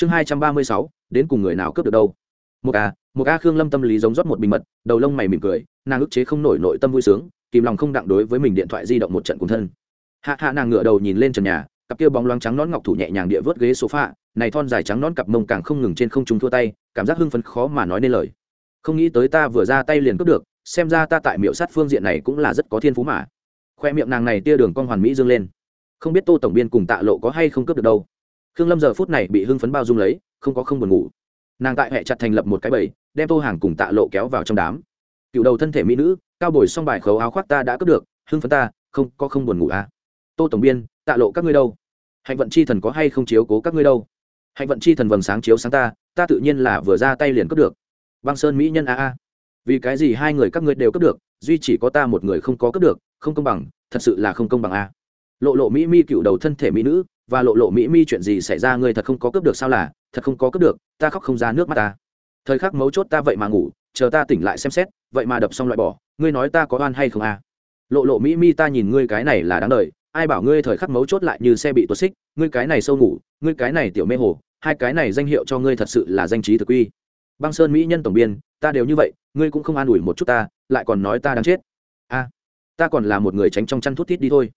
chương hai trăm ba mươi sáu, đến cùng người nào cướp được đâu? Một a một a khương lâm tâm lý giống rót một bình mật, đầu lông mày mỉm cười, nàng ức chế không nổi nội tâm vui sướng, kìm lòng không đặng đối với mình điện thoại di động một trận cùng thân. Hạ hạ nàng ngửa đầu nhìn lên trần nhà, cặp kia bóng loáng trắng nón ngọc thủ nhẹ nhàng địa vớt ghế sofa, này thon dài trắng nón cặp mông càng không ngừng trên không trung thua tay, cảm giác hưng phấn khó mà nói nên lời. Không nghĩ tới ta vừa ra tay liền cướp được, xem ra ta tại miệu sát phương diện này cũng là rất có thiên phú mà. Khoe miệng nàng này tia đường con hoàn mỹ dương lên. Không biết tô tổng biên cùng tạ lộ có hay không cướp được đâu khương lâm giờ phút này bị hưng phấn bao dung lấy, không có không buồn ngủ. Nàng tại hệ chặt thành lập một cái bẫy đem tô hàng cùng tạ lộ kéo vào trong đám. Cựu đầu thân thể mỹ nữ, cao bồi xong bài khấu áo khoác ta đã cướp được, hưng phấn ta, không có không buồn ngủ à. tô tổng biên, tạ lộ các ngươi đâu? Hạnh vận chi thần có hay không chiếu cố các ngươi đâu? Hạnh vận chi thần vầng sáng chiếu sáng ta ta tự nhiên là vừa ra tay liền cướp được. Băng sơn mỹ nhân a a. Vì cái gì hai người các ngươi đều cướp được, duy chỉ có ta một người không có cướp được, không công bằng, thật sự là không công bằng a. Lộ lộ mỹ mi cựu đầu thân thể mỹ nữ và lộ lộ mỹ mi chuyện gì xảy ra ngươi thật không có cướp được sao là, thật không có cướp được, ta khóc không ra nước mắt ta. Thời khắc mấu chốt ta vậy mà ngủ, chờ ta tỉnh lại xem xét, vậy mà đập xong loại bỏ, ngươi nói ta có oan hay không à? Lộ lộ mỹ mi ta nhìn ngươi cái này là đáng đời, ai bảo ngươi thời khắc mấu chốt lại như xe bị tuột xích, ngươi cái này sâu ngủ, ngươi cái này tiểu mê hồ, hai cái này danh hiệu cho ngươi thật sự là danh trí thực uy. Băng sơn mỹ nhân tổng biên, ta đều như vậy, ngươi cũng không an ủi một chút ta, lại còn nói ta đang chết. A ta còn là một người tránh trong chăn thút thít đi thôi.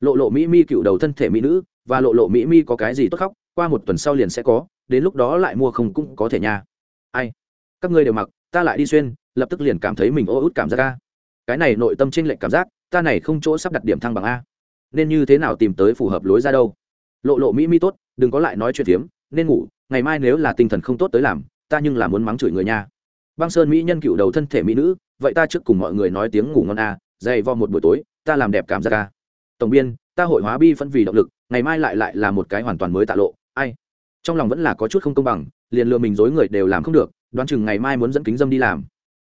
Lộ lộ mỹ mi cựu đầu thân thể mỹ nữ và lộ lộ mỹ mi có cái gì tốt khóc, qua một tuần sau liền sẽ có, đến lúc đó lại mua không cũng có thể nha. Ai? Các ngươi đều mặc, ta lại đi xuyên, lập tức liền cảm thấy mình ô út cảm giác a. Cái này nội tâm tranh lệch cảm giác, ta này không chỗ sắp đặt điểm thăng bằng a. Nên như thế nào tìm tới phù hợp lối ra đâu? Lộ lộ mỹ mi tốt, đừng có lại nói chuyện phiếm, nên ngủ, ngày mai nếu là tinh thần không tốt tới làm, ta nhưng là muốn mắng chửi người nha. Băng sơn mỹ nhân cựu đầu thân thể mỹ nữ, vậy ta trước cùng mọi người nói tiếng ngủ ngon a, dày vo một buổi tối, ta làm đẹp cảm giác a. Tổng biên ta hội hóa bi phân vì động lực, ngày mai lại lại là một cái hoàn toàn mới tạ lộ, ai? Trong lòng vẫn là có chút không công bằng, liền lừa mình dối người đều làm không được, đoán chừng ngày mai muốn dẫn kính dâm đi làm.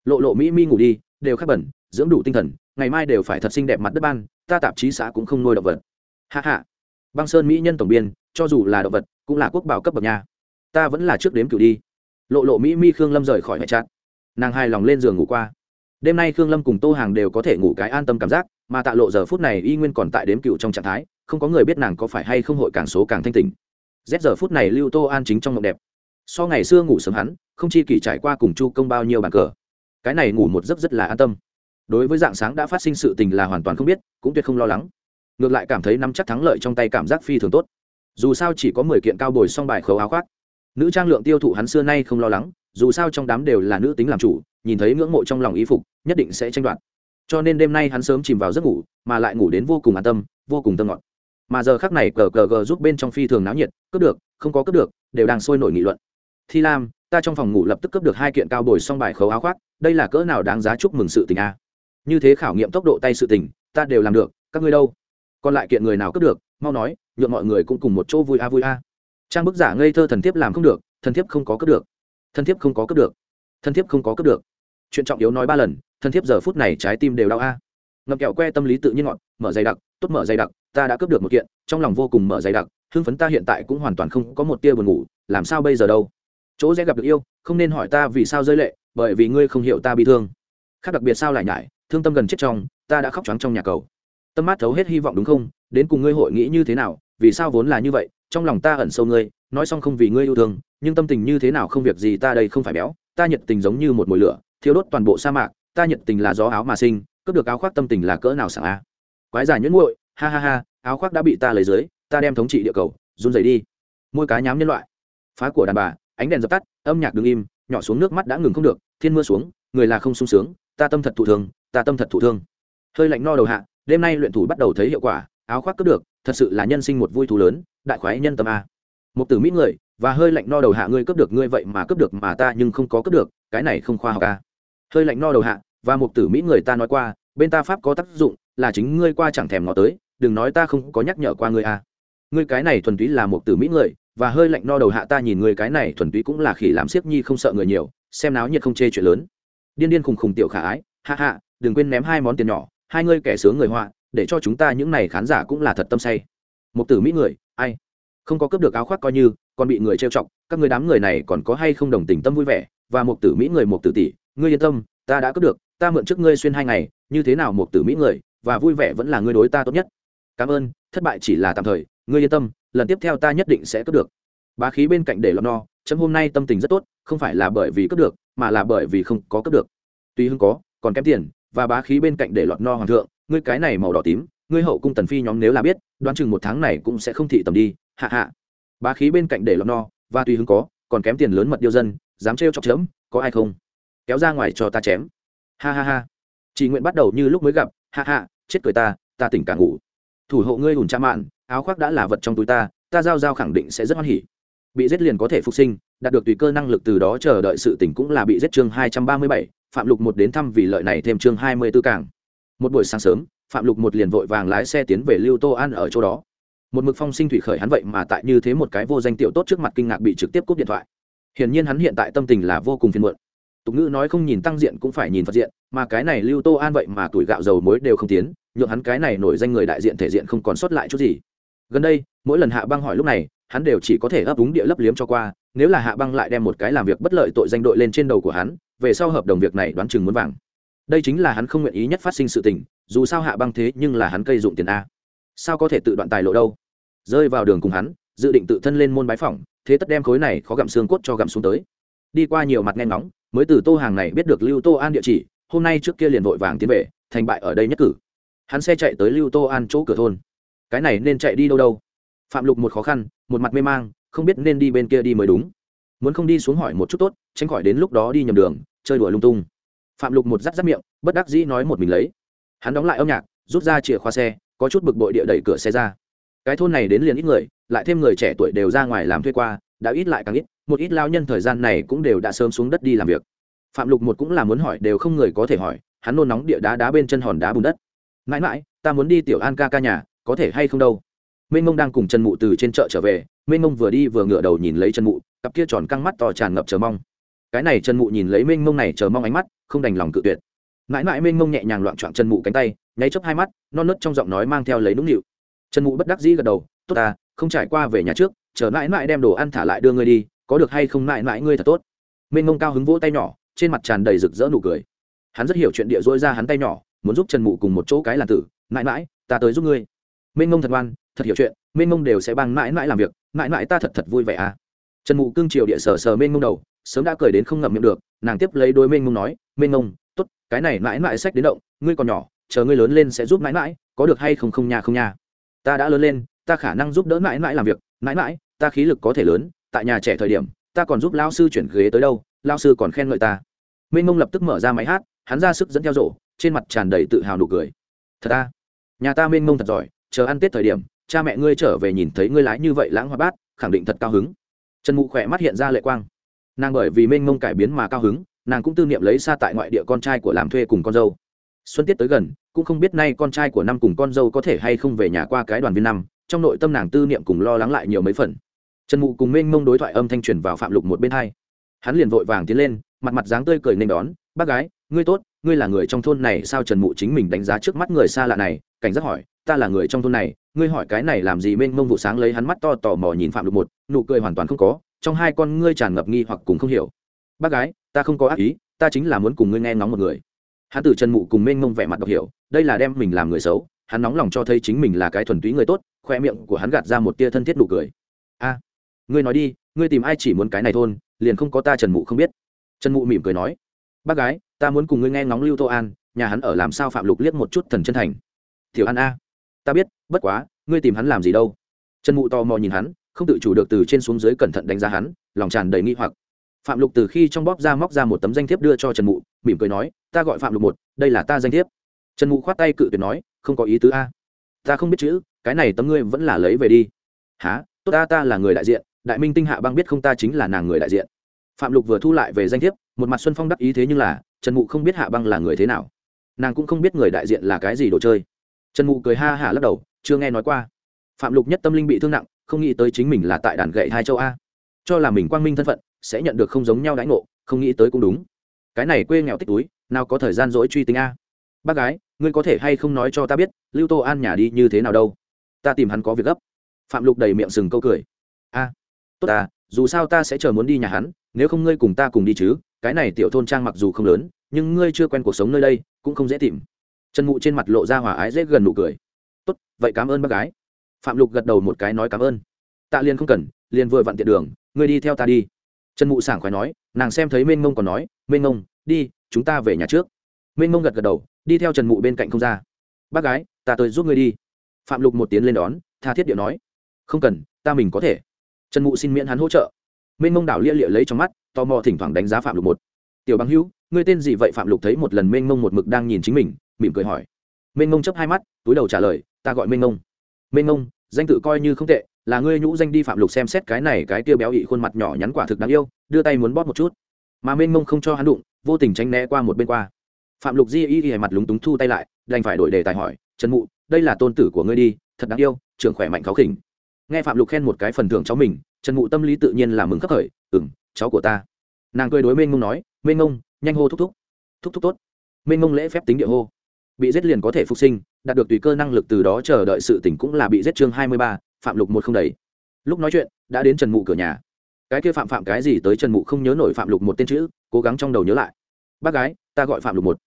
Lộ lộ mỹ mi ngủ đi, đều khắc bẩn, dưỡng đủ tinh thần, ngày mai đều phải thật xinh đẹp mặt đất ban, ta tạp chí xã cũng không nuôi động vật. Hạ hạ băng sơn mỹ nhân tổng biên, cho dù là động vật, cũng là quốc bảo cấp bậc nhà ta vẫn là trước đếm cửu đi. Lộ lộ mỹ mi khương lâm rời khỏi mẹ chát. Nàng hài lòng lên giường ngủ qua. Đêm nay khương lâm cùng tô hàng đều có thể ngủ cái an tâm cảm giác mà tạ lộ giờ phút này y nguyên còn tại đếm cựu trong trạng thái, không có người biết nàng có phải hay không hội càng số càng thanh tình rét giờ phút này lưu tô an chính trong mộng đẹp. So ngày xưa ngủ sớm hắn, không chi kỷ trải qua cùng chu công bao nhiêu bàn cờ. Cái này ngủ một giấc rất là an tâm. Đối với dạng sáng đã phát sinh sự tình là hoàn toàn không biết, cũng tuyệt không lo lắng. Ngược lại cảm thấy nắm chắc thắng lợi trong tay cảm giác phi thường tốt. Dù sao chỉ có mười kiện cao bồi xong bài khấu áo khoác. Nữ trang lượng tiêu thụ hắn xưa nay không lo lắng, dù sao trong đám đều là nữ tính làm chủ, nhìn thấy ngưỡng mộ trong lòng ý phục, nhất định sẽ tranh đoạt cho nên đêm nay hắn sớm chìm vào giấc ngủ, mà lại ngủ đến vô cùng an tâm, vô cùng tâm ngọt. Mà giờ khác này cờ cờ gờ giúp bên trong phi thường náo nhiệt, cướp được, không có cướp được, đều đang sôi nổi nghị luận. Thi lam, ta trong phòng ngủ lập tức cướp được hai kiện cao bồi xong bài khấu áo khoác, đây là cỡ nào đáng giá chúc mừng sự tình a? Như thế khảo nghiệm tốc độ tay sự tình, ta đều làm được, các ngươi đâu? Còn lại kiện người nào cướp được? Mau nói nhuộm mọi người cũng cùng một chỗ vui a vui a. Trang bức giả ngây thơ thần thiếp làm không được, thần thiếp không có cướp được. Thần thiếp không có cướp được. Thần thiếp không có cướp được. Chuyện trọng yếu nói ba lần thần thiếp giờ phút này trái tim đều đau a. À. ngậm kẹo que tâm lý tự nhiên ngọn, mở dày đặc, tốt mở dày đặc, ta đã cướp được một kiện, trong lòng vô cùng mở dày đặc, hưng phấn ta hiện tại cũng hoàn toàn không có một tia buồn ngủ, làm sao bây giờ đâu? Chỗ dễ gặp được yêu, không nên hỏi ta vì sao rơi lệ, bởi vì ngươi không hiểu ta bị thương. Khác đặc biệt sao lại nhải, thương tâm gần chết trong, ta đã khóc trắng trong nhà cầu. Tâm mát thấu hết hy vọng đúng không? Đến cùng ngươi hội nghĩ như thế nào? Vì sao vốn là như vậy? Trong lòng ta ẩn sâu ngươi, nói xong không vì ngươi yêu thương, nhưng tâm tình như thế nào không việc gì ta đây không phải béo, ta nhiệt tình giống như một mồi lửa, thiêu đốt toàn bộ sa mạc ta nhận tình là gió áo mà sinh cướp được áo khoác tâm tình là cỡ nào sảng a. Quái giả nhuyễn nguội, ha ha ha áo khoác đã bị ta lấy dưới ta đem thống trị địa cầu run rẩy đi. Môi cá nhám nhân loại. Phá của đàn bà ánh đèn dập tắt âm nhạc đứng im nhỏ xuống nước mắt đã ngừng không được thiên mưa xuống người là không sung sướng ta tâm thật thụ thương ta tâm thật thụ thương. Hơi lạnh no đầu hạ đêm nay luyện thủ bắt đầu thấy hiệu quả áo khoác cướp được thật sự là nhân sinh một vui thú lớn đại khoái nhân tâm a. Một tử mỹ người và hơi lạnh no đầu hạ ngươi cướp được ngươi vậy mà cướp được mà ta nhưng không có cướp được cái này không khoa học a hơi lạnh no đầu hạ, và một tử mỹ người ta nói qua, bên ta pháp có tác dụng, là chính ngươi qua chẳng thèm ngó tới, đừng nói ta không có nhắc nhở qua ngươi à. Ngươi cái này thuần túy là một tử mỹ người, và hơi lạnh no đầu hạ ta nhìn ngươi cái này thuần túy cũng là khỉ làm siếc nhi không sợ người nhiều, xem náo nhiệt không chê chuyện lớn. Điên điên khùng khùng tiểu khả ái hạ hạ đừng quên ném hai món tiền nhỏ, hai ngươi kẻ sướng người họa, để cho chúng ta những này khán giả cũng là thật tâm say. Một tử mỹ người, ai? Không có cướp được áo khoác coi như, còn bị người trêu chọc, các người đám người này còn có hay không đồng tình tâm vui vẻ, và một tử mỹ người một tử tỷ ngươi yên tâm, ta đã cướp được, ta mượn trước ngươi xuyên hai ngày, như thế nào một tử mỹ người, và vui vẻ vẫn là ngươi đối ta tốt nhất. Cảm ơn, thất bại chỉ là tạm thời, ngươi yên tâm, lần tiếp theo ta nhất định sẽ cướp được. Bá khí bên cạnh để lọt no, chấm hôm nay tâm tình rất tốt, không phải là bởi vì cướp được, mà là bởi vì không có cướp được. Tuy hưng có, còn kém tiền, và bá khí bên cạnh để lọt no hoàng thượng, ngươi cái này màu đỏ tím, ngươi hậu cung tần phi nhóm nếu là biết, đoán chừng một tháng này cũng sẽ không thị tầm đi, hạ hạ. Bá khí bên cạnh để lọt no, và tùy hứng có, còn kém tiền lớn mật điêu dân, dám trêu chọc chớm có ai không? Kéo ra ngoài cho ta chém. Ha ha ha. Chỉ nguyện bắt đầu như lúc mới gặp. Ha ha, chết cười ta ta tỉnh cả ngủ. Thủ hộ ngươi hùn cha mạn, áo khoác đã là vật trong túi ta ta giao giao khẳng định sẽ rất hoan hỉ. Bị giết liền có thể phục sinh, đạt được tùy cơ năng lực từ đó chờ đợi sự tỉnh cũng là bị giết chương hai trăm ba mươi bảy, phạm lục một đến thăm vì lợi này thêm chương hai mươi tư cảng một buổi sáng sớm, phạm lục một liền vội vàng lái xe tiến về lưu tô an ở chỗ đó. Một mực phong sinh thủy khởi hắn vậy mà tại như thế một cái vô danh tiểu tốt trước mặt kinh ngạc bị trực tiếp cúp điện thoại. Hiển nhiên hắn hiện tại tâm tình là vô cùng phiền muộn tục ngữ nói không nhìn tăng diện cũng phải nhìn phật diện, mà cái này lưu tô an vậy mà tuổi gạo dầu muối đều không tiến, nhượng hắn cái này nổi danh người đại diện thể diện không còn sót lại chút gì. Gần đây, mỗi lần hạ băng hỏi lúc này, hắn đều chỉ có thể ấp úng địa lấp liếm cho qua, nếu là hạ băng lại đem một cái làm việc bất lợi tội danh đội lên trên đầu của hắn, về sau hợp đồng việc này đoán chừng muốn vàng. Đây chính là hắn không nguyện ý nhất phát sinh sự tình, dù sao hạ băng thế nhưng là hắn cây dụng tiền a. Sao có thể tự đoạn tài lộ đâu? Rơi vào đường cùng hắn, dự định tự thân lên môn bái phỏng, thế tất đem khối này khó gặm xương cốt cho gặm xuống tới. Đi qua nhiều mặt nghe ngóng mới từ tô hàng này biết được lưu tô an địa chỉ, hôm nay trước kia liền vội vàng tiến về, thành bại ở đây nhất cử. Hắn xe chạy tới lưu tô an chỗ cửa thôn. Cái này nên chạy đi đâu đâu? Phạm lục một khó khăn, một mặt mê mang, không biết nên đi bên kia đi mới đúng. Muốn không đi xuống hỏi một chút tốt, tránh khỏi đến lúc đó đi nhầm đường, chơi đùa lung tung. Phạm lục một rắt rắt miệng, bất đắc dĩ nói một mình lấy. Hắn đóng lại âm nhạc, rút ra chìa khóa xe, có chút bực bội địa đẩy cửa xe ra. Cái thôn này đến liền ít người, lại thêm người trẻ tuổi đều ra ngoài làm thuê qua, đã ít lại càng ít một ít lao nhân thời gian này cũng đều đã sớm xuống đất đi làm việc. Phạm lục một cũng là muốn hỏi, đều không người có thể hỏi, hắn nôn nóng địa đá đá bên chân hòn đá bùn đất. Mãi mãi, ta muốn đi tiểu an ca ca nhà, có thể hay không đâu? Minh mông đang cùng trần mụ từ trên chợ trở về minh mông vừa đi vừa ngựa đầu nhìn lấy trần mụ, cặp kia tròn căng mắt to tràn ngập chờ mong. Cái này trần mụ nhìn lấy minh mông này chờ mong ánh mắt, không đành lòng cự tuyệt. Mãi mãi minh mông nhẹ nhàng loạn trọn trần mụ cánh tay, nháy chớp hai mắt, non nớt trong giọng nói mang theo lấy nũng nịu. Trần mụ bất đắc dĩ gật đầu, tốt ta, không trải qua về nhà trước, chờ mãi mãi đem đồ ăn thả lại đưa ngươi đi có được hay không mãi mãi ngươi thật tốt. Mênh mông cao hứng vỗ tay nhỏ, trên mặt tràn đầy rực rỡ nụ cười. Hắn rất hiểu chuyện địa dỗi ra hắn tay nhỏ, muốn giúp trần mụ cùng một chỗ cái là tử, mãi mãi, ta tới giúp ngươi. Mênh mông thật ngoan, thật hiểu chuyện, mênh mông đều sẽ bằng mãi mãi làm việc, mãi mãi ta thật thật vui vẻ à. Trần mụ cương triều địa sở sờ mênh mông đầu, sớm đã cười đến không ngậm miệng được, nàng tiếp lấy đôi mênh mông nói, mênh mông t ố t cái này mãi mãi sách đến động, ngươi còn nhỏ, chờ ngươi lớn lên sẽ giúp mãi mãi, có được hay không không nhà không nhà ta đã lớn lên, ta khả năng giúp đỡ mãi mãi làm việc, mãi mãi, ta khí lực có thể lớn tại nhà trẻ thời điểm, ta còn giúp lao sư chuyển ghế tới đâu lao sư còn khen ngợi ta. Minh mông lập tức mở ra máy hát, hắn ra sức dẫn theo rổ, trên mặt tràn đầy tự hào nụ cười. Thật ta nhà ta minh mông thật giỏi, chờ ăn tết thời điểm, cha mẹ ngươi trở về nhìn thấy ngươi lái như vậy lãng hoa bát, khẳng định thật cao hứng. Trần mụ khỏe mắt hiện ra lệ quang. Nàng bởi vì mênh mông cải biến mà cao hứng, nàng cũng tư niệm lấy xa tại ngoại địa con trai của làm thuê cùng con dâu. Xuân tiết tới gần, cũng không biết nay con trai của năm cùng con dâu có thể hay không về nhà qua cái đoàn viên năm, trong nội tâm nàng tư niệm cùng lo lắng lại nhiều mấy phần trần mụ cùng mênh mông đối thoại âm thanh truyền vào phạm lục một bên hai. Hắn liền vội vàng tiến lên, mặt mặt dáng tươi cười nên đón, bác gái, ngươi tốt, ngươi là người trong thôn này sao? Trần mụ chính mình đánh giá trước mắt người xa lạ này, cảnh giác hỏi, ta là người trong thôn này, ngươi hỏi cái này làm gì? Mênh mông vụ sáng lấy hắn mắt to tò mò nhìn phạm lục một, nụ cười hoàn toàn không có, trong hai con ngươi tràn ngập nghi hoặc cùng không hiểu. Bác gái, ta không có ác ý, ta chính là muốn cùng ngươi nghe ngóng một người. Hắn từ trần mụ cùng mênh mông vẻ mặt đọc hiểu, đây là đem mình làm người xấu. Hắn nóng lòng cho thấy chính mình là cái thuần túy người tốt, khoe miệng của hắn gạt ra một tia thân thiết nụ cười. A ngươi nói đi, ngươi tìm ai chỉ muốn cái này thôn, liền không có ta trần mụ không biết. Trần mụ mỉm cười nói, bác gái, ta muốn cùng ngươi nghe ngóng lưu tô an, nhà hắn ở làm sao phạm lục liếc một chút thần chân thành. Thiểu an a, ta biết, bất quá, ngươi tìm hắn làm gì đâu? Trần mụ tò mò nhìn hắn, không tự chủ được từ trên xuống dưới cẩn thận đánh giá hắn, lòng tràn đầy nghi hoặc. Phạm lục từ khi trong bóp ra móc ra một tấm danh thiếp đưa cho trần mụ, mỉm cười nói, ta gọi phạm lục một, đây là ta danh thiếp. Trần mụ khoát tay cự tuyệt nói, không có ý tứ a. Ta không biết chữ, cái này tấm ngươi vẫn là lấy về đi. Há tốt ta ta là người đại diện đại minh tinh hạ băng biết không ta chính là nàng người đại diện. Phạm lục vừa thu lại về danh thiếp, một mặt xuân phong đắc ý thế nhưng là, trần mụ không biết hạ băng là người thế nào. Nàng cũng không biết người đại diện là cái gì đồ chơi. Trần mụ cười ha hả lắc đầu, chưa nghe nói qua. Phạm lục nhất tâm linh bị thương nặng, không nghĩ tới chính mình là tại đàn gậy hai châu a. Cho là mình quang minh thân phận, sẽ nhận được không giống nhau đãi ngộ, không nghĩ tới cũng đúng. Cái này quê nghèo tích túi, nào có thời gian dỗi truy tính a. Bác gái, ngươi có thể hay không nói cho ta biết, lưu tô an nhà đi như thế nào đâu? Ta tìm hắn có việc gấp. Phạm lục đầy miệng sừng câu cười. A tốt à dù sao ta sẽ chờ muốn đi nhà hắn, nếu không ngươi cùng ta cùng đi chứ, cái này tiểu thôn trang mặc dù không lớn, nhưng ngươi chưa quen cuộc sống nơi đây, cũng không dễ tìm. Trần mụ trên mặt lộ ra hòa ái dễ gần nụ cười. Tốt, vậy cảm ơn bác gái. Phạm lục gật đầu một cái nói cảm ơn. Tạ liên không cần, liền vừa vặn tiện đường, ngươi đi theo ta đi. Trần mụ sảng khoái nói, nàng xem thấy mênh mông còn nói mênh mông đi, chúng ta về nhà trước. Mênh mông gật gật đầu, đi theo trần mụ bên cạnh không ra. Bác gái, ta tới giúp ngươi đi. Phạm lục một tiếng lên đón, tha thiết điệu nói, không cần, ta mình có thể trần mụ xin miễn hắn hỗ trợ. Minh mông đảo lia lịa lấy trong mắt, tò mò thỉnh thoảng đánh giá phạm lục một. Tiểu bằng hữu, ngươi tên gì vậy? Phạm lục thấy một lần Minh mông một mực đang nhìn chính mình, mỉm cười hỏi. Minh mông chấp hai mắt, túi đầu trả lời, ta gọi Minh mông. Minh mông, danh tự coi như không tệ, là ngươi nhũ danh đi phạm lục xem xét cái này cái kia béo ị khuôn mặt nhỏ nhắn quả thực đáng yêu, đưa tay muốn bóp một chút. Mà mênh mông không cho hắn đụng, vô tình tránh né qua một bên qua. Phạm lục di y y mặt lúng túng thu tay lại, đành phải đổi đề tài hỏi, trần mụ, đây là tôn tử của ngươi đi, thật đáng yêu, trưởng khỏe mạnh khó khỉnh nghe phạm lục khen một cái phần thưởng cháu mình, trần mụ tâm lý tự nhiên là mừng khắc khởi ừng cháu của ta. Nàng cười đối mênh mông nói mênh mông nhanh hô thúc thúc. Thúc thúc tốt. Mênh mông lễ phép tính địa hô. Bị giết liền có thể phục sinh, đạt được tùy cơ năng lực từ đó chờ đợi sự tỉnh cũng là bị giết chương hai mươi ba, phạm lục một không đầy. Lúc nói chuyện, đã đến trần mụ cửa nhà. Cái kia phạm phạm cái gì tới trần mụ không nhớ nổi phạm lục một tên chữ, cố gắng trong đầu nhớ lại. Bác gái, ta gọi phạm lục một.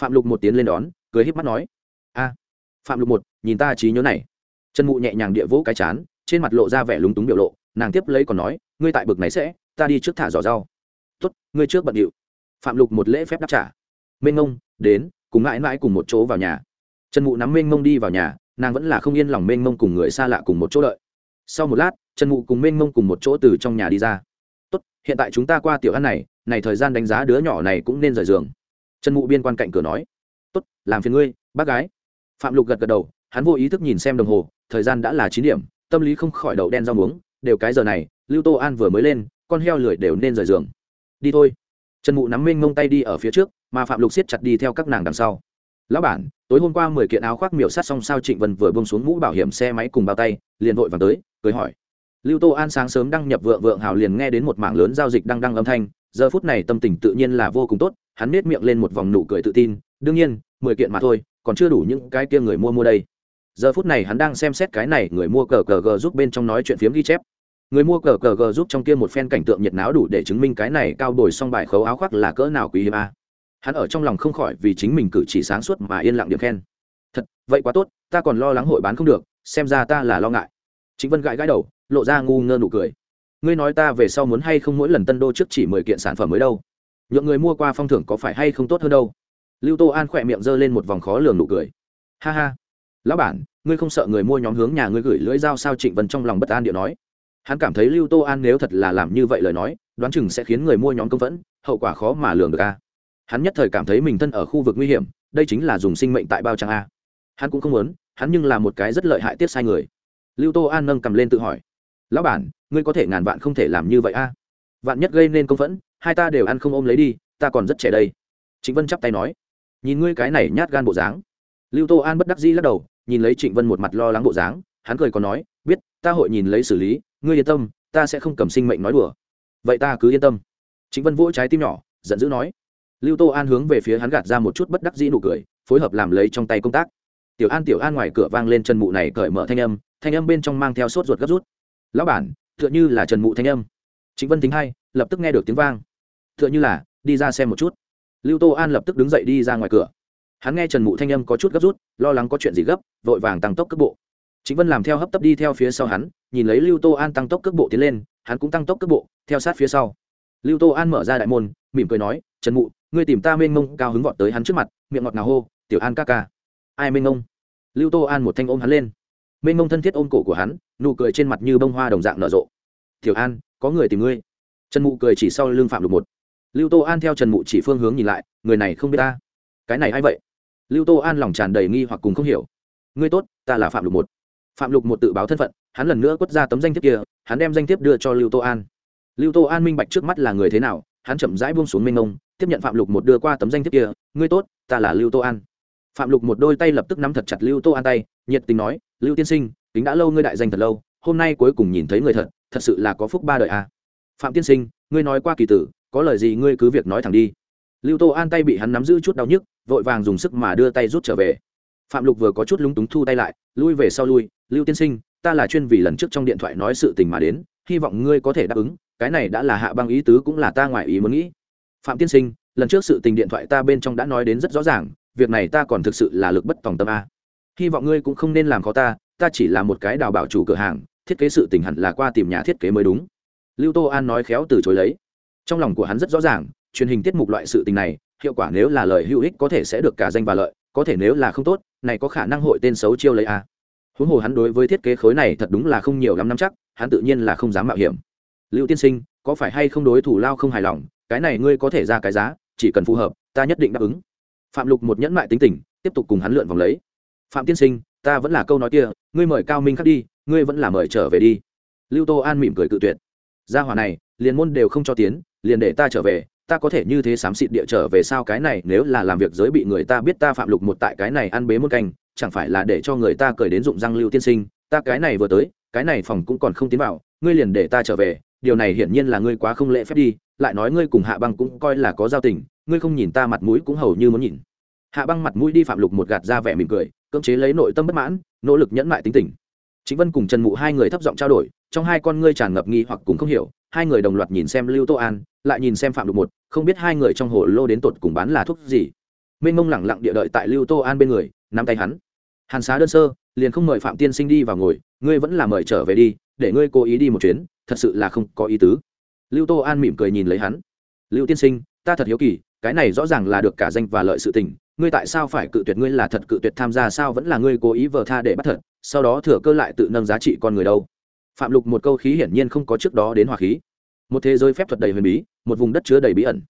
Phạm lục một tiến lên đón, cười híp mắt nói, a, phạm lục một, nhìn ta trí nhớ này. Trần mụ nhẹ nhàng địa vỗ cái chán trên mặt lộ ra vẻ lúng túng biểu lộ, nàng tiếp lấy còn nói, ngươi tại bực này sẽ, ta đi trước thả giỏ rau. Tốt, ngươi trước bận điệu. Phạm lục một lễ phép đáp trả. Mênh ngông đến, cùng mãi mãi cùng một chỗ vào nhà. Trần mụ nắm mênh mông đi vào nhà, nàng vẫn là không yên lòng mênh mông cùng người xa lạ cùng một chỗ đợi. Sau một lát, trần mụ cùng mênh mông cùng một chỗ từ trong nhà đi ra. Tốt, hiện tại chúng ta qua tiểu ăn này này thời gian đánh giá đứa nhỏ này cũng nên rời giường. Trần mụ biên quan cạnh cửa nói. Tốt, làm phiền ngươi, bác gái. Phạm lục gật gật đầu, hắn vô ý thức nhìn xem đồng hồ, thời gian đã là chín điểm tâm lý không khỏi đậu đen rau muống, đều cái giờ này, lưu tô an vừa mới lên, con heo lười đều nên rời giường. Đi thôi. Trần mụ nắm minh mông tay đi ở phía trước, mà phạm lục siết chặt đi theo các nàng đằng sau. Lão bản, tối hôm qua mười kiện áo khoác miểu sát xong sao trịnh vân vừa bông xuống mũ bảo hiểm xe máy cùng bao tay, liền vội vàng tới, cười hỏi. Lưu tô an sáng sớm đăng nhập vượng vượng hào liền nghe đến một mảng lớn giao dịch đăng đăng âm thanh, giờ phút này tâm tình tự nhiên là vô cùng tốt, hắn nết miệng lên một vòng nụ cười tự tin, đương nhiên, mười kiện mà thôi, còn chưa đủ những cái kia người mua mua đây giờ phút này hắn đang xem xét cái này, người mua cờ cờ g giúp bên trong nói chuyện phiếm ghi chép. Người mua cờ cờ g giúp trong kia một phen cảnh tượng nhiệt náo đủ để chứng minh cái này cao đổi xong bài khấu áo khoác là cỡ nào quý hiếm a. Hắn ở trong lòng không khỏi vì chính mình cử chỉ sáng suốt mà yên lặng điểm khen. Thật, vậy quá tốt, ta còn lo lắng hội bán không được, xem ra ta là lo ngại. Chính vân gãi gãi đầu, lộ ra ngu ngơ nụ cười. Ngươi nói ta về sau muốn hay không mỗi lần tân đô trước chỉ mười kiện sản phẩm mới đâu? Nhượng người mua qua phong thưởng có phải hay không tốt hơn đâu? Lưu tô an khỏe miệng g lên một vòng khó lường nụ cười. Ha ha lão bản, ngươi không sợ người mua nhóm hướng nhà ngươi gửi lưỡi dao sao? Trịnh vân trong lòng bất an điệu nói. Hắn cảm thấy lưu tô an nếu thật là làm như vậy lời nói, đoán chừng sẽ khiến người mua nhóm công phẫn, hậu quả khó mà lường được a. Hắn nhất thời cảm thấy mình thân ở khu vực nguy hiểm, đây chính là dùng sinh mệnh tại bao trang a. Hắn cũng không muốn, hắn nhưng là một cái rất lợi hại tiết sai người. Lưu tô an nâng cầm lên tự hỏi. Lão bản, ngươi có thể ngàn vạn không thể làm như vậy a? Vạn nhất gây nên công phẫn, hai ta đều ăn không ôm lấy đi, ta còn rất trẻ đây. Trịnh vân chắp tay nói. Nhìn ngươi cái này nhát gan bộ dáng. Lưu tô an bất đắc dĩ lắc đầu nhìn lấy trịnh vân một mặt lo lắng bộ dáng, hắn cười còn nói, biết, ta hội nhìn lấy xử lý, ngươi yên tâm, ta sẽ không cầm sinh mệnh nói đùa. Vậy ta cứ yên tâm. Trịnh vân vỗ trái tim nhỏ, giận dữ nói. Lưu tô an hướng về phía hắn gạt ra một chút bất đắc dĩ nụ cười, phối hợp làm lấy trong tay công tác. Tiểu an tiểu an ngoài cửa vang lên chân mụ này cởi mở thanh âm thanh âm bên trong mang theo sốt ruột gấp rút. Lão bản, tựa như là trần mụ thanh âm. Trịnh vân tính hay, lập tức nghe được tiếng vang. Tựa như là, đi ra xem một chút. Lưu tô an lập tức đứng dậy đi ra ngoài cửa hắn nghe trần mụ thanh âm có chút gấp rút, lo lắng có chuyện gì gấp, vội vàng tăng tốc cước bộ. Chính vân làm theo hấp tấp đi theo phía sau hắn, nhìn lấy lưu tô an tăng tốc cước bộ tiến lên, hắn cũng tăng tốc cước bộ, theo sát phía sau. Lưu tô an mở ra đại môn, mỉm cười nói, trần mụ, ngươi tìm ta mênh mông cao hứng vọt tới hắn trước mặt, miệng ngọt ngào hô, tiểu an ca ca. Ai mênh mông? Lưu tô an một thanh ôm hắn lên. Mênh mông thân thiết ôm cổ của hắn, nụ cười trên mặt như bông hoa đồng dạng nở rộ. Tiểu an, có người tìm ngươi. Trần mụ cười chỉ sau lưng phạm lục một. Lưu tô an theo trần mụ chỉ phương hướng nhìn lại, người này không biết ta. Cái này a i vậy? Lưu tô an lòng tràn đầy nghi hoặc cùng không hiểu. Ngươi tốt, ta là phạm lục một. Phạm lục một tự báo thân phận, hắn lần nữa quất ra tấm danh thiếp kia, hắn đem danh thiếp đưa cho lưu tô an. Lưu tô an minh bạch trước mắt là người thế nào, hắn chậm rãi buông xuống minh ông tiếp nhận phạm lục một đưa qua tấm danh thiếp kia, ngươi tốt, ta là lưu tô an. Phạm lục một đôi tay lập tức nắm thật chặt lưu tô an tay, nhiệt tình nói, lưu tiên sinh tính đã lâu ngươi đại danh thật lâu, hôm nay cuối cùng nhìn thấy người thật thật sự là có phúc ba đời à. phạm tiên sinh, ngươi nói qua kỳ tử, có lời gì ngươi cứ việc nói thẳng đi lưu tô an tay bị hắn nắm giữ chút đau nhức, vội vàng dùng sức mà đưa tay rút trở về. Phạm lục vừa có chút lúng túng thu tay lại, lui về sau lui, lưu tiên sinh, ta là chuyên vì lần trước trong điện thoại nói sự tình mà đến, hy vọng ngươi có thể đáp ứng, cái này đã là hạ băng ý tứ cũng là ta ngoài ý muốn nghĩ. Phạm tiên sinh, lần trước sự tình điện thoại ta bên trong đã nói đến rất rõ ràng, việc này ta còn thực sự là lực bất tòng tâm a. Hy vọng ngươi cũng không nên làm khó ta ta chỉ là một cái đào bảo chủ cửa hàng, thiết kế sự tình hẳn là qua tìm nhà thiết kế mới đúng. Lưu tô an nói khéo từ chối lấy. Trong lòng của hắn rất rõ ràng truyền hình tiết mục loại sự tình này, hiệu quả nếu là lời hữu ích có thể sẽ được cả danh và lợi, có thể nếu là không tốt, này có khả năng hội tên xấu chiêu lấy a. À. huống hồ hắn đối với thiết kế khối này thật đúng là không nhiều lắm năm chắc, hắn tự nhiên là không dám mạo hiểm. Lưu tiên sinh, có phải hay không đối thủ lao không hài lòng? Cái này ngươi có thể ra cái giá, chỉ cần phù hợp, ta nhất định đáp ứng. Phạm lục một nhẫn mại tính tình, tiếp tục cùng hắn lượn vòng lấy. Phạm tiên sinh, ta vẫn là câu nói kia, ngươi mời cao minh khắc đi, ngươi vẫn là mời trở về đi. Lưu tô an mỉm cười cự tuyệt. Gia hỏa này, liền môn đều không cho tiến, liền để ta trở về ta có thể như thế xám xịt địa trở về sao cái này, nếu là làm việc giới bị người ta biết ta phạm lục một tại cái này ăn bế một canh, chẳng phải là để cho người ta cười đến dụng răng lưu tiên sinh, ta cái này vừa tới, cái này phòng cũng còn không tiến vào, ngươi liền để ta trở về, điều này hiển nhiên là ngươi quá không lễ phép đi, lại nói ngươi cùng hạ băng cũng coi là có giao tình, ngươi không nhìn ta mặt mũi cũng hầu như muốn nhìn. Hạ băng mặt mũi đi phạm lục một gạt ra vẻ mỉm cười, cưỡng chế lấy nội tâm bất mãn, nỗ lực nhẫn mại tính tình. Chính vân cùng trần mụ hai người thấp giọng trao đổi trong hai con ngươi tràn ngập nghi hoặc cũng không hiểu, hai người đồng loạt nhìn xem lưu tô an, lại nhìn xem phạm lục một, không biết hai người trong hồ lô đến tột cùng bán là thuốc gì. Mênh mông lẳng lặng địa đợi tại lưu tô an bên người, nắm tay hắn. Hàn xá đơn sơ, liền không mời phạm tiên sinh đi vào ngồi, ngươi vẫn là mời trở về đi, để ngươi cố ý đi một chuyến, thật sự là không có ý tứ. Lưu tô an mỉm cười nhìn lấy hắn. Lưu tiên sinh, ta thật hiếu kỳ, cái này rõ ràng là được cả danh và lợi sự tình, ngươi tại sao phải cự tuyệt ngươi là thật cự tuyệt tham gia, sao vẫn là ngươi cố ý vờ tha để bắt thật, sau đó thừa cơ lại tự nâng giá trị con người đâu? Phạm lục một câu khí hiển nhiên không có trước đó đến hòa khí. Một thế giới phép thuật đầy huyền bí, một vùng đất chứa đầy bí ẩn.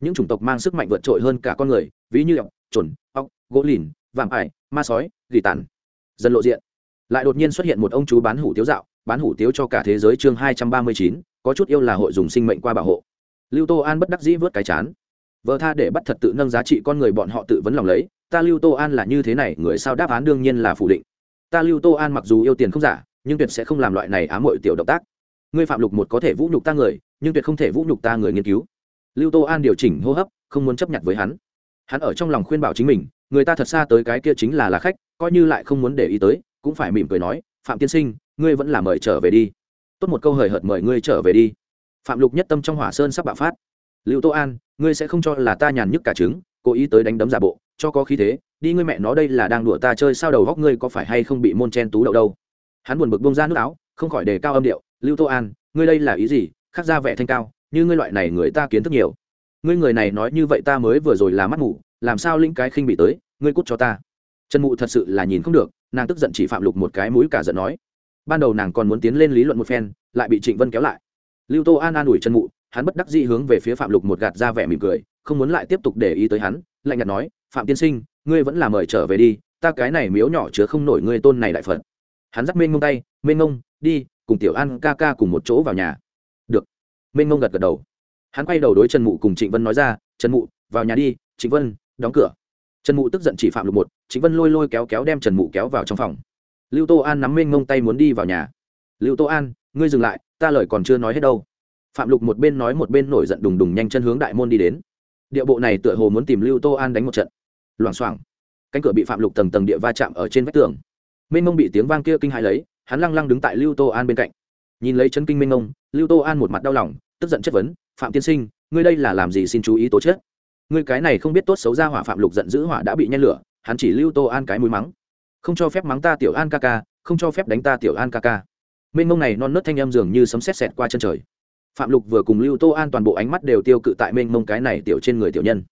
Những chủng tộc mang sức mạnh vượt trội hơn cả con người, ví như ọc trồn ọc gỗ lìn, vạm ải, ma sói, gỉ tàn. Dân lộ diện. Lại đột nhiên xuất hiện một ông chú bán hủ tiếu dạo, bán hủ tiếu cho cả thế giới chương hai trăm ba mươi chín, có chút yêu là hội dùng sinh mệnh qua bảo hộ. Lưu tô an bất đắc dĩ vớt cái chán. Vợ tha để bắt thật tự nâng giá trị con người bọn họ tự vấn lòng lấy, ta lưu tô an là như thế này, người sao đáp án đương nhiên là phủ định. Ta lưu tô an mặc dù yêu tiền không giả nhưng tuyệt sẽ không làm loại này ám muội tiểu động tác. Ngươi phạm lục một có thể vũ nhục ta người, nhưng tuyệt không thể vũ nhục ta người nghiên cứu. Lưu tô an điều chỉnh hô hấp, không muốn chấp nhận với hắn. Hắn ở trong lòng khuyên bảo chính mình, người ta thật xa tới cái kia chính là là khách, coi như lại không muốn để ý tới, cũng phải mỉm cười nói, phạm tiên sinh, ngươi vẫn là mời trở về đi. Tốt một câu hời hợt mời ngươi trở về đi. Phạm lục nhất tâm trong hỏa sơn sắp bạo phát. Lưu tô an, ngươi sẽ không cho là ta nhàn nhức cả trứng, cố ý tới đánh đấm giả bộ, cho có khí thế, đi ngươi mẹ nó đây là đang đùa ta chơi sao đầu góc ngươi có phải hay không bị môn chen tú đậu đâu? Hắn buồn bực bông ra nước áo, không khỏi đề cao âm điệu, lưu tô an, ngươi đây là ý gì? Khác ra vẻ thanh cao, như ngươi loại này người ta kiến thức nhiều. Ngươi người này nói như vậy ta mới vừa rồi là mắt ngủ làm sao linh cái khinh bị tới, ngươi cút cho ta. Trần mụ thật sự là nhìn không được, nàng tức giận chỉ phạm lục một cái mũi cả giận nói. Ban đầu nàng còn muốn tiến lên lý luận một phen, lại bị trịnh vân kéo lại. Lưu tô an an ủi trần mụ, hắn bất đắc dĩ hướng về phía phạm lục một gạt ra vẻ mỉm cười, không muốn lại tiếp tục để ý tới hắn, lạnh nhạt nói, phạm tiên sinh, ngươi vẫn là mời trở về đi, ta cái này miếu nhỏ chứa không nổi ngươi tôn này đại phật hắn dắt mênh ngông tay mênh ngông, đi, cùng tiểu an ca ca cùng một chỗ vào nhà. Được. Mênh ngông gật gật đầu. Hắn quay đầu đối trần mụ cùng trịnh vân nói ra, trần mụ, vào nhà đi, trịnh vân, đóng cửa. Trần mụ tức giận chỉ phạm lục một, trịnh vân lôi lôi kéo kéo đem trần mụ kéo vào trong phòng. Lưu tô an nắm mênh ngông tay muốn đi vào nhà. Lưu tô an, ngươi dừng lại, ta lời còn chưa nói hết đâu. Phạm lục một bên nói một bên nổi giận đùng đùng nhanh chân hướng đại môn đi đến. Địa bộ này tựa hồ muốn tìm lưu tô an đánh một trận. Loảng xoảng. Cánh cửa bị phạm lục tầng tầng địa va chạm ở trên vách tường mênh mông bị tiếng vang kia kinh hãi lấy, hắn lăng lăng đứng tại lưu tô an bên cạnh. Nhìn lấy chân kinh mênh mông, lưu tô an một mặt đau lòng, tức giận chất vấn, phạm tiên sinh, ngươi đây là làm gì xin chú ý tố chết ngươi cái này không biết tốt xấu ra hỏa phạm lục giận dữ hỏa đã bị nhen lửa, hắn chỉ lưu tô an cái mũi mắng. Không cho phép mắng ta tiểu an ca ca, không cho phép đánh ta tiểu an ca ca. Mênh mông này non nớt thanh âm dường như sấm sét sẹt qua chân trời. Phạm lục vừa cùng lưu tô an toàn bộ ánh mắt đều tiêu cự tại mênh mông cái này tiểu trên người tiểu nhân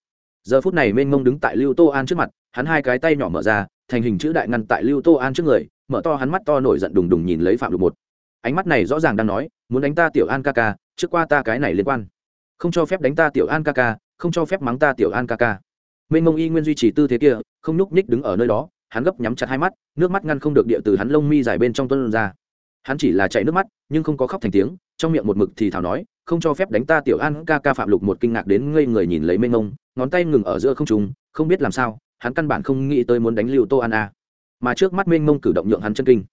giờ phút này mênh mông đứng tại lưu tô an trước mặt, hắn hai cái tay nhỏ mở ra, thành hình chữ đại ngăn tại lưu tô an trước người, mở to hắn mắt to nổi giận đùng đùng nhìn lấy phạm lục một. Ánh mắt này rõ ràng đang nói, muốn đánh ta tiểu an ca ca, trước qua ta cái này liên quan. Không cho phép đánh ta tiểu an ca ca, không cho phép mắng ta tiểu an ca ca. Mênh mông y nguyên duy trì tư thế kia, không nhúc nhích đứng ở nơi đó, hắn gấp nhắm chặt hai mắt, nước mắt ngăn không được địa từ hắn lông mi dài bên trong tuân ra. Hắn chỉ là chạy nước mắt, nhưng không có khóc thành tiếng, trong miệng một mực thì thảo nói không cho phép đánh ta tiểu an ca ca phạm lục một kinh ngạc đến ngây người nhìn lấy mênh mông, ngón tay ngừng ở giữa không trùng không biết làm sao, hắn căn bản không nghĩ tới muốn đánh lưu tô an a. Mà trước mắt mênh mông cử động nhượng hắn chân kinh.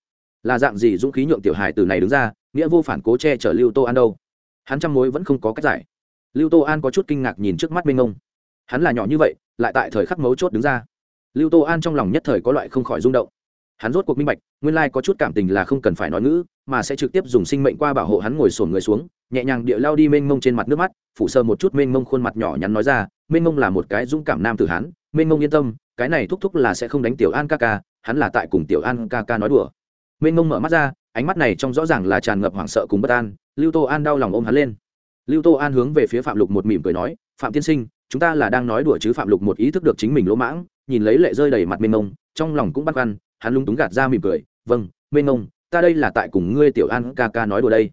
Là dạng gì dũng khí nhượng tiểu hài từ này đứng ra, nghĩa vô phản cố che chở lưu tô an đâu? Hắn trăm mối vẫn không có cách giải. Lưu tô an có chút kinh ngạc nhìn trước mắt mênh mông. Hắn là nhỏ như vậy, lại tại thời khắc mấu chốt đứng ra. Lưu tô an trong lòng nhất thời có loại không khỏi rung động hắn rốt cuộc minh bạch, nguyên lai có chút cảm tình là không cần phải nói ngữ, mà sẽ trực tiếp dùng sinh mệnh qua bảo hộ hắn ngồi sổn người xuống, nhẹ nhàng địa lao đi mênh mông trên mặt nước mắt, phủ sơ một chút mênh mông khuôn mặt nhỏ nhắn nói ra, mênh mông là một cái dũng cảm nam tử hắn mênh mông yên tâm, cái này thúc thúc là sẽ không đánh tiểu an ca ca, hắn là tại cùng tiểu an ca ca nói đùa. Mênh mông mở mắt ra, ánh mắt này trong rõ ràng là tràn ngập hoảng sợ cùng bất an, lưu tô an đau lòng ôm hắn lên. Lưu tô an hướng về phía phạm lục một mỉm cười nói, phạm tiên sinh, chúng ta là đang nói đùa chứ phạm lục một ý thức được chính mình lỗ mãng, nhìn lấy lệ rơi đầy mặt mênh mông, trong lòng cũng băn khoăn hắn lung túng gạt ra mỉm cười vâng mê ngông ta đây là tại cùng ngươi tiểu an ca ca nói đùa đây.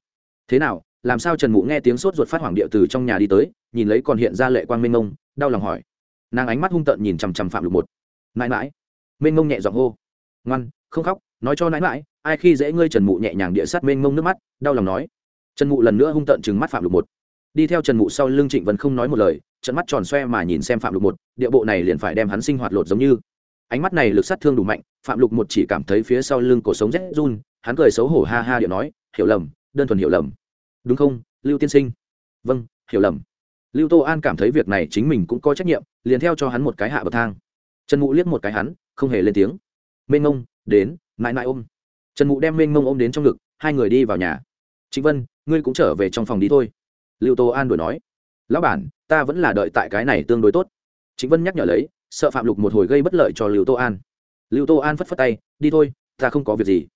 Thế nào, làm sao trần mụ nghe tiếng sốt ruột phát hoảng địa từ trong nhà đi tới, nhìn lấy còn hiện ra lệ quang mê ngông đau lòng hỏi. Nàng ánh mắt hung tợn nhìn chằm chằm phạm lục một. Mãi mãi. Mê ngông nhẹ giọng hô. Ngoan, không khóc, nói cho nãi mãi, ai khi dễ ngươi trần mụ nhẹ nhàng địa sát mê ngông nước mắt, đau lòng nói. Trần mụ lần nữa hung tợn chừng mắt phạm lục một. Đi theo trần mụ sau lưng trịnh vẫn không nói một lời trận mắt tròn xoe mà nhìn xem phạm lục một, địa bộ này liền phải đem hắn sinh hoạt lột giống như ánh mắt này lực sát thương đủ mạnh, phạm lục một chỉ cảm thấy phía sau lưng cổ sống rét run, hắn cười xấu hổ ha ha điệu nói, hiểu lầm, đơn thuần hiểu lầm. Đúng không, lưu tiên sinh? Vâng hiểu lầm. Lưu tô an cảm thấy việc này chính mình cũng có trách nhiệm, liền theo cho hắn một cái hạ bậc thang. Trần mụ liếc một cái hắn, không hề lên tiếng. Mênh ngông đến, mãi mãi ôm. Trần mụ đem mênh ngông ôm đến trong ngực, hai người đi vào nhà. Chính vân, ngươi cũng trở về trong phòng đi thôi. Lưu tô an đổi nói. Lão bản, ta vẫn là đợi tại cái này tương đối tốt. Chính vân nhắc nhở lấy sợ phạm lục một hồi gây bất lợi cho lưu tô an lưu tô an phất phất tay đi thôi ta không có việc gì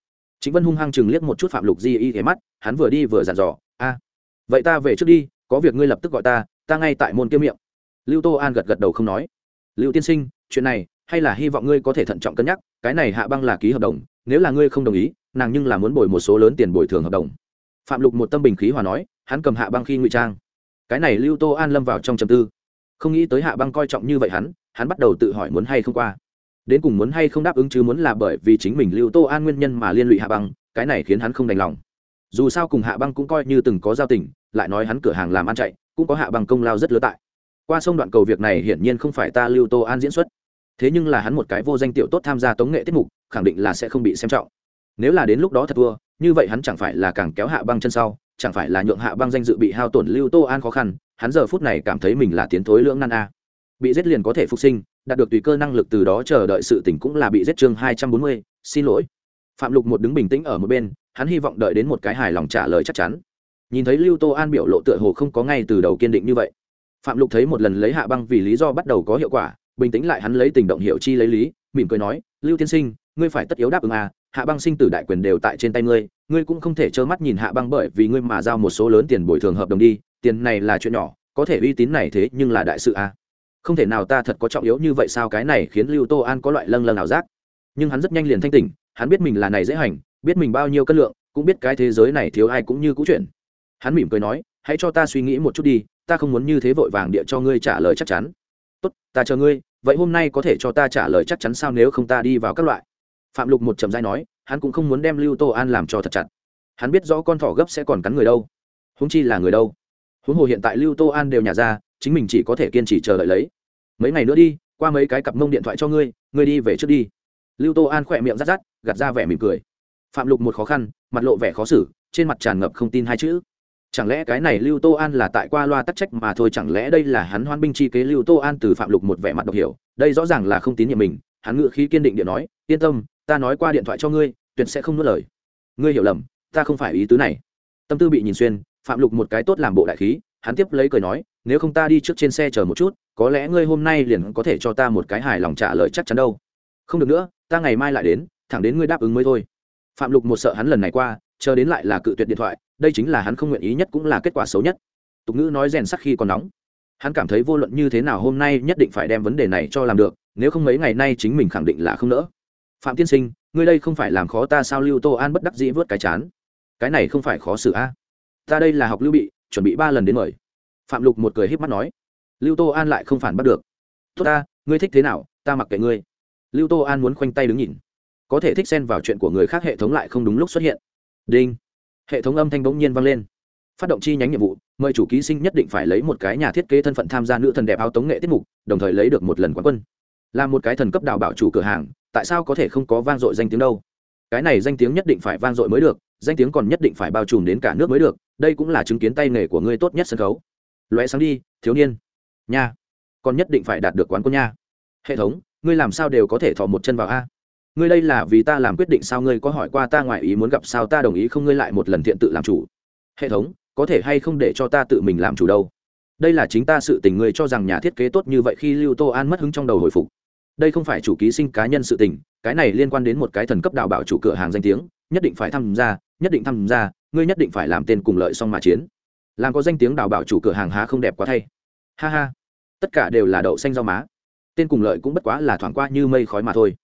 chính vân hung hăng chừng liếc một chút phạm lục di y thế mắt hắn vừa đi vừa dặn dò a vậy ta về trước đi có việc ngươi lập tức gọi ta ta ngay tại môn kiếm miệng lưu tô an gật gật đầu không nói lưu tiên sinh chuyện này hay là hy vọng ngươi có thể thận trọng cân nhắc cái này hạ băng là ký hợp đồng nếu là ngươi không đồng ý nàng nhưng là muốn bồi một số lớn tiền bồi thường hợp đồng phạm lục một tâm bình khí hòa nói hắn cầm hạ băng khi ngụy trang cái này lưu tô an lâm vào trong trầm tư không nghĩ tới hạ băng coi trọng như vậy hắn hắn bắt đầu tự hỏi muốn hay không qua. Đến cùng muốn hay không đáp ứng chứ muốn là bởi vì chính mình lưu tô an nguyên nhân mà liên lụy hạ băng, cái này khiến hắn không đành lòng. Dù sao cùng hạ băng cũng coi như từng có giao tình, lại nói hắn cửa hàng làm ăn chạy, cũng có hạ băng công lao rất lớn tại. Qua sông đoạn cầu việc này hiển nhiên không phải ta lưu tô an diễn xuất. Thế nhưng là hắn một cái vô danh tiểu tốt tham gia tống nghệ tiết mục, khẳng định là sẽ không bị xem trọng. Nếu là đến lúc đó thật thua, như vậy hắn chẳng phải là càng kéo hạ băng chân sau, chẳng phải là nhượng hạ băng danh dự bị hao tổn lưu tô an khó khăn hắn giờ phút này cảm thấy mình là tiến thối lưỡng nan a. Bị giết liền có thể phục sinh, đạt được tùy cơ năng lực từ đó chờ đợi sự tỉnh cũng là bị giết chương hai trăm bốn mươi, xin lỗi. Phạm lục một đứng bình tĩnh ở một bên, hắn hy vọng đợi đến một cái hài lòng trả lời chắc chắn. Nhìn thấy lưu tô an biểu lộ tựa hồ không có ngay từ đầu kiên định như vậy. Phạm lục thấy một lần lấy hạ băng vì lý do bắt đầu có hiệu quả, bình tĩnh lại hắn lấy tình động hiệu chi lấy lý, mỉm cười nói, lưu tiên sinh, ngươi phải tất yếu đáp ứng à hạ băng sinh tử đại quyền đều tại trên tay ngươi ngươi cũng không thể trơ mắt nhìn hạ băng bởi vì ngươi mà giao một số lớn tiền bồi thường hợp đồng đi tiền này là chuyện nhỏ, có thể uy tín này thế nhưng là đại sự à. Không thể nào ta thật có trọng yếu như vậy sao cái này khiến lưu tô an có loại lâng lâng ảo giác. Nhưng hắn rất nhanh liền thanh tỉnh, hắn biết mình là này dễ hành, biết mình bao nhiêu cân lượng, cũng biết cái thế giới này thiếu ai cũng như cũ chuyện. Hắn mỉm cười nói, hãy cho ta suy nghĩ một chút đi, ta không muốn như thế vội vàng địa cho ngươi trả lời chắc chắn. Tốt, ta chờ ngươi, vậy hôm nay có thể cho ta trả lời chắc chắn sao nếu không ta đi vào các loại? Phạm lục một trầm dai nói, hắn cũng không muốn đem lưu tô an làm cho thật chặt. Hắn biết rõ con thỏ gấp sẽ còn cắn người đâu. Húng chi là người đâu? Huống hồ hiện tại lưu tô an đều nhả ra, chính mình chỉ có thể kiên trì chờ đợi lấy. Mấy ngày nữa đi, qua mấy cái cặp mông điện thoại cho ngươi ngươi đi về trước đi. Lưu tô an khỏe miệng rát rát, gạt ra vẻ mỉm cười. Phạm lục một khó khăn, mặt lộ vẻ khó xử, trên mặt tràn ngập không tin hai chữ. Chẳng lẽ cái này lưu tô an là tại qua loa tắc trách mà thôi, chẳng lẽ đây là hắn hoan binh chi kế lưu tô an từ phạm lục một vẻ mặt độc hiểu, đây rõ ràng là không tín nhiệm mình, hắn ngự khí kiên định điện nói, yên tâm, ta nói qua điện thoại cho ngươi, tuyệt sẽ không nuốt lời. Ngươi hiểu lầm, ta không phải ý tứ này. Tâm tư bị nhìn xuyên phạm lục một cái tốt làm bộ đại khí, hắn tiếp lấy cười nói, nếu không ta đi trước trên xe chờ một chút, có lẽ ngươi hôm nay liền có thể cho ta một cái hài lòng trả lời chắc chắn đâu. Không được nữa, ta ngày mai lại đến, thẳng đến ngươi đáp ứng mới thôi. Phạm lục một sợ hắn lần này qua, chờ đến lại là cự tuyệt điện thoại, đây chính là hắn không nguyện ý nhất cũng là kết quả xấu nhất. Tục ngữ nói rèn sắc khi còn nóng. Hắn cảm thấy vô luận như thế nào hôm nay nhất định phải đem vấn đề này cho làm được, nếu không mấy ngày nay chính mình khẳng định là không nỡ. Phạm tiên sinh, ngươi đây không phải làm khó ta sao? Lưu tô an bất đắc dĩ vớt cái chán. Cái này không phải khó xử a ta đây là học lưu bị, chuẩn bị ba lần đến mời. Phạm lục một cười h í p mắt nói. Lưu tô an lại không phản bắt được. Tốt ta, ngươi thích thế nào, ta mặc kệ ngươi. Lưu tô an muốn khoanh tay đứng nhìn. Có thể thích xen vào chuyện của người khác hệ thống lại không đúng lúc xuất hiện. Đinh. Hệ thống âm thanh bỗng nhiên vang lên. Phát động chi nhánh nhiệm vụ, mời chủ ký sinh nhất định phải lấy một cái nhà thiết kế thân phận tham gia nữ thần đẹp áo tống nghệ tiết mục, đồng thời lấy được một lần quán quân. Là một cái thần cấp đào bảo chủ cửa hàng, tại sao có thể không có vang dội danh tiếng đâu? Cái này danh tiếng nhất định phải vang dội mới được danh tiếng còn nhất định phải bao trùm đến cả nước mới được, đây cũng là chứng kiến tay nghề của ngươi tốt nhất sân khấu. Lóe sáng đi, thiếu niên. Nha. Còn nhất định phải đạt được quán quân nha. Hệ thống, ngươi làm sao đều có thể thò một chân vào a? Ngươi đây là vì ta làm quyết định sao ngươi có hỏi qua ta ngoại ý muốn gặp sao ta đồng ý không ngươi lại một lần thiện tự làm chủ? Hệ thống, có thể hay không để cho ta tự mình làm chủ đâu? Đây là chính ta sự tình ngươi cho rằng nhà thiết kế tốt như vậy khi lưu tô an mất hứng trong đầu hồi phục. Đây không phải chủ ký sinh cá nhân sự tình, cái này liên quan đến một cái thần cấp đào bảo chủ cửa hàng danh tiếng nhất định phải tham gia, nhất định tham gia, ngươi nhất định phải làm tên cùng lợi xong mà chiến. Làm có danh tiếng đào bảo chủ cửa hàng há không đẹp quá thay. Ha ha. Tất cả đều là đậu xanh rau má. Tên cùng lợi cũng bất quá là thoảng qua như mây khói mà thôi.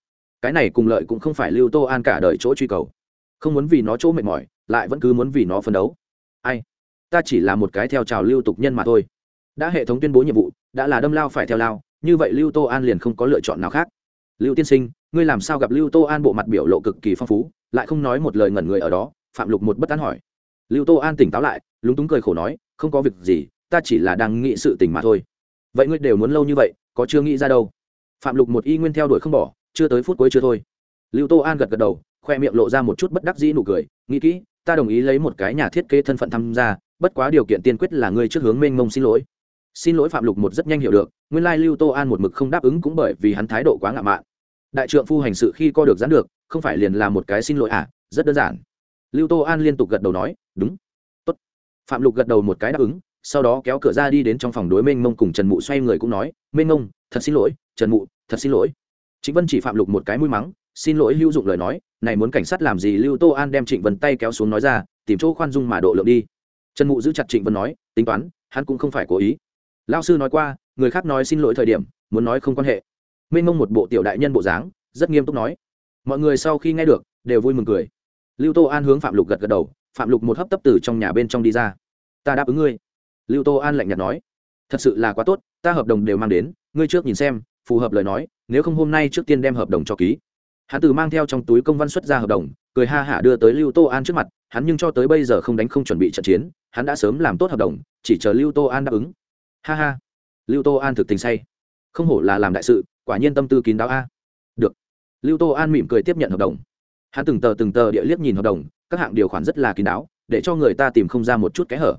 Cái này cùng lợi cũng không phải lưu tô an cả đời chỗ truy cầu. Không muốn vì nó chỗ mệt mỏi, lại vẫn cứ muốn vì nó phấn đấu. Ai? Ta chỉ là một cái theo trào lưu tục nhân mà thôi. Đã hệ thống tuyên bố nhiệm vụ, đã là đâm lao phải theo lao, như vậy lưu tô an liền không có lựa chọn nào khác. Lưu tiên sinh, ngươi làm sao gặp lưu tô an bộ mặt biểu lộ cực kỳ phong phú? Lại không nói một lời ngẩn người ở đó, phạm lục một bất tán hỏi. Lưu tô an tỉnh táo lại, lúng túng cười khổ nói, không có việc gì, ta chỉ là đang nghĩ sự tình mà thôi. Vậy ngươi đều muốn lâu như vậy, có chưa nghĩ ra đâu? Phạm lục một y nguyên theo đuổi không bỏ, chưa tới phút cuối chưa thôi. Lưu tô an gật gật đầu, khoe miệng lộ ra một chút bất đắc dĩ nụ cười, nghĩ kỹ, ta đồng ý lấy một cái nhà thiết kế thân phận tham gia, bất quá điều kiện tiên quyết là ngươi trước hướng mênh mông xin lỗi. Xin lỗi phạm lục một rất nhanh hiểu được, nguyên lai lưu tô an một mực không đáp ứng cũng bởi vì hắn thái độ quá ngạo mạn. Đại trượng phu hành sự khi co được gián được không phải liền là một cái xin lỗi à rất đơn giản. Lưu tô an liên tục gật đầu nói, đúng. Tốt. phạm lục gật đầu một cái đáp ứng, sau đó kéo cửa ra đi đến trong phòng đối mênh mông cùng trần mụ xoay người cũng nói mênh mông thật xin lỗi, trần mụ, thật xin lỗi. Trịnh vân chỉ phạm lục một cái mũi mắng, xin lỗi lưu dụng lời nói, này muốn cảnh sát làm gì? Lưu tô an đem trịnh vân tay kéo xuống nói ra, tìm chỗ khoan dung mà độ lượng đi. Trần mụ giữ chặt trịnh vân nói, tính toán, hắn cũng không phải cố ý. Lao sư nói qua, người khác nói xin lỗi thời điểm, muốn nói không quan hệ. Mênh mông một bộ tiểu đại nhân bộ dáng, rất nghiêm túc nói mọi người sau khi nghe được, đều vui mừng cười. Lưu tô an hướng phạm lục gật gật đầu, phạm lục một hấp tấp từ trong nhà bên trong đi ra. Ta đáp ứng ngươi. Lưu tô an lạnh nhạt nói. Thật sự là quá tốt, ta hợp đồng đều mang đến, ngươi trước nhìn xem, phù hợp lời nói, nếu không hôm nay trước tiên đem hợp đồng cho ký. Hắn từ mang theo trong túi công văn xuất ra hợp đồng, cười ha hả đưa tới lưu tô an trước mặt, hắn nhưng cho tới bây giờ không đánh không chuẩn bị trận chiến, hắn đã sớm làm tốt hợp đồng, chỉ chờ lưu tô an đáp ứng. Ha ha. Lưu tô an thực tình say. Không hổ là làm đại sự, quả nhiên tâm tư kín đáo a. Được lưu tô an mỉm cười tiếp nhận hợp đồng. Hắn từng tờ từng tờ địa liếc nhìn hợp đồng, các hạng điều khoản rất là kín đáo, để cho người ta tìm không ra một chút kẽ hở.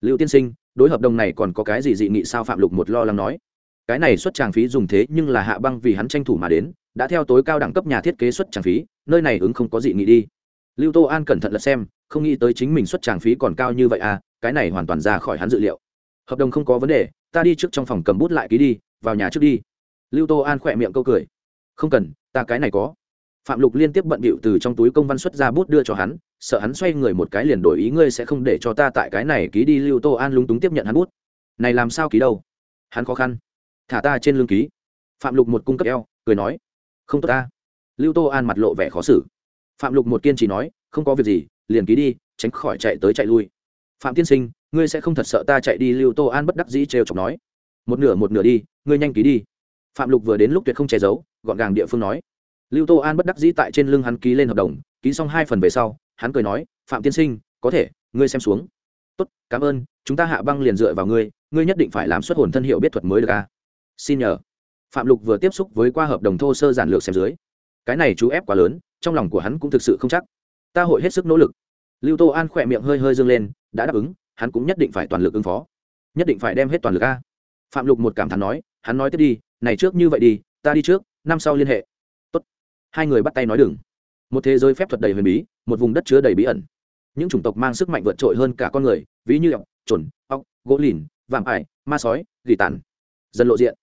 Lưu tiên sinh, đối hợp đồng này còn có cái gì dị nghị sao phạm lục một lo lắng nói. Cái này xuất tràng phí dùng thế nhưng là hạ băng vì hắn tranh thủ mà đến, đã theo tối cao đẳng cấp nhà thiết kế xuất tràng phí, nơi này ứng không có dị nghị đi. Lưu tô an cẩn thận lật xem, không nghĩ tới chính mình xuất tràng phí còn cao như vậy à cái này hoàn toàn ra khỏi hắn dự liệu. Hợp đồng không có vấn đề, ta đi trước trong phòng cầm bút lại ký đi, vào nhà trước đi. Lưu tô an khỏe miệng câu cười không cần, ta cái này có. Phạm lục liên tiếp bận bịu từ trong túi công văn xuất ra bút đưa cho hắn, sợ hắn xoay người một cái liền đổi ý ngươi sẽ không để cho ta tại cái này ký đi lưu tô an lúng túng tiếp nhận hắn bút. Này làm sao ký đâu? Hắn khó khăn. Thả ta trên lương ký. Phạm lục một cung cấp eo, cười nói. Không tốt ta. Lưu tô an mặt lộ vẻ khó xử. Phạm lục một kiên chỉ nói, không có việc gì, liền ký đi, tránh khỏi chạy tới chạy lui. Phạm tiên sinh, ngươi sẽ không thật sợ ta chạy đi lưu tô an bất đắc dĩ trêu chọc nói. Một nửa một nửa đi, ngươi nhanh ký đi. Phạm lục vừa đến lúc tuyệt không che giấu gọn gàng địa phương nói. Lưu tô an bất đắc dĩ tại trên lưng hắn ký lên hợp đồng, ký xong hai phần về sau, hắn cười nói, phạm tiên sinh, có thể, ngươi xem xuống. Tốt, cảm ơn, chúng ta hạ băng liền dựa vào ngươi ngươi nhất định phải làm xuất hồn thân hiệu biết thuật mới được à? xin nhờ. Phạm lục vừa tiếp xúc với qua hợp đồng thô sơ giản lược xem dưới. Cái này chú ép quá lớn, trong lòng của hắn cũng thực sự không chắc. Ta hội hết sức nỗ lực. Lưu tô an khỏe miệng hơi hơi dâng lên, đã đáp ứng, hắn cũng nhất định phải toàn lực ứng phó. Nhất định phải đem hết toàn lực a. Phạm lục một cảm thán nói, hắn nói tiếp đi, này trước như vậy đi, ta đi trước năm sau liên hệ. Tốt. hai người bắt tay nói đừng. Một thế giới phép thuật đầy huyền bí, một vùng đất chứa đầy bí ẩn. Những chủng tộc mang sức mạnh vượt trội hơn cả con người, ví như ọc trồn ọc gỗ lìn vàng ải, ma sói, gỉ tàn. Dần lộ diện.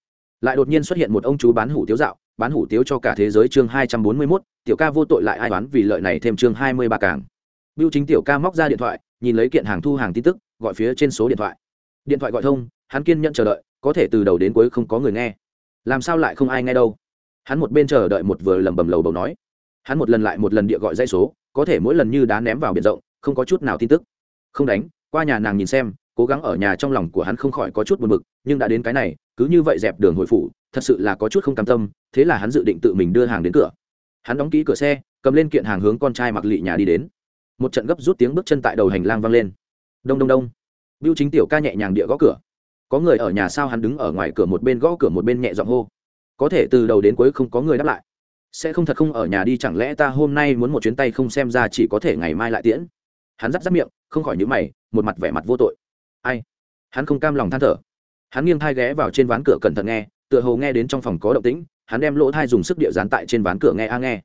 Lại đột nhiên xuất hiện một ông chú bán hủ tiếu dạo, bán hủ tiếu cho cả thế giới chương hai trăm bốn mươi mốt, tiểu ca vô tội lại ai đoán vì lợi này thêm chương hai mươi ba càng. Biêu chính tiểu ca móc ra điện thoại, nhìn lấy kiện hàng thu hàng tin tức, gọi phía trên số điện thoại. Điện thoại gọi thông, hắn kiên nhận chờ đợi, có thể từ đầu đến cuối không có người nghe. Làm sao lại không ai nghe đâu? Hắn một bên chờ đợi một vừa lầm bầm lầu bầu nói. Hắn một lần lại một lần địa gọi dây số, có thể mỗi lần như đá ném vào biển rộng, không có chút nào tin tức. Không đánh, qua nhà nàng nhìn xem, cố gắng ở nhà trong lòng của hắn không khỏi có chút buồn bực, nhưng đã đến cái này, cứ như vậy dẹp đường hội phủ, thật sự là có chút không cam tâm, thế là hắn dự định tự mình đưa hàng đến cửa. Hắn đóng kỹ cửa xe, cầm lên kiện hàng hướng con trai mặc lị nhà đi đến. Một trận gấp rút tiếng bước chân tại đầu hành lang vang lên. Đông đông đông. Biêu chính tiểu ca nhẹ nhàng địa gõ cửa. Có người ở nhà sao hắn đứng ở ngoài cửa một bên gõ cửa một bên nhẹ giọng hô có thể từ đầu đến cuối không có người đáp lại. Sẽ không thật không ở nhà đi, chẳng lẽ ta hôm nay muốn một chuyến tay không xem ra chỉ có thể ngày mai lại tiễn? Hắn rắt rắt miệng, không khỏi nhữ mày, một mặt vẻ mặt vô tội. Ai? Hắn không cam lòng than thở. Hắn nghiêng thai ghé vào trên ván cửa cẩn thận nghe, tựa hồ nghe đến trong phòng có động tĩnh, hắn đem lỗ thai dùng sức địa dán tại trên ván cửa nghe a nghe.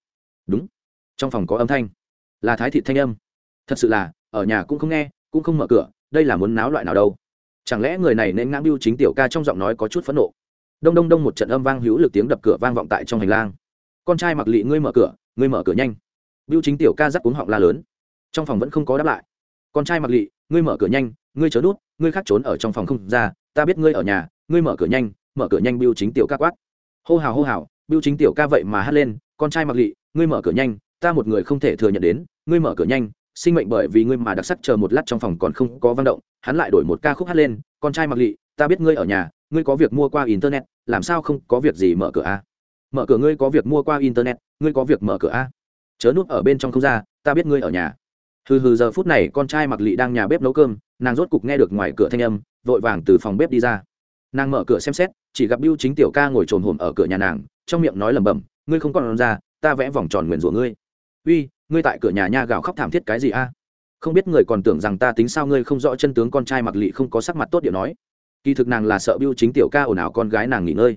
Đúng. Trong phòng có âm thanh. Là thái thị thanh âm. Thật sự là, ở nhà cũng không nghe, cũng không mở cửa, đây là muốn náo loại nào đâu. Chẳng lẽ người này nên ngang biêu chính tiểu ca trong giọng nói có chút phẫn nộ? Đông đông đông một trận âm vang hữu lực tiếng đập cửa vang vọng tại trong hành lang. Con trai mặc lị ngươi mở cửa, ngươi mở cửa nhanh. Biêu chính tiểu ca dắt cuống họng la lớn. Trong phòng vẫn không có đáp lại. Con trai mặc lị, ngươi mở cửa nhanh, ngươi chớ đút ngươi khác trốn ở trong phòng không ra, ta biết ngươi ở nhà, ngươi mở cửa nhanh, mở cửa nhanh biêu chính tiểu ca quát. Hô hào hô hào biêu chính tiểu ca vậy mà hát lên, con trai mặc lị, ngươi mở cửa nhanh, ta một người không thể thừa nhận đến, ngươi mở cửa nhanh, sinh mệnh bởi vì ngươi mà đặc sắc chờ một lát trong phòng còn không có vang động, hắn lại đổi một ca khúc hát lên, con trai mặc lị, ta biết ngươi ở nhà ngươi có việc mua qua internet, làm sao không có việc gì mở cửa a? Mở cửa ngươi có việc mua qua internet, ngươi có việc mở cửa a? Chớ núp ở bên trong không ra, ta biết ngươi ở nhà. Hừ hừ, giờ phút này con trai mặc lị đang nhà bếp nấu cơm, nàng rốt cục nghe được ngoài cửa thanh âm, vội vàng từ phòng bếp đi ra. Nàng mở cửa xem xét, chỉ gặp biêu chính tiểu ca ngồi trồn hồn ở cửa nhà nàng, trong miệng nói lẩm bẩm, ngươi không còn ra, ta vẽ vòng tròn nguyền rủa ngươi. Uy, ngươi tại cửa nhà nha gào khóc thảm thiết cái gì a? Không biết người còn tưởng rằng ta tính sao ngươi không rõ chân tướng. Con trai mặc lị không có sắc mặt tốt điệu nói kỳ thực nàng là sợ biêu chính tiểu ca ồn ào con gái nàng nghỉ ngơi.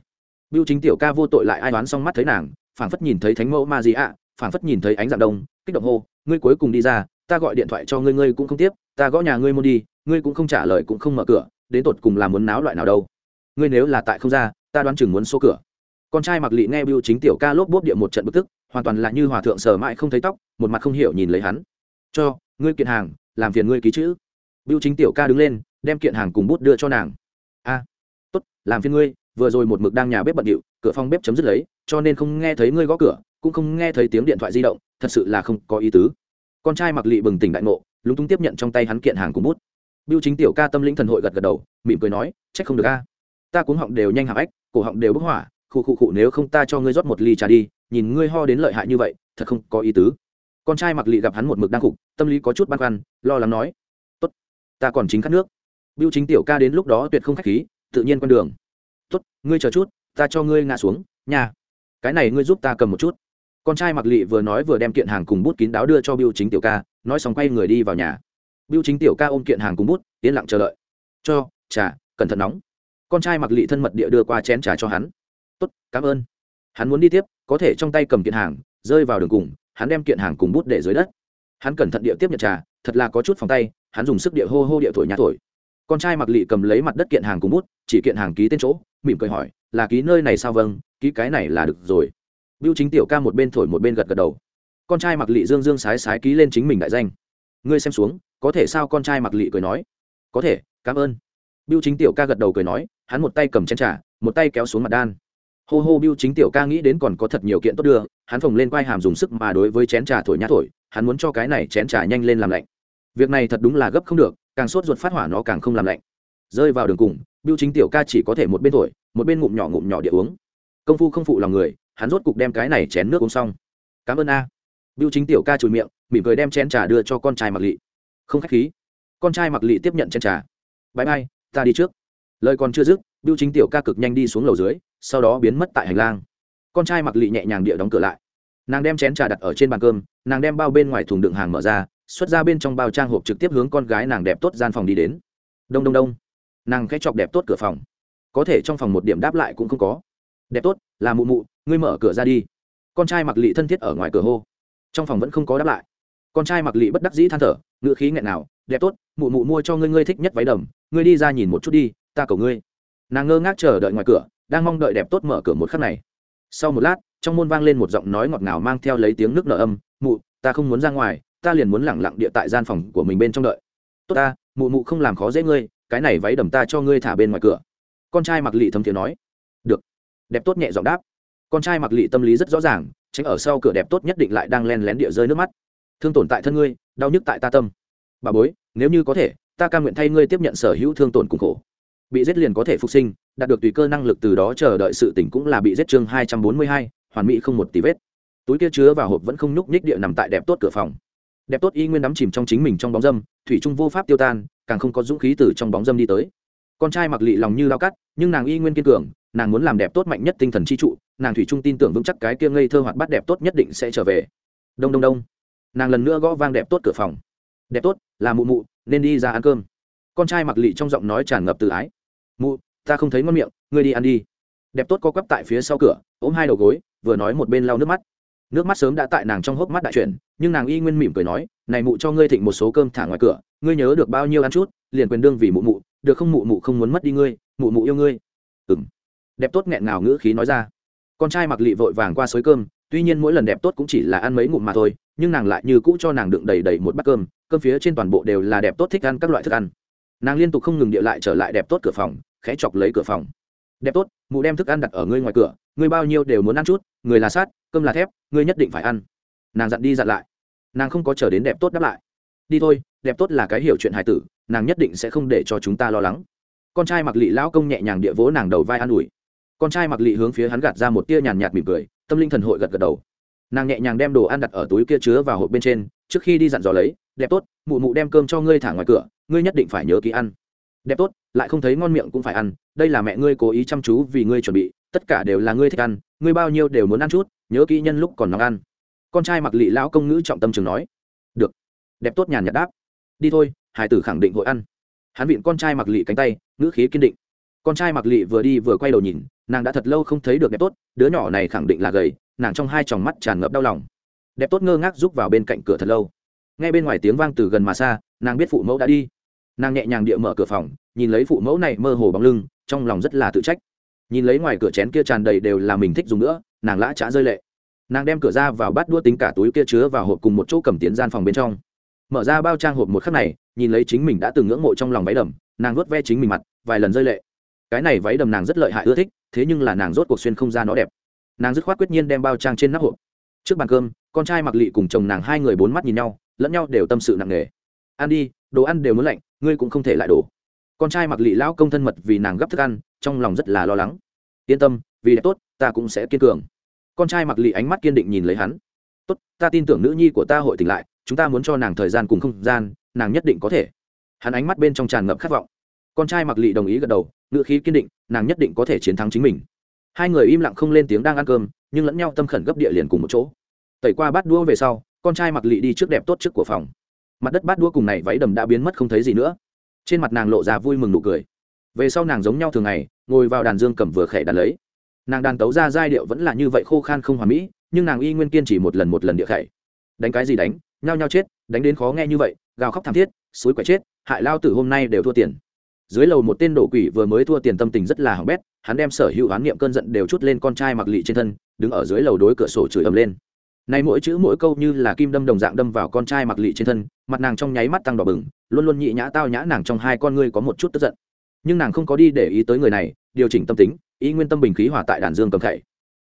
Biêu chính tiểu ca vô tội lại ai đoán xong mắt thấy nàng, phảng phất nhìn thấy thánh mẫu ma gì ạ, phảng phất nhìn thấy ánh dạng đông, kích động hô, ngươi cuối cùng đi ra, ta gọi điện thoại cho ngươi ngươi cũng không tiếp, ta gõ nhà ngươi muốn đi, ngươi cũng không trả lời, cũng không mở cửa, đến tột cùng là muốn náo loại nào đâu. Ngươi nếu là tại không ra, ta đoán chừng muốn xô cửa. Con trai mặc lị nghe biêu chính tiểu ca lốp bốp địa một trận bức tức, hoàn toàn là như hòa thượng sờ mãi không thấy tóc, một mặt không hiểu nhìn lấy hắn. Cho, ngươi kiện hàng, làm phiền ngươi ký chữ. Biêu chính tiểu ca đứng lên, đem kiện hàng cùng bút đưa cho nàng a tốt, làm phiền ngươi, vừa rồi một mực đang nhà bếp bận điệu, cửa phòng bếp chấm dứt lấy, cho nên không nghe thấy ngươi gõ cửa, cũng không nghe thấy tiếng điện thoại di động, thật sự là không có ý tứ. Con trai mặc lị bừng tỉnh đại ngộ, lúng túng tiếp nhận trong tay hắn kiện hàng cùng bút. Biêu chính tiểu ca tâm lĩnh thần hội gật gật đầu, mỉm cười nói, trách không được a. Ta cuống họng đều nhanh hạng ách cổ họng đều bức hỏa, khụ khụ khụ nếu không ta cho ngươi rót một ly trà đi, nhìn ngươi ho đến lợi hại như vậy, thật không có ý tứ. Con trai mặc lị gặp hắn một mực đang khục, tâm lý có chút băn khoăn, lo lắng nói, tốt, ta còn chính khát nước biêu chính tiểu ca đến lúc đó tuyệt không khách khí, tự nhiên con đường. Tốt, ngươi chờ chút, ta cho ngươi ngã xuống nhà cái này ngươi giúp ta cầm một chút. Con trai mặc Lệ vừa nói vừa đem kiện hàng cùng bút kín đáo đưa cho biêu chính tiểu ca, nói xong quay người đi vào nhà. Biêu chính tiểu ca ôm kiện hàng cùng bút, yên lặng chờ đợi. Cho, trà, cẩn thận nóng. Con trai mặc Lệ thân mật địa đưa qua chén trà cho hắn. Tốt, cảm ơn. Hắn muốn đi tiếp, có thể trong tay cầm kiện hàng, rơi vào đường cùng, hắn đem kiện hàng cùng bút để dưới đất. Hắn cẩn thận địa tiếp nhận trà, thật là có chút phòng tay, hắn dùng sức địa hô hô địa thổi nhà thổi con trai mặc lị cầm lấy mặt đất kiện hàng cùng bút chỉ kiện hàng ký tên chỗ mỉm cười hỏi là ký nơi này sao vâng ký cái này là được rồi biêu Chính tiểu ca một bên thổi một bên gật gật đầu. Con trai Mặc Lị Dương Dương sái sái ký lên chính mình đại danh. Ngươi xem xuống, có thể sao con trai Mặc Lị cười nói. Có thể, cảm ơn. biêu Chính tiểu ca gật đầu cười nói, hắn một tay cầm chén trà, một tay kéo xuống mặt đan. Hô hô biêu Chính tiểu ca nghĩ đến còn có thật nhiều kiện tốt đưa, hắn phồng lên quai hàm dùng sức mà đối với chén trà thổi nhã thổi, hắn muốn cho cái này chén trà nhanh lên làm lạnh. Việc này thật đúng là gấp không được, càng sốt ruột phát hỏa nó càng không làm lạnh. Rơi vào đường cùng, Biêu Chính tiểu ca chỉ có thể một bên thổi, một bên ngụm nhỏ ngụm nhỏ địa uống. Công phu không phụ lòng người, hắn rốt cục đem cái này chén nước uống xong. Cảm ơn a. Biêu chính tiểu ca chùi miệng mỉm cười đem chén trà đưa cho con trai mặc lị. Không khách khí. Con trai mặc lị tiếp nhận chén trà. Bãi bay ta đi trước. Lời còn chưa dứt biêu chính tiểu ca cực nhanh đi xuống lầu dưới sau đó biến mất tại hành lang. Con trai mặc lị nhẹ nhàng địa đóng cửa lại. Nàng đem chén trà đặt ở trên bàn cơm nàng đem bao bên ngoài thùng đựng hàng mở ra xuất ra bên trong bao trang hộp trực tiếp hướng con gái nàng đẹp tốt gian phòng đi đến. Đông đông đông. Nàng khẽ chọc đẹp tốt cửa phòng. Có thể trong phòng một điểm đáp lại cũng không có. Đẹp tốt, là mụ mụ, ngươi mở cửa ra đi. Con trai mặc lị thân thiết ở ngoài cửa hô. Trong phòng vẫn không có đáp lại. Con trai mặc lị bất đắc dĩ than thở ngựa khí nghẹn nào đẹp tốt, mụ mụ mua cho ngươi ngươi thích nhất váy đầm, ngươi đi ra nhìn một chút đi, ta cầu ngươi. Nàng ngơ ngác chờ đợi ngoài cửa, đang mong đợi đẹp tốt mở cửa một khắc này. Sau một lát, trong môn vang lên một giọng nói ngọt ngào mang theo lấy tiếng nước nở âm, mụ, ta không muốn ra ngoài ta liền muốn lẳng lặng địa tại gian phòng của mình bên trong đợi. Tốt ta, mụ mụ không làm khó dễ ngươi, cái này váy đầm ta cho ngươi thả bên ngoài cửa. Con trai mặc lị thấm tiếng nói. Được. Đẹp tốt nhẹ giọng đáp. Con trai mặc lị tâm lý rất rõ ràng, tránh ở sau cửa đẹp tốt nhất định lại đang len lén địa rơi nước mắt. Thương tổn tại thân ngươi, đau nhức tại ta tâm. Bà bối, nếu như có thể, ta ca nguyện thay ngươi tiếp nhận sở hữu thương tổn cùng khổ. Bị giết liền có thể phục sinh, đạt được tùy cơ năng lực từ đó chờ đợi sự tỉnh cũng là bị giết chương hai trăm bốn mươi hai, hoàn mỹ không một tí vết. Túi kia chứa vào hộp vẫn không nhúc nhích địa nằm tại đẹp tốt cửa phòng đẹp tốt y nguyên đắm chìm trong chính mình trong bóng dâm, thủy trung vô pháp tiêu tan, càng không có dũng khí từ trong bóng dâm đi tới. Con trai mặc lị lòng như lao cắt, nhưng nàng y nguyên kiên cường, nàng muốn làm đẹp tốt mạnh nhất tinh thần chi trụ, nàng thủy trung tin tưởng vững chắc cái kia ngây thơ hoạt bát đẹp tốt nhất định sẽ trở về. Đông đông đông. Nàng lần nữa gõ vang đẹp tốt cửa phòng. Đẹp tốt, là mụ mụ, nên đi ra ăn cơm. Con trai mặc lị trong giọng nói tràn ngập tự ái. Mụ, ta không thấy ngon miệng, ngươi đi ăn đi. Đẹp tốt có quắp tại phía sau cửa, ôm hai đầu gối, vừa nói một bên lau nước mắt. Nước mắt sớm đã tại nàng trong hốc mắt đại chuyển nhưng nàng y nguyên mỉm cười nói, này mụ cho ngươi thịnh một số cơm thả ngoài cửa, ngươi nhớ được bao nhiêu ăn chút, liền quyền đương vì mụ mụ, được không mụ mụ không muốn mất đi ngươi, mụ mụ yêu ngươi. Ừng đẹp tốt nghẹn ngào ngữ khí nói ra. Con trai mặc lị vội vàng qua xới cơm, tuy nhiên mỗi lần đẹp tốt cũng chỉ là ăn mấy ngụm mà thôi, nhưng nàng lại như cũ cho nàng đựng đầy đầy một bát cơm cơm phía trên toàn bộ đều là đẹp tốt thích ăn các loại thức ăn. Nàng liên tục không ngừng địa lại trở lại đẹp tốt cửa phòng, khẽ chọc lấy cửa phòng. Đẹp tốt, mụ đem thức ăn đặt ở ngươi ngoài cửa, ngươi bao nhiêu đều muốn ăn chút, người là sát cơm là thép, ngươi nhất định phải ăn. Nàng dặn đi dặn lại nàng không có chờ đến đẹp tốt đáp lại. Đi thôi, đẹp tốt là cái hiểu chuyện hài tử, nàng nhất định sẽ không để cho chúng ta lo lắng. Con trai mặc lị lão công nhẹ nhàng địa vỗ nàng đầu vai an ủi. Con trai mặc lị hướng phía hắn gạt ra một tia nhàn nhạt mỉm cười, tâm linh thần hội gật gật đầu. Nàng nhẹ nhàng đem đồ ăn đặt ở túi kia chứa vào hộp bên trên, trước khi đi dặn dò lấy, đẹp tốt, mụ mụ đem cơm cho ngươi thả ngoài cửa, ngươi nhất định phải nhớ ký ăn. Đẹp tốt, lại không thấy ngon miệng cũng phải ăn, đây là mẹ ngươi cố ý chăm chú vì ngươi chuẩn bị, tất cả đều là ngươi thích ăn, ngươi bao nhiêu đều muốn ăn chút, nhớ kỹ nhân lúc còn nóng ăn con trai mặc lị lão công ngữ trọng tâm trường nói, được, đẹp tốt nhàn nhạt đáp. Đi thôi, hải tử khẳng định hội ăn. Hắn vịn con trai mặc lị cánh tay, ngữ khí kiên định. Con trai mặc lị vừa đi vừa quay đầu nhìn, nàng đã thật lâu không thấy được đẹp tốt, đứa nhỏ này khẳng định là gầy, nàng trong hai tròng mắt tràn ngập đau lòng. Đẹp tốt ngơ ngác rúc vào bên cạnh cửa thật lâu. Ngay bên ngoài tiếng vang từ gần mà xa, nàng biết phụ mẫu đã đi. Nàng nhẹ nhàng địa mở cửa phòng, nhìn lấy phụ mẫu này mơ hồ bóng lưng, trong lòng rất là tự trách. Nhìn lấy ngoài cửa chén kia tràn đầy đều là mình thích dùng nữa, nàng lã trá rơi lệ nàng đem cửa ra vào bắt đua tính cả túi kia chứa vào hộp cùng một chỗ cầm tiến gian phòng bên trong. Mở ra bao trang hộp một khắc này, nhìn lấy chính mình đã từng ngưỡng mộ trong lòng váy đầm, nàng vuốt ve chính mình mặt, vài lần rơi lệ. Cái này váy đầm nàng rất lợi hại ưa thích, thế nhưng là nàng rốt cuộc xuyên không ra nó đẹp. Nàng dứt khoát quyết nhiên đem bao trang trên nắp hộp. Trước bàn cơm, con trai mặc lị cùng chồng nàng hai người bốn mắt nhìn nhau, lẫn nhau đều tâm sự nặng nề. Ăn đi, đồ ăn đều muốn lạnh, ngươi cũng không thể lại đổ. Con trai mặc lị lão công thân mật vì nàng gấp thức ăn, trong lòng rất là lo lắng. Yên tâm, vì đẹp tốt, ta cũng sẽ kiên cường con trai mặc lì ánh mắt kiên định nhìn lấy hắn. Tốt, ta tin tưởng nữ nhi của ta hội tỉnh lại, chúng ta muốn cho nàng thời gian cùng không gian, nàng nhất định có thể. Hắn ánh mắt bên trong tràn ngập khát vọng. Con trai mặc lì đồng ý gật đầu ngựa khí kiên định, nàng nhất định có thể chiến thắng chính mình. Hai người im lặng không lên tiếng đang ăn cơm, nhưng lẫn nhau tâm khẩn gấp địa liền cùng một chỗ. Tẩy qua bát đua về sau, con trai mặc lì đi trước đẹp tốt trước của phòng. Mặt đất bát đua cùng này váy đầm đã biến mất không thấy gì nữa. Trên mặt nàng lộ ra vui mừng nụ cười. Về sau nàng giống nhau thường ngày, ngồi vào đàn dương cầm vừa khẽ đàn lấy nàng đàn tấu ra giai điệu vẫn là như vậy khô khan không hoàn mỹ, nhưng nàng y nguyên kiên chỉ một lần một lần địa khẩy. Đánh cái gì đánh? Nhao nhao chết, đánh đến khó nghe như vậy, gào khóc thảm thiết, suối quẻ chết, hại lao tử hôm nay đều thua tiền. Dưới lầu một tên đổ quỷ vừa mới thua tiền tâm tình rất là hỏng bét, hắn đem sở hữu oán niệm cơn giận đều chút lên con trai mặc lị trên thân, đứng ở dưới lầu đối cửa sổ chửi ầm lên. Nay mỗi chữ mỗi câu như là kim đâm đồng dạng đâm vào con trai mặc lị trên thân, mặt nàng trong nháy mắt tăng đỏ bừng, luôn luôn nhị nhã tao nhã nàng trong hai con ngươi có một chút tức giận. Nhưng nàng không có đi để ý tới người này, điều chỉnh tâm tính ý nguyên tâm bình khí hòa tại đàn dương cầm thảy.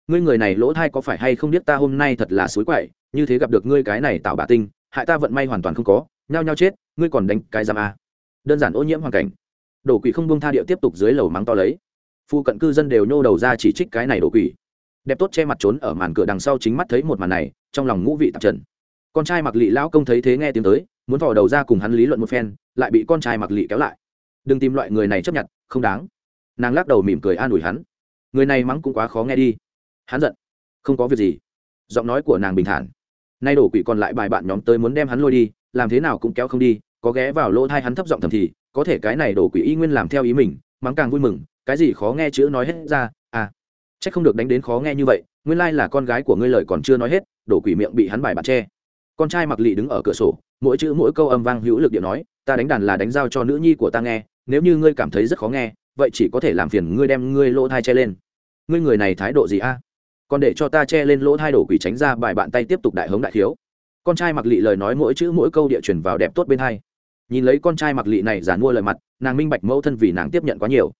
Ngươi người này lỗ thai có phải hay không biết ta hôm nay thật là suối quậy, như thế gặp được ngươi cái này tạo bà tinh, hại ta vận may hoàn toàn không có, nhao nhao chết, ngươi còn đánh cái giam a. Đơn giản ô nhiễm hoàn cảnh. Đổ quỷ không buông tha điệu tiếp tục dưới lầu mắng to lấy. Phu cận cư dân đều nhô đầu ra chỉ trích cái này đổ quỷ. Đẹp tốt che mặt trốn ở màn cửa đằng sau chính mắt thấy một màn này, trong lòng ngũ vị tạp trần. Con trai mặc lị lão công thấy thế nghe tiếng tới, muốn thò đầu ra cùng hắn lý luận một phen, lại bị con trai mặc lị kéo lại. Đừng tìm loại người này chấp nhận, không đáng nàng lắc đầu mỉm cười an ủi hắn. Người này mắng cũng quá khó nghe đi. Hắn giận. Không có việc gì. Giọng nói của nàng bình thản. Nay đổ quỷ còn lại bài bạn nhóm tới muốn đem hắn lôi đi, làm thế nào cũng kéo không đi, có ghé vào lỗ thai hắn thấp giọng thầm thì, có thể cái này đổ quỷ y nguyên làm theo ý mình, mắng càng vui mừng, cái gì khó nghe chữ nói hết ra à. C h ắ c không được đánh đến khó nghe như vậy, nguyên lai là con gái của ngươi lời còn chưa nói hết, đổ quỷ miệng bị hắn bài bạn che. Con trai mặc lị đứng ở cửa sổ, mỗi chữ mỗi câu âm vang hữu lực điện nói, ta đánh đàn là đánh giao cho nữ nhi của ta nghe, nếu như ngươi cảm thấy rất khó nghe vậy chỉ có thể làm phiền ngươi đem ngươi lỗ thai che lên. Ngươi người này thái độ gì a? Còn để cho ta che lên lỗ thai đổ quỷ tránh ra bài bạn tay tiếp tục đại hống đại thiếu. Con trai mặc lị lời nói mỗi chữ mỗi câu địa chuyển vào đẹp tốt bên hai. Nhìn lấy con trai mặc lị này giàn mua lời mặt, nàng minh bạch mẫu thân vì nàng tiếp nhận quá nhiều.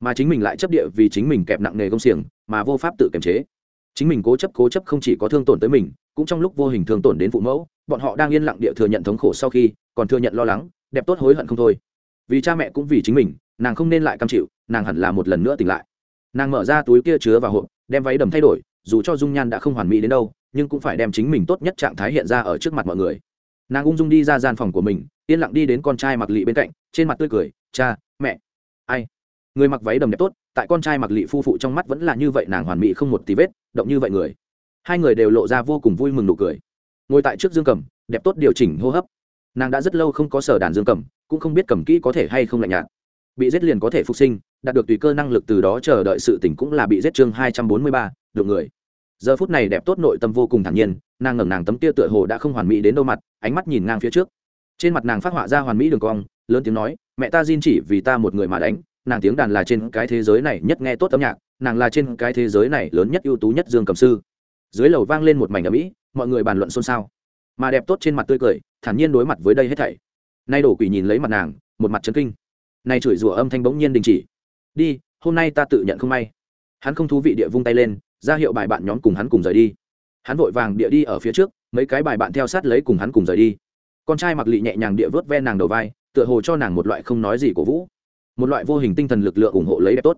Mà chính mình lại chấp địa vì chính mình kẹp nặng nghề công xiềng, mà vô pháp tự kiềm chế. Chính mình cố chấp cố chấp không chỉ có thương tổn tới mình, cũng trong lúc vô hình thương tổn đến phụ mẫu, bọn họ đang yên lặng địa thừa nhận thống khổ sau khi, còn thừa nhận lo lắng, đẹp tốt hối hận không thôi. Vì cha mẹ cũng vì chính mình nàng không nên lại cam chịu, nàng hẳn là một lần nữa tỉnh lại. Nàng mở ra túi kia chứa vào hộp, đem váy đầm thay đổi, dù cho dung nhan đã không hoàn mỹ đến đâu, nhưng cũng phải đem chính mình tốt nhất trạng thái hiện ra ở trước mặt mọi người. Nàng ung dung đi ra gian phòng của mình, yên lặng đi đến con trai mặc lị bên cạnh, trên mặt tươi cười, cha, mẹ. Ai? Người mặc váy đầm đẹp tốt, tại con trai mặc lị phu phụ trong mắt vẫn là như vậy, nàng hoàn mỹ không một tí vết, động như vậy người. Hai người đều lộ ra vô cùng vui mừng nụ cười. Ngồi tại trước dương cầm, đẹp tốt điều chỉnh hô hấp. Nàng đã rất lâu không có sở đàn dương cầm, cũng không biết cầm kỹ có thể hay không lạnh nhạt bị giết liền có thể phục sinh, đạt được tùy cơ năng lực từ đó chờ đợi sự tỉnh cũng là bị giết chương hai trăm bốn mươi ba được người. Giờ phút này đẹp tốt nội tâm vô cùng thản nhiên, nàng ngẩng nàng tấm tia tựa hồ đã không hoàn mỹ đến đâu mặt, ánh mắt nhìn ngang phía trước. Trên mặt nàng phát họa ra hoàn mỹ đường cong, lớn tiếng nói, mẹ ta diên chỉ vì ta một người mà đánh, nàng tiếng đàn là trên cái thế giới này nhất nghe tốt âm nhạc, nàng là trên cái thế giới này lớn nhất ưu tú nhất dương cầm sư. Dưới lầu vang lên một mảnh ở mỹ mọi người bàn luận xôn xao. Mà đẹp tốt trên mặt tươi cười, thản nhiên đối mặt với đây hết thảy. Nay đổ quỷ nhìn lấy mặt nàng, một mặt chấn kinh nay chửi rủa âm thanh bỗng nhiên đình chỉ. Đi, hôm nay ta tự nhận không may. Hắn không thú vị địa vung tay lên, ra hiệu bài bạn nhóm cùng hắn cùng rời đi. Hắn vội vàng địa đi ở phía trước, mấy cái bài bạn theo sát lấy cùng hắn cùng rời đi. Con trai mặc lị nhẹ nhàng địa vớt ve nàng đầu vai, tựa hồ cho nàng một loại không nói gì cổ vũ. Một loại vô hình tinh thần lực lượng ủng hộ lấy đẹp tốt.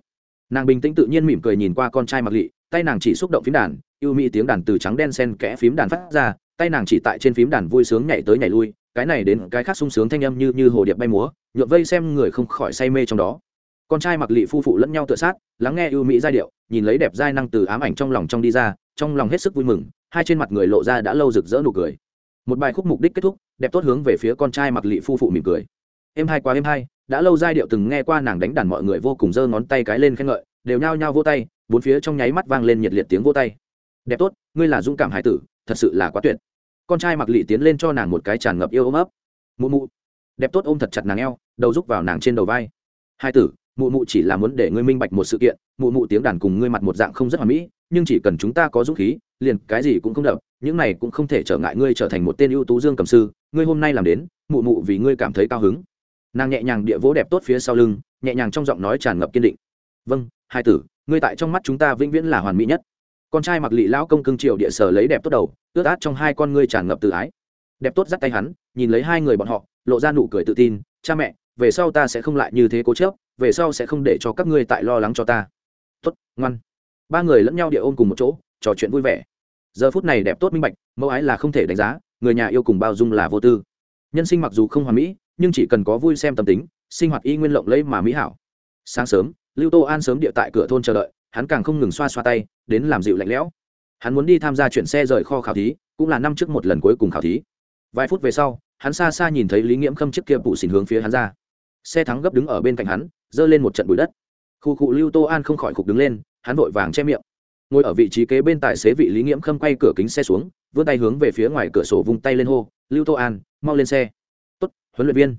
Nàng bình tĩnh tự nhiên mỉm cười nhìn qua con trai mặc lị, tay nàng chỉ xúc động phím đàn, yêu mỹ tiếng đàn từ trắng đen sen kẽ phím đàn phát ra, tay nàng chỉ tại trên phím đàn vui sướng nhảy tới nhảy lui cái này đến cái khác sung sướng thanh âm như như hồ điệp bay múa nhuộm vây xem người không khỏi say mê trong đó. Con trai mặc lị phu phụ lẫn nhau tựa sát, lắng nghe ưu mỹ giai điệu, nhìn lấy đẹp giai năng từ ám ảnh trong lòng trong đi ra, trong lòng hết sức vui mừng, hai trên mặt người lộ ra đã lâu rực rỡ nụ cười. Một bài khúc mục đích kết thúc, đẹp tốt hướng về phía con trai mặc lị phu phụ mỉm cười. Em hai quá em hai, đã lâu giai điệu từng nghe qua nàng đánh đàn mọi người vô cùng giơ ngón tay cái lên khen ngợi, đều nhao nhao vô tay, bốn phía trong nháy mắt vang lên nhiệt liệt tiếng vô tay. Đẹp tốt, ngươi là dũng cảm hải tử, thật sự là quá tuyệt con trai mặc lị tiến lên cho nàng một cái tràn ngập yêu ôm ấp. Mụ mụ. Đẹp tốt ôm thật chặt nàng eo, đầu rúc vào nàng trên đầu vai. Hai tử, mụ mụ chỉ là muốn để ngươi minh bạch một sự kiện, mụ mụ tiếng đàn cùng ngươi mặt một dạng không rất hoàn mỹ, nhưng chỉ cần chúng ta có dũng khí, liền cái gì cũng không đập, những này cũng không thể trở ngại ngươi trở thành một tên ưu tú dương cầm sư, ngươi hôm nay làm đến, mụ mụ vì ngươi cảm thấy cao hứng. Nàng nhẹ nhàng địa vỗ đẹp tốt phía sau lưng, nhẹ nhàng trong giọng nói tràn ngập kiên định. Vâng hai tử, ngươi tại trong mắt chúng ta vĩnh viễn là hoàn mỹ nhất con trai mặc lị lão công cưng triệu địa sở lấy đẹp tốt đầu, ướt át trong hai con ngươi tràn ngập tự ái. Đẹp tốt dắt tay hắn, nhìn lấy hai người bọn họ, lộ ra nụ cười tự tin, cha mẹ, về sau ta sẽ không lại như thế cố chớp về sau sẽ không để cho các ngươi tại lo lắng cho ta. Tốt, ngoan. Ba người lẫn nhau địa ôm cùng một chỗ, trò chuyện vui vẻ. Giờ phút này đẹp tốt minh bạch, mẫu ái là không thể đánh giá, người nhà yêu cùng bao dung là vô tư. Nhân sinh mặc dù không hoàn mỹ, nhưng chỉ cần có vui xem tâm tính, sinh hoạt y nguyên lộng lẫy mà mỹ hảo. Sáng sớm, lưu tô an sớm địa tại cửa thôn chờ đợi hắn càng không ngừng xoa xoa tay, đến làm dịu lạnh lẽo. Hắn muốn đi tham gia chuyển xe rời kho khảo thí, cũng là năm trước một lần cuối cùng khảo thí. Vài phút về sau, hắn xa xa nhìn thấy lý nghiễm khâm chiếc kia bụ xỉn hướng phía hắn ra. Xe thắng gấp đứng ở bên cạnh hắn, giơ lên một trận bụi đất. Khu cụ lưu tô an không khỏi khục đứng lên, hắn vội vàng che miệng. Ngồi ở vị trí kế bên tài xế vị lý nghiễm khâm quay cửa kính xe xuống, vươn tay hướng về phía ngoài cửa sổ vung tay lên hô, lưu tô an, mau lên xe. Tốt, huấn luyện viên.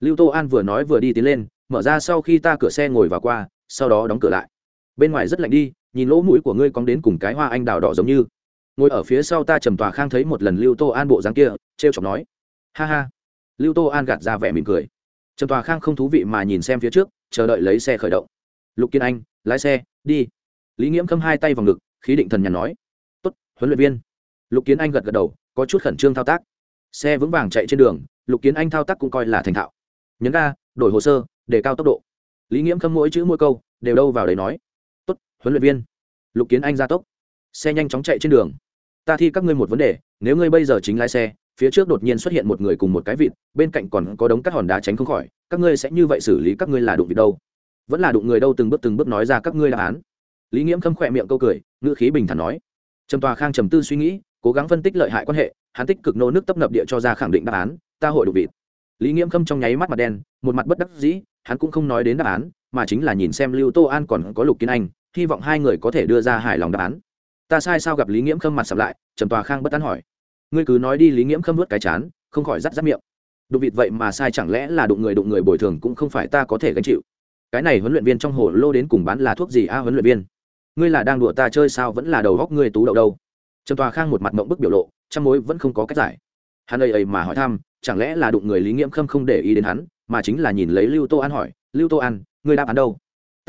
Lưu tô an vừa nói vừa đi tiến lên, mở ra sau khi ta cửa xe ngồi vào qua, sau đó đóng cửa lại bên ngoài rất lạnh đi, nhìn lỗ mũi của ngươi cóng đến cùng cái hoa anh đào đỏ giống như. Ngồi ở phía sau ta trầm tòa khang thấy một lần lưu tô an bộ dáng kia t r e o chọc nói. Ha ha. Lưu tô an gạt ra vẻ mỉm cười. Trầm tòa khang không thú vị mà nhìn xem phía trước, chờ đợi lấy xe khởi động. Lục kiên anh, lái xe, đi. Lý nghiễm khâm hai tay vào ngực, khí định thần nhàn nói. Tốt, huấn luyện viên. Lục kiến anh gật gật đầu, có chút khẩn trương thao tác. Xe vững vàng chạy trên đường, lục kiến anh thao tác cũng coi là thành thạo. Nhấn ga, đổi hồ sơ, để cao tốc độ. Lý nghiễm khâm mỗi chữ mỗi câu, đều đâu vào đấy nói huấn luyện viên. Lục kiến anh ra tốc. Xe nhanh chóng chạy trên đường. Ta thi các ngươi một vấn đề, nếu ngươi bây giờ chính lái xe, phía trước đột nhiên xuất hiện một người cùng một cái vịt, bên cạnh còn có đống các hòn đá tránh không khỏi, các ngươi sẽ như vậy xử lý các ngươi là đụng vịt đâu? Vẫn là đụng người đâu từng bước từng bước nói ra các ngươi đáp án. Lý nghiễm khâm khỏe miệng câu cười, ngữ khí bình thản nói. Trầm tòa khang trầm tư suy nghĩ, cố gắng phân tích lợi hại quan hệ, hắn tích cực nô nước tấp nập địa cho ra khẳng định đáp án, ta hội đụng vịt. Lý nghiễm khâm trong nháy mắt mặt đen, một mặt bất đắc dĩ, hắn cũng không nói đến đáp án, mà chính là nhìn xem lưu tô an còn có lục kiến anh hy vọng hai người có thể đưa ra hài lòng đáp án. Ta sai sao gặp lý nghiễm khâm mặt sập lại, trầm tòa khang bất tán hỏi. Ngươi cứ nói đi, lý nghiễm khâm vớt cái chán, không khỏi rắt rắt miệng. Đụng vịt vậy mà sai chẳng lẽ là đụng người đụng người bồi thường cũng không phải ta có thể gánh chịu. Cái này huấn luyện viên trong hồ lô đến cùng bán là thuốc gì a huấn luyện viên? Ngươi là đang đùa ta chơi sao vẫn là đầu góc ngươi tú đậu đâu? Trầm tòa khang một mặt mộng bức biểu lộ trong mối vẫn không có cách giải. Hắn ấy ấy mà hỏi thăm, chẳng lẽ là đụng người lý nghiễm khâm không để ý đến hắn, mà chính là nhìn lấy lưu tô an hỏi, lưu tô an, ngươi đáp án đâu?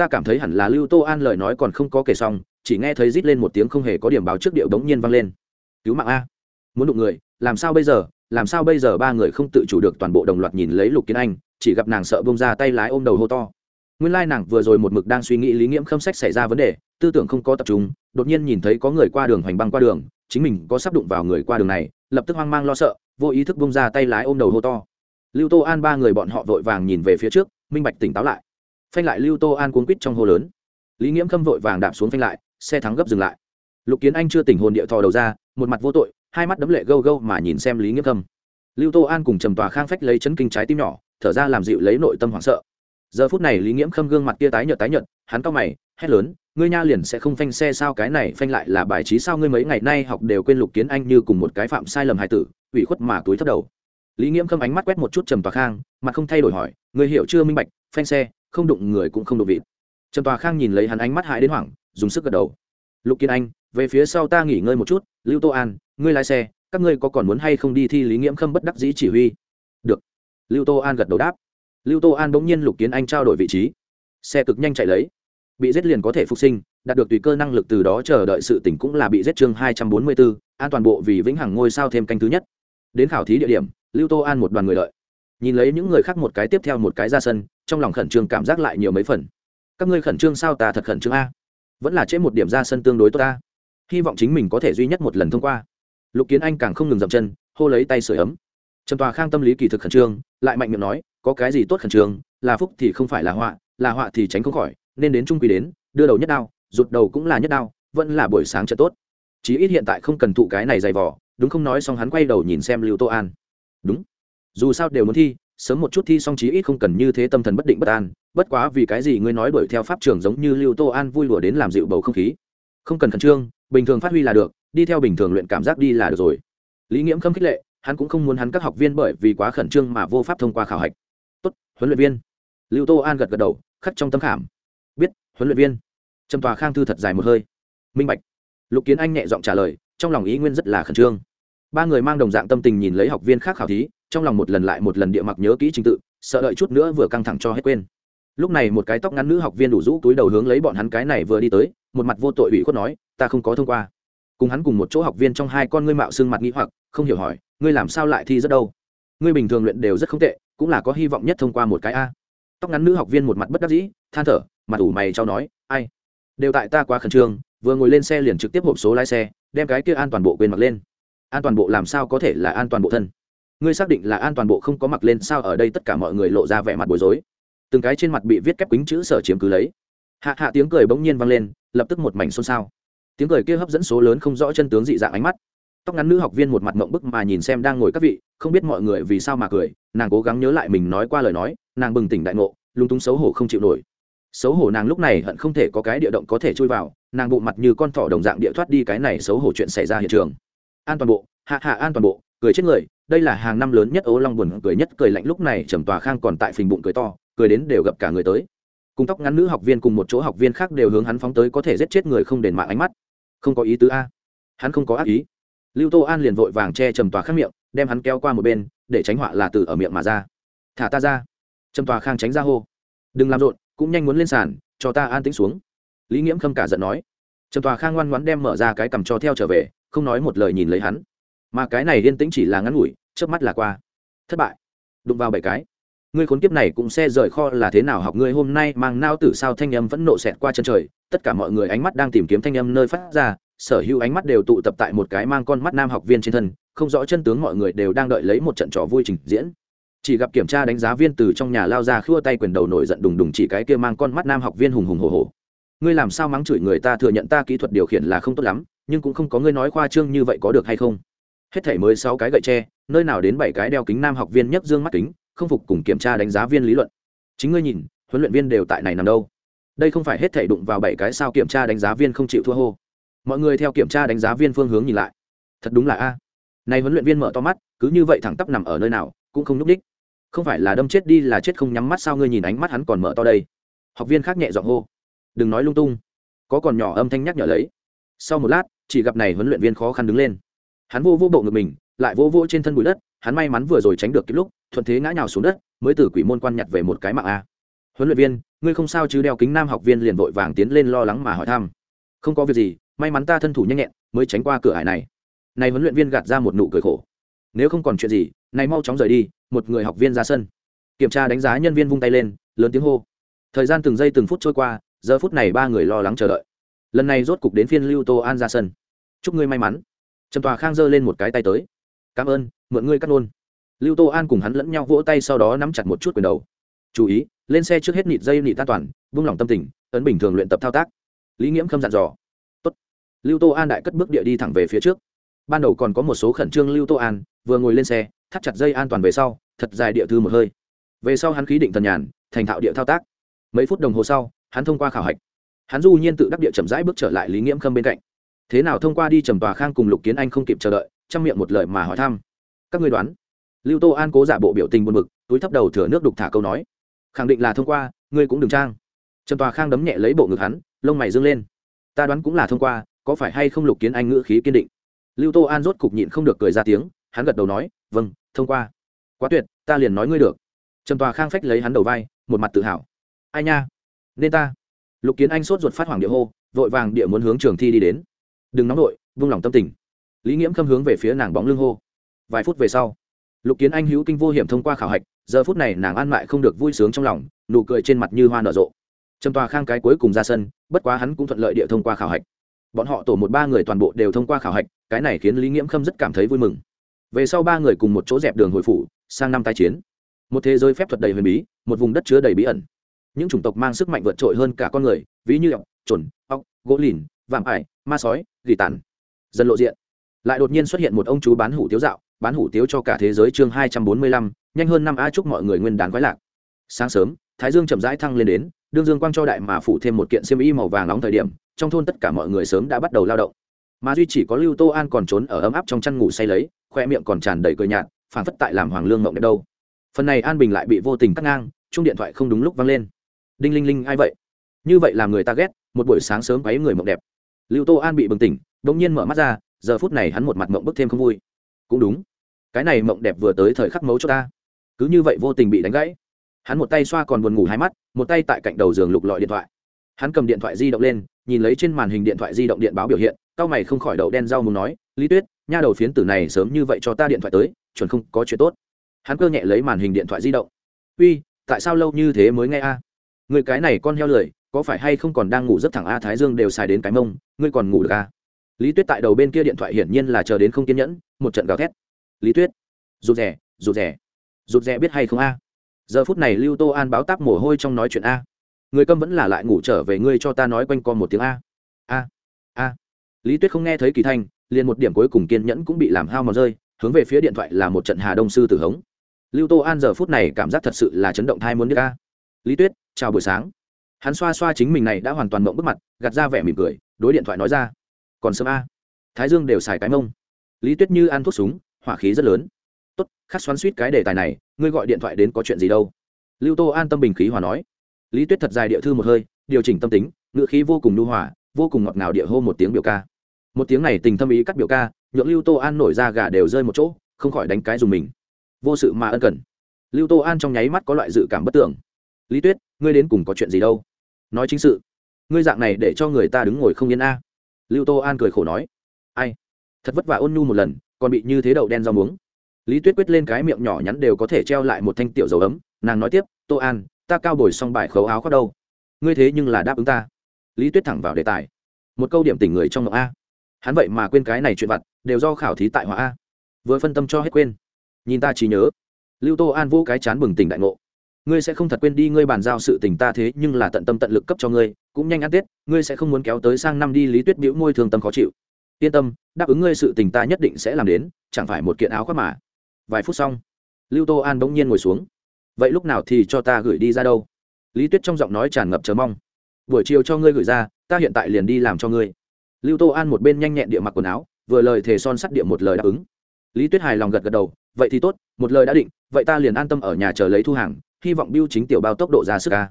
Ta cảm thấy hẳn là lưu tô an lời nói còn không có kể xong, chỉ nghe thấy rít lên một tiếng không hề có điểm báo trước điệu đống nhiên vang lên. Cứu mạng a. Muốn đụng người, làm sao bây giờ? Làm sao bây giờ ba người không tự chủ được toàn bộ đồng loạt nhìn lấy lục kiến anh, chỉ gặp nàng sợ bông ra tay lái ôm đầu hô to. Nguyên lai nàng vừa rồi một mực đang suy nghĩ lý nghiễm khâm sách xảy ra vấn đề, tư tưởng không có tập trung, đột nhiên nhìn thấy có người qua đường hoành băng qua đường, chính mình có sắp đụng vào người qua đường này, lập tức hoang mang lo sợ, vô ý thức bông ra tay lái ôm đầu hô to. Lưu tô an ba người bọn họ vội vàng nhìn về phía trước, minh bạch tỉnh táo lại phanh lại lưu tô an cuốn quýt trong hồ lớn. Lý nghiễm khâm vội vàng đạp xuống phanh lại, xe thắng gấp dừng lại. Lục kiến anh chưa tỉnh hồn địa thò đầu ra, một mặt vô tội, hai mắt đấm lệ gâu gâu mà nhìn xem lý nghiễm khâm. Lưu tô an cùng trầm tòa khang phách lấy chấn kinh trái tim nhỏ, thở ra làm dịu lấy nội tâm hoảng sợ. Giờ phút này lý nghiễm khâm gương mặt kia tái nhợt tái nhợt, hắn cau mày, hét lớn, ngươi nha liền sẽ không phanh xe sao? Cái này phanh lại là bài trí sao? Ngươi mấy ngày nay học đều quên lục kiến anh như cùng một cái phạm sai lầm hài tử, ủy khuất mà túi thấp đầu. Lý nghiễm khâm ánh mắt quét một chút trầm tòa khang, mặt không thay đổi hỏi, ngươi hiểu chưa minh bạch, phanh xe không đụng người cũng không đụng vịt. Trần tòa khang nhìn lấy hắn ánh mắt hại đến hoảng, dùng sức gật đầu. Lục kiên anh, về phía sau ta nghỉ ngơi một chút, lưu tô an, ngươi lái xe, các ngươi có còn muốn hay không đi thi lý nghiễm khâm bất đắc dĩ chỉ huy? Được. Lưu tô an gật đầu đáp. Lưu tô an bỗng nhiên lục kiến anh trao đổi vị trí. Xe cực nhanh chạy lấy. Bị giết liền có thể phục sinh, đạt được tùy cơ năng lực từ đó chờ đợi sự tỉnh cũng là bị giết chương hai trăm bốn mươi bốn an toàn bộ vì vĩnh hằng ngôi sao thêm canh thứ nhất. Đến khảo thí địa điểm, lưu tô an một đoàn người đợi nhìn lấy những người khác một cái tiếp theo một cái ra sân, trong lòng khẩn trương cảm giác lại nhiều mấy phần. Các ngươi khẩn trương sao ta thật khẩn trương a? Vẫn là trên một điểm ra sân tương đối tốt ta. Hy vọng chính mình có thể duy nhất một lần thông qua. Lục kiến anh càng không ngừng dậm chân, hô lấy tay sửa ấm. Trầm tòa khang tâm lý kỳ thực khẩn trương, lại mạnh miệng nói, có cái gì tốt khẩn trương? Là phúc thì không phải là họa là họa thì tránh không khỏi, nên đến trung quy đến, đưa đầu nhất đao, rụt đầu cũng là nhất đao, vẫn là buổi sáng chợ tốt. Chí ít hiện tại không cần thụ cái này dày vỏ đúng không? Nói xong hắn quay đầu nhìn xem lưu tô an. Đúng dù sao đều muốn thi, sớm một chút thi xong chí ít không cần như thế tâm thần bất định bất an. Bất quá vì cái gì ngươi nói đuổi theo pháp trường giống như lưu tô an vui lùa đến làm dịu bầu không khí? Không cần khẩn trương, bình thường phát huy là được, đi theo bình thường luyện cảm giác đi là được rồi. Lý nghiễm khâm khích lệ, hắn cũng không muốn hắn các học viên bởi vì quá khẩn trương mà vô pháp thông qua khảo hạch. Tốt, huấn luyện viên. Lưu tô an gật gật đầu, khắc trong tâm khảm. Biết, huấn luyện viên. Trầm tòa khang thư thật dài một hơi. Minh bạch. Lục kiến anh nhẹ giọng trả lời, trong lòng ý nguyên rất là khẩn trương. Ba người mang đồng dạng tâm tình nhìn lấy học viên khác khảo thí trong lòng một lần lại một lần địa mặc nhớ kỹ trình tự, sợ đợi chút nữa vừa căng thẳng cho hết quên. Lúc này một cái tóc ngắn nữ học viên đủ rũ túi đầu hướng lấy bọn hắn cái này vừa đi tới, một mặt vô tội ủy khuất nói, ta không có thông qua. Cùng hắn cùng một chỗ học viên trong hai con ngươi mạo xương mặt nghĩ hoặc, không hiểu hỏi, ngươi làm sao lại thi rất đâu? Ngươi bình thường luyện đều rất không tệ, cũng là có hy vọng nhất thông qua một cái a. Tóc ngắn nữ học viên một mặt bất đắc dĩ, than thở, mặt ủ mày cho nói, ai? Đều tại ta quá khẩn trương, vừa ngồi lên xe liền trực tiếp hộp số lái xe, đem cái kia an toàn bộ quên mặc lên. An toàn bộ làm sao có thể là an toàn bộ thân? Ngươi xác định là an toàn bộ không có mặc lên sao ở đây tất cả mọi người lộ ra vẻ mặt bối rối. Từng cái trên mặt bị viết kép kính chữ sở chiếm cứ lấy. Hạ hạ tiếng cười bỗng nhiên vang lên, lập tức một mảnh xôn xao. Tiếng cười kia hấp dẫn số lớn không rõ chân tướng dị dạng ánh mắt. Tóc ngắn nữ học viên một mặt mộng bức mà nhìn xem đang ngồi các vị, không biết mọi người vì sao mà cười, nàng cố gắng nhớ lại mình nói qua lời nói, nàng bừng tỉnh đại ngộ lung túng xấu hổ không chịu nổi. Xấu hổ nàng lúc này hận không thể có cái địa động có thể chui vào, nàng bộ mặt như con thỏ đồng dạng địa thoát đi cái này xấu hổ chuyện xảy ra hiện trường. An toàn bộ, hạ hạ an toàn bộ, cười chết người đây là hàng năm lớn nhất ố long buồn cười nhất, cười lạnh lúc này trầm tòa khang còn tại phình bụng cười to, cười đến đều gặp cả người tới. Cùng tóc ngắn nữ học viên cùng một chỗ học viên khác đều hướng hắn phóng tới có thể giết chết người không đền mạng ánh mắt. Không có ý tứ a. Hắn không có ác ý. Lưu tô an liền vội vàng che trầm tòa khắc miệng, đem hắn kéo qua một bên, để tránh họa là từ ở miệng mà ra. Thả ta ra. Trầm tòa khang tránh ra hô. Đừng làm rộn, cũng nhanh muốn lên sàn, cho ta an tĩnh xuống. Lý nghiễm khâm cả giận nói. Trầm tòa khang ngoan ngoãn đem mở ra cái cầm cho theo trở về, không nói một lời nhìn lấy hắn. Mà cái này yên tĩnh chỉ là ngắn ngủi trước mắt là qua. Thất bại. Đụng vào bảy cái. Ngươi khốn kiếp này cũng xe rời kho là thế nào học ngươi hôm nay mang nao tử sao thanh âm vẫn nộ xẹt qua chân trời. Tất cả mọi người ánh mắt đang tìm kiếm thanh âm nơi phát ra. Sở hữu ánh mắt đều tụ tập tại một cái mang con mắt nam học viên trên thân. Không rõ chân tướng mọi người đều đang đợi lấy một trận trò vui trình diễn. Chỉ gặp kiểm tra đánh giá viên từ trong nhà lao ra khua tay quyền đầu nổi giận đùng đùng chỉ cái kia mang con mắt nam học viên hùng hùng hồ hồ ngươi làm sao mắng chửi người ta thừa nhận ta kỹ thuật điều khiển là không tốt lắm, nhưng cũng không có ngươi nói khoa trương như vậy có được hay không? Hết thể mới sáu cái gậy tre, nơi nào đến bảy cái đeo kính nam học viên nhấc dương mắt kính, không phục cùng kiểm tra đánh giá viên lý luận. Chính ngươi nhìn, huấn luyện viên đều tại này nằm đâu? Đây không phải hết thể đụng vào bảy cái sao kiểm tra đánh giá viên không chịu thua hô. Mọi người theo kiểm tra đánh giá viên phương hướng nhìn lại. Thật đúng là a. Này huấn luyện viên mở to mắt, cứ như vậy thẳng tắp nằm ở nơi nào, cũng không nhúc đích không phải là đâm chết đi là chết không nhắm mắt sao ngươi nhìn ánh mắt hắn còn mở to đây? Học viên khác nhẹ giọng hô. Đừng nói lung tung. Có còn nhỏ âm thanh nhắc nhở lấy. Sau một lát, chỉ gặp này huấn luyện viên khó khăn đứng lên hắn vô vô bộ ngực mình, lại vô vô trên thân bụi đất, hắn may mắn vừa rồi tránh được kịp lúc, thuận thế ngã nhào xuống đất, mới từ quỷ môn quan nhặt về một cái mạng a. Huấn luyện viên, ngươi không sao chứ đeo kính nam học viên liền vội vàng tiến lên lo lắng mà hỏi thăm. Không có việc gì, may mắn ta thân thủ nhanh nhẹn, mới tránh qua cửa hải này. Này huấn luyện viên gạt ra một nụ cười khổ. Nếu không còn chuyện gì, này mau chóng rời đi, một người học viên ra sân. Kiểm tra đánh giá nhân viên vung tay lên, lớn tiếng hô. Thời gian từng giây từng phút trôi qua, giờ phút này ba người lo lắng chờ đợi. Lần này rốt cục đến phiên lưu tô an ra sân. Chúc ngươi may mắn trầm tòa khang giơ lên một cái tay tới. Cảm ơn, mượn ngươi cắt nôn lưu tô an cùng hắn lẫn nhau vỗ tay sau đó nắm chặt một chút quyền đầu. Chú ý, lên xe trước hết nịt dây nịt an toàn, vung lòng tâm tình, ấn bình thường luyện tập thao tác. Lý nghiễm khâm dặn dò. Tốt. lưu tô an đại cất bước địa đi thẳng về phía trước. Ban đầu còn có một số khẩn trương lưu tô an, vừa ngồi lên xe, thắt chặt dây an toàn về sau, thật dài địa thư một hơi. Về sau hắn khí định thần nhàn, thành thạo địa thao tác. Mấy phút đồng hồ sau, hắn thông qua khảo hạch. Hắn du nhiên tự đắc địa chậm rãi bước trở lại lý nghiễm khâm bên cạnh thế nào thông qua đi trầm tòa khang cùng lục kiến anh không kịp chờ đợi trong miệng một lời mà hỏi thăm. Các ngươi đoán. Lưu tô an cố giả bộ biểu tình buồn mực túi thấp đầu thừa nước đục thả câu nói. Khẳng định là thông qua, ngươi cũng đừng trang. Trầm tòa khang đấm nhẹ lấy bộ ngực hắn, lông mày dâng lên. Ta đoán cũng là thông qua, có phải hay không lục kiến anh ngữ khí kiên định? Lưu tô an rốt cục nhịn không được cười ra tiếng, hắn gật đầu nói vâng thông qua. Quá tuyệt, ta liền nói ngươi được. Trầm tòa khang phách lấy hắn đầu vai, một mặt tự hào. Ai nha, nên ta. Lục kiến anh sốt ruột phát hoàng địa hô, vội vàng địa muốn hướng trường thi đi đến đừng nóng vội vung lòng tâm tình. Lý nghiễm khâm hướng về phía nàng bóng lưng hô. Vài phút về sau, lục kiến anh hữu kinh vô hiểm thông qua khảo hạch, giờ phút này nàng an mại không được vui sướng trong lòng, nụ cười trên mặt như hoa nở rộ. Trầm tòa khang cái cuối cùng ra sân, bất quá hắn cũng thuận lợi địa thông qua khảo hạch. Bọn họ tổ một ba người toàn bộ đều thông qua khảo hạch, cái này khiến lý nghiễm khâm rất cảm thấy vui mừng. Về sau ba người cùng một chỗ dẹp đường hồi phủ, sang năm tai chiến. Một thế giới phép thuật đầy huyền bí, một vùng đất chứa đầy bí ẩn. Những chủng tộc mang sức mạnh vượt trội hơn cả con người, ví như ọc, trồn, ọc, gỗ lìn, vạm ải, ma sói ghi tàn. Dần lộ diện. Lại đột nhiên xuất hiện một ông chú bán hủ tiếu dạo, bán hủ tiếu cho cả thế giới chương hai trăm bốn mươi lăm, nhanh hơn năm a chúc mọi người nguyên đán quái lạc. Sáng sớm, thái dương chậm rãi thăng lên đến, đương dương quang cho đại mà phủ thêm một kiện xiêm y màu vàng nóng thời điểm, trong thôn tất cả mọi người sớm đã bắt đầu lao động. Mà duy chỉ có lưu tô an còn trốn ở ấm áp trong chăn ngủ say lấy, khoe miệng còn tràn đầy cười nhạt phản phất tại làm hoàng lương mộng đẹp đâu. Phần này an bình lại bị vô tình cắt ngang chung điện thoại không đúng lúc vang lên. Đinh linh linh, ai vậy? Như vậy làm người ta ghét, một buổi sáng sớm quấy người mộng đẹp lưu tô an bị bừng tỉnh đ ỗ n g nhiên mở mắt ra, giờ phút này hắn một mặt mộng bức thêm không vui. Cũng đúng, cái này mộng đẹp vừa tới thời khắc mấu cho ta. Cứ như vậy vô tình bị đánh gãy. Hắn một tay xoa còn buồn ngủ hai mắt, một tay tại cạnh đầu giường lục lọi điện thoại. Hắn cầm điện thoại di động lên, nhìn lấy trên màn hình điện thoại di động điện báo biểu hiện cao mày không khỏi đậu đen rau muốn nói, lý tuyết, nha đầu phiến tử này sớm như vậy cho ta điện thoại tới, chuẩn không có chuyện tốt. Hắn cơ nhẹ lấy màn hình điện thoại di động. Uy, tại sao lâu như thế mới nghe a? Người cái này con heo lười có phải hay không còn đang ngủ rất thẳng a thái dương đều xài đến cái mông, ngươi còn ngủ được a lý tuyết tại đầu bên kia điện thoại hiển nhiên là chờ đến không kiên nhẫn, một trận gào thét. Lý tuyết, rụt rè rụt rè rụt rè biết hay không a? Giờ phút này lưu tô an báo táp mồ hôi trong nói chuyện a. Người câm vẫn là lại ngủ trở về ngươi cho ta nói quanh co một tiếng a. A a. Lý tuyết không nghe thấy kỳ thanh, liền một điểm cuối cùng kiên nhẫn cũng bị làm hao mòn rơi, hướng về phía điện thoại là một trận hà đông sư tử hống. Lưu tô an giờ phút này cảm giác thật sự là chấn động thai muốn đi ca lý tuyết, chào buổi sáng hắn xoa xoa chính mình này đã hoàn toàn mộng bức mặt, gạt ra vẻ mỉm cười, đối điện thoại nói ra. Còn sớm a. Thái dương đều xài cái mông. Lý tuyết như ăn thuốc súng, hỏa khí rất lớn. Tốt, khắc xoắn suýt cái đề tài này, ngươi gọi điện thoại đến có chuyện gì đâu. Lưu tô an tâm bình khí hòa nói. Lý tuyết thật dài địa thư một hơi, điều chỉnh tâm tính ngựa khí vô cùng nhu hòa, vô cùng ngọt ngào địa hô một tiếng biểu ca. Một tiếng này tình thâm ý cắt biểu ca, nhượng lưu tô an nổi ra gà đều rơi một chỗ, không khỏi đánh cái dùng mình. Vô sự mà ân cần. Lưu tô an trong nháy mắt có loại dự cảm bất tưởng. Lý tuyết, ngươi đến cùng có chuyện gì đâu? Nói chính sự. Ngươi dạng này để cho người ta đứng ngồi không yên a. Lưu tô an cười khổ nói. Ai? Thật vất vả ôn nhu một lần, còn bị như thế đậu đen rau muống. Lý tuyết quyết lên cái miệng nhỏ nhắn đều có thể treo lại một thanh tiểu dầu ấm. Nàng nói tiếp, tô an, ta cao bồi xong bài khấu áo khoác đâu? Ngươi thế nhưng là đáp ứng ta. Lý tuyết thẳng vào đề tài. Một câu điểm tỉnh người trong ngọc a. Hắn vậy mà quên cái này chuyện vặt, đều do khảo thí tại họa a. Vừa phân tâm cho hết quên. Nhìn ta chỉ nhớ. Lưu tô an vô cái chán bừng tỉnh đại ngộ ngươi sẽ không thật quên đi ngươi bàn giao sự tình ta thế nhưng là tận tâm tận lực cấp cho ngươi, cũng nhanh ăn tết, ngươi sẽ không muốn kéo tới sang năm đi lý tuyết biểu môi thường tâm khó chịu. Yên tâm, đáp ứng ngươi sự tình ta nhất định sẽ làm đến, chẳng phải một kiện áo khoác mà. Vài phút xong, lưu tô an bỗng nhiên ngồi xuống. Vậy lúc nào thì cho ta gửi đi ra đâu? Lý tuyết trong giọng nói tràn ngập chờ mong. Buổi chiều cho ngươi gửi ra, ta hiện tại liền đi làm cho ngươi. Lưu tô an một bên nhanh nhẹn địa mặc quần áo, vừa lời thề son sắt địa một lời đáp ứng. Lý tuyết hài lòng gật gật đầu, vậy thì tốt, một lời đã định, vậy ta liền an tâm ở nhà chờ lấy thu hàng hy vọng biêu chính tiểu bao tốc độ ra sức ca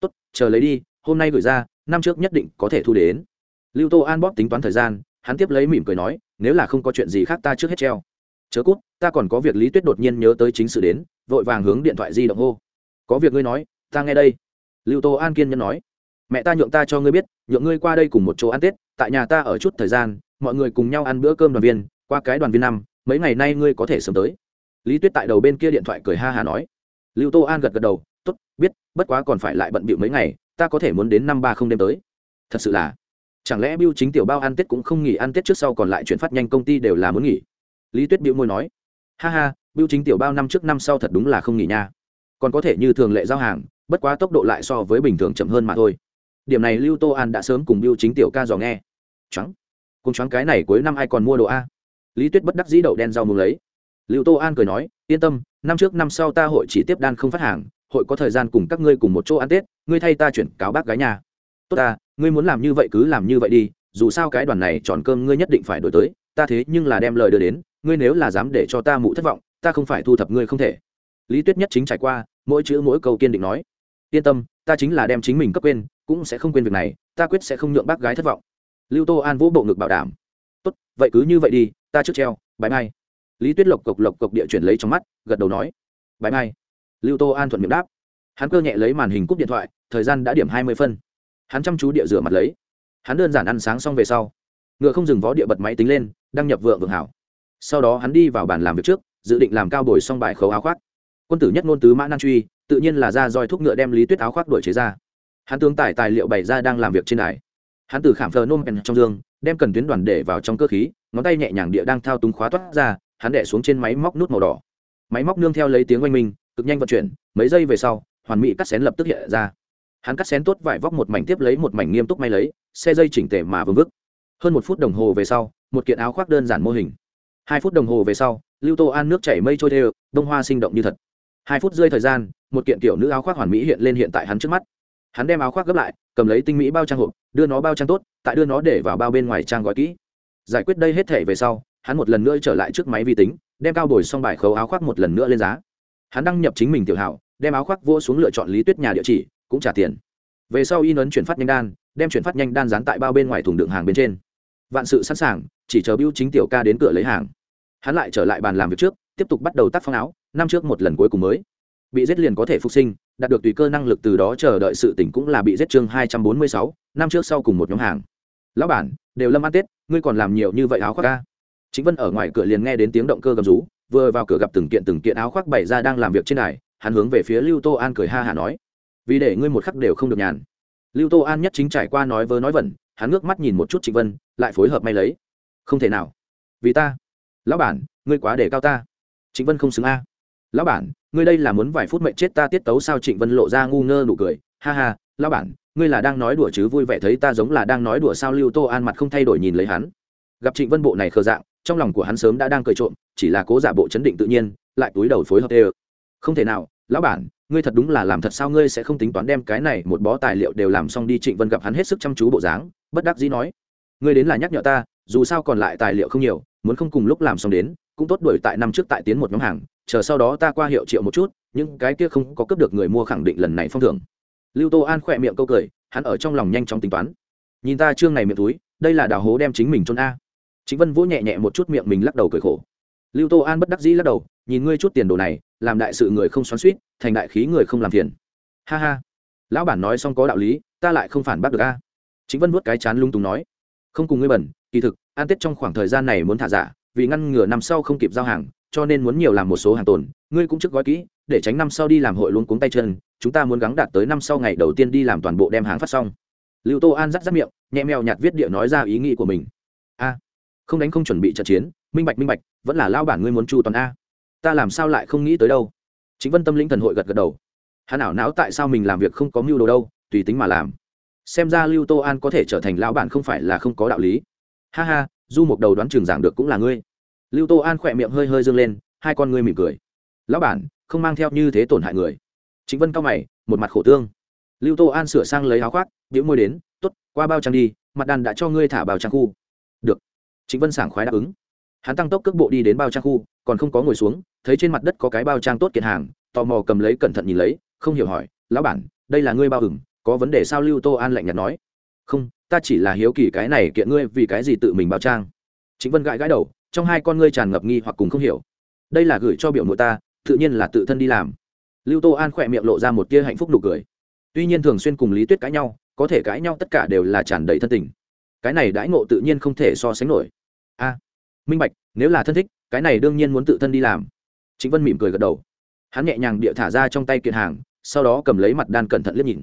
tốt, chờ lấy đi, hôm nay gửi ra, năm trước nhất định có thể thu đến. Lưu tô an bóp tính toán thời gian, hắn tiếp lấy mỉm cười nói, nếu là không có chuyện gì khác ta trước hết treo. Chớ cút, ta còn có việc lý tuyết đột nhiên nhớ tới chính sự đến, vội vàng hướng điện thoại di động hô. Có việc ngươi nói, ta nghe đây. Lưu tô an kiên nhẫn nói, mẹ ta nhượng ta cho ngươi biết, nhượng ngươi qua đây cùng một chỗ ăn tết, tại nhà ta ở chút thời gian, mọi người cùng nhau ăn bữa cơm đoàn viên, qua cái đoàn viên năm, mấy ngày nay ngươi có thể sớm tới. Lý tuyết tại đầu bên kia điện thoại cười ha hà nói lưu tô an gật gật đầu t ố t biết, bất quá còn phải lại bận bịu mấy ngày, ta có thể muốn đến năm ba không đêm tới. Thật sự là? Chẳng lẽ biêu chính tiểu bao ăn tết cũng không nghỉ, ăn tết trước sau còn lại chuyển phát nhanh công ty đều là muốn nghỉ? Lý tuyết Biểu môi nói, ha ha biêu chính tiểu bao năm trước năm sau thật đúng là không nghỉ nha. Còn có thể như thường lệ giao hàng, bất quá tốc độ lại so với bình thường chậm hơn mà thôi. Điểm này lưu tô an đã sớm cùng biêu chính tiểu ca dò nghe. Trắng cùng trắng cái này cuối năm ai còn mua đồ a? Lý tuyết bất đắc dĩ đậu đen rau mùng lấy. Lưu tô an cười nói, yên tâm năm trước năm sau ta hội chỉ tiếp đan không phát hàng, hội có thời gian cùng các ngươi cùng một chỗ ăn tết, ngươi thay ta chuyển cáo bác gái nhà. Tốt ta, ngươi muốn làm như vậy cứ làm như vậy đi, dù sao cái đoàn này tròn cơm ngươi nhất định phải đổi tới, ta thế nhưng là đem lời đưa đến, ngươi nếu là dám để cho ta mụ thất vọng, ta không phải thu thập ngươi không thể. Lý tuyết nhất chính trải qua, mỗi chữ mỗi câu kiên định nói. Yên tâm, ta chính là đem chính mình cấp quên, cũng sẽ không quên việc này, ta quyết sẽ không nhượng bác gái thất vọng. Lưu tô an vũ bộ ngực bảo đảm. Tốt, vậy cứ như vậy đi, ta trước treo bãi mai lý tuyết lộc cộc lộc cộc địa chuyển lấy trong mắt, gật đầu nói bãi mai. Lưu tô an thuận miệng đáp. Hắn cơ nhẹ lấy màn hình cúp điện thoại, thời gian đã điểm hai mươi phân. Hắn chăm chú địa rửa mặt lấy. Hắn đơn giản ăn sáng xong về sau, ngựa không dừng vó địa bật máy tính lên, đăng nhập vượng vượng hảo. Sau đó hắn đi vào bàn làm việc trước, dự định làm cao bồi xong bài khấu áo khoác. Quân tử nhất ngôn tứ mã nan truy, tự nhiên là ra roi thúc ngựa đem lý tuyết áo khoác đổi chế ra. Hắn tướng tải tài liệu bày ra đang làm việc trên đài. Hắn từ khảm phờ nôm pen trong dương, đem cần tuyến đoàn để vào trong cơ khí, ngón tay nhẹ nhàng địa đang thao túng khóa toát ra hắn đẻ xuống trên máy móc nút màu đỏ. Máy móc nương theo lấy tiếng oanh minh, cực nhanh vận chuyển, mấy giây về sau, hoàn mỹ cắt xén lập tức hiện ra. Hắn cắt xén tốt vải vóc một mảnh tiếp lấy một mảnh nghiêm túc may lấy, xe dây chỉnh tề mà vương vức. Hơn một phút đồng hồ về sau, một kiện áo khoác đơn giản mô hình. Hai phút đồng hồ về sau, lưu tô an nước chảy mây trôi đều, đông hoa sinh động như thật. Hai phút rơi thời gian, một kiện kiểu nữ áo khoác hoàn mỹ hiện lên hiện tại hắn trước mắt. Hắn đem áo khoác gấp lại, cầm lấy tinh mỹ bao trang hộp, đưa nó bao trang tốt, tại đưa nó để vào bao bên ngoài trang gói kỹ. Giải quyết đây hết thể về sau hắn một lần nữa trở lại trước máy vi tính, đem cao bồi xong bài khấu áo khoác một lần nữa lên giá. Hắn đăng nhập chính mình tiểu hảo, đem áo khoác vô xuống lựa chọn lý tuyết nhà địa chỉ, cũng trả tiền. Về sau in ấn chuyển phát nhanh đan, đem chuyển phát nhanh đan dán tại bao bên ngoài thùng đựng hàng bên trên. Vạn sự sẵn sàng, chỉ chờ biêu chính tiểu ca đến cửa lấy hàng. Hắn lại trở lại bàn làm việc trước, tiếp tục bắt đầu tác phong áo, năm trước một lần cuối cùng mới. Bị giết liền có thể phục sinh, đạt được tùy cơ năng lực từ đó chờ đợi sự tỉnh cũng là bị giết chương hai trăm bốn mươi sáu, năm trước sau cùng một nhóm hàng. Lão bản, đều lâm ăn tết, ngươi còn làm nhiều như vậy áo khoác ca? Chính vân ở ngoài cửa liền nghe đến tiếng động cơ gầm rú, vừa vào cửa gặp từng kiện từng kiện áo khoác bày ra đang làm việc trên đài, hắn hướng về phía lưu tô an cười ha hả nói, vì để ngươi một khắc đều không được nhàn. Lưu tô an nhất chính trải qua nói vớ nói vẩn, hắn ngước mắt nhìn một chút trịnh vân, lại phối hợp may lấy, không thể nào. Vì ta. Lão bản, ngươi quá để cao ta. Trịnh vân không xứng a. Lão bản, ngươi đây là muốn vài phút mệnh chết ta tiết tấu sao? Trịnh vân lộ ra ngu ngơ nụ cười, ha ha, lão bản, ngươi là đang nói đùa chứ vui vẻ thấy ta giống là đang nói đùa sao? Lưu tô an mặt không thay đổi nhìn lấy hắn. Gặp trịnh vân bộ này khờ dạng trong lòng của hắn sớm đã đang cười trộm, chỉ là cố giả bộ chấn định tự nhiên, lại túi đầu phối hợp đê không thể nào, lão bản, ngươi thật đúng là làm thật sao ngươi sẽ không tính toán đem cái này một bó tài liệu đều làm xong đi, trịnh vân gặp hắn hết sức chăm chú bộ dáng, bất đắc dĩ nói. Ngươi đến là nhắc nhở ta, dù sao còn lại tài liệu không nhiều, muốn không cùng lúc làm xong đến, cũng tốt đuổi tại năm trước tại tiến một nhóm hàng, chờ sau đó ta qua hiệu triệu một chút nhưng cái kia không có cấp được người mua khẳng định lần này phong thưởng. Lưu tô an khỏe miệng câu cười, hắn ở trong lòng nhanh chóng tính toán. Nhìn ta chương này miệng túi, đây là đào hố đem chính mình trôn a chính vân vỗ nhẹ nhẹ một chút miệng mình lắc đầu cười khổ. Lưu tô an bất đắc dĩ lắc đầu, nhìn ngươi chút tiền đồ này, làm đại sự người không xoắn suýt thành đại khí người không làm phiền. Ha ha. Lão bản nói xong có đạo lý, ta lại không phản bác được a. Chính vân vuốt cái chán lung tung nói, không cùng ngươi bẩn, kỳ thực, an tết trong khoảng thời gian này muốn thả giả, vì ngăn ngừa năm sau không kịp giao hàng, cho nên muốn nhiều làm một số hàng tồn, ngươi cũng trước gói kỹ, để tránh năm sau đi làm hội luôn cuống tay chân, chúng ta muốn gắng đạt tới năm sau ngày đầu tiên đi làm toàn bộ đem hàng phát xong. Lưu tô an rắc rắc miệng, nhẹ mèo nhạt viết địa nói ra ý nghĩ của mình. A không đánh không chuẩn bị trận chiến, minh bạch minh bạch, vẫn là lao bản ngươi muốn chu toàn a. Ta làm sao lại không nghĩ tới đâu? Chính vân tâm linh thần hội gật gật đầu. Hắn ảo não tại sao mình làm việc không có mưu đồ đâu, tùy tính mà làm. Xem ra lưu tô an có thể trở thành lão bản không phải là không có đạo lý. Ha ha, du một đầu đoán trường giảng được cũng là ngươi. Lưu tô an khỏe miệng hơi hơi dâng lên, hai con ngươi mỉm cười. Lão bản, không mang theo như thế tổn hại người. Chính vân cao mày, một mặt khổ tương. Lưu tô an sửa sang lấy áo khoác biểu môi đến t ố t qua bao trang đi, mặt đàn đã cho ngươi thả bao trang khu. Được chính vân sảng khoái đáp ứng. Hắn tăng tốc cước bộ đi đến bao trang khu, còn không có ngồi xuống, thấy trên mặt đất có cái bao trang tốt kiện hàng, tò mò cầm lấy cẩn thận nhìn lấy, không hiểu hỏi, lão bản, đây là ngươi bao hửng có vấn đề sao? Lưu tô an lạnh nhạt nói. Không, ta chỉ là hiếu kỳ cái này kiện ngươi vì cái gì tự mình bao trang. Chính vân gãi gãi đầu, trong hai con ngươi tràn ngập nghi hoặc cùng không hiểu. Đây là gửi cho biểu nội ta, tự nhiên là tự thân đi làm. Lưu tô an khỏe miệng lộ ra một tia hạnh phúc nụ cười. Tuy nhiên thường xuyên cùng lý tuyết cãi nhau, có thể cãi nhau tất cả đều là tràn đầy thân tình. Cái này đãi ngộ tự nhiên không thể so sánh nổi a. Minh bạch, nếu là thân thích, cái này đương nhiên muốn tự thân đi làm. Chính vân mỉm cười gật đầu. Hắn nhẹ nhàng địa thả ra trong tay kiện hàng, sau đó cầm lấy mặt đan cẩn thận liếc nhìn.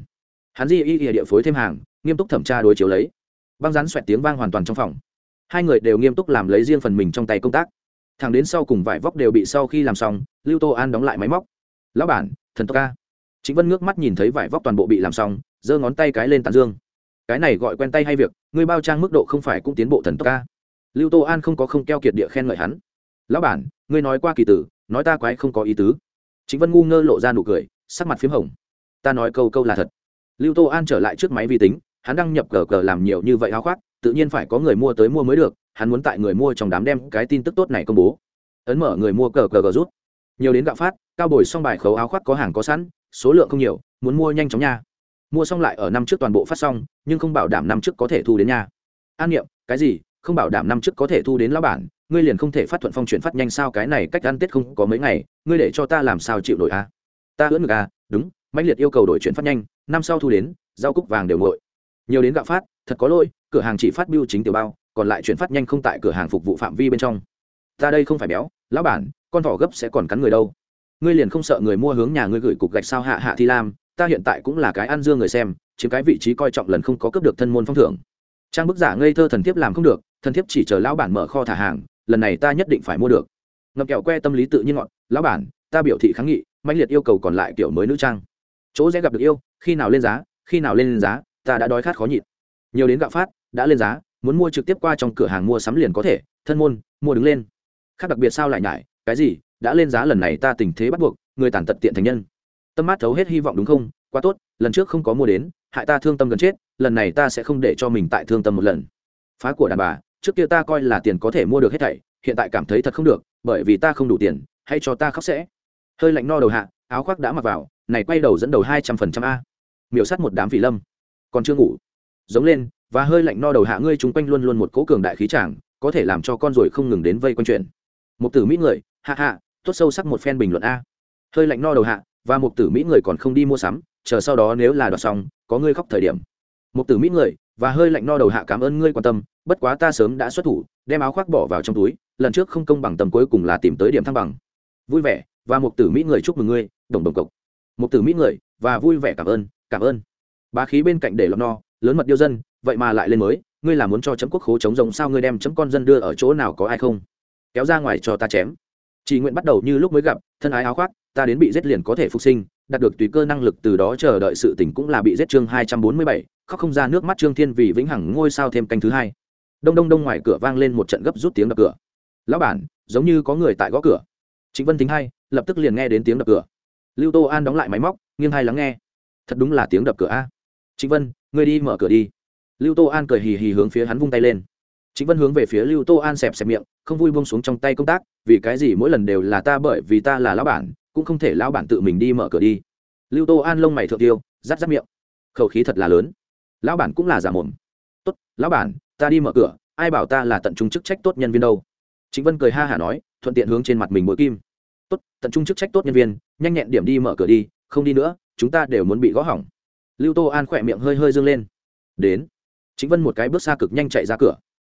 Hắn di y địa phối thêm hàng, nghiêm túc thẩm tra đối chiếu lấy. Băng rán xoẹt tiếng vang hoàn toàn trong phòng. Hai người đều nghiêm túc làm lấy riêng phần mình trong tay công tác. Thằng đến sau cùng vải vóc đều bị sau khi làm xong, lưu tô an đóng lại máy móc. Lão bản, thần tốc ca chính vân ngước mắt nhìn thấy vải vóc toàn bộ bị làm xong, giơ ngón tay cái lên tàn dương. Cái này gọi quen tay hay việc, ngươi bao trang mức độ không phải cũng tiến bộ thần tốc ca lưu tô an không có không keo kiệt địa khen ngợi hắn. Lão bản, ngươi nói qua kỳ tử, nói ta quái không có ý tứ. Chính vân ngu ngơ lộ ra nụ cười, sắc mặt p h í m hồng. Ta nói câu câu là thật. Lưu tô an trở lại trước máy vi tính, hắn đăng nhập cờ cờ làm nhiều như vậy háo khoác, tự nhiên phải có người mua tới mua mới được, hắn muốn tại người mua trong đám đem cái tin tức tốt này công bố. Ấn mở người mua cờ cờ cờ rút. Nhiều đến gạo phát, cao bồi xong bài khấu áo khoác có hàng có sẵn, số lượng không nhiều, muốn mua nhanh chóng nha. Mua xong lại ở năm trước toàn bộ phát xong, nhưng không bảo đảm năm trước có thể thu đến nha. An niệm, cái gì? Không bảo đảm năm trước có thể thu đến lão bản, ngươi liền không thể phát thuận phong chuyển phát nhanh sao, cái này cách ăn tết không có mấy ngày, ngươi để cho ta làm sao chịu nổi a à? ta ưỡn ngực à đúng mạnh liệt yêu cầu đổi chuyển phát nhanh, năm sau thu đến, rau cúc vàng đều ngội nhiều đến gạo phát, thật có lỗi, cửa hàng chỉ phát biêu chính tiểu bao, còn lại chuyển phát nhanh không tại cửa hàng phục vụ phạm vi bên trong. Ta đây không phải béo, lão bản, con thỏ gấp sẽ còn cắn người đâu. Ngươi liền không sợ người mua hướng nhà ngươi gửi cục gạch sao, hạ hạ thi lam, ta hiện tại cũng là cái ăn dương người xem, chiếm cái vị trí coi trọng lần không có cấp được thân môn phong thưởng. Trang bức giả ngây thơ thần thiếp làm không được thần thiếp chỉ chờ lão bản mở kho thả hàng, lần này ta nhất định phải mua được. Ngậm kẹo que tâm lý tự nhiên ngọn lão bản, ta biểu thị kháng nghị mạnh liệt yêu cầu còn lại kiểu mới nữ trang. Chỗ dễ gặp được yêu, khi nào lên giá, khi nào lên giá, ta đã đói khát khó nhịn. Nhiều đến gạo phát, đã lên giá, muốn mua trực tiếp qua trong cửa hàng mua sắm liền có thể, thân môn, mua đứng lên. Khác đặc biệt sao lại nhải, cái gì, đã lên giá lần này ta tình thế bắt buộc, người tàn tật tiện thành nhân. Tâm mát thấu hết hy vọng đúng không? Quá tốt, lần trước không có mua đến, hại ta thương tâm gần chết, lần này ta sẽ không để cho mình tại thương tâm một lần. Phá của đàn bà trước kia ta coi là tiền có thể mua được hết thảy, hiện tại cảm thấy thật không được, bởi vì ta không đủ tiền, hay cho ta khóc sẽ. Hơi lạnh no đầu hạ, áo khoác đã mặc vào, này quay đầu dẫn đầu hai trăm phần trăm a. Miểu sát một đám vị lâm. Còn chưa ngủ. Giống lên, và hơi lạnh no đầu hạ ngươi chúng quanh luôn luôn một cố cường đại khí tràng, có thể làm cho con rồi không ngừng đến vây quanh chuyện. Một tử mỹ người, hạ hạ, tốt sâu sắc một phen bình luận a. Hơi lạnh no đầu hạ, và một tử mỹ người còn không đi mua sắm, chờ sau đó nếu là đoạt xong, có ngươi khóc thời điểm. Một tử mỹ người, và hơi lạnh no đầu hạ cảm ơn ngươi quan tâm bất quá ta sớm đã xuất thủ, đem áo khoác bỏ vào trong túi, lần trước không công bằng tầm cuối cùng là tìm tới điểm thăng bằng. Vui vẻ, và một tử mỹ người chúc mừng ngươi, đồng đồng cộc một tử mỹ người, và vui vẻ cảm ơn cảm ơn. Bá khí bên cạnh để lọt no, lớn mật điêu dân, vậy mà lại lên mới, ngươi là muốn cho chấm quốc khố chống rồng sao ngươi đem chấm con dân đưa ở chỗ nào có ai không? Kéo ra ngoài cho ta chém. Chỉ nguyện bắt đầu như lúc mới gặp, thân ái áo khoác, ta đến bị giết liền có thể phục sinh, đạt được tùy cơ năng lực từ đó chờ đợi sự tỉnh cũng là bị giết chương hai trăm bốn mươi bảy, khóc không ra nước mắt trương thiên vì vĩnh hằng ngôi sao thêm canh thứ hai đông đông đông ngoài cửa vang lên một trận gấp rút tiếng đập cửa. Lão bản, giống như có người tại gõ cửa. Trịnh vân thính hay lập tức liền nghe đến tiếng đập cửa. Lưu tô an đóng lại máy móc, nghiêng hay lắng nghe. Thật đúng là tiếng đập cửa a. Trịnh vân, ngươi đi mở cửa đi. Lưu tô an cười hì hì hướng phía hắn vung tay lên. Trịnh vân hướng về phía lưu tô an xẹp xẹp miệng, không vui buông xuống trong tay công tác, vì cái gì mỗi lần đều là ta bởi vì ta là lão bản, cũng không thể lão bản tự mình đi mở cửa đi. Lưu tô an lông mày thượng tiêu rát rát miệng. Khẩu khí thật là lớn. Lão bản cũng là giả mồm. Tốt, lão bản ta đi mở cửa, ai bảo ta là tận trung chức trách tốt nhân viên đâu. Chính vân cười ha hả nói, thuận tiện hướng trên mặt mình mỗi kim. Tốt, tận trung chức trách tốt nhân viên, nhanh nhẹn điểm đi mở cửa đi, không đi nữa, chúng ta đều muốn bị gõ hỏng. Lưu tô an khỏe miệng hơi hơi dâng lên. Đến. Chính vân một cái bước xa cực nhanh chạy ra cửa.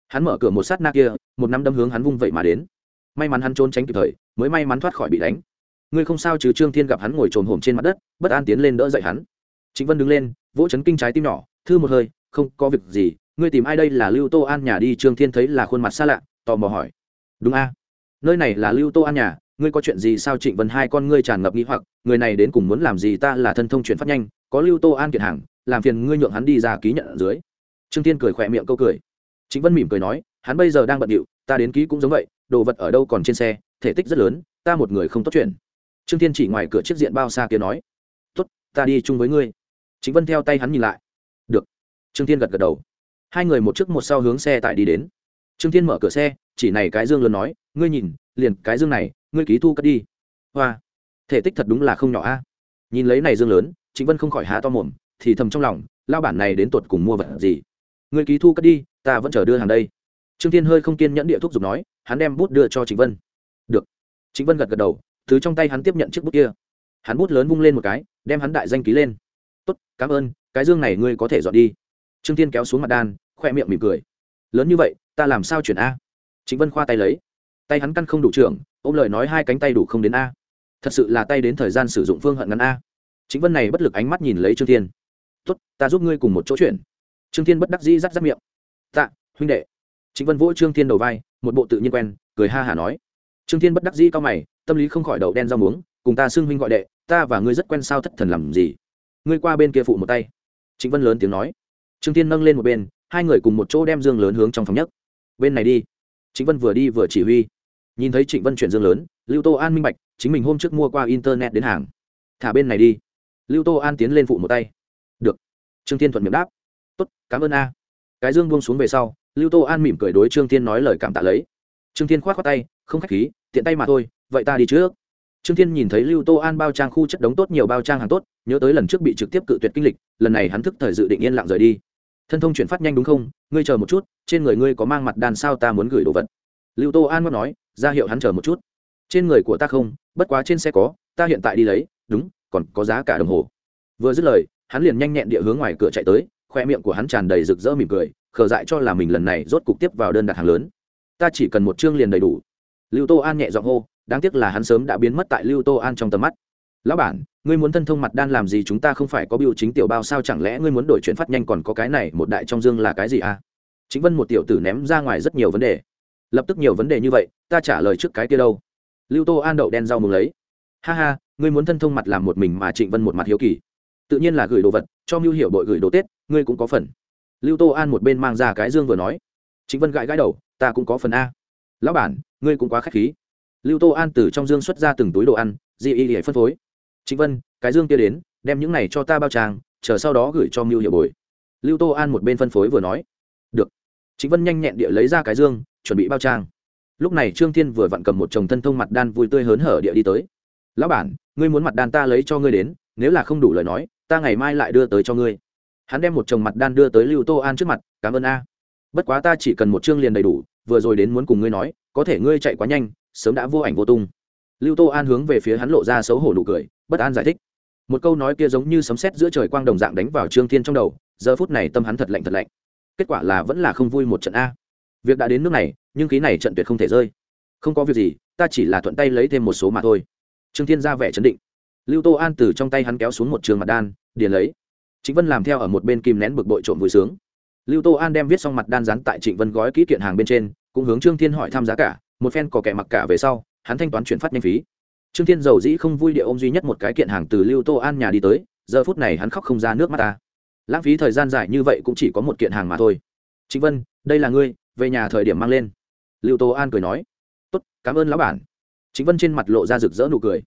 Hắn mở cửa một sát na kia, một năm đâm hướng hắn vung vậy mà đến. May mắn hắn trốn tránh kịp thời, mới may mắn thoát khỏi bị đánh. Ngươi không sao chứ trương thiên gặp hắn ngồi trồn hổm trên mặt đất, bất an tiến lên đỡ dậy hắn. Chính vân đứng lên, vỗ chấn kinh trái tim nhỏ, thư một hơi, không có việc gì ngươi tìm ai đây là lưu tô an nhà đi, trương thiên thấy là khuôn mặt xa lạ, tò mò hỏi. Đúng a. Nơi này là lưu tô an nhà, ngươi có chuyện gì sao trịnh vân hai con ngươi tràn ngập nghi hoặc, người này đến cùng muốn làm gì ta là thân thông chuyển phát nhanh, có lưu tô an kiện hàng, làm phiền ngươi nhượng hắn đi ra ký nhận ở dưới. Trương thiên cười khỏe miệng câu cười. Trịnh vân mỉm cười nói, hắn bây giờ đang bận điệu, ta đến ký cũng giống vậy, đồ vật ở đâu còn trên xe, thể tích rất lớn, ta một người không tốt chuyện. Trương thiên chỉ ngoài cửa chiếc diện bao xa kia nói, tốt, ta đi chung với ngươi. Chính vân theo tay hắn nhìn lại. Được. Trương thiên gật gật đầu hai người một trước một sau hướng xe tải đi đến. Trương thiên mở cửa xe, chỉ này cái dương lớn nói, ngươi nhìn, liền cái dương này, ngươi ký thu cất đi. Hoa, thể tích thật đúng là không nhỏ a. Nhìn lấy này dương lớn chính vân không khỏi há to mồm, thì thầm trong lòng lao bản này đến tuột cùng mua vật gì? Ngươi ký thu cất đi, ta vẫn chờ đưa hàng đây. Trương thiên hơi không kiên nhẫn địa thuốc giục nói, hắn đem bút đưa cho chính vân. Được. Chính vân gật gật đầu thứ trong tay hắn tiếp nhận chiếc bút kia. Hắn bút lớn vung lên một cái, đem hắn đại danh ký lên. Tốt, cảm ơn, cái dương này ngươi có thể dọn đi trương tiên kéo xuống mặt đan, khoe miệng mỉm cười. Lớn như vậy, ta làm sao chuyển a? Chính vân khoa tay lấy. Tay hắn căn không đủ trưởng, ôm lời nói hai cánh tay đủ không đến a. Thật sự là tay đến thời gian sử dụng phương hận ngắn a. Chính vân này bất lực ánh mắt nhìn lấy trương tiên tuất ta giúp ngươi cùng một chỗ chuyển. Trương tiên bất đắc dĩ rắt rắt miệng. Tạ, huynh đệ. Chính vân vỗ trương tiên đầu vai, một bộ tự nhiên quen, cười ha hả nói. Trương tiên bất đắc dĩ cao mày, tâm lý không khỏi đậu đen rau muống, cùng ta xưng huynh gọi đệ, ta và ngươi rất quen sao thất thần làm gì? Ngươi qua bên kia phụ một tay. Chính vân lớn tiếng nói trương tiên nâng lên một bên, hai người cùng một chỗ đem dương lớn hướng trong phòng nhất bên này đi. Trịnh vân vừa đi vừa chỉ huy. Nhìn thấy trịnh vân chuyển dương lớn, lưu tô an minh bạch, chính mình hôm trước mua qua internet đến hàng. Thả bên này đi. Lưu tô an tiến lên phụ một tay. Được. Trương tiên thuận miệng đáp. Tốt, cảm ơn a. Cái dương buông xuống về sau, lưu tô an mỉm cười đối trương tiên nói lời cảm tạ lấy. Trương tiên k h o á t tay, không k h á c h khí, tiện tay mà thôi, vậy ta đi trước. Trương thiên nhìn thấy lưu tô an bao trang khu chất đống tốt, nhiều bao trang hàng tốt, nhớ tới lần trước bị trực tiếp cự tuyệt kinh lịch, lần này hắn thức thời dự định yên lặng rời đi thân thông chuyển phát nhanh đúng không? Ngươi chờ một chút, trên người ngươi có mang mặt đàn sao ta muốn gửi đồ vật. Lưu tô an ngót nói, ra hiệu hắn chờ một chút. Trên người của ta không, bất quá trên xe có, ta hiện tại đi lấy, đúng, còn có giá cả đồng hồ. Vừa dứt lời, hắn liền nhanh nhẹn địa hướng ngoài cửa chạy tới, khoe miệng của hắn tràn đầy rực rỡ mỉm cười, khờ dại cho là mình lần này rốt cục tiếp vào đơn đặt hàng lớn. Ta chỉ cần một chương liền đầy đủ. Lưu tô an nhẹ giọng hô, đáng tiếc là hắn sớm đã biến mất tại lưu tô an trong tầm mắt. Lão bản ngươi muốn thân thông mặt đan làm gì chúng ta không phải có biểu chính tiểu bao sao chẳng lẽ ngươi muốn đổi chuyển phát nhanh còn có cái này, một đại trong dương là cái gì à? Chính vân một tiểu tử ném ra ngoài rất nhiều vấn đề. Lập tức nhiều vấn đề như vậy, ta trả lời trước cái kia đâu. Lưu tô an đậu đen rau mừng lấy. Ha ha, ngươi muốn thân thông mặt làm một mình mà trịnh vân một mặt hiếu kỳ. Tự nhiên là gửi đồ vật, cho mưu hiểu bội gửi đồ tết, ngươi cũng có phần. Lưu tô an một bên mang ra cái dương vừa nói. Trịnh vân gãi gãi đầu, ta cũng có phần a. Lão bản, ngươi cũng quá k h á c h khí. Lưu tô an từ trong dương xuất ra từng túi đồ ăn, di y để phân phối trịnh vân, cái dương kia đến, đem những này cho ta bao trang chờ sau đó gửi cho mưu hiệu bồi. Lưu tô an một bên phân phối vừa nói. Được. Trịnh vân nhanh nhẹn địa lấy ra cái dương, chuẩn bị bao trang. Lúc này trương thiên vừa vặn cầm một chồng thân thông mặt đan vui tươi hớn hở địa đi tới. Lão bản, ngươi muốn mặt đan ta lấy cho ngươi đến, nếu là không đủ lời nói, ta ngày mai lại đưa tới cho ngươi. Hắn đem một chồng mặt đan đưa tới lưu tô an trước mặt, cảm ơn a. Bất quá ta chỉ cần một chương liền đầy đủ, vừa rồi đến muốn cùng ngươi nói, có thể ngươi chạy quá nhanh, sớm đã vô ảnh vô tung lưu tô an hướng về phía hắn lộ ra xấu hổ nụ cười, bất an giải thích. Một câu nói kia giống như sấm sét giữa trời quang đồng dạng đánh vào trương thiên trong đầu, giờ phút này tâm hắn thật lạnh thật lạnh. Kết quả là vẫn là không vui một trận a. Việc đã đến nước này, nhưng khí này trận tuyệt không thể rơi. Không có việc gì, ta chỉ là thuận tay lấy thêm một số mà thôi. Trương thiên ra vẻ chấn định. Lưu tô an từ trong tay hắn kéo xuống một trường mặt đan, điền lấy. Trịnh vân làm theo ở một bên kìm nén bực bội trộm vui sướng. Lưu tô an đem viết xong mặt đan dán tại trịnh vân gói kỹ kiện hàng bên trên, cũng hướng trương thiên hỏi thăm giá cả, một phen có kẻ mặc cả về sau hắn thanh toán chuyển phát nhanh phí. Trương thiên giàu dĩ không vui địa ôm duy nhất một cái kiện hàng từ lưu tô an nhà đi tới, giờ phút này hắn khóc không ra nước mắt ta. Lãng phí thời gian dài như vậy cũng chỉ có một kiện hàng mà thôi. Trịnh vân, đây là ngươi, về nhà thời điểm mang lên. Lưu tô an cười nói. Tốt, cảm ơn lão bản. Trịnh vân trên mặt lộ ra rực rỡ nụ cười.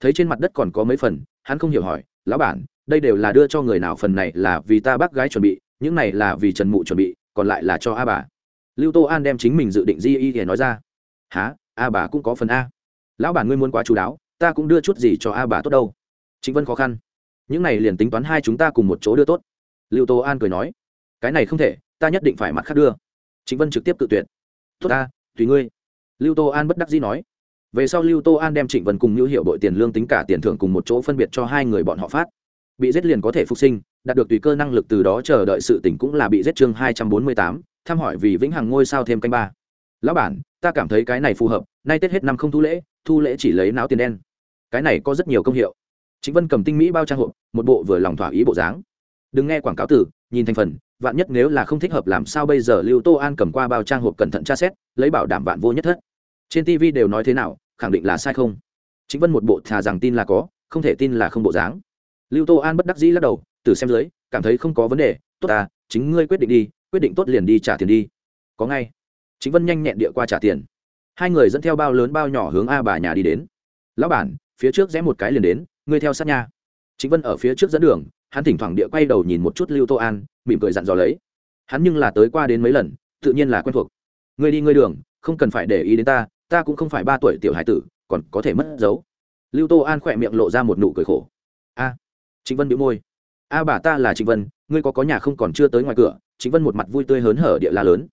Thấy trên mặt đất còn có mấy phần, hắn không hiểu hỏi, lão bản, đây đều là đưa cho người nào, phần này là vì ta bác gái chuẩn bị, những này là vì trần mụ chuẩn bị, còn lại là cho a bà. Lưu tô an đem chính mình dự định di y để nói ra. Há a bà cũng có phần a. Lão bản ngươi muốn quá chú đáo, ta cũng đưa chút gì cho a bà tốt đâu. Chính vân khó khăn. Những này liền tính toán hai chúng ta cùng một chỗ đưa tốt. Lưu tô an cười nói, cái này không thể, ta nhất định phải mặt khác đưa. Chính vân trực tiếp tự tuyệt. Tốt ta, tùy ngươi. Lưu tô an bất đắc dĩ nói. Về sau lưu tô an đem trịnh vân cùng hữu hiệu đội tiền lương tính cả tiền thưởng cùng một chỗ phân biệt cho hai người bọn họ phát. Bị giết liền có thể phục sinh, đạt được tùy cơ năng lực từ đó chờ đợi sự tỉnh cũng là bị giết chương hai trăm bốn mươi tám, thăm hỏi vì vĩnh hằng ngôi sao thêm canh ba. Lão bản ta cảm thấy cái này phù hợp, nay tết hết năm không thu lễ thu lễ chỉ lấy não tiền đen. Cái này có rất nhiều công hiệu. Chính vân cầm tinh mỹ bao trang hộp, một bộ vừa lòng thỏa ý bộ dáng. Đừng nghe quảng cáo từ, nhìn thành phần, vạn nhất nếu là không thích hợp làm sao bây giờ lưu tô an cầm qua bao trang hộp cẩn thận tra xét, lấy bảo đảm vạn vô nhất thất. Trên tv đều nói thế nào, khẳng định là sai không? Chính vân một bộ thà rằng tin là có, không thể tin là không bộ dáng. Lưu tô an bất đắc dĩ lắc đầu, từ xem dưới, cảm thấy không có vấn đề, tốt à chính ngươi quyết định đi, quyết định tốt liền đi trả tiền đi. Có ngay chính vân nhanh nhẹn địa qua trả tiền. Hai người dẫn theo bao lớn bao nhỏ hướng a bà nhà đi đến. Lão bản, phía trước rẽ một cái liền đến, ngươi theo sát nha. Chính vân ở phía trước dẫn đường, hắn thỉnh thoảng địa quay đầu nhìn một chút lưu tô an, mỉm cười dặn dò lấy. Hắn nhưng là tới qua đến mấy lần, tự nhiên là quen thuộc. Ngươi đi ngươi đường, không cần phải để ý đến ta ta cũng không phải ba tuổi tiểu hải tử, còn có thể mất dấu. Lưu tô an khỏe miệng lộ ra một nụ cười khổ. A. Chính vân bị môi. A bà ta là trịnh vân, ngươi có có nhà không còn chưa tới ngoài cửa? Trịnh vân một mặt vui tươi hớn hở địa la lớn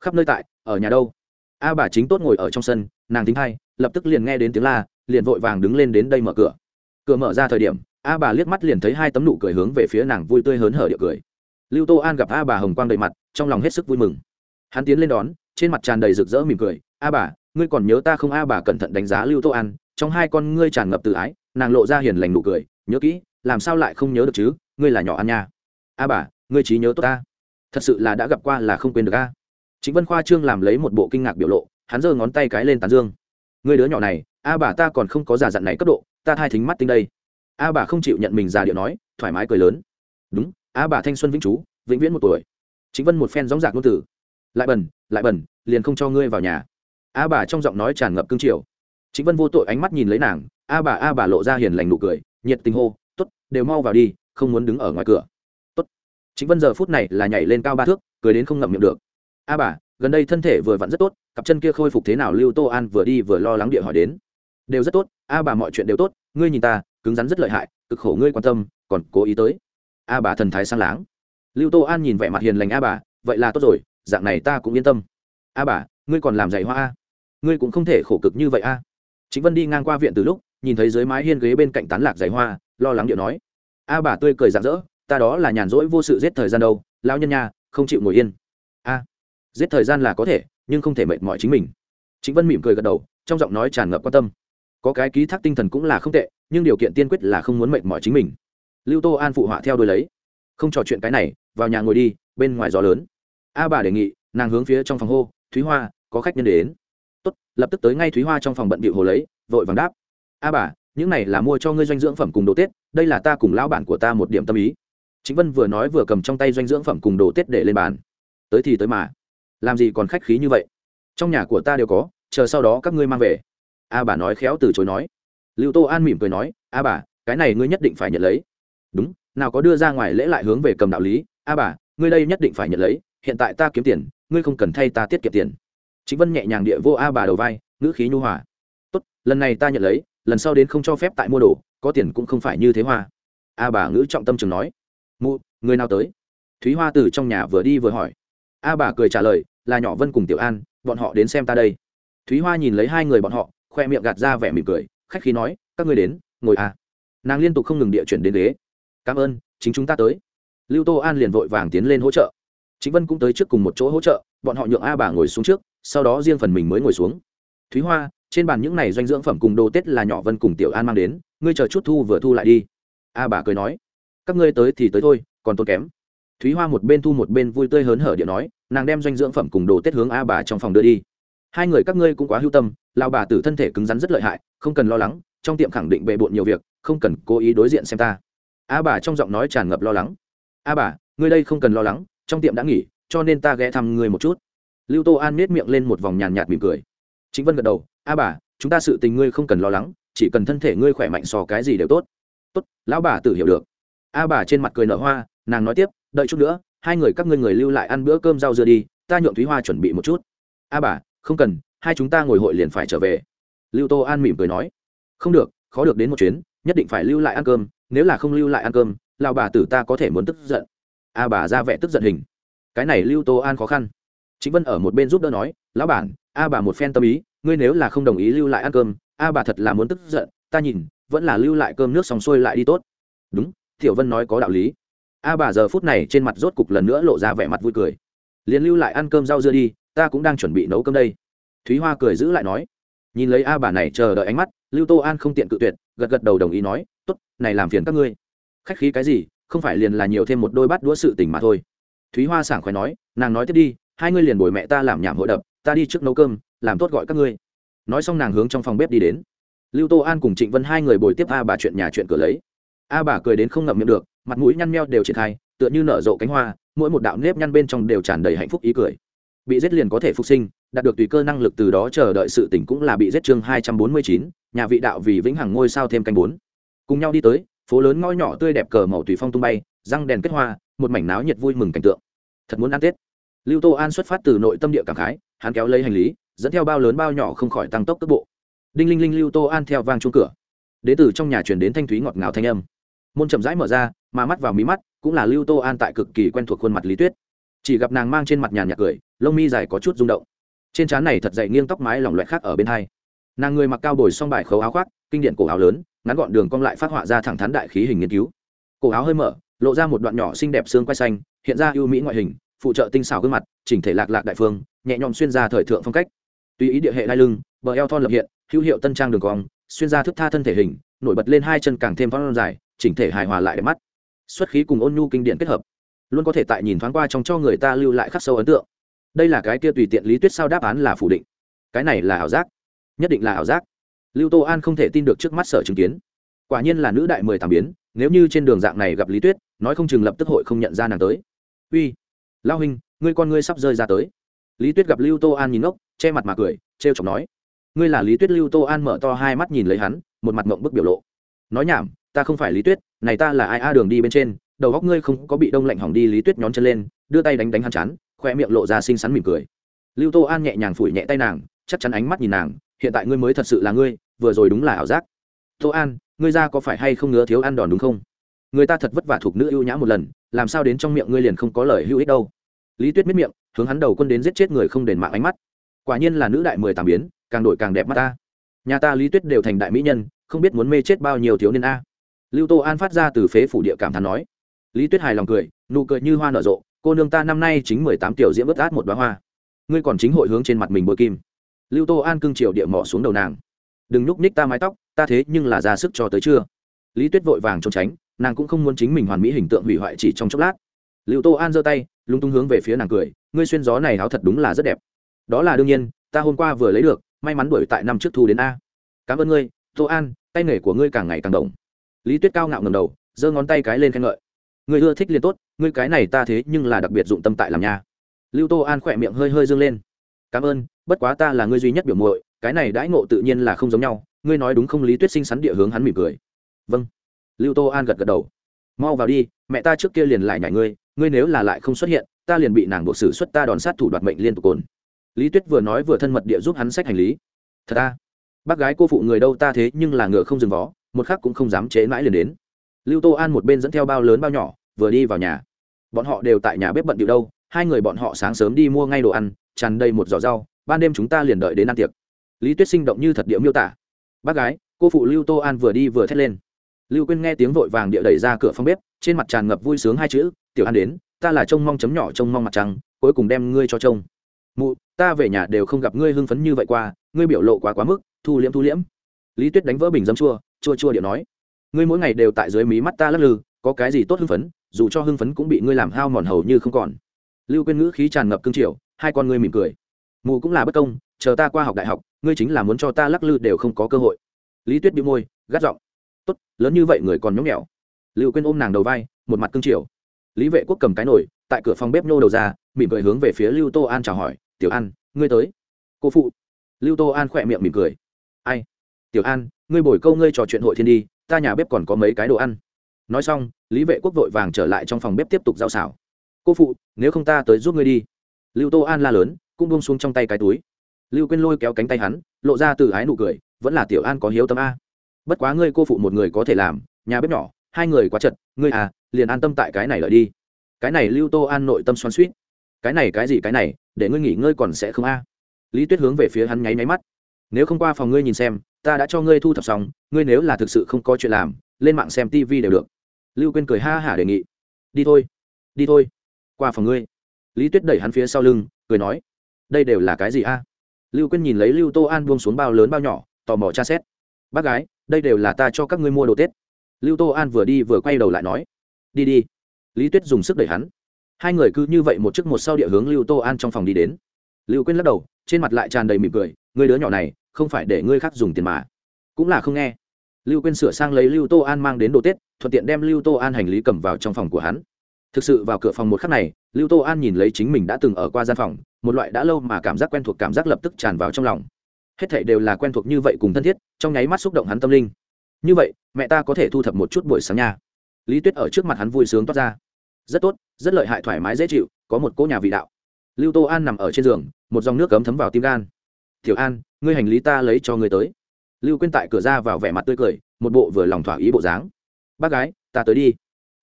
khắp nơi tại, ở nhà đâu? A bà chính tốt ngồi ở trong sân, nàng tính hay lập tức liền nghe đến tiếng la, liền vội vàng đứng lên đến đây mở cửa. Cửa mở ra thời điểm, a bà liếc mắt liền thấy hai tấm nụ cười hướng về phía nàng vui tươi hớn hở địa cười. Lưu tô an gặp a bà hồng quang đầy mặt, trong lòng hết sức vui mừng. Hắn tiến lên đón, trên mặt tràn đầy rực rỡ mỉm cười. A bà, ngươi còn nhớ ta không? A bà cẩn thận đánh giá lưu tô an, trong hai con ngươi tràn ngập tự ái, nàng lộ ra hiền lành nụ cười. Nhớ kỹ, làm sao lại không nhớ được chứ? Ngươi là nhỏ an nha. A bà, ngươi trí nhớ tốt ta. Thật sự là đã gặp qua là không quên được a chính vân khoa trương làm lấy một bộ kinh ngạc biểu lộ, hắn giơ ngón tay cái lên tán dương. Người đứa nhỏ này, a bà ta còn không có giả dặn này cấp độ, ta thai thính mắt tinh đây. A bà không chịu nhận mình già điệu nói, thoải mái cười lớn. Đúng, a bà thanh xuân vĩnh chú vĩnh viễn một tuổi. Chính vân một phen gióng giạc ngôn tử lại bẩn lại bẩn liền không cho ngươi vào nhà. A bà trong giọng nói tràn ngập cương triều. Chính vân vô tội ánh mắt nhìn lấy nàng, a bà a bà lộ ra hiền lành nụ cười, nhiệt tình hô t ố t đều mau vào đi, không muốn đứng ở ngoài cửa. Tốt. Chính vân giờ phút này là nhảy lên cao ba thước, cười đến không ngậm miệng được a bà, gần đây thân thể vừa vặn rất tốt, cặp chân kia khôi phục thế nào? Lưu tô an vừa đi vừa lo lắng địa hỏi đến. Đều rất tốt, a bà mọi chuyện đều tốt, ngươi nhìn ta, cứng rắn rất lợi hại, cực khổ ngươi quan tâm, còn cố ý tới. A bà thần thái sang láng. Lưu tô an nhìn vẻ mặt hiền lành a bà, vậy là tốt rồi, dạng này ta cũng yên tâm. A bà, ngươi còn làm giày hoa a? Ngươi cũng không thể khổ cực như vậy a. Chính vân đi ngang qua viện từ lúc, nhìn thấy dưới mái hiên ghế bên cạnh tán lạc giày hoa, lo lắng điệu nói. A bà tươi cười rạng rỡ, ta đó là nhàn rỗi vô sự giết thời gian đâu lao nhân nha không chịu ngồi yên giết thời gian là có thể, nhưng không thể mệt mỏi chính mình. Chính vân mỉm cười gật đầu, trong giọng nói tràn ngập quan tâm. Có cái ký thác tinh thần cũng là không tệ, nhưng điều kiện tiên quyết là không muốn mệt mỏi chính mình. Lưu tô an phụ họa theo đôi lấy. Không trò chuyện cái này, vào nhà ngồi đi, bên ngoài gió lớn. A bà đề nghị, nàng hướng phía trong phòng hô, thúy hoa, có khách nhân đến. Tốt, lập tức tới ngay thúy hoa trong phòng bận bịu hồ lấy, vội vàng đáp. A bà, những này là mua cho ngươi doanh dưỡng phẩm cùng đồ tết, đây là ta cùng lão bản của ta một điểm tâm ý. Chính vân vừa nói vừa cầm trong tay doanh dưỡng phẩm cùng đồ tết để lên bàn. Tới thì tới mà làm gì còn khách khí như vậy? Trong nhà của ta đều có, chờ sau đó các ngươi mang về. A bà nói khéo từ chối nói. Lưu tô an mỉm cười nói, a bà, cái này ngươi nhất định phải nhận lấy. Đúng, nào có đưa ra ngoài lễ lại hướng về cầm đạo lý. A bà, ngươi đây nhất định phải nhận lấy, hiện tại ta kiếm tiền, ngươi không cần thay ta tiết kiệm tiền. Chính vân nhẹ nhàng địa vô a bà đầu vai, ngữ khí nhu hòa. Tốt, lần này ta nhận lấy, lần sau đến không cho phép tại mua đồ, có tiền cũng không phải như thế hoa. A bà ngữ trọng tâm chừng nói. Mụ, người nào tới? Thúy hoa từ trong nhà vừa đi vừa hỏi a bà cười trả lời, là nhỏ vân cùng tiểu an, bọn họ đến xem ta đây. Thúy hoa nhìn lấy hai người bọn họ, khoe miệng gạt ra vẻ mỉm cười, khách khí nói, các ngươi đến, ngồi à. Nàng liên tục không ngừng địa chuyển đến ghế. Cảm ơn, chính chúng ta tới. Lưu tô an liền vội vàng tiến lên hỗ trợ. Chính vân cũng tới trước cùng một chỗ hỗ trợ, bọn họ nhượng a bà ngồi xuống trước, sau đó riêng phần mình mới ngồi xuống. Thúy hoa, trên bàn những này doanh dưỡng phẩm cùng đồ tết là nhỏ vân cùng tiểu an mang đến, ngươi chờ chút thu vừa thu lại đi. A bà cười nói, các ngươi tới thì tới thôi, còn tốn kém thúy hoa một bên thu một bên vui tươi hớn hở điện nói, nàng đem doanh dưỡng phẩm cùng đồ tết hướng a bà trong phòng đưa đi. Hai người các ngươi cũng quá hưu tâm lao bà tử thân thể cứng rắn rất lợi hại, không cần lo lắng, trong tiệm khẳng định bề bộn nhiều việc, không cần cố ý đối diện xem ta. A bà trong giọng nói tràn ngập lo lắng. A bà, ngươi đây không cần lo lắng, trong tiệm đã nghỉ, cho nên ta ghé thăm ngươi một chút. Lưu tô an nết miệng lên một vòng nhàn nhạt mỉm cười. Chính vân gật đầu, a bà, chúng ta sự tình ngươi không cần lo lắng, chỉ cần thân thể ngươi khỏe mạnh so cái gì đều tốt. Tốt, lão bà tử hiểu được. A bà trên mặt cười nở hoa, nàng nói tiếp đợi chút nữa, hai người các ngươi người lưu lại ăn bữa cơm rau dưa đi, ta nhượng thúy hoa chuẩn bị một chút. A bà, không cần, hai chúng ta ngồi hội liền phải trở về. Lưu tô an mỉm cười nói. Không được, khó được đến một chuyến, nhất định phải lưu lại ăn cơm, nếu là không lưu lại ăn cơm lao bà tử ta có thể muốn tức giận. A bà ra vẻ tức giận hình. Cái này lưu tô an khó khăn. Chính vân ở một bên giúp đỡ nói, lão bản, a bà một phen tâm ý, ngươi nếu là không đồng ý lưu lại ăn cơm, a bà thật là muốn tức giận, ta nhìn, vẫn là lưu lại cơm nước xong xuôi lại đi tốt. Đúng, tiểu vân nói có đạo lý a bà giờ phút này trên mặt rốt cục lần nữa lộ ra vẻ mặt vui cười. Liền lưu lại ăn cơm rau dưa đi, ta cũng đang chuẩn bị nấu cơm đây. Thúy hoa cười giữ lại nói. Nhìn lấy a bà này chờ đợi ánh mắt, lưu tô an không tiện cự tuyệt, gật gật đầu đồng ý nói t ố t này làm phiền các ngươi. Khách khí cái gì, không phải liền là nhiều thêm một đôi bát đũa sự tình mà thôi. Thúy hoa sảng khoái nói, nàng nói tiếp đi, hai ngươi liền bồi mẹ ta làm nhảm hội đập, ta đi trước nấu cơm, làm tốt gọi các ngươi. Nói xong nàng hướng trong phòng bếp đi đến. Lưu tô an cùng trịnh vân hai người bồi tiếp a bà chuyện nhà chuyện cửa lấy. A bà cười đến không ngậm miệng được mặt mũi nhăn meo đều triển khai, tựa như nở rộ cánh hoa, mỗi một đạo nếp nhăn bên trong đều tràn đầy hạnh phúc ý cười. Bị giết liền có thể phục sinh, đạt được tùy cơ năng lực từ đó chờ đợi sự tỉnh cũng là bị giết chương hai trăm bốn mươi chín, nhà vị đạo vì vĩnh hằng ngôi sao thêm canh bốn. Cùng nhau đi tới, phố lớn ngõ nhỏ tươi đẹp cờ màu tùy phong tung bay, răng đèn kết hoa, một mảnh náo nhiệt vui mừng cảnh tượng. Thật muốn ăn tết. Lưu tô an xuất phát từ nội tâm địa cảm khái, hắn kéo lấy hành lý, dẫn theo bao lớn bao nhỏ không khỏi tăng tốc tốc bộ. Đinh linh linh lưu tô an theo vang chuông cửa. Đ ế trong nhà truyền đến thanh thúy ngọt ngào thanh âm. Môn chậm rãi mở ra mà mắt vào mí mắt cũng là lưu tô an tại cực kỳ quen thuộc khuôn mặt lý tuyết chỉ gặp nàng mang trên mặt nhàn nhạc cười lông mi dài có chút rung động trên trán này thật dậy nghiêng tóc mái lỏng loẹt khác ở bên hai nàng người mặc cao bồi song bài khấu áo khoác kinh điển cổ áo lớn ngắn gọn đường cong lại phát họa ra thẳng thắn đại khí hình nghiên cứu cổ áo hơi mở lộ ra một đoạn nhỏ xinh đẹp xương quay xanh hiện ra ưu mỹ ngoại hình phụ trợ tinh xảo gương mặt chỉnh thể lạc lạc đại phương nhẹ nhõm xuyên ra thời thượng phong cách tùy ý địa hệ đai lưng bờ eo thon lập hiện hữu hiệu tân trang đường cong xuyên ra thức tha thân thể hình nổi bật lên hai chân càng thêm phong dài chỉnh thể hài hòa lại đẹp mắt xuất khí cùng ôn nhu kinh điển kết hợp, luôn có thể tại nhìn thoáng qua trong cho người ta lưu lại khắc sâu ấn tượng. Đây là cái kia tùy tiện lý tuyết sao đáp án là phủ định. Cái này là ảo giác. Nhất định là ảo giác. Lưu tô an không thể tin được trước mắt sở chứng kiến. Quả nhiên là nữ đại mười tám biến, nếu như trên đường dạng này gặp lý tuyết nói không chừng lập tức hội không nhận ra nàng tới. Uy, lao hình ngươi con ngươi sắp rơi ra tới. Lý tuyết gặp lưu tô an nhìn ngốc, che mặt mà cười t r e o chọc nói. Ngươi là lý tuyết? Lưu tô an mở to hai mắt nhìn lấy hắn, một mặt mộng bức biểu lộ. Nói nhảm, ta không phải lý tuyết này ta là ai a đường đi bên trên, đầu góc ngươi không có bị đông lạnh hỏng đi lý tuyết nhón chân lên, đưa tay đánh đánh hắn chán, khoe miệng lộ ra xinh xắn mỉm cười. Lưu tô an nhẹ nhàng phủi nhẹ tay nàng, chắc chắn ánh mắt nhìn nàng, hiện tại ngươi mới thật sự là ngươi, vừa rồi đúng là ảo giác. Tô an, ngươi ra có phải hay không ngứa thiếu ăn đòn đúng không? Người ta thật vất vả thuộc nữ ưu nhã một lần, làm sao đến trong miệng ngươi liền không có lời hữu ích đâu. Lý tuyết miết miệng, hướng hắn đầu quân đến giết chết người không đền mạng ánh mắt. Quả nhiên là nữ đại mười tám biến, càng đổi càng đẹp mắt ta. Nhà ta lý tuyết đều thành đại mỹ nhân, không biết muốn mê chết bao nhiêu thiếu niên a lưu tô an phát ra từ phế phủ địa cảm thán nói. Lý tuyết hài lòng cười, nụ cười như hoa nở rộ, cô nương ta năm nay chính mười tám tiểu diễm vớt át một đoá hoa. Ngươi còn chính hội hướng trên mặt mình bôi kim. Lưu tô an cưng chiều địa mỏ xuống đầu nàng. Đừng nhúc nhích ta mái tóc, ta thế nhưng là ra sức cho tới chưa lý tuyết vội vàng trốn tránh, nàng cũng không muốn chính mình hoàn mỹ hình tượng hủy hoại chỉ trong chốc lát. Lưu tô an giơ tay lung tung hướng về phía nàng cười, ngươi xuyên gió này áo thật đúng là rất đẹp. Đó là đương nhiên, ta hôm qua vừa lấy được, may mắn đuổi tại năm trước thu đến a. Cảm ơn ngươi, tô an, tay nghề của ngươi càng ngày càng đồng lý tuyết cao ngạo ngầm đầu, giơ ngón tay cái lên khen ngợi. Ngươi ưa thích liền tốt ngươi cái này ta thế nhưng là đặc biệt dụng tâm tại làm nhà. lưu tô an khỏe miệng hơi hơi dâng lên. Cảm ơn, bất quá ta là ngươi duy nhất biểu muội, cái này đãi ngộ tự nhiên là không giống nhau, ngươi nói đúng không lý tuyết sinh sắn địa hướng hắn mỉm cười. Vâng. Lưu tô an gật gật đầu. Mau vào đi, mẹ ta trước kia liền lại nhảy ngươi ngươi nếu là lại không xuất hiện, ta liền bị nàng buộc xử xuất ta đòn sát thủ đoạt mệnh liên tục cồn. Lý tuyết vừa nói vừa thân mật địa giúp hắn sách hành lý. Thật ta bác gái cô phụ người đâu ta thế nhưng là ngựa không dừng vó một khắc cũng không dám chế mãi liền đến. Lưu tô an một bên dẫn theo bao lớn bao nhỏ, vừa đi vào nhà. Bọn họ đều tại nhà bếp bận điệu đâu, hai người bọn họ sáng sớm đi mua ngay đồ ăn, tràn đầy một giỏ rau, ban đêm chúng ta liền đợi đến ăn tiệc. Lý tuyết sinh động như thật điệu miêu tả. Bác gái, cô phụ lưu tô an vừa đi vừa thét lên. Lưu quyên nghe tiếng vội vàng địa đẩy ra cửa phòng bếp, trên mặt tràn ngập vui sướng hai chữ, tiểu an đến, ta là trông mong chấm nhỏ, trông mong mặt trăng, cuối cùng đem ngươi cho trông. Mụ, ta về nhà đều không gặp ngươi hưng phấn như vậy qua, ngươi biểu lộ quá quá mức, thu liễm thu liễm. Lý tuyết đánh vỡ bình dấm chua chua chua điệu nói. Ngươi mỗi ngày đều tại dưới mí mắt ta lắc lư, có cái gì tốt hưng phấn, dù cho hưng phấn cũng bị ngươi làm hao mòn hầu như không còn. Lưu quên ngữ khí tràn ngập cương triều, hai con ngươi mỉm cười. Mù cũng là bất công, chờ ta qua học đại học, ngươi chính là muốn cho ta lắc lư đều không có cơ hội. Lý tuyết bị môi, gắt giọng. Tốt, lớn như vậy người còn nhóng nhẽo. Lưu quên ôm nàng đầu vai, một mặt cương triều. Lý vệ quốc cầm cái nồi, tại cửa phòng bếp nhô đầu ra, mỉm cười hướng về phía lưu tô an chào hỏi, tiểu an, ngươi tới. Cô phụ. Lưu tô an khỏe miệng mỉm cười. Ai? Tiểu an ngươi bồi câu ngươi trò chuyện hội thiên đi, ta nhà bếp còn có mấy cái đồ ăn. Nói xong, lý vệ quốc vội vàng trở lại trong phòng bếp tiếp tục giao xảo. Cô phụ, nếu không ta tới giúp ngươi đi. Lưu tô an la lớn, cũng buông xuống trong tay cái túi. Lưu quên lôi kéo cánh tay hắn, lộ ra từ ái nụ cười, vẫn là tiểu an có hiếu tâm a. Bất quá ngươi cô phụ một người có thể làm, nhà bếp nhỏ, hai người quá chật, ngươi à liền an tâm tại cái này lợi đi. Cái này lưu tô an nội tâm xoắn suýt cái này, cái gì, cái này, để ngươi nghỉ ngơi còn sẽ không a. Lý tuyết hướng về phía hắn nháy máy mắt. Nếu không qua phòng ngươi nhìn xem ta đã cho ngươi thu thập xong, ngươi nếu là thực sự không có chuyện làm, lên mạng xem tv đều được. Lưu quên cười ha hả đề nghị. Đi thôi đi thôi. Qua phòng ngươi. Lý tuyết đẩy hắn phía sau lưng, cười nói, đây đều là cái gì a? Lưu quên nhìn lấy lưu tô an buông xuống bao lớn bao nhỏ, tò mò tra xét. Bác gái, đây đều là ta cho các ngươi mua đồ tết. Lưu tô an vừa đi vừa quay đầu lại nói, đi đi. Lý tuyết dùng sức đẩy hắn. Hai người cứ như vậy một chiếc một sau địa hướng lưu tô an trong phòng đi đến. Lưu quên lắc đầu, trên mặt lại tràn đầy mỉm cười, người đứa nhỏ này không phải để ngươi khác dùng tiền mà. Cũng là không nghe. Lưu quên sửa sang lấy lưu tô an mang đến đồ tết, thuận tiện đem lưu tô an hành lý cầm vào trong phòng của hắn. Thực sự vào cửa phòng một khắc này, lưu tô an nhìn lấy chính mình đã từng ở qua gian phòng, một loại đã lâu mà cảm giác quen thuộc cảm giác lập tức tràn vào trong lòng. Hết thảy đều là quen thuộc như vậy cùng thân thiết, trong nháy mắt xúc động hắn tâm linh. Như vậy, mẹ ta có thể thu thập một chút buổi sáng nha. Lý tuyết ở trước mặt hắn vui sướng toát ra. Rất tốt, rất lợi hại thoải mái dễ chịu, có một cỗ nhà vị đạo. Lưu tô an nằm ở trên giường, một dòng nước cấm thấm vào tim gan tiểu an, ngươi hành lý ta lấy cho ngươi tới. Lưu quên tại cửa ra vào vẻ mặt tươi cười, một bộ vừa lòng thỏa ý bộ dáng. Bác gái, ta tới đi.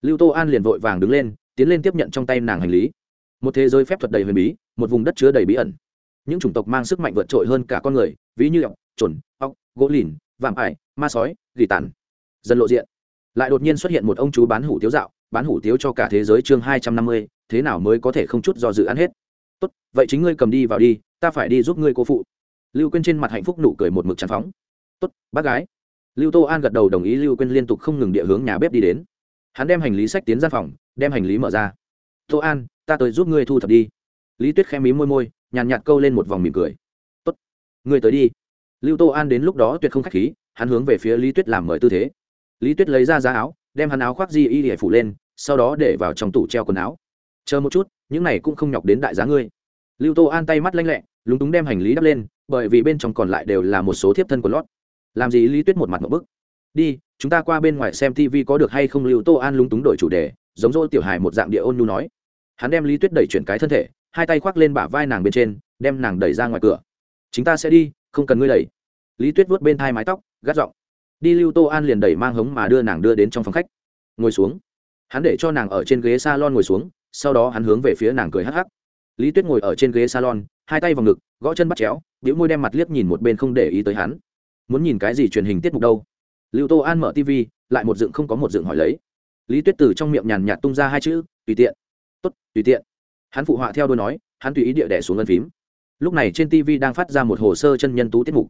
Lưu tô an liền vội vàng đứng lên, tiến lên tiếp nhận trong tay nàng hành lý. Một thế giới phép thuật đầy huyền bí, một vùng đất chứa đầy bí ẩn. Những chủng tộc mang sức mạnh vượt trội hơn cả con người, ví như ọc trồn ọc gỗ lìn, vạm ải, ma sói, gỉ tàn. Dần lộ diện. Lại đột nhiên xuất hiện một ông chú bán hủ tiếu dạo, bán hủ tiếu cho cả thế giới chương hai trăm năm mươi, thế nào mới có thể không chút do dự ăn hết? Tốt, vậy chính ngươi cầm đi vào đi, ta phải đi giúp ngươi cô phụ lưu quên trên mặt hạnh phúc nụ cười một mực tràn phóng. Tốt, bác gái. Lưu tô an gật đầu đồng ý lưu quên liên tục không ngừng địa hướng nhà bếp đi đến. Hắn đem hành lý sách tiến gian phòng, đem hành lý mở ra. Tô an, ta tới giúp ngươi thu thập đi. Lý tuyết khẽ mí môi môi, nhàn nhạt câu lên một vòng mỉm cười. Tốt, ngươi tới đi. Lưu tô an đến lúc đó tuyệt không k h á c h khí, hắn hướng về phía lý tuyết làm mời tư thế. Lý tuyết lấy ra giá áo, đem hắn áo khoác di y để phủ lên, sau đó để vào trong tủ treo quần áo. Chờ một chút, những này cũng không nhọc đến đại giá ngươi. Lưu tô an tay mắt lanh lẹ lúng túng đem hành lý đắp lên, bởi vì bên trong còn lại đều là một số thiếp thân của lót. Làm gì lý tuyết một mặt một bức. Đi, chúng ta qua bên ngoài xem tv có được hay không, lưu tô an lúng túng đổi chủ đề, giống dỗ tiểu hài một dạng địa ôn nhu nói. Hắn đem lý tuyết đẩy chuyển cái thân thể, hai tay khoác lên bả vai nàng bên trên, đem nàng đẩy ra ngoài cửa. Chúng ta sẽ đi, không cần ngươi đẩy. Lý tuyết vuốt bên thai mái tóc, gắt giọng. Đi, lưu tô an liền đẩy mang hống mà đưa nàng đưa đến trong phòng khách. Ngồi xuống. Hắn để cho nàng ở trên ghế salon ngồi xuống, sau đó hắn hướng về phía nàng cười hắc hắc lý tuyết ngồi ở trên ghế salon, hai tay vào ngực, gõ chân bắt chéo điếu môi đem mặt liếc nhìn một bên không để ý tới hắn. Muốn nhìn cái gì truyền hình tiết mục đâu? Lưu tô an mở tv lại một dựng không có một dựng hỏi lấy. Lý tuyết từ trong miệng nhàn nhạt tung ra hai chữ, tùy tiện. Tốt, tùy tiện. Hắn phụ họa theo đôi nói, hắn tùy ý địa đẻ xuống ngân phím. Lúc này trên tv đang phát ra một hồ sơ chân nhân tú tiết mục.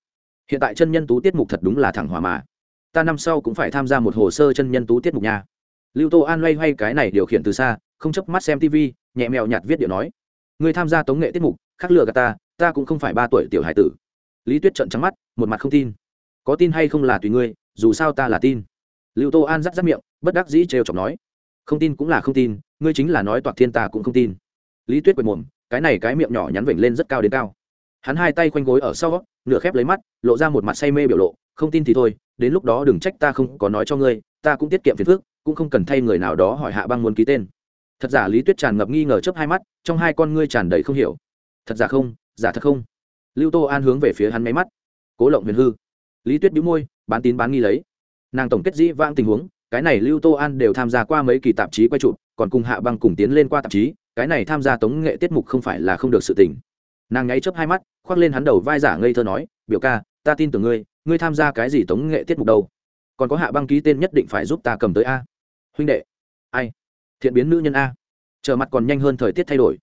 Hiện tại chân nhân tú tiết mục thật đúng là thẳng hòa mà. Ta năm sau cũng phải tham gia một hồ sơ chân nhân tú tiết mục nha. Lưu tô an loay hoay cái này điều khiển từ xa, không chấp mắt xem tv nhẹ mèo nhạt viết điệu nói người tham gia tống nghệ tiết mục khắc lừa gạt ta ta cũng không phải ba tuổi tiểu hải tử. Lý tuyết trợn trắng mắt, một mặt không tin. Có tin hay không là tùy ngươi, dù sao ta là tin. Lưu tô an rắc dắt miệng, bất đắc dĩ trêu chọc nói. Không tin cũng là không tin, ngươi chính là nói toạc thiên ta cũng không tin. Lý tuyết quệt mồm, cái này cái miệng nhỏ nhắn vểnh lên rất cao đến cao. Hắn hai tay quanh gối ở sau, nửa khép lấy mắt, lộ ra một mặt say mê biểu lộ, không tin thì thôi, đến lúc đó đừng trách ta không có nói cho ngươi, ta cũng tiết kiệm phiền phước cũng không cần thay người nào đó hỏi hạ băng muốn ký tên thật giả lý tuyết tràn ngập nghi ngờ chớp hai mắt, trong hai con ngươi tràn đầy không hiểu. Thật giả không, giả thật không. Lưu tô an hướng về phía hắn máy mắt. Cố lộng huyền hư. Lý tuyết đĩu môi, bán tín bán nghi lấy. Nàng tổng kết dĩ vãng tình huống, cái này lưu tô an đều tham gia qua mấy kỳ tạp chí quay chụp, còn cùng hạ băng cùng tiến lên qua tạp chí, cái này tham gia tống nghệ tiết mục không phải là không được sự tình. Nàng ngáy chớp hai mắt, khoác lên hắn đầu vai giả ngây thơ nói, biểu ca, ta tin tưởng ngươi ngươi tham gia cái gì tống nghệ tiết mục đâu? Còn có hạ băng ký tên nhất định phải giúp ta cầm tới a. Huynh đệ. Ai? Thiện biến nữ nhân a. Chờ mặt còn nhanh hơn thời tiết thay đổi.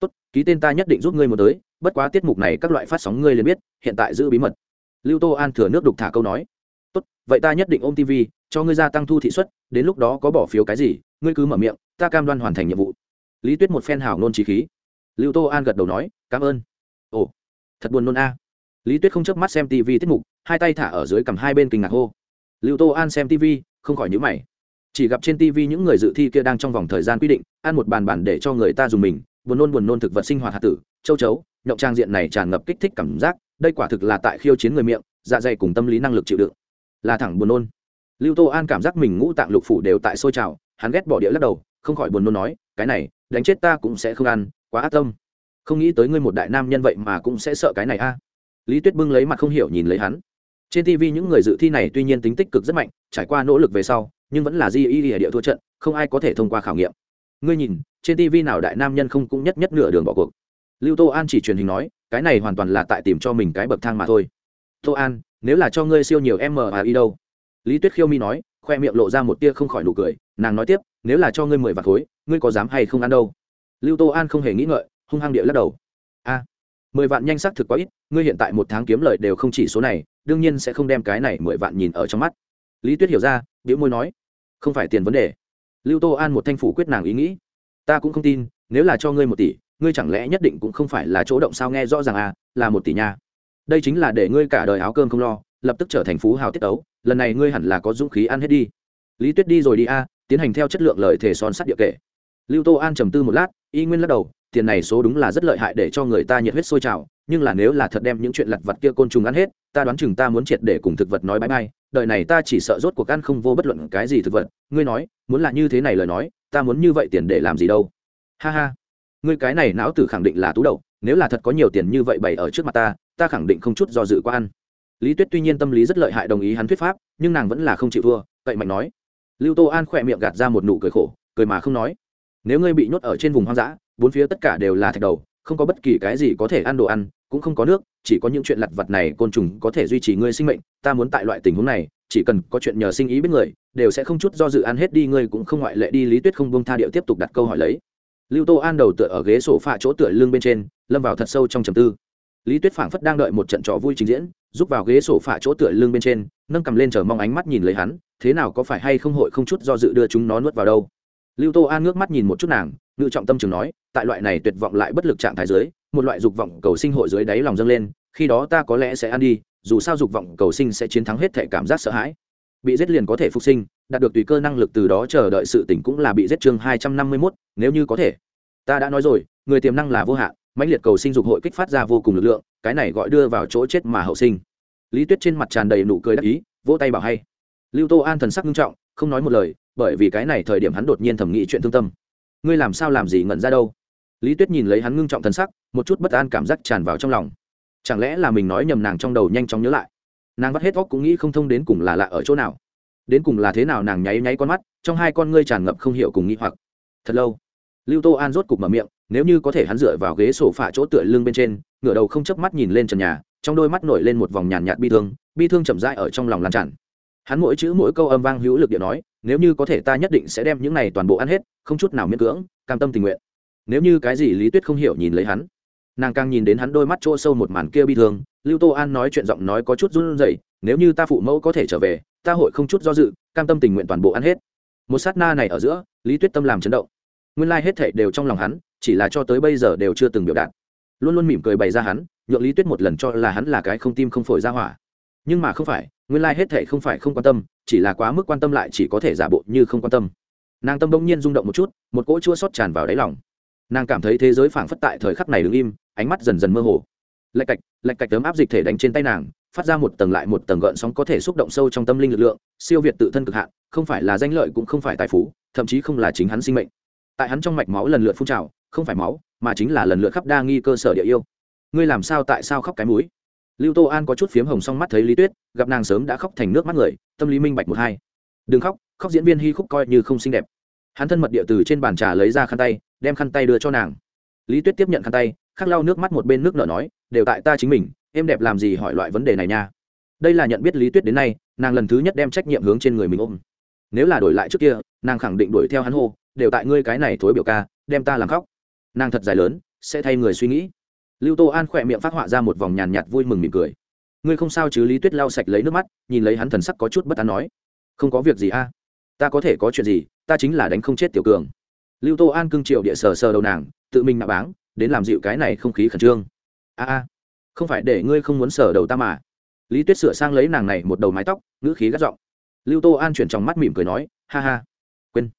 Tốt, ký tên ta nhất định giúp ngươi một tới, bất quá tiết mục này các loại phát sóng ngươi liền biết, hiện tại giữ bí mật. Lưu tô an thừa nước đục thả câu nói. Tốt, vậy ta nhất định ôm tv cho ngươi gia tăng thu thị suất, đến lúc đó có bỏ phiếu cái gì, ngươi cứ mở miệng, ta cam đoan hoàn thành nhiệm vụ. Lý tuyết một phen hào nôn trí khí. Lưu tô an gật đầu nói, cảm ơn. Ồ, thật buồn nôn a. Lý tuyết không chớp mắt xem tv tiết mục, hai tay thả ở dưới cầm hai bên kinh ngạc hô. Lưu tô an xem tv không khỏi nhữ mày chỉ gặp trên tv những người dự thi kia đang trong vòng thời gian quy định, ăn một bàn bản để cho người ta dùng mình, buồn nôn buồn nôn thực vật sinh hoạt hạt tử, châu chấu nhậu trang diện này tràn ngập kích thích cảm giác, đây quả thực là tại khiêu chiến người miệng dạ dày cùng tâm lý năng lực chịu đựng. Là thẳng buồn nôn. Lưu tô an cảm giác mình ngũ tạng lục phủ đều tại sôi trào, hắn ghét bỏ địa lắc đầu, không khỏi buồn nôn nói, cái này, đánh chết ta cũng sẽ không ăn, quá ác tâm. Không nghĩ tới ngươi một đại nam nhân vậy mà cũng sẽ sợ cái này a. Lý tuyết bưng lấy mặt không hiểu nhìn lấy hắn trên tv những người dự thi này tuy nhiên tính tích cực rất mạnh, trải qua nỗ lực về sau, nhưng vẫn là di y địa địa thua trận, không ai có thể thông qua khảo nghiệm. Ngươi nhìn, trên tv nào đại nam nhân không cũng nhất nhất nửa đường bỏ cuộc? Lưu tô an chỉ truyền hình nói, cái này hoàn toàn là tại tìm cho mình cái bậc thang mà thôi. Tô an, nếu là cho ngươi siêu nhiều mri đâu? Lý tuyết khiêu mi nói, khoe miệng lộ ra một tia không khỏi nụ cười, nàng nói tiếp, nếu là cho ngươi mười vạt khối, ngươi có dám hay không ăn đâu? Lưu tô an không hề nghĩ ngợi, hung hăng địa lắc đầu. A mười vạn nhanh sắc thực quá ít, ngươi hiện tại một tháng kiếm lời đều không chỉ số này, đương nhiên sẽ không đem cái này mười vạn nhìn ở trong mắt. Lý tuyết hiểu ra biểu môi nói, không phải tiền vấn đề. Lưu tô an một thanh phủ quyết nàng ý nghĩ, ta cũng không tin, nếu là cho ngươi một tỷ, ngươi chẳng lẽ nhất định cũng không phải là chỗ động sao nghe rõ ràng à là một tỷ nha. Đây chính là để ngươi cả đời áo cơm không lo, lập tức trở thành phú hào tiết ấu lần này ngươi hẳn là có dũng khí ăn hết đi. Lý tuyết đi rồi đi a, tiến hành theo chất lượng lời thể son sắt địa kể. Lưu tô an trầm tư một lát, y nguyên lắc đầu tiền này số đúng là rất lợi hại để cho người ta nhiệt huyết sôi trào, nhưng là nếu là thật đem những chuyện lặt vặt kia côn trùng ăn hết, ta đoán chừng ta muốn triệt để cùng thực vật nói bãi bay đời này ta chỉ sợ rốt cuộc ăn không vô bất luận cái gì thực vật. Ngươi nói, muốn là như thế này lời nói, ta muốn như vậy tiền để làm gì đâu? Ha ha. Ngươi cái này não tử khẳng định là tú đậu nếu là thật có nhiều tiền như vậy bày ở trước mặt ta ta khẳng định không chút do dự qua ăn. Lý tuyết tuy nhiên tâm lý rất lợi hại đồng ý hắn thuyết pháp, nhưng nàng vẫn là không chịu thua, cậy mạnh nói. Lưu tô an khỏe miệng gạt ra một nụ cười khổ, cười mà không nói nếu ngươi bị nhốt ở trên vùng hoang dã, bốn phía tất cả đều là thạch đầu, không có bất kỳ cái gì có thể ăn đồ ăn, cũng không có nước, chỉ có những chuyện lặt vặt này côn trùng có thể duy trì ngươi sinh mệnh, ta muốn tại loại tình huống này, chỉ cần có chuyện nhờ sinh ý biết người, đều sẽ không chút do dự ăn hết đi, ngươi cũng không ngoại lệ đi, lý tuyết không bông tha điệu tiếp tục đặt câu hỏi lấy. Lưu tô an đầu tựa ở ghế sổ phạ chỗ tựa lưng bên trên, lâm vào thật sâu trong trầm tư. Lý tuyết phảng phất đang đợi một trận trò vui trình diễn giúp vào ghế sổ phạ chỗ tựa lưng bên trên, nâng cầm lên chờ mong ánh mắt nhìn lấy hắn, thế nào có phải hay không hội không chút do dự đưa chúng nó nuốt vào đâu? Lưu tô an ngước mắt nhìn một chút nàng, ngự trọng tâm trường nói, tại loại này tuyệt vọng lại bất lực trạng thái dưới, một loại dục vọng cầu sinh hội dưới đáy lòng dâng lên, khi đó ta có lẽ sẽ ăn đi, dù sao dục vọng cầu sinh sẽ chiến thắng hết thể cảm giác sợ hãi. Bị giết liền có thể phục sinh, đạt được tùy cơ năng lực từ đó chờ đợi sự tỉnh cũng là bị giết chương hai trăm năm mươi mốt, nếu như có thể. Ta đã nói rồi, người tiềm năng là vô hạn, mãnh liệt cầu sinh dục hội kích phát ra vô cùng lực lượng, cái này gọi đưa vào chỗ chết mà hậu sinh. Lý tuyết trên mặt tràn đầy nụ cười đắc ý, vỗ tay bảo hay. Lưu tô an thần sắc nghiêm trọng, không nói một lời bởi vì cái này thời điểm hắn đột nhiên thẩm nghĩ chuyện thương tâm. Ngươi làm sao làm gì ngẩn ra đâu? Lý tuyết nhìn lấy hắn ngưng trọng thần sắc, một chút bất an cảm giác tràn vào trong lòng. Chẳng lẽ là mình nói nhầm nàng trong đầu nhanh chóng nhớ lại? Nàng vắt hết óc cũng nghĩ không thông đến cùng là lạ ở chỗ nào. Đến cùng là thế nào nàng nháy nháy con mắt, trong hai con ngươi tràn ngập không hiểu cùng nghĩ hoặc. Thật lâu, lưu tô an rốt cục mở miệng, nếu như có thể hắn dựa vào ghế sổ phạ chỗ tựa lưng bên trên, ngửa đầu không chớp mắt nhìn lên trần nhà, trong đôi mắt nổi lên một vòng nhàn nhạt bi thương bi thương chậm rãi ở trong lòng lan tràn hắn mỗi chữ mỗi câu âm vang hữu lực điện nói, nếu như có thể ta nhất định sẽ đem những này toàn bộ ăn hết, không chút nào miễn cưỡng, cam tâm tình nguyện. Nếu như cái gì lý tuyết không hiểu nhìn lấy hắn, nàng càng nhìn đến hắn đôi mắt chỗ sâu một màn kia bi thương, lưu tô an nói chuyện giọng nói có chút run rẩy, nếu như ta phụ mẫu có thể trở về, ta hội không chút do dự, cam tâm tình nguyện toàn bộ ăn hết. Một sát na này ở giữa, lý tuyết tâm làm chấn động. Nguyên lai hết thảy đều trong lòng hắn, chỉ là cho tới bây giờ đều chưa từng biểu đạt. Luôn luôn mỉm cười bày ra hắn, nhượng lý tuyết một lần cho là hắn là cái không tim không phổi ra hỏa. Nhưng mà không phải nguyên lai hết thảy không phải không quan tâm, chỉ là quá mức quan tâm lại chỉ có thể giả bộ như không quan tâm. Nàng tâm bỗng nhiên rung động một chút, một cỗ chua xót tràn vào đáy lòng. Nàng cảm thấy thế giới phảng phất tại thời khắc này đứng im, ánh mắt dần dần mơ hồ. Lạch cạch lạch cạch tấm áp dịch thể đánh trên tay nàng, phát ra một tầng lại một tầng gợn sóng có thể xúc động sâu trong tâm linh lực lượng, siêu việt tự thân cực hạn, không phải là danh lợi cũng không phải tài phú, thậm chí không là chính hắn sinh mệnh. Tại hắn trong mạch máu lần lượt phun trào, không phải máu, mà chính là lần lượt khắp đa nghi cơ sở địa yêu. Ngươi làm sao tại sao khóc cái mũi? Lưu tô an có chút phiếm hồng song mắt thấy lý tuyết, gặp nàng sớm đã khóc thành nước mắt người, tâm lý minh bạch một hai. Đừng khóc khóc diễn viên hy khúc coi như không xinh đẹp. Hắn thân mật địa từ trên bàn trà lấy ra khăn tay, đem khăn tay đưa cho nàng. Lý tuyết tiếp nhận khăn tay, khắc lau nước mắt một bên nước nở nói, đều tại ta chính mình, em đẹp làm gì hỏi loại vấn đề này nha. Đây là nhận biết lý tuyết đến nay, nàng lần thứ nhất đem trách nhiệm hướng trên người mình ôm. Nếu là đổi lại trước kia, nàng khẳng định đuổi theo hắn hô, đều tại ngươi cái này thối biểu ca, đem ta làm khóc. Nàng thật dài lớn, sẽ thay người suy nghĩ lưu tô an khỏe miệng phát họa ra một vòng nhàn nhạt vui mừng mỉm cười. Ngươi không sao chứ? Lý tuyết lau sạch lấy nước mắt, nhìn lấy hắn thần sắc có chút bất an nói. Không có việc gì a. Ta có thể có chuyện gì, ta chính là đánh không chết tiểu cường. Lưu tô an cưng triệu địa sờ sờ đầu nàng, tự mình nạ báng, đến làm dịu cái này không khí khẩn trương. A a, không phải để ngươi không muốn sờ đầu ta mà. Lý tuyết sửa sang lấy nàng này một đầu mái tóc, ngữ khí gắt giọng. Lưu tô an chuyển trong mắt mỉm cười nói, ha ha, quên,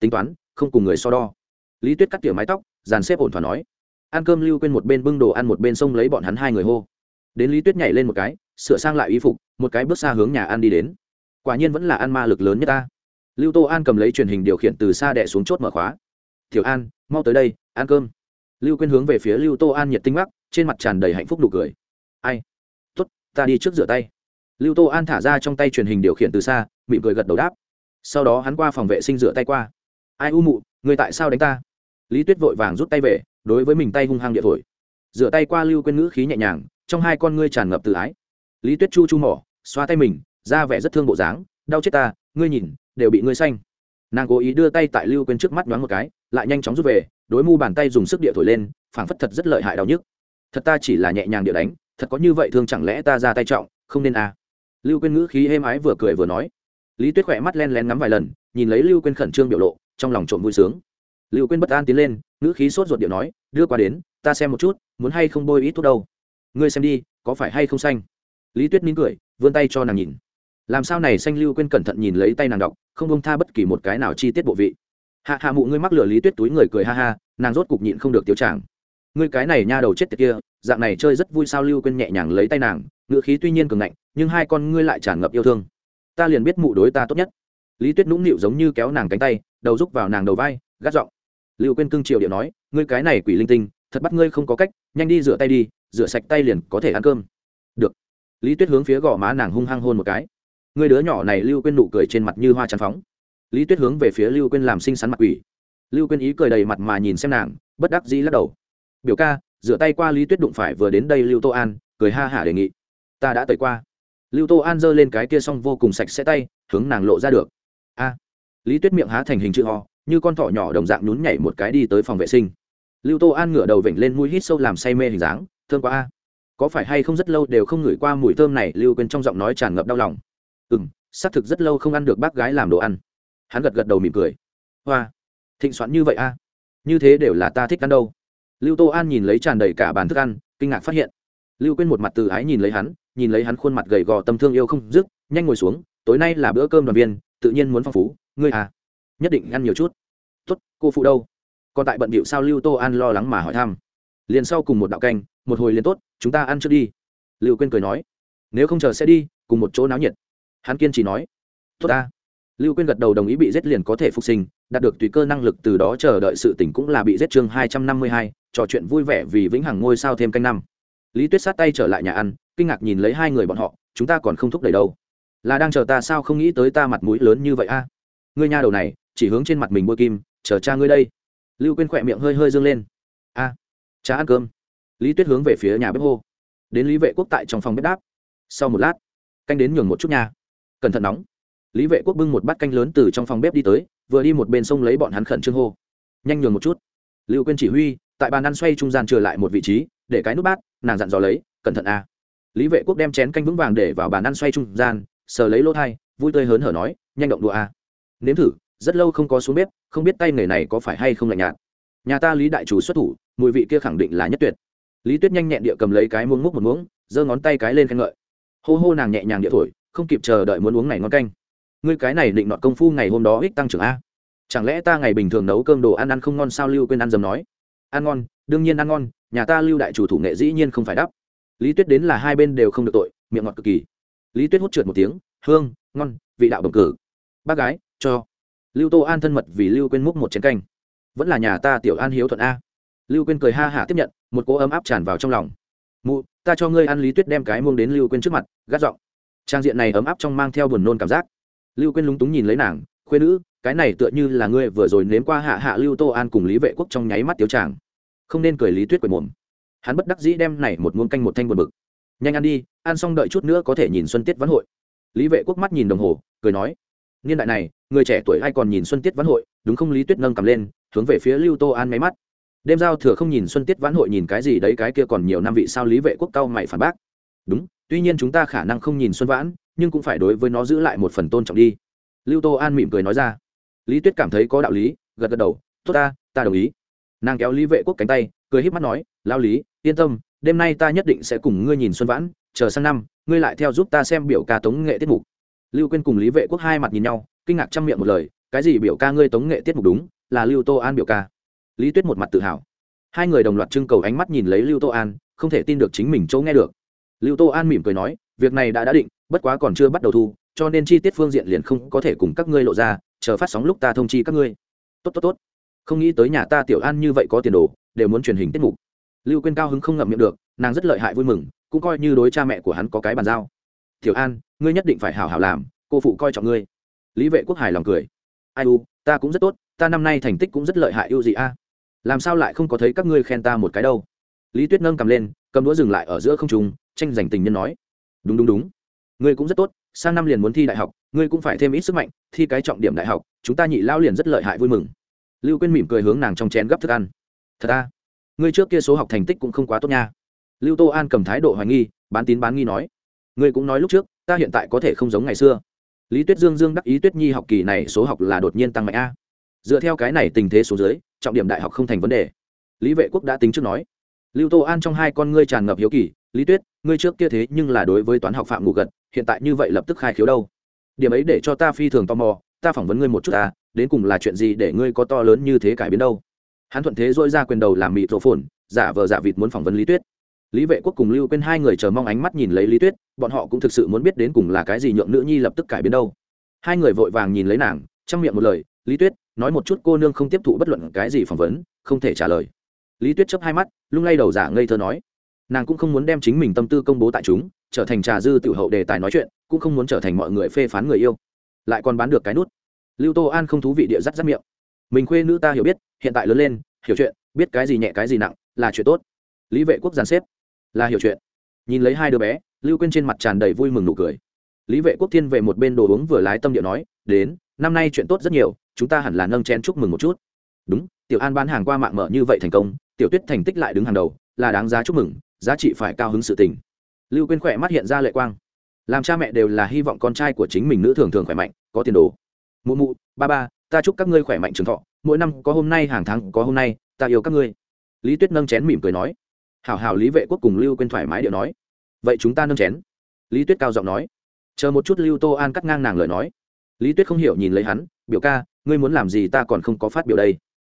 tính toán, không cùng người so đo. Lý tuyết cắt tỉa mái tóc, dàn xếp ổn thỏa nói ăn cơm lưu quên một bên bưng đồ ăn một bên xông lấy bọn hắn hai người hô. Đến lý tuyết nhảy lên một cái, sửa sang lại y phục, một cái bước xa hướng nhà ăn đi đến. Quả nhiên vẫn là ăn ma lực lớn nhất ta. Lưu tô an cầm lấy truyền hình điều khiển từ xa đẻ xuống chốt mở khóa. Thiểu an, mau tới đây, ăn cơm. Lưu quên hướng về phía lưu tô an nhiệt tinh mắc trên mặt tràn đầy hạnh phúc nụ cười. Ai? T ố t ta đi trước rửa tay. Lưu tô an thả ra trong tay truyền hình điều khiển từ xa, mỉm cười gật đầu đáp. Sau đó hắn qua phòng vệ sinh rửa tay qua. Ai u mụ, người tại sao đánh ta? Lý tuyết vội vàng rút tay về đối với mình tay hung hăng địa thổi. Rửa tay qua lưu quên ngữ khí nhẹ nhàng, trong hai con ngươi tràn ngập tự ái. Lý tuyết chu chu mỏ, xoa tay mình ra vẻ rất thương bộ dáng, đau chết ta, ngươi nhìn, đều bị ngươi xanh nàng cố ý đưa tay tại lưu quên trước mắt đoán một cái, lại nhanh chóng rút về, đối mu bàn tay dùng sức địa thổi lên, phảng phất thật rất lợi hại đau nhức. Thật ta chỉ là nhẹ nhàng địa đánh, thật có như vậy thương chẳng lẽ ta ra tay trọng, không nên à. lưu quên ngữ khí êm ái vừa cười vừa nói. Lý tuyết khỏe mắt len lén ngắm vài lần, nhìn lấy lưu quên khẩn trương biểu lộ, trong lòng trộm vui sướng. Lưu quên bất an tiến lên, ngữ khí sốt ruột điệu nói đưa qua đến, ta xem một chút, muốn hay không bôi ít thuốc đâu. Ngươi xem đi, có phải hay không xanh? Lý tuyết nín cười, vươn tay cho nàng nhìn. Làm sao này xanh lưu quên cẩn thận nhìn lấy tay nàng đọc, không bông tha bất kỳ một cái nào chi tiết bộ vị. Hạ hạ mụ ngươi mắc lửa lý tuyết túi người cười ha ha, nàng rốt cục nhịn không được tiêu tràng. Ngươi cái này nha đầu chết tiệt kia, dạng này chơi rất vui sao lưu quên nhẹ nhàng lấy tay nàng, ngữ khí tuy nhiên cường ngạnh, nhưng hai con ngươi lại tràn ngập yêu thương. Ta liền biết mụ đối ta tốt nhất. Lý tuyết nũng nịu giống như kéo nàng cánh tay, đầu rúc vào nàng đầu vai, gắt giọng lưu quên cưng triều điệu nói, ngươi cái này quỷ linh tinh, thật bắt ngươi không có cách, nhanh đi rửa tay đi, rửa sạch tay liền có thể ăn cơm. Được. Lý tuyết hướng phía gò má nàng hung hăng hôn một cái. Người đứa nhỏ này lưu quên nụ cười trên mặt như hoa tràn phóng. Lý tuyết hướng về phía lưu quên làm xinh xắn mặt quỷ. Lưu quên ý cười đầy mặt mà nhìn xem nàng, bất đắc dĩ lắc đầu. Biểu ca, rửa tay qua lý tuyết đụng phải vừa đến đây lưu tô an, cười ha hả đề nghị. Ta đã tới qua. Lưu tô an giơ lên cái kia xong vô cùng sạch sẽ tay, hướng nàng lộ ra được. A. Lý tuyết miệng há thành hình chữ ho như con thỏ nhỏ đồng dạng nhún nhảy một cái đi tới phòng vệ sinh. Lưu tô an ngửa đầu vểnh lên mũi hít sâu làm say mê hình dáng thương quá a. Có phải hay không rất lâu đều không ngửi qua mùi thơm này? Lưu quên trong giọng nói tràn ngập đau lòng. Ừ m xác thực rất lâu không ăn được bác gái làm đồ ăn. Hắn gật gật đầu mỉm cười. Hoa, thịnh soạn như vậy a? Như thế đều là ta thích ăn đâu. Lưu tô an nhìn lấy tràn đầy cả bàn thức ăn, kinh ngạc phát hiện. Lưu quên một mặt từ ái nhìn lấy hắn, nhìn lấy hắn khuôn mặt gầy gò tâm thương yêu không dứt, nhanh ngồi xuống, tối nay là bữa cơm đoàn viên, tự nhiên muốn phong phú, ngươi à nhất định ăn nhiều chút. Tốt, cô phụ đâu? Còn tại bận bịu sao lưu tô an lo lắng mà hỏi thăm. Liền sau cùng một đạo canh, một hồi liền tốt, chúng ta ăn trước đi. Lưu quên cười nói. Nếu không chờ sẽ đi, cùng một chỗ náo nhiệt. Hắn kiên trì nói. Tốt ta. Lưu quên gật đầu đồng ý bị giết liền có thể phục sinh, đạt được tùy cơ năng lực từ đó chờ đợi sự tỉnh cũng là bị giết chương hai trăm năm mươi hai, trò chuyện vui vẻ vì vĩnh hằng ngôi sao thêm canh năm. Lý tuyết sát tay trở lại nhà ăn, kinh ngạc nhìn lấy hai người bọn họ, chúng ta còn không thúc đẩy đâu. Là đang chờ ta sao không nghĩ tới ta mặt mũi lớn như vậy a? Ngươi nha đầu này chỉ hướng trên mặt mình bôi kim, chờ cha ngươi đây. Lưu quên khỏe miệng hơi hơi dâng lên. A, cha ăn cơm. Lý tuyết hướng về phía nhà bếp hô. Đến lý vệ quốc tại trong phòng bếp đáp. Sau một lát, canh đến nhường một chút nha cẩn thận nóng. Lý vệ quốc bưng một bát canh lớn từ trong phòng bếp đi tới, vừa đi một bên sông lấy bọn hắn khẩn trương hô. Nhanh nhường một chút. Lưu quên chỉ huy, tại bàn ăn xoay trung gian trở lại một vị trí, để cái nút bát, nàng dặn dò lấy, cẩn thận a. Lý vệ quốc đem chén canh vững vàng để vào bàn ăn xoay trung gian, sờ lấy lỗ thai, vui tươi hớn hở nói, nhanh động đùa a. Nếm thử rất lâu không có xuống bếp, không biết tay nghề này có phải hay không lạnh nhạt. Nhà ta lý đại chủ xuất thủ, mùi vị kia khẳng định là nhất tuyệt. Lý tuyết nhanh nhẹn địa cầm lấy cái muỗng múc một muỗng, giơ ngón tay cái lên khen ngợi. Hô hô nàng nhẹ nhàng địa thổi, không kịp chờ đợi muốn uống này ngon canh. Ngươi cái này định nọt công phu ngày hôm đó ích tăng trưởng a. Chẳng lẽ ta ngày bình thường nấu cơm đồ ăn ăn không ngon sao lưu quên ăn dầm nói. Ăn ngon, đương nhiên ăn ngon, nhà ta lưu đại chủ thủ nghệ dĩ nhiên không phải đắp. Lý tuyết đến là hai bên đều không được tội, miệng ngọt cực kỳ. Lý tuyết hút trượt một tiếng, hương, ngon, vị đạo đồng cử. Bác gái, cho lưu tô an thân mật vì lưu quên múc một chén canh. Vẫn là nhà ta tiểu an hiếu thuận a. Lưu quên cười ha hả tiếp nhận, một cỗ ấm áp tràn vào trong lòng. Mụ, ta cho ngươi ăn lý tuyết đem cái muông đến lưu quên trước mặt, gắt giọng. Trang diện này ấm áp trong mang theo buồn nôn cảm giác. Lưu quên lúng túng nhìn lấy nàng khuyên nữ, cái này tựa như là ngươi vừa rồi nếm qua hạ hạ lưu tô an cùng lý vệ quốc trong nháy mắt tiếu tràng. Không nên cười lý tuyết quệt mồm. Hắn bất đắc dĩ đem này một muông canh một thanh buồn bực. Nhanh ăn đi, ăn xong đợi chút nữa có thể nhìn xuân tiết vãn hội. Lý vệ quốc mắt nhìn đồng hồ, cười nói niên đại này, người trẻ tuổi ai còn nhìn xuân tiết vãn hội, đúng không? Lý tuyết nâng cầm lên, hướng về phía lưu tô an máy mắt. Đêm giao thừa không nhìn xuân tiết vãn hội nhìn cái gì đấy, cái kia còn nhiều năm vị sao lý vệ quốc cao mày phản bác. Đúng, tuy nhiên chúng ta khả năng không nhìn xuân vãn, nhưng cũng phải đối với nó giữ lại một phần tôn trọng đi. Lưu tô an mỉm cười nói ra. Lý tuyết cảm thấy có đạo lý, gật gật đầu. Tốt ta ta đồng ý. Nàng kéo lý vệ quốc cánh tay, cười híp mắt nói lao lý, yên tâm, đêm nay ta nhất định sẽ cùng ngươi nhìn xuân vãn, chờ sang năm, ngươi lại theo giúp ta xem biểu ca tống nghệ tiết mục lưu quên cùng lý vệ quốc hai mặt nhìn nhau, kinh ngạc chăm miệng một lời, cái gì biểu ca ngươi tống nghệ tiết mục đúng, là lưu tô an biểu ca. Lý tuyết một mặt tự hào. Hai người đồng loạt trưng cầu ánh mắt nhìn lấy lưu tô an, không thể tin được chính mình chỗ nghe được. Lưu tô an mỉm cười nói, việc này đã đã định, bất quá còn chưa bắt đầu thu, cho nên chi tiết phương diện liền không có thể cùng các ngươi lộ ra, chờ phát sóng lúc ta thông chi các ngươi. Tốt tốt tốt. Không nghĩ tới nhà ta tiểu an như vậy có tiền đồ, đều muốn truyền hình tiết mục. Lưu quên cao hứng không ngậm miệng được, nàng rất lợi hại vui mừng, cũng coi như đối cha mẹ của hắn có cái bàn giao thiểu an, ngươi nhất định phải hảo hảo làm, cô phụ coi trọng ngươi. Lý vệ quốc hài lòng cười. Ai u, ta cũng rất tốt, ta năm nay thành tích cũng rất lợi hại ưu gì a. Làm sao lại không có thấy các ngươi khen ta một cái đâu? Lý tuyết nâng cầm lên, cầm đũa dừng lại ở giữa không trùng tranh giành tình nhân nói. Đúng đúng đúng. Ngươi cũng rất tốt, sang năm liền muốn thi đại học, ngươi cũng phải thêm ít sức mạnh, thi cái trọng điểm đại học, chúng ta nhị lao liền rất lợi hại vui mừng. Lưu quên mỉm cười hướng nàng trong chén gấp thức ăn. Thật ta ngươi trước kia số học thành tích cũng không quá tốt nha. Lưu tô an cầm thái độ hoài nghi, bán tín bán nghi nói ngươi cũng nói lúc trước, ta hiện tại có thể không giống ngày xưa. Lý tuyết dương dương đắc ý tuyết nhi học kỳ này số học là đột nhiên tăng mạnh a. Dựa theo cái này tình thế số dưới, trọng điểm đại học không thành vấn đề. Lý vệ quốc đã tính trước nói, lưu tô an trong hai con ngươi tràn ngập hiếu kỳ, lý tuyết, ngươi trước kia thế nhưng là đối với toán học phạm ngủ gật, hiện tại như vậy lập tức khai khiếu đâu? Điểm ấy để cho ta phi thường tò mò, ta phỏng vấn ngươi một chút ta đến cùng là chuyện gì để ngươi có to lớn như thế cải biến đâu? Hắn thuận thế dỗi ra quyền đầu làm mịt rổ phồn, giả vờ giả vịt muốn phỏng vấn lý tuyết. Lý vệ quốc cùng lưu quên hai người chờ mong ánh mắt nhìn lấy lý tuyết bọn họ cũng thực sự muốn biết đến cùng là cái gì nhượng nữ nhi lập tức cải biến đâu. Hai người vội vàng nhìn lấy nàng, trong miệng một lời, lý tuyết, nói một chút cô nương không tiếp thụ bất luận cái gì phỏng vấn, không thể trả lời. Lý tuyết chấp hai mắt, lung lay đầu giả ngây thơ nói, nàng cũng không muốn đem chính mình tâm tư công bố tại chúng, trở thành trà dư tự hậu đề tài nói chuyện, cũng không muốn trở thành mọi người phê phán người yêu. Lại còn bán được cái nút. Lưu tô an không thú vị địa dắt dắt miệng, mình khuê nữ ta hiểu biết, hiện tại lớn lên, hiểu chuyện, biết cái gì nhẹ cái gì nặng, là chuyện tốt. Lý vệ quốc giàn xếp, là hiểu chuyện. Nhìn lấy hai đứa bé lưu quên trên mặt tràn đầy vui mừng nụ cười. Lý vệ quốc thiên về một bên đồ uống vừa lái tâm địa nói, đến, năm nay chuyện tốt rất nhiều, chúng ta hẳn là nâng chén chúc mừng một chút. Đúng, tiểu an bán hàng qua mạng mở như vậy thành công, tiểu tuyết thành tích lại đứng hàng đầu, là đáng giá chúc mừng, giá trị phải cao hứng sự tình. Lưu quên khỏe mắt hiện ra lệ quang. Làm cha mẹ đều là hy vọng con trai của chính mình nữ thường thường khỏe mạnh, có tiền đồ. Mụ mụ, ba ba, ta chúc các ngươi khỏe mạnh trường thọ, mỗi năm có hôm nay hàng tháng có hôm nay, ta yêu các ngươi. Lý tuyết nâng chén mỉm cười nói. Hảo hảo lý vệ quốc cùng lưu quên thoải mái điệu nói vậy chúng ta nâng chén. Lý tuyết cao giọng nói. Chờ một chút lưu tô an cắt ngang nàng lời nói. Lý tuyết không hiểu nhìn lấy hắn, biểu ca, ngươi muốn làm gì ta còn không có phát biểu đây.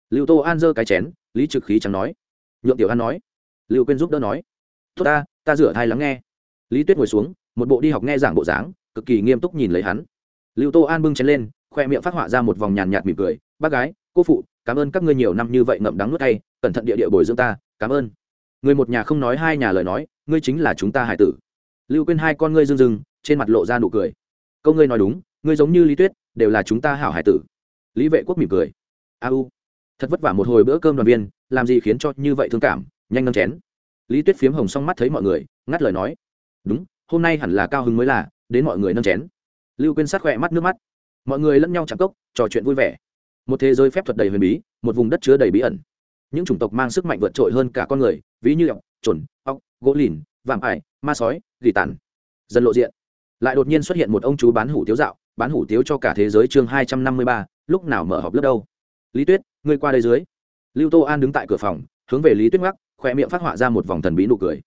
Lưu tô an giơ cái chén, lý trực khí chẳng nói. Nhượng tiểu an nói. Lưu quên giúp đỡ nói. Tốt ta ta rửa thai lắng nghe. Lý tuyết ngồi xuống, một bộ đi học nghe giảng bộ dáng, cực kỳ nghiêm túc nhìn lấy hắn. Lưu tô an bưng chén lên, khoe miệng phát họa ra một vòng nhàn nhạt mỉm cười. Bác gái, cô phụ, cảm ơn các ngươi nhiều năm như vậy ngậm đắng nuốt tay cẩn thận địa địa bồi dưỡng ta, cảm ơn. Người một nhà không nói hai nhà lời nói ngươi chính là chúng ta hải tử. Lưu quên hai con ngươi rưng rưng, trên mặt lộ ra nụ cười. Câu ngươi nói đúng, ngươi giống như lý tuyết, đều là chúng ta hảo hải tử. Lý vệ quốc mỉm cười. A u. Thật vất vả một hồi bữa cơm đoàn viên, làm gì khiến cho như vậy thương cảm, nhanh nâng chén. Lý tuyết phiếm hồng xong mắt thấy mọi người, ngắt lời nói. Đúng, hôm nay hẳn là cao hứng mới là, đến mọi người nâng chén. Lưu quên sát khỏe mắt nước mắt. Mọi người lẫn nhau chạm cốc, trò chuyện vui vẻ. Một thế giới phép thuật đầy huyền bí, một vùng đất chứa đầy bí ẩn. Những chủng tộc mang sức mạnh vượt trội hơn cả con người, ví như ọc, trồn, ọc gỗ lìn, vạm ải, ma sói, gỉ tàn. Dần lộ diện. Lại đột nhiên xuất hiện một ông chú bán hủ tiếu dạo, bán hủ tiếu cho cả thế giới chương hai trăm năm mươi ba, lúc nào mở họp lớp đâu? Lý tuyết, ngươi qua đây dưới. Lưu tô an đứng tại cửa phòng, hướng về lý tuyết ngắc khoe miệng phát họa ra một vòng thần bí nụ cười.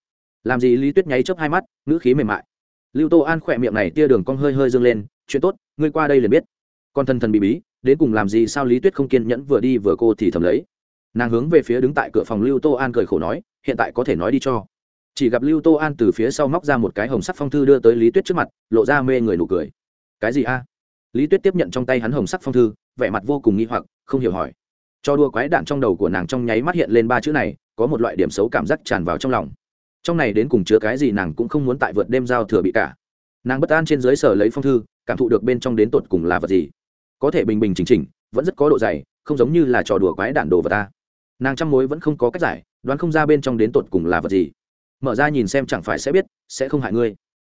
Làm gì lý tuyết nháy chớp hai mắt, ngữ khí mềm mại. Lưu tô an khoe miệng này tia đường cong hơi hơi dâng lên, chuyện tốt, ngươi qua đây liền biết. Con thần thần bí bí, đến cùng làm gì sao lý tuyết không kiên nhẫn vừa đi vừa cô thì thầm lấy. Nàng hướng về phía đứng tại cửa phòng lưu tô an cười khổ nói, hiện tại có thể nói đi cho chỉ gặp lưu tô an từ phía sau móc ra một cái hồng sắc phong thư đưa tới lý tuyết trước mặt, lộ ra mê người nụ cười. Cái gì a? Lý tuyết tiếp nhận trong tay hắn hồng sắc phong thư, vẻ mặt vô cùng nghi hoặc, không hiểu hỏi. Cho đua quái đạn trong đầu của nàng trong nháy mắt hiện lên ba chữ này, có một loại điểm xấu cảm giác tràn vào trong lòng. Trong này đến cùng chứa cái gì nàng cũng không muốn tại vượt đêm giao thừa bị cả. Nàng bất an trên dưới sở lấy phong thư, cảm thụ được bên trong đến tột cùng là vật gì. Có thể bình bình chỉnh chỉnh, vẫn rất có độ dày, không giống như là trò đùa quái đạn đồ vật ta. Nàng trăm mối vẫn không có cách giải, đoán không ra bên trong đến tột cùng là vật gì mở ra nhìn xem chẳng phải sẽ biết, sẽ không hại ngươi.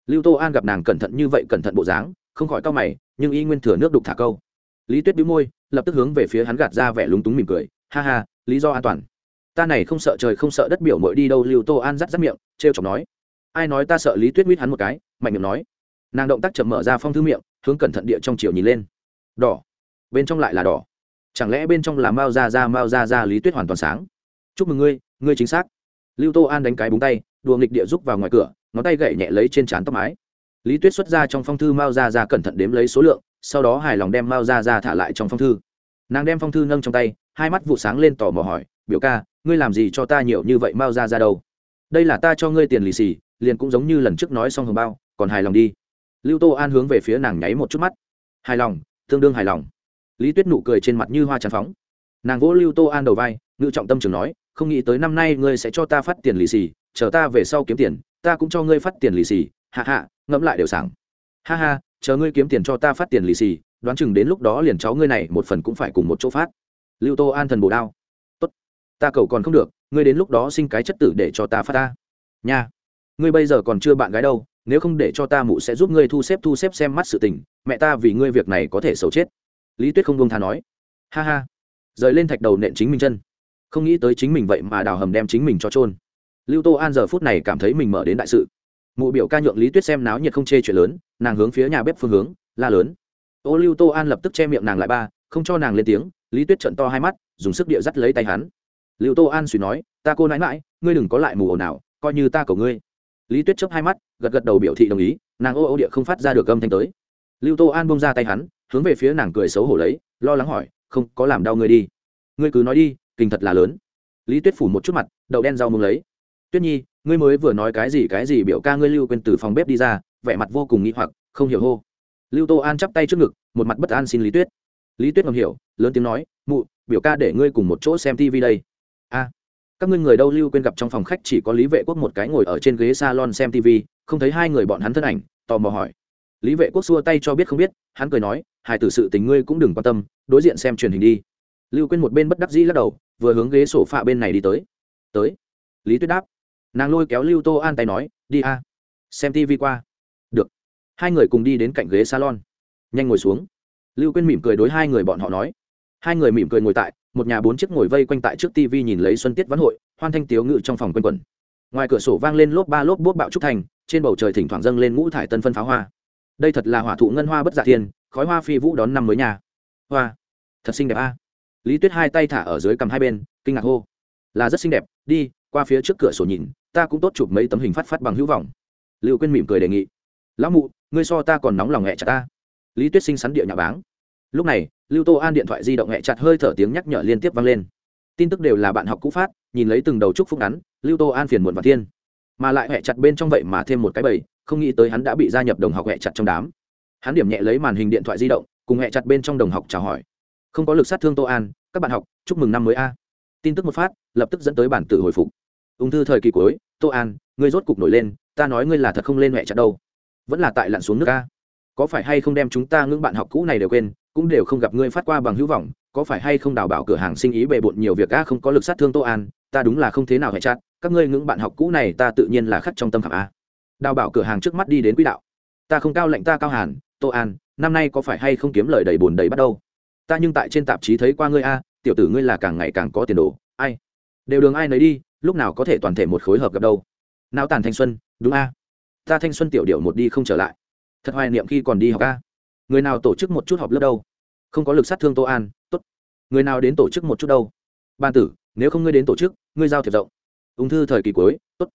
Lưu tô an gặp nàng cẩn thận như vậy cẩn thận bộ dáng, không khỏi cau mày, nhưng y nguyên thừa nước đục thả câu. Lý tuyết bĩu môi, lập tức hướng về phía hắn gạt ra vẻ lúng túng mỉm cười. Ha ha, lý do an toàn. Ta này không sợ trời không sợ đất biểu mội đi đâu, lưu tô an rắt rắt miệng t r e o chọc nói. Ai nói ta sợ lý tuyết mít hắn một cái, mạnh miệng nói. Nàng động tác chậm mở ra phong thư miệng, hướng cẩn thận địa trong chiều nhìn lên. Đỏ. Bên trong lại là đỏ. Chẳng lẽ bên trong là mao ra ra mao ra ra lý tuyết hoàn toàn sáng? Chúc mừng ngươi ngươi chính xác lưu tô an đánh cái búng tay, đùa nghịch địa rúc vào ngoài cửa, ngón tay gậy nhẹ lấy trên trán tóc mái. Lý tuyết xuất ra trong phong thư mao ra ra cẩn thận đếm lấy số lượng, sau đó hài lòng đem mao ra ra thả lại trong phong thư. Nàng đem phong thư nâng trong tay, hai mắt vụ sáng lên tò mò hỏi, biểu ca, ngươi làm gì cho ta nhiều như vậy mao ra ra đâu? Đây là ta cho ngươi tiền lì xì, liền cũng giống như lần trước nói xong hồng bao, còn hài lòng đi. Lưu tô an hướng về phía nàng nháy một chút mắt. Hài lòng, tương đương hài lòng. Lý tuyết nụ cười trên mặt như hoa tràn phóng. Nàng vỗ lưu tô an đầu vai, ngự trọng tâm trường nói không nghĩ tới năm nay ngươi sẽ cho ta phát tiền lì xì, chờ ta về sau kiếm tiền, ta cũng cho ngươi phát tiền lì xì, hạ hạ, ngẫm lại đều sảng. Ha ha, chờ ngươi kiếm tiền cho ta phát tiền lì xì, đoán chừng đến lúc đó liền cháu ngươi này một phần cũng phải cùng một chỗ phát. Lưu tô an thần bồ đao. Tốt, ta cầu còn không được, ngươi đến lúc đó sinh cái chất tử để cho ta phát ta. Nha, ngươi bây giờ còn chưa bạn gái đâu, nếu không để cho ta mụ sẽ giúp ngươi thu xếp thu xếp xem mắt sự tình, mẹ ta vì ngươi việc này có thể xấu chết. Lý tuyết không buông tha nói. Ha ha, rời lên thạch đầu nện chính mình chân không nghĩ tới chính mình vậy mà đào hầm đem chính mình cho trôn lưu tô an giờ phút này cảm thấy mình mở đến đại sự. Mụ biểu ca nhượng lý tuyết xem náo nhiệt không chê chuyện lớn, nàng hướng phía nhà bếp phương hướng, la lớn. Ô lưu tô an lập tức che miệng nàng lại ba, không cho nàng lên tiếng, lý tuyết trận to hai mắt, dùng sức địa dắt lấy tay hắn. Lưu tô an suy nói, ta cô nãi mãi ngươi đừng có lại mù ồn nào coi như ta cầu ngươi. Lý tuyết chớp hai mắt, gật gật đầu biểu thị đồng ý, nàng ô ô địa không phát ra được âm thanh tới. Lưu tô an bông ra tay hắn, hướng về phía nàng cười xấu hổ lấy, lo lắng hỏi, không có làm đau ngươi đi. Ngươi cứ nói đi kinh thật là lớn. Lý tuyết phủ một chút mặt, đậu đen rau mông lấy. Tuyết nhi, ngươi mới vừa nói cái gì cái gì biểu ca ngươi lưu quên từ phòng bếp đi ra, vẻ mặt vô cùng nghĩ hoặc, không hiểu hô. Lưu tô an chắp tay trước ngực, một mặt bất an xin lý tuyết. Lý tuyết ngầm hiểu, lớn tiếng nói, mụ, biểu ca để ngươi cùng một chỗ xem tv đây. A, các ngươi người đâu lưu quên gặp trong phòng khách chỉ có lý vệ quốc một cái ngồi ở trên ghế salon xem tv không thấy hai người bọn hắn thân ảnh? tò mò hỏi. Lý vệ quốc xua tay cho biết không biết, hắn cười nói, hài tử sự tình ngươi cũng đừng quan tâm, đối diện xem truyền hình đi. Lưu quên một bên bất đắc dĩ lắc đầu vừa hướng ghế sổ phạ bên này đi tới. Tới. Lý tuyết đáp. Nàng lôi kéo lưu tô an tay nói, đi a, xem tv qua. Được. Hai người cùng đi đến cạnh ghế salon. Nhanh ngồi xuống. Lưu quên mỉm cười đối hai người bọn họ nói. Hai người mỉm cười ngồi tại, một nhà bốn chiếc ngồi vây quanh tại trước tv nhìn lấy xuân tiết văn hội, hoan thanh tiếu ngự trong phòng quanh quẩn. Ngoài cửa sổ vang lên lốp ba lốp bốt bạo trúc thành, trên bầu trời thỉnh thoảng dâng lên ngũ thải tân phân pháo hoa. Đây thật là hỏa thụ ngân hoa bất giả thiên, khói hoa phi vũ đón năm mới nhà. Hoa. Thật xinh đẹp a lý tuyết hai tay thả ở dưới cầm hai bên, kinh ngạc hô. Là rất xinh đẹp, đi, qua phía trước cửa sổ nhìn, ta cũng tốt chụp mấy tấm hình phát phát bằng hữu vọng. Lưu quên mỉm cười đề nghị. Lão mụ, ngươi so ta còn nóng lòng hẹ chặt ta. Lý tuyết sinh sắn địa nhà báng. Lúc này, lưu tô an điện thoại di động hẹ chặt hơi thở tiếng nhắc nhở liên tiếp vang lên. Tin tức đều là bạn học cũ phát, nhìn lấy từng đầu trúc phúc ngắn, lưu tô an phiền muộn và thiên. Mà lại hẹ chặt bên trong vậy mà thêm một cái bầy, không nghĩ tới hắn đã bị gia nhập đồng học hẹ chặt trong đám. Hắn điểm nhẹ lấy màn hình điện thoại di động, cùng hẹ chặt bên trong đồng học chào hỏi không có lực sát thương tô an, các bạn học, chúc mừng năm mới a. Tin tức một phát, lập tức dẫn tới bản tự hồi phục. Ung thư thời kỳ cuối, tô an, ngươi rốt cục nổi lên, ta nói ngươi là thật không lên mẹ chặt đâu. Vẫn là tại lặn xuống nước a. Có phải hay không đem chúng ta ngưỡng bạn học cũ này đều quên, cũng đều không gặp ngươi phát qua bằng hữu vọng, có phải hay không đào bảo cửa hàng sinh ý bề bộn nhiều việc a không có lực sát thương tô an, ta đúng là không thế nào hệ chặt, các ngươi ngưỡng bạn học cũ này ta tự nhiên là khắc trong tâm khảm a. Đào bảo cửa hàng trước mắt đi đến quỹ đạo. Ta không cao lệnh ta cao hàn, tô an, năm nay có phải hay không kiếm lời đầy bồn đầy bắt đâu ta nhưng tại trên tạp chí thấy qua ngươi a, tiểu tử ngươi là càng ngày càng có tiền đồ, ai? Đều đường ai nấy đi, lúc nào có thể toàn thể một khối hợp gặp đâu. Nào tàn thanh xuân, đúng a? Ta thanh xuân tiểu điệu một đi không trở lại. Thật hoài niệm khi còn đi học a. Người nào tổ chức một chút học lớp đâu? Không có lực sát thương tô an, tốt. Người nào đến tổ chức một chút đâu? Ban tử, nếu không ngươi đến tổ chức, ngươi giao thiệp rộng. Ung thư thời kỳ cuối, tốt.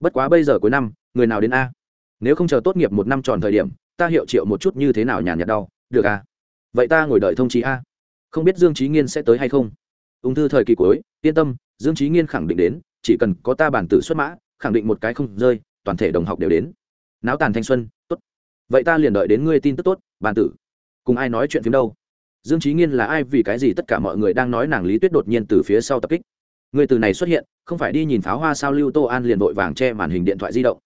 Bất quá bây giờ cuối năm, người nào đến a? Nếu không chờ tốt nghiệp một năm tròn thời điểm, ta hiệu triệu một chút như thế nào nhàn nhạt đau, được a? Vậy ta ngồi đợi thông trí a. Không biết dương trí nghiên sẽ tới hay không? Ung thư thời kỳ cuối, yên tâm, dương trí nghiên khẳng định đến, chỉ cần có ta bản tử xuất mã, khẳng định một cái không rơi, toàn thể đồng học đều đến. Náo tàn thanh xuân, tốt. Vậy ta liền đợi đến ngươi tin tức tốt, bản tử. Cùng ai nói chuyện phim đâu? Dương trí nghiên là ai vì cái gì tất cả mọi người đang nói nàng lý tuyết đột nhiên từ phía sau tập kích? Người từ này xuất hiện, không phải đi nhìn pháo hoa sao lưu tô an liền vội vàng che màn hình điện thoại di động?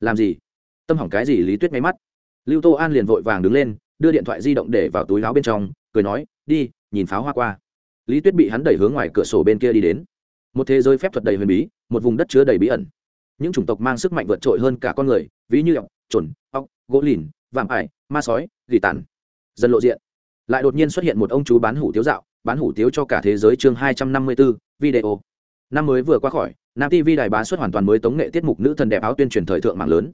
Làm gì? Tâm hỏng cái gì lý tuyết máy mắt? Lưu tô an liền vội vàng đứng lên đưa điện thoại di động để vào túi láo bên trong, cười nói, đi, nhìn pháo hoa qua. Lý tuyết bị hắn đẩy hướng ngoài cửa sổ bên kia đi đến. Một thế giới phép thuật đầy huyền bí, một vùng đất chứa đầy bí ẩn. Những chủng tộc mang sức mạnh vượt trội hơn cả con người, ví như ọc trồn ọc gỗ lìn vàm ải, ma sói, gỉ tàn. Dần lộ diện. Lại đột nhiên xuất hiện một ông chú bán hủ tiếu dạo, bán hủ tiếu cho cả thế giới chương hai trăm năm mươi bốn video. Năm mới vừa qua khỏi, nam tv đài bá xuất hoàn toàn mới tống nghệ tiết mục nữ thần đẹp áo tuyên truyền thời thượng mạng lớn.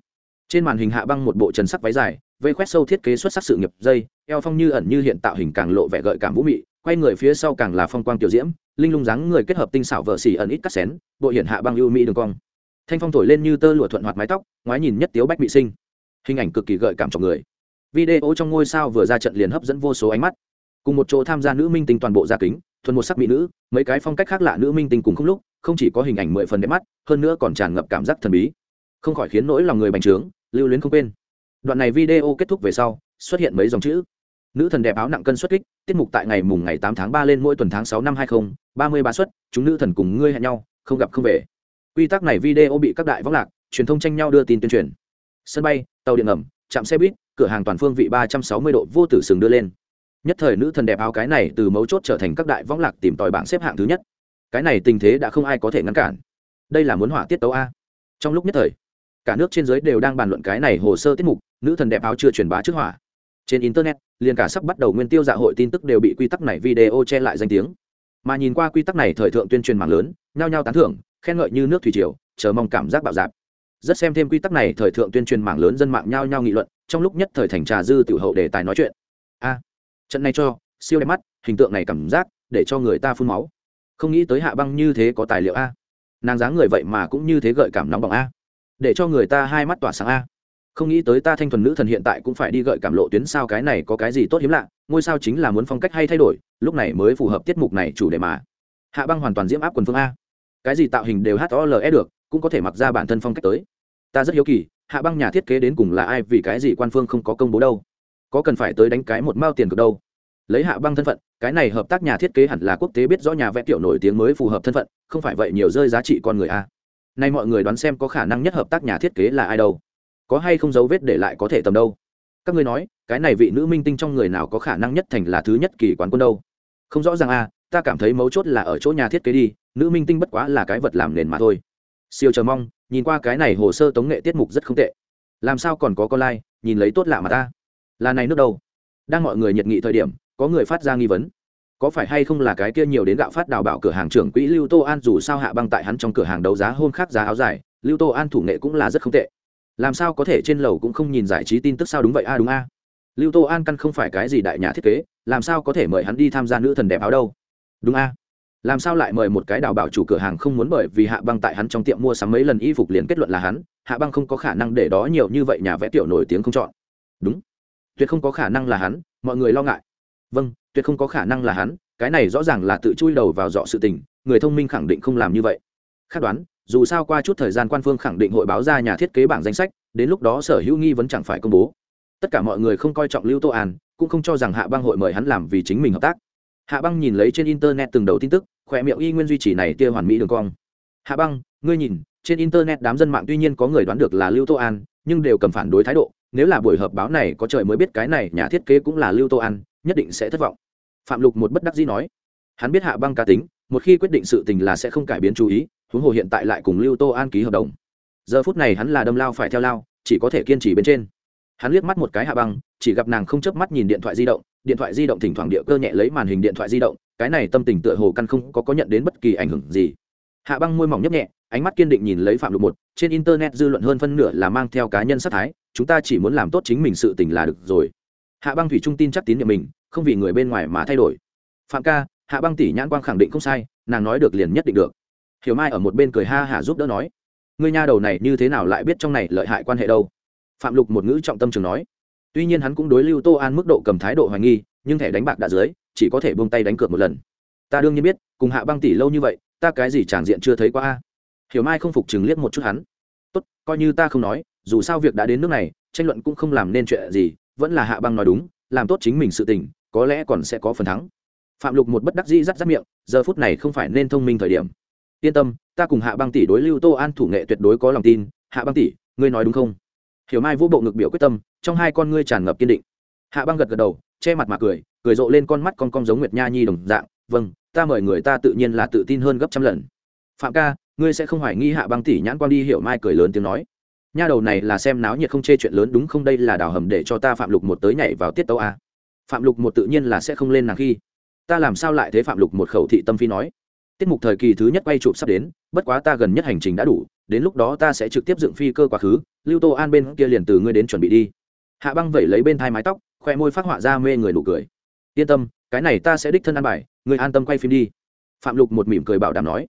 Trên màn hình hạ băng một bộ trần sắc váy dài vây khoét sâu thiết kế xuất sắc sự nghiệp dây, eo phong như ẩn như hiện tạo hình càng lộ vẻ gợi cảm vũ mị, quay người phía sau càng là phong quang tiểu diễm, linh lung dáng người kết hợp tinh xảo vợ xỉ ẩn ít cắt xén, bộ hiện hạ băng ưu mỹ đường cong. Thanh phong thổi lên như tơ lụa thuận hoạt mái tóc, ngoái nhìn nhất tiếu bách bị sinh. Hình ảnh cực kỳ gợi cảm cho người. Video trong ngôi sao vừa ra trận liền hấp dẫn vô số ánh mắt. Cùng một chỗ tham gia nữ minh tinh toàn bộ gia kính, thuần một sắc mỹ nữ, mấy cái phong cách khác lạ nữ minh tinh cùng không lúc, không chỉ có hình ảnh mười phần đẹp mắt, hơn nữa còn tràn ngập cảm giác thần bí. Không khỏi khiến nỗi lòng người bành trướng, lưu luyến không quên đoạn này video kết thúc về sau, xuất hiện mấy dòng chữ. Nữ thần đẹp áo nặng cân xuất kích, tiết mục tại ngày mùng ngày tám tháng ba lên mỗi tuần tháng sáu năm hai nghìn ba mươi ba xuất, chúng nữ thần cùng ngươi hẹn nhau, không gặp không về. Quy tắc này video bị các đại võng lạc, truyền thông tranh nhau đưa tin tuyên truyền. Sân bay, tàu điện ngầm, trạm xe buýt, cửa hàng toàn phương vị ba trăm sáu mươi độ vô tử sừng đưa lên. Nhất thời nữ thần đẹp áo cái này từ mấu chốt trở thành các đại võng lạc tìm tòi bảng xếp hạng thứ nhất. Cái này tình thế đã không ai có thể ngăn cản. Đây là muốn hỏa tiết tấu a. Trong lúc nhất thời cả nước trên giới đều đang bàn luận cái này hồ sơ tiết mục, nữ thần đẹp áo chưa truyền bá trước hỏa trên internet, liền cả sắp bắt đầu nguyên tiêu dạ hội tin tức đều bị quy tắc này video che lại danh tiếng. Mà nhìn qua quy tắc này thời thượng tuyên truyền mạng lớn, nhao nhao tán thưởng, khen ngợi như nước thủy triều, chờ mong cảm giác bạo dạp rất xem thêm quy tắc này thời thượng tuyên truyền mạng lớn dân mạng nhao nhao nghị luận, trong lúc nhất thời thành trà dư tiểu hậu đề tài nói chuyện. A, trận này cho, siêu đẹp mắt, hình tượng này cảm giác, để cho người ta phun máu. Không nghĩ tới hạ băng như thế có tài liệu a. Nàng dáng người vậy mà cũng như thế gợi cảm nóng bỏng a để cho người ta hai mắt tỏa sáng a. Không nghĩ tới ta thanh thuần nữ thần hiện tại cũng phải đi gợi cảm lộ tuyến sao cái này có cái gì tốt hiếm lạ, ngôi sao chính là muốn phong cách hay thay đổi, lúc này mới phù hợp tiết mục này chủ đề mà. Hạ băng hoàn toàn diễm áp quần phương a. Cái gì tạo hình đều hle được, cũng có thể mặc ra bản thân phong cách tới. Ta rất hiếu kỳ, hạ băng nhà thiết kế đến cùng là ai, vì cái gì quan phương không có công bố đâu? Có cần phải tới đánh cái một mao tiền cực đâu? Lấy hạ băng thân phận, cái này hợp tác nhà thiết kế hẳn là quốc tế biết rõ nhà vẽ kiểu nổi tiếng mới phù hợp thân phận, không phải vậy nhiều rơi giá trị con người a nay mọi người đoán xem có khả năng nhất hợp tác nhà thiết kế là ai đâu. Có hay không dấu vết để lại có thể tầm đâu. Các ngươi nói, cái này vị nữ minh tinh trong người nào có khả năng nhất thành là thứ nhất kỳ quán quân đâu? Không rõ ràng a ta cảm thấy mấu chốt là ở chỗ nhà thiết kế đi, nữ minh tinh bất quá là cái vật làm nền mà thôi. Siêu chờ mong, nhìn qua cái này hồ sơ tống nghệ tiết mục rất không tệ. Làm sao còn có con lai nhìn lấy tốt lạ mà ta. Là này nước đâu? Đang mọi người nhiệt nghị thời điểm, có người phát ra nghi vấn có phải hay không là cái kia nhiều đến gạo phát đào bảo cửa hàng trưởng quỹ lưu tô an dù sao hạ băng tại hắn trong cửa hàng đấu giá hôm khác giá áo dài, lưu tô an thủ nghệ cũng là rất không tệ. Làm sao có thể trên lầu cũng không nhìn giải trí tin tức sao đúng vậy a, đúng a. Lưu tô an căn không phải cái gì đại nhà thiết kế, làm sao có thể mời hắn đi tham gia nữ thần đẹp áo đâu? Đúng a. Làm sao lại mời một cái đào bảo chủ cửa hàng không muốn bởi vì hạ băng tại hắn trong tiệm mua sắm mấy lần y phục liền kết luận là hắn, hạ băng không có khả năng để đó nhiều như vậy nhà vẽ tiểu nổi tiếng không chọn. Đúng. Tuyệt không có khả năng là hắn, mọi người lo ngại. Vâng tuyệt không có khả năng là hắn, cái này rõ ràng là tự chui đầu vào dọ sự tình, người thông minh khẳng định không làm như vậy. Khát đoán, dù sao qua chút thời gian quan phương khẳng định hội báo ra nhà thiết kế bảng danh sách, đến lúc đó sở hữu nghi vẫn chẳng phải công bố. Tất cả mọi người không coi trọng lưu tô an, cũng không cho rằng hạ băng hội mời hắn làm vì chính mình hợp tác. Hạ băng nhìn lấy trên internet từng đầu tin tức khỏe miệng y nguyên duy trì này tia hoàn mỹ đường cong. Hạ băng, ngươi nhìn, trên internet đám dân mạng tuy nhiên có người đoán được là lưu tô an, nhưng đều cầm phản đối thái độ, nếu là buổi họp báo này có trời mới biết cái này nhà thiết kế cũng là lưu tô an, nhất định sẽ thất vọng phạm lục một bất đắc dĩ nói, hắn biết hạ băng cá tính, một khi quyết định sự tình là sẽ không cải biến chú ý, huống hồ hiện tại lại cùng lưu tô an ký hợp đồng. Giờ phút này hắn là đâm lao phải theo lao, chỉ có thể kiên trì bên trên. Hắn liếc mắt một cái hạ băng, chỉ gặp nàng không chớp mắt nhìn điện thoại di động, điện thoại di động thỉnh thoảng địa cơ nhẹ lấy màn hình điện thoại di động, cái này tâm tình tựa hồ căn không có có nhận đến bất kỳ ảnh hưởng gì. Hạ băng môi mỏng nhấp nhẹ, ánh mắt kiên định nhìn lấy phạm lục một, trên internet dư luận hơn phân nửa là mang theo cá nhân sát thái, chúng ta chỉ muốn làm tốt chính mình sự tình là được rồi hạ băng thủy trung tin chắc tín nhiệm mình, không vì người bên ngoài mà thay đổi. Phạm ca, hạ băng tỷ nhãn quang khẳng định không sai, nàng nói được liền nhất định được. Hiểu mai ở một bên cười ha hả giúp đỡ nói, ngươi nha đầu này như thế nào lại biết trong này lợi hại quan hệ đâu? Phạm lục một ngữ trọng tâm trường nói. Tuy nhiên hắn cũng đối lưu tô an mức độ cầm thái độ hoài nghi, nhưng thẻ đánh bạc đã dưới, chỉ có thể buông tay đánh cược một lần. Ta đương nhiên biết, cùng hạ băng tỷ lâu như vậy, ta cái gì tràng diện chưa thấy qua a? Hiểu mai không phục chừng liếc một chút hắn. Tốt, coi như ta không nói, dù sao việc đã đến nước này, tranh luận cũng không làm nên chuyện gì vẫn là hạ băng nói đúng, làm tốt chính mình sự tình, có lẽ còn sẽ có phần thắng. Phạm lục một bất đắc dĩ rắt rắt miệng, giờ phút này không phải nên thông minh thời điểm. Yên tâm, ta cùng hạ băng tỷ đối lưu tô an thủ nghệ tuyệt đối có lòng tin. Hạ băng tỷ, ngươi nói đúng không? Hiểu mai vũ bộ ngực biểu quyết tâm, trong hai con ngươi tràn ngập kiên định. Hạ băng gật gật đầu, che mặt mà cười cười rộ lên con mắt con con giống nguyệt nha nhi đồng dạng. Vâng ta mời người ta tự nhiên là tự tin hơn gấp trăm lần. Phạm ca, ngươi sẽ không hoài nghi hạ băng tỷ nhãn quan đi, hiểu mai cười lớn tiếng nói nha đầu này là xem náo nhiệt không chê chuyện lớn đúng không? Đây là đào hầm để cho ta phạm lục một tới nhảy vào tiết tấu a phạm lục một tự nhiên là sẽ không lên nàng khi. Ta làm sao lại thế? Phạm lục một khẩu thị tâm phi nói. Tiết mục thời kỳ thứ nhất quay chụp sắp đến, bất quá ta gần nhất hành trình đã đủ, đến lúc đó ta sẽ trực tiếp dựng phi cơ quá khứ, lưu tô an bên kia liền từ ngươi đến chuẩn bị đi. Hạ băng vẩy lấy bên thai mái tóc, khoe môi phát họa ra mê người nụ cười. Yên tâm, cái này ta sẽ đích thân ăn bài người an tâm quay phim đi. Phạm lục một mỉm cười bảo đảm nói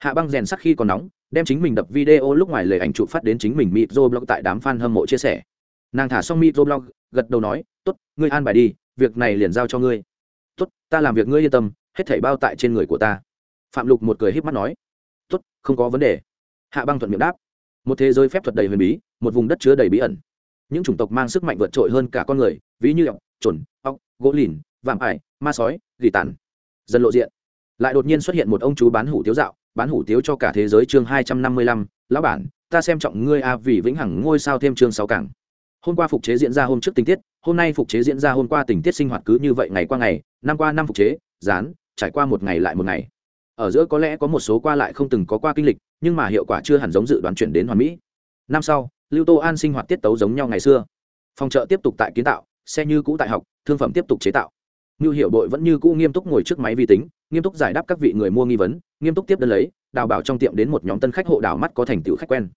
hạ băng rèn sắc khi còn nóng, đem chính mình đập video lúc ngoài lời ảnh chụp phát đến chính mình micro blog tại đám fan hâm mộ chia sẻ. Nàng thả xong micro blog, gật đầu nói, tốt, ngươi an bài đi, việc này liền giao cho ngươi. Tốt, ta làm việc ngươi yên tâm, hết thảy bao tại trên người của ta. Phạm lục một cười híp mắt nói, tốt, không có vấn đề. Hạ băng thuận miệng đáp, một thế giới phép thuật đầy huyền bí, một vùng đất chứa đầy bí ẩn. Những chủng tộc mang sức mạnh vượt trội hơn cả con người, ví như ọc trồn ọc gỗ lìn, vạm ải, ma sói, gỉ tàn. Dần lộ diện, lại đột nhiên xuất hiện một ông chú bán hủ tiếu dạo bán hủ tiếu cho cả thế giới chương hai trăm năm mươi lăm, lão bản, ta xem trọng ngươi a vì vĩnh hằng ngôi sao thêm chương sáu cảng hôm qua phục chế diễn ra hôm trước tình tiết, hôm nay phục chế diễn ra hôm qua tình tiết sinh hoạt cứ như vậy ngày qua ngày, năm qua năm phục chế, dán, trải qua một ngày lại một ngày. Ở giữa có lẽ có một số qua lại không từng có qua kinh lịch, nhưng mà hiệu quả chưa hẳn giống dự đoán chuyển đến hoàn mỹ. Năm sau, lưu tô an sinh hoạt tiết tấu giống nhau ngày xưa. Phòng chợ tiếp tục tại kiến tạo, xe như cũ tại học, thương phẩm tiếp tục chế tạo. Như hiệu đội vẫn như cũ nghiêm túc ngồi trước máy vi tính nghiêm túc giải đáp các vị người mua nghi vấn, nghiêm túc tiếp đơn lấy, đào bảo trong tiệm đến một nhóm tân khách hộ đảo mắt có thành tựu khách quen.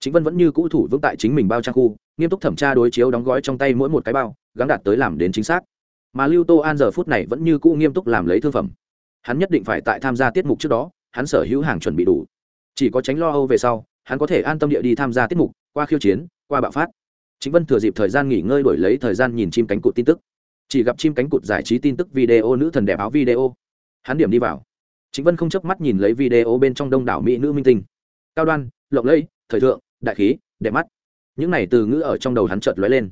Chính vân vẫn như cũ thủ vững tại chính mình bao trang khu, nghiêm túc thẩm tra đối chiếu đóng gói trong tay mỗi một cái bao gắn đạt tới làm đến chính xác. Mà lưu tô an giờ phút này vẫn như cũ nghiêm túc làm lấy thương phẩm. Hắn nhất định phải tại tham gia tiết mục trước đó, hắn sở hữu hàng chuẩn bị đủ. Chỉ có tránh lo âu về sau, hắn có thể an tâm địa đi tham gia tiết mục, qua khiêu chiến, qua bạo phát. Chính vân thừa dịp thời gian nghỉ ngơi đổi lấy thời gian nhìn chim cánh cụt tin tức. Chỉ gặp chim cánh cụt giải trí tin tức video nữ thần đẹp áo video hắn điểm đi vào. Chính vân không chớp mắt nhìn lấy video bên trong đông đảo mỹ nữ minh tinh. Cao đoan, lộng lẫy, thời thượng, đại khí, đẹp mắt. Những này từ ngữ ở trong đầu hắn chợt lóe lên.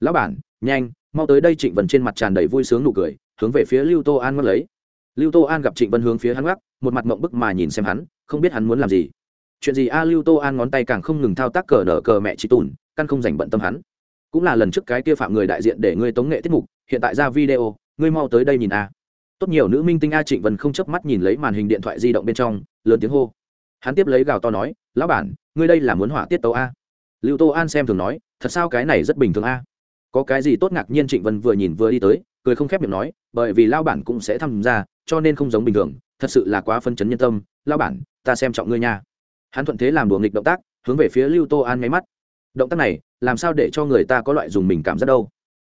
Lão bản, nhanh, mau tới đây. Trịnh vân trên mặt tràn đầy vui sướng nụ cười, hướng về phía lưu tô an ngắt lấy. Lưu tô an gặp trịnh vân hướng phía hắn gác, một mặt mộng bức mà nhìn xem hắn, không biết hắn muốn làm gì. Chuyện gì a? Lưu tô an ngón tay càng không ngừng thao tác cờ nở cờ mẹ chị tùn căn không dành bận tâm hắn. Cũng là lần trước cái kia phạm người đại diện để ngươi tống nghệ tiết mục, hiện tại ra video, ngươi mau tới đây nhìn a tốt nhiều nữ minh tinh a trịnh vân không chớp mắt nhìn lấy màn hình điện thoại di động bên trong, lớn tiếng hô. Hắn tiếp lấy gào to nói, lão bản, ngươi đây là muốn hỏa tiết tấu a? Lưu tô an xem thường nói, thật sao cái này rất bình thường a? Có cái gì tốt ngạc nhiên trịnh vân vừa nhìn vừa đi tới, cười không khép miệng nói, bởi vì lao bản cũng sẽ tham gia, cho nên không giống bình thường, thật sự là quá phân chấn nhân tâm. Lao bản, ta xem trọng ngươi nha. Hắn thuận thế làm đùa nghịch động tác, hướng về phía lưu tô an nháy mắt. Động tác này, làm sao để cho người ta có loại dùng mình cảm giác đâu?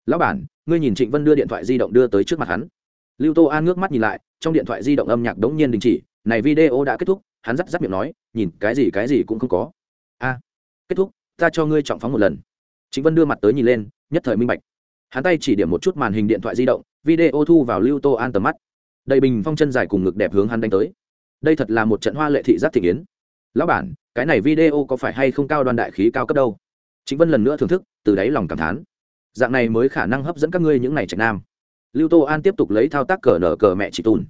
Lão bản, ngươi nhìn trịnh vân đưa điện thoại di động đưa tới trước mặt hắn lưu tô an ngước mắt nhìn lại, trong điện thoại di động âm nhạc đống nhiên đình chỉ, này video đã kết thúc, hắn rắt rắt miệng nói, nhìn, cái gì cái gì cũng không có. A, kết thúc, ta cho ngươi trọng phóng một lần. Trịnh vân đưa mặt tới nhìn lên, nhất thời minh bạch. Hắn tay chỉ điểm một chút màn hình điện thoại di động, video thu vào lưu tô an tầm mắt. Đầy bình phong chân dài cùng ngực đẹp hướng hắn đánh tới. Đây thật là một trận hoa lệ thị giác thị kiến lão bản, cái này video có phải hay không cao đoan đại khí cao cấp đâu? Chính vân lần nữa thưởng thức, từ đáy lòng cảm thán. Dạng này mới khả năng hấp dẫn các ngươi những này trạch nam lưu tô an tiếp tục lấy thao tác cờ nở cờ mẹ chị tùn.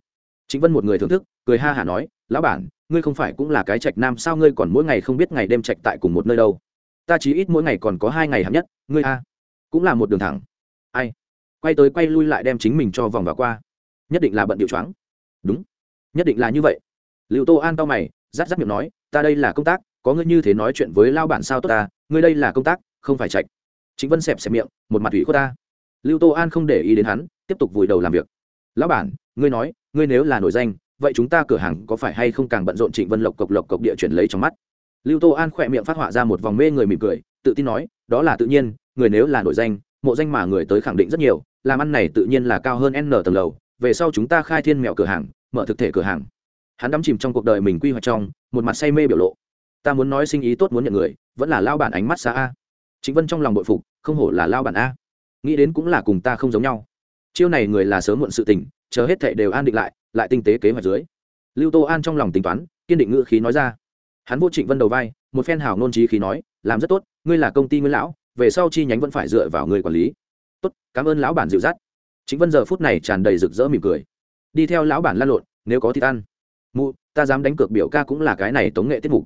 Chính vân một người thưởng thức, cười ha hả nói, lão bản, ngươi không phải cũng là cái trạch nam sao ngươi còn mỗi ngày không biết ngày đêm trạch tại cùng một nơi đâu? Ta chỉ ít mỗi ngày còn có hai ngày hạng nhất, ngươi a, cũng là một đường thẳng. Ai? Quay tới quay lui lại đem chính mình cho vòng vào qua. Nhất định là bận điệu choáng. Đúng, nhất định là như vậy. Liệu tô an tao mày, rát rát miệng nói, ta đây là công tác, có ngươi như thế nói chuyện với lao bản sao tốt ta, ngươi đây là công tác, không phải trạch. Chính vân xẹp xẹp miệng, một mặt ủy khuất ta lưu tô an không để ý đến hắn, tiếp tục vùi đầu làm việc. Lão bản, ngươi nói, ngươi nếu là nổi danh, vậy chúng ta cửa hàng có phải hay không càng bận rộn trịnh vân lộc cộc lộc cộc địa chuyển lấy trong mắt? Lưu tô an khỏe miệng phát họa ra một vòng mê người mỉm cười, tự tin nói, đó là tự nhiên, người nếu là nổi danh, mộ danh mà người tới khẳng định rất nhiều, làm ăn này tự nhiên là cao hơn n tầng lầu, về sau chúng ta khai thiên mẹo cửa hàng, mở thực thể cửa hàng. Hắn đắm chìm trong cuộc đời mình quy hoạch trong, một mặt say mê biểu lộ. Ta muốn nói sinh ý tốt muốn nhận người, vẫn là lao bản ánh mắt xa a. Chính vân trong lòng bội phục, không hổ là lao bản a nghĩ đến cũng là cùng ta không giống nhau. Chiêu này người là sớm muộn sự tình, chờ hết thệ đều an định lại lại tinh tế kế hoạch dưới. Lưu tô an trong lòng tính toán, kiên định ngữ khí nói ra. Hắn vô trịnh vân đầu vai, một phen hào nôn trí khí nói, làm rất tốt, ngươi là công ty nguyên lão, về sau chi nhánh vẫn phải dựa vào người quản lý. Tốt, cảm ơn lão bản dịu dắt. Chính vân giờ phút này tràn đầy rực rỡ mỉm cười. Đi theo lão bản lan lộn, nếu có thì ăn mụ, ta dám đánh cược biểu ca cũng là cái này tống nghệ tiết mục.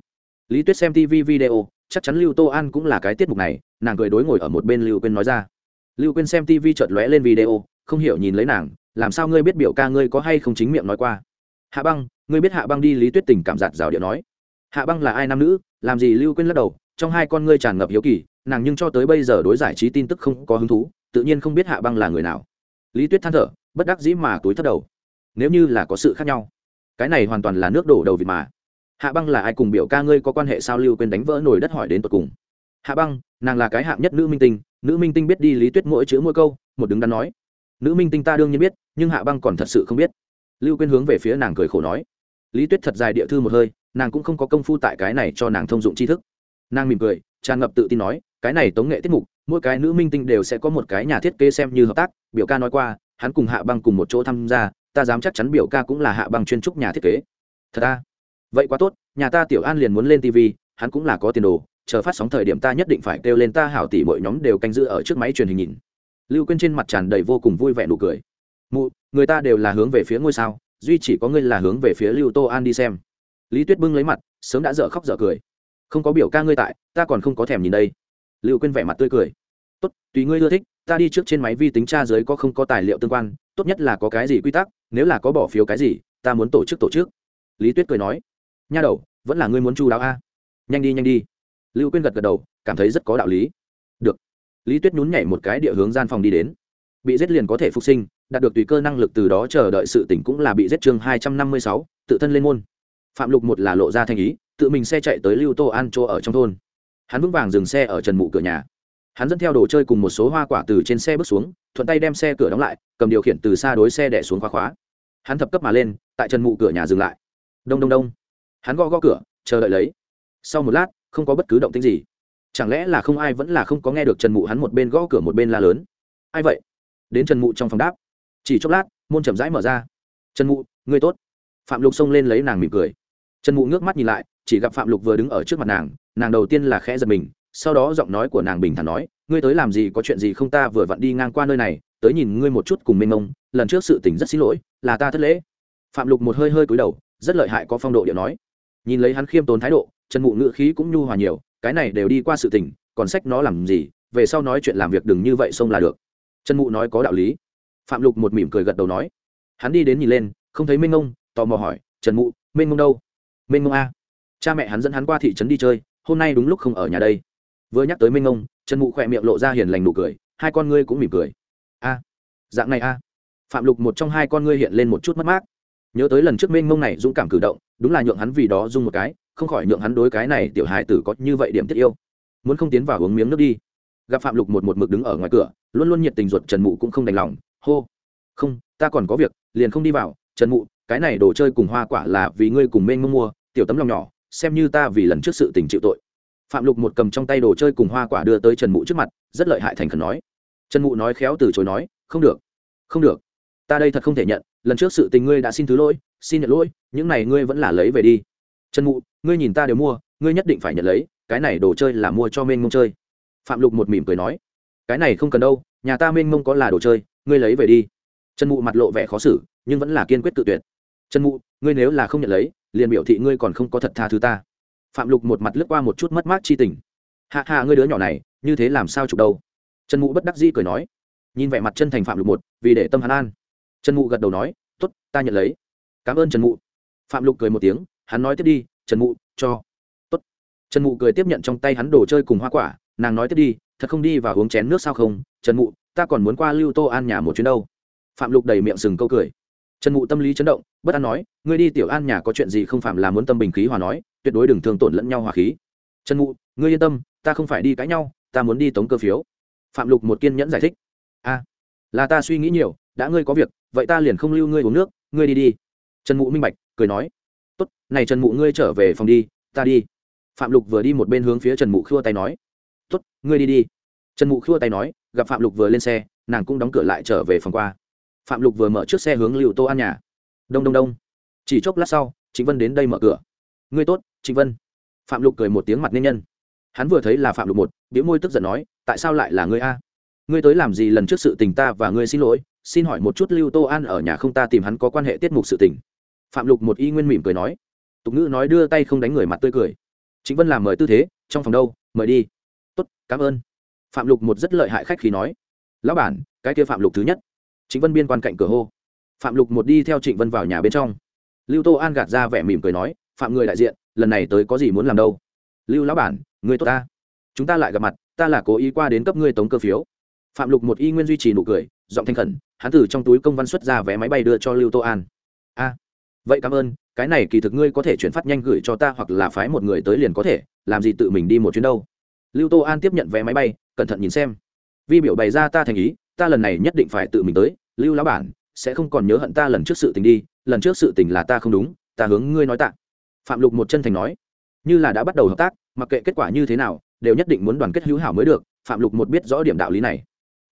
Lý tuyết xem tv video, chắc chắn lưu tô an cũng là cái tiết mục này, nàng cười đối ngồi ở một bên lưu quên nói ra lưu quên xem tv chợt lóe lên video, không hiểu nhìn lấy nàng, làm sao ngươi biết biểu ca ngươi có hay không chính miệng nói qua? Hạ băng, ngươi biết hạ băng đi lý tuyết tình cảm giạt rào điệu nói. Hạ băng là ai nam nữ? Làm gì lưu quên lắc đầu, trong hai con ngươi tràn ngập hiếu kỳ, nàng nhưng cho tới bây giờ đối giải trí tin tức không có hứng thú, tự nhiên không biết hạ băng là người nào. Lý tuyết than thở, bất đắc dĩ mà túi thất đầu. Nếu như là có sự khác nhau, cái này hoàn toàn là nước đổ đầu vịt mà. Hạ băng là ai cùng biểu ca ngươi có quan hệ sao lưu quên đánh vỡ nổi đất hỏi đến tột cùng. Hạ băng, nàng là cái hạng nhất nữ minh tinh nữ minh tinh biết đi lý tuyết mỗi chữ mỗi câu, một đứng đắn nói. Nữ minh tinh ta đương nhiên biết, nhưng hạ băng còn thật sự không biết. Lưu quên hướng về phía nàng cười khổ nói. Lý tuyết thật dài địa thư một hơi, nàng cũng không có công phu tại cái này cho nàng thông dụng tri thức. Nàng mỉm cười, tràn ngập tự tin nói, cái này tống nghệ tiết mục, mỗi cái nữ minh tinh đều sẽ có một cái nhà thiết kế xem như hợp tác, biểu ca nói qua, hắn cùng hạ băng cùng một chỗ tham gia, ta dám chắc chắn biểu ca cũng là hạ băng chuyên trúc nhà thiết kế. Thật ta vậy quá tốt, nhà ta tiểu an liền muốn lên tv hắn cũng là có tiền đồ chờ phát sóng thời điểm ta nhất định phải kêu lên ta hảo tỷ mỗi nhóm đều canh giữ ở trước máy truyền hình nhìn. Lưu quên trên mặt tràn đầy vô cùng vui vẻ nụ cười. Mụ, người ta đều là hướng về phía ngôi sao, duy chỉ có ngươi là hướng về phía lưu tô an đi xem. Lý tuyết bưng lấy mặt, sớm đã dở khóc dở cười. Không có biểu ca ngươi tại, ta còn không có thèm nhìn đây. Lưu quên vẻ mặt tươi cười. Tốt, tùy ngươi ưa thích, ta đi trước trên máy vi tính tra dưới có không có tài liệu tương quan, tốt nhất là có cái gì quy tắc, nếu là có bỏ phiếu cái gì, ta muốn tổ chức tổ chức. Lý tuyết cười nói. Nha đầu, vẫn là ngươi muốn chu đáo a. Nhanh đi nhanh đi lưu quyên gật gật đầu, cảm thấy rất có đạo lý. Được. Lý tuyết nhún nhảy một cái địa hướng gian phòng đi đến. Bị giết liền có thể phục sinh, đạt được tùy cơ năng lực từ đó chờ đợi sự tỉnh cũng là bị giết chương hai trăm năm mươi sáu, tự thân lên môn. Phạm lục một là lộ ra thanh ý, tự mình xe chạy tới lưu tô an chỗ ở trong thôn. Hắn vững vàng dừng xe ở trần mụ cửa nhà. Hắn dẫn theo đồ chơi cùng một số hoa quả từ trên xe bước xuống, thuận tay đem xe cửa đóng lại, cầm điều khiển từ xa đối xe đẻ xuống khóa khóa. Hắn thập cấp mà lên, tại trần mụ cửa nhà dừng lại. Đông đông đông. Hắn gõ gõ cửa, chờ đợi lấy. Sau một lát không có bất cứ động tĩnh gì. Chẳng lẽ là không ai vẫn là không có nghe được trần mụ hắn một bên gõ cửa một bên la lớn? Ai vậy? Đến trần mụ trong phòng đáp. Chỉ chốc lát, môn chậm rãi mở ra. Trần mụ ngươi tốt. Phạm lục xông lên lấy nàng mỉm cười. Trần mụ ngước mắt nhìn lại, chỉ gặp phạm lục vừa đứng ở trước mặt nàng nàng đầu tiên là khẽ giật mình, sau đó giọng nói của nàng bình thản nói, ngươi tới làm gì, có chuyện gì không ta vừa vặn đi ngang qua nơi này, tới nhìn ngươi một chút cùng mênh mông, lần trước sự tình rất xin lỗi, là ta thất lễ. Phạm lục một hơi hơi cúi đầu, rất lợi hại có phong độ điệu nói. Nhìn lấy hắn khiêm tốn thái độ trần mụ ngữ khí cũng nhu hòa nhiều, cái này đều đi qua sự tình, còn sách nó làm gì, về sau nói chuyện làm việc đừng như vậy xông là được. Trần mụ nói có đạo lý. Phạm lục một mỉm cười gật đầu nói. Hắn đi đến nhìn lên, không thấy minh ông tò mò hỏi, trần mụ, minh ông đâu? Minh ông a. Cha mẹ hắn dẫn hắn qua thị trấn đi chơi, hôm nay đúng lúc không ở nhà đây. Vừa nhắc tới minh ông trần mụ khỏe miệng lộ ra hiền lành nụ cười, hai con ngươi cũng mỉm cười. A, dạng này a. Phạm lục một trong hai con ngươi hiện lên một chút mất mát. Nhớ tới lần trước minh ngông này dũng cảm cử động, đúng là nhượng hắn vì đó dung một cái không khỏi nhượng hắn đối cái này tiểu hài tử có như vậy điểm thiết yêu. Muốn không tiến vào uống miếng nước đi. Gặp phạm lục một một mực đứng ở ngoài cửa, luôn luôn nhiệt tình ruột trần mụ cũng không đành lòng. Hô, không, ta còn có việc, liền không đi vào. Trần mụ, cái này đồ chơi cùng hoa quả là vì ngươi cùng mênh mông mua, tiểu tấm lòng nhỏ, xem như ta vì lần trước sự tình chịu tội. Phạm lục một cầm trong tay đồ chơi cùng hoa quả đưa tới trần mụ trước mặt, rất lợi hại thành khẩn nói. Trần mụ nói khéo từ chối nói, không được không được. Ta đây thật không thể nhận, lần trước sự tình ngươi đã xin thứ lỗi, xin nhận lỗi, những này ngươi vẫn là lấy về đi trần mụ, ngươi nhìn ta đều mua, ngươi nhất định phải nhận lấy, cái này đồ chơi là mua cho mênh mông chơi. Phạm lục một mỉm cười nói, cái này không cần đâu, nhà ta mênh mông có là đồ chơi, ngươi lấy về đi. Trần mụ mặt lộ vẻ khó xử, nhưng vẫn là kiên quyết tự tuyệt. Trần mụ, ngươi nếu là không nhận lấy, liền biểu thị ngươi còn không có thật tha thứ ta. Phạm lục một mặt lướt qua một chút mất mát chi tình. Hạ hạ, ngươi đứa nhỏ này, như thế làm sao chụp đâu? Trần mụ bất đắc dĩ cười nói. Nhìn vẻ mặt chân thành phạm lục một, vì để tâm hắn an. Trần mụ gật đầu nói t ố t ta nhận lấy. Cảm ơn trần mụ. Phạm lục cười một tiếng hắn nói tiếp đi, trần mụ, cho. Tốt. trần mụ cười tiếp nhận trong tay hắn đồ chơi cùng hoa quả, nàng nói tiếp đi, thật không đi và uống chén nước sao không? Trần mụ, ta còn muốn qua lưu tô an nhà một chuyến đâu. Phạm lục đầy miệng sừng câu cười. Trần mụ tâm lý chấn động, bất an nói, ngươi đi tiểu an nhà có chuyện gì không phạm là muốn tâm bình khí hòa nói, tuyệt đối đừng thương tổn lẫn nhau hòa khí. Trần mụ, ngươi yên tâm, ta không phải đi cãi nhau, ta muốn đi tống cơ phiếu. Phạm lục một kiên nhẫn giải thích. A là ta suy nghĩ nhiều, đã ngươi có việc, vậy ta liền không lưu ngươi uống nước, ngươi đi đi. Trần mụ minh bạch, cười nói tốt, này trần mụ ngươi trở về phòng đi, ta đi. Phạm lục vừa đi một bên hướng phía trần mụ khua tay nói. Tốt, ngươi đi đi. Trần mụ khua tay nói, gặp phạm lục vừa lên xe, nàng cũng đóng cửa lại trở về phòng qua. Phạm lục vừa mở trước xe hướng lưu tô an nhà. Đông đông đông. Chỉ chốc lát sau, trịnh vân đến đây mở cửa. Ngươi tốt, trịnh vân. Phạm lục cười một tiếng mặt nên nhân. Hắn vừa thấy là phạm lục một biếu môi tức giận nói, tại sao lại là ngươi a? Ngươi tới làm gì lần trước sự tình ta và ngươi xin lỗi, xin hỏi một chút lưu tô an ở nhà không ta tìm hắn có quan hệ tiết mục sự tình phạm lục một y nguyên mỉm cười nói. Tục ngữ nói đưa tay không đánh người mặt tươi cười. Chính vân làm mời tư thế, trong phòng đâu, mời đi. Tốt, cảm ơn. Phạm lục một rất lợi hại khách khi nói. Lão bản, cái kia phạm lục thứ nhất. Chính vân biên quan cạnh cửa hô. Phạm lục một đi theo trịnh vân vào nhà bên trong. Lưu tô an gạt ra vẻ mỉm cười nói. Phạm người đại diện, lần này tới có gì muốn làm đâu? Lưu lão bản, người tốt ta. Chúng ta lại gặp mặt, ta là cố ý qua đến cấp ngươi tống cơ phiếu. Phạm lục một y nguyên duy trì nụ cười, giọng thanh khẩn, hắn từ trong túi công văn xuất ra vé máy bay đưa cho lưu tô an. A vậy cảm ơn, cái này kỳ thực ngươi có thể chuyển phát nhanh gửi cho ta hoặc là phái một người tới liền có thể, làm gì tự mình đi một chuyến đâu. Lưu tô an tiếp nhận vé máy bay, cẩn thận nhìn xem. Vi biểu bày ra ta thành ý, ta lần này nhất định phải tự mình tới. Lưu lão bản, sẽ không còn nhớ hận ta lần trước sự tình đi, lần trước sự tình là ta không đúng, ta hướng ngươi nói tạ. Phạm lục một chân thành nói. Như là đã bắt đầu hợp tác, mặc kệ kết quả như thế nào, đều nhất định muốn đoàn kết hữu hảo mới được, phạm lục một biết rõ điểm đạo lý này.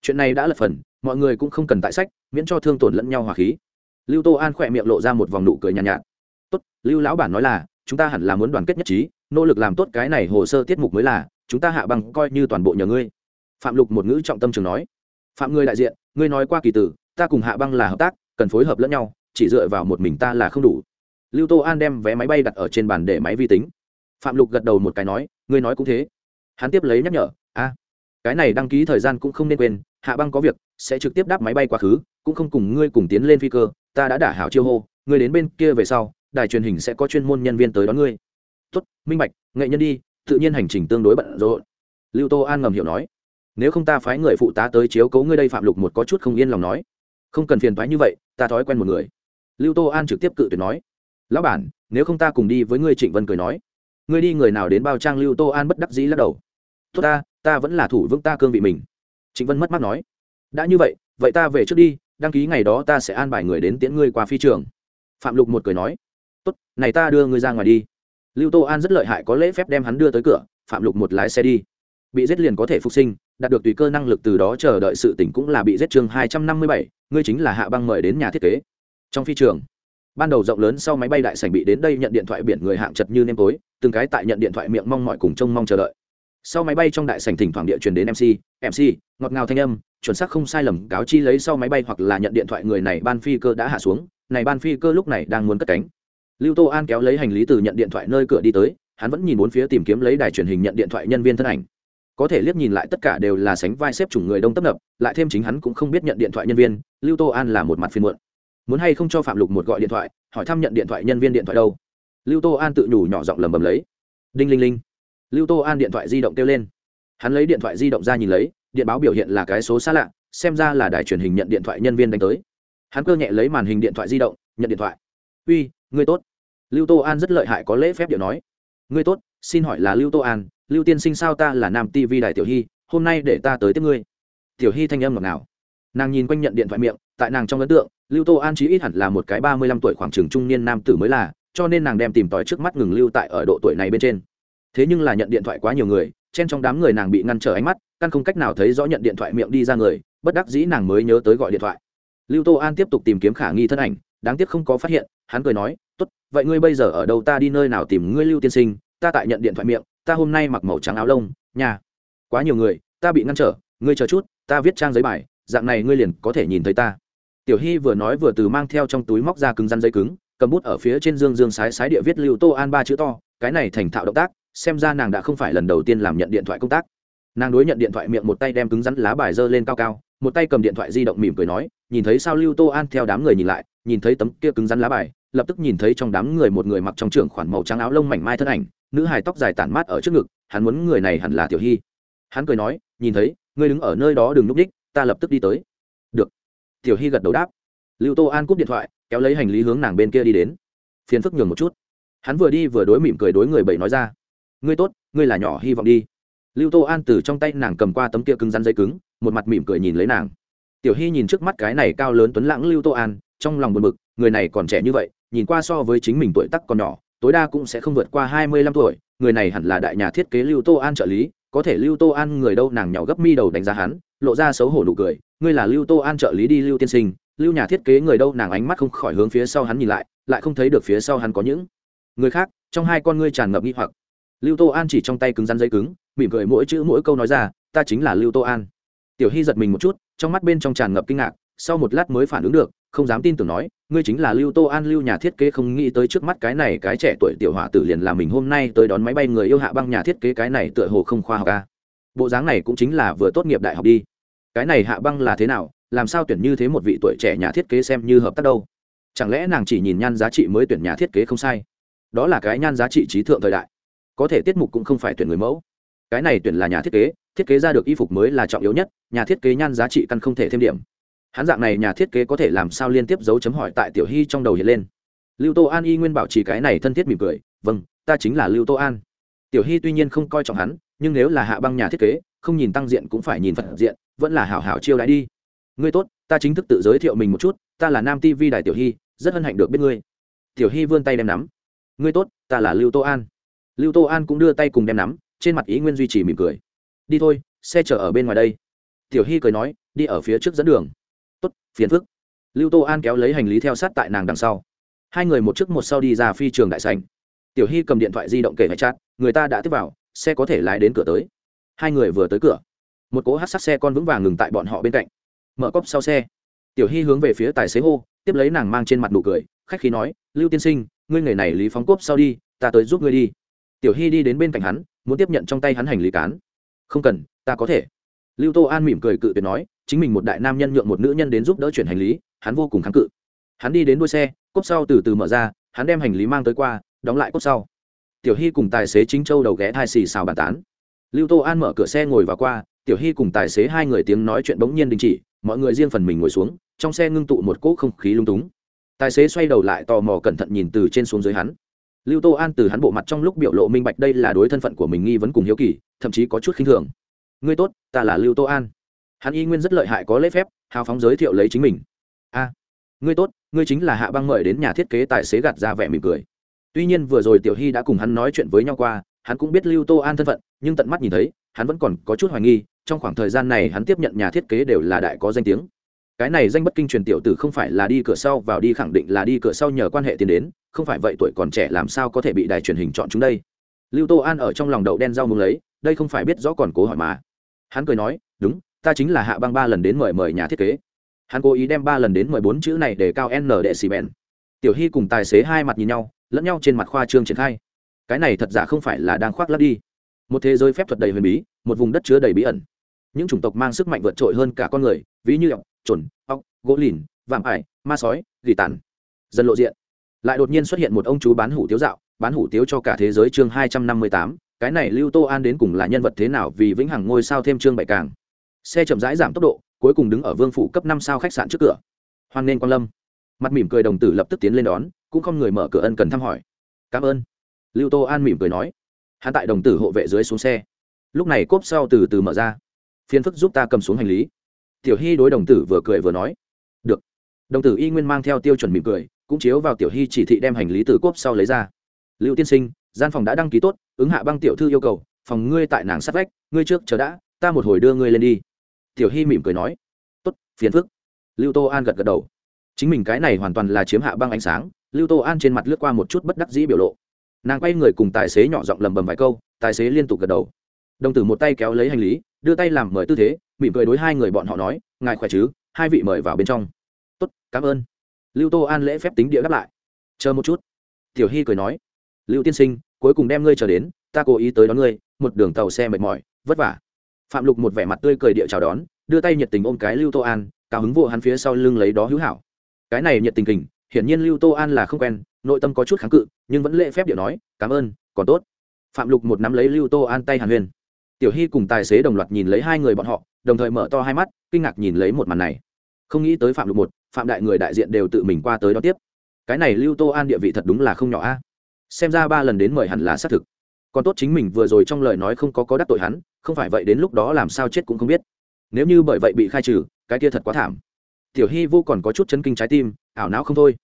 Chuyện này đã là phần, mọi người cũng không cần tại sách, miễn cho thương tổn lẫn nhau hòa khí lưu tô an khỏe miệng lộ ra một vòng nụ cười nhàn nhạt, nhạt. Tốt lưu lão bản nói là chúng ta hẳn là muốn đoàn kết nhất trí nỗ lực làm tốt cái này hồ sơ tiết mục mới là chúng ta hạ bằng coi như toàn bộ nhờ ngươi. Phạm lục một ngữ trọng tâm trường nói. Phạm ngươi đại diện ngươi nói qua kỳ tử ta cùng hạ băng là hợp tác cần phối hợp lẫn nhau chỉ dựa vào một mình ta là không đủ. Lưu tô an đem vé máy bay đặt ở trên bàn để máy vi tính. Phạm lục gật đầu một cái nói ngươi nói cũng thế. Hắn tiếp lấy nhắc nhở a cái này đăng ký thời gian cũng không nên quên hạ băng có việc sẽ trực tiếp đáp máy bay quá khứ cũng không cùng ngươi cùng tiến lên phi cơ ta đã đả hảo chiêu hô, ngươi đến bên kia về sau, đài truyền hình sẽ có chuyên môn nhân viên tới đón ngươi. Tốt, minh bạch, nghệ nhân đi, tự nhiên hành trình tương đối bận rộn. Lưu tô an ngầm hiểu nói. Nếu không ta phái người phụ tá tới chiếu cố ngươi đây phạm lục một có chút không yên lòng nói. Không cần phiền thoái như vậy, ta thói quen một người. Lưu tô an trực tiếp cự tuyệt nói. Lão bản, nếu không ta cùng đi với ngươi trịnh vân cười nói. Ngươi đi người nào đến bao trang lưu tô an bất đắc dĩ lắc đầu. Tốt ta ta vẫn là thủ vững ta cương vị mình. Trịnh vân mất mắt nói. Đã như vậy vậy ta về trước đi đăng ký ngày đó ta sẽ an bài người đến tiễn ngươi qua phi trường. Phạm lục một cười nói, tốt, này ta đưa ngươi ra ngoài đi. Lưu tô an rất lợi hại có lễ phép đem hắn đưa tới cửa, phạm lục một lái xe đi. Bị giết liền có thể phục sinh, đạt được tùy cơ năng lực từ đó chờ đợi sự tỉnh cũng là bị giết chương hai trăm năm mươi bảy, ngươi chính là hạ băng mời đến nhà thiết kế. Trong phi trường, ban đầu rộng lớn sau máy bay đại sảnh bị đến đây nhận điện thoại biển người hạng chật như nêm tối, từng cái tại nhận điện thoại miệng mong mọi cùng trông mong chờ đợi sau máy bay trong đại sảnh thỉnh thoảng địa truyền đến mc mc ngọt ngào thanh âm, chuẩn xác không sai lầm, cáo chi lấy sau máy bay hoặc là nhận điện thoại người này ban phi cơ đã hạ xuống, này ban phi cơ lúc này đang muốn cất cánh. Lưu tô an kéo lấy hành lý từ nhận điện thoại nơi cửa đi tới, hắn vẫn nhìn bốn phía tìm kiếm lấy đài truyền hình nhận điện thoại nhân viên thân ảnh. Có thể liếc nhìn lại tất cả đều là sánh vai xếp chủng người đông tấp nập, lại thêm chính hắn cũng không biết nhận điện thoại nhân viên, lưu tô an là một mặt phiên muộn. Muốn hay không cho phạm lục một gọi điện thoại, hỏi thăm nhận điện thoại nhân viên điện thoại đâu? Lưu tô an tự nhủ nhỏ giọng lầm bầm lấy. Đinh linh linh lưu tô an điện thoại di động kêu lên. Hắn lấy điện thoại di động ra nhìn lấy, điện báo biểu hiện là cái số xa lạ, xem ra là đài truyền hình nhận điện thoại nhân viên đánh tới. Hắn cơ nhẹ lấy màn hình điện thoại di động, nhận điện thoại. Uy, ngươi tốt. Lưu tô an rất lợi hại có lễ phép điệu nói. Ngươi tốt, xin hỏi là lưu tô an, lưu tiên sinh sao ta là nam tv đài tiểu hy, hôm nay để ta tới tiếp ngươi. Tiểu hy thanh âm ngọt nào nàng nhìn quanh nhận điện thoại miệng, tại nàng trong ấn tượng, lưu tô an chí ít hẳn là một cái ba mươi lăm tuổi khoảng trường trung niên nam tử mới là, cho nên nàng đem tìm tòi trước mắt ngừng lưu tại ở độ tuổi này bên trên thế nhưng là nhận điện thoại quá nhiều người, chen trong đám người nàng bị ngăn trở ánh mắt, căn không cách nào thấy rõ nhận điện thoại miệng đi ra người, bất đắc dĩ nàng mới nhớ tới gọi điện thoại. Lưu tô an tiếp tục tìm kiếm khả nghi thân ảnh, đáng tiếc không có phát hiện, hắn cười nói, tốt, vậy ngươi bây giờ ở đâu ta đi nơi nào tìm ngươi lưu tiên sinh, ta tại nhận điện thoại miệng, ta hôm nay mặc màu trắng áo lông, nhà. Quá nhiều người, ta bị ngăn trở, ngươi chờ chút, ta viết trang giấy bài, dạng này ngươi liền có thể nhìn thấy ta. Tiểu hy vừa nói vừa từ mang theo trong túi móc ra cứng rắn giấy cứng, cầm bút ở phía trên dương dương sái sái địa viết lưu tô an ba chữ to, cái này thành thạo động tác xem ra nàng đã không phải lần đầu tiên làm nhận điện thoại công tác. Nàng đối nhận điện thoại miệng một tay đem cứng rắn lá bài dơ lên cao cao, một tay cầm điện thoại di động mỉm cười nói, nhìn thấy sao lưu tô an theo đám người nhìn lại, nhìn thấy tấm kia cứng rắn lá bài, lập tức nhìn thấy trong đám người một người mặc trong trưởng khoản màu trắng áo lông mảnh mai thân ảnh, nữ hài tóc dài tản mát ở trước ngực, hắn muốn người này hẳn là tiểu hy. Hắn cười nói, nhìn thấy, ngươi đứng ở nơi đó đừng núp đích, ta lập tức đi tới. Được. Tiểu hy gật đầu đáp. Lưu tô an cúp điện thoại, kéo lấy hành lý hướng nàng bên kia đi đến. Phiền phức nhường một chút. Hắn vừa đi vừa đối mỉm cười đối người bảy nói ra ngươi tốt, ngươi là nhỏ hy vọng đi. Lưu tô an từ trong tay nàng cầm qua tấm kia cứng rắn dây cứng, một mặt mỉm cười nhìn lấy nàng. Tiểu hy nhìn trước mắt cái này cao lớn tuấn lãng lưu tô an, trong lòng buồn bực, người này còn trẻ như vậy, nhìn qua so với chính mình tuổi tắc còn nhỏ, tối đa cũng sẽ không vượt qua hai mươi lăm tuổi, người này hẳn là đại nhà thiết kế lưu tô an trợ lý, có thể lưu tô an người đâu nàng nhỏ gấp mi đầu đánh giá hắn, lộ ra xấu hổ nụ cười, ngươi là lưu tô an trợ lý đi lưu tiên sinh, lưu nhà thiết kế người đâu nàng ánh mắt không khỏi hướng phía sau hắn nhìn lại lại không thấy được phía sau hắn có những người khác, trong hai con ngươi tràn ngập nghi hoặc lưu tô an chỉ trong tay cứng rắn giấy cứng, mỉm cười mỗi chữ mỗi câu nói ra, ta chính là lưu tô an. Tiểu hy giật mình một chút, trong mắt bên trong tràn ngập kinh ngạc, sau một lát mới phản ứng được, không dám tin tưởng nói, ngươi chính là lưu tô an, lưu nhà thiết kế không nghĩ tới trước mắt cái này cái trẻ tuổi tiểu họa tử liền là mình hôm nay tới đón máy bay người yêu hạ băng nhà thiết kế cái này tựa hồ không khoa học ca bộ dáng này cũng chính là vừa tốt nghiệp đại học đi. Cái này hạ băng là thế nào, làm sao tuyển như thế một vị tuổi trẻ nhà thiết kế xem như hợp tác đâu? Chẳng lẽ nàng chỉ nhìn nhan giá trị mới tuyển nhà thiết kế không sai? Đó là cái nhan giá trị trí thượng thời đại có thể tiết mục cũng không phải tuyển người mẫu. Cái này tuyển là nhà thiết kế thiết kế ra được y phục mới là trọng yếu nhất, nhà thiết kế nhan giá trị căn không thể thêm điểm. Hắn dạng này nhà thiết kế có thể làm sao liên tiếp dấu chấm hỏi tại tiểu hy trong đầu hiện lên. Lưu tô an y nguyên bảo trì cái này thân thiết mỉm cười vâng ta chính là lưu tô an. Tiểu hy tuy nhiên không coi trọng hắn, nhưng nếu là hạ băng nhà thiết kế, không nhìn tăng diện cũng phải nhìn phật diện, vẫn là hảo hảo chiêu đãi đi. Ngươi tốt, ta chính thức tự giới thiệu mình một chút, ta là nam tv đài tiểu hy, rất hân hạnh được biết ngươi. Tiểu hy vươn tay đem nắm. Ngươi tốt, ta là lưu tô an lưu tô an cũng đưa tay cùng đem nắm, trên mặt ý nguyên duy trì mỉm cười. Đi thôi, xe chở ở bên ngoài đây. Tiểu hy cười nói, đi ở phía trước dẫn đường. Tốt, phiền phức. Lưu tô an kéo lấy hành lý theo sát tại nàng đằng sau. Hai người một trước một sau đi ra phi trường đại sành tiểu hy cầm điện thoại di động kể phải chát người ta đã tiếp vào, xe có thể lái đến cửa tới. Hai người vừa tới cửa, một cỗ hát sát xe con vững vàng ngừng tại bọn họ bên cạnh. Mở cốc sau xe, tiểu hy hướng về phía tài xế hô, tiếp lấy nàng mang trên mặt nụ cười, khách khí nói, lưu tiên sinh, ngươi nghề này lý phóng cốp sau đi, ta tới giúp ngươi đi tiểu hy đi đến bên cạnh hắn, muốn tiếp nhận trong tay hắn hành lý cán. Không cần, ta có thể. Lưu tô an mỉm cười cự tuyệt nói, chính mình một đại nam nhân nhượng một nữ nhân đến giúp đỡ chuyển hành lý, hắn vô cùng kháng cự. Hắn đi đến đuôi xe, cốp sau từ từ mở ra, hắn đem hành lý mang tới qua, đóng lại cốp sau. Tiểu hy cùng tài xế chính châu đầu ghé thai xì xào bàn tán. Lưu tô an mở cửa xe ngồi vào qua, tiểu hy cùng tài xế hai người tiếng nói chuyện bỗng nhiên đình chỉ, mọi người riêng phần mình ngồi xuống, trong xe ngưng tụ một cỗ không khí lung túng. Tài xế xoay đầu lại tò mò cẩn thận nhìn từ trên xuống dưới hắn lưu tô an từ hắn bộ mặt trong lúc biểu lộ minh bạch đây là đối thân phận của mình nghi vấn cùng hiếu kỳ, thậm chí có chút khinh thường. Ngươi tốt, ta là lưu tô an. Hắn y nguyên rất lợi hại có lễ phép, hào phóng giới thiệu lấy chính mình. A, ngươi tốt, ngươi chính là hạ băng mời đến nhà thiết kế tài xế gạt ra vẻ mỉm cười. Tuy nhiên vừa rồi tiểu hy đã cùng hắn nói chuyện với nhau qua, hắn cũng biết lưu tô an thân phận, nhưng tận mắt nhìn thấy, hắn vẫn còn có chút hoài nghi, trong khoảng thời gian này hắn tiếp nhận nhà thiết kế đều là đại có danh tiếng cái này danh bất kinh truyền tiểu tử không phải là đi cửa sau vào đi khẳng định là đi cửa sau nhờ quan hệ tiến đến, không phải vậy tuổi còn trẻ làm sao có thể bị đài truyền hình chọn chúng đây? Lưu tô an ở trong lòng đậu đen rau mừng lấy, đây không phải biết rõ còn cố hỏi mà. Hắn cười nói, đúng, ta chính là hạ băng ba lần đến mời mời nhà thiết kế. Hắn cố ý đem ba lần đến mười bốn chữ này để cao n đệ xì bèn. Tiểu hy cùng tài xế hai mặt nhìn nhau, lẫn nhau trên mặt khoa trương triển khai. Cái này thật giả không phải là đang khoác lắp đi. Một thế giới phép thuật đầy huyền bí, một vùng đất chứa đầy bí ẩn. Những chủng tộc mang sức mạnh vượt trội hơn cả con người, ví như ọc trồn ọc gỗ lìn, vạm ải, ma sói, gỉ tàn. Dần lộ diện. Lại đột nhiên xuất hiện một ông chú bán hủ tiếu dạo, bán hủ tiếu cho cả thế giới chương hai trăm năm mươi tám. Cái này lưu tô an đến cùng là nhân vật thế nào vì vĩnh hằng ngôi sao thêm chương bảy càng. Xe chậm rãi giảm tốc độ, cuối cùng đứng ở vương phủ cấp năm sao khách sạn trước cửa. Hoan nên quan lâm. Mặt mỉm cười đồng tử lập tức tiến lên đón, cũng không người mở cửa ân cần thăm hỏi. Cảm ơn. Lưu tô an mỉm cười nói. Hắn tại đồng tử hộ vệ dưới xuống xe. Lúc này cốp sau từ từ mở ra. Phiền phức giúp ta cầm xuống hành lý tiểu hy đối đồng tử vừa cười vừa nói, được. Đồng tử y nguyên mang theo tiêu chuẩn mỉm cười, cũng chiếu vào tiểu hy chỉ thị đem hành lý từ cốp sau lấy ra. Lưu tiên sinh, gian phòng đã đăng ký tốt, ứng hạ băng tiểu thư yêu cầu, phòng ngươi tại nàng sát vách, ngươi trước chờ đã, ta một hồi đưa ngươi lên đi. Tiểu hy mỉm cười nói, tốt, phiền phức. Lưu tô an gật gật đầu. Chính mình cái này hoàn toàn là chiếm hạ băng ánh sáng, lưu tô an trên mặt lướt qua một chút bất đắc dĩ biểu lộ. Nàng quay người cùng tài xế nhỏ giọng lầm bầm vài câu, tài xế liên tục gật đầu. Đồng tử một tay kéo lấy hành lý đưa tay làm mời tư thế, mỉm cười đối hai người bọn họ nói, ngài khỏe chứ? Hai vị mời vào bên trong. Tốt, cảm ơn. Lưu tô an lễ phép tính địa đáp lại. Chờ một chút. Tiểu hy cười nói, lưu tiên sinh, cuối cùng đem ngươi chờ đến, ta cố ý tới đón ngươi, một đường tàu xe mệt mỏi, vất vả. Phạm lục một vẻ mặt tươi cười địa chào đón, đưa tay nhiệt tình ôm cái lưu tô an, cao hứng vô hắn phía sau lưng lấy đó hữu hảo. Cái này nhiệt tình kình, hiển nhiên lưu tô an là không quen, nội tâm có chút kháng cự, nhưng vẫn lễ phép điệu nói, cảm ơn, còn tốt. Phạm lục một nắm lấy lưu tô an tay hàn huyền tiểu hy cùng tài xế đồng loạt nhìn lấy hai người bọn họ, đồng thời mở to hai mắt, kinh ngạc nhìn lấy một màn này. Không nghĩ tới phạm lục một, phạm đại người đại diện đều tự mình qua tới đó tiếp. Cái này lưu tô an địa vị thật đúng là không nhỏ a. Xem ra ba lần đến mời hẳn là xác thực. Còn tốt chính mình vừa rồi trong lời nói không có có đắc tội hắn, không phải vậy đến lúc đó làm sao chết cũng không biết. Nếu như bởi vậy bị khai trừ, cái kia thật quá thảm. Tiểu hy vô còn có chút chấn kinh trái tim, ảo não không thôi.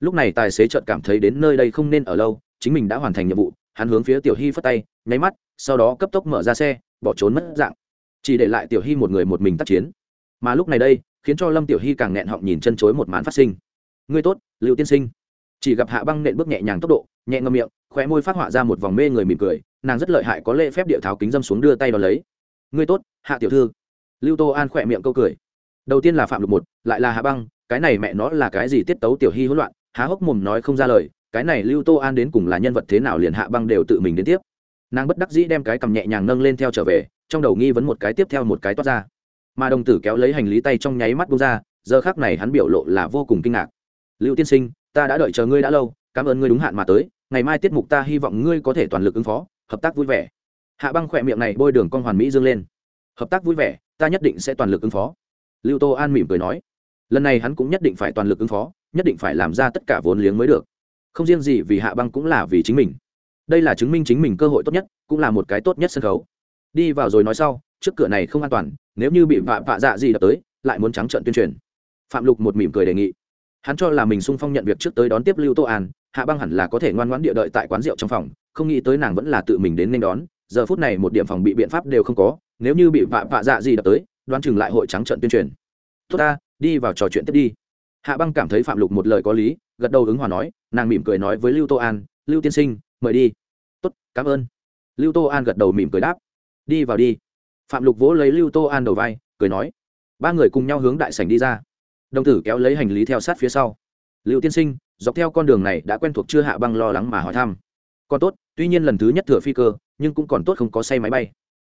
Lúc này tài xế chợt cảm thấy đến nơi đây không nên ở lâu, chính mình đã hoàn thành nhiệm vụ, hắn hướng phía tiểu hy phất tay nháy mắt, sau đó cấp tốc mở ra xe, bỏ trốn mất dạng. Chỉ để lại tiểu hy một người một mình tác chiến. Mà lúc này đây, khiến cho lâm tiểu hy càng nghẹn họng nhìn chân chối một màn phát sinh. Ngươi tốt, lưu tiên sinh. Chỉ gặp hạ băng nện bước nhẹ nhàng tốc độ, nhẹ ngâm miệng, khóe môi phát họa ra một vòng mê người mỉm cười, nàng rất lợi hại có lễ phép địa tháo kính dâm xuống đưa tay vào lấy. Ngươi tốt, hạ tiểu thư. Lưu tô an khỏe miệng câu cười. Đầu tiên là phạm lục một, lại là hạ băng, cái này mẹ nó là cái gì tiết tấu tiểu hy hỗn loạn, há hốc mồm nói không ra lời, cái này lưu tô an đến cùng là nhân vật thế nào liền hạ băng đều tự mình đến tiếp nàng bất đắc dĩ đem cái cầm nhẹ nhàng nâng lên theo trở về, trong đầu nghi vấn một cái tiếp theo một cái toát ra. Mà đồng tử kéo lấy hành lý tay trong nháy mắt bung ra, giờ khác này hắn biểu lộ là vô cùng kinh ngạc. Lưu tiên sinh, ta đã đợi chờ ngươi đã lâu, cảm ơn ngươi đúng hạn mà tới, ngày mai tiết mục ta hy vọng ngươi có thể toàn lực ứng phó, hợp tác vui vẻ. Hạ băng khỏe miệng này bôi đường con hoàn mỹ dương lên. Hợp tác vui vẻ, ta nhất định sẽ toàn lực ứng phó. Lưu tô an mỉm cười nói. Lần này hắn cũng nhất định phải toàn lực ứng phó, nhất định phải làm ra tất cả vốn liếng mới được. Không riêng gì vì hạ băng cũng là vì chính mình đây là chứng minh chính mình cơ hội tốt nhất, cũng là một cái tốt nhất sân khấu. Đi vào rồi nói sau, trước cửa này không an toàn, nếu như bị vạ vạ dạ gì đập tới, lại muốn trắng trợn tuyên truyền. Phạm lục một mỉm cười đề nghị. Hắn cho là mình sung phong nhận việc trước tới đón tiếp lưu tô an, hạ băng hẳn là có thể ngoan ngoãn địa đợi tại quán rượu trong phòng, không nghĩ tới nàng vẫn là tự mình đến nên đón, giờ phút này một điểm phòng bị biện pháp đều không có, nếu như bị vạ vạ dạ gì đập tới, đoán chừng lại hội trắng trận tuyên truyền. Tốt ta, đi vào trò chuyện tiếp đi. Hạ băng cảm thấy phạm lục một lời có lý, gật đầu ứng hòa nói, nàng mỉm cười nói với lưu tô an, lưu tiên sinh, mời đi tốt, cảm ơn. Lưu tô an gật đầu mỉm cười đáp. Đi vào đi. Phạm lục vỗ lấy lưu tô an đầu vai, cười nói, ba người cùng nhau hướng đại sảnh đi ra. Đồng tử kéo lấy hành lý theo sát phía sau. Lưu tiên sinh, dọc theo con đường này đã quen thuộc chưa hạ băng lo lắng mà hỏi thăm. Còn tốt, tuy nhiên lần thứ nhất thừa phi cơ, nhưng cũng còn tốt không có say máy bay.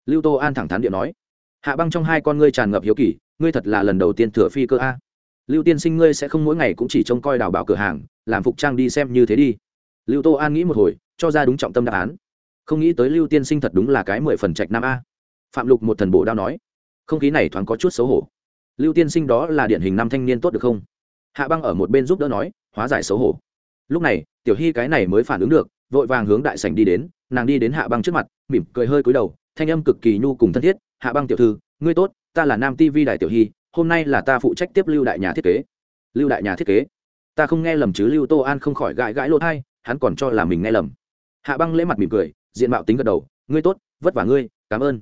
Lưu tô an thẳng thắn điện nói, hạ băng trong hai con ngươi tràn ngập hiếu kỳ, ngươi thật là lần đầu tiên thừa phi cơ a. Lưu tiên sinh ngươi sẽ không mỗi ngày cũng chỉ trông coi đào bảo cửa hàng, làm phục trang đi xem như thế đi lưu tô an nghĩ một hồi, cho ra đúng trọng tâm đáp án. Không nghĩ tới lưu tiên sinh thật đúng là cái mười phần trạch nam a. Phạm lục một thần bộ đao nói, không khí này thoáng có chút xấu hổ. Lưu tiên sinh đó là điển hình năm thanh niên tốt được không? Hạ băng ở một bên giúp đỡ nói, hóa giải xấu hổ. Lúc này, tiểu hy cái này mới phản ứng được, vội vàng hướng đại sảnh đi đến, nàng đi đến hạ băng trước mặt, mỉm cười hơi cúi đầu, thanh âm cực kỳ nhu cùng thân thiết, hạ băng tiểu thư, ngươi tốt, ta là nam tv đại tiểu hy, hôm nay là ta phụ trách tiếp lưu đại nhà thiết kế. Lưu đại nhà thiết kế. Ta không nghe lầm chứ, lưu tô an không khỏi gãi gãi lỗ thai hắn còn cho là mình nghe lầm. Hạ băng lễ mặt mỉm cười, diện mạo tính gật đầu, ngươi tốt, vất vả ngươi, cảm ơn.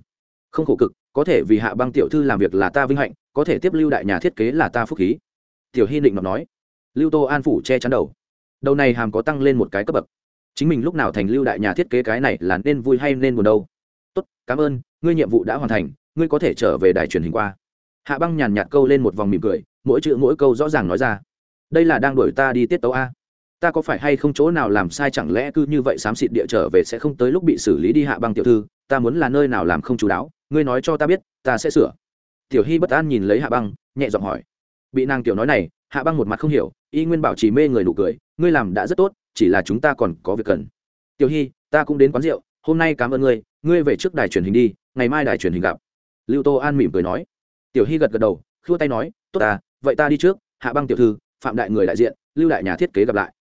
Không khổ cực, có thể vì hạ băng tiểu thư làm việc là ta vinh hạnh, có thể tiếp lưu đại nhà thiết kế là ta phúc khí. Tiểu hy định nói. Lưu tô an phủ che chắn đầu. Đầu này hàm có tăng lên một cái cấp bậc. Chính mình lúc nào thành lưu đại nhà thiết kế cái này là nên vui hay nên buồn đâu. Tốt, cảm ơn, ngươi nhiệm vụ đã hoàn thành, ngươi có thể trở về đài truyền hình qua. Hạ băng nhàn nhạt câu lên một vòng mỉm cười, mỗi chữ mỗi câu rõ ràng nói ra. Đây là đang đuổi ta đi tiết tấu a ta có phải hay không chỗ nào làm sai chẳng lẽ cứ như vậy xám xịt địa trở về sẽ không tới lúc bị xử lý đi hạ băng tiểu thư, ta muốn là nơi nào làm không chú đáo, ngươi nói cho ta biết, ta sẽ sửa. Tiểu hy bất an nhìn lấy hạ băng, nhẹ giọng hỏi. Bị nàng tiểu nói này, hạ băng một mặt không hiểu, y nguyên bảo chỉ mê người nụ cười, ngươi làm đã rất tốt, chỉ là chúng ta còn có việc cần. Tiểu hy ta cũng đến quán rượu, hôm nay cảm ơn ngươi ngươi về trước đài truyền hình đi, ngày mai đài truyền hình gặp. Lưu tô an mỉm cười nói. Tiểu hy gật gật đầu, khua tay nói, tốt ta vậy ta đi trước, hạ băng tiểu thư, phạm đại người đại diện, lưu đại nhà thiết kế gặp lại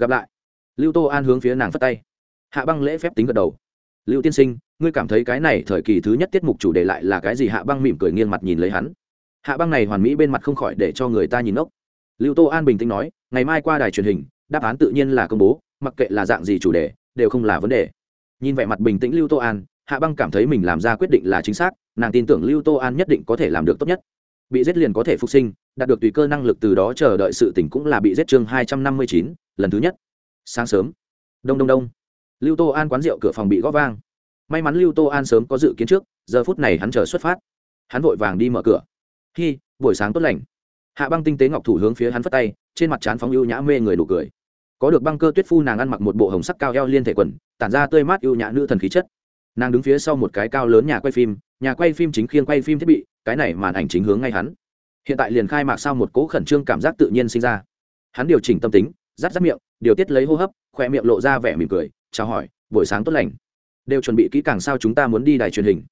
gặp lại. Lưu tô an hướng phía nàng phất tay. Hạ băng lễ phép tính gật đầu. Lưu tiên sinh, ngươi cảm thấy cái này thời kỳ thứ nhất tiết mục chủ đề lại là cái gì? Hạ băng mỉm cười nghiêng mặt nhìn lấy hắn. Hạ băng này hoàn mỹ bên mặt không khỏi để cho người ta nhìn ốc lưu tô an bình tĩnh nói, ngày mai qua đài truyền hình, đáp án tự nhiên là công bố, mặc kệ là dạng gì chủ đề, đều không là vấn đề. Nhìn vẻ mặt bình tĩnh lưu tô an, hạ băng cảm thấy mình làm ra quyết định là chính xác, nàng tin tưởng lưu tô an nhất định có thể làm được tốt nhất. Bị giết liền có thể phục sinh, đạt được tùy cơ năng lực từ đó chờ đợi sự tỉnh cũng là bị giết chương hai trăm năm mươi chín lần thứ nhất. Sáng sớm. Đông đông đông. Lưu tô an quán rượu cửa phòng bị góp vang. May mắn lưu tô an sớm có dự kiến trước, giờ phút này hắn chờ xuất phát. Hắn vội vàng đi mở cửa. Hi, buổi sáng tốt lành. Hạ băng tinh tế ngọc thủ hướng phía hắn phất tay, trên mặt trán phóng ưu nhã mê người nụ cười. Có được băng cơ tuyết phu nàng ăn mặc một bộ hồng sắc cao eo liên thể quần, tản ra tươi mát ưu nhã nữ thần khí chất. Nàng đứng phía sau một cái cao lớn nhà quay phim, nhà quay phim chính khiêng quay phim thiết bị, cái này màn ảnh chính hướng ngay hắn. Hiện tại liền khai mạc sau một cố khẩn trương cảm giác tự nhiên sinh ra. Hắn điều chỉnh tâm tính rát rát miệng, điều tiết lấy hô hấp khoe miệng lộ ra vẻ mỉm cười, chào hỏi, buổi sáng tốt lành. Đều chuẩn bị kỹ càng sao chúng ta muốn đi đài truyền hình.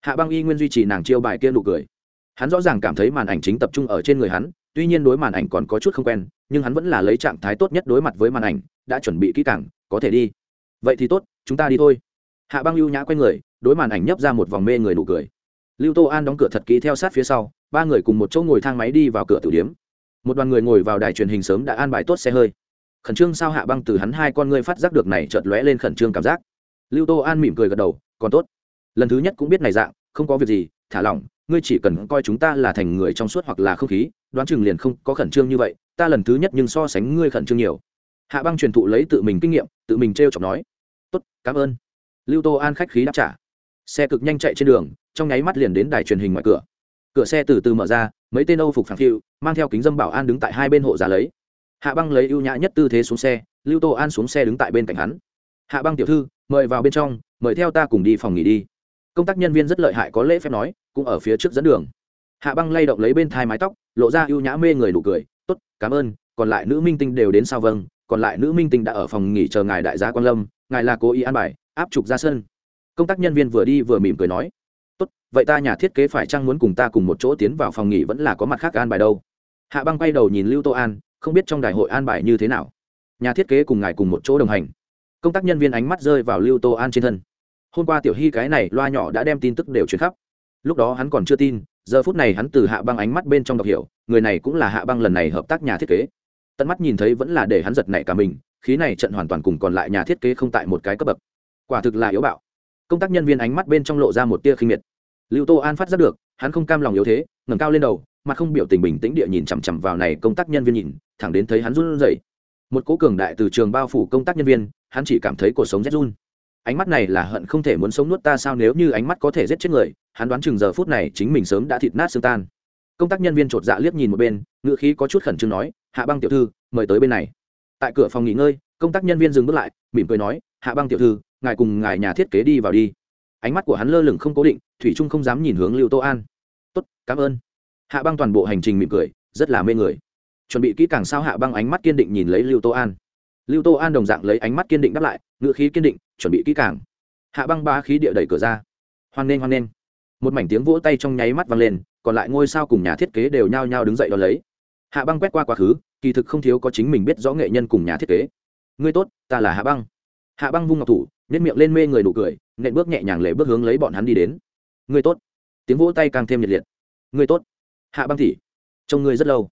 Hạ băng y nguyên duy trì nàng chiêu bài kia nụ cười. Hắn rõ ràng cảm thấy màn ảnh chính tập trung ở trên người hắn, tuy nhiên đối màn ảnh còn có chút không quen, nhưng hắn vẫn là lấy trạng thái tốt nhất đối mặt với màn ảnh, đã chuẩn bị kỹ càng, có thể đi. Vậy thì tốt, chúng ta đi thôi. Hạ băng lưu nhã q u a y người, đối màn ảnh nhấp ra một vòng mê người nụ cười. Lưu tô an đóng cửa thật kỹ theo sát phía sau, ba người cùng một chỗ ngồi thang máy đi vào cửa tử điếm. Một đoàn người ngồi vào đài truyền hình sớm đã an bài tốt xe hơi khẩn trương sao hạ băng từ hắn hai con ngươi phát giác được này chợt lóe lên khẩn trương cảm giác. Lưu tô an mỉm cười gật đầu, còn tốt. Lần thứ nhất cũng biết này dạng, không có việc gì, thả lỏng, ngươi chỉ cần coi chúng ta là thành người trong suốt hoặc là không khí, đoán chừng liền không có khẩn trương như vậy, ta lần thứ nhất nhưng so sánh ngươi khẩn trương nhiều. Hạ băng truyền thụ lấy tự mình kinh nghiệm, tự mình t r e o chọc nói, tốt, cảm ơn. Lưu tô an khách khí đáp trả. Xe cực nhanh chạy trên đường, trong nháy mắt liền đến đài truyền hình ngoài cửa. Cửa xe từ từ mở ra, mấy tên âu phục phản phiu, mang theo kính dâm bảo an đứng tại hai bên hộ giả lấy hạ băng lấy ưu nhã nhất tư thế xuống xe, lưu tô an xuống xe đứng tại bên cạnh hắn. Hạ băng tiểu thư, mời vào bên trong, mời theo ta cùng đi phòng nghỉ đi. Công tác nhân viên rất lợi hại có lễ phép nói, cũng ở phía trước dẫn đường. Hạ băng lay động lấy bên thai mái tóc, lộ ra ưu nhã mê người nụ cười, tốt, cảm ơn, còn lại nữ minh tinh đều đến sao vâng còn lại nữ minh tinh đã ở phòng nghỉ chờ ngài đại gia quan lâm, ngài là cố ý an bài, áp trục ra sân. Công tác nhân viên vừa đi vừa mỉm cười nói, tốt, vậy ta nhà thiết kế phải chăng muốn cùng ta cùng một chỗ tiến vào phòng nghỉ vẫn là có mặt khác an bài đâu. Hạ băng quay đầu nhìn lưu tô an không biết trong đại hội an bài như thế nào. Nhà thiết kế cùng ngài cùng một chỗ đồng hành. Công tác nhân viên ánh mắt rơi vào lưu tô an trên thân. Hôm qua tiểu hy cái này loa nhỏ đã đem tin tức đều truyền khắp. Lúc đó hắn còn chưa tin, giờ phút này hắn từ hạ băng ánh mắt bên trong đọc hiểu, người này cũng là hạ băng lần này hợp tác nhà thiết kế. Tận mắt nhìn thấy vẫn là để hắn giật nảy cả mình, khí này trận hoàn toàn cùng còn lại nhà thiết kế không tại một cái cấp bậc. Quả thực là yếu bạo. Công tác nhân viên ánh mắt bên trong lộ ra một tia khinh miệt. Lưu tô an phát giác được, hắn không cam lòng yếu thế, ngẩng cao lên đầu mà không biểu tình bình tĩnh địa nhìn chằm chằm vào này công tác nhân viên nhìn, thẳng đến thấy hắn run rẩy. Một cố cường đại từ trường bao phủ công tác nhân viên, hắn chỉ cảm thấy cuộc sống rét run. Ánh mắt này là hận không thể muốn sống nuốt ta sao nếu như ánh mắt có thể giết chết người, hắn đoán chừng giờ phút này chính mình sớm đã thịt nát xương tan. Công tác nhân viên chột dạ liếc nhìn một bên, ngữ khí có chút khẩn trương nói, hạ băng tiểu thư, mời tới bên này. Tại cửa phòng nghỉ ngơi, công tác nhân viên dừng bước lại, mỉm cười nói, hạ băng tiểu thư, ngài cùng ngài nhà thiết kế đi vào đi. Ánh mắt của hắn lơ lửng không cố định, thủy trung không dám nhìn hướng lưu tô an. Tốt, cảm ơn hạ băng toàn bộ hành trình mỉm cười, rất là mê người. Chuẩn bị kỹ càng sao hạ băng ánh mắt kiên định nhìn lấy lưu tô an. Lưu tô an đồng dạng lấy ánh mắt kiên định đáp lại ngựa khí kiên định, chuẩn bị kỹ càng. Hạ băng ba khí địa đẩy cửa ra. Hoan nghênh hoan nghênh. Một mảnh tiếng vỗ tay trong nháy mắt vang lên, còn lại ngôi sao cùng nhà thiết kế đều nhao nhao đứng dậy đón lấy. Hạ băng quét qua quá khứ, kỳ thực không thiếu có chính mình biết rõ nghệ nhân cùng nhà thiết kế. Ngươi tốt, ta là hạ băng. Hạ băng vung ngọc thủ nếp miệng lên mê người nụ cười, nện bước nhẹ nhàng lệ bước hướng lấy bọn hắn đi đến. Ngươi tốt. Tiếng vỗ tay càng thêm nhiệt liệt. Ngươi tốt hạ băng thị trông ngươi rất lâu.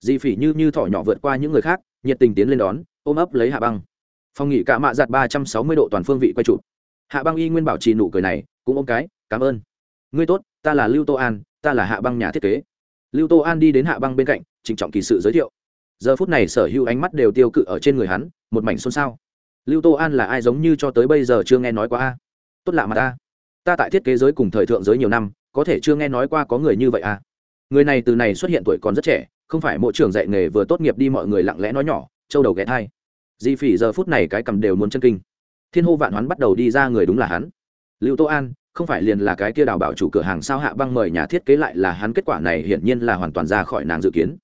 Di phỉ như như thỏ nhỏ vượt qua những người khác, nhiệt tình tiến lên đón, ôm ấp lấy hạ băng. Phong nghỉ cả mạ giặt ba trăm sáu mươi độ toàn phương vị quay chụp. Hạ băng y nguyên bảo trì nụ cười này, cũng ôm cái, cảm ơn. Ngươi tốt, ta là lưu tô an, ta là hạ băng nhà thiết kế. Lưu tô an đi đến hạ băng bên cạnh, trịnh trọng kỳ sự giới thiệu. Giờ phút này sở hữu ánh mắt đều tiêu cự ở trên người hắn, một mảnh xôn xao. Lưu tô an là ai giống như cho tới bây giờ chưa nghe nói qua a? Tốt lạ mà ta. Ta tại thiết kế giới cùng thời thượng giới nhiều năm, có thể chưa nghe nói qua có người như vậy à? Người này từ này xuất hiện tuổi còn rất trẻ, không phải mỗi trường dạy nghề vừa tốt nghiệp đi mọi người lặng lẽ nói nhỏ châu đầu ghé thai. Di phỉ giờ phút này cái cầm đều muốn chân kinh. Thiên hô vạn hoán bắt đầu đi ra người đúng là hắn. Lưu tô an, không phải liền là cái kia đào bảo chủ cửa hàng sao hạ băng mời nhà thiết kế lại là hắn kết quả này hiển nhiên là hoàn toàn ra khỏi nàng dự kiến.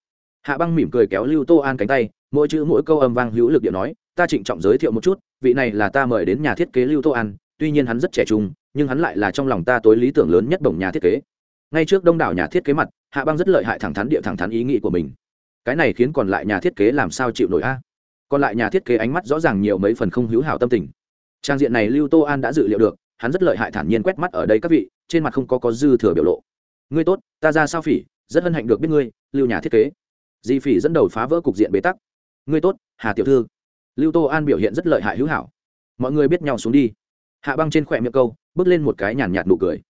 Hạ băng mỉm cười kéo lưu tô an cánh tay, mỗi chữ mỗi câu âm vang hữu lực điện nói, ta trịnh trọng giới thiệu một chút, vị này là ta mời đến nhà thiết kế lưu tô an, tuy nhiên hắn rất trẻ trung, nhưng hắn lại là trong lòng ta tối lý tưởng lớn nhất đồng nhà thiết kế ngay trước đông đảo nhà thiết kế mặt, hạ băng rất lợi hại thẳng thắn địa thẳng thắn ý nghĩ của mình. Cái này khiến còn lại nhà thiết kế làm sao chịu nổi a? Còn lại nhà thiết kế ánh mắt rõ ràng nhiều mấy phần không hữu hảo tâm tình. Trang diện này lưu tô an đã dự liệu được, hắn rất lợi hại thản nhiên quét mắt ở đây các vị, trên mặt không có có dư thừa biểu lộ. Ngươi tốt, ta ra sao phỉ, rất hân hạnh được biết ngươi, lưu nhà thiết kế. Di phỉ dẫn đầu phá vỡ cục diện bế tắc. Ngươi tốt, hà tiểu thư. Lưu tô an biểu hiện rất lợi hại hữu hảo. Mọi người biết nhau xuống đi. Hạ băng trên khỏe miệng câu, bước lên một cái nhàn nhạt nụ cười.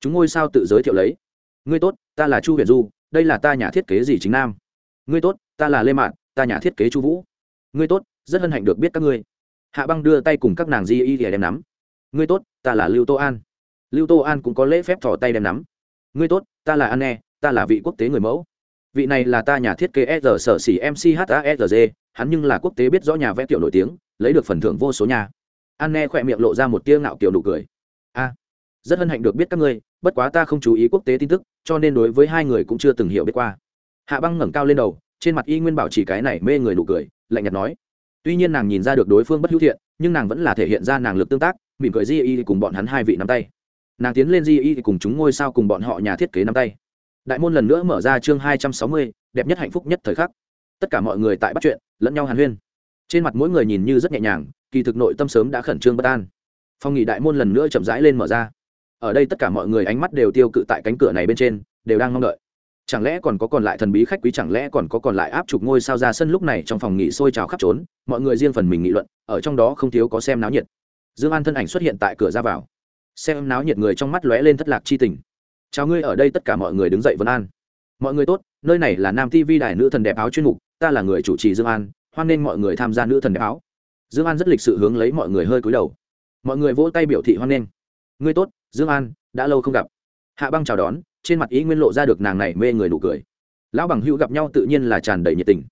Chúng ngôi sao tự giới thiệu lấy ngươi tốt, ta là chu huyền du, đây là ta nhà thiết kế gì chính nam? Ngươi tốt, ta là lê mạn, ta nhà thiết kế chu vũ. Ngươi tốt, rất hân hạnh được biết các ngươi. Hạ băng đưa tay cùng các nàng di y thì đem nắm. Ngươi tốt, ta là lưu tô an. Lưu tô an cũng có lễ phép thỏ tay đem nắm. Ngươi tốt, ta là an e ta là vị quốc tế người mẫu. Vị này là ta nhà thiết kế r sở xỉ mchasg hắn nhưng là quốc tế biết rõ nhà vẽ kiểu nổi tiếng, lấy được phần thưởng vô số nhà. An e khỏe miệng lộ ra một tia ngạo kiểu nụ cười. A rất hân hạnh được biết các ngươi, bất quá ta không chú ý quốc tế tin tức, cho nên đối với hai người cũng chưa từng hiểu biết qua. Hạ băng ngẩng cao lên đầu, trên mặt y nguyên bảo chỉ cái này mê người nụ cười, lạnh nhạt nói. Tuy nhiên nàng nhìn ra được đối phương bất hữu thiện, nhưng nàng vẫn là thể hiện ra nàng lực tương tác, mỉm cười di y cùng bọn hắn hai vị nắm tay. Nàng tiến lên di y cùng chúng ngôi sao cùng bọn họ nhà thiết kế nắm tay. Đại môn lần nữa mở ra chương hai trăm sáu mươi, đẹp nhất hạnh phúc nhất thời khắc. Tất cả mọi người tại bắt chuyện, lẫn nhau hàn huyên. Trên mặt mỗi người nhìn như rất nhẹ nhàng, kỳ thực nội tâm sớm đã khẩn trương bất an. Phong nghị đại môn lần nữa chậm rãi lên mở ra ở đây tất cả mọi người ánh mắt đều tiêu cự tại cánh cửa này bên trên, đều đang mong đợi. Chẳng lẽ còn có còn lại thần bí khách quý, chẳng lẽ còn có còn lại áp chụp ngôi sao ra sân lúc này trong phòng nghỉ sôi trào khắp trốn, mọi người riêng phần mình nghị luận, ở trong đó không thiếu có xem náo nhiệt. Dương an thân ảnh xuất hiện tại cửa ra vào. Xem náo nhiệt người trong mắt lóe lên thất lạc chi tình. Chào ngươi, ở đây tất cả mọi người đứng dậy vân an. Mọi người tốt, nơi này là nam tv đài nữ thần đẹp áo chuyên mục, ta là người chủ trì dương an, hoan nên mọi người tham gia nữ thần đẹp áo. Dương an rất lịch sự hướng lấy mọi người hơi cúi đầu. Mọi người vỗ tay biểu thị hoan nghênh ngươi tốt, dương an, đã lâu không gặp. Hạ băng chào đón, trên mặt ý nguyên lộ ra được nàng này mê người nụ cười. Lão bằng hữu gặp nhau tự nhiên là tràn đầy nhiệt tình.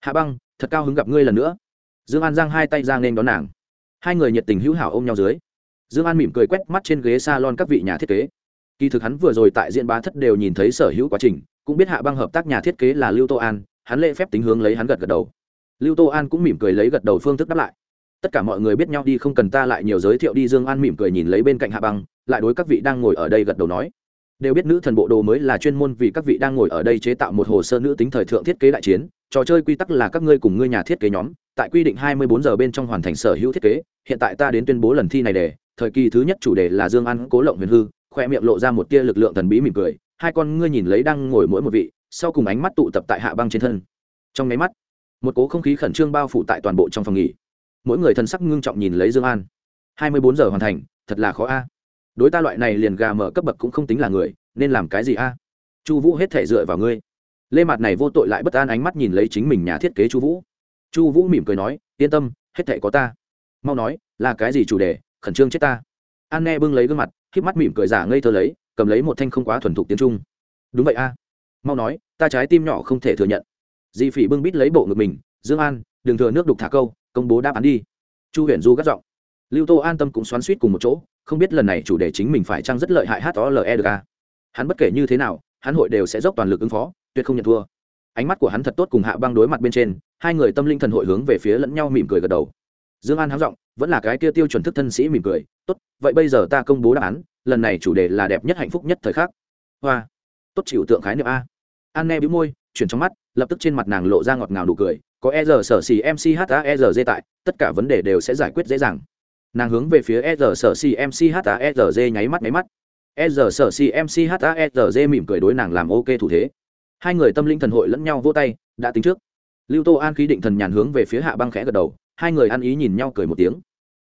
Hạ băng, thật cao hứng gặp ngươi lần nữa. Dương an giang hai tay ra nên đón nàng. Hai người nhiệt tình hữu hảo ôm nhau dưới. Dương an mỉm cười quét mắt trên ghế s a lon các vị nhà thiết kế. Kỳ thực hắn vừa rồi tại diễn bá thất đều nhìn thấy sở hữu quá trình, cũng biết hạ băng hợp tác nhà thiết kế là lưu tô an, hắn lễ phép tính hướng lấy hắn gật gật đầu. Lưu tô an cũng mỉm cười lấy gật đầu phương thức đáp lại tất cả mọi người biết nhau đi, không cần ta lại nhiều giới thiệu đi. Dương an mỉm cười nhìn lấy bên cạnh hạ băng, lại đối các vị đang ngồi ở đây gật đầu nói. Đều biết nữ thần bộ đồ mới là chuyên môn vì các vị đang ngồi ở đây chế tạo một hồ sơ nữ tính thời thượng thiết kế đại chiến. Trò chơi quy tắc là các ngươi cùng ngươi nhà thiết kế nhóm, tại quy định 24 giờ bên trong hoàn thành sở hữu thiết kế. Hiện tại ta đến tuyên bố lần thi này để thời kỳ thứ nhất chủ đề là dương an cố lộng huyền hư, khoe miệng lộ ra một tia lực lượng thần bí mỉm cười. Hai con ngươi nhìn lấy đang ngồi mỗi một vị, sau cùng ánh mắt tụ tập tại hạ băng trên thân. Trong máy mắt, một cố không khí khẩn trương bao phủ tại toàn bộ trong phòng nghỉ mỗi người thân sắc ngưng trọng nhìn lấy dương an. 24 giờ hoàn thành, thật là khó a. Đối ta loại này liền gà mở cấp bậc cũng không tính là người, nên làm cái gì a? Chu vũ hết thể dựa vào ngươi. Lê mặt này vô tội lại bất an ánh mắt nhìn lấy chính mình nhà thiết kế chu vũ. Chu vũ mỉm cười nói, yên tâm, hết thể có ta. Mau nói, là cái gì chủ đề, khẩn trương chết ta. An nghe bưng lấy gương mặt k mắt mỉm cười giả ngây thơ lấy, cầm lấy một thanh không quá thuần thục tiếng trung. Đúng vậy a. Mau nói, ta trái tim nhỏ không thể thừa nhận. Di phỉ bưng bít lấy bộ ngực mình, dương an, đừng thừa nước đục thả câu công bố đáp án đi. Chu huyền du gắt giọng. Lưu tô an tâm cũng xoắn suýt cùng một chỗ, không biết lần này chủ đề chính mình phải chăng rất lợi hại h o l e được a hắn bất kể như thế nào, hắn hội đều sẽ dốc toàn lực ứng phó, tuyệt không nhận thua. Ánh mắt của hắn thật tốt cùng hạ băng đối mặt bên trên, hai người tâm linh thần hội hướng về phía lẫn nhau mỉm cười gật đầu. Dương an háng giọng, vẫn là cái kia tiêu chuẩn thức thân sĩ mỉm cười, tốt, vậy bây giờ ta công bố đáp án, lần này chủ đề là đẹp nhất hạnh phúc nhất thời khắc. Hoa. Tốt chịu tượng khái niệm a. An nghe bĩu môi, chuyển trong mắt, lập tức trên mặt nàng lộ ra ngọt ngào nụ cười có e sở xì mc e tại, tất cả vấn đề đều sẽ giải quyết dễ dàng. Nàng hướng về phía e r sở xì mc e nháy mắt nháy mắt. E r sở xì mc e mỉm cười đối nàng làm ok thủ thế. Hai người tâm linh thần hội lẫn nhau vô tay, đã tính trước. Lưu tô an khí định thần nhàn hướng về phía hạ băng khẽ gật đầu, hai người ăn ý nhìn nhau cười một tiếng.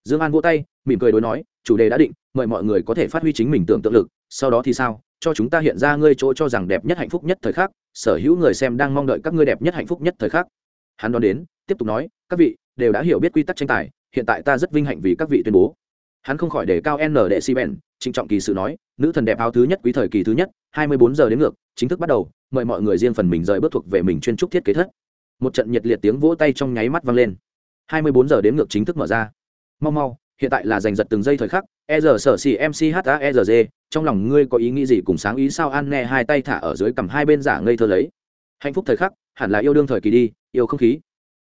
Dương an vô tay, mỉm cười đối nói, chủ đề đã định, mời mọi người có thể phát huy chính mình tưởng tượng lực, sau đó thì sao? Cho chúng ta hiện ra ngươi chỗ cho rằng đẹp nhất hạnh phúc nhất thời khắc, sở hữu người xem đang mong đợi các ngươi đẹp nhất hạnh phúc nhất thời khắc hắn đón đến, tiếp tục nói, các vị đều đã hiểu biết quy tắc tranh tài, hiện tại ta rất vinh hạnh vì các vị tuyên bố. Hắn không khỏi đề cao n đệ si bèn, trịnh trọng kỳ sự nói, nữ thần đẹp áo thứ nhất quý thời kỳ thứ nhất, hai mươi bốn giờ đến ngược, chính thức bắt đầu, mời mọi người riêng phần mình rời bước thuộc về mình chuyên trúc thiết kế thất. Một trận nhiệt liệt tiếng vỗ tay trong nháy mắt vang lên. hai mươi bốn giờ đến ngược chính thức mở ra. Mau mau, hiện tại là giành giật từng giây thời khắc e giờ sở xì mc h e r g trong lòng ngươi có ý nghĩ gì cùng sáng ý sao an nghe hai tay thả ở dưới cầm hai bên giả ngây thơ lấy. Hạnh phúc thời khắc, hẳn là yêu đương thời kỳ đi yêu không khí.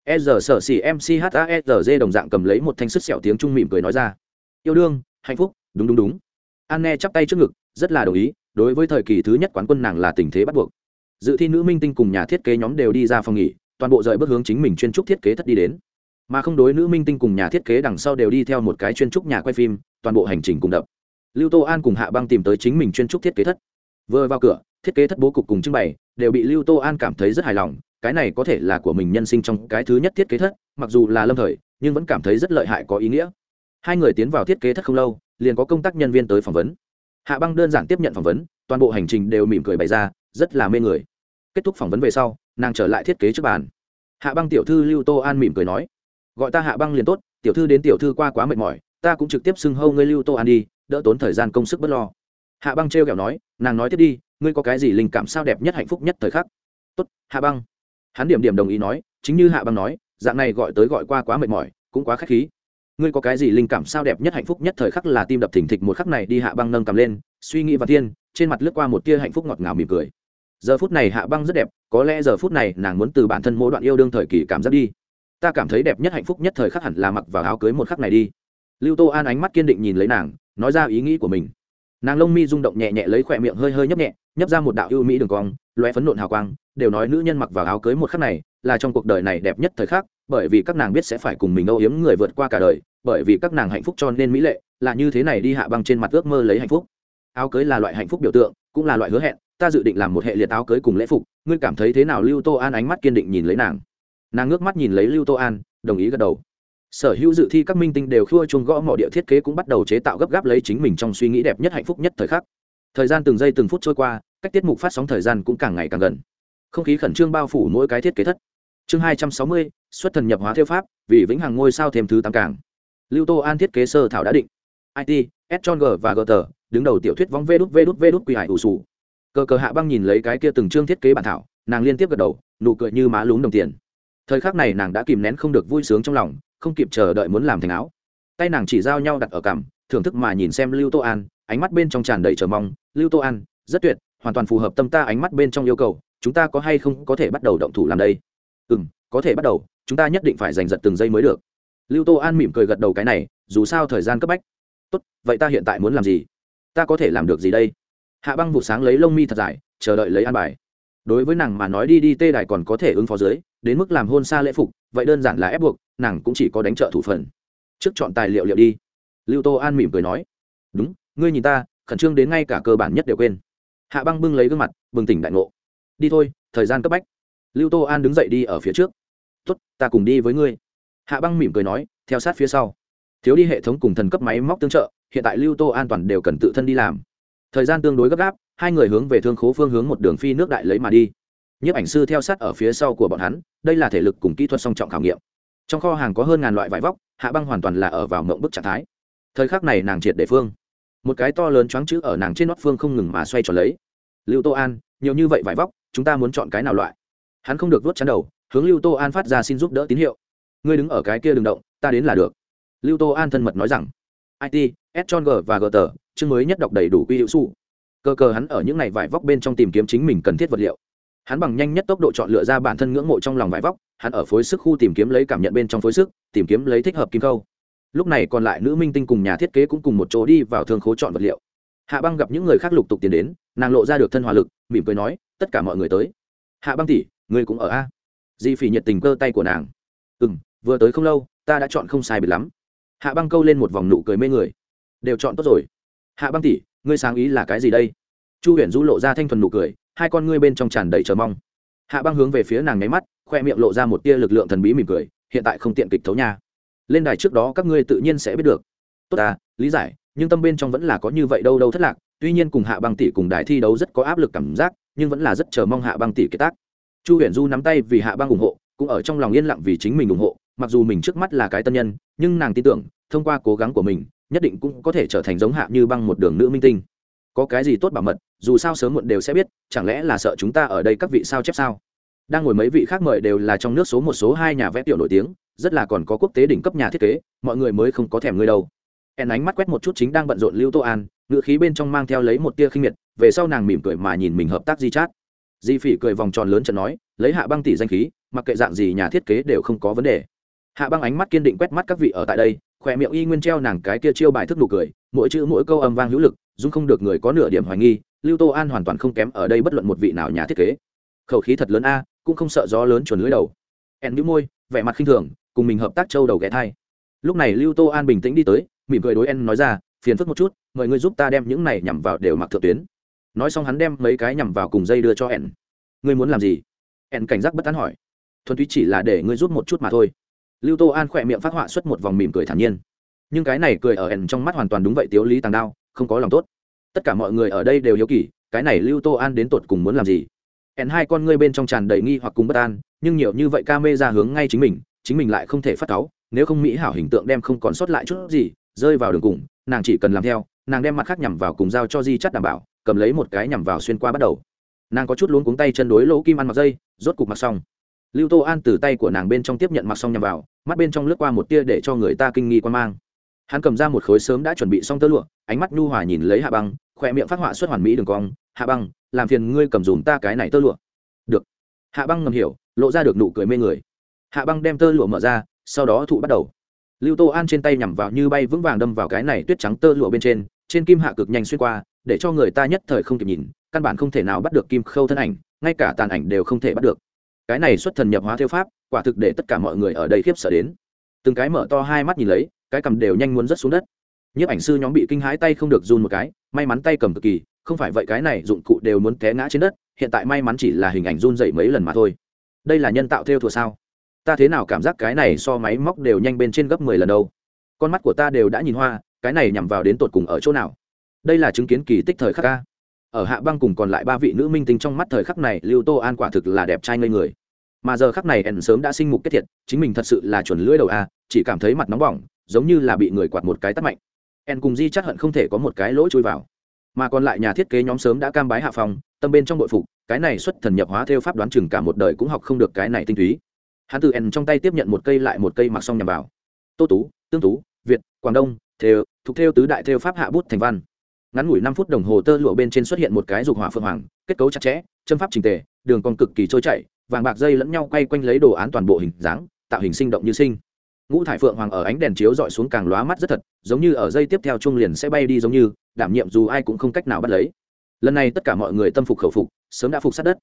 E sở xỉ mc h a e đồng dạng cầm lấy một thanh sức sẹo tiếng trung mỉm cười nói ra. Yêu đương, hạnh phúc, đúng đúng đúng. An nghe chắp tay trước ngực, rất là đồng ý, đối với thời kỳ thứ nhất quán quân nàng là tình thế bắt buộc. Dự thi nữ minh tinh cùng nhà thiết kế nhóm đều đi ra phòng nghỉ, toàn bộ rời bước hướng chính mình chuyên trúc thiết kế thất đi đến. Mà không đối nữ minh tinh cùng nhà thiết kế đằng sau đều đi theo một cái chuyên trúc nhà quay phim, toàn bộ hành trình cùng đập. Lưu tô an cùng hạ băng tìm tới chính mình chuyên trúc thiết kế thất. Vừa vào cửa, thiết kế thất bố cục cùng trưng bày, đều bị lưu tô an cảm thấy rất hài lòng cái này có thể là của mình nhân sinh trong cái thứ nhất thiết kế thất, mặc dù là lâm thời, nhưng vẫn cảm thấy rất lợi hại có ý nghĩa. Hai người tiến vào thiết kế thất không lâu, liền có công tác nhân viên tới phỏng vấn. Hạ băng đơn giản tiếp nhận phỏng vấn, toàn bộ hành trình đều mỉm cười bày ra, rất là mê người. Kết thúc phỏng vấn về sau, nàng trở lại thiết kế trước bàn. Hạ băng tiểu thư lưu tô an mỉm cười nói, gọi ta hạ băng liền tốt, tiểu thư đến tiểu thư qua quá mệt mỏi, ta cũng trực tiếp xưng hâu ngươi lưu tô an đi, đỡ tốn thời gian công sức bất lo. Hạ băng trêu kẹo nói, nàng nói tiếp đi, ngươi có cái gì linh cảm sao đẹp nhất hạnh phúc nhất thời khắc? Tốt, hạ băng hắn điểm điểm đồng ý nói, chính như hạ băng nói, dạng này gọi tới gọi qua quá mệt mỏi, cũng quá k h á c h khí. Ngươi có cái gì linh cảm sao đẹp nhất hạnh phúc nhất thời khắc là tim đập thình thịch một khắc này đi hạ băng nâng cầm lên, suy nghĩ và thiên, trên mặt lướt qua một tia hạnh phúc ngọt ngào mỉm cười. Giờ phút này hạ băng rất đẹp, có lẽ giờ phút này nàng muốn từ bản thân mỗi đoạn yêu đương thời kỳ cảm giác đi. Ta cảm thấy đẹp nhất hạnh phúc nhất thời khắc hẳn là mặc vào áo cưới một khắc này đi. Lưu tô an ánh mắt kiên định nhìn lấy nàng, nói ra ý nghĩ của mình. Nàng lông mi rung động nhẹ nhẹ lấy khỏe miệng hơi hơi nhấp nhẹ, nhấp ra một đạo ưu mỹ đường cong loe phấn nộn hào quang đều nói nữ nhân mặc vào áo cưới một khắc này là trong cuộc đời này đẹp nhất thời khắc, bởi vì các nàng biết sẽ phải cùng mình âu yếm người vượt qua cả đời, bởi vì các nàng hạnh phúc cho nên mỹ lệ, là như thế này đi hạ băng trên mặt ước mơ lấy hạnh phúc. Áo cưới là loại hạnh phúc biểu tượng, cũng là loại hứa hẹn, ta dự định làm một hệ liệt áo cưới cùng lễ phục, ngươi cảm thấy thế nào? Lưu tô an ánh mắt kiên định nhìn lấy nàng. Nàng ngước mắt nhìn lấy lưu tô an, đồng ý gật đầu. Sở hữu dự thi các minh tinh đều khua chuông gõ mỏ địa thiết kế cũng bắt đầu chế tạo gấp gáp lấy chính mình trong suy nghĩ đẹp nhất hạnh phúc nhất thời khắc. Thời gian từng giây từng phút trôi qua, cách tiết mục phát sóng thời gian cũng càng ngày càng gần không khí khẩn trương bao phủ mỗi cái thiết kế thất. Chương hai trăm sáu mươi, xuất thần nhập hóa theo pháp, vì vĩnh hằng ngôi sao thêm thứ tám càng. Lưu tô an thiết kế sơ thảo đã định. It s g và g tờ đứng đầu tiểu thuyết vóng vê đút vê đút vê đút quy hải ủ sủ. Cờ cờ hạ băng nhìn lấy cái kia từng chương thiết kế bản thảo, nàng liên tiếp gật đầu, nụ cười như má lúm đồng tiền. Thời khắc này nàng đã kìm nén không được vui sướng trong lòng, không kịp chờ đợi muốn làm thành áo. Tay nàng chỉ giao nhau đặt ở cằm, thưởng thức mà nhìn xem lưu tô an, ánh mắt bên trong tràn đầy chờ mong. Lưu tô an, rất tuyệt, hoàn toàn phù hợp tâm ta ánh mắt bên trong yêu cầu chúng ta có hay không có thể bắt đầu động thủ làm đây? Ừ m có thể bắt đầu, chúng ta nhất định phải giành giật từng giây mới được. Lưu tô an mỉm cười gật đầu cái này, dù sao thời gian cấp bách. Tốt, vậy ta hiện tại muốn làm gì? Ta có thể làm được gì đây? Hạ băng vụ sáng lấy lông mi thật dài, chờ đợi lấy an bài. Đối với nàng mà nói đi đi tê đài còn có thể ứng phó dưới, đến mức làm hôn xa lễ phục, vậy đơn giản là ép buộc, nàng cũng chỉ có đánh trợ thủ phần. Trước chọn tài liệu liệu đi. Lưu tô an mỉm cười nói. Đúng, ngươi nhìn ta, khẩn trương đến ngay cả cơ bản nhất đều quên. Hạ băng bưng lấy gương mặt, bừng tỉnh đại ngộ đi thôi, thời gian cấp bách. Lưu tô an đứng dậy đi ở phía trước. Tốt, ta cùng đi với ngươi. Hạ băng mỉm cười nói, theo sát phía sau. Thiếu đi hệ thống cùng thần cấp máy móc tương trợ, hiện tại lưu tô an toàn đều cần tự thân đi làm. Thời gian tương đối gấp gáp, hai người hướng về thương khố phương hướng một đường phi nước đại lấy mà đi. Nhiếp ảnh sư theo sát ở phía sau của bọn hắn, đây là thể lực cùng kỹ thuật song trọng khảo nghiệm. Trong kho hàng có hơn ngàn loại vải vóc, hạ băng hoàn toàn là ở vào mộng bức trạng thái. Thời khắc này nàng triệt để phương. Một cái to lớn choáng chữ ở nàng trên nót phương không ngừng mà xoay tròn lấy. Lưu tô an, nhiều như vậy vải vóc chúng ta muốn chọn cái nào loại? Hắn không được vớt chắn đầu, hướng lưu tô an phát ra xin giúp đỡ tín hiệu. Ngươi đứng ở cái kia đường động, ta đến là được. Lưu tô an thân mật nói rằng it s g và g tờ chương mới nhất đọc đầy đủ quy hữu su cơ cơ hắn ở những ngày vải vóc bên trong tìm kiếm chính mình cần thiết vật liệu. Hắn bằng nhanh nhất tốc độ chọn lựa ra bản thân ngưỡng mộ trong lòng vải vóc, hắn ở phối sức khu tìm kiếm lấy cảm nhận bên trong phối sức, tìm kiếm lấy thích hợp kim câu lúc này còn lại nữ minh tinh cùng nhà thiết kế cũng cùng một chỗ đi vào thương khố chọn vật liệu hạ băng gặp những người khác lục tục tiến đến, nàng lộ ra được thân hòa lực, mỉm cười nói, tất cả mọi người tới. Hạ băng tỉ ngươi cũng ở a? Di phỉ nhiệt tình cơ tay của nàng. Ừ m vừa tới không lâu, ta đã chọn không sai biệt lắm. Hạ băng câu lên một vòng nụ cười mê người. Đều chọn tốt rồi. Hạ băng tỉ ngươi sáng ý là cái gì đây? Chu huyền du lộ ra thanh thuần nụ cười, hai con ngươi bên trong tràn đầy chờ mong. Hạ băng hướng về phía nàng nháy mắt, khoe miệng lộ ra một tia lực lượng thần bí mỉm cười, hiện tại không tiện kịch thấu nha. Lên đài trước đó các ngươi tự nhiên sẽ biết được. Tốt à lý giải nhưng tâm bên trong vẫn là có như vậy đâu đâu thất lạc, tuy nhiên cùng hạ băng tỷ cùng đài thi đấu rất có áp lực cảm giác, nhưng vẫn là rất chờ mong hạ băng tỷ kế tác. Chu huyền du nắm tay vì hạ băng ủng hộ, cũng ở trong lòng yên lặng vì chính mình ủng hộ, mặc dù mình trước mắt là cái tân nhân, nhưng nàng tin tưởng, thông qua cố gắng của mình, nhất định cũng có thể trở thành giống hạ như băng một đường nữ minh tinh. Có cái gì tốt bảo mật, dù sao sớm muộn đều sẽ biết, chẳng lẽ là sợ chúng ta ở đây các vị sao chép sao? Đang ngồi mấy vị khác mời đều là trong nước số một số hai nhà vẽ tiểu nổi tiếng, rất là còn có quốc tế đỉnh cấp nhà thiết kế, mọi người mới không có thèm ngươi đâu en ánh mắt quét một chút chính đang bận rộn lưu tô an ngựa khí bên trong mang theo lấy một tia khinh miệt, về sau nàng mỉm cười mà nhìn mình hợp tác di chát. Di phỉ cười vòng tròn lớn trận nói, lấy hạ băng tỷ danh khí, mặc kệ dạng gì nhà thiết kế đều không có vấn đề. Hạ băng ánh mắt kiên định quét mắt các vị ở tại đây, khỏe miệng y nguyên treo nàng cái kia chiêu bài thức nụ cười, mỗi chữ mỗi câu âm vang hữu lực, dung không được người có nửa điểm hoài nghi, lưu tô an hoàn toàn không kém ở đây bất luận một vị nào nhà thiết kế. Khẩu khí thật lớn a, cũng không sợ gió lớn chuồn lưới đầu. Ẹn nhũ môi, vẻ mặt khinh thường, cùng mình hợp tác châu đầu ghé thai. Lúc này lưu tô an bình tĩnh đi tới mỉm cười đối en nói ra, phiền phức một chút, mời ngươi giúp ta đem những này nhằm vào đều mặc thượng tuyến. Nói xong hắn đem mấy cái nhằm vào cùng dây đưa cho en ngươi muốn làm gì? En cảnh giác bất tán hỏi. Thuần túy chỉ là để ngươi giúp một chút mà thôi. Lưu tô an khỏe miệng phát họa xuất một vòng mỉm cười thản nhiên. Nhưng cái này cười ở en trong mắt hoàn toàn đúng vậy, tiếu lý tàng đao, không có lòng tốt. Tất cả mọi người ở đây đều hiếu kỳ, cái này lưu tô an đến tột cùng muốn làm gì? En hai con ngươi bên trong tràn đầy nghi hoặc cùng bất an, nhưng nhiều như vậy ca mê ra hướng ngay chính mình chính mình lại không thể phát cáu, nếu không mỹ hảo hình tượng đem không còn sót lại chút gì rơi vào đường cùng, nàng chỉ cần làm theo, nàng đem mặt khác nhằm vào cùng giao cho di chắt đảm bảo, cầm lấy một cái nhằm vào xuyên qua bắt đầu. Nàng có chút luống cuống tay chân đối lỗ kim ăn mặc dây, rốt cục mặc xong. Lưu tô an từ tay của nàng bên trong tiếp nhận mặc xong nhằm vào, mắt bên trong lướt qua một tia để cho người ta kinh nghi quan mang. Hắn cầm ra một khối sớm đã chuẩn bị xong tơ lụa, ánh mắt nhu hòa nhìn lấy hạ băng khoe miệng phát họa xuất hoàn mỹ đường cong. Hạ băng, làm phiền ngươi cầm dùm ta cái này tơ lụa. Được. Hạ băng ngầm hiểu, lộ ra được nụ cười mê người. Hạ băng đem tơ lụa mở ra, sau đó thụ bắt đầu lưu tô an trên tay nhằm vào như bay vững vàng đâm vào cái này tuyết trắng tơ lụa bên trên trên kim hạ cực nhanh xuyên qua, để cho người ta nhất thời không kịp nhìn, căn bản không thể nào bắt được kim khâu thân ảnh, ngay cả tàn ảnh đều không thể bắt được. Cái này xuất thần nhập hóa theo pháp, quả thực để tất cả mọi người ở đây khiếp sợ đến. Từng cái mở to hai mắt nhìn lấy, cái cầm đều nhanh muốn rớt xuống đất. Nhiếp ảnh sư nhóm bị kinh hãi tay không được run một cái, may mắn tay cầm cực kỳ, không phải vậy cái này dụng cụ đều muốn té ngã trên đất, hiện tại may mắn chỉ là hình ảnh run dậy mấy lần mà thôi. Đây là nhân tạo theo thùa sao? Ta thế nào cảm giác cái này so máy móc đều nhanh bên trên gấp mười lần đâu? Con mắt của ta đều đã nhìn hoa, cái này nhằm vào đến tột cùng ở chỗ nào? Đây là chứng kiến kỳ tích thời khắc ca ở hạ băng cùng còn lại ba vị nữ minh tinh trong mắt thời khắc này, lưu tô an quả thực là đẹp trai ngây người. Mà giờ khắc này ẩn sớm đã sinh mục kết thiệt chính mình thật sự là chuẩn lưỡi đầu a, chỉ cảm thấy mặt nóng bỏng, giống như là bị người quạt một cái tắt mạnh. Ẩn cùng di chắc hận không thể có một cái lỗ chui vào. Mà còn lại nhà thiết kế nhóm sớm đã cam bái hạ phòng, tâm bên trong bội phục, cái này xuất thần nhập hóa theo pháp đoán chừng cả một đời cũng học không được cái này tinh túy hắn từ n trong tay tiếp nhận một cây lại một cây mặc xong nhằm vào. Tô tú, tương tú, việt, quảng đông, thêu, thuộc theo tứ đại theo pháp hạ bút thành văn. Ngắn ngủi năm phút đồng hồ tơ lụa bên trên xuất hiện một cái dục hỏa phượng hoàng, kết cấu chặt chẽ, châm pháp trình tề, đường còn cực kỳ trôi chảy, vàng bạc dây lẫn nhau quay quanh lấy đồ án toàn bộ hình dáng, tạo hình sinh động như sinh. Ngũ thải phượng hoàng ở ánh đèn chiếu dọi xuống càng lóa mắt rất thật, giống như ở dây tiếp theo chung liền sẽ bay đi giống như, đảm nhiệm dù ai cũng không cách nào bắt lấy. Lần này tất cả mọi người tâm phục khẩu phục, sớm đã phục sát đất.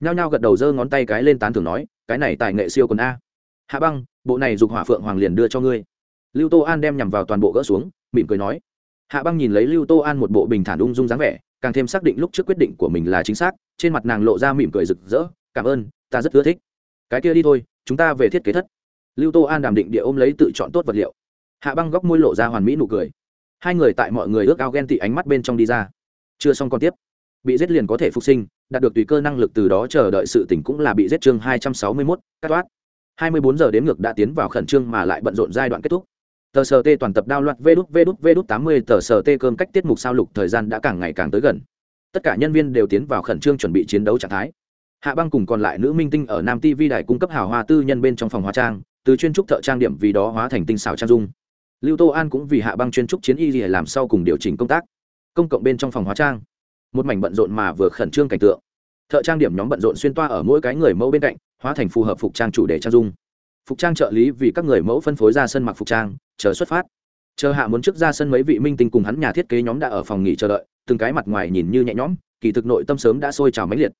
Nhao nhao gật đầu giơ ngón tay cái lên tán thưởng nói cái này tài nghệ siêu quần a. Hạ băng, bộ này dục hỏa phượng hoàng liền đưa cho ngươi. Lưu tô an đem nhằm vào toàn bộ gỡ xuống, mỉm cười nói. Hạ băng nhìn lấy lưu tô an một bộ bình thản ung dung dáng vẻ, càng thêm xác định lúc trước quyết định của mình là chính xác, trên mặt nàng lộ ra mỉm cười rực rỡ, cảm ơn, ta rất ưa thích. Cái kia đi thôi, chúng ta về thiết kế thất. Lưu tô an đàm định địa ôm lấy tự chọn tốt vật liệu. Hạ băng góc môi lộ ra hoàn mỹ nụ cười. Hai người tại mọi người ước ao ghen tị ánh mắt bên trong đi ra. Chưa xong còn tiếp bị giết liền có thể phục sinh, đạt được tùy cơ năng lực từ đó chờ đợi sự tỉnh cũng là bị giết chương hai trăm sáu mươi mốt, cắt toát hai mươi bốn giờ đến ngược đã tiến vào khẩn trương mà lại bận rộn giai đoạn kết thúc. Tờ sờ t toàn tập đao loạt vê đút vê đút vê đút tám mươi, tờ sờ t cơm cách tiết mục sao lục thời gian đã càng ngày càng tới gần. Tất cả nhân viên đều tiến vào khẩn trương chuẩn bị chiến đấu trạng thái. Hạ băng cùng còn lại nữ minh tinh ở nam tv đài cung cấp hào hoa tư nhân bên trong phòng hóa trang, từ chuyên trúc thợ trang điểm vì đó hóa thành tinh xảo trang dung. Lưu tô an cũng vì hạ băng chuyên trúc chiến y để làm sau cùng điều chỉnh công tác. Công cộng bên trong phòng hóa trang một mảnh bận rộn mà vừa khẩn trương cảnh tượng. Thợ trang điểm nhóm bận rộn xuyên toa ở mỗi cái người mẫu bên cạnh, hóa thành phù hợp phục trang chủ đề trang dung. Phục trang trợ lý vì các người mẫu phân phối ra sân mặc phục trang, chờ xuất phát. Chờ hạ muốn trước ra sân mấy vị minh tinh cùng hắn nhà thiết kế nhóm đã ở phòng nghỉ chờ đợi, từng cái mặt ngoài nhìn như nhẹ nhõm, kỳ thực nội tâm sớm đã sôi trào mãnh liệt.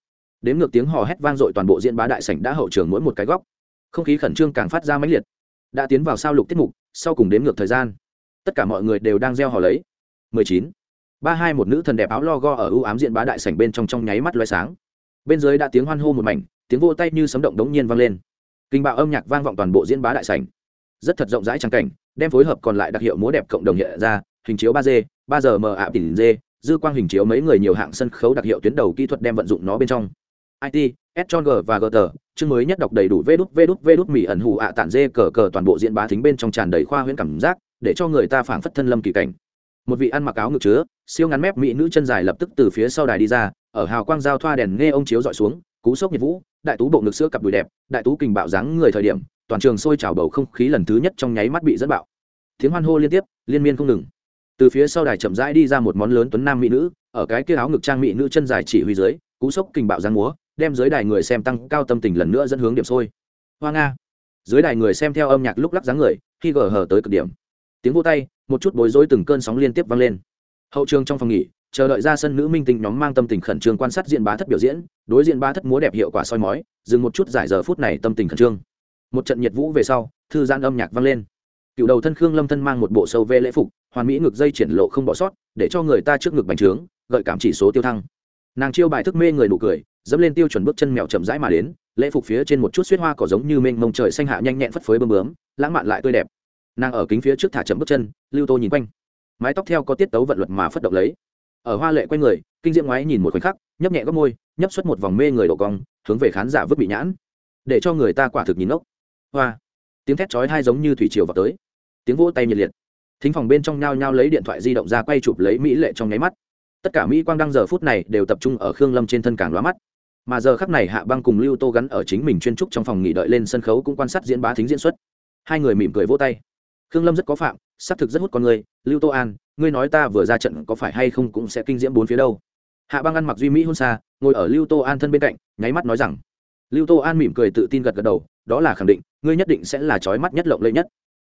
Đến ngược tiếng hò hét vang dội toàn bộ diễn bá đại sảnh đã hậu trường mỗi một cái góc. Không khí khẩn trương càng phát ra mãnh liệt. Đã tiến vào sao lục tiết mục, sau cùng đếm ngược thời gian. Tất cả mọi người đều đang gieo hò lấy. 19 ba hai một nữ thần đẹp áo lo go ở ưu ám diện bá đại sảnh bên trong trong nháy mắt loé sáng. Bên dưới đã tiếng hoan hô một mảnh, tiếng vô tay như sấm động đống nhiên vang lên. Kinh bạo âm nhạc vang vọng toàn bộ diễn bá đại sảnh. Rất thật rộng rãi trang cảnh, đem phối hợp còn lại đặc hiệu múa đẹp cộng đồng hiện ra, hình chiếu ba d, ba giờ mờ ạ tỉnh d dư quang hình chiếu mấy người nhiều hạng sân khấu đặc hiệu tuyến đầu kỹ thuật đem vận dụng nó bên trong. It s g và g tờ chương mới nhất đọc đầy đủ vê đút vê đút vê đút mỹ ẩn hụ ạ tản dê cờ cờ toàn bộ diễn bá thính bên trong tràn đầy khoa huyễn cảm giác, để cho người ta phảng phất thân lâm kỳ cảnh một vị ăn mặc áo ngực chứa, siêu ngắn mép mỹ nữ chân dài lập tức từ phía sau đài đi ra, ở hào quang giao thoa đèn nghe ông chiếu dọi xuống, cú sốc nhiệt vũ, đại tú bộ ngực sữa cặp đùi đẹp, đại tú kình bạo dáng người thời điểm, toàn trường sôi trào bầu không khí lần thứ nhất trong nháy mắt bị dẫn bạo. Tiếng hoan hô liên tiếp, liên miên không ngừng. Từ phía sau đài chậm rãi đi ra một món lớn tuấn nam mỹ nữ, ở cái kia áo ngực trang mỹ nữ chân dài chỉ huy dưới, cú sốc kình bạo giang múa, đem dưới đài người xem tăng cao tâm tình lần nữa dẫn hướng điểm sôi. Hoa nga. Dưới đài người xem theo âm nhạc lúc lắc dáng người, khi gờ hờ tới cực điểm tiếng vô tay, một chút bối rối từng cơn sóng liên tiếp vang lên. Hậu trường trong phòng nghỉ, chờ đợi ra sân nữ minh tinh nhóm mang tâm tình khẩn trương quan sát diện bá thất biểu diễn, đối diện ba thất múa đẹp hiệu quả soi mói, dừng một chút giải giờ phút này tâm tình khẩn trương. Một trận nhiệt vũ về sau, thư giãn âm nhạc vang lên. Cựu đầu thân khương lâm thân mang một bộ sâu vê lễ phục, hoàn mỹ ngực dây triển lộ không bỏ sót, để cho người ta trước ngực bành trướng, gợi cảm chỉ số tiêu thăng. Nàng chiêu bài thức mê người nụ cười, dẫm lên tiêu chuẩn bước chân mèo chậm rãi mà đến, lễ phục phía trên một chút suýt hoa cỏ giống như mênh mông trời xanh hạ nhanh nhẹn phất phới bơm bướm, lãng mạn lại tươi đẹp nàng ở kính phía trước thả chậm bước chân, lưu tô nhìn quanh. Mái tóc theo có tiết tấu vận luật mà phất động lấy. Ở hoa lệ quanh người, kinh diễm ngoái nhìn một khoảnh khắc, nhấp nhẹ góc môi, nhấp xuất một vòng mê người độ cong, hướng về khán giả vứt bị nhãn. Để cho người ta quả thực nhìn ngốc. Hoa. Tiếng thét chói hai giống như thủy triều vào tới. Tiếng vỗ tay nhiệt liệt. Thính phòng bên trong nhao nhao lấy điện thoại di động ra quay chụp lấy mỹ lệ trong nháy mắt. Tất cả mỹ quang đăng giờ phút này đều tập trung ở khương lâm trên thân càng lóa mắt. Mà giờ khắc này hạ băng cùng lưu tô gắn ở chính mình chuyên trúc trong phòng nghỉ đợi lên sân khấu cũng quan sát diễn bá thính diễn xuất. Hai người mỉm cười vỗ tay khương lâm rất có phạm, xác thực rất hút con người. Lưu tô an, ngươi nói ta vừa ra trận có phải hay không cũng sẽ kinh diễm bốn phía đâu. Hạ băng ăn mặc duy mỹ hôn xa, ngồi ở lưu tô an thân bên cạnh, nháy mắt nói rằng, lưu tô an mỉm cười tự tin gật gật đầu, đó là khẳng định, ngươi nhất định sẽ là trói mắt nhất lộng lẫy nhất.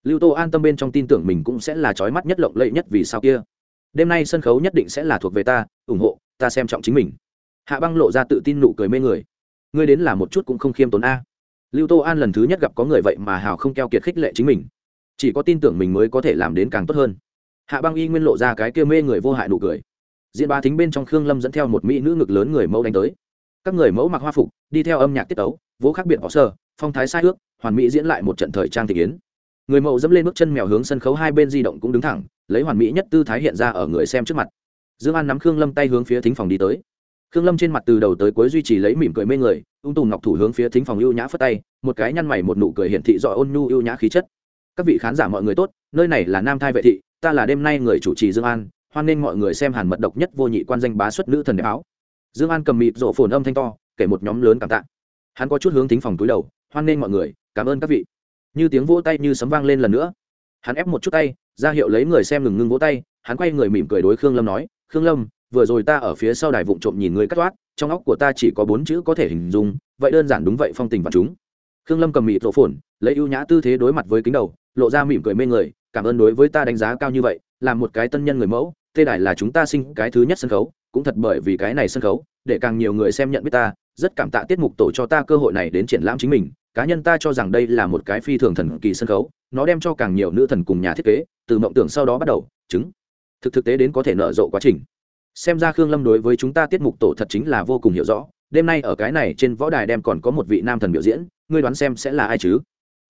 Lưu tô an tâm bên trong tin tưởng mình cũng sẽ là trói mắt nhất lộng lẫy nhất vì sao kia. Đêm nay sân khấu nhất định sẽ là thuộc về ta, ủng hộ, ta xem trọng chính mình. Hạ băng lộ ra tự tin nụ cười mê người. Ngươi đến là một chút cũng không khiêm tốn a. Lưu tô an lần thứ nhất gặp có người vậy mà hào không keo kiệt khích lệ chính mình chỉ có tin tưởng mình mới có thể làm đến càng tốt hơn. Hạ băng y nguyên lộ ra cái kia mê người vô hại nụ cười. Diễn ba thính bên trong khương lâm dẫn theo một mỹ nữ ngực lớn người mẫu đánh tới. Các người mẫu mặc hoa phục, đi theo âm nhạc tiết tấu vỗ khác biệt họ sơ, phong thái sai ước, hoàn mỹ diễn lại một trận thời trang thị kiến. Người mẫu dẫm lên bước chân mèo hướng sân khấu hai bên di động cũng đứng thẳng, lấy hoàn mỹ nhất tư thái hiện ra ở người xem trước mặt. Dương an nắm khương lâm tay hướng phía thính phòng đi tới. Khương lâm trên mặt từ đầu tới cuối duy trì lấy mỉm cười mê người, ung tùng ngọc thủ hướng phía thính phòng ưu nhã phất tay, một cái nhăn mày một nụ cười hiển thị rõ ôn nhu ưu nhã khí chất các vị khán giả mọi người tốt, nơi này là nam thai vệ thị, ta là đêm nay người chủ trì dương an, hoan nên mọi người xem hàn mật độc nhất vô nhị quan danh bá xuất nữ thần đẹp áo. Dương an cầm mịt rộ phồn âm thanh to, kể một nhóm lớn cảm tạ. Hắn có chút hướng tính phòng túi đầu, hoan nên mọi người, cảm ơn các vị. Như tiếng vỗ tay như sấm vang lên lần nữa. Hắn ép một chút tay, ra hiệu lấy người xem ngừng ngưng vỗ tay, hắn quay người mỉm cười đối khương lâm nói, khương lâm, vừa rồi ta ở phía sau đài vụng trộm nhìn người cắt toát, trong óc của ta chỉ có bốn chữ có thể hình dung, vậy đơn giản đúng vậy phong tình và chúng. Khương lâm cầm mịt rộ phồn, lấy ưu nhã tư thế đối mặt với kính đầu lộ ra mỉm cười mê người, cảm ơn đối với ta đánh giá cao như vậy, là một cái tân nhân người mẫu, tê đài là chúng ta sinh cái thứ nhất sân khấu, cũng thật bởi vì cái này sân khấu, để càng nhiều người xem nhận biết ta, rất cảm tạ tiết mục tổ cho ta cơ hội này đến triển lãm chính mình, cá nhân ta cho rằng đây là một cái phi thường thần kỳ sân khấu, nó đem cho càng nhiều nữ thần cùng nhà thiết kế, từ mộng tưởng sau đó bắt đầu, chứng, thực thực tế đến có thể nở rộ quá trình. Xem ra khương lâm đối với chúng ta tiết mục tổ thật chính là vô cùng hiểu rõ, đêm nay ở cái này trên võ đài đem còn có một vị nam thần biểu diễn, ngươi đoán xem sẽ là ai chứ?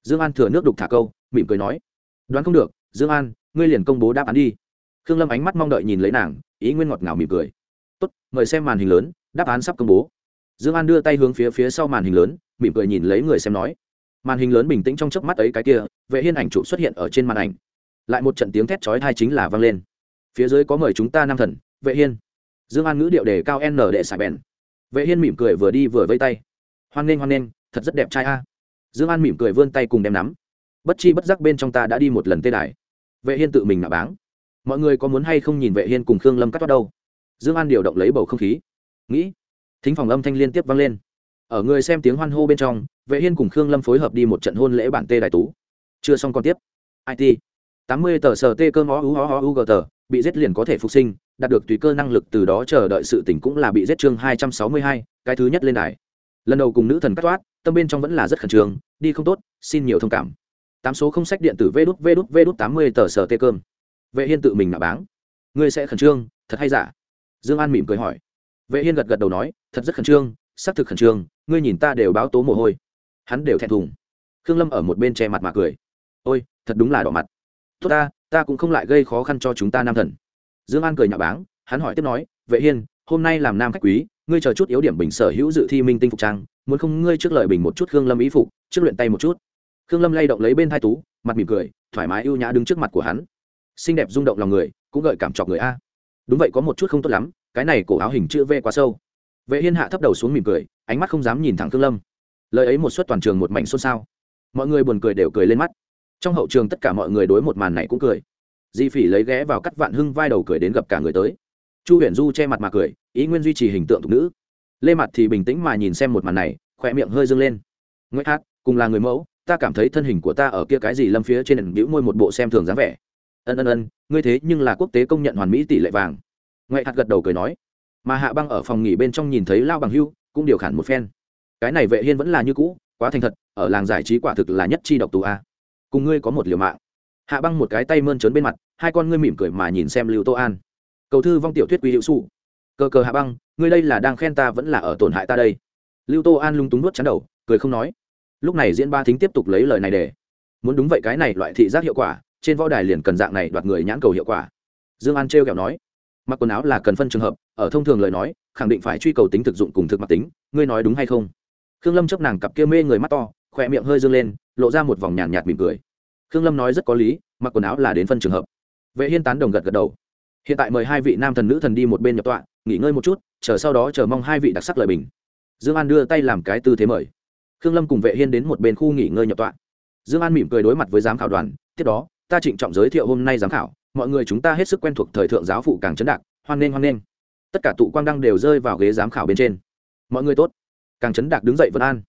Dương an thừa nước đục thả câu mỉm cười nói, đoán không được, dương an, ngươi liền công bố đáp án đi. Khương lâm ánh mắt mong đợi nhìn lấy nàng, ý nguyên ngọt ngào mỉm cười. Tốt, mời xem màn hình lớn, đáp án sắp công bố. Dương an đưa tay hướng phía phía sau màn hình lớn, mỉm cười nhìn lấy người xem nói, màn hình lớn bình tĩnh trong chớp mắt ấy cái kia, vệ hiên ảnh trụ xuất hiện ở trên màn ảnh. Lại một trận tiếng thét chói tai chính là vang lên. Phía dưới có mời chúng ta nam thần, vệ hiên. Dương an ngữ điệu đề cao n đệ xài bèn. Vệ hiên mỉm cười vừa đi vừa vây tay. Hoan nghênh hoan nghênh, thật rất đẹp trai a. Dương an mỉm cười vươn tay cùng đem nắm bất chi bất giác bên trong ta đã đi một lần tê đài. Vệ hiên tự mình nạ báng. Mọi người có muốn hay không nhìn vệ hiên cùng khương lâm cắt toát đâu? Dương an điều động lấy bầu không khí. Nghĩ. Thính phòng âm thanh liên tiếp vang lên. Ở người xem tiếng hoan hô bên trong, vệ hiên cùng khương lâm phối hợp đi một trận hôn lễ bản tê đài tú. Chưa xong còn tiếp. It tám mươi tờ sờ tê cơ ó ú ó ó u gờ tờ, bị giết liền có thể phục sinh, đạt được tùy cơ năng lực từ đó chờ đợi sự tỉnh cũng là bị giết chương hai trăm sáu mươi hai, cái thứ nhất lên đài. Lần đầu cùng nữ thần cắt toát tâm bên trong vẫn là rất khẩn trương, đi không tốt, xin nhiều thông cảm tám số không sách điện tử vê đút vê đút vê đút tám mươi tờ sở tê cơm. Vệ hiên tự mình nạ báng. Ngươi sẽ khẩn trương, thật hay giả? Dương an mỉm cười hỏi. Vệ hiên gật gật đầu nói, thật rất khẩn trương, xác thực khẩn trương, ngươi nhìn ta đều báo tố mồ hôi. Hắn đều thẹn thùng. Khương lâm ở một bên che mặt mà cười. Ôi, thật đúng là đỏ mặt. Tốt ta ta cũng không lại gây khó khăn cho chúng ta nam thần. Dương an cười nhạo báng, hắn hỏi tiếp nói, vệ hiên, hôm nay làm nam khách quý, ngươi chờ chút yếu điểm bình sở hữu dự thi minh tinh phục trang, muốn không ngươi trước lời bình một chút khương lâm ý phục, trước luyện tay một chút khương lâm lay động lấy bên thai tú, mặt mỉm cười, thoải mái ưu nhã đứng trước mặt của hắn. Xinh đẹp rung động lòng người, cũng gợi cảm chọc người a. Đúng vậy, có một chút không tốt lắm, cái này cổ áo hình chữ v quá sâu. Vệ hiên hạ thấp đầu xuống mỉm cười, ánh mắt không dám nhìn thẳng khương lâm. Lời ấy một suất toàn trường một mảnh xôn xao. Mọi người buồn cười đều cười lên mắt. Trong hậu trường tất cả mọi người đối một màn này cũng cười. Di phỉ lấy ghé vào cắt vạn hưng vai đầu cười đến gặp cả người tới. Chu huyền du che mặt mà cười, ý nguyên duy trì hình tượng thục nữ. Lê mặt thì bình tĩnh mà nhìn xem một màn này khỏe miệng hơi dâng lên. Nguyễn hát cùng là người mẫu ta cảm thấy thân hình của ta ở kia cái gì lâm phía trên đỉnh bĩu môi một bộ xem thường dáng vẻ. Ân ân ân, ngươi thế nhưng là quốc tế công nhận hoàn mỹ tỷ lệ vàng. Ngoại hạt gật đầu cười nói. Mà hạ băng ở phòng nghỉ bên trong nhìn thấy lao bằng hưu, cũng điều khản một phen. Cái này vệ hiên vẫn là như cũ, quá thành thật, ở làng giải trí quả thực là nhất chi độc tù a. Cùng ngươi có một liều mạng. Hạ băng một cái tay mơn trớn bên mặt, hai con ngươi mỉm cười mà nhìn xem lưu tô an. Cầu thư vong tiểu thuyết quý hữu sụ. cờ cờ hạ băng, ngươi đây là đang khen ta vẫn là ở tổn hại ta đây. Lưu tô an lung túng nuốt chắn đầu, cười không nói lúc này diễn ba thính tiếp tục lấy lời này để. Muốn đúng vậy cái này loại thị giác hiệu quả trên võ đài liền cần dạng này đoạt người nhãn cầu hiệu quả. Dương an trêu kẹo nói mặc quần áo là cần phân trường hợp ở thông thường lời nói khẳng định phải truy cầu tính thực dụng cùng thực mặt tính ngươi nói đúng hay không? Khương lâm chấp nàng cặp kia mê người mắt to khỏe miệng hơi dương lên lộ ra một vòng nhàn nhạt, nhạt mỉm cười. Khương lâm nói rất có lý mặc quần áo là đến phân trường hợp. Vệ hiên tán đồng gật gật đầu. Hiện tại mời hai vị nam thần nữ thần đi một bên nhập tọa nghỉ ngơi một chút chờ sau đó chờ mong hai vị đặc sắc lời bình. Dương an đưa tay làm cái tư thế mời khương lâm cùng vệ hiên đến một bên khu nghỉ ngơi nhập tọa. Dương an mỉm cười đối mặt với giám khảo đoàn, tiếp đó, ta trịnh trọng giới thiệu hôm nay giám khảo, mọi người chúng ta hết sức quen thuộc thời thượng giáo phụ càng chấn đạc, hoan nghênh hoan nghênh. Tất cả tụ quang đăng đều rơi vào ghế giám khảo bên trên. Mọi người tốt. Càng chấn đạc đứng dậy vân an.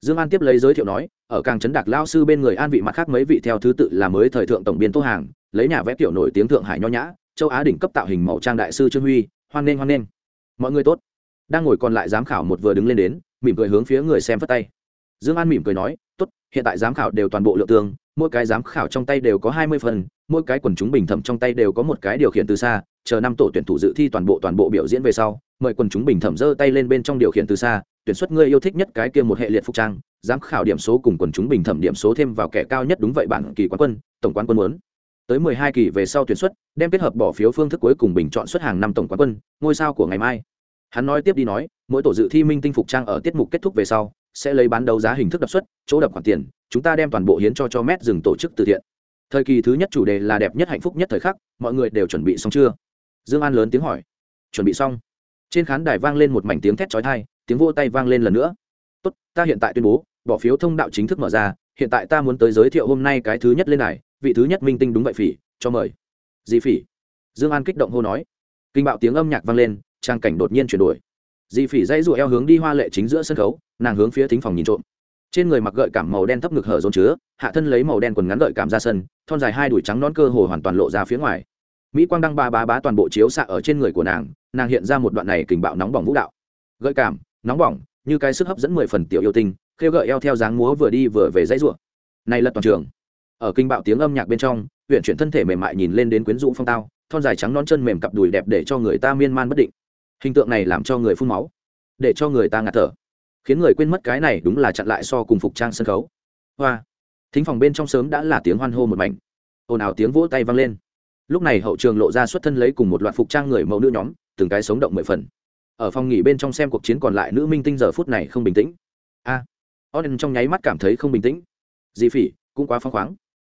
Dương an tiếp lấy giới thiệu nói, ở càng chấn đạc lao sư bên người an vị mặt khác mấy vị theo thứ tự là mới thời thượng tổng biên tô hàng, lấy nhà vẽ tiểu nổi tiếng thượng hải nho nhã, châu á đỉnh cấp tạo hình màu trang đại sư trương huy, hoan nghênh hoan nghênh. Mọi người tốt. Đang ngồi còn lại giám khảo một vừa đứng lên đến, mỉm cười hướng phía người xem phất tay dương an mỉm cười nói, tốt, hiện tại giám khảo đều toàn bộ lượng tương, mỗi cái giám khảo trong tay đều có hai mươi phần, mỗi cái quần chúng bình thẩm trong tay đều có một cái điều khiển từ xa, chờ năm tổ tuyển thủ dự thi toàn bộ toàn bộ biểu diễn về sau, mời quần chúng bình thẩm giơ tay lên bên trong điều khiển từ xa, tuyển xuất người yêu thích nhất cái kia một hệ liệt phục trang, giám khảo điểm số cùng quần chúng bình thẩm điểm số thêm vào kẻ cao nhất đúng vậy bản kỳ quán quân, tổng quán quân muốn. Tới mười hai kỳ về sau tuyển xuất, đem kết hợp bỏ phiếu phương thức cuối cùng bình chọn xuất hàng năm tổng quán quân, ngôi sao của ngày mai. Hắn nói tiếp đi nói, mỗi tổ dự thi minh tinh phục trang ở tiết mục kết thúc về sau sẽ lấy bán đấu giá hình thức đập xuất, chỗ đập khoản tiền, chúng ta đem toàn bộ hiến cho cho mét dừng tổ chức từ thiện. Thời kỳ thứ nhất chủ đề là đẹp nhất hạnh phúc nhất thời khắc, mọi người đều chuẩn bị xong chưa? Dương an lớn tiếng hỏi. Chuẩn bị xong. Trên khán đài vang lên một mảnh tiếng thét trói thai tiếng vô tay vang lên lần nữa. Tốt, ta hiện tại tuyên bố, bỏ phiếu thông đạo chính thức mở ra, hiện tại ta muốn tới giới thiệu hôm nay cái thứ nhất lên đài, vị thứ nhất minh tinh đúng vậy phỉ, cho mời. Di phỉ? Dương an kích động hô nói. Kinh bạo tiếng âm nhạc vang lên, trang cảnh đột nhiên chuyển đổi di phỉ dây rụa eo hướng đi hoa lệ chính giữa sân khấu, nàng hướng phía thính phòng nhìn trộm. Trên người mặc gợi cảm màu đen thấp ngực hở rốn chứa, hạ thân lấy màu đen quần ngắn gợi cảm ra sân, thon dài hai đùi trắng nón cơ hồ hoàn toàn lộ ra phía ngoài. Mỹ quang đăng ba bá bá toàn bộ chiếu xạ ở trên người của nàng nàng hiện ra một đoạn này kình bạo nóng bỏng vũ đạo. Gợi cảm, nóng bỏng, như cái sức hấp dẫn mười phần tiểu yêu tinh, khêu gợi eo theo dáng múa vừa đi vừa về dãy ruộng này lật toàn trường. Ở kinh bạo tiếng âm nhạc bên trong huyện chuyển thân thể mềm mại nhìn lên đến quyến rũ phong tao, thon dài trắng non chân mềm cặp đùi đẹp để cho người ta miên man bất định hình tượng này làm cho người phun máu để cho người ta ngạt thở khiến người quên mất cái này đúng là chặn lại so cùng phục trang sân khấu. Hoa thính phòng bên trong sớm đã là tiếng hoan hô một mảnh. Ồn ào tiếng vỗ tay vang lên. Lúc này hậu trường lộ ra xuất thân lấy cùng một loạt phục trang người mẫu nữ nhóm từng cái sống động mười phần. Ở phòng nghỉ bên trong xem cuộc chiến còn lại nữ minh tinh giờ phút này không bình tĩnh. A à, trong nháy mắt cảm thấy không bình tĩnh. Dị phỉ cũng quá phăng khoáng.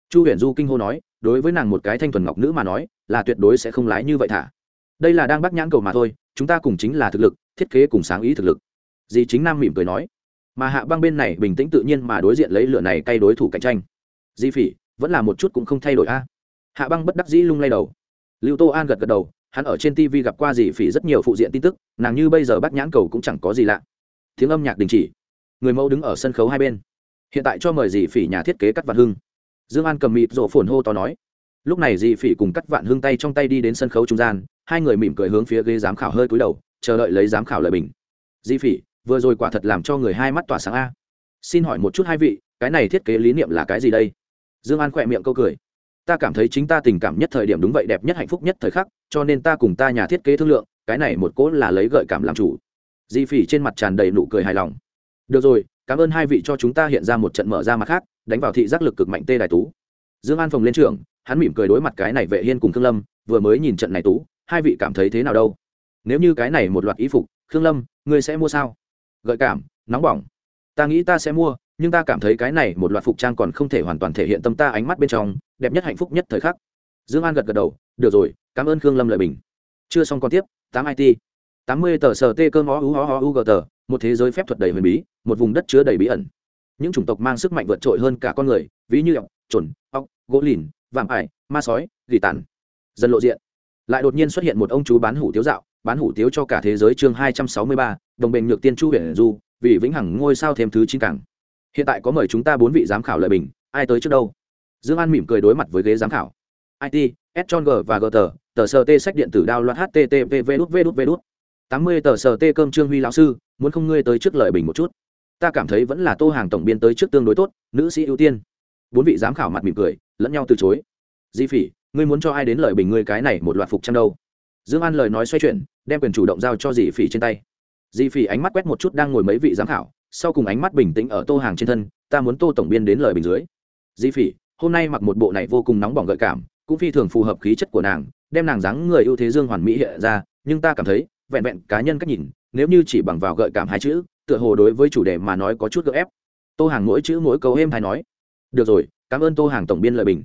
Chu huyền du kinh hô nói đối với nàng một cái thanh thuần ngọc nữ mà nói là tuyệt đối sẽ không lái như vậy thả đây là đang bắt nhãn cầu mà thôi, chúng ta cùng chính là thực lực, thiết kế cùng sáng ý thực lực. Dì chính nam mỉm cười nói. Mà hạ băng bên này bình tĩnh tự nhiên mà đối diện lấy lửa này cay đối thủ cạnh tranh. Di phỉ, vẫn là một chút cũng không thay đổi a. Hạ băng bất đắc dĩ lung lay đầu. Lưu tô an gật gật đầu, hắn ở trên tv gặp qua dì phỉ rất nhiều phụ diện tin tức, nàng như bây giờ bắt nhãn cầu cũng chẳng có gì lạ. Tiếng âm nhạc đình chỉ. Người mẫu đứng ở sân khấu hai bên. Hiện tại cho mời dì phỉ nhà thiết kế cắt vạn hưng. Dương an cầm mịt rộ phồn hô to nói lúc này dị phỉ cùng cắt vạn hương tay trong tay đi đến sân khấu trung gian, hai người mỉm cười hướng phía ghế giám khảo hơi cúi đầu, chờ đợi lấy giám khảo lời bình. Di phỉ, vừa rồi quả thật làm cho người hai mắt tỏa sáng a. Xin hỏi một chút hai vị, cái này thiết kế lý niệm là cái gì đây? Dương an khỏe miệng câu cười. Ta cảm thấy chính ta tình cảm nhất thời điểm đúng vậy, đẹp nhất hạnh phúc nhất thời khắc, cho nên ta cùng ta nhà thiết kế thương lượng, cái này một cỗ là lấy gợi cảm làm chủ. Di phỉ trên mặt tràn đầy nụ cười hài lòng. Được rồi, cảm ơn hai vị cho chúng ta hiện ra một trận mở ra mặt khác, đánh vào thị giác lực cực mạnh tê đài tú. Dương an phòng lên trưởng hắn mỉm cười đối mặt cái này vệ hiên cùng thương lâm, vừa mới nhìn trận này tú, hai vị cảm thấy thế nào đâu? Nếu như cái này một loạt ý phục, khương lâm, ngươi sẽ mua sao? Gợi cảm, nóng bỏng. Ta nghĩ ta sẽ mua, nhưng ta cảm thấy cái này một loạt phục trang còn không thể hoàn toàn thể hiện tâm ta ánh mắt bên trong, đẹp nhất hạnh phúc nhất thời khắc. Dương an gật gật đầu, được rồi, cảm ơn khương lâm lợi bình. Chưa xong còn tiếp, tám it tám mươi tờ sờ tê cơm ó u ó ó u g tờ, một thế giới phép thuật đầy huyền bí, một vùng đất chứa đầy bí ẩn. Những chủng tộc mang sức mạnh vượt trội hơn cả con người, ví như ọc, trồn, ọc, gỗ lìn vạm ải, ma sói, gỉ tàn. Dần lộ diện. Lại đột nhiên xuất hiện một ông chú bán hủ tiếu dạo, bán hủ tiếu cho cả thế giới chương hai trăm sáu mươi ba, đồng bình nhược tiên chu huyền du, vì vĩnh hằng ngôi sao thêm thứ chín cảng. Hiện tại có mời chúng ta bốn vị giám khảo lợi bình, ai tới trước đâu? Dương an mỉm cười đối mặt với ghế giám khảo. It s g và g tờ tờ sờ t sách điện tử đao loạt http v đút v đút v đút tám mươi tờ sờ t cơm trương huy lão sư, muốn không ngươi tới trước lợi bình một chút. Ta cảm thấy vẫn là tô hàng tổng biên tới trước tương đối tốt, nữ sĩ ưu tiên. Bốn vị giám khảo mặt mỉm cười lẫn nhau từ chối. Di phỉ, ngươi muốn cho ai đến lợi bình ngươi cái này một loạt phục trang đâu? Dương an lời nói xoay chuyển, đem quyền chủ động giao cho Di phỉ trên tay. Di phỉ ánh mắt quét một chút đang ngồi mấy vị giám khảo, sau cùng ánh mắt bình tĩnh ở tô hàng trên thân, ta muốn tô tổng biên đến lời bình dưới. Di phỉ, hôm nay mặc một bộ này vô cùng nóng bỏng gợi cảm, cũng phi thường phù hợp khí chất của nàng, đem nàng dáng người ưu thế dương hoàn mỹ hiện ra, nhưng ta cảm thấy, vẹn vẹn cá nhân cách nhìn, nếu như chỉ bằng vào gợi cảm hai chữ, tựa hồ đối với chủ đề mà nói có chút gợ ép. Tô hàng mỗi chữ mỗi câu êm hay nói, được rồi cảm ơn tô hàng tổng biên lời bình.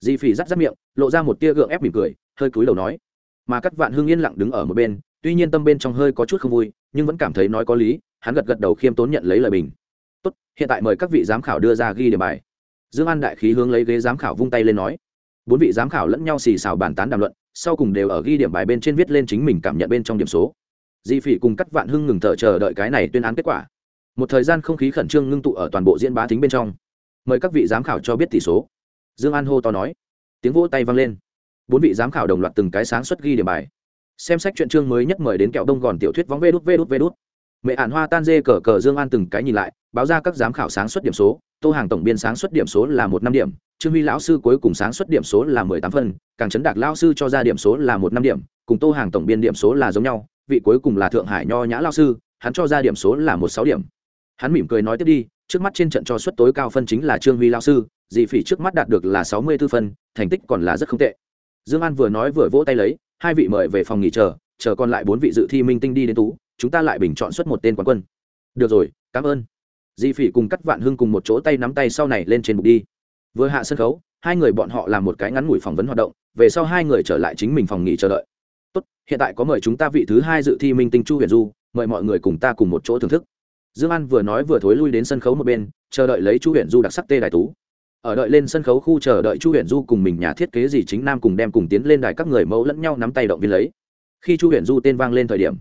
Di phỉ rắt rắt miệng, lộ ra một tia gượng ép mỉm cười, hơi cúi đầu nói. Mà các vạn hưng yên lặng đứng ở một bên, tuy nhiên tâm bên trong hơi có chút không vui, nhưng vẫn cảm thấy nói có lý, hắn gật gật đầu khiêm tốn nhận lấy lời bình. Tốt, hiện tại mời các vị giám khảo đưa ra ghi điểm bài. Dương an đại khí hướng lấy ghế giám khảo vung tay lên nói. Bốn vị giám khảo lẫn nhau xì xào bàn tán đàm luận, sau cùng đều ở ghi điểm bài bên trên viết lên chính mình cảm nhận bên trong điểm số. Di phỉ cùng cắt vạn hưng ngừng thở chờ đợi cái này tuyên án kết quả. Một thời gian không khí khẩn trương ngưng tụ ở toàn bộ diễn bá thính bên trong mời các vị giám khảo cho biết tỷ số. Dương an hô to nói. Tiếng vỗ tay vang lên. Bốn vị giám khảo đồng loạt từng cái sáng xuất ghi điểm bài. Xem sách chuyện chương mới nhất mời đến kẹo đông gòn tiểu thuyết vóng vê đút vê đút vê đút. Mẹ ản hoa tan dê cờ cờ dương an từng cái nhìn lại, báo ra các giám khảo sáng xuất điểm số. Tô hàng tổng biên sáng xuất điểm số là một năm điểm. Trương huy lão sư cuối cùng sáng xuất điểm số là mười tám phân càng chấn đạc lão sư cho ra điểm số là một năm điểm. Cùng tô hàng tổng biên điểm số là giống nhau. Vị cuối cùng là thượng hải nho nhã lão sư, hắn cho ra điểm số là một sáu điểm. Hắn mỉm cười nói tiếp đi trước mắt trên trận cho suất tối cao phân chính là trương huy lao sư, dị phỉ trước mắt đạt được là sáu mươi 64 phân, thành tích còn là rất không tệ. Dương an vừa nói vừa vỗ tay lấy, hai vị mời về phòng nghỉ chờ chờ còn lại bốn vị dự thi minh tinh đi đến tú, chúng ta lại bình chọn xuất một tên quán quân. Được rồi, cảm ơn. Di phỉ cùng cắt vạn hưng cùng một chỗ tay nắm tay sau này lên trên bục đi. Vừa hạ sân khấu, hai người bọn họ làm một cái ngắn ngủi phỏng vấn hoạt động, về sau hai người trở lại chính mình phòng nghỉ chờ đợi. Tốt, hiện tại có mời chúng ta vị thứ hai dự thi minh tinh chu huyền du, mời mọi người cùng ta cùng một chỗ thưởng thức dương an vừa nói vừa thối lui đến sân khấu một bên, chờ đợi lấy chu huyền du đặc sắc tê đại tú. Ở đợi lên sân khấu khu chờ đợi chu huyền du cùng mình nhà thiết kế gì chính nam cùng đem cùng tiến lên đài các người mẫu lẫn nhau nắm tay động viên lấy. Khi chu huyền du tên vang lên thời điểm,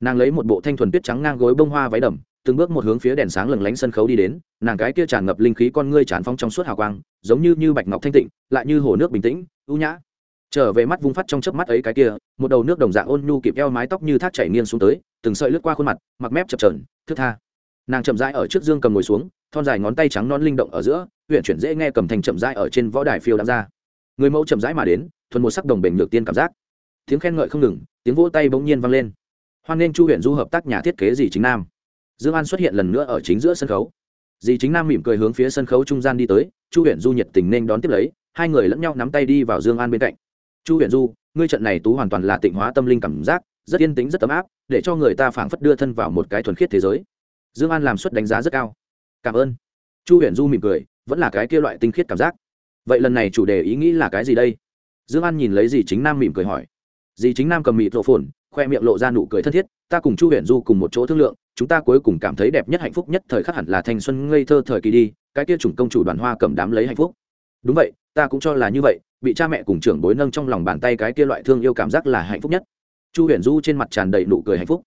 nàng lấy một bộ thanh thuần tuyết trắng ngang gối bông hoa váy đầm, từng bước một hướng phía đèn sáng lừng lánh sân khấu đi đến, nàng cái kia tràn ngập linh khí con ngươi tràn phong trong suốt hào quang, giống như như bạch ngọc thanh tịnh, lại như hồ nước bình tĩnh, ưu nhã. Trở về mắt vung phát trong chớp mắt ấy cái kia, một đầu nước đồng dạng ôn nhu kịp eo mái tóc như thác chảy nghiêng xuống tới, từng sợi lướt qua khuôn mặt, mặc mép chập trờn thức tha nàng chậm rãi ở trước dương cầm ngồi xuống, thon dài ngón tay trắng non linh động ở giữa huyện chuyển dễ nghe cầm thành chậm rãi ở trên võ đài phiêu đáng ra. Người mẫu chậm rãi mà đến, thuần một sắc đồng bền ngược tiên cảm giác. Tiếng khen ngợi không ngừng, tiếng vỗ tay bỗng nhiên vang lên. Hoan nghênh chu huyện du hợp tác nhà thiết kế dì chính nam. Dương an xuất hiện lần nữa ở chính giữa sân khấu. Dì chính nam mỉm cười hướng phía sân khấu trung gian đi tới, chu huyện du nhiệt tình nên đón tiếp lấy, hai người lẫn nhau nắm tay đi vào dương an bên cạnh. Chu huyện du, ngươi trận này tú hoàn toàn là tịnh hóa tâm linh cảm giác, rất yên tĩnh, rất ấm áp, để cho người ta phảng phất đưa thân vào một cái thuần khiết thế giới dương an làm suất đánh giá rất cao. Cảm ơn. Chu Huyền du mỉm cười, vẫn là cái kia loại tinh khiết cảm giác. Vậy lần này chủ đề ý nghĩ là cái gì đây? Dương an nhìn lấy dì chính nam mỉm cười hỏi. Dì chính nam cầm mịt rộ phồn, khoe miệng lộ ra nụ cười thân thiết, ta cùng chu Huyền du cùng một chỗ thương lượng, chúng ta cuối cùng cảm thấy đẹp nhất hạnh phúc nhất thời khắc hẳn là thanh xuân ngây thơ thời kỳ đi, cái kia chủng công chủ đoàn hoa cầm đám lấy hạnh phúc. Đúng vậy, ta cũng cho là như vậy, bị cha mẹ cùng trưởng bối nâng trong lòng bàn tay cái kia loại thương yêu cảm giác là hạnh phúc nhất. Chu huyền du trên mặt tràn đầy nụ cười hạnh phúc.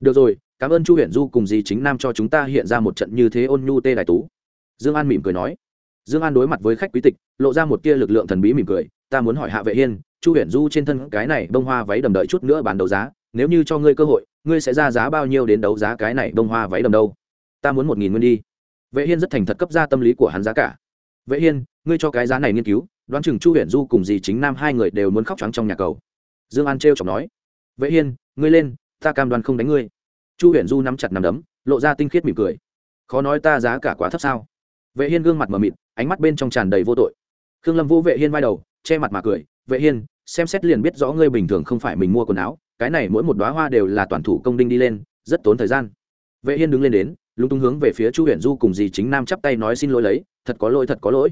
Được rồi cảm ơn chu huyện du cùng dì chính nam cho chúng ta hiện ra một trận như thế ôn nhu tê đại tú. Dương an mỉm cười nói. Dương an đối mặt với khách quý tịch, lộ ra một tia lực lượng thần bí mỉm cười. Ta muốn hỏi hạ vệ hiên, chu huyện du trên thân cái này bông hoa váy đầm đợi chút nữa bán đấu giá, nếu như cho ngươi cơ hội, ngươi sẽ ra giá bao nhiêu đến đấu giá cái này bông hoa váy đầm đâu? Ta muốn một nghìn nguyên đi. Vệ hiên rất thành thật cấp ra tâm lý của hắn giá cả. Vệ hiên, ngươi cho cái giá này nghiên cứu, đoán chừng chu huyện du cùng dì chính nam hai người đều muốn khóc trắng trong nhà cầu. Dương an trêu chọc nói. Vệ hiên, ngươi lên, ta cam đoan không đánh ngươi chu huyền du nắm chặt nằm đấm, lộ ra tinh khiết mỉm cười. Khó nói ta giá cả quá thấp sao? Vệ hiên gương mặt mờ mịt, ánh mắt bên trong tràn đầy vô tội. Khương lâm vũ vệ hiên vai đầu, che mặt mà cười. Vệ hiên, xem xét liền biết rõ ngươi bình thường không phải mình mua quần áo, cái này mỗi một đoá hoa đều là toàn thủ công đinh đi lên, rất tốn thời gian. Vệ hiên đứng lên đến, lúng túng hướng về phía chu Huyền du cùng dì chính nam chắp tay nói xin lỗi lấy, thật có lỗi, thật có lỗi.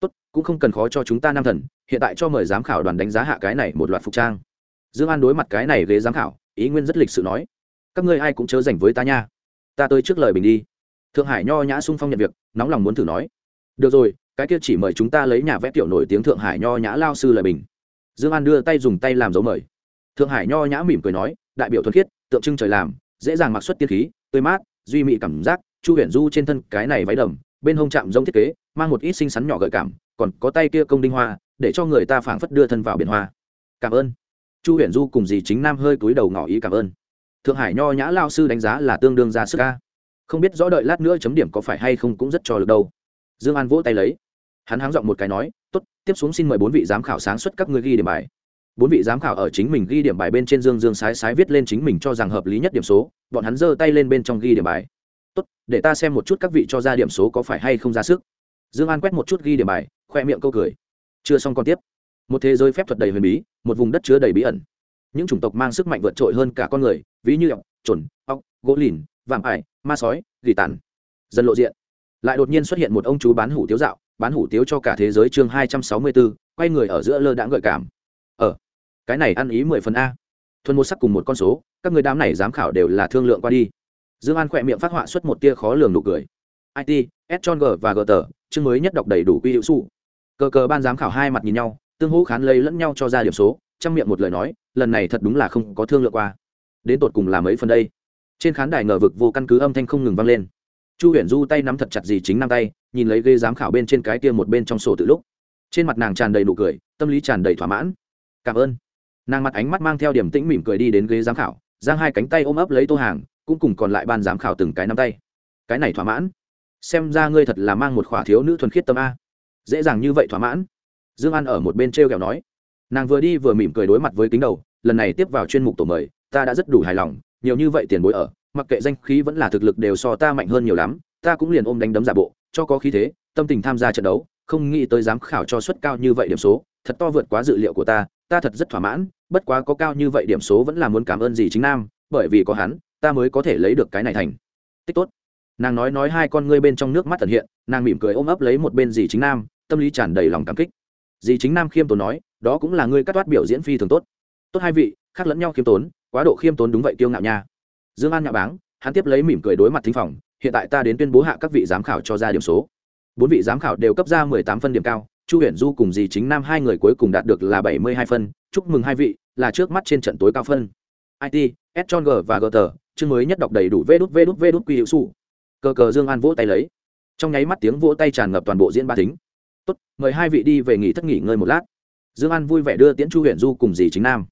Tốt, cũng không cần khó cho chúng ta nam thần, hiện tại cho mời giám khảo đoàn đánh giá hạ cái này một loạt phục trang. Dương an đối mặt cái này ghế giám khảo, ý nguyên rất lịch sự nói các ngươi ai cũng chớ dành với ta nha. Ta tới trước lời bình đi. Thượng hải nho nhã sung phong nhận việc, nóng lòng muốn thử nói. Được rồi, cái kia chỉ mời chúng ta lấy nhà vẽ tiểu nổi tiếng thượng hải nho nhã lao sư lời bình. Dương an đưa tay dùng tay làm dấu mời. Thượng hải nho nhã mỉm cười nói, đại biểu thuần khiết, tượng trưng trời làm, dễ dàng mặc xuất tiên khí, tươi mát, duy mị cảm giác, chu huyền du trên thân cái này váy đầm, bên hông chạm giống thiết kế, mang một ít xinh xắn nhỏ gợi cảm, còn có tay kia công đinh hoa, để cho người ta phảng phất đưa thân vào biển hoa. Cảm ơn. Chu huyền du cùng dì chính nam hơi cúi đầu ngỏ ý cảm ơn thượng hải nho nhã lao sư đánh giá là tương đương ra sức ca. Không biết rõ đợi lát nữa chấm điểm có phải hay không cũng rất cho lực đâu. Dương an vỗ tay lấy. Hắn háng giọng một cái nói, tốt, tiếp xuống xin mời bốn vị giám khảo sáng suốt các người ghi điểm bài. Bốn vị giám khảo ở chính mình ghi điểm bài bên trên dương dương sái sái viết lên chính mình cho rằng hợp lý nhất điểm số, bọn hắn giơ tay lên bên trong ghi điểm bài. Tốt, để ta xem một chút các vị cho ra điểm số có phải hay không ra sức. Dương an quét một chút ghi điểm bài, khoe miệng câu cười. Chưa xong còn tiếp. Một thế giới phép thuật đầy huyền bí, một vùng đất chứa đầy bí ẩn. Những chủng tộc mang sức mạnh vượt trội hơn cả con người ví như ọc trồn ọc gỗ lìn vàm ải ma sói gỉ tàn. Dần lộ diện. Lại đột nhiên xuất hiện một ông chú bán hủ tiếu dạo bán hủ tiếu cho cả thế giới chương hai trăm sáu mươi bốn quay người ở giữa lơ đãng gợi cảm. Ở ờ, cái này ăn ý mười phần a. Thuần một sắc cùng một con số các người đám này giám khảo đều là thương lượng qua đi. Dương an khỏe miệng phát họa xuất một tia khó lường nụ cười. It s g và g tờ chương mới nhất đọc đầy đủ quy hữu su cờ cờ ban giám khảo hai mặt nhìn nhau tương hỗ khán lây lẫn nhau cho ra điểm số trong miệng một lời nói lần này thật đúng là không có thương lượng qua đến tột cùng là mấy phần đây? Trên khán đài ngờ vực vô căn cứ âm thanh không ngừng vang lên. Chu huyền du tay nắm thật chặt gì chính năm tay, nhìn lấy ghế giám khảo bên trên cái kia một bên trong sổ tự lúc. Trên mặt nàng tràn đầy nụ cười, tâm lý tràn đầy thỏa mãn. Cảm ơn. Nàng mặt ánh mắt mang theo điểm tĩnh mỉm cười đi đến ghế giám khảo, giang hai cánh tay ôm ấp lấy tô hàng, cũng cùng còn lại ban giám khảo từng cái nắm tay. Cái này thỏa mãn? Xem ra ngươi thật là mang một khỏa thiếu nữ thuần khiết tâm a. Dễ dàng như vậy thỏa mãn? Dương an ở một bên t r e o kẹo nói. Nàng vừa đi vừa mỉm cười đối mặt với kính đầu, lần này tiếp vào chuyên mục tổ mời ta đã rất đủ hài lòng, nhiều như vậy tiền bối ở, mặc kệ danh khí vẫn là thực lực đều so ta mạnh hơn nhiều lắm, ta cũng liền ôm đánh đấm giả bộ, cho có khí thế, tâm tình tham gia trận đấu, không nghĩ tới giám khảo cho suất cao như vậy điểm số, thật to vượt quá dự liệu của ta ta thật rất thỏa mãn, bất quá có cao như vậy điểm số vẫn là muốn cảm ơn gì chính nam, bởi vì có hắn, ta mới có thể lấy được cái này thành. Tích tốt. Nàng nói nói hai con ngươi bên trong nước mắt thần hiện, nàng mỉm cười ôm ấp lấy một bên dì chính nam, tâm lý tràn đầy lòng cảm kích. Dì chính nam khiêm tốn nói, đó cũng là ngươi cắt toát biểu diễn phi thường tốt. Tốt hai vị, khác lẫn nhau khiêm tốn quá độ khiêm tốn đúng vậy kiêu ngạo nha. Dương an nhạ báng, hắn tiếp lấy mỉm cười đối mặt thính phòng, hiện tại ta đến tuyên bố hạ các vị giám khảo cho ra điểm số. Bốn vị giám khảo đều cấp ra mười tám phân điểm cao, chu huyền du cùng dì chính nam hai người cuối cùng đạt được là bảy mươi hai phân, chúc mừng hai vị, là trước mắt trên trận tối cao phân. It s g và g tờ chương mới nhất đọc đầy đủ vê đút vê đút vê đút quy hữu su cờ cờ dương an vỗ tay lấy. Trong nháy mắt tiếng vỗ tay tràn ngập toàn bộ diễn ba thính. Tốt, mời hai vị đi về nghỉ thất nghỉ ngơi một lát. Dương an vui vẻ đưa tiễn chu Huyền du cùng dì chính nam.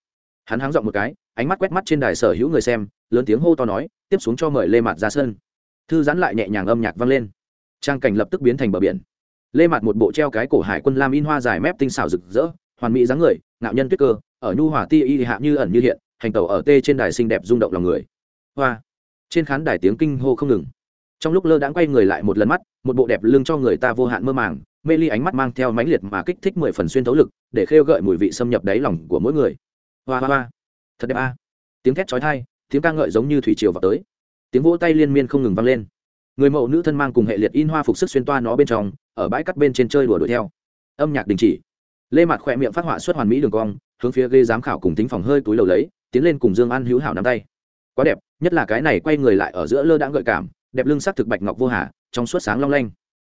Hắn háng dọn một cái ánh mắt quét mắt trên đài sở hữu người xem, lớn tiếng hô to nói, tiếp xuống cho mời lê mạt ra sân. Thư giãn lại nhẹ nhàng âm nhạc vang lên. Trang cảnh lập tức biến thành bờ biển. Lê mạt một bộ treo cái cổ hải quân lam in hoa dài mép tinh xảo rực rỡ, hoàn mỹ dáng người, ngạo nhân tuyết cơ, ở nhu hỏa ti y hạ như ẩn như hiện, hành tẩu ở tê trên đài xinh đẹp rung động lòng người. Hoa. Trên khán đài tiếng kinh hô không ngừng. Trong lúc lơ đãng quay người lại một lần mắt, một bộ đẹp lưng cho người ta vô hạn mơ màng, mê ly ánh mắt mang theo mãnh liệt mà kích thích mười phần xuyên thấu lực, để khêu gợi mùi vị xâm nhập đáy lòng của mỗi người. Hoa hoa hoa thật đẹp a. Tiếng thét trói thai tiếng ca ngợi giống như thủy triều vào tới. Tiếng vỗ tay liên miên không ngừng vang lên. Người mẫu nữ thân mang cùng hệ liệt in hoa phục sức xuyên toa nó bên trong, ở bãi cắt bên trên chơi đùa đuổi theo. Âm nhạc đình chỉ. Lê mặt khỏe miệng phát họa xuất hoàn mỹ đường cong, hướng phía ghê giám khảo cùng tính phòng hơi túi lầu lấy, tiến lên cùng dương an hữu hảo nắm tay. Quá đẹp, nhất là cái này quay người lại ở giữa lơ đãng gợi cảm, đẹp lưng sắc thực bạch ngọc vô hà, trong suốt sáng long lanh.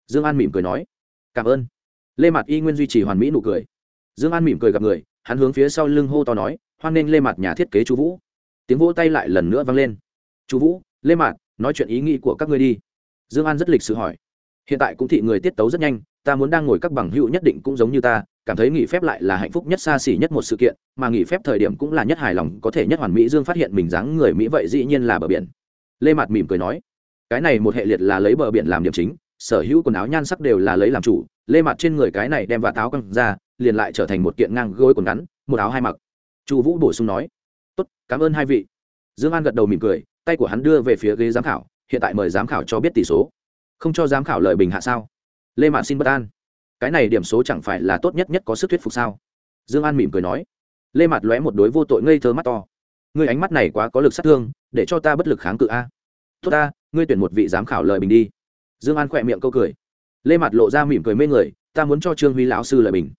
Dương an mỉm cười nói, cảm ơn. Lê mặt y nguyên duy trì hoàn mỹ nụ cười. Dương an mỉm cười gặp người hắn hướng phía sau lưng hô to nói, hoan nghênh lê mặt nhà thiết kế chú vũ. Tiếng vỗ tay lại lần nữa vang lên. Chú vũ, lê mạt, nói chuyện ý nghĩ của các ngươi đi. Dương an rất lịch sự hỏi. Hiện tại cũng thị người tiết tấu rất nhanh, ta muốn đang ngồi các bằng hữu nhất định cũng giống như ta, cảm thấy nghỉ phép lại là hạnh phúc nhất xa xỉ nhất một sự kiện, mà nghỉ phép thời điểm cũng là nhất hài lòng, có thể nhất hoàn mỹ. Dương phát hiện mình dáng người mỹ vậy dĩ nhiên là bờ biển. Lê mạt mỉm cười nói, cái này một hệ liệt là lấy bờ biển làm điểm chính, sở hữu quần áo nhan sắc đều là lấy làm chủ, lê mặt trên người cái này đem vạt táo căng ra liền lại trở thành một kiện ngang gối quần ngắn, một áo hai mặc. Chu vũ bổ sung nói, tốt, cảm ơn hai vị. Dương an gật đầu mỉm cười, tay của hắn đưa về phía ghế giám khảo, hiện tại mời giám khảo cho biết tỷ số. Không cho giám khảo lời bình hạ sao? Lê mạn xin bất an. Cái này điểm số chẳng phải là tốt nhất nhất có sức thuyết phục sao? Dương an mỉm cười nói. Lê mạt lóe một đối vô tội ngây thơ mắt to. Ngươi ánh mắt này quá có lực sát thương, để cho ta bất lực kháng cự a. Tốt ta, ngươi tuyển một vị giám khảo lời bình đi. Dương an khỏe miệng câu cười. Lê mạt lộ ra mỉm cười mê người, ta muốn cho trương huy lão sư lời bình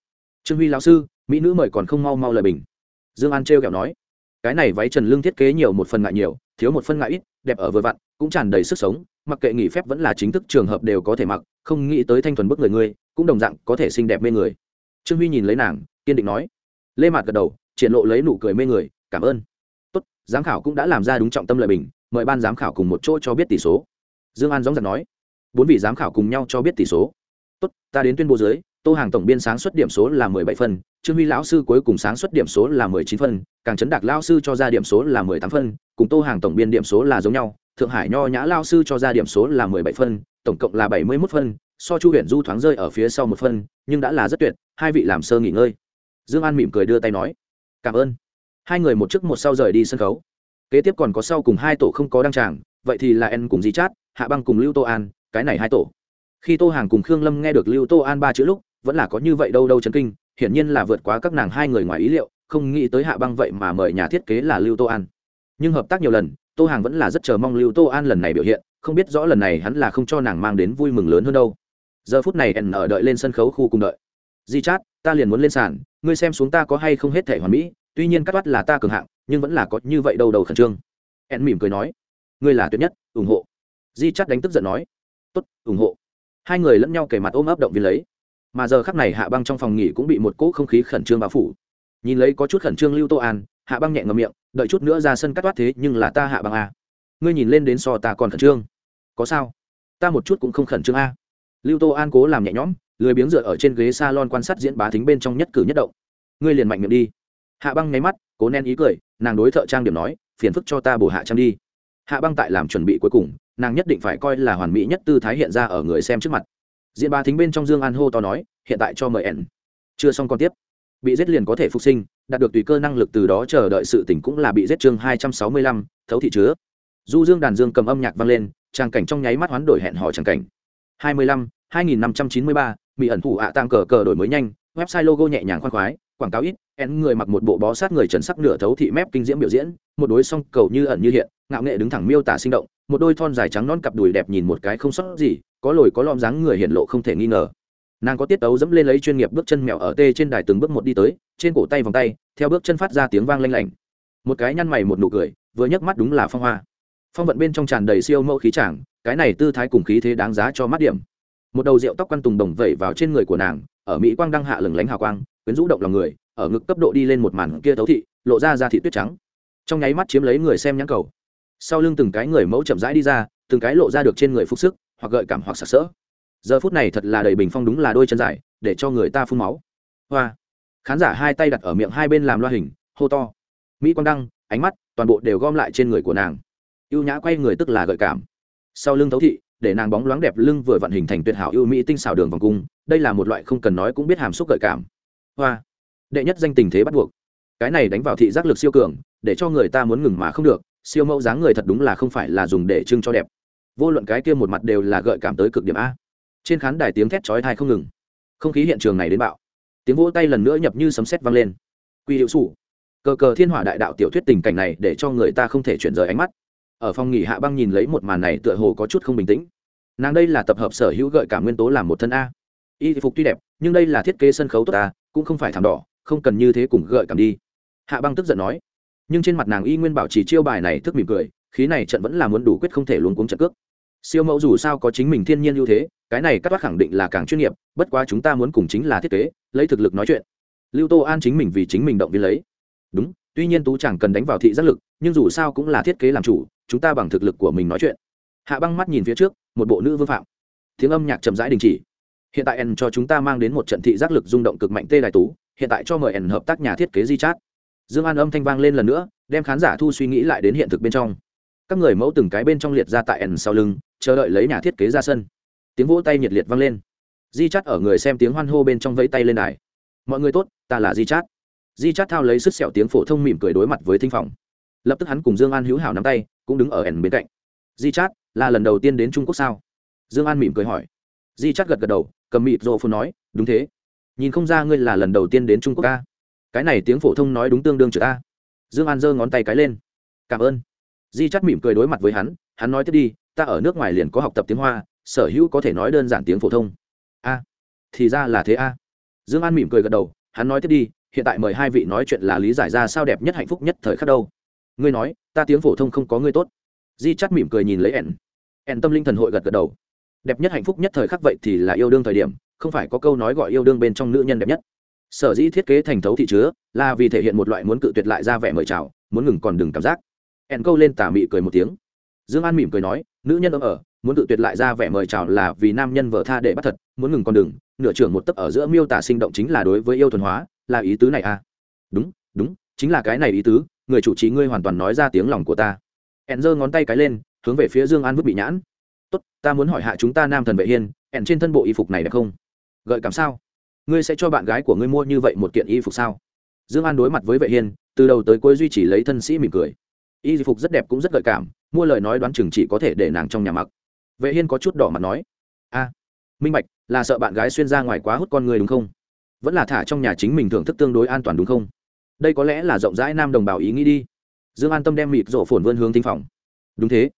trương huy lão sư, mỹ nữ mời còn không mau mau lời bình. Dương an trêu kẹo nói, cái này váy trần lương thiết kế nhiều một phần ngại nhiều, thiếu một phân ngại ít, đẹp ở vừa vặn, cũng tràn đầy sức sống, mặc kệ nghỉ phép vẫn là chính thức trường hợp đều có thể mặc, không nghĩ tới thanh thuần bức người ngươi cũng đồng dạng có thể xinh đẹp mê người. Trương huy nhìn lấy nàng, kiên định nói, lê mạt gật đầu, triển lộ lấy nụ cười mê người, cảm ơn. Tốt, giám khảo cũng đã làm ra đúng trọng tâm lời bình, mời ban giám khảo cùng một chỗ cho biết tỷ số. Dương an dóng giật nói, bốn vị giám khảo cùng nhau cho biết tỷ số. Tốt, ta đến tuyên bố dưới tô hàng tổng biên sáng xuất điểm số là mười bảy phân, trương huy lão sư cuối cùng sáng xuất điểm số là mười chín phân, càng chấn đạc lao sư cho ra điểm số là mười tám phân, cùng tô hàng tổng biên điểm số là giống nhau, thượng hải nho nhã lao sư cho ra điểm số là mười bảy phân, tổng cộng là bảy mươi mốt phân, so chu huyện du thoáng rơi ở phía sau một phân, nhưng đã là rất tuyệt, hai vị làm sơ nghỉ ngơi. Dương an mỉm cười đưa tay nói, cảm ơn. Hai người một trước một sau rời đi sân khấu. Kế tiếp còn có sau cùng hai tổ không có đăng tràng, vậy thì là en cùng di chát, hạ băng cùng lưu tô an, cái này hai tổ. Khi tô hàng cùng khương lâm nghe được lưu tô an ba chữ lúc vẫn là có như vậy đâu đâu chấn kinh, hiển nhiên là vượt quá các nàng hai người ngoài ý liệu, không nghĩ tới hạ băng vậy mà mời nhà thiết kế là lưu tô an. Nhưng hợp tác nhiều lần, tô hàng vẫn là rất chờ mong lưu tô an lần này biểu hiện, không biết rõ lần này hắn là không cho nàng mang đến vui mừng lớn hơn đâu. Giờ phút này ẩn ở đợi lên sân khấu khu cùng đợi. Di chát, ta liền muốn lên sàn, ngươi xem xuống ta có hay không hết thể hoàn mỹ, tuy nhiên cắt bắt là ta cường hạng, nhưng vẫn là có như vậy đâu đầu khẩn trương. Ẩn mỉm cười nói, ngươi là tuyệt nhất, ủng hộ. Di chát đánh tức giận nói, tốt, ủng hộ. Hai người lẫn nhau kề mặt ôm ấp động viên lấy mà giờ khắc này hạ băng trong phòng nghỉ cũng bị một cỗ không khí khẩn trương bao phủ. Nhìn lấy có chút khẩn trương lưu tô an, hạ băng nhẹ ngầm miệng, đợi chút nữa ra sân cắt toát thế, nhưng là ta hạ băng a ngươi nhìn lên đến so ta còn khẩn trương. Có sao? Ta một chút cũng không khẩn trương a lưu tô an cố làm nhẹ nhõm, lười biếng dựa ở trên ghế s a lon quan sát diễn bá thính bên trong nhất cử nhất động. Ngươi liền mạnh miệng đi. Hạ băng nháy mắt, cố nén ý cười, nàng đối thợ trang điểm nói, phiền phức cho ta bổ hạ trang đi. Hạ băng tại làm chuẩn bị cuối cùng, nàng nhất định phải coi là hoàn mỹ nhất tư thái hiện ra ở người xem trước mặt. Diện ba thính bên trong dương an hô to nói, hiện tại cho mời ẩn chưa xong còn tiếp. Bị giết liền có thể phục sinh, đạt được tùy cơ năng lực từ đó chờ đợi sự tỉnh cũng là bị giết chương hai trăm sáu mươi lăm, thấu thị chứa. Du dương đàn dương cầm âm nhạc vang lên, trang cảnh trong nháy mắt hoán đổi hẹn hò trang cảnh. hai mươi lăm, hai nghìn năm trăm chín mươi ba bị ẩn thủ ạ tăng cờ cờ đổi mới nhanh, website logo nhẹ nhàng khoan khoái, quảng cáo ít en người mặc một bộ bó sát người trần sắc nửa thấu thị mép kinh diễm biểu diễn, một đôi song cầu như ẩn như hiện, ngạo nghệ đứng thẳng miêu tả sinh động, một đôi thon dài trắng non cặp đùi đẹp nhìn một cái không sót gì có lồi có lom dáng người hiện lộ không thể nghi ngờ. Nàng có tiết tấu dẫm lên lấy chuyên nghiệp bước chân mèo ở tê trên đài từng bước một đi tới, trên cổ tay vòng tay, theo bước chân phát ra tiếng vang lanh lảnh. Một cái nhăn mày một nụ cười, vừa nhấc mắt đúng là phong hoa. Phong vận bên trong tràn đầy siêu mẫu khí chàng, cái này tư thái cùng khí thế đáng giá cho mắt điểm. Một đầu rượu tóc quăn tùng đồng vẩy vào trên người của nàng, ở mỹ quang đăng hạ lừng lánh hào quang, quyến rũ động lòng người, ở ngực cấp độ đi lên một màn kia thấu thị, lộ ra ra thị tuyết trắng. Trong nháy mắt chiếm lấy người xem nhãn cầu. Sau lưng từng cái người mẫu chậm rãi đi ra, từng cái lộ ra được trên người phục sức hoặc gợi cảm hoặc sặc sỡ. Giờ phút này thật là đầy bình phong đúng là đôi chân dài, để cho người ta phun máu. Hoa. Khán giả hai tay đặt ở miệng hai bên làm loa hình, hô to. Mỹ quang đăng, ánh mắt toàn bộ đều gom lại trên người của nàng. Yêu nhã quay người tức là gợi cảm. Sau lưng thấu thị, để nàng bóng loáng đẹp lưng vừa vận hình thành tuyệt hảo ưu mỹ tinh xảo đường vòng cung, đây là một loại không cần nói cũng biết hàm xúc gợi cảm. Hoa. Đệ nhất danh tình thế bắt buộc. Cái này đánh vào thị giác lực siêu cường, để cho người ta muốn ngừng mà không được, siêu mẫu dáng người thật đúng là không phải là dùng để trưng cho đẹp vô luận cái kia một mặt đều là gợi cảm tới cực điểm a. Trên khán đài tiếng thét chói thai không ngừng. Không khí hiện trường này đến bạo. Tiếng vỗ tay lần nữa nhập như sấm sét vang lên. Quy hiệu sủ. Cờ cờ thiên hỏa đại đạo tiểu thuyết tình cảnh này để cho người ta không thể chuyển rời ánh mắt. Ở phòng nghỉ hạ băng nhìn lấy một màn này tựa hồ có chút không bình tĩnh. Nàng đây là tập hợp sở hữu gợi cảm nguyên tố làm một thân a. Y phục tuy đẹp, nhưng đây là thiết kế sân khấu tốt ta cũng không phải thảm đỏ, không cần như thế cùng gợi cảm đi. Hạ băng tức giận nói. Nhưng trên mặt nàng y nguyên bảo chỉ chiêu bài này thức mỉm cười, khí này trận vẫn là muốn đủ quyết không thể luống cuống trận cước siêu mẫu dù sao có chính mình thiên nhiên ưu thế, cái này cắt toát khẳng định là càng chuyên nghiệp, bất quá chúng ta muốn cùng chính là thiết kế, lấy thực lực nói chuyện. Lưu tô an chính mình vì chính mình động viên lấy. Đúng, tuy nhiên tú chẳng cần đánh vào thị giác lực, nhưng dù sao cũng là thiết kế làm chủ, chúng ta bằng thực lực của mình nói chuyện. Hạ băng mắt nhìn phía trước, một bộ nữ vương phạm. Tiếng âm nhạc chậm rãi đình chỉ. Hiện tại n cho chúng ta mang đến một trận thị giác lực rung động cực mạnh tê đại tú, hiện tại cho mời n hợp tác nhà thiết kế di chát dương an âm thanh vang lên lần nữa, đem khán giả thu suy nghĩ lại đến hiện thực bên trong các người mẫu từng cái bên trong liệt ra tại ẩn sau lưng, chờ đợi lấy nhà thiết kế ra sân. Tiếng vỗ tay nhiệt liệt vang lên. Di chát ở người xem tiếng hoan hô bên trong vẫy tay lên đài. Mọi người tốt, ta là di chát. Di chát thao lấy sức sẹo tiếng phổ thông mỉm cười đối mặt với thinh phòng. Lập tức hắn cùng dương an hữu hảo nắm tay, cũng đứng ở ẩn bên cạnh. Di chát, là lần đầu tiên đến trung quốc sao? Dương an mỉm cười hỏi. Di chát gật gật đầu, cầm mịt rộ phun nói, đúng thế. Nhìn không ra ngươi là lần đầu tiên đến trung quốc ta cái này tiếng phổ thông nói đúng tương đương chữ ta dương an giơ ngón tay cái lên. Cảm ơn di chắt mỉm cười đối mặt với hắn hắn nói tiếp đi, ta ở nước ngoài liền có học tập tiếng hoa, sở hữu có thể nói đơn giản tiếng phổ thông. A, thì ra là thế a. Dương an mỉm cười gật đầu, hắn nói tiếp đi, hiện tại mời hai vị nói chuyện là lý giải ra sao đẹp nhất hạnh phúc nhất thời khắc đâu. Ngươi nói, ta tiếng phổ thông không có ngươi tốt. Di chắt mỉm cười nhìn lấy ẻn ẻn tâm linh thần hội gật gật đầu. Đẹp nhất hạnh phúc nhất thời khắc vậy thì là yêu đương thời điểm, không phải có câu nói gọi yêu đương bên trong nữ nhân đẹp nhất. Sở dĩ thiết kế thành thấu thị chứa, là vì thể hiện một loại muốn cự tuyệt lại ra vẻ mời chào, muốn ngừng còn đừng cảm giác ẻn câu lên tà mị cười một tiếng. Dương an mỉm cười nói nữ nhân ở ở muốn tự tuyệt lại ra vẻ mời chào là vì nam nhân vợ tha để bắt thật muốn ngừng con đường, nửa trưởng một tấc ở giữa miêu tả sinh động chính là đối với yêu thuần hóa là ý tứ này à? Đúng đúng chính là cái này ý tứ người chủ trì ngươi hoàn toàn nói ra tiếng lòng của ta. Ẹn giơ ngón tay cái lên hướng về phía dương an vứt bị nhãn. Tốt ta muốn hỏi hạ chúng ta nam thần vệ hiên ẹn trên thân bộ y phục này đẹp không? Gợi cảm sao? Ngươi sẽ cho bạn gái của ngươi mua như vậy một kiện y phục sao? Dương an đối mặt với vệ hiên từ đầu tới cuối duy trì lấy thân sĩ mỉm cười y phục rất đẹp cũng rất gợi cảm, mua lời nói đoán chừng chỉ có thể để nàng trong nhà mặc. Vệ hiên có chút đỏ mặt nói, a, minh bạch, là sợ bạn gái xuyên ra ngoài quá hút con người đúng không? Vẫn là thả trong nhà chính mình thưởng thức tương đối an toàn đúng không? Đây có lẽ là rộng rãi nam đồng bào ý nghĩ đi. Dương an tâm đem mịt rổ phồn vươn hướng tinh phòng. Đúng thế.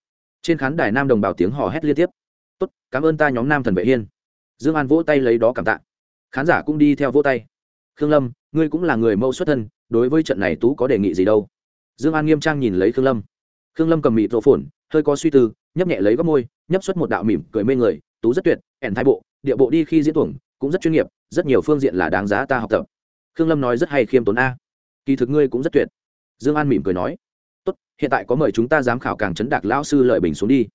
Trên khán đài nam đồng bào tiếng hò hét liên tiếp. Tốt, cảm ơn ta nhóm nam thần vệ hiên. Dương an vỗ tay lấy đó cảm tạ. Khán giả cũng đi theo vỗ tay. Khương lâm, ngươi cũng là người mẫu xuất thân, đối với trận này tú có đề nghị gì đâu? Dương an nghiêm trang nhìn lấy khương lâm. Khương lâm cầm mịt rổ phồn, hơi có suy tư, nhấp nhẹ lấy góc môi, nhấp xuất một đạo mỉm cười mê người, tú rất tuyệt, ẻn thái bộ, địa bộ đi khi diễn tuồng, cũng rất chuyên nghiệp, rất nhiều phương diện là đáng giá ta học tập. Khương lâm nói rất hay khiêm tốn a. Kỳ thực ngươi cũng rất tuyệt. Dương an mỉm cười nói. Tốt, hiện tại có mời chúng ta giám khảo càng chấn đạc lão sư lợi bình xuống đi.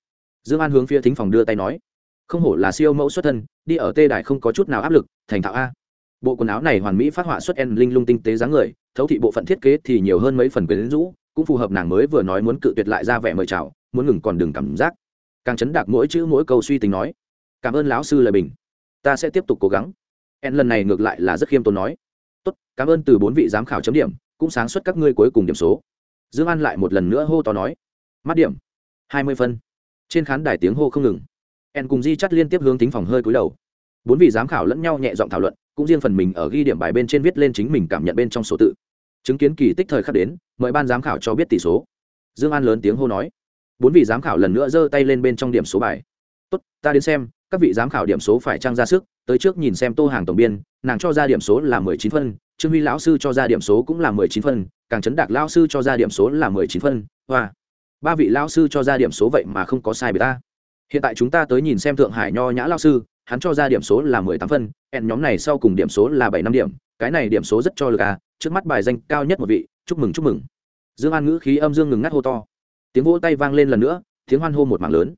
Dương an hướng phía thính phòng đưa tay nói. Không hổ là siêu mẫu xuất thân, đi ở tê đài không có chút nào áp lực, thành thạo a bộ quần áo này hoàn mỹ phát họa xuất en linh lung tinh tế dáng người, thấu thị bộ phận thiết kế thì nhiều hơn mấy phần quyến rũ, cũng phù hợp nàng mới vừa nói muốn cự tuyệt lại ra vẻ mời chào, muốn ngừng còn đừng cảm giác. Càng chấn đạc mỗi chữ mỗi câu suy tính nói, cảm ơn lão sư lời bình. Ta sẽ tiếp tục cố gắng. En lần này ngược lại là rất khiêm tốn nói, tốt, cảm ơn từ bốn vị giám khảo chấm điểm, cũng sáng suốt các ngươi cuối cùng điểm số. Dương an lại một lần nữa hô to nói mắt điểm, hai mươi phân. Trên khán đài tiếng hô không ngừng. En cùng di chắt liên tiếp hướng tính phòng hơi cúi đầu. Bốn vị giám khảo lẫn nhau nhẹ giọng thảo luận cũng riêng phần mình ở ghi điểm bài bên trên viết lên chính mình cảm nhận bên trong số tự. Chứng kiến kỳ tích thời khắc đến, mời ban giám khảo cho biết tỷ số. Dương an lớn tiếng hô nói. Bốn vị giám khảo lần nữa giơ tay lên bên trong điểm số bài. Tốt, ta đến xem, các vị giám khảo điểm số phải trang ra sức, tới trước nhìn xem tô hàng tổng biên, nàng cho ra điểm số là mười chín phân, trương huy lão sư cho ra điểm số cũng là mười chín phân, càng chấn đạc lão sư cho ra điểm số là mười chín phân, hoa. Ba vị lão sư cho ra điểm số vậy mà không có sai bởi ta. Hiện tại chúng ta tới nhìn xem thượng hải nho nhã lão sư hắn cho ra điểm số là mười tám phân En nhóm này sau cùng điểm số là bảy năm điểm cái này điểm số rất cho lực à trước mắt bài danh cao nhất một vị chúc mừng chúc mừng. Dương an ngữ khí âm dương ngừng ngắt hô to. Tiếng vỗ tay vang lên lần nữa tiếng hoan hô một mảng lớn.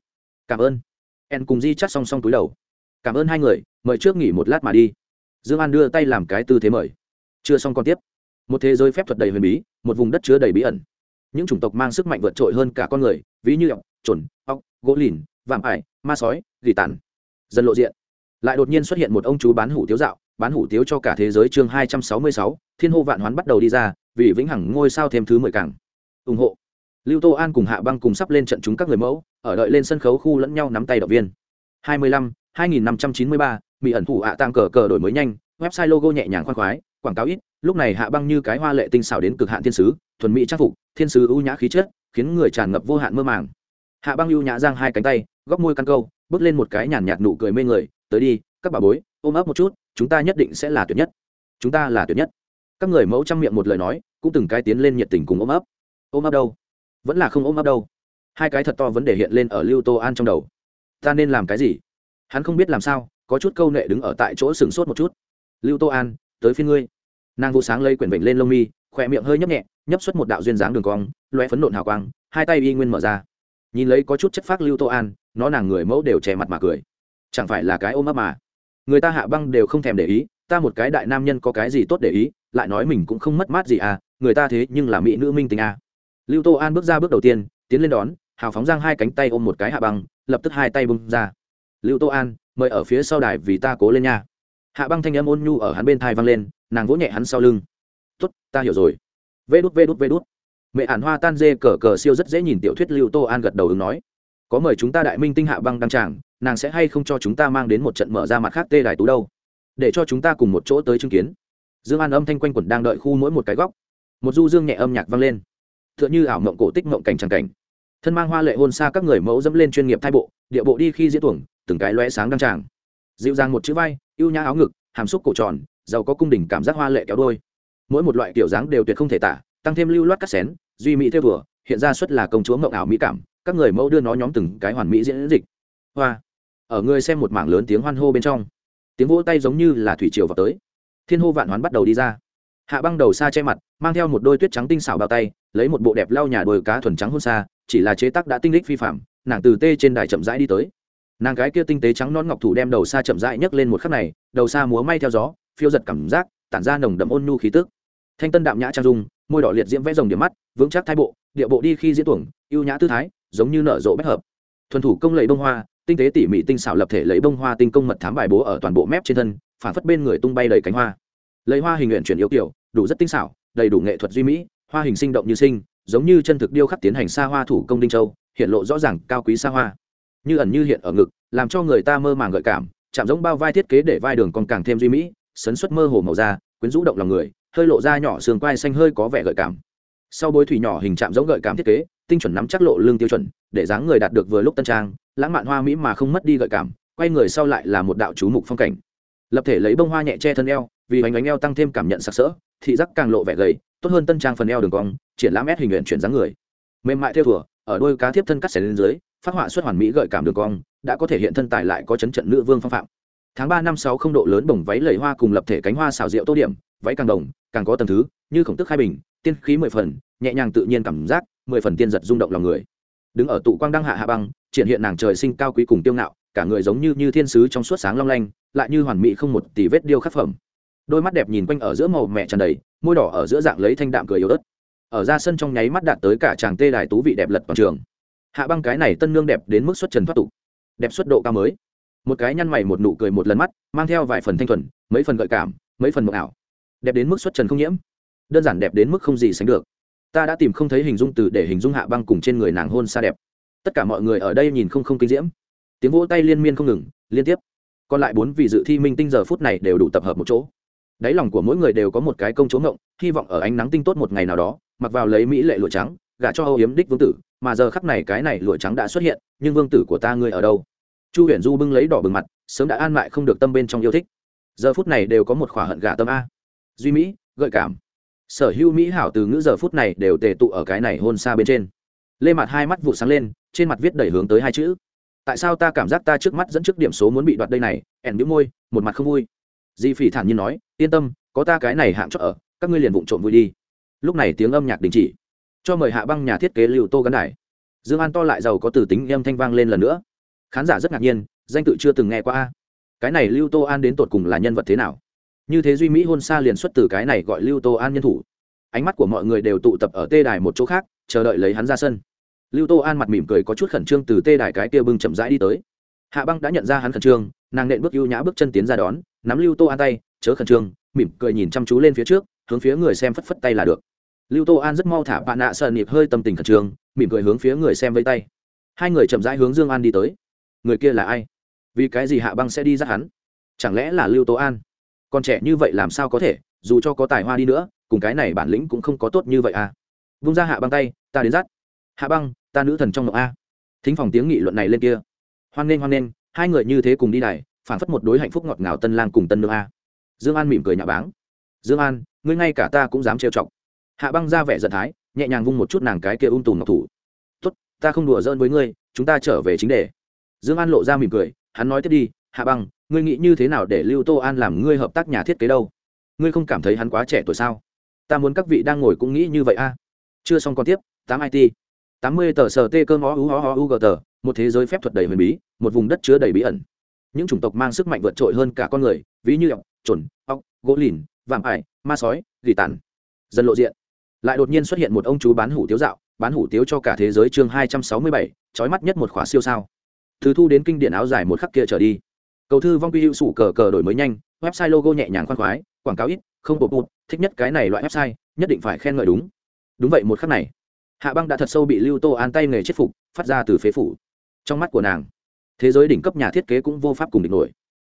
Cảm ơn. En cùng di chắt song song túi đầu. Cảm ơn hai người mời trước nghỉ một lát mà đi. Dương an đưa tay làm cái tư thế mời. Chưa xong còn tiếp. Một thế giới phép thuật đầy huyền bí một vùng đất chứa đầy bí ẩn. Những chủng tộc mang sức mạnh vượt trội hơn cả con người ví như ọc chuẩn, ọc gỗ lìn vạm ải ma sói dị tàn dần lộ diện. Lại đột nhiên xuất hiện một ông chú bán hủ tiếu dạo, bán hủ tiếu cho cả thế giới chương hai trăm sáu mươi sáu, thiên hô vạn hoán bắt đầu đi ra, vì vĩnh hằng ngôi sao thêm thứ mười càng. Ủng hộ. Lưu tô an cùng hạ băng cùng sắp lên trận chúng các người mẫu, ở đợi lên sân khấu khu lẫn nhau nắm tay động viên. Hai mươi lăm, hai nghìn năm trăm chín mươi ba, mỹ ẩn thủ hạ tăng cờ cờ đổi mới nhanh, website logo nhẹ nhàng khoan khoái, quảng cáo ít, lúc này hạ băng như cái hoa lệ tinh xảo đến cực hạn thiên sứ, thuần mỹ trang phục, thiên sứ ưu nhã khí chất, khiến người tràn ngập vô hạn mơ màng. Hạ băng ưu nhã giang hai cánh tay, góc môi căn câu bước lên một cái nhàn nhạt nụ cười mê người, tới đi, các bà bối, ôm ấp một chút, chúng ta nhất định sẽ là tuyệt nhất. Chúng ta là tuyệt nhất. Các người mẫu trang miệng một lời nói, cũng từng cái tiến lên nhiệt tình cùng ôm ấp. Ôm ấp đâu? Vẫn là không ôm ấp đâu. Hai cái thật to vấn đề hiện lên ở lưu tô an trong đầu. Ta nên làm cái gì? Hắn không biết làm sao, có chút câu nệ đứng ở tại chỗ sừng sốt một chút. Lưu tô an, tới phiên ngươi. Nàng vụ sáng lây quyển vịnh lên lông mi, khỏe miệng hơi nhấp nhẹ, nhấp xuất một đạo duyên dáng đường cong loe phấn nộn hào quang, hai tay y nguyên mở ra nhìn lấy có chút chất phác lưu tô an, nó nàng người mẫu đều che mặt mà cười. Chẳng phải là cái ôm ấp mà? Người ta hạ băng đều không thèm để ý, ta một cái đại nam nhân có cái gì tốt để ý, lại nói mình cũng không mất mát gì à người ta thế nhưng là mỹ nữ minh tình à. Lưu tô an bước ra bước đầu tiên, tiến lên đón, hào phóng giang hai cánh tay ôm một cái hạ băng, lập tức hai tay bung ra. Lưu tô an, mời ở phía sau đài vì ta cố lên nha. Hạ băng thanh âm ôn nhu ở hắn bên thai văng lên, nàng vỗ nhẹ hắn sau lưng. Tốt, ta hiểu rồi. Vê đút vê đút vê đút mẹ ản hoa tan dê cờ cờ siêu rất dễ nhìn tiểu thuyết lưu tô an gật đầu ứng nói. Có mời chúng ta đại minh tinh hạ băng đăng tràng, nàng sẽ hay không cho chúng ta mang đến một trận mở ra mặt khác tê đài tú đâu? Để cho chúng ta cùng một chỗ tới chứng kiến. Dương an âm thanh quanh quẩn đang đợi khu mỗi một cái góc. Một du dương nhẹ âm nhạc vang lên. T h ư ợ n h ư ảo mộng cổ tích mộng cảnh tràng cảnh. Thân mang hoa lệ hôn xa các người mẫu dẫm lên chuyên nghiệp thai bộ, địa bộ đi khi diễn tuồng, từng cái loe sáng đăng tràng. Dịu dàng một chữ vai, ưu nhã áo ngực, hàm xúc cổ tròn, giàu có cung đỉnh cảm giác hoa lệ kéo đôi. Mỗi một loại kiểu dáng đều tuyệt không thể tả, tăng thêm lưu loát cắt xén duy mỹ theo vừa hiện ra xuất là công chúa mộng ảo mỹ cảm, các người mẫu đưa nó nhóm từng cái hoàn mỹ diễn dịch. Hoa. Ở người xem một mảng lớn tiếng hoan hô bên trong, tiếng vỗ tay giống như là thủy triều vào tới. Thiên hô vạn hoán bắt đầu đi ra. Hạ băng đầu xa che mặt, mang theo một đôi tuyết trắng tinh xảo bao tay, lấy một bộ đẹp lau nhà đồi cá thuần trắng hôn xa, chỉ là chế tác đã tinh đích phi phạm, nàng từ tê trên đài chậm rãi đi tới. Nàng gái kia tinh tế trắng non ngọc thủ đem đầu xa chậm rãi nhấc lên một khắc này, đầu xa múa may theo gió, phiêu giật cảm giác, tản ra nồng đậm ôn nhu khí tức thanh tân đạm nhã trang dung, môi đỏ liệt diễm vẽ rồng điểm mắt, vững chắc thái bộ, địa bộ đi khi diễn tuồng, ưu nhã tư thái, giống như nở rộ bách hợp. Thuần thủ công lấy bông hoa, tinh tế tỉ mỉ tinh xảo lập thể lấy bông hoa tinh công mật thám bài bố ở toàn bộ mép trên thân phản phất bên người tung bay đầy cánh hoa. Lấy hoa hình nguyện chuyển yêu kiểu, đủ rất tinh xảo, đầy đủ nghệ thuật duy mỹ, hoa hình sinh động như sinh, giống như chân thực điêu khắc tiến hành xa hoa thủ công đinh châu, hiện lộ rõ ràng cao quý xa hoa. Như ẩn như hiện ở ngực, làm cho người ta mơ màng gợi cảm, chạm giống bao vai thiết kế để vai đường còn càng thêm duy mỹ, sấn xuất mơ hồ màu da, quyến rũ động lòng người hơi lộ ra nhỏ xương quai xanh hơi có vẻ gợi cảm. Sau bối thủy nhỏ hình chạm giống gợi cảm thiết kế, tinh chuẩn nắm chắc lộ lương tiêu chuẩn, để dáng người đạt được vừa lúc tân trang, lãng mạn hoa mỹ mà không mất đi gợi cảm, quay người sau lại là một đạo chú mục phong cảnh. Lập thể lấy bông hoa nhẹ che thân eo, vì bánh bánh eo tăng thêm cảm nhận sặc sỡ, thị giác càng lộ vẻ gầy, tốt hơn tân trang phần eo đường cong, triển lãm ép hình nguyện chuyển dáng người. Mềm mại theo thùa, ở đôi cá thiếp thân cắt xẻ lên dưới, phát họa xuất hoàn mỹ gợi cảm đường cong, đã có thể hiện thân tài lại có chấn trận nữ vương phong phạm. Tháng ba năm sáu không độ lớn bổng váy lầy hoa cùng lập thể cánh hoa xào rượu tô điểm váy càng đồng, càng có tầm thứ, như khổng tức khai bình, tiên khí mười phần, nhẹ nhàng tự nhiên cảm giác, mười phần tiên giật rung động lòng người. Đứng ở tụ quang đăng hạ hạ băng, triển hiện nàng trời sinh cao quý cùng tiêu ngạo, cả người giống như như thiên sứ trong suốt sáng long lanh, lại như hoàn mỹ không một tỷ vết điêu khắc phẩm. Đôi mắt đẹp nhìn quanh ở giữa màu mẹ tràn đầy, môi đỏ ở giữa dạng lấy thanh đạm cười yếu ớt. Ở ra sân trong nháy mắt đạt tới cả chàng tê đài tú vị đẹp lật toàn trường. Hạ băng cái này tân nương đẹp đến mức xuất trần thoát tục. Đẹp xuất độ cao mới. Một cái nhăn mày một nụ cười một lần mắt, mang theo vài phần thanh thuần, mấy phần gợi cảm, mấy phần mộng ảo đẹp đến mức xuất trần không nhiễm. Đơn giản đẹp đến mức không gì sánh được. Ta đã tìm không thấy hình dung từ để hình dung hạ băng cùng trên người nàng hôn xa đẹp. Tất cả mọi người ở đây nhìn không không kinh diễm. Tiếng vỗ tay liên miên không ngừng, liên tiếp. Còn lại bốn vị dự thi minh tinh giờ phút này đều đủ tập hợp một chỗ. Đáy lòng của mỗi người đều có một cái công chỗ ngộng, hy vọng ở ánh nắng tinh tốt một ngày nào đó, mặc vào lấy mỹ lệ lụa trắng, gả cho âu yếm đích vương tử, mà giờ khắc này cái này lụa trắng đã xuất hiện, nhưng vương tử của ta ngươi ở đâu? Chu huyền du bưng lấy đỏ bừng mặt, sớm đã an mại không được tâm bên trong yêu thích. Giờ phút này đều có một khỏa hận gả tâm a duy mỹ, gợi cảm. Sở hữu mỹ hảo từ ngữ giờ phút này đều tề tụ ở cái này hôn xa bên trên. Lê mặt hai mắt vụ sáng lên, trên mặt viết đẩy hướng tới hai chữ. Tại sao ta cảm giác ta trước mắt dẫn trước điểm số muốn bị đoạt đây này? Ẻn bĩu môi, một mặt không vui. Di phỉ thản nhiên nói, yên tâm, có ta cái này hạng chót ở, các ngươi liền vụng trộm vui đi. Lúc này tiếng âm nhạc đình chỉ. Cho mời hạ băng nhà thiết kế lưu tô gắn đài. Dương an to lại giàu có từ tính âm thanh vang lên lần nữa. Khán giả rất ngạc nhiên, danh tự chưa từng nghe qua cái này lưu tô an đến tột cùng là nhân vật thế nào? Như thế duy mỹ hôn xa liền xuất từ cái này gọi lưu tô an nhân thủ. Ánh mắt của mọi người đều tụ tập ở tê đài một chỗ khác, chờ đợi lấy hắn ra sân. Lưu tô an mặt mỉm cười có chút khẩn trương từ tê đài cái kia bưng chậm rãi đi tới. Hạ băng đã nhận ra hắn khẩn trương, nàng nện bước ưu nhã bước chân tiến ra đón, nắm lưu tô an tay, chớ khẩn trương, mỉm cười nhìn chăm chú lên phía trước, hướng phía người xem phất phất tay là được. Lưu tô an rất mau thả bạn nạ sợ nịp hơi tâm tình khẩn trương, mỉm cười hướng phía người xem vây tay. Hai người chậm rãi hướng dương an đi tới. Người kia là ai? Vì cái gì hạ băng sẽ đi dắt hắn? Chẳng lẽ là lưu tô an? Còn trẻ như vậy làm sao có thể, dù cho có tài hoa đi nữa, cùng cái này bản lĩnh cũng không có tốt như vậy à. Vung ra hạ băng tay, ta đến dắt. Hạ băng, ta nữ thần trong ngọc a. Thính phòng tiếng nghị luận này lên kia. Hoan nghênh hoan nghênh, hai người như thế cùng đi đài, phản phất một đối hạnh phúc ngọt ngào tân lang cùng tân nương a. Dương an mỉm cười nhạo báng. Dương an, ngươi ngay cả ta cũng dám trêu chọc. Hạ băng ra vẻ giận thái, nhẹ nhàng vung một chút nàng cái kia ung tùm ngọc thủ. Tốt, ta không đùa giỡn với ngươi, chúng ta trở về chính đề. Dương an lộ ra mỉm cười, hắn nói tiếp đi, hạ băng ngươi nghĩ như thế nào để lưu tô an làm ngươi hợp tác nhà thiết kế đâu? Ngươi không cảm thấy hắn quá trẻ tuổi sao? Ta muốn các vị đang ngồi cũng nghĩ như vậy a. À? Chưa xong còn tiếp, tám it tám mươi tờ sờ tê cơm ó ú ó ó u g tờ, một thế giới phép thuật đầy huyền bí, một vùng đất chứa đầy bí ẩn. Những chủng tộc mang sức mạnh vượt trội hơn cả con người, ví như ọc trồn ọc, gỗ lìn, vạm ải, ma sói, gỉ tàn. Dần lộ diện. Lại đột nhiên xuất hiện một ông chú bán hủ tiếu dạo, bán hủ tiếu cho cả thế giới chương hai trăm sáu mươi bảy trói mắt nhất một khóa siêu sao. Từ thu đến kinh điển áo dài một khắc kia trở đi cầu thư vong quy hữu sủ cờ cờ đổi mới nhanh, website logo nhẹ nhàng khoan khoái, quảng cáo ít, không bột bột, thích nhất cái này loại website, nhất định phải khen ngợi đúng. Đúng vậy một khắc này, hạ băng đã thật sâu bị lưu tô an tay nghề chết phục, phát ra từ phế phủ. Trong mắt của nàng, thế giới đỉnh cấp nhà thiết kế cũng vô pháp cùng địch nổi.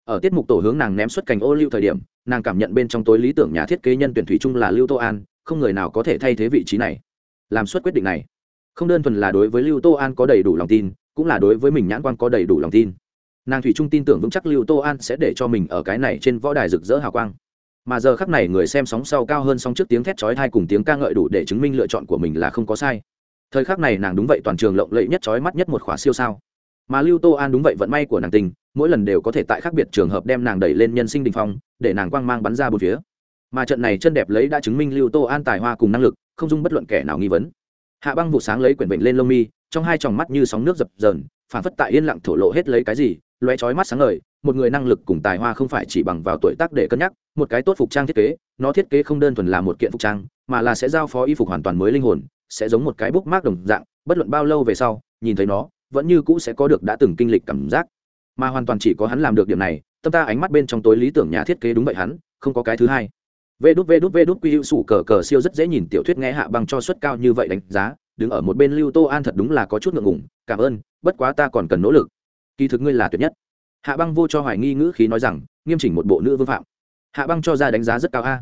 Ở tiết mục tổ hướng nàng ném xuất cành ô lưu thời điểm, nàng cảm nhận bên trong tối lý tưởng nhà thiết kế nhân tuyển thủy chung là lưu tô an, không người nào có thể thay thế vị trí này. Làm suất quyết định này, không đơn thuần là đối với lưu tô an có đầy đủ lòng tin, cũng là đối với mình nhãn quan có đầy đủ lòng tin nàng thủy trung tin tưởng vững chắc lưu tô an sẽ để cho mình ở cái này trên võ đài rực rỡ hào quang. Mà giờ khắc này người xem sóng sau cao hơn sóng trước tiếng thét chói thai cùng tiếng ca ngợi đủ để chứng minh lựa chọn của mình là không có sai. Thời khắc này nàng đúng vậy toàn trường lộng lẫy nhất chói mắt nhất một khóa siêu sao. Mà lưu tô an đúng vậy vận may của nàng tình, mỗi lần đều có thể tại khác biệt trường hợp đem nàng đẩy lên nhân sinh đình phong, để nàng quang mang bắn ra bốn phía. Mà trận này chân đẹp lấy đã chứng minh lưu tô an tài hoa cùng năng lực, không dung bất luận kẻ nào nghi vấn. Hạ băng vụ sáng lấy quyển bệnh lên lông mi, trong hai tròng mắt như sóng nước dập dờn phản phất tại yên lặng thổ lộ hết lấy cái gì loé chói mắt sáng ngời một người năng lực cùng tài hoa không phải chỉ bằng vào tuổi tác để cân nhắc một cái tốt phục trang thiết kế nó thiết kế không đơn thuần là một kiện phục trang mà là sẽ giao phó y phục hoàn toàn mới linh hồn sẽ giống một cái bút đồng dạng bất luận bao lâu về sau nhìn thấy nó vẫn như cũ sẽ có được đã từng kinh lịch cảm giác. Mà hoàn toàn chỉ có hắn làm được điểm này tâm ta ánh mắt bên trong tối lý tưởng nhà thiết kế đúng vậy hắn không có cái thứ hai. Vê đút vê đút vê đút quy hữu sủ cờ cờ siêu rất dễ nhìn tiểu thuyết nghe hạ băng cho suất cao như vậy đánh giá đứng ở một bên lưu tô an thật đúng là có chút ngượng ngùng, cảm ơn bất quá ta còn cần nỗ lực kỳ thực ngươi là tuyệt nhất. Hạ băng vô cho hoài nghi ngữ khí nói rằng, nghiêm chỉnh một bộ nữ vương phạm. Hạ băng cho ra đánh giá rất cao a.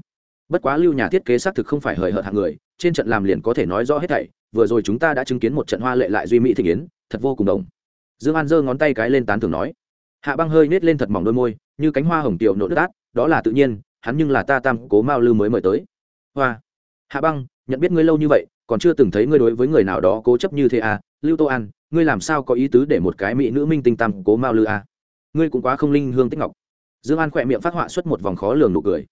Bất quá lưu nhà thiết kế xác thực không phải hời hợt hạng người, trên trận làm liền có thể nói rõ hết thảy, vừa rồi chúng ta đã chứng kiến một trận hoa lệ lại duy mỹ thị kiến thật vô cùng đồng. Dương an giơ ngón tay cái lên tán thường nói. Hạ băng hơi nết lên thật mỏng đôi môi, như cánh hoa hồng tiểu nộ nước át, đó là tự nhiên, hắn nhưng là ta tam cố mao lư mới mời tới. Hoa. Hạ băng, nhận biết ngươi lâu như vậy, còn chưa từng thấy ngươi đối với người nào đó cố chấp như thế à lưu tô an, ngươi làm sao có ý tứ để một cái mỹ nữ minh tinh tam cố mao lư a? Ngươi cũng quá không linh hương tích ngọc. Dương an khỏe miệng phát họa xuất một vòng khó lường nụ cười.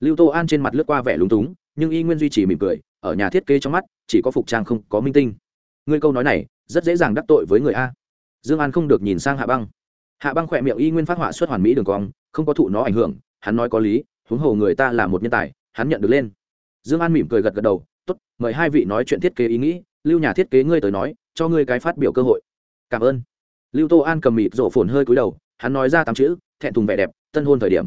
Lưu tô an trên mặt lướt qua vẻ lúng túng, nhưng y nguyên duy trì mỉm cười, ở nhà thiết kế trong mắt, chỉ có phục trang không có minh tinh. Ngươi câu nói này, rất dễ dàng đắc tội với người a. Dương an không được nhìn sang hạ băng. Hạ băng khỏe miệng y nguyên phát họa xuất hoàn mỹ đường cong, không có thụ nó ảnh hưởng, hắn nói có lý, huống hồ người ta là một nhân tài, hắn nhận được lên. Dương an mỉm cười gật gật đầu, tốt, mời hai vị nói chuyện thiết kế ý nghĩ lưu nhà thiết kế ngươi tới nói cho ngươi cái phát biểu cơ hội. Cảm ơn. Lưu tô an cầm mịt rổ phồn hơi cúi đầu hắn nói ra tám chữ thẹn thùng vẻ đẹp tân hôn thời điểm.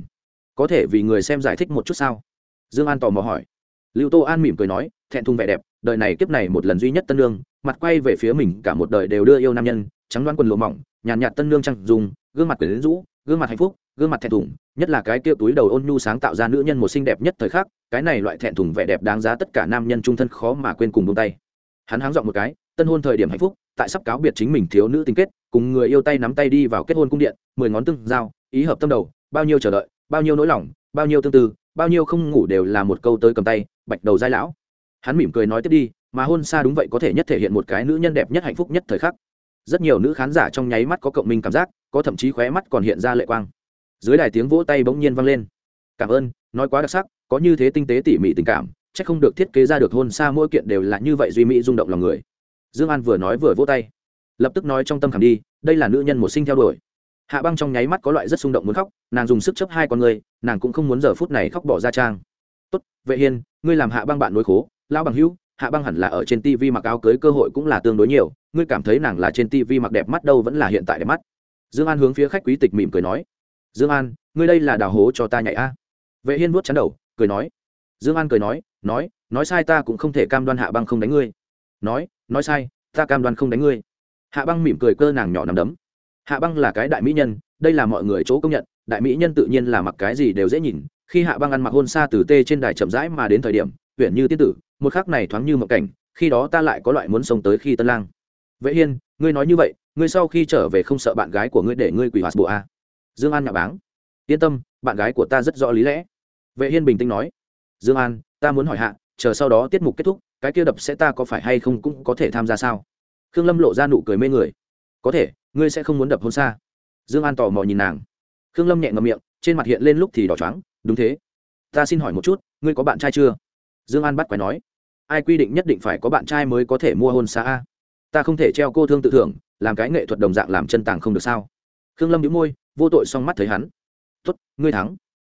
Có thể vì người xem giải thích một chút sao? Dương an tò mò hỏi. Lưu tô an mỉm cười nói thẹn thùng vẻ đẹp đời này kiếp này một lần duy nhất tân lương mặt quay về phía mình cả một đời đều đưa yêu nam nhân trắng đoán quần lộ mỏng nhàn nhạt, nhạt tân lương trăng dùng gương mặt quyển rũ gương mặt hạnh phúc gương mặt thẹn thùng nhất là cái kia túi đầu ôn nhu sáng tạo ra nữ nhân một xinh đẹp nhất thời khắc cái này loại thẹn thùng vẻ đẹp đáng giá tất cả nam nhân trung thân khó mà quên cùng buông tay hắn háng dọn một cái, tân hôn thời điểm hạnh phúc, tại sắp cáo biệt chính mình thiếu nữ tình kết, cùng người yêu tay nắm tay đi vào kết hôn cung điện, mười ngón tương giao, ý hợp tâm đầu, bao nhiêu chờ đợi, bao nhiêu nỗi lòng, bao nhiêu tương tư, bao nhiêu không ngủ đều là một câu tới cầm tay, bạch đầu dai lão. Hắn mỉm cười nói tiếp đi, mà hôn xa đúng vậy có thể nhất thể hiện một cái nữ nhân đẹp nhất hạnh phúc nhất thời khắc. Rất nhiều nữ khán giả trong nháy mắt có cộng minh cảm giác, có thậm chí khóe mắt còn hiện ra lệ quang. Dưới đài tiếng vỗ tay bỗng nhiên vang lên. Cảm ơn, nói quá đặc sắc, có như thế tinh tế tỉ mỉ tình cảm c h ắ c không được thiết kế ra được hôn xa mỗi kiện đều là như vậy duy mỹ rung động lòng người. Dương an vừa nói vừa vỗ tay, lập tức nói trong tâm khảm đi, đây là nữ nhân một sinh theo đuổi. Hạ băng trong nháy mắt có loại rất xung động muốn khóc, nàng dùng sức chấp hai con người, nàng cũng không muốn giờ phút này khóc bỏ ra trang. Tốt, vệ hiên, ngươi làm hạ băng bạn nối khố, lão bằng hữu, hạ băng hẳn là ở trên tv mặc áo cưới cơ hội cũng là tương đối nhiều, ngươi cảm thấy nàng là trên tv mặc đẹp mắt đâu vẫn là hiện tại đẹp mắt. Dương an hướng phía khách quý tịch mỉm cười nói. Dương an, ngươi đây là đào hố cho ta nhảy a. Vệ hiên vuốt chắn đầu, cười nói dương an cười nói nói nói sai ta cũng không thể cam đoan hạ băng không đánh ngươi. Nói nói sai, ta cam đoan không đánh ngươi. Hạ băng mỉm cười cơ nàng nhỏ nằm đấm. Hạ băng là cái đại mỹ nhân, đây là mọi người chỗ công nhận, đại mỹ nhân tự nhiên là mặc cái gì đều dễ nhìn. Khi hạ băng ăn mặc hôn xa từ tê trên đài chậm rãi mà đến thời điểm, huyện như tiên tử, một khắc này thoáng như mộng cảnh, khi đó ta lại có loại muốn sống tới khi tân lang. Vệ hiên, ngươi nói như vậy, ngươi sau khi trở về không sợ bạn gái của ngươi để ngươi quỷ hoạt bộ a dương an nhà báng. Yên tâm, bạn gái của ta rất rõ lý lẽ. Vệ hiên bình tĩnh nói dương an, ta muốn hỏi hạ, chờ sau đó tiết mục kết thúc, cái kia đập sẽ ta có phải hay không cũng có thể tham gia sao? Khương lâm lộ ra nụ cười mê người. Có thể, ngươi sẽ không muốn đập hôn xa. Dương an tò mò nhìn nàng. Khương lâm nhẹ ngậm miệng, trên mặt hiện lên lúc thì đỏ trắng đúng thế. Ta xin hỏi một chút, ngươi có bạn trai chưa? Dương an bắt quái nói. Ai quy định nhất định phải có bạn trai mới có thể mua hôn xa a? Ta không thể treo cô thương tự thưởng, làm cái nghệ thuật đồng dạng làm chân tàng không được sao? Khương lâm đĩu môi, vô tội xong mắt thấy hắn. Tuất ngươi thắng.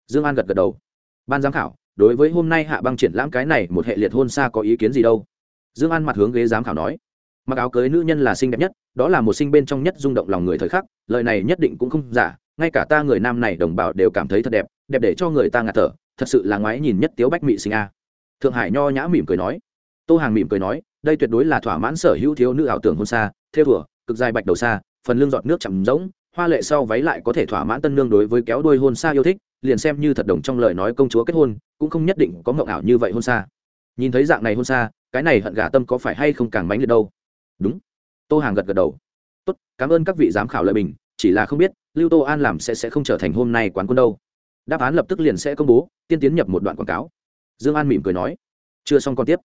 Dương an gật gật đầu. Ban giám khảo đối với hôm nay hạ băng triển lãm cái này một hệ liệt hôn xa có ý kiến gì đâu. Dương an mặt hướng ghế giám khảo nói, mặc áo cưới nữ nhân là xinh đẹp nhất, đó là một sinh bên trong nhất rung động lòng người thời khắc, lời này nhất định cũng không giả, ngay cả ta người nam này đồng bào đều cảm thấy thật đẹp đẹp để cho người ta ngạt thở, thật sự là ngoái nhìn nhất tiếu bách mị sinh a. Thượng hải nho nhã mỉm cười nói, tô hàng mỉm cười nói, đây tuyệt đối là thỏa mãn sở hữu thiếu nữ ảo tưởng hôn xa, theo thủa, cực dài bạch đầu xa, phần lưng giọt nước chậm rỗng hoa lệ sau váy lại có thể thỏa mãn tân nương đối với kéo đuôi hôn xa yêu thích, liền xem như thật đồng trong lời nói công chúa kết hôn, cũng không nhất định có mộng ảo như vậy hôn xa nhìn thấy dạng này hôn xa cái này hận gả tâm có phải hay không càng mánh liệt đâu? Đúng. Tô hàng gật gật đầu. Tốt, cảm ơn các vị giám khảo lợi bình, chỉ là không biết, lưu tô an làm sẽ sẽ không trở thành hôm nay quán quân đâu. Đáp án lập tức liền sẽ công bố, tiên tiến nhập một đoạn quảng cáo. Dương an mỉm cười nói. Chưa xong còn tiếp.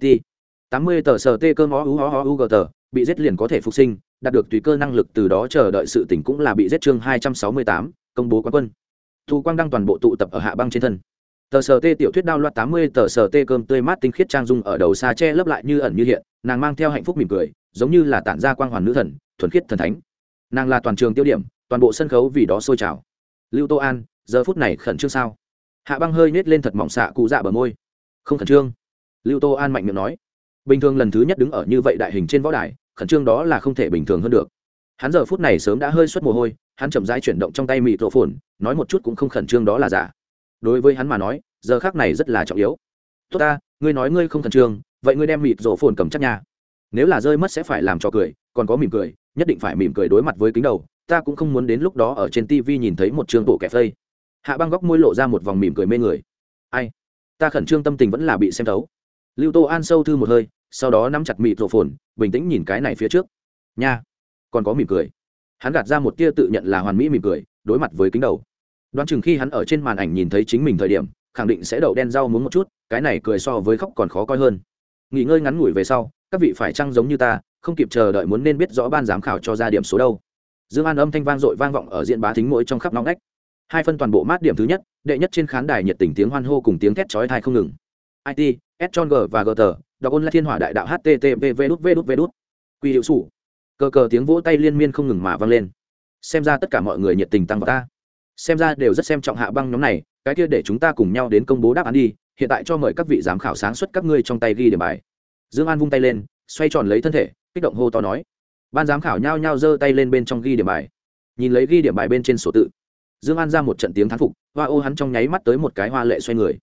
It tám mươi tờ sờ tê cơm ó ú ó ú gờ tờ, bị giết liền có thể phục sinh đạt được tùy cơ năng lực từ đó chờ đợi sự tỉnh cũng là bị giết chương hai trăm sáu mươi tám, công bố quán quân. Thu quang đăng toàn bộ tụ tập ở hạ băng trên thân. Tờ sờ tê tiểu thuyết đao loạt tám mươi, tờ sờ tê cơm tươi mát tinh khiết trang dung ở đầu xa che lấp lại như ẩn như hiện, nàng mang theo hạnh phúc mỉm cười, giống như là tản ra quang hoàn nữ thần, thuần khiết thần thánh. Nàng là toàn trường tiêu điểm, toàn bộ sân khấu vì đó sôi trào. Lưu tô an, giờ phút này khẩn trương sao? Hạ băng hơi nết lên thật mỏng xạ cụ dạ bờ môi. Không khẩn trương. Lưu tô an mạnh miệng nói. Bình thường lần thứ nhất đứng ở như vậy đại hình trên võ đài khẩn trương đó là không thể bình thường hơn được. Hắn giờ phút này sớm đã hơi xuất mồ hôi, hắn chậm rãi chuyển động trong tay mịt tổ phồn nói một chút cũng không khẩn trương đó là giả. Đối với hắn mà nói, giờ khác này rất là trọng yếu. Tốt ta, ngươi nói ngươi không khẩn trương, vậy ngươi đem mịt rổ phồn cầm chắc nha. Nếu là rơi mất sẽ phải làm cho cười, còn có mỉm cười, nhất định phải mỉm cười đối mặt với kính đầu. Ta cũng không muốn đến lúc đó ở trên tv nhìn thấy một trường tổ kẹp phây. Hạ băng góc môi lộ ra một vòng mỉm cười mê người. Ai? Ta khẩn trương tâm tình vẫn là bị xem thấu. Lưu tô an sâu thư một hơi sau đó nắm chặt mịt rổ phồn bình tĩnh nhìn cái này phía trước. Nha, còn có mỉm cười. Hắn gạt ra một tia tự nhận là hoàn mỹ mỉm cười, đối mặt với kính đầu. Đoán chừng khi hắn ở trên màn ảnh nhìn thấy chính mình thời điểm, khẳng định sẽ đậu đen rau muốn một chút, cái này cười so với khóc còn khó coi hơn. Nghỉ ngơi ngắn ngủi về sau, các vị phải chăng giống như ta, không kịp chờ đợi muốn nên biết rõ ban giám khảo cho ra điểm số đâu. Dương an âm thanh vang dội vang vọng ở diện bá thính mỗi trong khắp nóng nách hai phân toàn bộ mát điểm thứ nhất, đệ nhất trên khán đài nhiệt tình tiếng hoan hô cùng tiếng thét chói thai không ngừng. It s g và g tờ đọc ôn là thiên hỏa đại đạo http v đút v đút v đút quy hiệu sủ. Cờ cờ tiếng vỗ tay liên miên không ngừng mà vang lên. Xem ra tất cả mọi người nhiệt tình tăng vào ta. Xem ra đều rất xem trọng hạ băng nhóm này, cái kia để chúng ta cùng nhau đến công bố đáp án đi, hiện tại cho mời các vị giám khảo sáng suất các ngươi trong tay ghi điểm bài. Dương an vung tay lên, xoay tròn lấy thân thể, kích động hô to nói. Ban giám khảo nhao nhao giơ tay lên bên trong ghi điểm bài. Nhìn lấy ghi điểm bài bên trên sổ tự, dương an ra một trận tiếng thán phục, hoa ô hắn trong nháy mắt tới một cái hoa lệ xoay người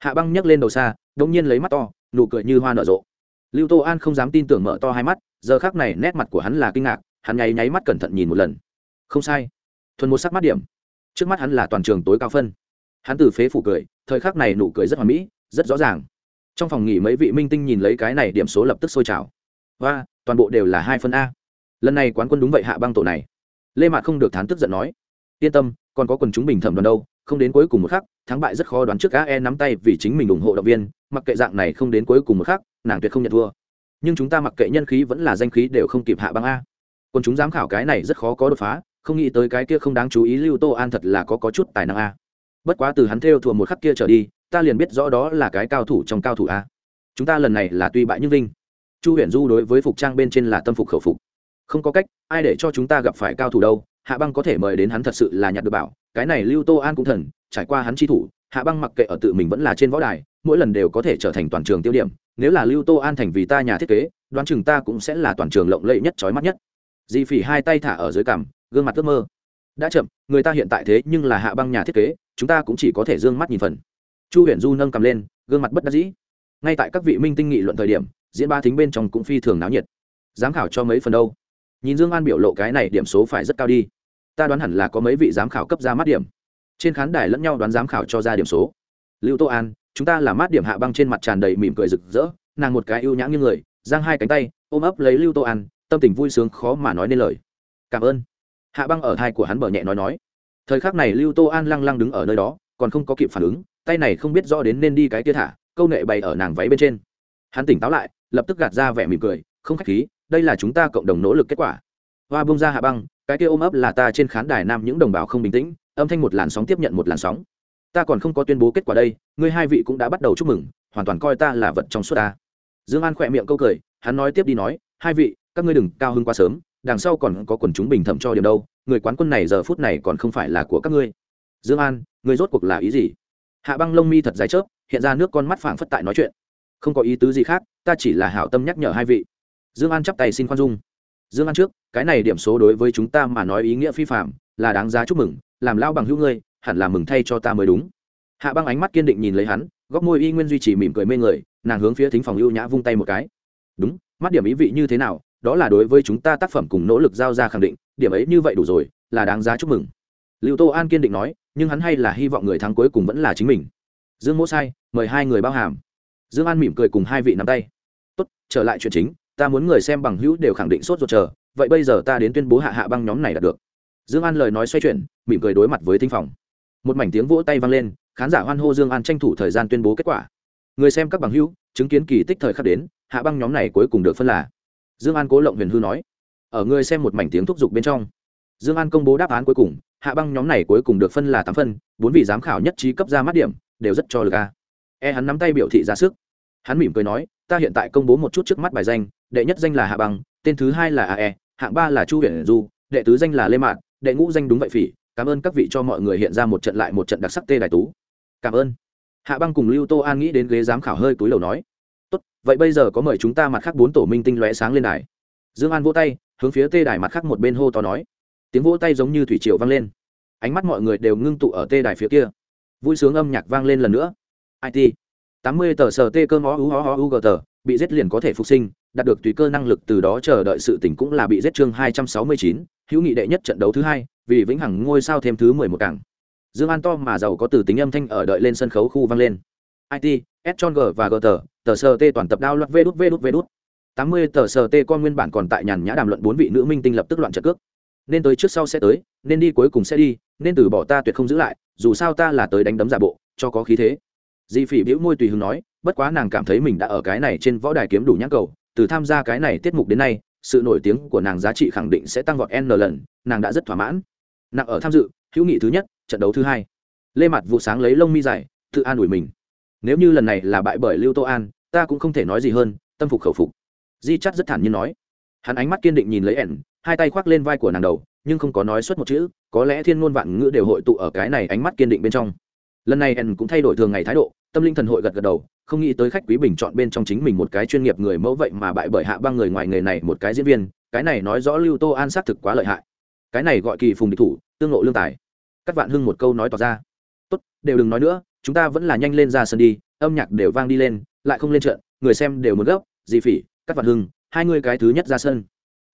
hạ băng nhấc lên đầu xa đ ỗ n g nhiên lấy mắt to, nụ cười như hoa nở rộ. Lưu tô an không dám tin tưởng mở to hai mắt, giờ khác này nét mặt của hắn là kinh ngạc, hắn nháy nháy mắt cẩn thận nhìn một lần. Không sai. Thuần một sắc mắt điểm. Trước mắt hắn là toàn trường tối cao phân. Hắn từ phế phủ cười, thời khắc này nụ cười rất hoà mỹ, rất rõ ràng. Trong phòng nghỉ mấy vị minh tinh nhìn lấy cái này điểm số lập tức sôi trào. Và toàn bộ đều là hai phân a. Lần này quán quân đúng vậy hạ băng tổ này. Lê mạc không được thán tức giận nói. Yên tâm, còn có quần chúng bình thẩm đoàn đâu không đến cuối cùng một khắc, thắng bại rất khó đoán trước e nắm tay vì chính mình ủng hộ động viên, mặc kệ dạng này không đến cuối cùng một khắc, nàng tuyệt không nhận thua. Nhưng chúng ta mặc kệ nhân khí vẫn là danh khí đều không kịp hạ băng a. Còn chúng giám khảo cái này rất khó có đột phá, không nghĩ tới cái kia không đáng chú ý lưu tô an thật là có có chút tài năng a. Bất quá từ hắn theo thùa một khắc kia trở đi, ta liền biết rõ đó là cái cao thủ trong cao thủ a. Chúng ta lần này là tuy bại nhưng vinh. Chu huyền du đối với phục trang bên trên là tâm phục khẩu phục. Không có cách, ai để cho chúng ta gặp phải cao thủ đâu hạ băng có thể mời đến hắn thật sự là nhặt được bảo, cái này lưu tô an cũng thần, trải qua hắn chi thủ, hạ băng mặc kệ ở tự mình vẫn là trên võ đài, mỗi lần đều có thể trở thành toàn trường tiêu điểm, nếu là lưu tô an thành vì ta nhà thiết kế, đoán chừng ta cũng sẽ là toàn trường lộng lẫy nhất trói mắt nhất. Di phỉ hai tay thả ở dưới cằm, gương mặt ước mơ. Đã chậm, người ta hiện tại thế nhưng là hạ băng nhà thiết kế, chúng ta cũng chỉ có thể d ư ơ n g mắt nhìn phần. Chu huyền du nâng cầm lên, gương mặt bất đắc dĩ. Ngay tại các vị minh tinh nghị luận thời điểm, diễn ba thính bên trong cũng phi thường náo nhiệt. Giám khảo cho mấy phần đâu? Nhìn dương an biểu lộ cái này điểm số phải rất cao đi. Ta đoán hẳn là có mấy vị giám khảo cấp ra mắt điểm. Trên khán đài lẫn nhau đoán giám khảo cho ra điểm số. Lưu tô an, chúng ta là mát điểm hạ băng trên mặt tràn đầy mỉm cười rực rỡ, nàng một cái ưu nhã như người, giang hai cánh tay, ôm ấp lấy lưu tô an, tâm tình vui sướng khó mà nói nên lời. Cảm ơn. Hạ băng ở thai của hắn bờ nhẹ nói nói. Thời khắc này lưu tô an lăng lăng đứng ở nơi đó, còn không có kịp phản ứng, tay này không biết rõ đến nên đi cái kia thả, câu nệ bày ở nàng váy bên trên. Hắn tỉnh táo lại, lập tức gạt ra vẻ mỉm cười, không khách khí đây là chúng ta cộng đồng nỗ lực kết quả. Hoa bông ra hạ băng, cái kia ôm ấp là ta trên khán đài nam những đồng bào không bình tĩnh, âm thanh một làn sóng tiếp nhận một làn sóng. Ta còn không có tuyên bố kết quả đây, ngươi hai vị cũng đã bắt đầu chúc mừng, hoàn toàn coi ta là vật trong suốt ta. Dương an khỏe miệng câu cười, hắn nói tiếp đi nói, hai vị, các ngươi đừng cao hơn quá sớm, đằng sau còn có quần chúng bình thẩm cho điểm đâu, người quán quân này giờ phút này còn không phải là của các ngươi. Dương an, ngươi rốt cuộc là ý gì? Hạ băng lông mi thật dài chớp, hiện ra nước con mắt phảng phất tại nói chuyện. Không có ý tứ gì khác, ta chỉ là hảo tâm nhắc nhở hai vị dương an chắp tay xin khoan dung. Dương an trước, cái này điểm số đối với chúng ta mà nói ý nghĩa phi phạm là đáng giá chúc mừng, làm lao bằng hữu ngươi, hẳn là mừng thay cho ta mới đúng. Hạ băng ánh mắt kiên định nhìn lấy hắn, góc môi y nguyên duy trì mỉm cười mê người, nàng hướng phía thính phòng ưu nhã vung tay một cái. Đúng, mắt điểm ý vị như thế nào, đó là đối với chúng ta tác phẩm cùng nỗ lực giao ra khẳng định, điểm ấy như vậy đủ rồi, là đáng giá chúc mừng. Lưu tô an kiên định nói, nhưng hắn hay là hy vọng người thắng cuối cùng vẫn là chính mình. Dương mỗ sai, mời hai người bao hàm. Dương an mỉm cười cùng hai vị nắm tay. Tốt, trở lại chuyện chính ta muốn người xem bằng hữu đều khẳng định sốt ruột chờ, vậy bây giờ ta đến tuyên bố hạ hạ băng nhóm này đạt được. Dương an lời nói xoay chuyển, mỉm cười đối mặt với thinh phòng. Một mảnh tiếng vỗ tay vang lên, khán giả hoan hô dương an tranh thủ thời gian tuyên bố kết quả. Người xem các bằng hữu, chứng kiến kỳ tích thời khắc đến, hạ băng nhóm này cuối cùng được phân là. Dương an cố lộng huyền hư nói. Ở người xem một mảnh tiếng thúc giục bên trong, dương an công bố đáp án cuối cùng, hạ băng nhóm này cuối cùng được phân là tám phân, bốn vị giám khảo nhất trí cấp ra mắt điểm, đều rất cho lực a. E hắn nắm tay biểu thị ra sức. Hắn mỉm cười nói ta hiện tại công bố một chút trước mắt bài danh, đệ nhất danh là hạ bằng tên thứ hai là ae hạng ba là chu huyền du, đệ tứ danh là lê mạn, đệ ngũ danh đúng vậy phỉ. Cảm ơn các vị cho mọi người hiện ra một trận lại một trận đặc sắc tê đài tú. Cảm ơn. Hạ băng cùng lưu tô an nghĩ đến ghế giám khảo hơi túi lầu nói. Tốt, vậy bây giờ có mời chúng ta mặt khác bốn tổ minh tinh lóe sáng lên đài. Dương an vỗ tay, hướng phía tê đài mặt khác một bên hô to nói. Tiếng vỗ tay giống như thủy triều vang lên. Ánh mắt mọi người đều ngưng tụ ở tê đài phía kia. Vui sướng âm nhạc vang lên lần nữa. It tám mươi tờ sờ tê cơm ó ú ó ó u gờ tờ, bị giết liền có thể phục sinh, đạt được tùy cơ năng lực từ đó chờ đợi sự tỉnh cũng là bị giết chương hai trăm sáu mươi chín, hữu nghị đệ nhất trận đấu thứ hai, vì vĩnh hằng ngôi sao thêm thứ mười một cảng. Dương an to mà giàu có từ tính âm thanh ở đợi lên sân khấu khu vang lên. It s g và g tờ tờ sờ t toàn tập đao loạt vê đút vê đút vê đút. Tám mươi tờ sờ t con nguyên bản còn tại nhàn nhã đàm luận bốn vị nữ minh tinh lập tức loạn trận cước. Nên tới trước sau sẽ tới, nên đi cuối cùng sẽ đi, nên từ bỏ ta tuyệt không giữ lại, dù sao ta là tới đánh đấm giả bộ, cho có khí thế di phỉ bĩu môi tùy hứng nói, bất quá nàng cảm thấy mình đã ở cái này trên võ đài kiếm đủ nhãn cầu, từ tham gia cái này tiết mục đến nay, sự nổi tiếng của nàng giá trị khẳng định sẽ tăng vọt n lần, nàng đã rất thỏa mãn. Nàng ở tham dự, hữu nghị thứ nhất, trận đấu thứ hai. Lê mặt vụ sáng lấy lông mi dài, tự an ủi mình. Nếu như lần này là bại bởi lưu tô an, ta cũng không thể nói gì hơn, tâm phục khẩu phục. Di chắt rất thản nhiên nói. Hắn ánh mắt kiên định nhìn lấy ẻn hai tay khoác lên vai của nàng đầu, nhưng không có nói suốt một chữ, có lẽ thiên ngôn vạn ngữ đều hội tụ ở cái này ánh mắt kiên định bên trong. Lần này ẻn cũng thay đổi thường ngày thái độ tâm linh thần hội gật gật đầu, không nghĩ tới khách quý bình chọn bên trong chính mình một cái chuyên nghiệp người mẫu vậy mà bại bởi hạ băng người ngoài nghề này một cái diễn viên, cái này nói rõ lưu tô an xác thực quá lợi hại. Cái này gọi kỳ phùng địch thủ, tương lộ lương tài. Các vạn hưng một câu nói tỏ ra. Tốt, đều đừng nói nữa, chúng ta vẫn là nhanh lên ra sân đi, âm nhạc đều vang đi lên, lại không lên trận, người xem đều muốn gấp, dì phỉ, các vạn hưng, hai người cái thứ nhất ra sân.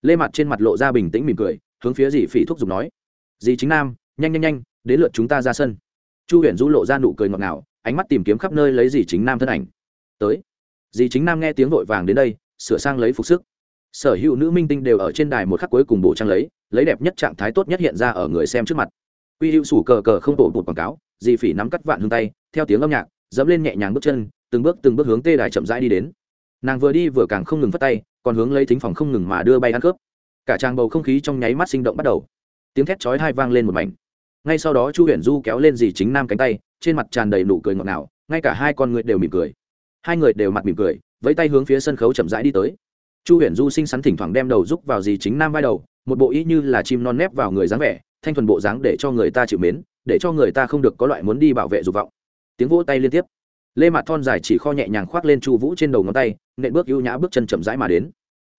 Lê mặt trên mặt lộ ra bình tĩnh mỉm cười, hướng phía dì phỉ thúc giục nói. Dì chính nam, nhanh nhanh nhanh, đến lượt chúng ta ra sân. Chu huyền du lộ ra nụ cười ngọt ngào ánh mắt tìm kiếm khắp nơi lấy dì chính nam thân ảnh. Tới. Dì chính nam nghe tiếng vội vàng đến đây, sửa sang lấy phục sức. Sở hữu nữ minh tinh đều ở trên đài một khắc cuối cùng bổ trang lấy lấy đẹp nhất trạng thái tốt nhất hiện ra ở người xem trước mặt. Quy hữu sủ cờ cờ không tổ một quảng cáo, dì phỉ nắm cắt vạn hương tay, theo tiếng âm nhạc, dẫm lên nhẹ nhàng bước chân, từng bước từng bước hướng tê đài chậm rãi đi đến. Nàng vừa đi vừa càng không ngừng phát tay, còn hướng lấy thính phòng không ngừng mà đưa bay ăn cướp. Cả trang bầu không khí trong nháy mắt sinh động bắt đầu. Tiếng thét chói hai vang lên một mảnh. Ngay sau đó chu huyền du kéo lên dì chính nam cánh tay trên mặt tràn đầy nụ cười ngọt ngào ngay cả hai con người đều mỉm cười. Hai người đều mặt mỉm cười với tay hướng phía sân khấu chậm rãi đi tới. Chu huyền du xinh xắn thỉnh thoảng đem đầu rúc vào dì chính nam vai đầu một bộ ý như là chim non nép vào người dáng vẻ thanh thuần bộ dáng để cho người ta chịu mến để cho người ta không được có loại muốn đi bảo vệ dục vọng. Tiếng vỗ tay liên tiếp. Lê mạt thon dài chỉ kho nhẹ nhàng khoác lên chu vũ trên đầu ngón tay nện bước ưu nhã bước chân chậm rãi mà đến.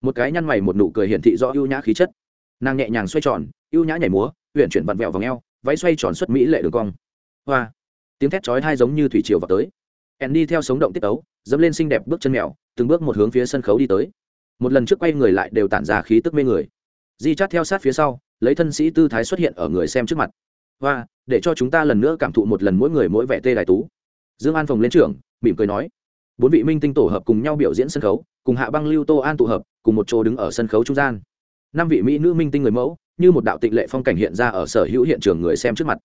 Một cái nhăn mày một nụ cười hiển thị rõ ưu nhã khí chất. Nàng nhẹ nhàng xoay tròn ưu nhã nhảy múa huyện chuyển vặn vẹo v eo, váy xoay tròn xuất mỹ lệ đường cong. Hoa tiếng thét chói hai giống như thủy triều vào tới. Ẻn đi theo sống động tiết tấu, dẫm lên xinh đẹp bước chân mèo, từng bước một hướng phía sân khấu đi tới. Một lần trước quay người lại đều tản ra khí tức mê người. Di chát theo sát phía sau, lấy thân sĩ tư thái xuất hiện ở người xem trước mặt. Và để cho chúng ta lần nữa cảm thụ một lần mỗi người mỗi vẻ tê đài tú. Dương an phòng lên trưởng, mỉm cười nói. Bốn vị minh tinh tổ hợp cùng nhau biểu diễn sân khấu, cùng hạ băng lưu tô an tụ hợp, cùng một chỗ đứng ở sân khấu trung gian. Năm vị mỹ nữ minh tinh người mẫu, như một đạo tịnh lệ phong cảnh hiện ra ở sở hữu hiện trường người xem trước mặt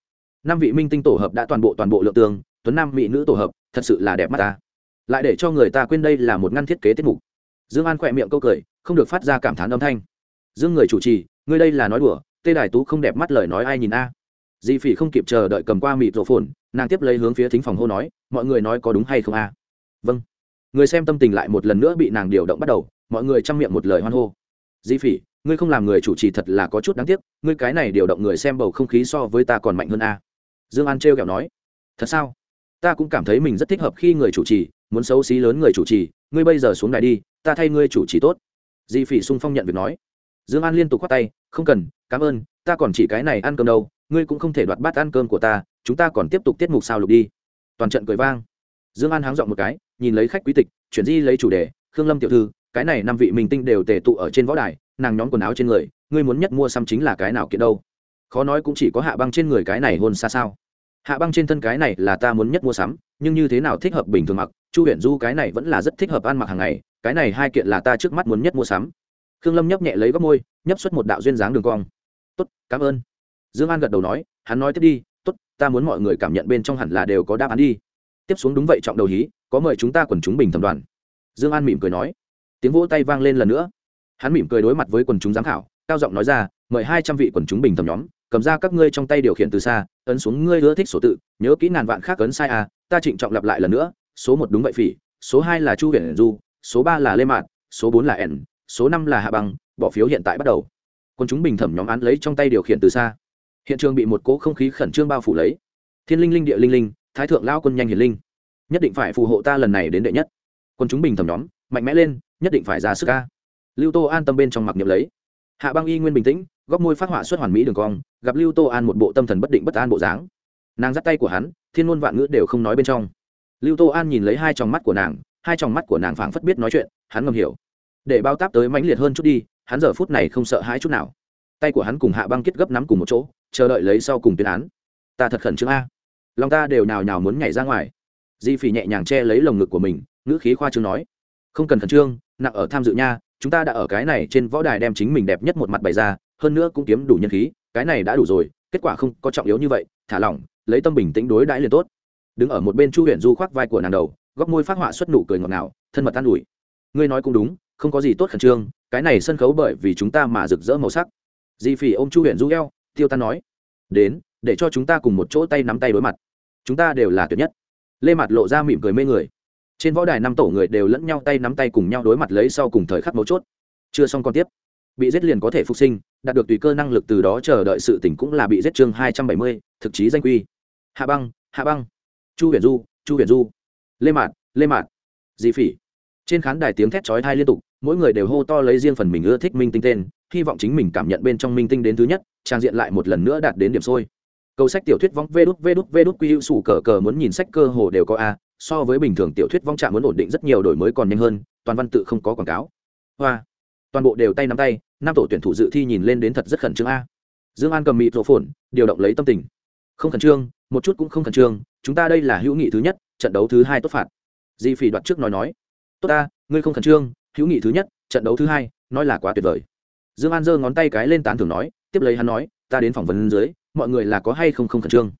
năm vị minh tinh tổ hợp đã toàn bộ toàn bộ lượng tương, tuấn nam mỹ nữ tổ hợp, thật sự là đẹp mắt ta. Lại để cho người ta quên đây là một ngăn thiết kế tiết mục. Dương an khỏe miệng câu cười, không được phát ra cảm thán âm thanh. Dương người chủ trì, ngươi đây là nói đùa, tê đài tú không đẹp mắt lời nói ai nhìn a? Di phỉ không kịp chờ đợi cầm qua mịt rổ phồn, nàng tiếp lấy hướng phía thính phòng hô nói, mọi người nói có đúng hay không a? Vâng. Người xem tâm tình lại một lần nữa bị nàng điều động bắt đầu, mọi người chăm miệng một lời hoan hô. Di phỉ, ngươi không làm người chủ trì thật là có chút đáng tiếc, ngươi cái này điều động người xem bầu không khí so với ta còn mạnh hơn a dương an trêu kẹo nói, thật sao? Ta cũng cảm thấy mình rất thích hợp khi người chủ trì, muốn xấu xí lớn người chủ trì, ngươi bây giờ xuống đài đi, ta thay ngươi chủ trì tốt. Di phỉ sung phong nhận việc nói. Dương an liên tục k h o á t tay, không cần, cảm ơn, ta còn chỉ cái này ăn cơm đâu, ngươi cũng không thể đoạt bát ăn cơm của ta, chúng ta còn tiếp tục tiết mục sao lục đi. Toàn trận cười vang. Dương an háng dọn một cái, nhìn lấy khách quý tịch, chuyển di lấy chủ đề, khương lâm tiểu thư, cái này năm vị minh tinh đều tề tụ ở trên võ đài, nàng nhóm quần áo trên người, ngươi muốn nhất mua xăm chính là cái nào kiện đâu? Khó nói cũng chỉ có hạ băng trên người cái này hôn xa sao hạ băng trên thân cái này là ta muốn nhất mua sắm, nhưng như thế nào thích hợp bình thường mặc, chu huyện du cái này vẫn là rất thích hợp ăn mặc hàng ngày, cái này hai kiện là ta trước mắt muốn nhất mua sắm. Khương lâm nhấp nhẹ lấy góc môi, nhấp xuất một đạo duyên dáng đường cong. Tốt, cảm ơn. Dương an gật đầu nói, hắn nói tiếp đi, tốt, ta muốn mọi người cảm nhận bên trong hẳn là đều có đáp án đi. Tiếp xuống đúng vậy trọng đầu hí, có mời chúng ta quần chúng bình thẩm đoàn. Dương an mỉm cười nói. Tiếng vỗ tay vang lên lần nữa. Hắn mỉm cười đối mặt với quần chúng giám khảo, cao giọng nói ra, mời hai trăm vị quần chúng bình thẩm nhóm cầm ra các ngươi trong tay điều khiển từ xa, ấn xuống ngươi ưa thích số tự, nhớ kỹ ngàn vạn khác ấn sai à ta trịnh trọng lặp lại lần nữa, số một đúng vậy phỉ, số hai là chu huyền du, số ba là lê mạn, số bốn là ẻn, số năm là hạ băng, bỏ phiếu hiện tại bắt đầu. Quân chúng bình thẩm nhóm án lấy trong tay điều khiển từ xa. Hiện trường bị một cỗ không khí khẩn trương bao phủ lấy. Thiên linh linh, địa linh linh, thái thượng lao quân nhanh hiền linh. Nhất định phải phù hộ ta lần này đến đệ nhất. Quân chúng bình thẩm nhóm, mạnh mẽ lên, nhất định phải ra sức ca. Lưu tô an tâm bên trong mặc niệm lấy. Hạ băng y nguyên bình tĩnh, góc môi phát họa xuất hoàn mỹ đường cong gặp lưu tô an một bộ tâm thần bất định bất an bộ dáng. Nàng dắt tay của hắn, thiên ngôn vạn ngữ đều không nói bên trong. Lưu tô an nhìn lấy hai tròng mắt của nàng, hai tròng mắt của nàng phảng phất biết nói chuyện, hắn ngầm hiểu. Để bao táp tới mãnh liệt hơn chút đi, hắn giờ phút này không sợ hãi chút nào. Tay của hắn cùng hạ băng kết gấp nắm cùng một chỗ, chờ đợi lấy sau cùng tuyên án. Ta thật khẩn trương a. Lòng ta đều nào nào muốn nhảy ra ngoài. Di phỉ nhẹ nhàng che lấy lồng ngực của mình, ngữ khí khoa trương nói. Không cần khẩn trương, nặng ở tham dự nha, chúng ta đã ở cái này trên võ đài đem chính mình đẹp nhất một mặt bày ra, hơn nữa cũng kiếm đủ nhân khí cái này đã đủ rồi, kết quả không có trọng yếu như vậy, thả lỏng, lấy tâm bình tĩnh đối đãi liền tốt. Đứng ở một bên chu huyện du khoác vai của nàng đầu, góc môi phát họa xuất nụ cười ngọt ngào, thân mật tan ủi. Ngươi nói cũng đúng, không có gì tốt khẩn trương, cái này sân khấu bởi vì chúng ta mà rực rỡ màu sắc. Di phỉ ôm chu huyện du eo, tiêu tan nói, đến, để cho chúng ta cùng một chỗ tay nắm tay đối mặt. Chúng ta đều là tuyệt nhất. Lê mặt lộ ra mỉm cười mê người. Trên võ đài năm tổ người đều lẫn nhau tay nắm tay cùng nhau đối mặt lấy sau cùng thời khắc mấu chốt. Chưa xong còn tiếp bị giết liền có thể phục sinh, đạt được tùy cơ năng lực từ đó chờ đợi sự tỉnh cũng là bị giết chương hai trăm bảy mươi, thực chí danh quy. Hạ băng hạ băng. Chu huyền du, chu huyền du. Lê mạt lê mạt. Di phỉ. Trên khán đài tiếng thét chói thai liên tục, mỗi người đều hô to lấy riêng phần mình ưa thích minh tinh tên, hy vọng chính mình cảm nhận bên trong minh tinh đến thứ nhất, trang diện lại một lần nữa đạt đến điểm sôi. Câu sách tiểu thuyết vong, vê đút vê đút vê đút quy hữu sủ cờ cờ muốn nhìn sách cơ hồ đều có a, so với bình thường tiểu thuyết vong trạm muốn ổn định rất nhiều đổi mới còn nhanh hơn, toàn văn tự không có quảng cáo. Hoa toàn bộ đều tay nắm tay năm tổ tuyển thủ dự thi nhìn lên đến thật rất khẩn trương a. Dương an cầm mịt rổ phồn, điều động lấy tâm tình. Không khẩn trương, một chút cũng không khẩn trương, chúng ta đây là hữu nghị thứ nhất, trận đấu thứ hai tốt phạt. Di phỉ đoạt trước nói nói. Tốt ta, ngươi không khẩn trương, hữu nghị thứ nhất, trận đấu thứ hai, nói là quá tuyệt vời. Dương an giơ ngón tay cái lên tán thưởng nói, tiếp lấy hắn nói, ta đến phỏng vấn dưới, mọi người là có hay không không khẩn trương.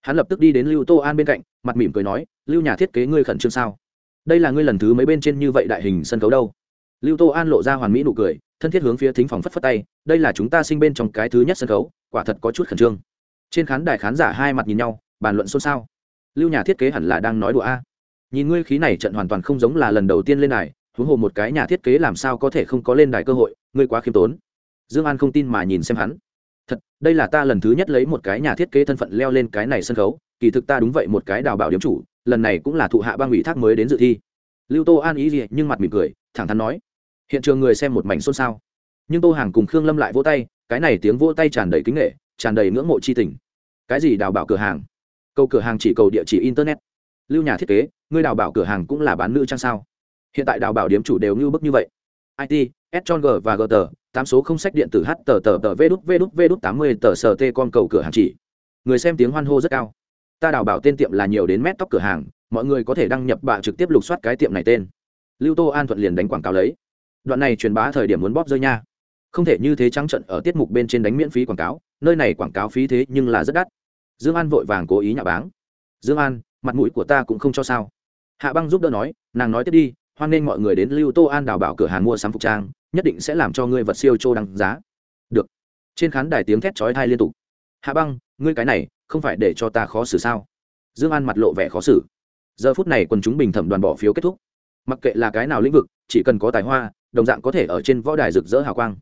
Hắn lập tức đi đến lưu tô an bên cạnh, mặt mỉm cười nói, lưu nhà thiết kế ngươi khẩn trương sao? Đây là ngươi lần thứ mấy bên trên như vậy đại hình sân khấu đâu? Lưu tô an lộ ra hoàn mỹ nụ cười, thân thiết hướng phía thính phòng phất phất tay, đây là chúng ta sinh bên trong cái thứ nhất sân khấu, quả thật có chút khẩn trương. Trên khán đài khán giả hai mặt nhìn nhau, bàn luận xôn xao. Lưu nhà thiết kế hẳn là đang nói đùa a. Nhìn ngươi khí này trận hoàn toàn không giống là lần đầu tiên lên đài, huống hồ một cái nhà thiết kế làm sao có thể không có lên đài cơ hội, ngươi quá khiêm tốn. Dương an không tin mà nhìn xem hắn. Thật, đây là ta lần thứ nhất lấy một cái nhà thiết kế thân phận leo lên cái này sân khấu, kỳ thực ta đúng vậy một cái đào bảo điểm chủ, lần này cũng là thụ hạ bang ủy thác mới đến dự thi. Lưu tô an ý gì, nhưng mặt mỉm cười, thẳng thắn nói hiện trường người xem một mảnh xôn xao. Nhưng tô hàng cùng khương lâm lại vỗ tay, cái này tiếng vỗ tay tràn đầy kính nghệ, tràn đầy ngưỡng mộ c h i tình. Cái gì đào bảo cửa hàng? Câu cửa hàng chỉ cầu địa chỉ internet. Lưu nhà thiết kế, ngươi đào bảo cửa hàng cũng là bán nữ trang sao? Hiện tại đào bảo điếm chủ đều như bức như vậy. It s g và g tờ tám số không sách điện tử h tờ tờ tờ v đút v đút v đút tám mươi tờ sờ t con cầu cửa hàng chỉ. Người xem tiếng hoan hô rất cao. Ta đào bảo tên tiệm là nhiều đến mét tóc cửa hàng, mọi người có thể đăng nhập bạ trực tiếp lục soát cái tiệm này tên. Lưu tô an thuận liền đánh quảng cáo lấy đoạn này truyền bá thời điểm muốn bóp rơi nha. Không thể như thế trắng trận ở tiết mục bên trên đánh miễn phí quảng cáo, nơi này quảng cáo phí thế nhưng là rất đắt. Dương an vội vàng cố ý nhà báng. Dương an, mặt mũi của ta cũng không cho sao. Hạ băng giúp đỡ nói, nàng nói tiếp đi, hoan nghênh mọi người đến lưu tô an đào bảo cửa hàng mua sắm phục trang, nhất định sẽ làm cho ngươi vật siêu trô đăng giá. Được. Trên khán đài tiếng thét chói thai liên tục. Hạ băng, ngươi cái này, không phải để cho ta khó xử sao? Dương an mặt lộ vẻ khó xử. Giờ phút này quần chúng bình thẩm đoàn bỏ phiếu kết thúc. Mặc kệ là cái nào lĩnh vực, chỉ cần có tài hoa đồng dạng có thể ở trên võ đài rực rỡ hào quang.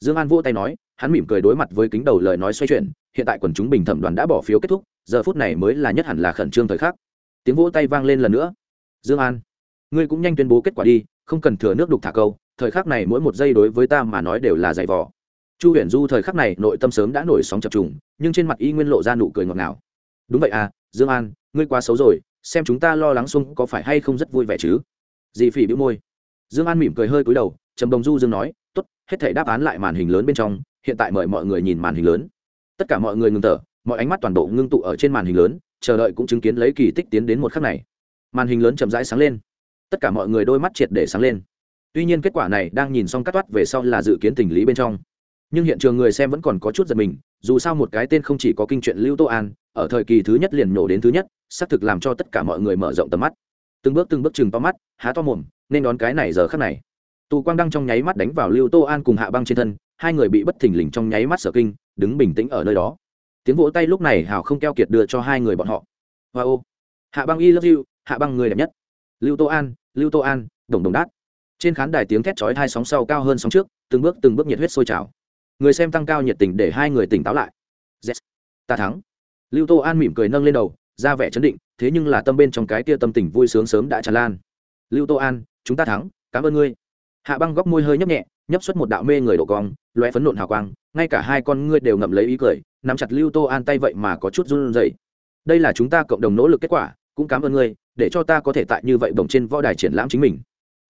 Dương an vỗ tay nói, hắn mỉm cười đối mặt với kính đầu lời nói xoay chuyển, hiện tại quần chúng bình thẩm đoàn đã bỏ phiếu kết thúc, giờ phút này mới là nhất hẳn là khẩn trương thời khắc. Tiếng vỗ tay vang lên lần nữa. Dương an, ngươi cũng nhanh tuyên bố kết quả đi, không cần thừa nước đục thả câu, thời khắc này mỗi một giây đối với ta mà nói đều là dày vò. Chu huyền du thời khắc này nội tâm sớm đã nổi sóng chập trùng, nhưng trên mặt y nguyên lộ ra nụ cười ngọt ngào. Đúng vậy à dương an, ngươi quá xấu rồi, xem chúng ta lo lắng xung có phải hay không rất vui vẻ chứ? Dị phỉ bĩu môi dương an mỉm cười hơi cúi đầu, trầm đồng du dương nói t ố t hết thể đáp án lại màn hình lớn bên trong, hiện tại mời mọi người nhìn màn hình lớn. Tất cả mọi người ngừng thở, mọi ánh mắt toàn bộ ngưng tụ ở trên màn hình lớn, chờ đợi cũng chứng kiến lấy kỳ tích tiến đến một khắc này. Màn hình lớn chậm rãi sáng lên. Tất cả mọi người đôi mắt triệt để sáng lên. Tuy nhiên kết quả này đang nhìn xong cắt toát về sau là dự kiến tình lý bên trong. Nhưng hiện trường người xem vẫn còn có chút giật mình, dù sao một cái tên không chỉ có kinh truyện lưu tô an, ở thời kỳ thứ nhất liền nổ đến thứ nhất, xác thực làm cho tất cả mọi người mở rộng tầm mắt. Từng bước từng bước chừng to mắt, há to mồm nên đón cái này giờ khắc này. Tù quang đăng trong nháy mắt đánh vào lưu tô an cùng hạ băng trên thân, hai người bị bất thình lình trong nháy mắt sở kinh, đứng bình tĩnh ở nơi đó. Tiếng vỗ tay lúc này hào không keo kiệt đưa cho hai người bọn họ. Hoa ô. Hạ băng y love you. Hạ băng, người đẹp nhất. Lưu tô an, lưu tô an, đồng đồng đát. Trên khán đài tiếng thét chói hai sóng sau cao hơn sóng trước, từng bước từng bước nhiệt huyết sôi trào. Người xem tăng cao nhiệt tình để hai người tỉnh táo lại. Yes. ta thắng. Lưu tô an mỉm cười nâng lên đầu, ra vẻ chấn định, thế nhưng là tâm bên trong cái tia tâm tình vui sướng sớm đã tràn lan. Lưu tô an chúng ta thắng, cảm ơn ngươi. Hạ băng góc môi hơi nhấp nhẹ, nhấp xuất một đạo mê người đổ cong loé phấn nộn hào quang, ngay cả hai con ngươi đều ngậm lấy ý cười, nắm chặt lưu tô an tay vậy mà có chút run rẩy. Đây là chúng ta cộng đồng nỗ lực kết quả, cũng cảm ơn ngươi, để cho ta có thể tại như vậy bồng trên võ đài triển lãm chính mình.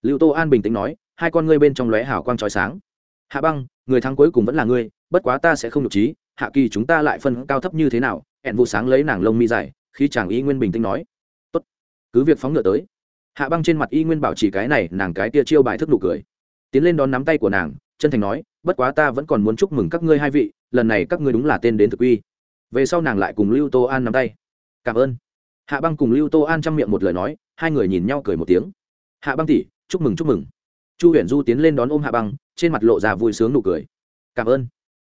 Lưu tô an bình tĩnh nói, hai con ngươi bên trong lóe hào quang trói sáng. Hạ băng, người thắng cuối cùng vẫn là ngươi, bất quá ta sẽ không nhục trí, hạ kỳ chúng ta lại phân cao thấp như thế nào? Hẹn vụ sáng lấy nàng lông mi dài khi chàng ý nguyên bình tĩnh nói. Tốt, cứ việc phóng ngựa tới hạ băng trên mặt y nguyên bảo chỉ cái này, nàng cái tia chiêu bài thức nụ cười. Tiến lên đón nắm tay của nàng, chân thành nói, bất quá ta vẫn còn muốn chúc mừng các ngươi hai vị, lần này các ngươi đúng là tên đến thực uy. Về sau nàng lại cùng lưu tô an nắm tay. Cảm ơn. Hạ băng cùng lưu tô an chăm miệng một lời nói, hai người nhìn nhau cười một tiếng. Hạ băng tỉ chúc mừng chúc mừng. Chu huyền du tiến lên đón ôm hạ băng, trên mặt lộ ra vui sướng nụ cười. Cảm ơn.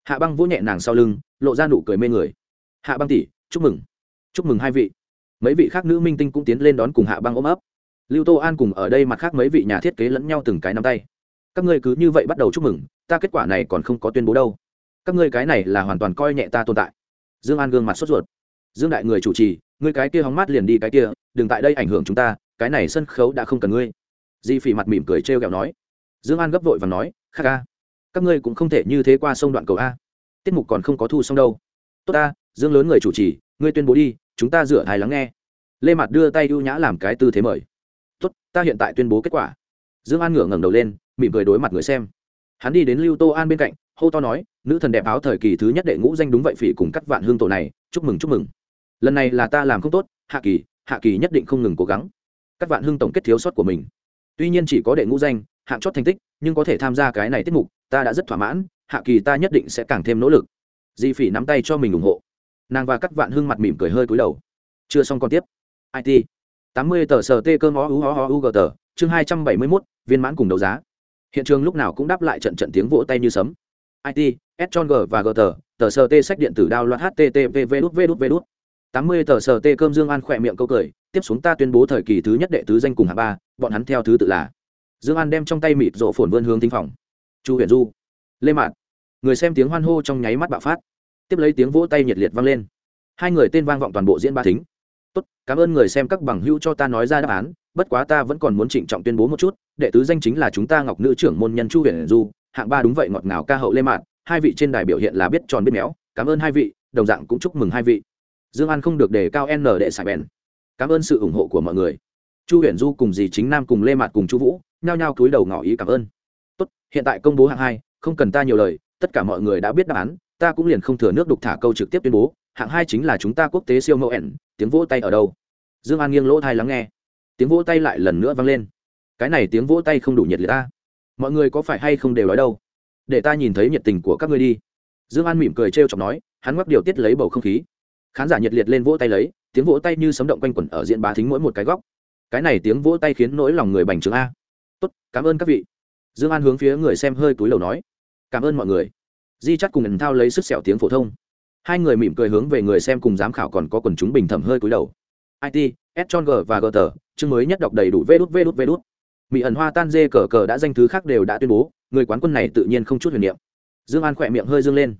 Hạ băng vỗ nhẹ nàng sau lưng, lộ ra nụ cười mê người. Hạ băng tỷ, chúc mừng. Chúc mừng hai vị. Mấy vị khác nữ minh tinh cũng tiến lên đón cùng hạ băng ôm ấp lưu tô an cùng ở đây mặt khác mấy vị nhà thiết kế lẫn nhau từng cái nắm tay. Các ngươi cứ như vậy bắt đầu chúc mừng, ta kết quả này còn không có tuyên bố đâu. Các ngươi cái này là hoàn toàn coi nhẹ ta tồn tại. Dương an gương mặt sốt ruột. Dương đại người chủ trì, ngươi cái kia hóng mát liền đi cái kia, đừng tại đây ảnh hưởng chúng ta, cái này sân khấu đã không cần ngươi. Di phỉ mặt mỉm cười trêu ghẹo nói. Dương an gấp vội và nói Kha ca, các ngươi cũng không thể như thế qua sông đoạn cầu a. Tiết mục còn không có thu xong đâu. Tốt ta, dương lớn người chủ trì, ngươi tuyên bố đi, chúng ta rửa hài lắng nghe. Lê mặt đưa tay ưu nhã làm cái tư thế mời tốt, ta hiện tại tuyên bố kết quả. Dương an ngửa ngẩng đầu lên, mỉm cười đối mặt người xem. Hắn đi đến lưu tô an bên cạnh, hô to nói, nữ thần đẹp áo thời kỳ thứ nhất đệ ngũ danh đúng vậy phỉ cùng cắt vạn hương tổ này, chúc mừng chúc mừng. Lần này là ta làm không tốt, hạ kỳ hạ kỳ nhất định không ngừng cố gắng. Các vạn Hương tổng kết thiếu sót của mình. Tuy nhiên chỉ có đệ ngũ danh, hạng chót thành tích, nhưng có thể tham gia cái này tiết mục, ta đã rất thỏa mãn, hạ kỳ ta nhất định sẽ càng thêm nỗ lực. Di phỉ nắm tay cho mình ủng hộ. Nàng và các vạn Hương mặt mỉm cười hơi cúi đầu. Chưa xong còn tiếp. It tám mươi tờ sờ t cơm ó ú ó u g tờ, chương hai trăm bảy mươi mốt, viên mãn cùng đấu giá. Hiện trường lúc nào cũng đáp lại trận trận tiếng vỗ tay như sấm. It s g và g tờ tờ sờ t sách điện tử đao loạt http v đút v đút v đút. Tám mươi tờ sờ t cơm dương an khỏe miệng câu cười, tiếp xuống ta tuyên bố thời kỳ thứ nhất đệ tứ danh cùng hạ ba, bọn hắn theo thứ tự là. Dương an đem trong tay mịt rộ phồn vươn hướng thính phòng. Chu huyền du. Lê mạn người xem tiếng hoan hô trong nháy mắt bạo phát. Tiếp lấy tiếng vỗ tay nhiệt liệt vang lên. Hai người tên vang vọng toàn bộ diễn ba thính tốt, cảm ơn người xem các bằng hữu cho ta nói ra đáp án, bất quá ta vẫn còn muốn trịnh trọng tuyên bố một chút, đệ tứ danh chính là chúng ta ngọc nữ trưởng môn nhân chu huyền du, hạng ba đúng vậy ngọt ngào ca hậu lê mạn, hai vị trên đài biểu hiện là biết tròn biết méo, cảm ơn hai vị, đồng dạng cũng chúc mừng hai vị. Dương an không được đề cao n đệ sài bèn. Cảm ơn sự ủng hộ của mọi người. Chu huyền du cùng dì chính nam cùng lê mạt cùng chu vũ, nhao nhao cúi đầu ngỏ ý cảm ơn. Tốt, hiện tại công bố hạng hai, không cần ta nhiều lời, tất cả mọi người đã biết đáp án, ta cũng liền không thừa nước đục thả câu trực tiếp tuyên bố hạng hai chính là chúng ta quốc tế siêu mẫu ẻn, tiếng vỗ tay ở đâu? Dương an nghiêng lỗ thai lắng nghe. Tiếng vỗ tay lại lần nữa vang lên. Cái này tiếng vỗ tay không đủ nhiệt liệt ta. Mọi người có phải hay không đều nói đâu? Để ta nhìn thấy nhiệt tình của các ngươi đi. Dương an mỉm cười trêu chọc nói, hắn ngoắc điều tiết lấy bầu không khí. Khán giả nhiệt liệt lên vỗ tay lấy, tiếng vỗ tay như sấm động quanh quẩn ở diện bá thính mỗi một cái góc. Cái này tiếng vỗ tay khiến nỗi lòng người bành trướng a. Tốt, cảm ơn các vị. Dương an hướng phía người xem hơi túi lầu nói. Cảm ơn mọi người. Di chắt cùng ẩn thao lấy sức sẹo tiếng phổ thông hai người mỉm cười hướng về người xem cùng giám khảo còn có quần chúng bình thẩm hơi cúi đầu. It s g và g tờ chương mới nhất đọc đầy đủ vê đút vê đút vê đút. Mỹ ẩn hoa tan dê cờ cờ đã danh thứ khác đều đã tuyên bố, người quán quân này tự nhiên không chút huyền niệm. Dương an khỏe miệng hơi dương lên.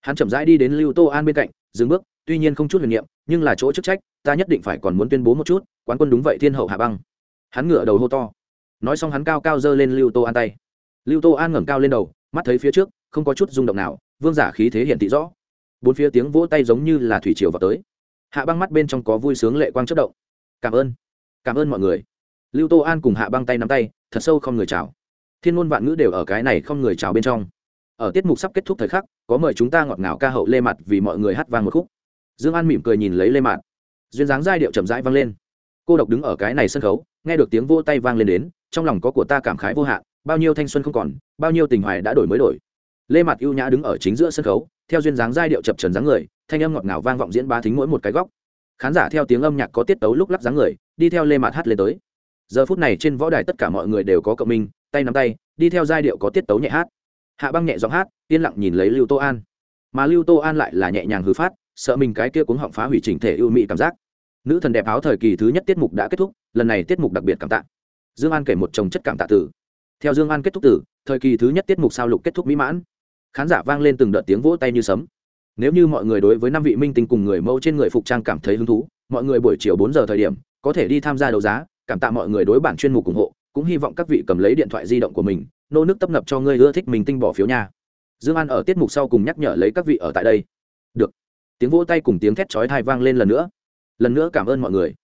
Hắn chậm rãi đi đến lưu tô an bên cạnh, dừng bước, tuy nhiên không chút huyền niệm, nhưng là chỗ chức trách, ta nhất định phải còn muốn tuyên bố một chút, quán quân đúng vậy thiên hậu hạ băng. Hắn ngửa đầu hô to. Nói xong hắn cao cao giơ lên lưu tô an tay. Lưu tô an ngẩng cao lên đầu, mắt thấy phía trước, không có chút rung động nào, vương giả khí thế hiện thị rõ bốn phía tiếng vỗ tay giống như là thủy triều vào tới. Hạ băng mắt bên trong có vui sướng lệ quang chất động. Cảm ơn. Cảm ơn mọi người. Lưu tô an cùng hạ băng tay nắm tay, thật sâu không người chào. Thiên ngôn vạn ngữ đều ở cái này không người chào bên trong. Ở tiết mục sắp kết thúc thời khắc, có mời chúng ta ngọt ngào ca hậu lê mặt vì mọi người hát vang một khúc. Dương an mỉm cười nhìn lấy lê mạn duyên dáng giai điệu chậm rãi vang lên. Cô độc đứng ở cái này sân khấu, nghe được tiếng vô tay vang lên đến, trong lòng có của ta cảm khái vô hạn, bao nhiêu thanh xuân không còn, bao nhiêu tình hoài đã đổi mới đổi. Lê mặt ưu nhã đứng ở chính giữa sân khấu theo duyên dáng giai điệu chập trần dáng người, thanh âm ngọt ngào vang vọng diễn ba thính mỗi một cái góc. Khán giả theo tiếng âm nhạc có tiết tấu lúc lắc dáng người, đi theo lê mạt hát lên tới. Giờ phút này trên võ đài tất cả mọi người đều có cộng minh, tay nắm tay, đi theo giai điệu có tiết tấu nhẹ hát. Hạ băng nhẹ giọng hát, yên lặng nhìn lấy lưu tô an. Mà lưu tô an lại là nhẹ nhàng hư phát, sợ mình cái kia cuống họng phá hủy chỉnh thể ưu mỹ cảm giác. Nữ thần đẹp áo thời kỳ thứ nhất tiết mục đã kết thúc, lần này tiết mục đặc biệt cảm tạ. Dương an kể một chồng chất cảm tạ tử theo dương an kết thúc tử thời kỳ thứ nhất tiết mục sao lục kết thúc mỹ mãn khán giả vang lên từng đợt tiếng vỗ tay như sấm. Nếu như mọi người đối với năm vị minh tinh cùng người mẫu trên người phục trang cảm thấy hứng thú, mọi người buổi chiều bốn giờ thời điểm, có thể đi tham gia đấu giá, cảm tạ mọi người đối bản chuyên mục ủng hộ, cũng hy vọng các vị cầm lấy điện thoại di động của mình, nô nước tấp nập cho người ưa thích mình tinh bỏ phiếu nha. Dương an ở tiết mục sau cùng nhắc nhở lấy các vị ở tại đây. Được. Tiếng vỗ tay cùng tiếng thét chói thai vang lên lần nữa. Lần nữa cảm ơn mọi người.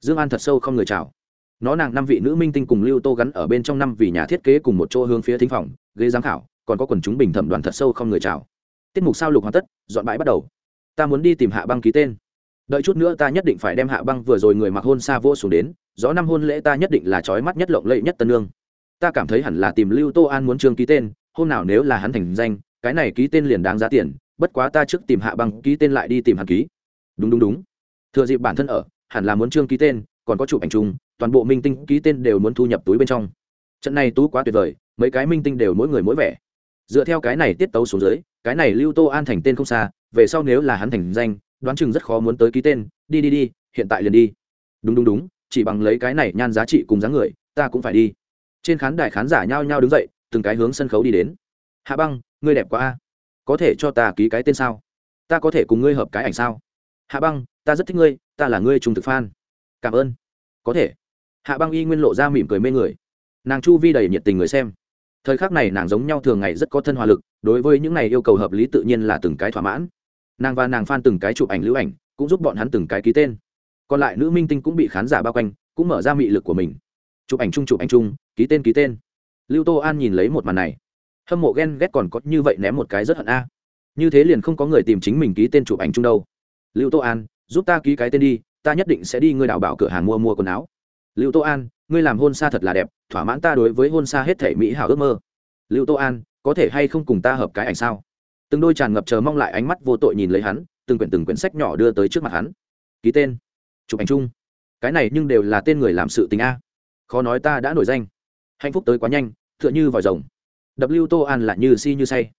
Dương an thật sâu không người chào. Nó nàng năm vị nữ minh tinh cùng lưu tô gắn ở bên trong năm vì nhà thiết kế cùng một chỗ hướng phía thính phòng, ghế giám khảo còn có quần chúng bình thẩm đoàn thật sâu không người chào. Tiết mục sao lục hoàn tất, dọn bãi bắt đầu. Ta muốn đi tìm hạ băng ký tên. Đợi chút nữa ta nhất định phải đem hạ băng vừa rồi người mặc hôn xa vô xuống đến rõ năm hôn lễ ta nhất định là trói mắt nhất lộng lẫy nhất tân lương ta cảm thấy hẳn là tìm lưu tô an muốn trương ký tên, hôm nào nếu là hắn thành danh, cái này ký tên liền đáng giá tiền, bất quá ta trước tìm hạ băng ký tên lại đi tìm hắn ký. Đúng đúng đúng. Thừa dịp bản thân ở, hẳn là muốn trương ký tên, còn có chụp ảnh chung, toàn bộ minh tinh ký tên đều muốn thu nhập túi bên trong. Trận này tú quá tuyệt vời, mấy cái minh tinh đều mỗi người mỗi vẻ dựa theo cái này tiết tấu xuống dưới, cái này lưu tô an thành tên không xa, về sau nếu là hắn thành danh, đoán chừng rất khó muốn tới ký tên, đi đi đi, hiện tại liền đi. Đúng đúng đúng, chỉ bằng lấy cái này nhan giá trị cùng dáng người, ta cũng phải đi. Trên khán đài khán giả nhao nhao đứng dậy, từng cái hướng sân khấu đi đến. Hạ băng, ngươi đẹp quá a. Có thể cho ta ký cái tên sao? Ta có thể cùng ngươi hợp cái ảnh sao? Hạ băng, ta rất thích ngươi, ta là ngươi trung thực fan. Cảm ơn. Có thể. Hạ băng y nguyên lộ ra mỉm cười mê người. Nàng chu vi đầy nhiệt tình người xem thời khắc này nàng giống nhau thường ngày rất có thân hòa lực, đối với những này yêu cầu hợp lý tự nhiên là từng cái thỏa mãn. Nàng và nàng f từng cái chụp ảnh lưu ảnh, cũng giúp bọn hắn từng cái ký tên. Còn lại nữ minh tinh cũng bị khán giả bao quanh, cũng mở ra mị lực của mình. Chụp ảnh chung, chụp ảnh chung, ký tên ký tên. Lưu tô an nhìn lấy một màn này. Hâm mộ ghen ghét còn có như vậy ném một cái rất hận a. Như thế liền không có người tìm chính mình ký tên chụp ảnh chung đâu. Lưu tô an, giúp ta ký cái tên đi, ta nhất định sẽ đi ngươi đảo bảo cửa hàng mua mua quần áo. Lưu tô an ngươi làm hôn xa thật là đẹp, thỏa mãn ta đối với hôn xa hết thể mỹ hảo ước mơ. Lưu tô an, có thể hay không cùng ta hợp cái ảnh sao? Từng đôi tràn ngập chờ mong lại ánh mắt vô tội nhìn lấy hắn, từng quyển từng quyển sách nhỏ đưa tới trước mặt hắn. Ký tên, chụp ảnh chung. Cái này nhưng đều là tên người làm sự tình a. Khó nói ta đã nổi danh. Hạnh phúc tới quá nhanh, tựa như vòi rồng. Đập lưu tô an là như si như say.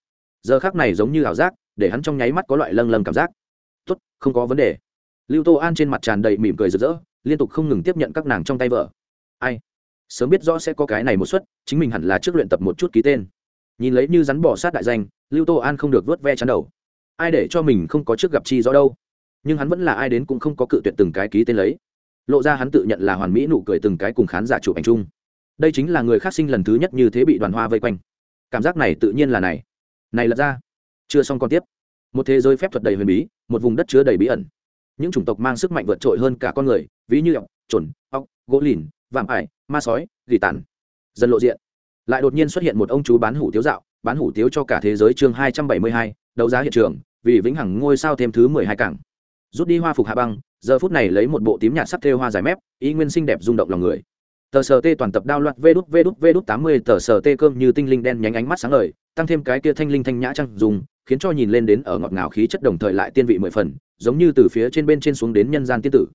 Giờ khác này giống như ảo giác, để hắn trong nháy mắt có loại lâng lâng cảm giác. Tốt, không có vấn đề. Lưu tô an trên mặt tràn đầy mỉm cười rực rỡ, liên tục không ngừng tiếp nhận các nàng trong tay vợ ai? Sớm biết rõ sẽ có cái này một suất, chính mình hẳn là trước luyện tập một chút ký tên. Nhìn lấy như rắn bỏ sát đại danh, lưu tô an không được vớt ve chắn đầu. Ai để cho mình không có trước gặp chi rõ đâu. Nhưng hắn vẫn là ai đến cũng không có cự tuyệt từng cái ký tên lấy. Lộ ra hắn tự nhận là hoàn mỹ nụ cười từng cái cùng khán giả chụp ảnh chung. Đây chính là người khác sinh lần thứ nhất như thế bị đoàn hoa vây quanh. Cảm giác này tự nhiên là này. Này lật ra. Chưa xong còn tiếp. Một thế giới phép thuật đầy huyền bí, một vùng đất chứa đầy bí ẩn. Những chủng tộc mang sức mạnh vượt trội hơn cả con người, ví như ọc, trồn, ọc, gỗ lìn vạm ải, ma sói, gỉ tàn. Dần lộ diện. Lại đột nhiên xuất hiện một ông chú bán hủ tiếu dạo, bán hủ tiếu cho cả thế giới chương hai trăm bảy mươi hai, đấu giá hiện trường, vì vĩnh hằng ngôi sao thêm thứ mười hai cảng. Rút đi hoa phục hạ băng, giờ phút này lấy một bộ tím nhạt sắc thêu hoa dài mép, ý nguyên xinh đẹp rung động lòng người. Tờ sờ tê toàn tập đao loạt vê đút vê đút vê đút tám mươi, tờ sờ tê cơm như tinh linh đen nhánh ánh mắt sáng lời tăng thêm cái kia thanh linh thanh nhã trăng dùng, khiến cho nhìn lên đến ở ngọt ngào khí chất đồng thời lại tiên vị mười phần, giống như từ phía trên bên trên xuống đến nhân gian tiên tử.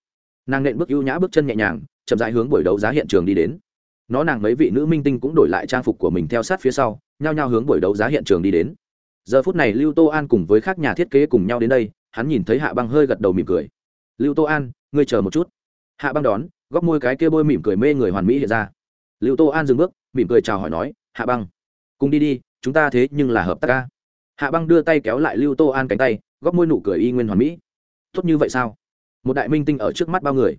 Nàng nện bước ưu nhã bước chân nhẹ nhàng chậm rãi hướng buổi đấu giá hiện trường đi đến. Nó nàng mấy vị nữ minh tinh cũng đổi lại trang phục của mình theo sát phía sau, nhao nhao hướng buổi đấu giá hiện trường đi đến. Giờ phút này lưu tô an cùng với các nhà thiết kế cùng nhau đến đây, hắn nhìn thấy hạ băng hơi gật đầu mỉm cười. Lưu tô an, ngươi chờ một chút. Hạ băng đón, góc môi cái kia bôi mỉm cười mê người hoàn mỹ hiện ra. Lưu tô an dừng bước, mỉm cười chào hỏi nói, hạ băng, cùng đi đi, chúng ta thế nhưng là hợp tác ca hạ băng đưa tay kéo lại lưu tô an cánh tay, góc môi nụ cười y nguyên hoàn mỹ. Tốt như vậy sao? Một đại minh tinh ở trước mắt bao người,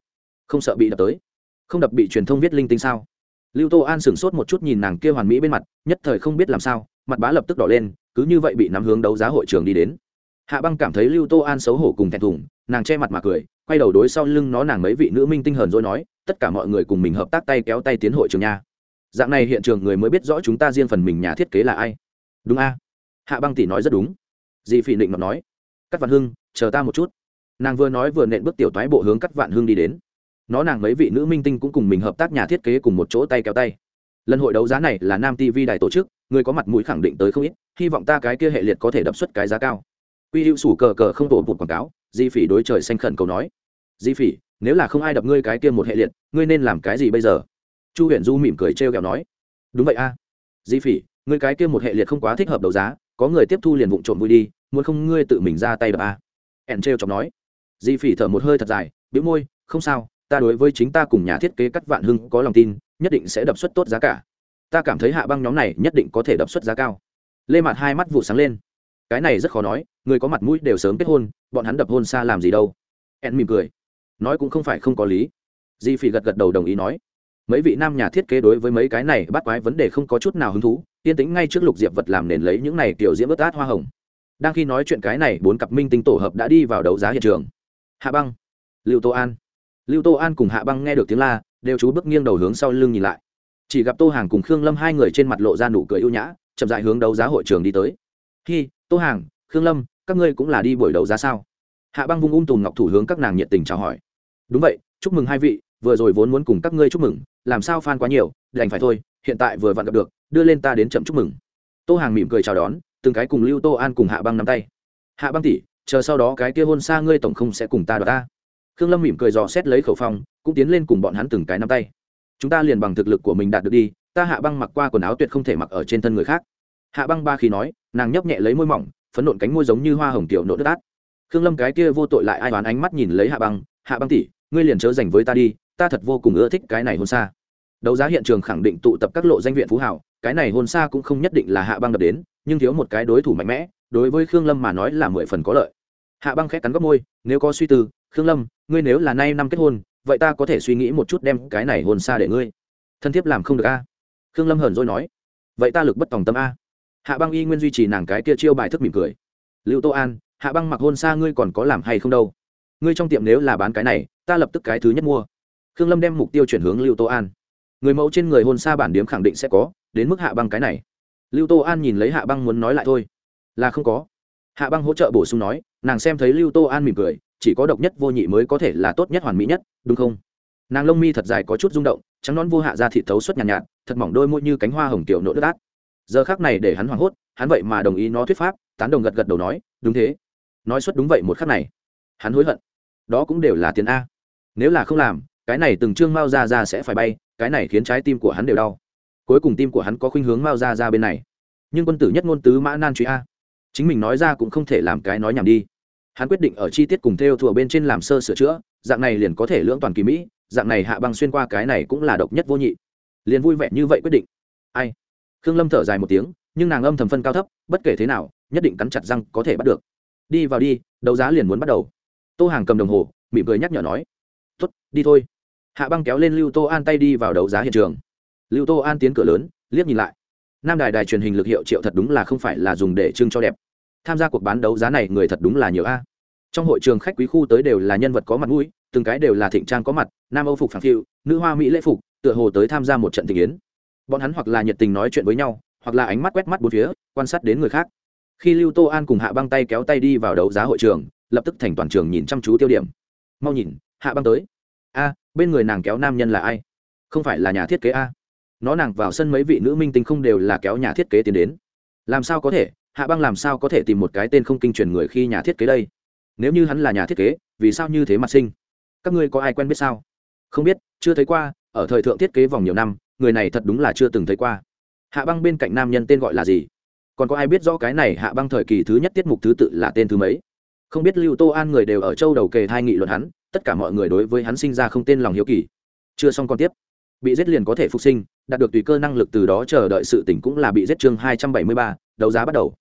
không sợ bị đập tới không đập bị truyền thông viết linh tinh sao? Lưu tô an sửng sốt một chút nhìn nàng kia hoàn mỹ bên mặt, nhất thời không biết làm sao, mặt bá lập tức đỏ lên, cứ như vậy bị nắm hướng đấu giá hội trường đi đến. Hạ băng cảm thấy lưu tô an xấu hổ cùng thẹn thùng, nàng che mặt mà cười, quay đầu đối sau lưng nó nàng mấy vị nữ minh tinh hờn rồi nói, tất cả mọi người cùng mình hợp tác tay kéo tay tiến hội trường nha. Dạng này hiện trường người mới biết rõ chúng ta riêng phần mình nhà thiết kế là ai. Đúng a. Hạ băng tỷ nói rất đúng. Dì phỉ định mà nói, cắt vạn hưng, chờ ta một chút. Nàng vừa nói vừa nện bước tiểu toái bộ hướng cắt vạn hưng đi đến nó nàng mấy vị nữ minh tinh cũng cùng mình hợp tác nhà thiết kế cùng một chỗ tay kéo tay. Lần hội đấu giá này là nam tv đài tổ chức, người có mặt mũi khẳng định tới không ít, hy vọng ta cái kia hệ liệt có thể đập xuất cái giá cao. Quy hữu sủ cờ cờ không tổ một quảng cáo, di phỉ đối trời xanh khẩn cầu nói. Di phỉ, nếu là không ai đập ngươi cái kia một hệ liệt, ngươi nên làm cái gì bây giờ? Chu huyện du mỉm cười trêu kẹo nói. Đúng vậy a. Di phỉ, ngươi cái kia một hệ liệt không quá thích hợp đấu giá, có người tiếp thu liền vụng trộm vui đi, muốn không ngươi tự mình ra tay đập a. Ẻn trêu chọc nói. Di phỉ thở một hơi thật dài, bĩu môi, không sao ta đối với chính ta cùng nhà thiết kế cắt vạn hưng có lòng tin, nhất định sẽ đập xuất tốt giá cả. Ta cảm thấy hạ băng nhóm này nhất định có thể đập xuất giá cao. Lê mặt hai mắt vụ sáng lên. Cái này rất khó nói, người có mặt mũi đều sớm kết hôn, bọn hắn đập hôn xa làm gì đâu. En mỉm cười. Nói cũng không phải không có lý. Di phỉ gật gật đầu đồng ý nói. Mấy vị nam nhà thiết kế đối với mấy cái này bắt quái vấn đề không có chút nào hứng thú, yên tĩnh ngay trước lục diệp vật làm nền lấy những này kiểu diễm ướt át hoa hồng. Đang khi nói chuyện cái này, bốn cặp minh tinh tổ hợp đã đi vào đấu giá hiện trường. Hạ băng. Lưu tô an lưu tô an cùng hạ băng nghe được tiếng la, đều chú bước nghiêng đầu hướng sau lưng nhìn lại. Chỉ gặp tô hàng cùng khương lâm hai người trên mặt lộ ra nụ cười ưu nhã, chậm dại hướng đấu giá hội trường đi tới. Hi, tô hàng, khương lâm, các ngươi cũng là đi buổi đấu giá sao? Hạ băng vung ung tùm ngọc thủ hướng các nàng nhiệt tình chào hỏi. Đúng vậy, chúc mừng hai vị, vừa rồi vốn muốn cùng các ngươi chúc mừng, làm sao phan quá nhiều, đành phải thôi, hiện tại vừa vặn gặp được, đưa lên ta đến chậm chúc mừng. Tô hàng mỉm cười chào đón, từng cái cùng lưu tô an cùng hạ băng nắm tay. Hạ băng tỷ, chờ sau đó cái kia hôn xa ngươi tổng không sẽ cùng ta đ ta khương lâm mỉm cười dò xét lấy khẩu phong, cũng tiến lên cùng bọn hắn từng cái nắm tay. Chúng ta liền bằng thực lực của mình đạt được đi, ta hạ băng mặc qua quần áo tuyệt không thể mặc ở trên thân người khác. Hạ băng ba khi nói, nàng nhấp nhẹ lấy môi mỏng, phấn nộn cánh môi giống như hoa hồng tiểu nộn đất át. Khương lâm cái kia vô tội lại ai đoán ánh mắt nhìn lấy hạ băng hạ băng tỷ, ngươi liền chớ dành với ta đi, ta thật vô cùng ưa thích cái này hôn xa. Đấu giá hiện trường khẳng định tụ tập các lộ danh viện phú hảo cái này hôn xa cũng không nhất định là hạ băng đập đến, nhưng thiếu một cái đối thủ mạnh mẽ, đối với khương lâm mà nói là mười phần có lợi. Hạ băng khét cắn góc môi, nếu có suy tư khương lâm, ngươi nếu là nay năm kết hôn, vậy ta có thể suy nghĩ một chút đem cái này hôn xa để ngươi. Thân thiết làm không được a. Khương lâm hờn rồi nói. Vậy ta lực bất tòng tâm a. Hạ băng y nguyên duy trì nàng cái kia chiêu bài thức mỉm cười. Lưu tô an, hạ băng mặc hôn xa ngươi còn có làm hay không đâu? Ngươi trong tiệm nếu là bán cái này, ta lập tức cái thứ nhất mua. Khương lâm đem mục tiêu chuyển hướng lưu tô an. Người mẫu trên người hôn xa bản điếm khẳng định sẽ có, đến mức hạ băng cái này. Lưu tô an nhìn lấy hạ băng muốn nói lại thôi. Là không có. Hạ băng hỗ trợ bổ sung nói, nàng xem thấy lưu tô an mỉm cười chỉ có độc nhất vô nhị mới có thể là tốt nhất hoàn mỹ nhất đúng không? Nàng lông mi thật dài có chút rung động trắng nón vô hạ ra thị thấu suất nhàn nhạt, nhạt thật mỏng đôi môi như cánh hoa hồng tiểu nỗi đất át. Giờ khác này để hắn hoảng hốt hắn vậy mà đồng ý nó thuyết pháp tán đồng gật gật đầu nói đúng thế. Nói suất đúng vậy một khắc này. Hắn hối hận. Đó cũng đều là tiền a. Nếu là không làm cái này từng chương mao ra ra sẽ phải bay cái này khiến trái tim của hắn đều đau. Cuối cùng tim của hắn có khuynh hướng mao ra ra bên này. Nhưng quân tử nhất ngôn tứ mã nan truy a. Chính mình nói ra cũng không thể làm cái nói nhảm đi hắn quyết định ở chi tiết cùng theo thùa bên trên làm sơ sửa chữa, dạng này liền có thể lưỡng toàn kỳ mỹ, dạng này hạ băng xuyên qua cái này cũng là độc nhất vô nhị. Liền vui vẻ như vậy quyết định. Ai? Khương lâm thở dài một tiếng, nhưng nàng âm thầm phân cao thấp, bất kể thế nào, nhất định cắn chặt răng có thể bắt được. Đi vào đi, đấu giá liền muốn bắt đầu. Tô hàng cầm đồng hồ, mỉm cười nhắc nhở nói. Tuất đi thôi. Hạ băng kéo lên lưu tô an tay đi vào đấu giá hiện trường. Lưu tô an tiến cửa lớn, liếc nhìn lại. Nam đài đài truyền hình lực hiệu triệu thật đúng là không phải là dùng để trưng cho đẹp tham gia cuộc bán đấu giá này người thật đúng là nhiều a. Trong hội trường khách quý khu tới đều là nhân vật có mặt mũi, từng cái đều là thịnh trang có mặt, nam âu phục phản phiu, nữ hoa mỹ lễ phục, tựa hồ tới tham gia một trận tình yến. Bọn hắn hoặc là nhiệt tình nói chuyện với nhau, hoặc là ánh mắt quét mắt bốn phía, quan sát đến người khác. Khi lưu tô an cùng hạ băng tay kéo tay đi vào đấu giá hội trường, lập tức thành toàn trường nhìn chăm chú tiêu điểm. Mau nhìn, hạ băng tới. A, bên người nàng kéo nam nhân là ai? Không phải là nhà thiết kế a. Nó nàng vào sân mấy vị nữ minh tinh không đều là kéo nhà thiết kế tiến đến. Làm sao có thể? Hạ băng làm sao có thể tìm một cái tên không kinh truyền người khi nhà thiết kế đây? Nếu như hắn là nhà thiết kế, vì sao như thế mặt sinh? Các ngươi có ai quen biết sao? Không biết, chưa thấy qua, ở thời thượng thiết kế vòng nhiều năm, người này thật đúng là chưa từng thấy qua. Hạ băng bên cạnh nam nhân tên gọi là gì? Còn có ai biết rõ cái này hạ băng thời kỳ thứ nhất tiết mục thứ tự là tên thứ mấy? Không biết lưu tô an người đều ở châu đầu kề thai nghị luận hắn, tất cả mọi người đối với hắn sinh ra không tên lòng hiếu kỳ. Chưa xong còn tiếp. Bị giết liền có thể phục sinh, đạt được tùy cơ năng lực từ đó chờ đợi sự tỉnh cũng là bị giết chương hai trăm bảy mươi ba, đấu giá bắt đầu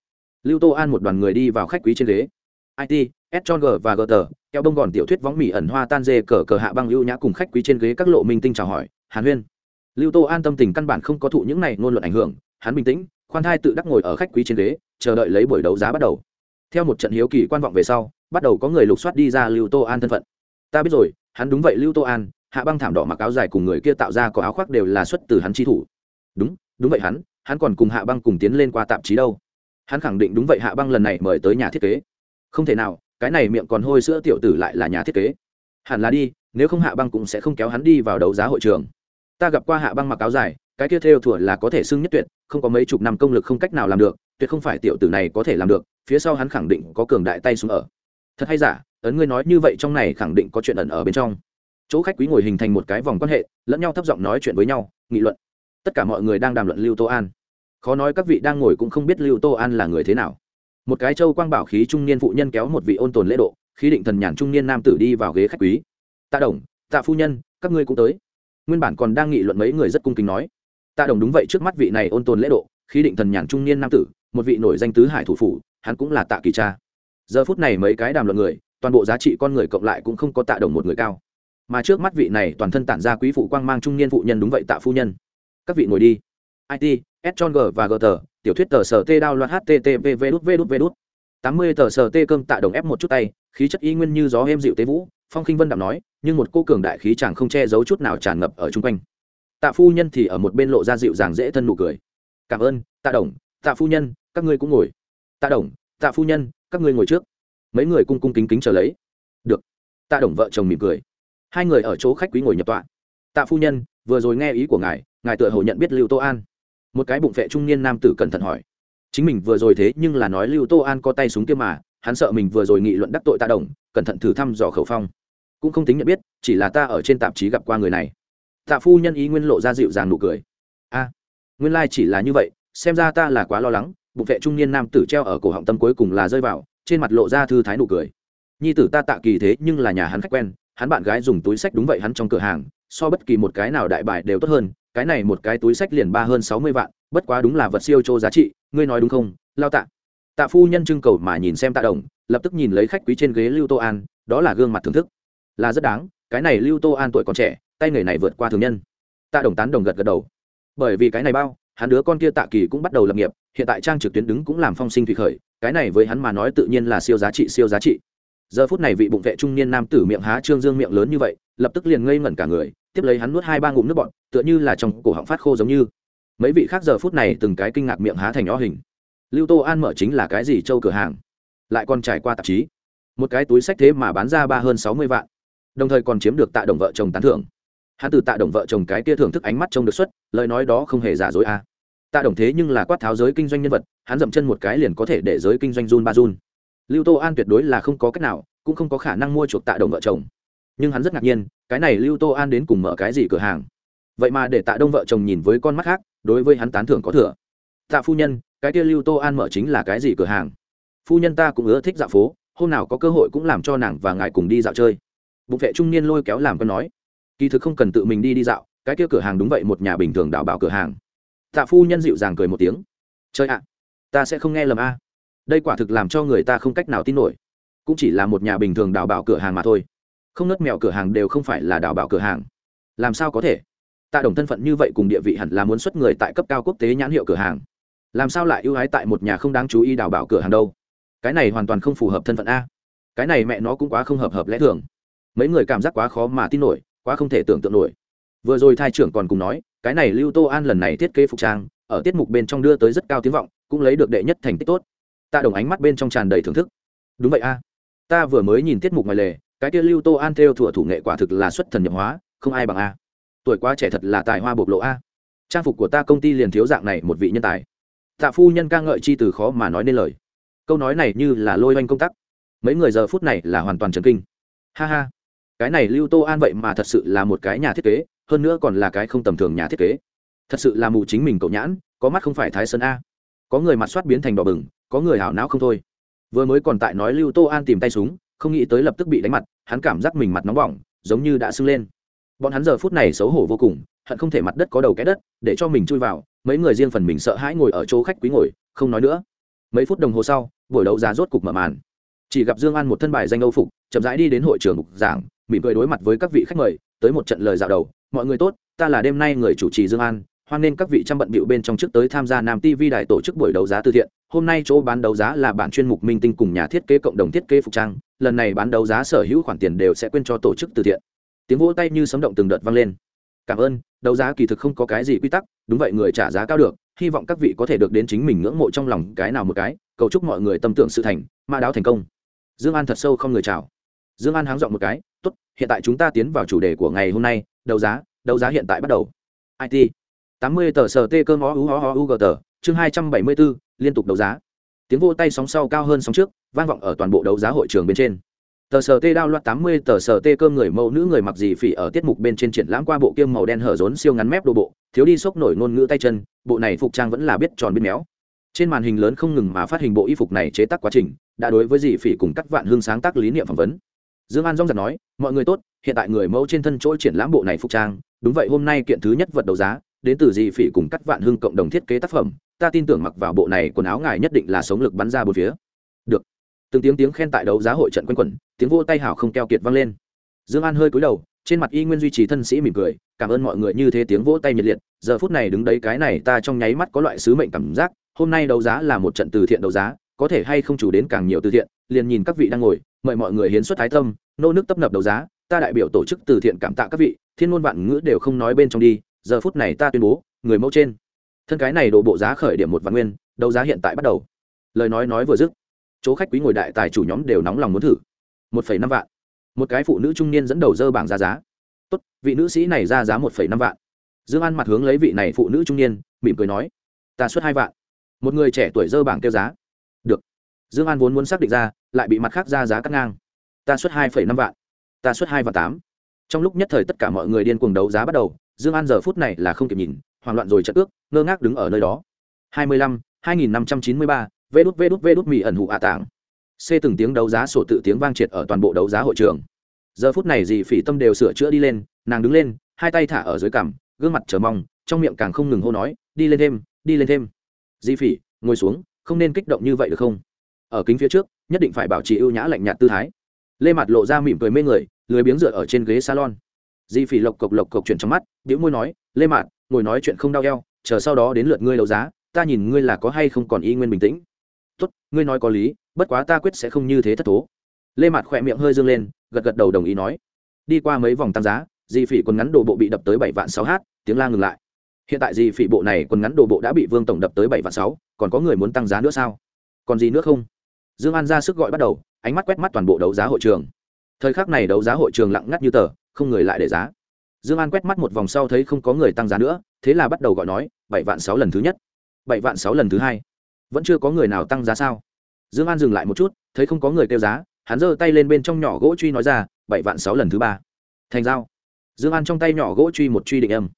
lưu tô an một đoàn người đi vào khách quý trên ghế. It s g và g tờ kéo bông gòn tiểu thuyết võng mỹ ẩn hoa tan dê cờ cờ hạ băng lưu nhã cùng khách quý trên ghế các lộ minh tinh chào hỏi, hàn huyên. Lưu tô an tâm tình căn bản không có thụ những này ngôn luận ảnh hưởng, hắn bình tĩnh, khoan thai tự đắc ngồi ở khách quý trên ghế, chờ đợi lấy buổi đấu giá bắt đầu. Theo một trận hiếu kỳ quan vọng về sau, bắt đầu có người lục soát đi ra lưu tô an thân phận. Ta biết rồi, hắn đúng vậy lưu tô an, hạ băng thảm đỏ mặc áo dài cùng người kia tạo ra có áo khoác đều là xuất từ hắn chi thủ. Đúng đúng vậy hắn hắn còn cùng hạ băng cùng tiến lên qua tạp chí đâu hắn khẳng định đúng vậy hạ băng lần này mời tới nhà thiết kế. Không thể nào, cái này miệng còn hôi sữa tiểu tử lại là nhà thiết kế. Hẳn là đi, nếu không hạ băng cũng sẽ không kéo hắn đi vào đấu giá hội trường. Ta gặp qua hạ băng mặc áo dài, cái kia theo thuở là có thể xưng nhất tuyệt, không có mấy chục năm công lực không cách nào làm được, tuyệt không phải tiểu tử này có thể làm được, phía sau hắn khẳng định có cường đại tay xuống ở. Thật hay giả, ấn ngươi nói như vậy trong này khẳng định có chuyện ẩn ở bên trong. Chỗ khách quý ngồi hình thành một cái vòng quan hệ, lẫn nhau thấp giọng nói chuyện với nhau, nghị luận. Tất cả mọi người đang đàm luận lưu tô an khó nói các vị đang ngồi cũng không biết lưu tô an là người thế nào. Một cái châu quang bảo khí trung niên phụ nhân kéo một vị ôn tồn lễ độ, khí định thần nhàn trung niên nam tử đi vào ghế khách quý. Tạ đồng, tạ phu nhân, các ngươi cũng tới. Nguyên bản còn đang nghị luận mấy người rất cung kính nói. Tạ đồng đúng vậy trước mắt vị này ôn tồn lễ độ, khí định thần nhàn trung niên nam tử, một vị nổi danh tứ hải thủ phủ, hắn cũng là tạ kỳ cha. Giờ phút này mấy cái đàm luận người, toàn bộ giá trị con người cộng lại cũng không có tạ đồng một người cao. Mà trước mắt vị này toàn thân tản ra quý phụ quang mang trung niên phụ nhân đúng vậy tạ phu nhân. Các vị ngồi đi. It s g và g tờ tiểu thuyết tờ sở t đao loạt http v đút v đút v đút. Tám mươi tờ sở t cơm tạ đồng ép một chút tay, khí chất y nguyên như gió êm dịu tế vũ, phong khinh vân đạm nói, nhưng một cô cường đại khí chẳng không che giấu chút nào tràn ngập ở chung quanh. Tạ phu nhân thì ở một bên lộ ra dịu dàng dễ thân nụ cười. Cảm ơn, tạ đồng, tạ phu nhân, các ngươi cũng ngồi. Tạ đồng, tạ phu nhân, các ngươi ngồi trước. Mấy người cung cung kính kính chờ lấy. Được. Tạ đồng vợ chồng mỉm cười. Hai người ở chỗ khách quý ngồi nhập tọa. Tạ phu nhân, vừa rồi nghe ý của ngài ngài tựa hồ nhận biết lưu tô an một cái bụng vệ trung niên nam tử cẩn thận hỏi. Chính mình vừa rồi thế nhưng là nói lưu tô an có tay súng kia mà, hắn sợ mình vừa rồi nghị luận đắc tội tạ đồng, cẩn thận thử thăm dò khẩu phong. Cũng không tính nhận biết, chỉ là ta ở trên tạp chí gặp qua người này. Tạ phu nhân ý nguyên lộ ra dịu dàng nụ cười. A, nguyên lai、like、chỉ là như vậy, xem ra ta là quá lo lắng, bụng vệ trung niên nam tử treo ở cổ họng tâm cuối cùng là rơi vào, trên mặt lộ ra thư thái nụ cười. Nhi tử ta tạ kỳ thế nhưng là nhà hắn khách quen, hắn bạn gái dùng túi sách đúng vậy hắn trong cửa hàng, so bất kỳ một cái nào đại bài đều tốt hơn cái này một cái túi sách liền ba hơn sáu mươi vạn, bất quá đúng là vật siêu chô giá trị, ngươi nói đúng không? Lao tạ. Tạ phu nhân trưng cầu mà nhìn xem tạ đồng, lập tức nhìn lấy khách quý trên ghế lưu tô an, đó là gương mặt thưởng thức. Là rất đáng, cái này lưu tô an tuổi còn trẻ, tay nghề này vượt qua thường nhân. Tạ đồng tán đồng gật gật đầu. Bởi vì cái này bao, hắn đứa con kia tạ kỳ cũng bắt đầu lập nghiệp, hiện tại trang trực tuyến đứng cũng làm phong sinh thủy khởi, cái này với hắn mà nói tự nhiên là siêu giá trị, siêu giá trị. Giờ phút này vị bụng vệ trung niên nam tử miệng há trương dương miệng lớn như vậy, lập tức liền ngây ngẩn cả người tiếp lấy hắn nuốt hai ba ngụm nước bọt, tựa như là trong cổ họng phát khô giống như. Mấy vị khác giờ phút này từng cái kinh ngạc miệng há thành nhó hình. Lưu tô an mở chính là cái gì châu cửa hàng? Lại còn trải qua tạp chí. Một cái túi sách thế mà bán ra ba hơn sáu mươi vạn. Đồng thời còn chiếm được tạ đồng vợ chồng tán thưởng. Hắn từ tạ đồng vợ chồng cái kia thưởng thức ánh mắt trông được xuất, lời nói đó không hề giả dối à. tạ đồng thế nhưng là quát tháo giới kinh doanh nhân vật, hắn dậm chân một cái liền có thể để giới kinh doanh run ba run. Lưu tô an tuyệt đối là không có cách nào, cũng không có khả năng mua chuộc tạ đồng vợ chồng nhưng hắn rất ngạc nhiên, cái này lưu tô an đến cùng mở cái gì cửa hàng? Vậy mà để tạ đông vợ chồng nhìn với con mắt khác, đối với hắn tán thưởng có thừa. Tạ phu nhân, cái kia lưu tô an mở chính là cái gì cửa hàng? Phu nhân ta cũng ưa thích dạo phố, hôm nào có cơ hội cũng làm cho nàng và ngài cùng đi dạo chơi. Bụng vệ trung niên lôi kéo làm con nói, kỳ thực không cần tự mình đi đi dạo, cái kia cửa hàng đúng vậy một nhà bình thường đảo bảo cửa hàng. Tạ phu nhân dịu dàng cười một tiếng, chơi ạ, ta sẽ không nghe lầm a. Đây quả thực làm cho người ta không cách nào tin nổi. Cũng chỉ là một nhà bình thường đào bảo cửa hàng mà thôi không nớt mèo cửa hàng đều không phải là đào bảo cửa hàng. Làm sao có thể? Tạ đồng thân phận như vậy cùng địa vị hẳn là muốn xuất người tại cấp cao quốc tế nhãn hiệu cửa hàng. Làm sao lại ưu ái tại một nhà không đáng chú ý đào bảo cửa hàng đâu? Cái này hoàn toàn không phù hợp thân phận a. Cái này mẹ nó cũng quá không hợp hợp lẽ thường. Mấy người cảm giác quá khó mà tin nổi, quá không thể tưởng tượng nổi. Vừa rồi thai trưởng còn cùng nói, cái này lưu tô an lần này thiết kế phục trang, ở tiết mục bên trong đưa tới rất cao tiếng vọng, cũng lấy được đệ nhất thành tích tốt. Tạ đồng ánh mắt bên trong tràn đầy thưởng thức. Đúng vậy a. Ta vừa mới nhìn tiết mục ngoài lề cái kia lưu tô an theo thủa thủ nghệ quả thực là xuất thần nhập hóa, không ai bằng a. Tuổi quá trẻ thật là tài hoa bộc lộ a. Trang phục của ta công ty liền thiếu dạng này một vị nhân tài. Tạ phu nhân ca ngợi chi từ khó mà nói nên lời. Câu nói này như là lôi oanh công tác mấy người giờ phút này là hoàn toàn trần kinh. Ha ha. Cái này lưu tô an vậy mà thật sự là một cái nhà thiết kế, hơn nữa còn là cái không tầm thường nhà thiết kế. Thật sự là mù chính mình cậu nhãn, có mắt không phải thái sơn a. Có người mặt soát biến thành đỏ bừng, có người hảo não không thôi. Vừa mới còn tại nói lưu tô an tìm tay súng không nghĩ tới lập tức bị đánh mặt, hắn cảm giác mình mặt nóng bỏng, giống như đã sưng lên. Bọn hắn giờ phút này xấu hổ vô cùng, hận không thể mặt đất có đầu cái đất, để cho mình chui vào, mấy người riêng phần mình sợ hãi ngồi ở chỗ khách quý ngồi, không nói nữa. Mấy phút đồng hồ sau, buổi đấu giá rốt cục mở màn. Chỉ gặp dương an một thân bài danh âu phục, chậm rãi đi đến hội trường mục giảng, mỉm cười đối mặt với các vị khách mời, tới một trận lời dạo đầu. Mọi người tốt, ta là đêm nay người chủ trì dương an, hoan nên các vị trăm bận bịu bên trong trước tới tham gia nam tv đài tổ chức buổi đấu giá từ thiện hôm nay chỗ bán đấu giá là bản chuyên mục minh tinh cùng nhà thiết kế cộng đồng thiết kế phục trang, lần này bán đấu giá sở hữu khoản tiền đều sẽ quên cho tổ chức từ thiện. Tiếng vỗ tay như sấm động từng đợt vang lên. Cảm ơn, đấu giá kỳ thực không có cái gì quy tắc, đúng vậy người trả giá cao được, hy vọng các vị có thể được đến chính mình ngưỡng mộ trong lòng cái nào một cái, cầu chúc mọi người tâm tưởng sự thành, ma đáo thành công. Dương an thật sâu không người chào. Dương an háng dọn một cái, tốt, hiện tại chúng ta tiến vào chủ đề của ngày hôm nay, đấu giá đấu giá hiện tại bắt đầu. It tám mươi tờ sờ tê cơm ó ú ó u g tờ chương hai trăm bảy mươi bốn, liên tục đấu giá. Tiếng vô tay sóng sau cao hơn sóng trước, vang vọng ở toàn bộ đấu giá hội trường bên trên. Tờ sở tê đao loạt tám mươi, tờ sở tê cơm người mẫu nữ người mặc gì phỉ ở tiết mục bên trên triển lãm qua bộ kiêm màu đen hở rốn siêu ngắn mép đồ bộ, thiếu đi sốc nổi ngôn ngữ tay chân, bộ này phục trang vẫn là biết tròn biết méo. Trên màn hình lớn không ngừng mà phát hình bộ y phục này chế tác quá trình, đã đối với dị phỉ cùng các vạn hương sáng tác lý niệm phỏng vấn. Dương an dong giật nói, mọi người tốt, hiện tại người mẫu trên thân chỗ triển lãm bộ này phục trang, đúng vậy hôm nay kiện thứ nhất vật đấu giá, đến từ dị phỉ cùng các vạn hương cộng đồng thiết kế tác phẩm ta tin tưởng mặc vào bộ này quần áo ngài nhất định là sống lực bắn ra bốn phía. Được. Từng tiếng tiếng khen tại đấu giá hội trận quanh quẩn, tiếng vô tay hảo không keo kiệt vang lên. Dương an hơi cúi đầu, trên mặt y nguyên duy trì thân sĩ mỉm cười, cảm ơn mọi người như thế tiếng vỗ tay nhiệt liệt, giờ phút này đứng đấy cái này ta trong nháy mắt có loại sứ mệnh cảm giác, hôm nay đấu giá là một trận từ thiện đấu giá, có thể hay không chủ đến càng nhiều từ thiện, liền nhìn các vị đang ngồi, mời mọi người hiến xuất thái tâm, nô nước tấp nập đấu giá, ta đại biểu tổ chức từ thiện cảm tạ các vị, thiên ngôn vạn ngữ đều không nói bên trong đi, giờ phút này ta tuyên bố, người mẫu trên thân cái này đổ bộ giá khởi điểm một vạn nguyên, đấu giá hiện tại bắt đầu. Lời nói nói vừa dứt, chỗ khách quý ngồi đại tài chủ nhóm đều nóng lòng muốn thử. Một phẩy năm vạn. Một cái phụ nữ trung niên dẫn đầu dơ bảng ra giá. Tốt, vị nữ sĩ này ra giá một phẩy năm vạn. Dương an mặt hướng lấy vị này phụ nữ trung niên, mỉm cười nói, ta xuất hai vạn. Một người trẻ tuổi dơ bảng kêu giá. Được. Dương an vốn muốn xác định ra, lại bị mặt khác ra giá cắt ngang. Ta xuất hai phẩy năm vạn. Ta xuất hai vạn tám. Trong lúc nhất thời tất cả mọi người điên cuồng đấu giá bắt đầu, dương an giờ phút này là không kịp nhìn hoảng loạn rồi chật ước, ngơ ngác đứng ở nơi đó. Hai mươi lăm, hai nghìn năm trăm chín mươi ba, vê đút vê đút vê đút mì ẩn hụ ạ tảng. C từng tiếng đấu giá sổ tự tiếng vang triệt ở toàn bộ đấu giá hội trường. Giờ phút này dì phỉ tâm đều sửa chữa đi lên, nàng đứng lên, hai tay thả ở dưới cằm, gương mặt chờ mong, trong miệng càng không ngừng hô nói, đi lên thêm, đi lên thêm. Dì phỉ, ngồi xuống, không nên kích động như vậy được không? Ở kính phía trước, nhất định phải bảo trì ưu nhã lạnh nhạt tư thái. Lê mặt lộ ra mỉm cười mê người, lười biếng dựa ở trên ghế salon. Di phỉ lộc cộc lộc cộc chuyển trong mắt đĩu môi nói, lê mạt ngồi nói chuyện không đau eo, chờ sau đó đến lượt ngươi đấu giá, ta nhìn ngươi là có hay không còn y nguyên bình tĩnh. Tốt, ngươi nói có lý, bất quá ta quyết sẽ không như thế thất thố. Lê mạt khỏe miệng hơi dương lên, gật gật đầu đồng ý nói. Đi qua mấy vòng tăng giá, di phỉ quần ngắn đồ bộ bị đập tới bảy vạn sáu h tiếng la ngừng lại. Hiện tại di phỉ bộ này quần ngắn đồ bộ đã bị vương tổng đập tới bảy vạn sáu, còn có người muốn tăng giá nữa sao? Còn gì nữa không? Dương an ra sức gọi bắt đầu, ánh mắt quét mắt toàn bộ đấu giá hội trường. Thời khắc này đấu giá hội trường lặng ngắt như tờ, không người lại để giá dương an quét mắt một vòng sau thấy không có người tăng giá nữa, thế là bắt đầu gọi nói, bảy vạn sáu lần thứ nhất, bảy vạn sáu lần thứ hai. Vẫn chưa có người nào tăng giá sao? Dương an dừng lại một chút, thấy không có người kêu giá, hắn giơ tay lên bên trong nhỏ gỗ truy nói ra, bảy vạn sáu lần thứ ba. Thành giao. Dương an trong tay nhỏ gỗ truy một truy định âm.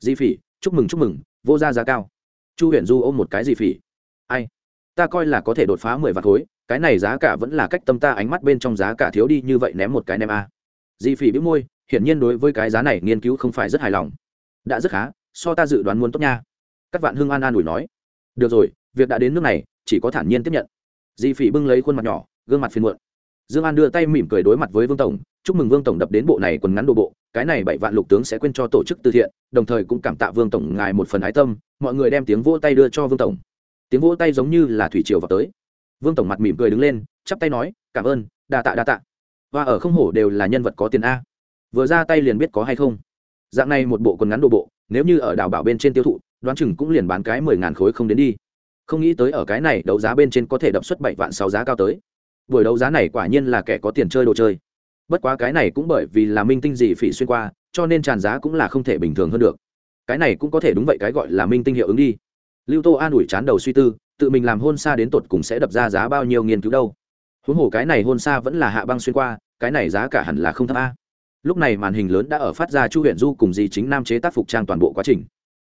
Di phỉ, chúc mừng chúc mừng, vô ra giá cao. Chu huyền du ôm một cái di phỉ. Ai? Ta coi là có thể đột phá mười vạn khối, cái này giá cả vẫn là cách tâm ta ánh mắt bên trong giá cả thiếu đi như vậy ném một cái ném a. Di phỉ bĩu môi hiển nhiên đối với cái giá này nghiên cứu không phải rất hài lòng. Đã rất khá, so ta dự đoán muốn tốt nha. Các vạn hưng an an ủi nói. Được rồi, việc đã đến nước này, chỉ có thản nhiên tiếp nhận. Di phỉ bưng lấy khuôn mặt nhỏ, gương mặt phiền muộn. Dương an đưa tay mỉm cười đối mặt với vương tổng, chúc mừng vương tổng đập đến bộ này quần ngắn đồ bộ, cái này bảy vạn lục tướng sẽ quên cho tổ chức từ thiện, đồng thời cũng cảm tạ vương tổng ngài một phần ái tâm, mọi người đem tiếng vỗ tay đưa cho vương tổng. Tiếng vỗ tay giống như là thủy triều vào tới. Vương tổng mặt mỉm cười đứng lên, chắp tay nói, cảm ơn, đa tạ đa tạ. Và ở không hổ đều là nhân vật có tiền a vừa ra tay liền biết có hay không. Dạng này một bộ quần ngắn đồ bộ, nếu như ở đảo bảo bên trên tiêu thụ, đoán chừng cũng liền bán cái mười ngàn khối không đến đi. Không nghĩ tới ở cái này, đấu giá bên trên có thể đập xuất bảy vạn sáu giá cao tới. Buổi đấu giá này quả nhiên là kẻ có tiền chơi đồ chơi. Bất quá cái này cũng bởi vì là minh tinh gì phỉ xuyên qua, cho nên tràn giá cũng là không thể bình thường hơn được. Cái này cũng có thể đúng vậy, cái gọi là minh tinh hiệu ứng đi. Lưu tô an ủi chán đầu suy tư, tự mình làm hôn xa đến tột cùng sẽ đập ra giá bao nhiêu nghiên cứu đâu. Huống hồ cái này hôn xa vẫn là hạ băng xuyên qua, cái này giá cả hẳn là không thấp a lúc này màn hình lớn đã ở phát ra chu huyện du cùng di chính nam chế tác phục trang toàn bộ quá trình.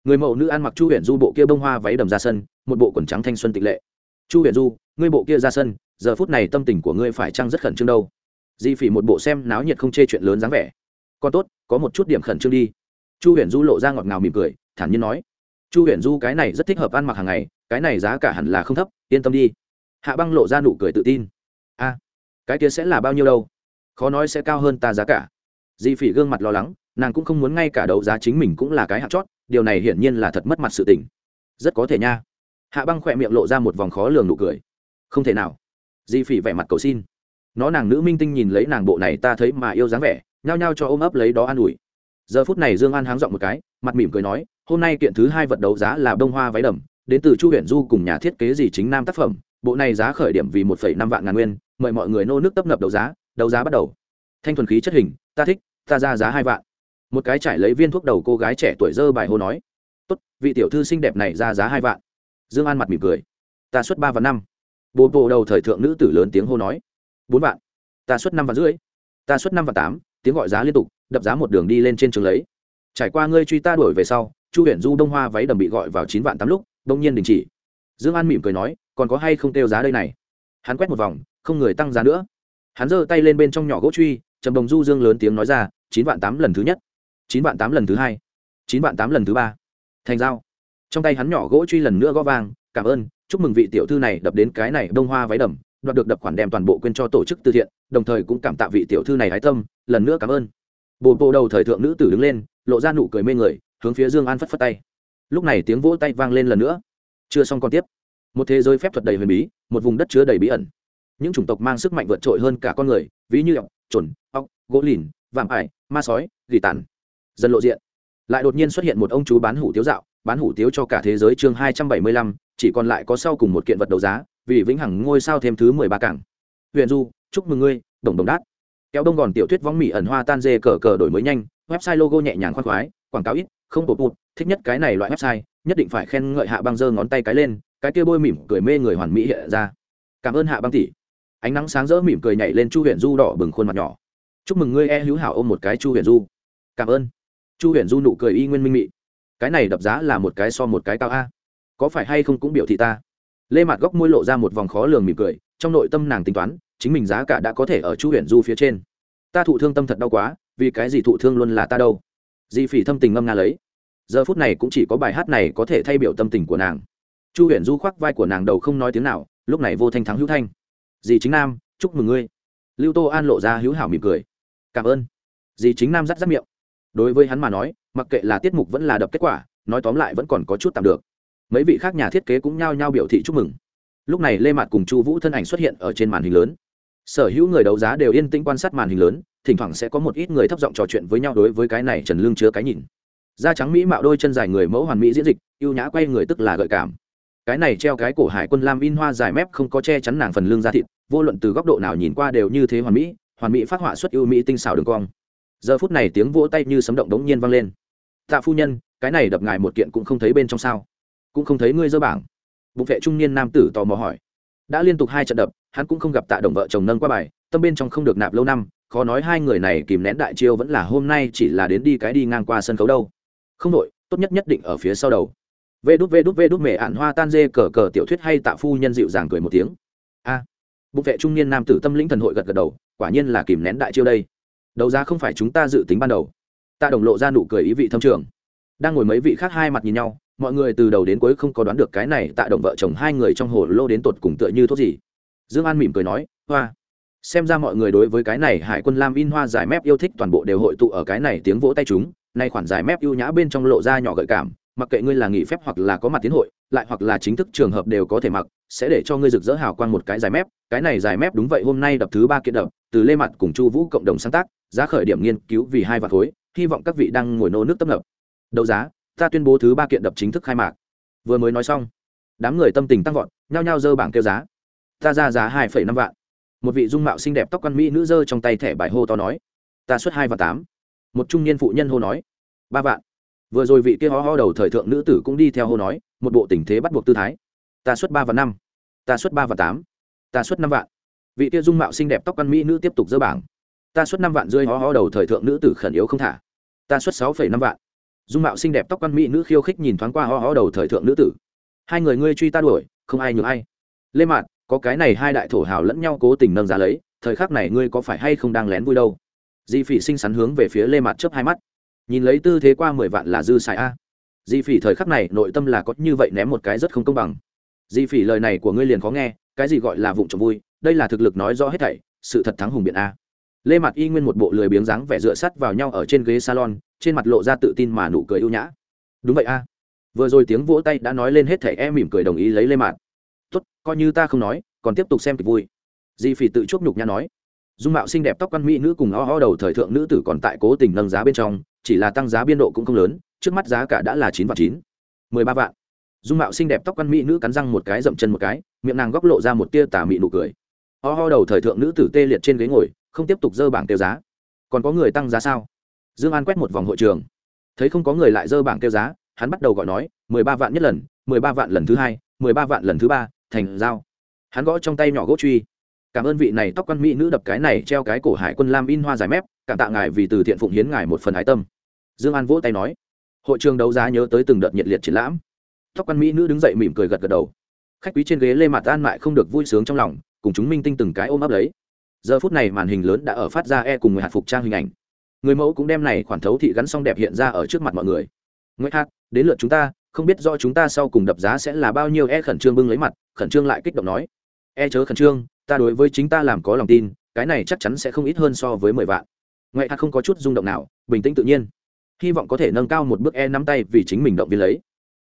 Người mẫu nữ ăn mặc chu huyện du bộ kia bông hoa váy đầm ra sân, một bộ quần trắng thanh xuân tịch lệ. Chu huyện du, ngươi bộ kia ra sân, giờ phút này tâm tình của ngươi phải chăng rất khẩn trương đâu? Di phỉ một bộ xem náo nhiệt không chê chuyện lớn dáng vẻ. Còn tốt, có một chút điểm khẩn trương đi. Chu huyền du lộ ra ngọt ngào mỉm cười, thản nhiên nói. Chu huyền du cái này rất thích hợp ăn mặc hàng ngày, cái này giá cả hẳn là không thấp, yên tâm đi. Hạ băng lộ ra nụ cười tự tin. A, cái kia sẽ là bao nhiêu đâu? Khó nói sẽ cao hơn ta giá cả di phỉ gương mặt lo lắng, nàng cũng không muốn ngay cả đấu giá chính mình cũng là cái hạt chót, điều này hiển nhiên là thật mất mặt sự tình. Rất có thể nha. Hạ băng khỏe miệng lộ ra một vòng khó lường nụ cười. Không thể nào. Di phỉ vẻ mặt cầu xin. Nó nàng nữ minh tinh nhìn lấy nàng bộ này ta thấy mà yêu dáng vẻ, nhao nhao cho ôm ấp lấy đó an ủi. Giờ phút này dương an háng dọn một cái, mặt mỉm cười nói, hôm nay kiện thứ hai vật đấu giá là bông hoa váy đầm, đến từ chu huyện du cùng nhà thiết kế gì chính nam tác phẩm. Bộ này giá khởi điểm vì một năm vạn ngàn nguyên, mời mọi người nô nước tấp nập đấu giá đấu giá bắt đầu. Thanh thuần khí chất hình, ta thích ta ra giá hai vạn. Một cái trải lấy viên thuốc đầu cô gái trẻ tuổi dơ bài hô nói, tốt, vị tiểu thư xinh đẹp này ra giá hai vạn. Dương an mặt mỉm cười, ta xuất ba vạn năm. Bồ bộ đầu thời thượng nữ tử lớn tiếng hô nói, bốn vạn. Ta xuất năm vạn rưỡi. Ta xuất năm vạn tám, tiếng gọi giá liên tục, đập giá một đường đi lên trên trường lấy. Trải qua ngươi truy ta đuổi về sau, chu huyện du đông hoa váy đầm bị gọi vào chín vạn tám lúc, đông nhiên đình chỉ. Dương an mỉm cười nói, còn có hay không kêu giá đây này? Hắn quét một vòng, không người tăng giá nữa. Hắn giơ tay lên bên trong nhỏ gỗ truy trầm đồng du dương lớn tiếng nói ra, chín vạn tám lần thứ nhất, chín vạn tám lần thứ hai, chín vạn tám lần thứ ba. Thành giao. Trong tay hắn nhỏ gỗ truy lần nữa gõ vang, cảm ơn, chúc mừng vị tiểu thư này đập đến cái này đông hoa váy đầm, đoạt được đập khoản đem toàn bộ quyên cho tổ chức từ thiện, đồng thời cũng cảm tạ vị tiểu thư này hái tâm, lần nữa cảm ơn. Bồ bộ đầu thời thượng nữ tử đứng lên, lộ ra nụ cười mê người, hướng phía dương an phất phất tay. Lúc này tiếng vỗ tay vang lên lần nữa. Chưa xong còn tiếp. Một thế giới phép thuật đầy huyền bí, một vùng đất chứa đầy bí ẩn. Những chủng tộc mang sức mạnh vượt trội hơn cả con người, ví như ọc trồn ọc gỗ lìn, vạm ải, ma sói, gỉ tàn. Dần lộ diện. Lại đột nhiên xuất hiện một ông chú bán hủ tiếu dạo, bán hủ tiếu cho cả thế giới chương hai trăm bảy mươi lăm, chỉ còn lại có sau cùng một kiện vật đấu giá, vì vĩnh hằng ngôi sao thêm thứ mười ba cảng. Huyện du, chúc mừng ngươi, đồng đồng đát. Kéo đông gòn tiểu thuyết võng mỹ ẩn hoa tan dê cờ cờ đổi mới nhanh, website logo nhẹ nhàng khoan khoái, quảng cáo ít, không bột bụt thích nhất cái này loại website, nhất định phải khen ngợi hạ băng giơ ngón tay cái lên, cái kia bôi mỉm cười mê người hoàn mỹ hiện ra. Cảm ơn hạ băng tỷ ánh nắng sáng rỡ mỉm cười nhảy lên chu huyện du đỏ bừng khuôn mặt nhỏ. Chúc mừng ngươi e hữu hảo ôm một cái chu huyện du. Cảm ơn. Chu huyện du nụ cười y nguyên minh mị. Cái này đập giá là một cái so một cái cao a. Có phải hay không cũng biểu thị ta? Lê mặt góc môi lộ ra một vòng khó lường mỉm cười, trong nội tâm nàng tính toán, chính mình giá cả đã có thể ở chu huyện du phía trên. Ta thụ thương tâm thật đau quá, vì cái gì thụ thương luôn là ta đâu? Di phỉ thâm tình ngâm nga lấy. Giờ phút này cũng chỉ có bài hát này có thể thay biểu tâm tình của nàng. Chu huyện du khoác vai của nàng đầu không nói tiếng nào, lúc này vô thanh thắng hữu thanh dì chính nam, chúc mừng ngươi. Lưu tô an lộ ra hữu hảo mỉm cười. Cảm ơn. Dì chính nam rắt rắt miệng. Đối với hắn mà nói, mặc kệ là tiết mục vẫn là đập kết quả, nói tóm lại vẫn còn có chút tạm được. Mấy vị khác nhà thiết kế cũng nhao nhao biểu thị chúc mừng. Lúc này lê mạt cùng chu vũ thân ảnh xuất hiện ở trên màn hình lớn. Sở hữu người đấu giá đều yên tĩnh quan sát màn hình lớn, thỉnh thoảng sẽ có một ít người thấp giọng trò chuyện với nhau đối với cái này trần lương chứa cái nhìn. Da trắng mỹ mạo đôi chân dài người mẫu hoàn mỹ diễn dịch, ưu nhã quay người tức là gợi cảm cái này treo cái cổ hải quân lam in hoa dài mép không có che chắn nàng phần lương da thịt, vô luận từ góc độ nào nhìn qua đều như thế hoàn mỹ hoàn mỹ phát họa xuất ưu mỹ tinh xảo đường cong. Giờ phút này tiếng vỗ tay như sấm động đống nhiên vang lên. Tạ phu nhân, cái này đập ngài một kiện cũng không thấy bên trong sao? Cũng không thấy ngươi dơ bảng. Bụng vệ trung niên nam tử tò mò hỏi. Đã liên tục hai trận đập, hắn cũng không gặp tạ đồng vợ chồng nâng qua bài, tâm bên trong không được nạp lâu năm, khó nói hai người này kìm nén đại chiêu vẫn là hôm nay chỉ là đến đi cái đi ngang qua sân khấu đâu. Không đội, tốt nhất nhất định ở phía sau đầu vê đút vê đút vê đút mẹ ạn hoa tan dê cờ cờ tiểu thuyết hay tạ phu nhân dịu dàng cười một tiếng. A. À, bụng vệ trung niên nam tử tâm lĩnh thần hội gật gật đầu quả nhiên là kìm nén đại chiêu đây. Đấu giá không phải chúng ta dự tính ban đầu. Tạ đồng lộ ra nụ cười ý vị thâm trường. Đang ngồi mấy vị khác hai mặt nhìn nhau mọi người từ đầu đến cuối không có đoán được cái này tạ đồng vợ chồng hai người trong hồ lô đến tột cùng tựa như thuốc gì. Dương an mỉm cười nói hoa. Xem ra mọi người đối với cái này hải quân lam in hoa dài mép yêu thích toàn bộ đều hội tụ ở cái này tiếng vỗ tay chúng nay khoản dài mép ưu nhã bên trong lộ ra nhỏ gợi cảm mặc kệ ngươi là nghỉ phép hoặc là có mặt tiến hội, lại hoặc là chính thức trường hợp đều có thể mặc, sẽ để cho ngươi rực rỡ hào quang một cái dài mép. Cái này dài mép đúng vậy, hôm nay đập thứ ba kiện đập, từ lê mặt cùng chu vũ cộng đồng sáng tác, giá khởi điểm nghiên cứu vì hai vạt khối, hy vọng các vị đang ngồi nô nước tấp nập. Đấu giá, ta tuyên bố thứ ba kiện đập chính thức khai mạc. Vừa mới nói xong, đám người tâm tình tăng vọt, nhao nhao dơ bảng kêu giá. Ta ra giá hai phẩy năm vạn. Một vị dung mạo xinh đẹp tóc quan mỹ nữ dơ trong tay thẻ bài hô to nói, ta xuất hai và tám. Một trung niên phụ nhân hô nói, ba vạn vừa rồi vị kia ho ho đầu thời thượng nữ tử cũng đi theo hô nói, một bộ tình thế bắt buộc tư thái. Ta xuất ba và năm. Ta xuất ba và tám. Ta xuất năm vạn. Vị kia dung mạo xinh đẹp tóc căn mỹ nữ tiếp tục dơ bảng. Ta xuất năm vạn rơi ho ho đầu thời thượng nữ tử khẩn yếu không thả. Ta xuất sáu phẩy năm vạn. Dung mạo xinh đẹp tóc căn mỹ nữ khiêu khích nhìn thoáng qua ho ho đầu thời thượng nữ tử. Hai người ngươi truy ta đuổi, không ai nhường ai. Lê mạn có cái này hai đại thổ hào lẫn nhau cố tình nâng giá lấy, thời khắc này ngươi có phải hay không đang lén vui đâu? Di phỉ xinh xắn hướng về phía lê mạt chớp hai mắt nhìn lấy tư thế qua mười vạn là dư xài a. Di phỉ thời khắc này, nội tâm là có như vậy ném một cái rất không công bằng. Di phỉ lời này của ngươi liền khó nghe, cái gì gọi là vụng trộm vui, đây là thực lực nói rõ hết thảy, sự thật thắng hùng biện a. Lê mặt y nguyên một bộ lười biếng dáng vẻ dựa sắt vào nhau ở trên ghế salon, trên mặt lộ ra tự tin mà nụ cười ưu nhã. Đúng vậy a. Vừa rồi tiếng vỗ tay đã nói lên hết thảy, em mỉm cười đồng ý lấy lê mặt tốt, coi như ta không nói, còn tiếp tục xem kịch vui. Di phỉ tự chuốc nhục nhã nói dung mạo xinh đẹp tóc quan mỹ nữ cùng o ho đầu thời thượng nữ tử còn tại cố tình nâng giá bên trong, chỉ là tăng giá biên độ cũng không lớn, trước mắt giá cả đã là chín vạn chín, mười ba vạn. Dung mạo xinh đẹp tóc quan mỹ nữ cắn răng một cái dậm chân một cái, miệng nàng góc lộ ra một tia tà mị nụ cười. O ho đầu thời thượng nữ tử tê liệt trên ghế ngồi, không tiếp tục dơ bảng tiêu giá. Còn có người tăng giá sao? Dương an quét một vòng hội trường. Thấy không có người lại dơ bảng tiêu giá, hắn bắt đầu gọi nói, mười ba vạn nhất lần, mười ba vạn lần thứ hai, mười ba vạn lần thứ ba, thành giao. Hắn gõ trong tay nhỏ gỗ truy cảm ơn vị này tóc quan mỹ nữ đập cái này treo cái cổ hải quân lam in hoa dài mép, cảm tạ ngài vì từ thiện phụng hiến ngài một phần ái tâm. Dương an vỗ tay nói. Hội trường đấu giá nhớ tới từng đợt nhiệt liệt triển lãm. Tóc quan mỹ nữ đứng dậy mỉm cười gật gật đầu. Khách quý trên ghế lê mặt an mại không được vui sướng trong lòng, cùng chúng minh tinh từng cái ôm ấp lấy. Giờ phút này màn hình lớn đã ở phát ra e cùng người hạt phục trang hình ảnh. Người mẫu cũng đem này khoản thấu thị gắn xong đẹp hiện ra ở trước mặt mọi người. Nguyễn hát đến lượt chúng ta, không biết do chúng ta sau cùng đập giá sẽ là bao nhiêu? E khẩn trương bưng lấy mặt, khẩn trương lại kích động nói. E chớ khẩn trương ta đối với chính ta làm có lòng tin, cái này chắc chắn sẽ không ít hơn so với mười vạn. Ngoại hạt không có chút rung động nào, bình tĩnh tự nhiên. Hy vọng có thể nâng cao một bước e nắm tay vì chính mình động viên lấy.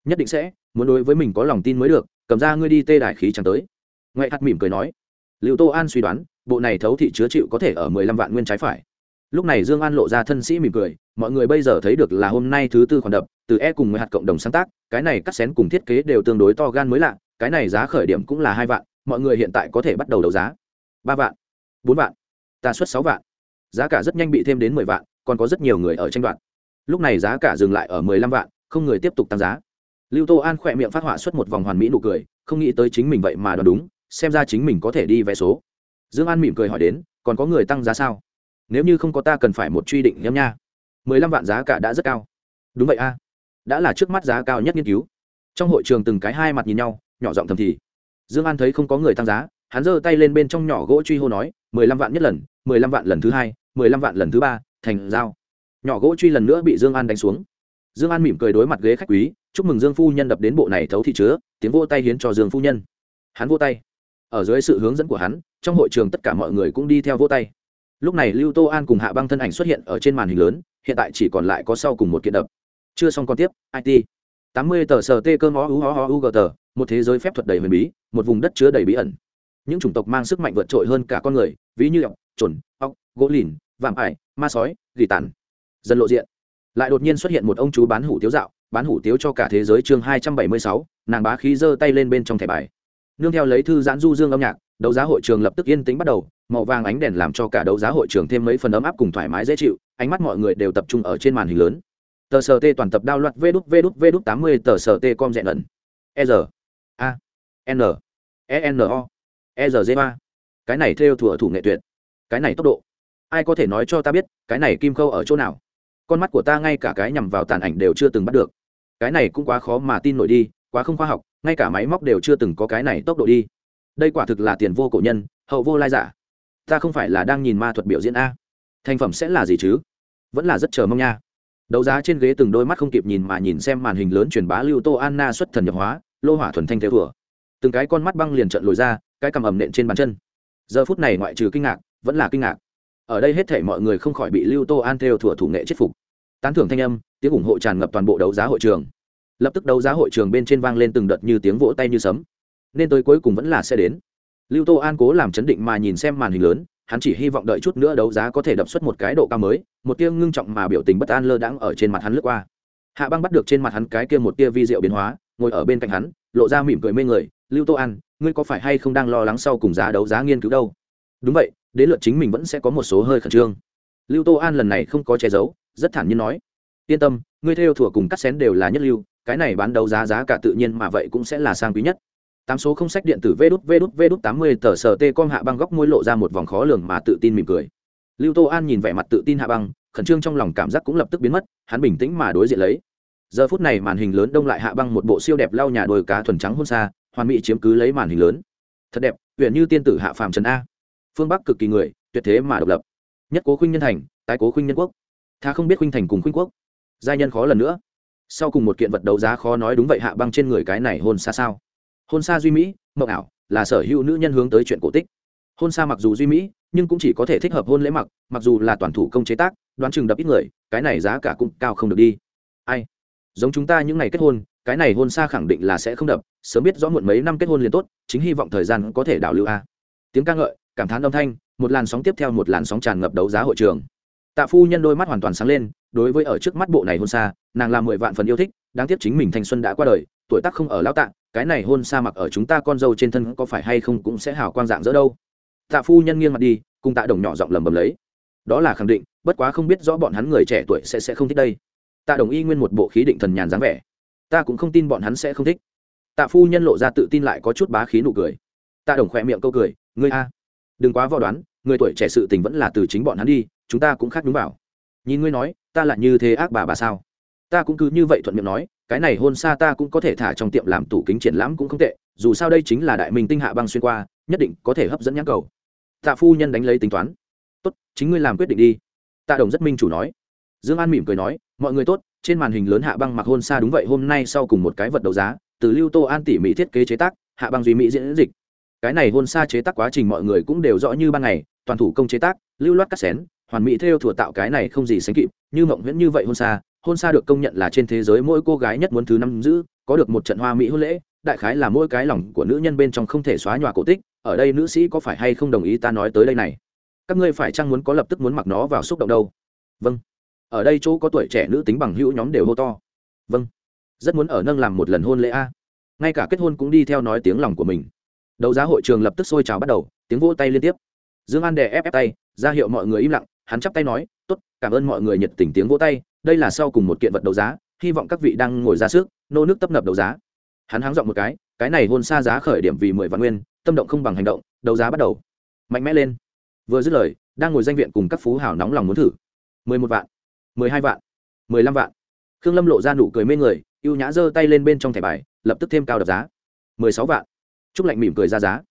Nhất định sẽ, muốn đối với mình có lòng tin mới được, cầm ra ngươi đi tê đại khí chẳng tới. Ngoại hạt mỉm cười nói. Liệu tô an suy đoán, bộ này thấu thị chứa chịu có thể ở mười lăm vạn nguyên trái phải. Lúc này dương an lộ ra thân sĩ mỉm cười, mọi người bây giờ thấy được là hôm nay thứ tư khoản đập, từ e cùng mười hạt cộng đồng sáng tác, cái này cắt xén cùng thiết kế đều tương đối to gan mới lạ, cái này giá khởi điểm cũng là hai vạn mọi người hiện tại có thể bắt đầu đấu giá. Ba vạn, bốn vạn ta xuất sáu vạn. Giá cả rất nhanh bị thêm đến mười vạn, còn có rất nhiều người ở tranh đoạt. Lúc này giá cả dừng lại ở mười lăm vạn, không người tiếp tục tăng giá. Lưu tô an khỏe miệng phát họa xuất một vòng hoàn mỹ nụ cười, không nghĩ tới chính mình vậy mà đoán đúng, xem ra chính mình có thể đi vé số. Dương an mỉm cười hỏi đến, còn có người tăng giá sao? Nếu như không có ta cần phải một truy định nhâm nha. Mười lăm vạn giá cả đã rất cao. Đúng vậy a. Đã là trước mắt giá cao nhất nghiên cứu. Trong hội trường từng cái hai mặt nhìn nhau, nhỏ giọng thầm thì dương an thấy không có người tăng giá, hắn giơ tay lên bên trong nhỏ gỗ truy hô nói, mười lăm vạn nhất lần, mười lăm vạn lần thứ hai, mười lăm vạn lần thứ ba, thành giao. Nhỏ gỗ truy lần nữa bị dương an đánh xuống. Dương an mỉm cười đối mặt ghế khách quý, chúc mừng dương phu nhân đập đến bộ này thấu thị chứa, tiếng vô tay hiến cho dương phu nhân. Hắn vô tay. Ở dưới sự hướng dẫn của hắn, trong hội trường tất cả mọi người cũng đi theo vô tay. Lúc này lưu tô an cùng hạ băng thân ảnh xuất hiện ở trên màn hình lớn, hiện tại chỉ còn lại có sau cùng một kiện đập. Chưa xong còn tiếp it tám mươi tờ sờ tê cơ ngó u ó ó u g tờ, một thế giới phép thuật đầy huyền bí, một vùng đất chứa đầy bí ẩn. Những chủng tộc mang sức mạnh vượt trội hơn cả con người, ví như ọc trồn ọc gỗ lìn, vạm ải, ma sói, gỉ tàn. Dần lộ diện. Lại đột nhiên xuất hiện một ông chú bán hủ tiếu dạo, bán hủ tiếu cho cả thế giới chương hai trăm bảy mươi sáu, nàng bá khí giơ tay lên bên trong thẻ bài. Nương theo lấy thư giãn du dương âm nhạc, đấu giá hội trường lập tức yên tĩnh bắt đầu, màu vàng ánh đèn làm cho cả đấu giá hội trường thêm mấy phần ấm áp cùng thoải mái dễ chịu, ánh mắt mọi người đều tập trung ở trên màn hình lớn tờ Sở t toàn tập đao loạt vê đút vê đút vê đút tám mươi tờ Sở t com dẹn ẩn e r a. N. E n o. E r g ba cái này theo thủa thủ nghệ tuyệt. Cái này tốc độ. Ai có thể nói cho ta biết, cái này kim khâu ở chỗ nào? Con mắt của ta ngay cả cái nhằm vào tàn ảnh đều chưa từng bắt được. Cái này cũng quá khó mà tin nổi đi, quá không khoa học, ngay cả máy móc đều chưa từng có cái này tốc độ đi. Đây quả thực là tiền vô cổ nhân, hậu vô lai giả. Ta không phải là đang nhìn ma thuật biểu diễn a. Thành phẩm sẽ là gì chứ? Vẫn là rất chờ mong nha đấu giá trên ghế từng đôi mắt không kịp nhìn mà nhìn xem màn hình lớn truyền bá lưu tô anna xuất thần nhập hóa, lô hỏa thuần thanh theo vừa từng cái con mắt băng liền trận lồi ra, cái cầm ẩm nện trên bàn chân. Giờ phút này ngoại trừ kinh ngạc, vẫn là kinh ngạc. Ở đây hết thể mọi người không khỏi bị lưu tô an theo thủa thủ nghệ chết phục. Tán thưởng thanh âm, tiếng ủng hộ tràn ngập toàn bộ đấu giá hội trường. Lập tức đấu giá hội trường bên trên vang lên từng đợt như tiếng vỗ tay như sấm. Nên tới cuối cùng vẫn là sẽ đến lưu tô an cố làm chấn định mà nhìn xem màn hình lớn, hắn chỉ hy vọng đợi chút nữa đấu giá có thể đập xuất một cái độ cao mới, một tia ngưng trọng mà biểu tình bất an lơ đãng ở trên mặt hắn lướt qua. Hạ băng bắt được trên mặt hắn cái kia một tia vi diệu biến hóa, ngồi ở bên cạnh hắn, lộ ra mỉm cười mê người, lưu tô an, ngươi có phải hay không đang lo lắng sau cùng giá đấu giá nghiên cứu đâu? Đúng vậy, đến lượt chính mình vẫn sẽ có một số hơi khẩn trương. Lưu tô an lần này không có che giấu, rất thản nhiên nói, yên tâm, ngươi theo thủa cùng cắt xén đều là nhất lưu, cái này bán đấu giá giá cả tự nhiên mà vậy cũng sẽ là sang quý nhất tám số không sách điện tử vê đút vê đút vê đút tám mươi tờ sờ tê com hạ băng góc môi lộ ra một vòng khó lường mà tự tin mỉm cười. Lưu tô an nhìn vẻ mặt tự tin hạ băng, khẩn trương trong lòng cảm giác cũng lập tức biến mất, hắn bình tĩnh mà đối diện lấy. Giờ phút này màn hình lớn đông lại hạ băng một bộ siêu đẹp lau nhà đồi cá thuần trắng hôn xa, hoàn mỹ chiếm cứ lấy màn hình lớn. Thật đẹp huyện như tiên tử hạ phàm trần a. Phương bắc cực kỳ người, tuyệt thế mà độc lập. Nhất cố khuynh nhân thành, tái cố khuynh nhân quốc. Tha không biết khuynh thành cùng khuynh quốc. Giai nhân khó lần nữa. Sau cùng một kiện vật đấu giá khó nói đúng vậy hạ băng trên người cái này hôn xa sao? Hôn xa duy mỹ, mộng ảo, là sở hữu nữ nhân hướng tới chuyện cổ tích. Hôn xa mặc dù duy mỹ, nhưng cũng chỉ có thể thích hợp hôn lễ mặc mặc dù là toàn thủ công chế tác, đoán chừng đập ít người, cái này giá cả cũng cao không được đi. Ai? Giống chúng ta những ngày kết hôn, cái này hôn xa khẳng định là sẽ không đập, sớm biết rõ muộn mấy năm kết hôn liền tốt, chính hy vọng thời gian có thể đảo lưu a. Tiếng ca ngợi, cảm thán âm thanh, một làn sóng tiếp theo một làn sóng tràn ngập đấu giá hội trường. Tạ phu nhân đôi mắt hoàn toàn sáng lên, đối với ở trước mắt bộ này hôn xa nàng làm mười vạn phần yêu thích, đáng tiếc chính mình thanh xuân đã qua đời tuổi tác không ở lão tạ cái này hôn sa mặc ở chúng ta con dâu trên thân có phải hay không cũng sẽ hào quang dạng dỡ đâu. Tạ phu nhân nghiêng mặt đi, cùng tạ đồng nhỏ giọng lầm bầm lấy. Đó là khẳng định, bất quá không biết rõ bọn hắn người trẻ tuổi sẽ sẽ không thích đây. Tạ đồng y nguyên một bộ khí định thần nhàn dáng vẻ. Ta cũng không tin bọn hắn sẽ không thích. Tạ phu nhân lộ ra tự tin lại có chút bá khí nụ cười. Tạ đồng khỏe miệng câu cười, ngươi a, đừng quá vò đoán, người tuổi trẻ sự tình vẫn là từ chính bọn hắn đi, chúng ta cũng khác đúng bảo nhìn ngươi nói, ta là như thế ác bà bà sao? Ta cũng cứ như vậy thuận miệng nói cái này hôn xa ta cũng có thể thả trong tiệm làm tủ kính triển lãm cũng không tệ, dù sao đây chính là đại minh tinh hạ băng xuyên qua, nhất định có thể hấp dẫn nhãn cầu. Tạ phu nhân đánh lấy tính toán. Tốt, chính ngươi làm quyết định đi. Tạ đồng rất minh chủ nói. Dương an mỉm cười nói, mọi người tốt, trên màn hình lớn hạ băng mặc hôn xa đúng vậy, hôm nay sau cùng một cái vật đấu giá, từ lưu tô an tỉ mỹ thiết kế chế tác, hạ băng duy mỹ diễn dịch. Cái này hôn xa chế tác quá trình mọi người cũng đều rõ như ban ngày, toàn thủ công chế tác, lưu loát cắt xén, hoàn mỹ theo thừa tạo cái này không gì sánh kịp, như mộng nguyễn như vậy hôn xa hôn xa được công nhận là trên thế giới mỗi cô gái nhất muốn thứ năm giữ, có được một trận hoa mỹ hôn lễ, đại khái là mỗi cái lòng của nữ nhân bên trong không thể xóa nhòa cổ tích, ở đây nữ sĩ có phải hay không đồng ý ta nói tới đây này? Các ngươi phải chăng muốn có lập tức muốn mặc nó vào xúc động đâu? Vâng. Ở đây chỗ có tuổi trẻ nữ tính bằng hữu nhóm đều hô to. Vâng. Rất muốn ở nâng làm một lần hôn lễ a. Ngay cả kết hôn cũng đi theo nói tiếng lòng của mình. Đấu giá hội trường lập tức sôi trào bắt đầu, tiếng vỗ tay liên tiếp. Dương an đè ép ép tay, ra hiệu mọi người im lặng, hắn chắp tay nói, tốt, cảm ơn mọi người nhiệt tình tiếng vỗ tay đây là sau cùng một kiện vật đấu giá, hy vọng các vị đang ngồi ra sức, nô nước tấp nập đấu giá. Hắn háng dọn một cái cái này hôn xa giá khởi điểm vì mười vạn nguyên, tâm động không bằng hành động, đấu giá bắt đầu. Mạnh mẽ lên. Vừa dứt lời, đang ngồi danh viện cùng các phú hào nóng lòng muốn thử. mười một vạn, mười hai vạn, mười lăm vạn. Khương lâm lộ ra nụ cười mê người y ê u nhã giơ tay lên bên trong thẻ bài, lập tức thêm cao đập giá. mười sáu vạn. Trúc lạnh mỉm cười ra giá.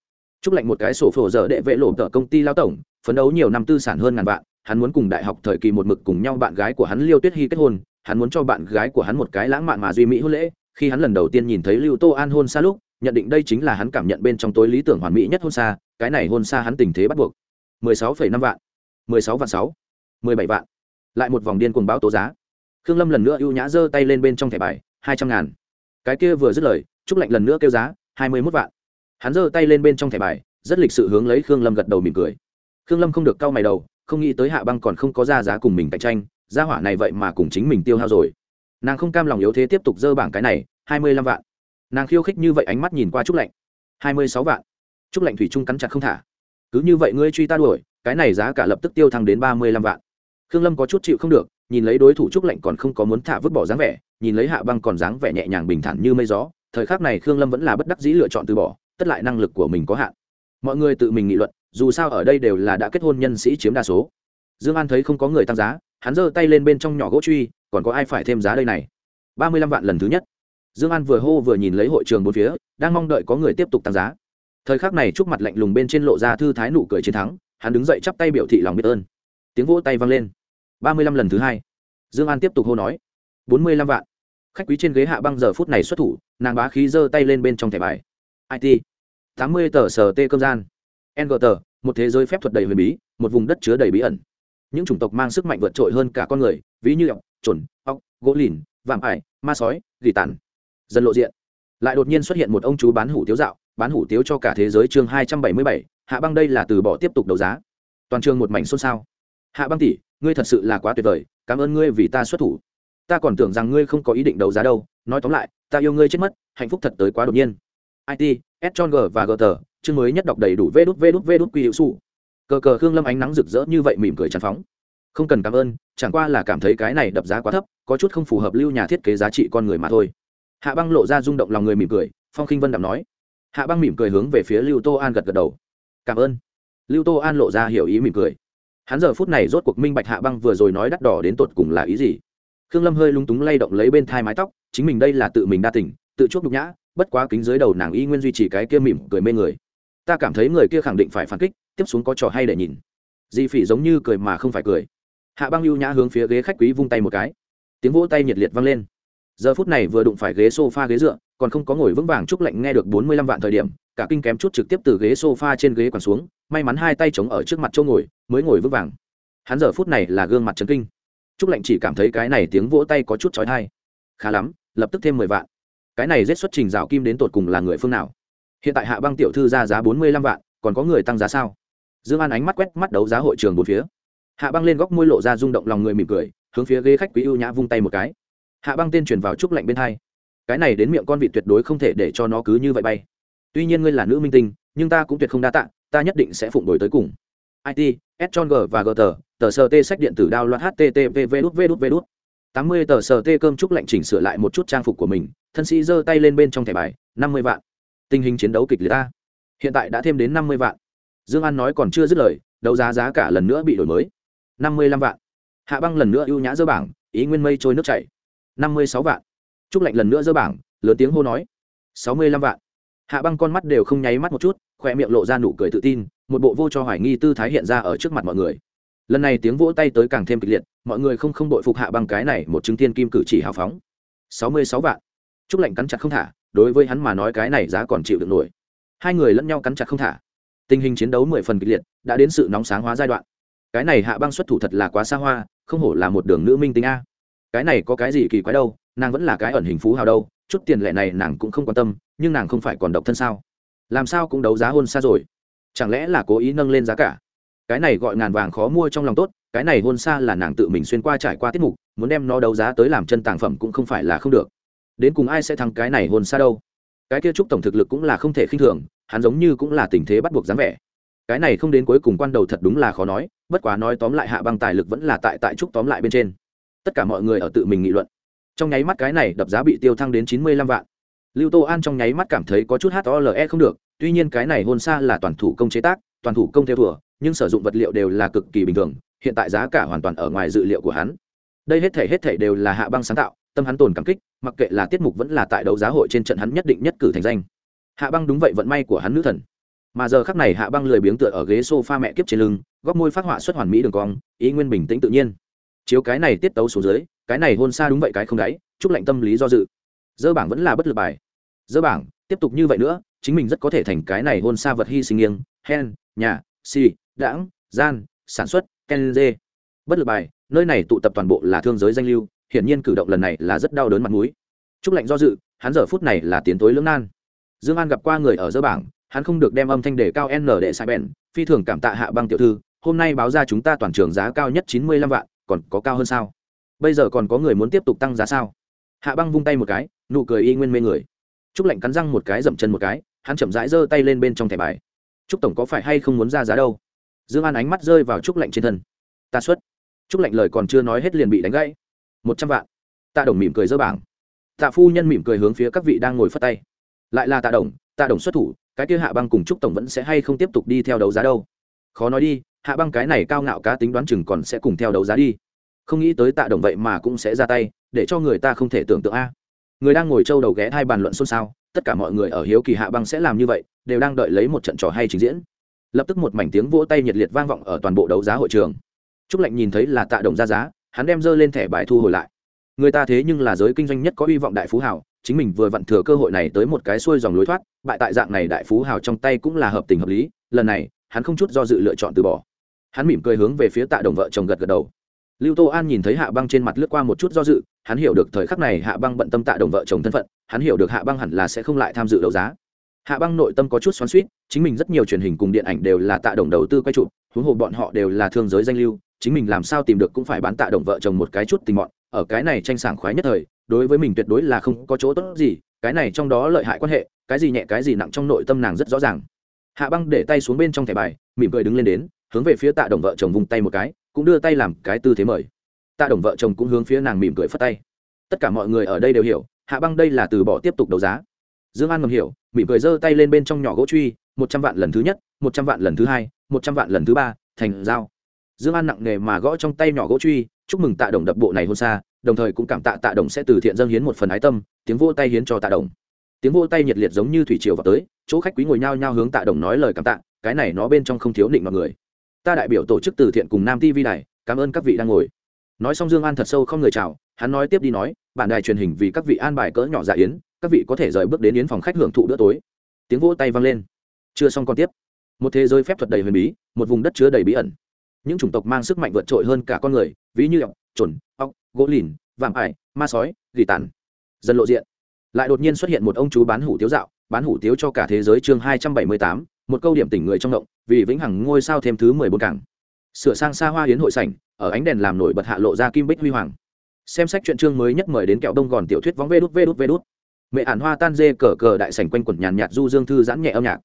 Trúc lạnh một cái sổ phổ dở đệ vệ lộ tờ công ty lao tổng, phấn đấu nhiều năm tư sản hơn ngàn vạn hắn muốn cùng đại học thời kỳ một mực cùng nhau bạn gái của hắn liêu tuyết hy kết hôn, hắn muốn cho bạn gái của hắn một cái lãng mạn mà duy mỹ hôn lễ. Khi hắn lần đầu tiên nhìn thấy lưu tô an hôn xa lúc, nhận định đây chính là hắn cảm nhận bên trong tối lý tưởng hoàn mỹ nhất hôn xa, cái này hôn xa hắn tình thế bắt buộc. mười sáu phẩy năm vạn, mười sáu vạn sáu, mười bảy vạn. Lại một vòng điên cuồng báo tố giá. Khương lâm lần nữa ưu nhã giơ tay lên bên trong thẻ bài, hai trăm ngàn. Cái kia vừa dứt lời, trúc lạnh lần nữa kêu giá, hai mươi mốt vạn. Hắn giơ tay lên bên trong thẻ bài, rất lịch sự hướng lấy khương lâm gật đầu mỉm cười. Khương lâm không được cau mày đầu không nghĩ tới hạ băng còn không có ra giá cùng mình cạnh tranh, gia hỏa này vậy mà cùng chính mình tiêu hao rồi. Nàng không cam lòng yếu thế tiếp tục dơ bảng cái này, hai mươi lăm vạn. Nàng khiêu khích như vậy ánh mắt nhìn qua trúc lạnh hai mươi sáu vạn. Trúc lạnh thủy trung cắn chặt không thả. Cứ như vậy ngươi truy ta đuổi, cái này giá cả lập tức tiêu thăng đến ba mươi lăm vạn. Khương lâm có chút chịu không được, nhìn lấy đối thủ trúc lạnh còn không có muốn thả vứt bỏ dáng vẻ, nhìn lấy hạ băng còn dáng vẻ nhẹ nhàng bình thản như mây gió, thời khắc này khương lâm vẫn là bất đắc dĩ lựa chọn từ bỏ, tất lại năng lực của mình có hạn. Mọi người tự mình nghị luận dù sao ở đây đều là đã kết hôn nhân sĩ chiếm đa số. Dương an thấy không có người tăng giá, hắn giơ tay lên bên trong nhỏ gỗ truy, còn có ai phải thêm giá đây này? Ba mươi lăm vạn lần thứ nhất. Dương an vừa hô vừa nhìn lấy hội trường bốn phía, đang mong đợi có người tiếp tục tăng giá. Thời khắc này trúc mặt lạnh lùng bên trên lộ ra thư thái nụ cười chiến thắng, hắn đứng dậy chắp tay biểu thị lòng biết ơn. Tiếng vỗ tay vang lên. Ba mươi lăm lần thứ hai. Dương an tiếp tục hô nói. Bốn mươi lăm vạn. Khách quý trên ghế hạ băng giờ phút này xuất thủ, nàng bá khí giơ tay lên bên trong thẻ bài. It tám mươi tờ sờ tê cơm gian. Engerter, một thế giới phép thuật đầy huyền bí một vùng đất chứa đầy bí ẩn. Những chủng tộc mang sức mạnh vượt trội hơn cả con người ví như ọc trồn ọc gỗ lìn vạm ải ma sói dị tản. dần lộ diện. Lại đột nhiên xuất hiện một ông chú bán hủ tiếu dạo bán hủ tiếu cho cả thế giới chương hai trăm bảy mươi bảy hạ băng đây là từ bỏ tiếp tục đấu giá. Toàn trường một mảnh xôn xao. Hạ băng tỷ ngươi thật sự là quá tuyệt vời cảm ơn ngươi vì ta xuất thủ. Ta còn tưởng rằng ngươi không có ý định đấu giá đâu nói tóm lại ta yêu ngươi chết mất hạnh phúc thật tới quá đột nhiên. It s và Gutter, chương mới nhất đọc đầy đủ vê đút vê đút vê đút quy hữu su cờ cờ khương lâm ánh nắng rực rỡ như vậy mỉm cười tràn phóng. Không cần cảm ơn, chẳng qua là cảm thấy cái này đập giá quá thấp, có chút không phù hợp lưu nhà thiết kế giá trị con người mà thôi. Hạ băng lộ ra rung động lòng người mỉm cười, phong khinh vân đạm nói. Hạ băng mỉm cười hướng về phía lưu tô an gật gật đầu. Cảm ơn. Lưu tô an lộ ra hiểu ý mỉm cười. Hắn giờ phút này rốt cuộc minh bạch hạ băng vừa rồi nói đắt đỏ đến tột cùng là ý gì. Khương lâm hơi lung túng lay động lấy bên thai mái tóc, chính mình đây là tự mình đa tỉnh tự chuốc nhục nhã, bất quá kính dưới đầu nàng y nguyên duy trì cái kia mỉm cười mê người ta cảm thấy người kia khẳng định phải phản kích, tiếp xuống có trò hay để nhìn. Di phỉ giống như cười mà không phải cười. Hạ băng lưu nhã hướng phía ghế khách quý vung tay một cái. Tiếng vỗ tay nhiệt liệt vang lên. Giờ phút này vừa đụng phải ghế sofa ghế dựa, còn không có ngồi vững vàng chúc lạnh nghe được bốn mươi lăm vạn thời điểm, cả kinh kém chút trực tiếp từ ghế sofa trên ghế quằn xuống, may mắn hai tay chống ở trước mặt chỗ ngồi, mới ngồi vững vàng. Hắn giờ phút này là gương mặt trấn kinh. Chúc lạnh chỉ cảm thấy cái này tiếng vỗ tay có chút trói thai khá lắm, lập tức thêm mười vạn. Cái này rét xuất trình rào kim đến tột cùng là người phương nào? Hiện tại hạ băng tiểu thư ra giá bốn mươi lăm vạn, còn có người tăng giá sao? Dương an ánh mắt quét mắt đấu giá hội trường bốn phía. Hạ băng lên góc môi lộ ra rung động lòng người mỉm cười, hướng phía ghế khách quý ưu nhã vung tay một cái. Hạ băng tên chuyển vào trúc lạnh bên hai. Cái này đến miệng con vịt tuyệt đối không thể để cho nó cứ như vậy bay. Tuy nhiên ngươi là nữ minh tinh, nhưng ta cũng tuyệt không đa tạ, ta nhất định sẽ phụng đổi tới cùng. It s g và g tờ tờ sờ t sách điện tử đao loạt http v đút v đút v đút tám mươi tờ sờ t cơm trúc lạnh chỉnh sửa lại một chút trang phục của mình, thân sĩ giơ tay lên bên trong thẻ bài, năm mươi vạn tình hình chiến đấu kịch liệt ta. Hiện tại đã thêm đến năm mươi vạn. Dương an nói còn chưa dứt lời, đấu giá giá cả lần nữa bị đổi mới. năm mươi lăm vạn. Hạ băng lần nữa ưu nhã dơ bảng, ý nguyên mây trôi nước chảy. năm mươi sáu vạn. Trúc lạnh lần nữa dơ bảng, lớn tiếng hô nói. sáu mươi lăm vạn. Hạ băng con mắt đều không nháy mắt một chút khoe miệng lộ ra nụ cười tự tin, một bộ vô cho hoài nghi tư thái hiện ra ở trước mặt mọi người. Lần này tiếng vỗ tay tới càng thêm kịch liệt, mọi người không không đội phục hạ băng cái này một chứng tiên kim cử chỉ hào phóng. sáu mươi sáu vạn. Trúc lạnh cắn chặt không thả đối với hắn mà nói cái này giá còn chịu được nổi. Hai người lẫn nhau cắn chặt không thả. Tình hình chiến đấu mười phần kịch liệt, đã đến sự nóng sáng hóa giai đoạn. Cái này hạ băng xuất thủ thật là quá xa hoa, không hổ là một đường nữ minh tính a. Cái này có cái gì kỳ quái đâu, nàng vẫn là cái ẩn hình phú hào đâu, chút tiền lệ này nàng cũng không quan tâm, nhưng nàng không phải còn độc thân sao? Làm sao cũng đấu giá hôn xa rồi? Chẳng lẽ là cố ý nâng lên giá cả? Cái này gọi ngàn vàng khó mua trong lòng tốt, cái này hôn xa là nàng tự mình xuyên qua trải qua tiết mục, muốn đem nó đấu giá tới làm chân tàng phẩm cũng không phải là không được đến cùng ai sẽ thắng cái này hôn xa đâu? Cái kia trúc tổng thực lực cũng là không thể khinh thường, hắn giống như cũng là tình thế bắt buộc dáng vẻ. Cái này không đến cuối cùng quan đầu thật đúng là khó nói, bất quá nói tóm lại hạ băng tài lực vẫn là tại tại trúc tóm lại bên trên. Tất cả mọi người ở tự mình nghị luận. Trong nháy mắt cái này đập giá bị tiêu thăng đến chín mươi lăm vạn. Lưu tô an trong nháy mắt cảm thấy có chút h o l e không được, tuy nhiên cái này hôn xa là toàn thủ công chế tác, toàn thủ công theo thùa nhưng sử dụng vật liệu đều là cực kỳ bình thường, hiện tại giá cả hoàn toàn ở ngoài dự liệu của hắn đây hết thể hết thể đều là hạ băng sáng tạo, tâm hắn tồn cảm kích, mặc kệ là tiết mục vẫn là tại đấu giá hội trên trận hắn nhất định nhất cử thành danh. Hạ băng đúng vậy vận may của hắn nữ thần. Mà giờ khắc này hạ băng lười biếng tựa ở ghế s o f a mẹ kiếp trên lưng, góc môi phát họa xuất hoàn mỹ đường cong, ý nguyên bình tĩnh tự nhiên. Chiếu cái này tiết tấu xuống dưới, cái này hôn xa đúng vậy cái không đáy, chúc lạnh tâm lý do dự. Dơ bảng vẫn là bất lực bài. Dơ bảng, tiếp tục như vậy nữa, chính mình rất có thể thành cái này hôn xa vật hy sinh nghiêng, hen, nhà, si, đãng, gian, sản xuất, ken dê bất lực bài nơi này tụ tập toàn bộ là thương giới danh lưu, hiển nhiên cử động lần này là rất đau đớn mặt mũi. Trúc lạnh do dự, hắn giờ phút này là tiến tối lưỡng nan. Dương an gặp qua người ở dơ bảng, hắn không được đem âm thanh đề cao n để sai bèn, phi thường cảm tạ hạ băng tiểu thư, hôm nay báo ra chúng ta toàn trường giá cao nhất chín mươi lăm vạn, còn có cao hơn sao? Bây giờ còn có người muốn tiếp tục tăng giá sao? Hạ băng vung tay một cái, nụ cười y nguyên mê người. Trúc lạnh cắn răng một cái dậm chân một cái, hắn chậm rãi giơ tay lên bên trong thẻ bài. Trúc tổng có phải hay không muốn ra giá đâu? Dương an ánh mắt rơi vào trúc lạnh trên thân. Ta xuất chúc lạnh lời còn chưa nói hết liền bị đánh gãy. Một trăm vạn. Tạ đồng mỉm cười dơ bảng. Tạ phu nhân mỉm cười hướng phía các vị đang ngồi phất tay. Lại là tạ đồng tạ đồng xuất thủ, cái kia hạ băng cùng trúc tổng vẫn sẽ hay không tiếp tục đi theo đấu giá đâu? Khó nói đi, hạ băng cái này cao ngạo cá tính đoán chừng còn sẽ cùng theo đấu giá đi. Không nghĩ tới tạ đồng vậy mà cũng sẽ ra tay, để cho người ta không thể tưởng tượng a. Người đang ngồi trâu đầu ghé hai bàn luận xôn xao, tất cả mọi người ở hiếu kỳ hạ băng sẽ làm như vậy, đều đang đợi lấy một trận trò hay trình diễn. Lập tức một mảnh tiếng vỗ tay nhiệt liệt vang vọng ở toàn bộ đấu giá hội trường trúc lạnh nhìn thấy là tạ đồng ra giá hắn đem dơ lên thẻ bài thu hồi lại. Người ta thế nhưng là giới kinh doanh nhất có hy vọng đại phú hào chính mình vừa vặn thừa cơ hội này tới một cái xuôi dòng lối thoát bại tại dạng này đại phú hào trong tay cũng là hợp tình hợp lý lần này hắn không chút do dự lựa chọn từ bỏ. Hắn mỉm cười hướng về phía tạ đồng vợ chồng gật gật đầu. Lưu tô an nhìn thấy hạ băng trên mặt lướt qua một chút do dự hắn hiểu được thời khắc này hạ băng bận tâm tạ đồng vợ chồng thân phận hắn hiểu được hạ băng hẳn là sẽ không lại tham dự đấu giá. Hạ băng nội tâm có chút xoắn xuýt, chính mình rất nhiều truyền hình cùng điện ảnh đều là tạ đồng đầu tư quay chụp huống hồ bọn họ đều là thương giới danh lưu chính mình làm sao tìm được cũng phải bán tạ đồng vợ chồng một cái chút tình mọn. Ở cái này tranh sảng khoái nhất thời, đối với mình tuyệt đối là không có chỗ tốt gì, cái này trong đó lợi hại quan hệ, cái gì nhẹ cái gì nặng trong nội tâm nàng rất rõ ràng. Hạ băng để tay xuống bên trong thẻ bài, mỉm cười đứng lên đến, hướng về phía tạ đồng vợ chồng vung tay một cái, cũng đưa tay làm cái tư thế mời. Tạ đồng vợ chồng cũng hướng phía nàng mỉm cười phất tay. Tất cả mọi người ở đây đều hiểu, hạ băng đây là từ bỏ tiếp tục đấu giá. Dương an ngầm hiểu, mỉm cười giơ tay lên bên trong nhỏ gỗ truy, một trăm vạn lần thứ nhất, một trăm vạn lần thứ hai, một trăm vạn lần thứ ba, thành dao dương an nặng nề mà gõ trong tay nhỏ gỗ truy, chúc mừng tạ đồng đập bộ này hôn xa, đồng thời cũng cảm tạ tạ đồng sẽ từ thiện dâng hiến một phần ái tâm, tiếng vô tay hiến cho tạ đồng. Tiếng vô tay nhiệt liệt giống như thủy triều vào tới, chỗ khách quý ngồi nhao nhao hướng tạ đồng nói lời cảm tạ, cái này nó bên trong không thiếu định mọi người. Ta đại biểu tổ chức từ thiện cùng nam tv này cảm ơn các vị đang ngồi. Nói xong dương an thật sâu không người chào, hắn nói tiếp đi nói, bản đài truyền hình vì các vị an bài cỡ nhỏ dạ yến, các vị có thể rời bước đến yến phòng khách hưởng thụ bữa tối. Tiếng vỗ tay vang lên. Chưa xong còn tiếp. Một thế giới phép thuật đầy huyền bí, một vùng đất chứa đầy bí ẩn những chủng tộc mang sức mạnh vượt trội hơn cả con người, ví như ọc trồn ọc gỗ lìn, vạm ải, ma sói, gỉ tàn. Dần lộ diện. Lại đột nhiên xuất hiện một ông chú bán hủ tiếu dạo, bán hủ tiếu cho cả thế giới chương hai trăm bảy mươi tám, một câu điểm tỉnh người trong động, vì vĩnh hằng ngôi sao thêm thứ mười bốn cảng. Sửa sang xa hoa hiến hội sảnh, ở ánh đèn làm nổi bật hạ lộ ra kim bích huy hoàng. Xem sách chuyện chương mới nhất mời đến kẹo đông gòn tiểu thuyết vóng vê đút vê đút vê đút. Mẹ ản hoa tan dê cờ cờ đại sảnh quanh quẩn nhàn nhạt du dương thư giãn nhẹ âm nhạc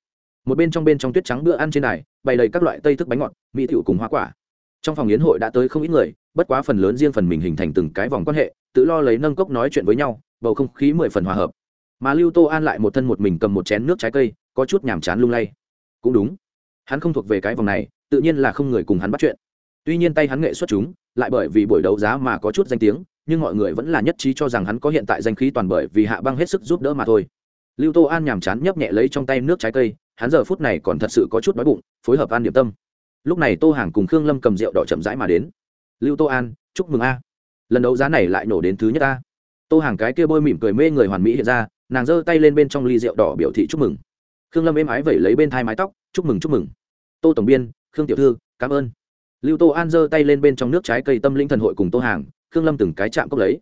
một bên trong bên trong tuyết trắng bữa ăn trên này bày đầy các loại tây thức bánh ngọt, mỹ tiểu cùng hoa quả. Trong phòng yến hội đã tới không ít người, bất quá phần lớn riêng phần mình hình thành từng cái vòng quan hệ, tự lo lấy nâng cốc nói chuyện với nhau, bầu không khí mười phần hòa hợp. Mà lưu tô an lại một thân một mình cầm một chén nước trái cây, có chút nhàm chán lung lay. Cũng đúng. Hắn không thuộc về cái vòng này, tự nhiên là không người cùng hắn bắt chuyện. Tuy nhiên tay hắn nghệ xuất chúng, lại bởi vì buổi đấu giá mà có chút danh tiếng, nhưng mọi người vẫn là nhất trí cho rằng hắn có hiện tại danh khí toàn bởi vì hạ băng hết sức giúp đỡ mà thôi. Lưu tô an nhàm chán nhấp nhẹ lấy trong tay nước trái cây hắn giờ phút này còn thật sự có chút đói bụng, phối hợp an điểm tâm. Lúc này tô hàng cùng khương lâm cầm rượu đỏ chậm rãi mà đến. Lưu tô an, chúc mừng a. Lần đấu giá này lại nổ đến thứ nhất a. Tô hàng cái kia bôi mỉm cười mê người hoàn mỹ hiện ra, nàng giơ tay lên bên trong ly rượu đỏ biểu thị chúc mừng. Khương lâm êm ái vẩy lấy bên thai mái tóc, chúc mừng chúc mừng. Tô tổng biên, khương tiểu thư, cảm ơn. Lưu tô an giơ tay lên bên trong nước trái cây tâm linh thần hội cùng tô hàng, khương lâm từng cái chạm cốc lấy.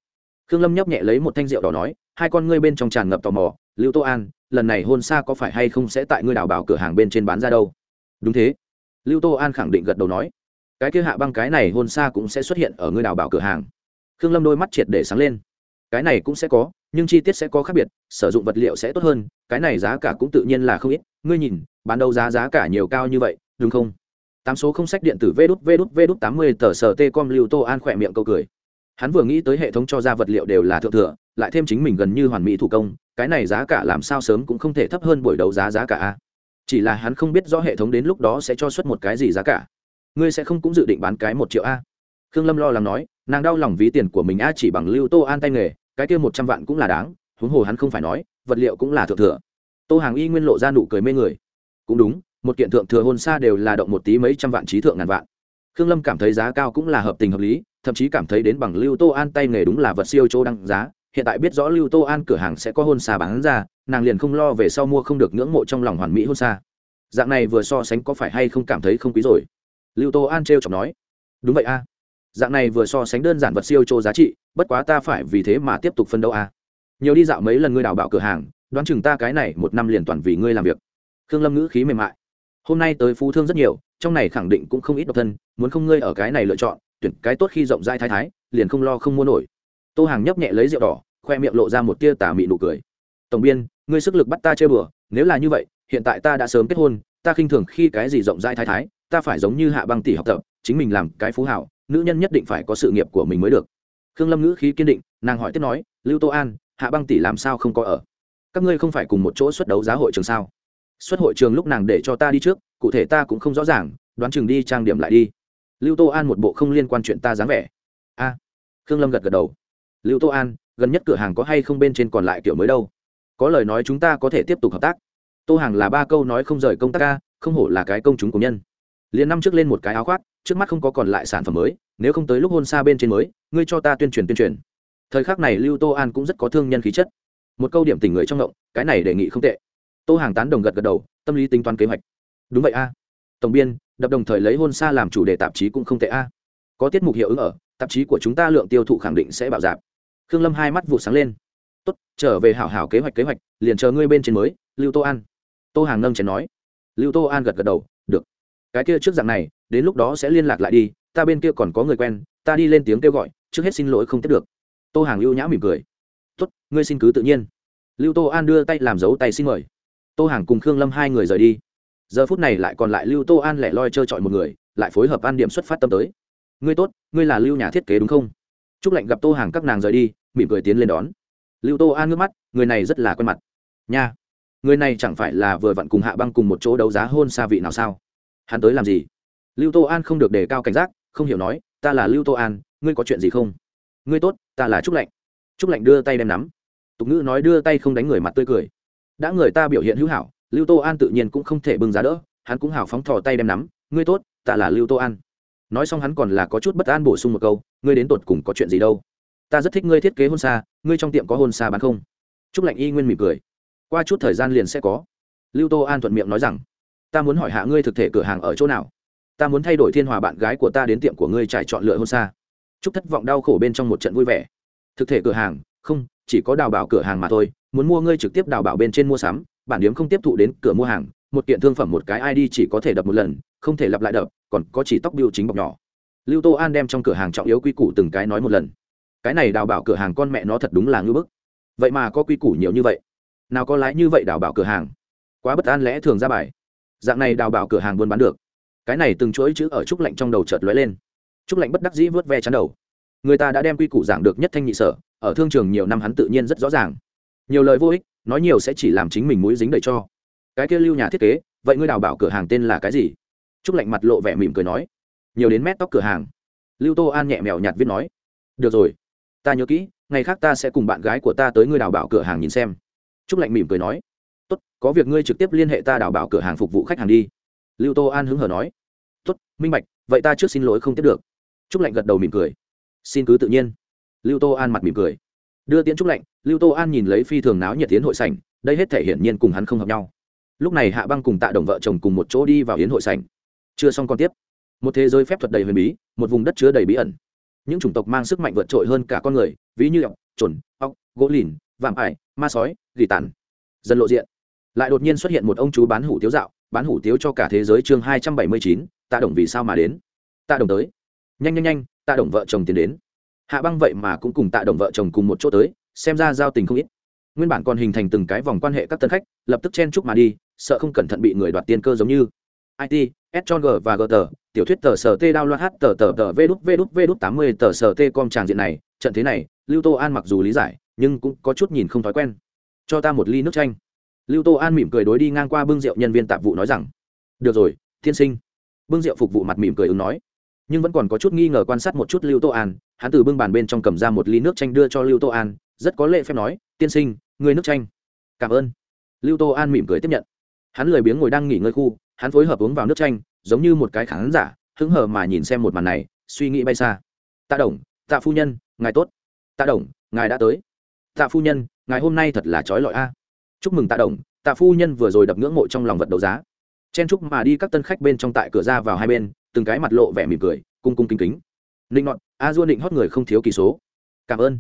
Khương lâm nhấp nhẹ lấy một thanh rượu đỏ nói, hai con ngươi bên trong tràn ngập tò mò lưu tô an, lần này hôn xa có phải hay không sẽ tại ngươi đào bảo cửa hàng bên trên bán ra đâu? Đúng thế. Lưu tô an khẳng định gật đầu nói. Cái kia hạ băng cái này hôn xa cũng sẽ xuất hiện ở ngươi đào bảo cửa hàng. Khương lâm đôi mắt triệt để sáng lên. Cái này cũng sẽ có, nhưng chi tiết sẽ có khác biệt, sử dụng vật liệu sẽ tốt hơn, cái này giá cả cũng tự nhiên là không ít. Ngươi nhìn, bán đấu giá giá cả nhiều cao như vậy, đúng không? Tám số không sách điện tử vê đút vê đút vê đút tám mươi tờ sở t com lưu tô an khỏe miệng câu cười. Hắn vừa nghĩ tới hệ thống cho ra vật liệu đều là thượng thừa, lại thêm chính mình gần như hoàn mỹ thủ công cái này giá cả làm sao sớm cũng không thể thấp hơn buổi đấu giá giá cả a. Chỉ là hắn không biết rõ hệ thống đến lúc đó sẽ cho xuất một cái gì giá cả. Ngươi sẽ không cũng dự định bán cái một triệu a? Khương lâm lo lắng nói, nàng đau lòng ví tiền của mình a chỉ bằng lưu tô an tay nghề, cái kia một trăm vạn cũng là đáng, huống hồ hắn không phải nói, vật liệu cũng là thượng thừa. Tô hàng y nguyên lộ ra nụ cười mê người. Cũng đúng, một kiện thượng thừa hôn xa đều là động một tí mấy trăm vạn trí thượng ngàn vạn. Khương lâm cảm thấy giá cao cũng là hợp tình hợp lý, thậm chí cảm thấy đến bằng lưu tô an tay nghề đúng là vật siêu chỗ đăng giá hiện tại biết rõ lưu tô an cửa hàng sẽ có hôn xa bán ra, nàng liền không lo về sau mua không được ngưỡng mộ trong lòng hoàn mỹ hôn xa. Dạng này vừa so sánh có phải hay không cảm thấy không quý rồi? Lưu tô an t r chọc nói. Đúng vậy a. Dạng này vừa so sánh đơn giản vật siêu chỗ giá trị, bất quá ta phải vì thế mà tiếp tục phân đấu a. Nhiều đi dạo mấy lần ngươi đào bảo cửa hàng, đoán chừng ta cái này một năm liền toàn vì ngươi làm việc. Khương lâm ngữ khí mềm mại. Hôm nay tới phú thương rất nhiều, trong này khẳng định cũng không ít độc thân, muốn không ngươi ở cái này lựa chọn, tuyển cái tốt khi rộng rãi thái thái, liền không lo không mua nổi tô hàng nhấp nhẹ lấy rượu đỏ, khoe miệng lộ ra một tia tà mị nụ cười. Tổng biên, ngươi sức lực bắt ta chơi bừa, nếu là như vậy, hiện tại ta đã sớm kết hôn, ta khinh thường khi cái gì rộng rãi thái thái, ta phải giống như hạ băng tỷ học tập, chính mình làm cái phú hảo, nữ nhân nhất định phải có sự nghiệp của mình mới được. Khương lâm ngữ khí kiên định, nàng hỏi tiếp nói, lưu tô an, hạ băng tỷ làm sao không có ở? Các ngươi không phải cùng một chỗ xuất đấu giá hội trường sao? Xuất hội trường lúc nàng để cho ta đi trước, cụ thể ta cũng không rõ ràng, đoán chừng đi trang điểm lại đi. Lưu tô an một bộ không liên quan chuyện ta dáng vẻ. A. Khương lâm gật gật đầu lưu tô an, gần nhất cửa hàng có hay không bên trên còn lại kiểu mới đâu? Có lời nói chúng ta có thể tiếp tục hợp tác. Tô hàng là ba câu nói không rời công tác ca, không hổ là cái công chúng của nhân. Liền năm trước lên một cái áo khoác, trước mắt không có còn lại sản phẩm mới, nếu không tới lúc hôn xa bên trên mới, ngươi cho ta tuyên truyền tuyên truyền. Thời khắc này lưu tô an cũng rất có thương nhân khí chất. Một câu điểm tình người trong ngộng, cái này đề nghị không tệ. Tô hàng tán đồng gật gật đầu, tâm lý tính toán kế hoạch. Đúng vậy a. Tổng biên, đập đồng thời lấy hôn xa làm chủ đề tạp chí cũng không tệ a. Có tiết mục hiệu ứng ở, tạp chí của chúng ta lượng tiêu thụ khẳng định sẽ bảo giảm khương lâm hai mắt vụ sáng lên. Tốt, trở về hảo hảo kế hoạch kế hoạch, liền chờ ngươi bên trên mới, lưu tô an. Tô hàng nâng chén nói. Lưu tô an gật gật đầu, được. Cái kia trước dạng này, đến lúc đó sẽ liên lạc lại đi, ta bên kia còn có người quen, ta đi lên tiếng kêu gọi, trước hết xin lỗi không tiếp được. Tô hàng lưu nhã mỉm cười. Tốt, ngươi xin cứ tự nhiên. Lưu tô an đưa tay làm dấu tay xin mời. Tô hàng cùng khương lâm hai người rời đi. Giờ phút này lại còn lại lưu tô an lẻ loi trơ trọi một người, lại phối hợp an điểm xuất phát tâm tới. Ngươi tốt, ngươi là lưu nhà thiết kế đúng không? Trúc lạnh gặp tô hàng các nàng rời đi, mỉm cười tiến lên đón. Lưu tô an ngước mắt, người này rất là quen mặt. Nha, người này chẳng phải là vừa vặn cùng hạ băng cùng một chỗ đấu giá hôn xa vị nào sao? Hắn tới làm gì? Lưu tô an không được đề cao cảnh giác, không hiểu nói, ta là lưu tô an, ngươi có chuyện gì không? Ngươi tốt, ta là trúc lạnh. Trúc lạnh đưa tay đem nắm. Tục ngữ nói đưa tay không đánh người mặt tươi cười. Đã người ta biểu hiện hữu hảo, lưu tô an tự nhiên cũng không thể bưng giá đỡ, hắn cũng hào phóng thò tay đem nắm. Ngươi tốt, ta là lưu tô an nói xong hắn còn là có chút bất an bổ sung một câu, ngươi đến tột cùng có chuyện gì đâu? Ta rất thích ngươi thiết kế hôn xa, ngươi trong tiệm có hôn xa bán không? T r ú c lạnh y nguyên mỉm cười. Qua chút thời gian liền sẽ có. Lưu tô an thuận miệng nói rằng, ta muốn hỏi hạ ngươi thực thể cửa hàng ở chỗ nào? Ta muốn thay đổi thiên hòa bạn gái của ta đến tiệm của ngươi trải chọn lựa hôn xa. Chúc thất vọng đau khổ bên trong một trận vui vẻ. Thực thể cửa hàng? Không, chỉ có đào bảo cửa hàng mà thôi, muốn mua ngươi trực tiếp đào bảo bên trên mua sắm, bản điếm không tiếp thụ đến cửa mua hàng, một kiện thương phẩm một cái id chỉ có thể đập một lần, không thể lặp lại đập còn có chỉ tóc biêu chính bọc nhỏ. Lưu tô an đem trong cửa hàng trọng yếu quy củ từng cái nói một lần. Cái này đào bảo cửa hàng con mẹ nó thật đúng là ngưỡng bức. Vậy mà có quy củ nhiều như vậy. Nào có lái như vậy đào bảo cửa hàng? Quá bất an lẽ thường ra bài. Dạng này đào bảo cửa hàng buôn bán được. Cái này từng chuỗi chữ ở trúc lạnh trong đầu chợt lóe lên. Trúc lạnh bất đắc dĩ vớt ve chắn đầu. Người ta đã đem quy củ giảng được nhất thanh nhị sở, ở thương trường nhiều năm hắn tự nhiên rất rõ ràng. Nhiều lời vô ích, nói nhiều sẽ chỉ làm chính mình mũi dính đầy cho. Cái kia lưu nhà thiết kế, vậy ngươi đào bảo cửa hàng tên là cái gì? T r ú c lạnh mặt lộ vẻ mỉm cười nói, nhiều đến mét tóc cửa hàng. Lưu tô an nhẹ mèo nhạt viết nói, được rồi, ta nhớ kỹ, ngày khác ta sẽ cùng bạn gái của ta tới ngươi đào bảo cửa hàng nhìn xem. T r ú c lạnh mỉm cười nói, tốt, có việc ngươi trực tiếp liên hệ ta đào bảo cửa hàng phục vụ khách hàng đi. Lưu tô an hứng hở nói, tốt, minh bạch, vậy ta trước xin lỗi không tiếp được. T r ú c lạnh gật đầu mỉm cười, xin cứ tự nhiên. Lưu tô an mặt mỉm cười, đưa tiến trúc lạnh, lưu tô an nhìn lấy phi thường náo nhiệt tiến hội sảnh, đây hết thể hiển nhiên cùng hắn không hợp nhau. Lúc này hạ băng cùng tạ đồng vợ chồng cùng một chỗ đi vào yến hội sảnh chưa xong còn tiếp. Một thế giới phép thuật đầy huyền bí, một vùng đất chứa đầy bí ẩn. Những chủng tộc mang sức mạnh vượt trội hơn cả con người, ví như ọc trồn ọc gỗ lìn, vạm ải, ma sói, gỉ tàn. Dần lộ diện. Lại đột nhiên xuất hiện một ông chú bán hủ tiếu dạo, bán hủ tiếu cho cả thế giới chương hai trăm bảy mươi chín, tạ đồng vì sao mà đến? Tạ đồng tới. Nhanh nhanh nhanh, tạ đồng vợ chồng tiến đến. Hạ băng vậy mà cũng cùng tạ đồng vợ chồng cùng một chỗ tới, xem ra giao tình không ít. Nguyên bản còn hình thành từng cái vòng quan hệ các tân khách, lập tức chen chúc mà đi, sợ không cẩn thận bị người đoạt tiên cơ giống như. It s g và g tờ tiểu thuyết tờ sở t đao loạn h tờ tờ tờ v đút v đút v đút tám mươi tờ sở t com tràng diện này, trận thế này, lưu tô an mặc dù lý giải, nhưng cũng có chút nhìn không thói quen. Cho ta một ly nước chanh. Lưu tô an mỉm cười đối đi ngang qua bưng rượu nhân viên tạp vụ nói rằng, được rồi thiên sinh. Bưng rượu phục vụ mặt mỉm cười ứng nói. Nhưng vẫn còn có chút nghi ngờ quan sát một chút lưu tô an, hắn từ bưng bàn bên trong cầm ra một ly nước chanh đưa cho lưu tô an, rất có lệ phép nói, tiên sinh, người nước chanh. cảm ơn. Lưu tô an mỉm cười tiếp nhận. Hắn lười biếng ngồi đang nghỉ ngơi khu hắn phối hợp uống vào nước chanh, giống như một cái khán giả, hứng hờ mà nhìn xem một màn này, suy nghĩ bay xa. Tạ đồng, tạ phu nhân, ngài tốt. Tạ đồng, ngài đã tới. Tạ phu nhân, ngài hôm nay thật là trói lọi a. Chúc mừng tạ đồng, tạ phu nhân vừa rồi đập ngưỡng mộ trong lòng vật đấu giá. Chen chúc mà đi các tân khách bên trong tại cửa ra vào hai bên, từng cái mặt lộ vẻ mỉm cười, cung cung kính kính. Ninh ngọn a dua định hót người không thiếu kỳ số. Cảm ơn.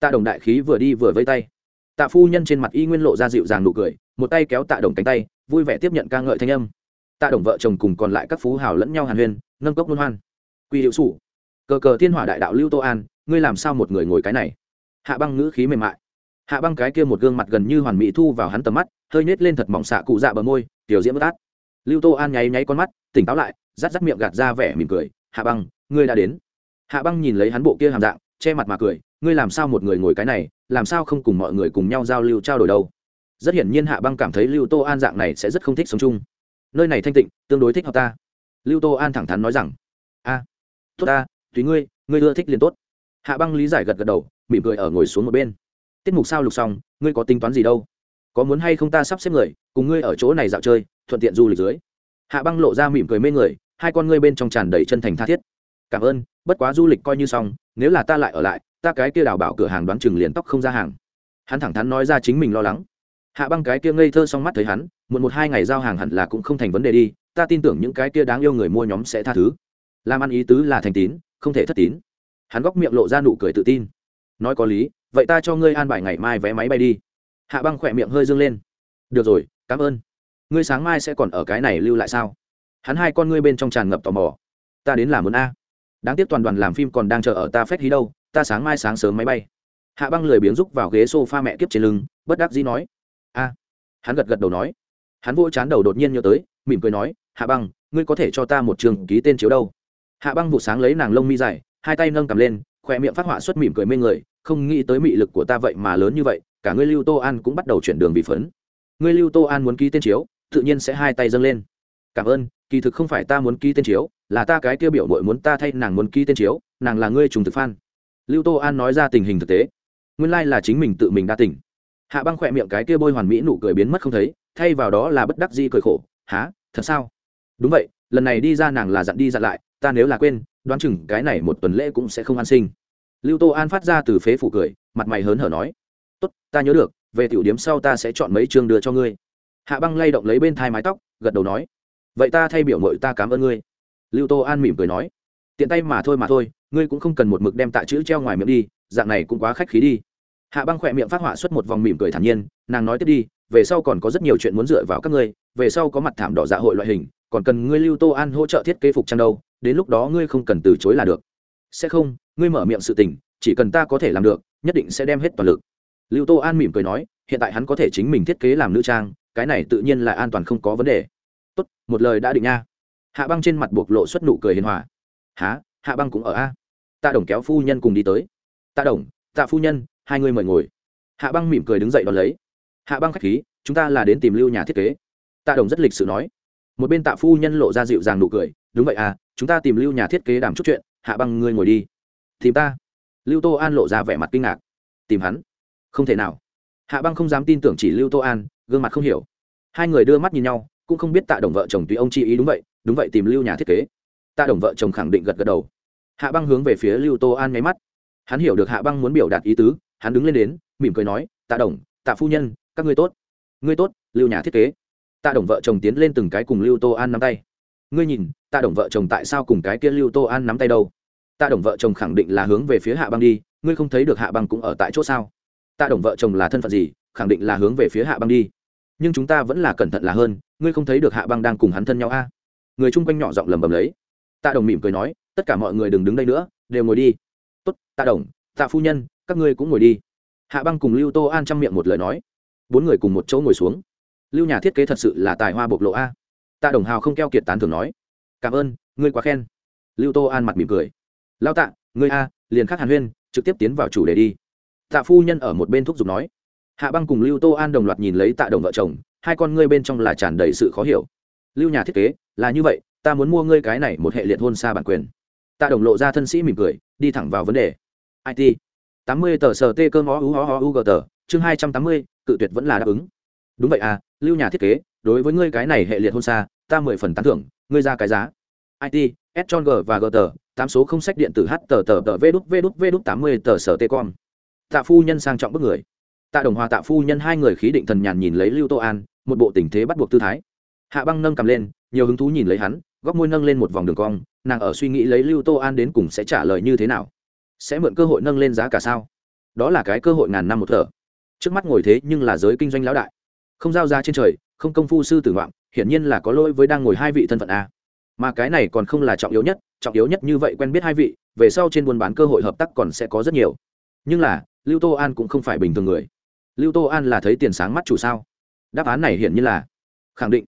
Tạ đồng đại khí vừa đi vừa vây tay. Tạ phu nhân trên mặt y nguyên lộ ra dịu dàng nụ cười, một tay kéo tạ đồng cánh tay, vui vẻ tiếp nhận ca ngợi thanh âm tạ đồng vợ chồng cùng còn lại các phú hào lẫn nhau hàn huyên, nâng cốc luân hoan. Quy hiệu sủ, cờ cờ thiên hỏa đại đạo lưu tô an, ngươi làm sao một người ngồi cái này? Hạ băng ngữ khí mềm mại. Hạ băng cái kia một gương mặt gần như hoàn mỹ thu vào hắn tầm mắt, hơi nết lên thật mỏng xạ cụ dạ bờ môi, tiểu diễn bất át. Lưu tô an nháy nháy con mắt, tỉnh táo lại, rát rắt miệng gạt ra vẻ mỉm cười. Hạ băng, ngươi đã đến. Hạ băng nhìn lấy hắn bộ kia hàm dạng, che mặt mà cười, ngươi làm sao một người ngồi cái này, làm sao không cùng mọi người cùng nhau giao lưu trao đổi đâu? Rất hiển nhiên hạ băng cảm thấy lưu tô an dạng này sẽ rất không thích sống chung nơi này thanh tịnh, tương đối thích hợp ta. Lưu tô an thẳng thắn nói rằng, a, tốt ta, tùy ngươi ngươi ưa thích liền tốt. Hạ băng lý giải gật gật đầu, mỉm cười ở ngồi xuống một bên. Tiết mục sao lục xong, ngươi có tính toán gì đâu? Có muốn hay không ta sắp xếp người, cùng ngươi ở chỗ này dạo chơi, thuận tiện du lịch dưới. Hạ băng lộ ra mỉm cười mê người, hai con ngươi bên trong tràn đầy chân thành tha thiết. Cảm ơn, bất quá du lịch coi như xong, nếu là ta lại ở lại, ta cái kia đào bảo cửa hàng đoán chừng liền tóc không ra hàng. Hắn thẳng thắn nói ra chính mình lo lắng hạ băng cái kia ngây thơ xong mắt thấy hắn một một hai ngày giao hàng hẳn là cũng không thành vấn đề đi, ta tin tưởng những cái kia đáng yêu người mua nhóm sẽ tha thứ. Làm ăn ý tứ là thành tín, không thể thất tín. Hắn góc miệng lộ ra nụ cười tự tin. Nói có lý, vậy ta cho ngươi an bài ngày mai vé máy bay đi. Hạ băng khỏe miệng hơi dâng lên. Được rồi, cảm ơn. Ngươi sáng mai sẽ còn ở cái này lưu lại sao? Hắn hai con ngươi bên trong tràn ngập tò mò. Ta đến làm muốn a. Đáng tiếc toàn đoàn làm phim còn đang chờ ở ta phép hí đâu, ta sáng mai sáng sớm máy bay. Hạ băng lười biếng rúc vào ghế s o f a mẹ kiếp trên lưng, bất đắc dĩ nói a. Hắn gật gật đầu nói. Hắn vỗ chán đầu đột nhiên nhớ tới, mỉm cười nói, hạ băng, ngươi có thể cho ta một trường ký tên chiếu đâu? Hạ băng vụ sáng lấy nàng lông mi dài, hai tay nâng cầm lên khoe miệng phát họa xuất mỉm cười mê người, không nghĩ tới mị lực của ta vậy mà lớn như vậy, cả ngươi lưu tô an cũng bắt đầu chuyển đường bị phấn. Ngươi lưu tô an muốn ký tên chiếu, tự nhiên sẽ hai tay dâng lên. Cảm ơn, kỳ thực không phải ta muốn ký tên chiếu, là ta cái kia biểu mội muốn ta thay nàng muốn ký tên chiếu, nàng là ngươi trùng thực phan lưu tô an nói ra tình hình thực tế. Nguyên lai là chính mình tự mình đa tỉnh hạ băng khỏe miệng cái kia bôi hoàn mỹ nụ cười biến mất không thấy, thay vào đó là bất đắc di cười khổ há thật sao? Đúng vậy, lần này đi ra nàng là dặn đi dặn lại, ta nếu là quên, đoán chừng cái này một tuần lễ cũng sẽ không an sinh. Lưu tô an phát ra từ phế phủ cười, mặt mày hớn hở nói, tốt, ta nhớ được, về tiểu điếm sau ta sẽ chọn mấy chương đưa cho ngươi. Hạ băng lay động lấy bên thai mái tóc, gật đầu nói, vậy ta thay biểu mội ta cảm ơn ngươi. Lưu tô an mỉm cười nói, tiện tay mà thôi mà thôi, ngươi cũng không cần một mực đem tạ chữ treo ngoài miệng đi, dạng này cũng quá khách khí đi hạ băng khỏe miệng phát họa xuất một vòng mỉm cười thản nhiên, nàng nói tiếp đi, về sau còn có rất nhiều chuyện muốn dựa vào các ngươi, về sau có mặt thảm đỏ dạ hội loại hình, còn cần ngươi lưu tô an hỗ trợ thiết kế phục trang đâu, đến lúc đó ngươi không cần từ chối là được. Sẽ không, ngươi mở miệng sự tình, chỉ cần ta có thể làm được, nhất định sẽ đem hết toàn lực. Lưu tô an mỉm cười nói, hiện tại hắn có thể chính mình thiết kế làm nữ trang, cái này tự nhiên là an toàn không có vấn đề. Tốt, một lời đã định nha. Hạ băng trên mặt buộc lộ xuất nụ cười hiền hòa. Há hạ băng cũng ở a? Tạ đồng kéo phu nhân cùng đi tới. Tạ đồng, tạ phu nhân hai người mời ngồi. Hạ băng mỉm cười đứng dậy đón lấy. Hạ băng k h á c h khí, chúng ta là đến tìm lưu nhà thiết kế. Tạ đồng rất lịch sự nói. Một bên tạ phu nhân lộ ra dịu dàng nụ cười. Đúng vậy à chúng ta tìm lưu nhà thiết kế đàm chút chuyện. Hạ băng, ngươi ngồi đi. Tìm ta. Lưu tô an lộ ra vẻ mặt kinh ngạc. Tìm hắn? Không thể nào. Hạ băng không dám tin tưởng chỉ lưu tô an, gương mặt không hiểu. Hai người đưa mắt nhìn nhau, cũng không biết tạ đồng vợ chồng tùy ông chi ý đúng vậy đúng vậy tìm lưu nhà thiết kế. Tạ đồng vợ chồng khẳng định gật gật đầu. Hạ băng hướng về phía lưu tô an nháy mắt. Hắn hiểu được hạ băng muốn biểu đạt ý tứ hắn đứng lên đến, mỉm cười nói, tạ đồng, tạ phu nhân, các ngươi tốt. Ngươi tốt, lưu nhà thiết kế. Tạ đồng vợ chồng tiến lên từng cái cùng lưu tô an nắm tay. Ngươi nhìn, tạ đồng vợ chồng tại sao cùng cái kia lưu tô an nắm tay đâu? Tạ đồng vợ chồng khẳng định là hướng về phía hạ băng đi, ngươi không thấy được hạ băng cũng ở tại chỗ sao? Tạ đồng vợ chồng là thân phận gì, khẳng định là hướng về phía hạ băng đi. Nhưng chúng ta vẫn là cẩn thận là hơn, ngươi không thấy được hạ băng đang cùng hắn thân nhau a? À? người chung quanh nhỏ giọng lầm bầm lấy. Tạ đồng mỉm cười nói, tất cả mọi người đừng đứng đây nữa, đều ngồi đi. Tốt, tạ đồng tạ phu nhân, các ngươi cũng ngồi đi. Hạ băng cùng lưu tô an chăm miệng một lời nói. Bốn người cùng một chỗ ngồi xuống. Lưu nhà thiết kế thật sự là tài hoa bộc lộ a. Tạ đồng hào không keo kiệt tán thường nói. Cảm ơn, ngươi quá khen. Lưu tô an mặt mỉm cười. Lao tạ, ngươi a, liền khắc hàn huyên, trực tiếp tiến vào chủ đề đi. Tạ phu nhân ở một bên thúc giục nói. Hạ băng cùng lưu tô an đồng loạt nhìn lấy tạ đồng vợ chồng, hai con ngươi bên trong là tràn đầy sự khó hiểu. Lưu nhà thiết kế, là như vậy, ta muốn mua ngươi cái này một hệ liệt hôn xa bản quyền. Tạ đồng lộ ra thân sĩ mỉm cười, đi thẳng vào vấn đề it tám mươi tờ sờ tê cơm ó ú ó u g tờ, chương hai trăm tám mươi, cự tuyệt vẫn là đáp ứng. Đúng vậy à lưu nhà thiết kế, đối với ngươi cái này hệ liệt hôn xa, ta mười phần tán thưởng, ngươi ra cái giá. It s g và g tờ, tám số không sách điện tử h tờ tờ tờ v đúc v đúc v đúc tám mươi tờ sở tê com. Tạ phu nhân sang trọng bức người. Tạ đồng hòa tạ phu nhân hai người khí định thần nhàn nhìn lấy lưu tô an, một bộ tình thế bắt buộc tư thái. Hạ băng nâng cầm lên, nhiều hứng thú nhìn lấy hắn, góc môi nâng lên một vòng đường cong, nàng ở suy nghĩ lấy lưu tô an đến cùng sẽ trả lời như thế nào sẽ mượn cơ hội nâng lên giá cả sao? Đó là cái cơ hội ngàn năm một thở. Trước mắt ngồi thế nhưng là giới kinh doanh lão đại. Không giao ra trên trời, không công phu sư tử ngoạm hiển nhiên là có lỗi với đang ngồi hai vị thân phận a. Mà cái này còn không là trọng yếu nhất, trọng yếu nhất như vậy quen biết hai vị, về sau trên buôn bán cơ hội hợp tác còn sẽ có rất nhiều. Nhưng là, lưu tô an cũng không phải bình thường người. Lưu tô an là thấy tiền sáng mắt chủ sao? Đáp án này hiển nhiên là khẳng định.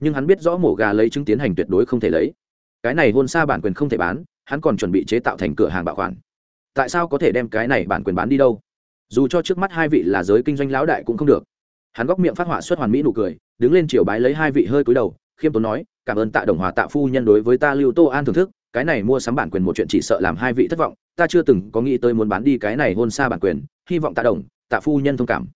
Nhưng hắn biết rõ mổ gà lấy chứng tiến hành tuyệt đối không thể lấy. Cái này hôn xa bản quyền không thể bán, hắn còn chuẩn bị chế tạo thành cửa hàng bảo khoản tại sao có thể đem cái này bản quyền bán đi đâu? Dù cho trước mắt hai vị là giới kinh doanh lão đại cũng không được. Hắn góc miệng phát họa xuất hoàn mỹ nụ cười, đứng lên chiều bái lấy hai vị hơi cúi đầu, khiêm tốn nói, cảm ơn tạ đồng hòa, tạ phu nhân đối với ta lưu tô an thưởng thức, cái này mua sắm bản quyền một chuyện chỉ sợ làm hai vị thất vọng, ta chưa từng có nghĩ tới muốn bán đi cái này hôn xa bản quyền, hy vọng tạ đồng, tạ phu nhân thông cảm.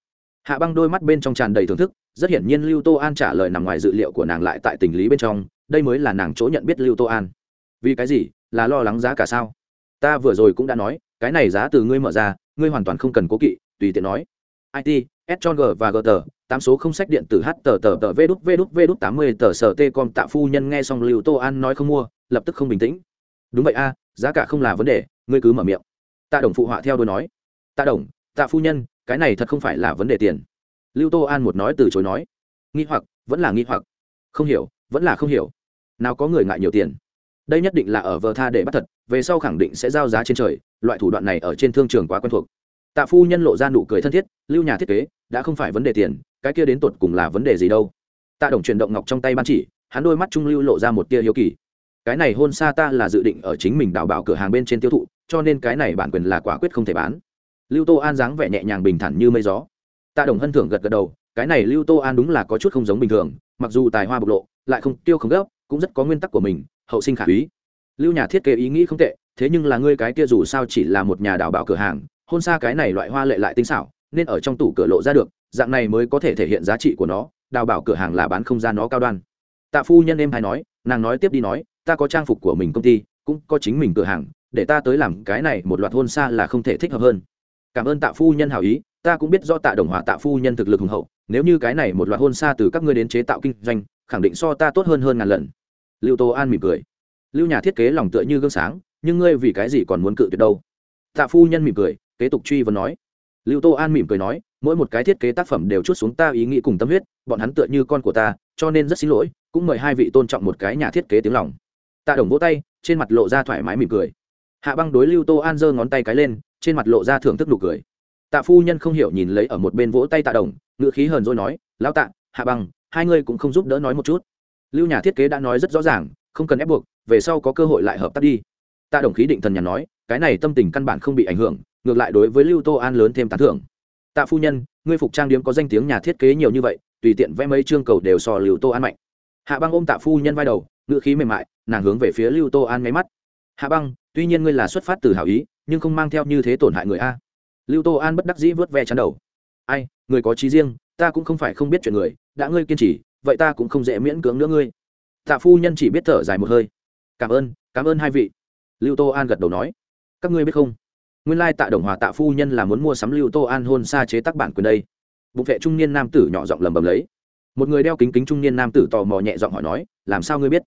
Hạ băng đôi mắt bên trong tràn đầy thưởng thức, rất hiển nhiên lưu tô an trả lời nằm ngoài dự liệu của nàng lại tại tình lý bên trong, đây mới là nàng chỗ nhận biết lưu tô an. Vì cái gì? Là lo lắng giá cả sao? Ta vừa rồi cũng đã nói cái này giá từ ngươi mở ra, ngươi hoàn toàn không cần cố kỵ, tùy tiện nói. It s g và g tờ tám số không sách điện tử h tờ tờ tờ v đút v đút v đút tám mươi tờ sở t com tạ phu nhân nghe xong lưu tô an nói không mua, lập tức không bình tĩnh. Đúng vậy a, giá cả không là vấn đề, ngươi cứ mở miệng. Tạ đồng phụ họa theo đôi nói. Tạ đồng, tạ phu nhân, cái này thật không phải là vấn đề tiền. Lưu tô an một nói từ chối nói. Nghi hoặc, vẫn là nghi hoặc. Không hiểu, vẫn là không hiểu. Nào có người ngại nhiều tiền? Đây nhất định là ở vờ tha để bắt thật, về sau khẳng định sẽ giao giá trên trời, loại thủ đoạn này ở trên thương trường quá quen thuộc. Tạ phu nhân lộ ra nụ cười thân thiết, lưu nhà thiết kế, đã không phải vấn đề tiền, cái kia đến tột cùng là vấn đề gì đâu. Tạ đồng chuyển động ngọc trong tay ban chỉ, hắn đôi mắt trung lưu lộ ra một tia hiếu kỳ. Cái này hôn xa ta là dự định ở chính mình đào bảo cửa hàng bên trên tiêu thụ, cho nên cái này bản quyền là quả quyết không thể bán. Lưu tô an dáng vẻ nhẹ nhàng bình thản như mây gió. Tạ đồng hân thưởng gật gật đầu, cái này lưu tô an đúng là có chút không giống bình thường, mặc dù tài hoa bộc lộ, lại không tiêu không gấp, cũng rất có nguyên tắc của mình hậu sinh khả úy. Lưu nhà thiết kế ý nghĩ không tệ, thế nhưng là ngươi cái kia dù sao chỉ là một nhà đào bảo cửa hàng, hôn xa cái này loại hoa lệ lại tinh xảo, nên ở trong tủ cửa lộ ra được, dạng này mới có thể thể hiện giá trị của nó đào bảo cửa hàng là bán không ra nó cao đoan. Tạ phu nhân em hay nói, nàng nói tiếp đi nói, ta có trang phục của mình công ty, cũng có chính mình cửa hàng, để ta tới làm cái này một loạt hôn xa là không thể thích hợp hơn. Cảm ơn tạ phu nhân hảo ý, ta cũng biết do tạ đồng hòa tạ phu nhân thực lực hùng hậu, nếu như cái này một loạt hôn xa từ các ngươi đến chế tạo kinh doanh, khẳng định so ta tốt hơn hơn ngàn lần lưu tô an mỉm cười. Lưu nhà thiết kế lòng tựa như gương sáng, nhưng ngươi vì cái gì còn muốn cự tuyệt đâu? Tạ phu nhân mỉm cười, kế tục truy vấn nói. Lưu tô an mỉm cười nói, mỗi một cái thiết kế tác phẩm đều chút xuống ta ý nghĩ cùng tâm huyết, bọn hắn tựa như con của ta, cho nên rất xin lỗi, cũng mời hai vị tôn trọng một cái nhà thiết kế tiếng lòng. Tạ đồng vỗ tay, trên mặt lộ ra thoải mái mỉm cười. Hạ băng đối lưu tô an giơ ngón tay cái lên, trên mặt lộ ra thưởng thức nụ cười. Tạ phu nhân không hiểu nhìn lấy ở một bên vỗ tay tạ đồng, ngữ khí hờn rồi nói, lão tạ, hạ băng, hai ngươi cũng không giúp đỡ nói một chút lưu nhà thiết kế đã nói rất rõ ràng, không cần ép buộc, về sau có cơ hội lại hợp tác đi. Tạ đồng khí định thần nhà nói, cái này tâm tình căn bản không bị ảnh hưởng, ngược lại đối với lưu tô an lớn thêm tán thưởng. Tạ phu nhân, ngươi phục trang điếm có danh tiếng nhà thiết kế nhiều như vậy, tùy tiện vẽ mấy chương cầu đều so lưu tô an mạnh. Hạ băng ôm tạ phu nhân vai đầu, ngữ khí mềm mại, nàng hướng về phía lưu tô an máy mắt. Hạ băng, tuy nhiên ngươi là xuất phát từ hảo ý, nhưng không mang theo như thế tổn hại người a. Lưu tô an bất đắc dĩ vớt ve chắn đầu. Ai, người có trí riêng, ta cũng không phải không biết chuyện người, đã ngươi kiên trì vậy ta cũng không dễ miễn cưỡng nữa ngươi. Tạ phu nhân chỉ biết thở dài một hơi. Cảm ơn cảm ơn hai vị. Lưu tô an gật đầu nói. Các ngươi biết không? Nguyên lai tạ đồng hòa tạ phu nhân là muốn mua sắm lưu tô an hôn xa chế tác bản quyền đây. Bụng vệ trung niên nam tử nhỏ giọng lầm bầm lấy. Một người đeo kính kính trung niên nam tử tò mò nhẹ giọng hỏi nói, làm sao ngươi biết?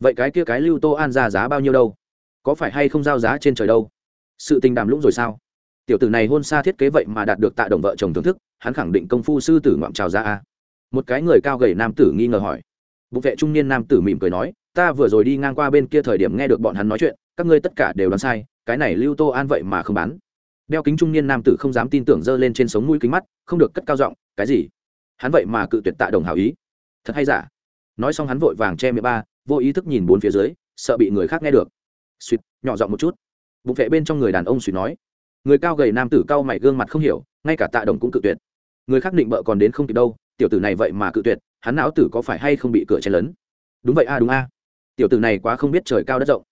Vậy cái kia cái lưu tô an ra giá bao nhiêu đâu? Có phải hay không giao giá trên trời đâu? Sự tình đàm lũng rồi sao? Tiểu tử này hôn xa thiết kế vậy mà đạt được tạ đồng vợ chồng thưởng thức, hắn khẳng định công phu sư tử ngoạm trào ra a một cái người cao gầy nam tử nghi ngờ hỏi. Bụng vệ trung niên nam tử mỉm cười nói, ta vừa rồi đi ngang qua bên kia thời điểm nghe được bọn hắn nói chuyện, các ngươi tất cả đều đoán sai, cái này lưu tô an vậy mà không bán. Đeo kính trung niên nam tử không dám tin tưởng giơ lên trên sống mũi kính mắt, không được cất cao giọng, cái gì? Hắn vậy mà cự tuyệt tạ đồng hào ý. Thật hay giả? Nói xong hắn vội vàng che miệng ba, vô ý thức nhìn bốn phía dưới, sợ bị người khác nghe được. Suýt, nhỏ giọng một chút. Bụng vệ bên trong người đàn ông suýt nói. Người cao gầy nam tử cao mày gương mặt không hiểu, ngay cả tạ đồng cũng cự tuyệt. Người khác định bợ còn đến không kịp đâu tiểu tử này vậy mà cự tuyệt, hắn não tử có phải hay không bị cửa chen lấn đúng vậy a, đúng a. Tiểu tử này quá không biết trời cao đất rộng.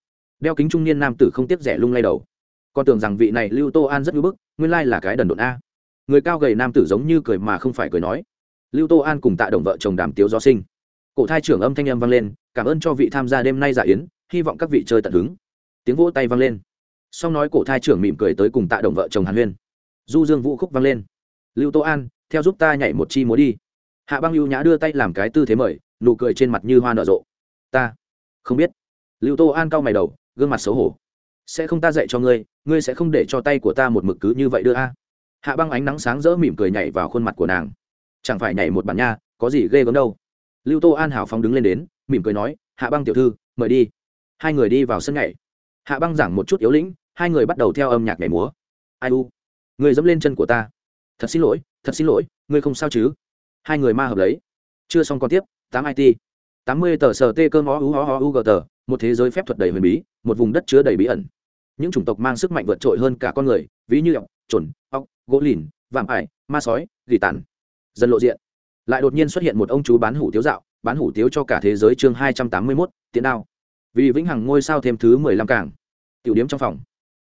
Đeo kính trung niên nam tử không tiếc rẻ lung lay đầu. Con tưởng rằng vị này lưu tô an rất ngưỡng bức, nguyên lai là cái đần độn a. Người cao gầy nam tử giống như cười mà không phải cười nói. Lưu tô an cùng tạ đồng vợ chồng đàm tiếu gió sinh. Cổ thai trưởng âm thanh âm vang lên, cảm ơn cho vị tham gia đêm nay dạ yến, hy vọng các vị chơi tận hứng. Tiếng vỗ tay vang lên. Xong nói cổ thai trưởng mỉm cười tới cùng tạ đồng vợ chồng hàn huyên. Du dương vũ khúc vang lên. Lưu tô an, theo giúp ta nhảy một chi múa đi hạ băng lưu nhã đưa tay làm cái tư thế mời, nụ cười trên mặt như hoa nở rộ. Ta không biết. Lưu tô an cau mày đầu, gương mặt xấu hổ. Sẽ không ta dạy cho ngươi ngươi sẽ không để cho tay của ta một mực cứ như vậy đưa a? Hạ băng ánh nắng sáng rỡ mỉm cười nhảy vào khuôn mặt của nàng. Chẳng phải nhảy một bản nha, có gì ghê gớm đâu. Lưu tô an hào phóng đứng lên đến, mỉm cười nói, hạ băng tiểu thư, mời đi. Hai người đi vào sân nhảy. Hạ băng giảng một chút yếu lĩnh, hai người bắt đầu theo âm nhạc nhảy múa. Ai u người dẫm lên chân của ta. Thật xin lỗi, thật xin lỗi, ngươi không sao chứ? Hai người ma hợp lấy. Chưa xong còn tiếp, tám it tám mươi tờ sờ tê cơm ó u ó ó u gờ tờ, một thế giới phép thuật đầy huyền bí, một vùng đất chứa đầy bí ẩn. Những chủng tộc mang sức mạnh vượt trội hơn cả con người, ví như ọc trồn ọc gỗ lìn, vạm ải, ma sói, gỉ tàn. Dần lộ diện. Lại đột nhiên xuất hiện một ông chú bán hủ tiếu dạo, bán hủ tiếu cho cả thế giới chương hai trăm tám mươi mốt tiến đao. Vì vĩnh hằng ngôi sao thêm thứ mười lăm cảng tiểu điếm trong phòng.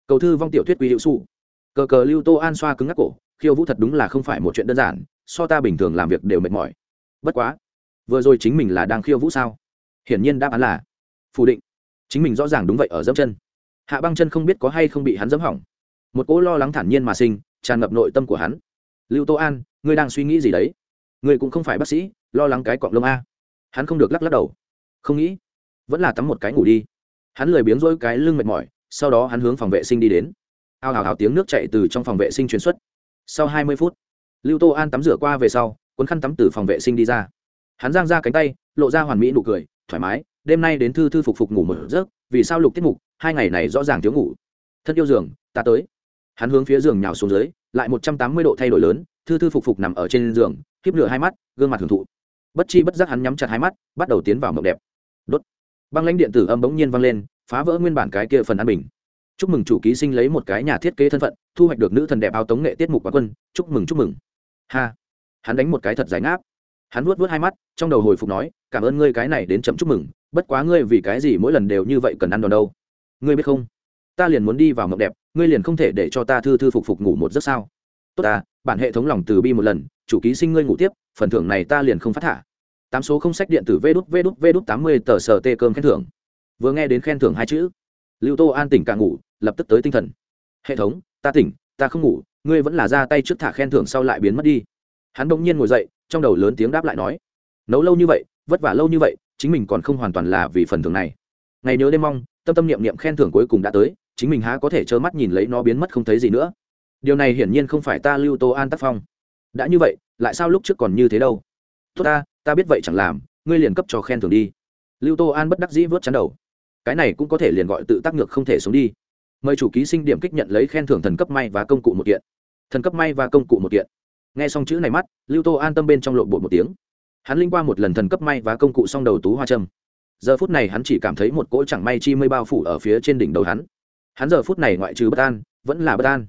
Cầu thư vong tiểu thuyết quy hữu su cờ cờ lưu tô an xoa cứng ngắc cổ, khiêu vũ thật đúng là không phải một chuyện đơn giản so ta bình thường làm việc đều mệt mỏi. Bất quá, vừa rồi chính mình là đang khiêu vũ sao? Hiển nhiên đáp án là, phủ định. Chính mình rõ ràng đúng vậy ở dẫm chân. Hạ băng chân không biết có hay không bị hắn dẫm hỏng. Một cỗ lo lắng thản nhiên mà sinh, tràn ngập nội tâm của hắn. Lưu tô an, ngươi đang suy nghĩ gì đấy? Ngươi cũng không phải bác sĩ, lo lắng cái cọng lông a. Hắn không được lắc lắc đầu. Không nghĩ, vẫn là tắm một cái ngủ đi. Hắn lười biếng rỗi cái lưng mệt mỏi, sau đó hắn hướng phòng vệ sinh đi đến. Ao hào hào tiếng nước chạy từ trong phòng vệ sinh truyền xuất. Sau hai mươi phút lưu tô an tắm rửa qua về sau, cuốn khăn tắm từ phòng vệ sinh đi ra. Hắn giang ra cánh tay, lộ ra hoàn mỹ nụ cười, thoải mái, đêm nay đến thư thư phục phục ngủ một giấc, vì sao lục tiết mục, hai ngày này rõ ràng thiếu ngủ. Thân yêu giường, ta tới. Hắn hướng phía giường nhào xuống dưới, lại một trăm tám mươi độ thay đổi lớn, thư thư phục phục nằm ở trên giường khiếp lửa hai mắt, gương mặt hưởng thụ. Bất chi bất giác hắn nhắm chặt hai mắt, bắt đầu tiến vào mộng đẹp. Đốt. Băng lãnh điện tử âm bỗng nhiên vang lên, phá vỡ nguyên bản cái kia phần an bình. Chúc mừng chủ ký sinh lấy một cái nhà thiết kế thân phận, thu hoạch được nữ thần đẹp áo tống nghệ tiết mục và quân. Chúc mừng chúc mừng ha! Hắn đánh một cái thật giải ngáp. Hắn vuốt vuốt hai mắt, trong đầu hồi phục nói, cảm ơn ngươi cái này đến chậm chúc mừng, bất quá ngươi vì cái gì mỗi lần đều như vậy cần ăn đòn đâu? Ngươi biết không? Ta liền muốn đi vào mộng đẹp, ngươi liền không thể để cho ta thư thư phục phục ngủ một giấc sao? Tốt ta, bản hệ thống lòng từ bi một lần, chủ ký sinh ngươi ngủ tiếp, phần thưởng này ta liền không phát thả. Tám số không sách điện tử vê đút vê đút vê đút tám mươi tờ sờ tê cơm khen thưởng. Vừa nghe đến khen thưởng hai chữ, lưu tô an tỉnh cả ngủ, lập tức tới tinh thần. Hệ thống, ta tỉnh, ta không ngủ ngươi vẫn là ra tay trước thả khen thưởng sau lại biến mất đi. Hắn bỗng nhiên ngồi dậy, trong đầu lớn tiếng đáp lại nói, nấu lâu như vậy, vất vả lâu như vậy, chính mình còn không hoàn toàn là vì phần thưởng này. Ngày nhớ đêm mong, tâm tâm niệm niệm khen thưởng cuối cùng đã tới, chính mình há có thể trơ mắt nhìn lấy nó biến mất không thấy gì nữa. Điều này hiển nhiên không phải ta lưu tô an tác phong. Đã như vậy, lại sao lúc trước còn như thế đâu? Tốt ta ta biết vậy chẳng làm, ngươi liền cấp cho khen thưởng đi. Lưu tô an bất đắc dĩ vớt chắn đầu. Cái này cũng có thể liền gọi tự tác ngược không thể sống đi. Mời chủ ký sinh điểm kích nhận lấy khen thưởng thần cấp may và công cụ một kiện thần cấp may và công cụ một kiện. Nghe xong chữ này mắt, lưu tô an tâm bên trong lộn bột một tiếng. Hắn linh qua một lần thần cấp may và công cụ xong đầu tú hoa trâm giờ phút này hắn chỉ cảm thấy một cỗ chẳng may chi mây bao phủ ở phía trên đỉnh đầu hắn. Hắn giờ phút này ngoại trừ bất an, vẫn là bất an.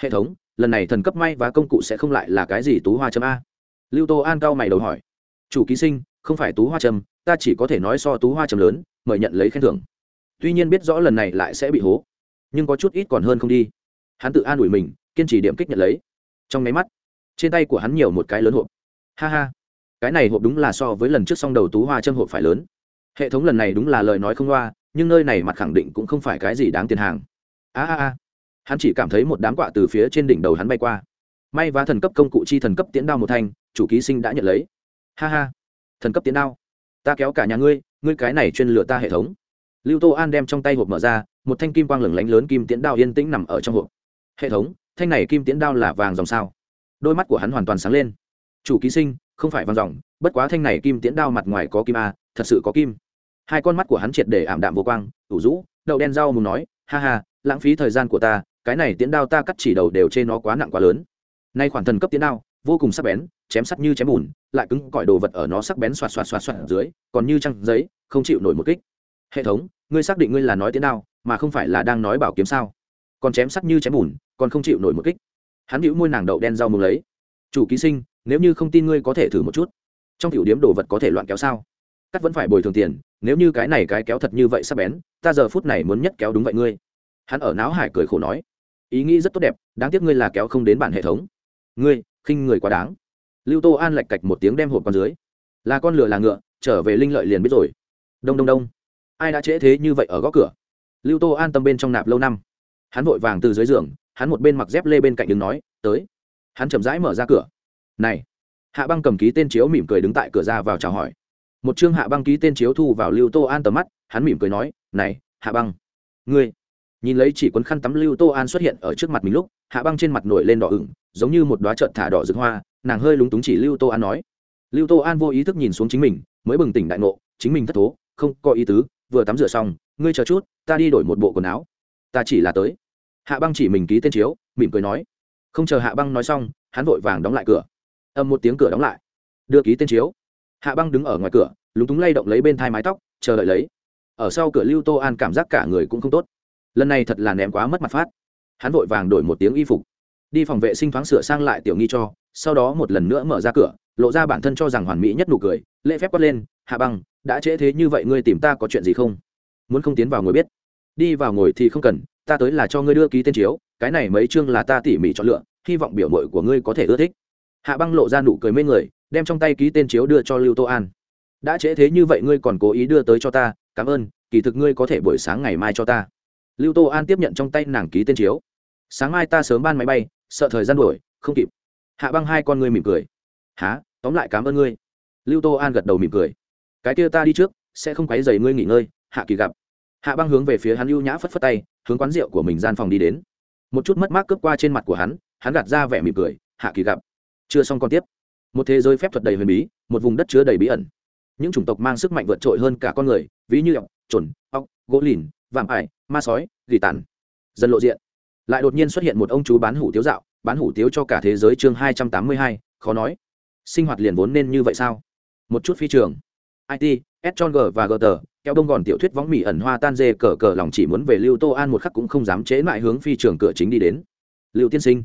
Hệ thống, lần này thần cấp may và công cụ sẽ không lại là cái gì tú hoa trâm a. Lưu tô an cao mày đầu hỏi. Chủ ký sinh, không phải tú hoa trầm ta chỉ có thể nói so tú hoa trầm lớn, mời nhận lấy khen thưởng. Tuy nhiên biết rõ lần này lại sẽ bị hố, nhưng có chút ít còn hơn không đi. Hắn tự an ủi mình kiên trì điểm kích nhận lấy. Trong máy mắt, trên tay của hắn nhiều một cái lớn hộp. Ha ha, cái này hộp đúng là so với lần trước xong đầu tú hoa châm hộp phải lớn. Hệ thống lần này đúng là lời nói không loa, nhưng nơi này mặt khẳng định cũng không phải cái gì đáng tiền hàng. A a a, hắn chỉ cảm thấy một đám quạ từ phía trên đỉnh đầu hắn bay qua. May và thần cấp công cụ chi thần cấp tiến đao một thanh, chủ ký sinh đã nhận lấy. Ha ha, thần cấp tiến đao, ta kéo cả nhà ngươi ngươi cái này chuyên lựa ta hệ thống. Lưu tô an đem trong tay hộp mở ra, một thanh kim quang lửng lánh lớn kim tiến đao yên tĩnh nằm ở trong hộp. Hệ thống thanh này kim tiễn đao là vàng dòng sao? Đôi mắt của hắn hoàn toàn sáng lên. Chủ ký sinh không phải vàng dòng bất quá thanh này kim tiễn đao mặt ngoài có kim a thật sự có kim. Hai con mắt của hắn triệt để ảm đạm vô quang ủ rũ đậu đen rau mù nói ha ha lãng phí thời gian của ta cái này tiễn đao ta cắt chỉ đầu đều trên nó quá nặng quá lớn. Nay khoản thần cấp tiễn đao vô cùng sắc bén chém sắt như chém bùn lại cứng cỏi đồ vật ở nó sắc bén xoạt xoạt xoạt xoạt dưới còn như trăng giấy không chịu nổi một kích. Hệ thống ngươi xác định ngươi là nói tiễn đao, mà không phải là đang nói bảo kiếm sao? Còn chém sắt như chém bùn còn không chịu nổi một kích. Hắn hữu môi nàng đậu đen rau mừng lấy. Chủ ký sinh, nếu như không tin ngươi có thể thử một chút. Trong tiểu điếm đồ vật có thể loạn kéo sao? Cắt vẫn phải bồi thường tiền, nếu như cái này cái kéo thật như vậy sắp bén, ta giờ phút này muốn nhất kéo đúng vậy ngươi. Hắn ở náo hải cười khổ nói. Ý nghĩ rất tốt đẹp, đáng tiếc ngươi là kéo không đến bản hệ thống. Ngươi, khinh người quá đáng. Lưu tô an lạch cạch một tiếng đem hộp con dưới. Là con lửa là ngựa, trở về linh lợi liền biết rồi. Đông đông đông. Ai đã trễ thế như vậy ở góc cửa? Lưu tô an tâm bên trong nạp lâu năm. Hắn vội vàng từ dưới giường hắn một bên mặc dép lê bên cạnh đứng nói, tới. Hắn chậm rãi mở ra cửa. Này. Hạ băng cầm ký tên chiếu mỉm cười đứng tại cửa ra vào chào hỏi. Một chương hạ băng ký tên chiếu thu vào lưu tô an tầm mắt, hắn mỉm cười nói, này, hạ băng. Ngươi. Nhìn lấy chỉ quấn khăn tắm lưu tô an xuất hiện ở trước mặt mình lúc, hạ băng trên mặt nổi lên đỏ ửng, giống như một đoá trợn thả đỏ rực hoa, nàng hơi lúng túng chỉ lưu tô an nói. Lưu tô an vô ý thức nhìn xuống chính mình, mới bừng tỉnh đại ngộ, chính mình thất thố, không có ý tứ, vừa tắm rửa xong, ngươi chờ chút, ta đi đổi một bộ quần áo. Ta chỉ là tới hạ băng chỉ mình ký tên chiếu, mỉm cười nói. Không chờ hạ băng nói xong, hắn vội vàng đóng lại cửa. Âm một tiếng cửa đóng lại. Đưa ký tên chiếu. Hạ băng đứng ở ngoài cửa, lúng túng lay động lấy bên thai mái tóc, chờ đợi lấy. Ở sau cửa lưu tô an cảm giác cả người cũng không tốt. Lần này thật là ném quá mất mặt phát. Hắn vội vàng đổi một tiếng y phục. Đi phòng vệ sinh thoáng sửa sang lại tiểu nghi cho, sau đó một lần nữa mở ra cửa, lộ ra bản thân cho rằng hoàn mỹ nhất nụ cười, lễ phép quát lên, hạ băng, đã trễ thế như vậy ngươi tìm ta có chuyện gì không? Muốn không tiến vào ngồi biết. Đi vào ngồi thì không cần ta tới là cho ngươi đưa ký tên chiếu, cái này mấy chương là ta tỉ mỉ chọn lựa, hy vọng biểu mội của ngươi có thể ưa thích. Hạ băng lộ ra nụ cười mê người, đem trong tay ký tên chiếu đưa cho lưu tô an. Đã trễ thế như vậy ngươi còn cố ý đưa tới cho ta, cảm ơn, kỳ thực ngươi có thể buổi sáng ngày mai cho ta. Lưu tô an tiếp nhận trong tay nàng ký tên chiếu. Sáng mai ta sớm ban máy bay, sợ thời gian đuổi, không kịp. Hạ băng hai con ngươi mỉm cười. Há tóm lại cảm ơn ngươi. Lưu tô an gật đầu mỉm cười. Cái kia ta đi trước, sẽ không quấy dày ngươi nghỉ ngơi, hạ kỳ gặp. Hạ băng hướng về phía hắn Lưu nhã phất phất tay hướng quán rượu của mình gian phòng đi đến. Một chút mất mát cướp qua trên mặt của hắn hắn gạt ra vẻ mỉm cười, hạ kỳ gặp. Chưa xong còn tiếp. Một thế giới phép thuật đầy huyền bí, một vùng đất chứa đầy bí ẩn. Những chủng tộc mang sức mạnh vượt trội hơn cả con người, ví như ọc trồn ọc gỗ lìn, vạm ải, ma sói, gỉ tàn. Dần lộ diện. Lại đột nhiên xuất hiện một ông chú bán hủ tiếu dạo, bán hủ tiếu cho cả thế giới chương hai trăm tám mươi hai, khó nói. Sinh hoạt liền vốn nên như vậy sao? Một chút phi trường. It s g và gờ kéo đông gòn tiểu thuyết võng mỹ ẩn hoa tan dê cờ cờ lòng chỉ muốn về lưu tô an một khắc cũng không dám chế lại hướng phi trường cửa chính đi đến. Lưu tiên sinh,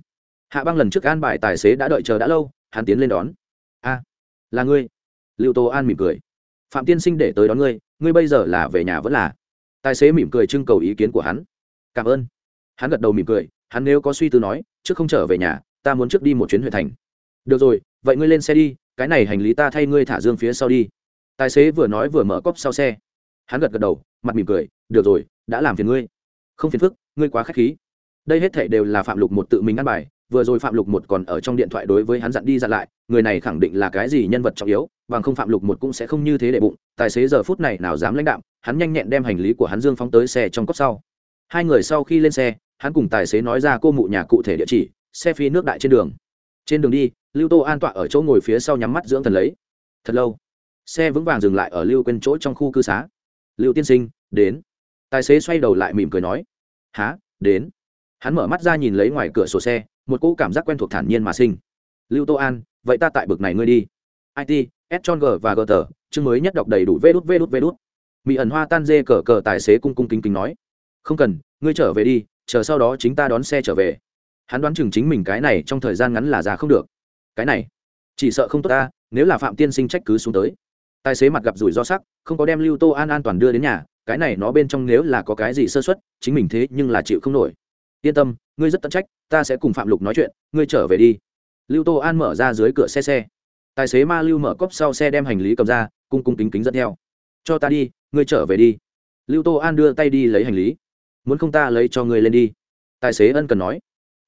hạ băng lần trước an bài tài xế đã đợi chờ đã lâu, hắn tiến lên đón. A, là ngươi. Lưu tô an mỉm cười. Phạm tiên sinh để tới đón ngươi ngươi bây giờ là về nhà vẫn là. Tài xế mỉm cười trưng cầu ý kiến của hắn. Cảm ơn. Hắn gật đầu mỉm cười, hắn nếu có suy tư nói, trước không trở về nhà, ta muốn trước đi một chuyến huyện thành. Được rồi, vậy ngươi lên xe đi, cái này hành lý ta thay ngươi thả dương phía sau đi. Tài xế vừa nói vừa mở cốc sau xe hắn gật gật đầu, mặt mỉm cười, được rồi, đã làm phiền ngươi. Không phiền phức, ngươi quá k h á c h khí. Đây hết thể đều là phạm lục một tự mình ăn bài, vừa rồi phạm lục một còn ở trong điện thoại đối với hắn dặn đi dặn lại, người này khẳng định là cái gì nhân vật trọng yếu, bằng không phạm lục một cũng sẽ không như thế để bụng, tài xế giờ phút này nào dám lãnh đạm, hắn nhanh nhẹn đem hành lý của hắn dương phóng tới xe trong cốc sau. Hai người sau khi lên xe, hắn cùng tài xế nói ra cô mụ nhà cụ thể địa chỉ, xe phi nước đại trên đường. Trên đường đi, lưu tô an tọa ở chỗ ngồi phía sau nhắm mắt dưỡng thần lấy. Thật lâu, xe vững vàng dừng lại ở lưu quên chỗ trong khu cư xá lưu tiên sinh, đến. Tài xế xoay đầu lại mỉm cười nói. Há đến. Hắn mở mắt ra nhìn lấy ngoài cửa sổ xe, một cỗ cảm giác quen thuộc thản nhiên mà sinh. Lưu tô an, vậy ta tại bực này ngươi đi. It s g và g tờ chương mới nhất đọc đầy đủ vê đút vê đút vê đút. Mỹ ẩn hoa tan dê cờ cờ tài xế cung cung kính kính nói. Không cần, ngươi trở về đi, chờ sau đó chính ta đón xe trở về. Hắn đoán chừng chính mình cái này trong thời gian ngắn là ra không được. Cái này, chỉ sợ không tốt ta, nếu là phạm tiên sinh trách cứ xuống tới tài xế mặt gặp rủi ro sắc, không có đem lưu tô an an toàn đưa đến nhà, cái này nó bên trong nếu là có cái gì sơ xuất chính mình thế nhưng là chịu không nổi. Yên tâm, ngươi rất tận trách, ta sẽ cùng phạm lục nói chuyện, ngươi trở về đi. Lưu tô an mở ra dưới cửa xe xe. Tài xế ma lưu mở cốc sau xe đem hành lý cầm ra, cung cung kính kính dẫn theo. Cho ta đi, ngươi trở về đi. Lưu tô an đưa tay đi lấy hành lý. Muốn không ta lấy cho ngươi lên đi. Tài xế ân cần nói.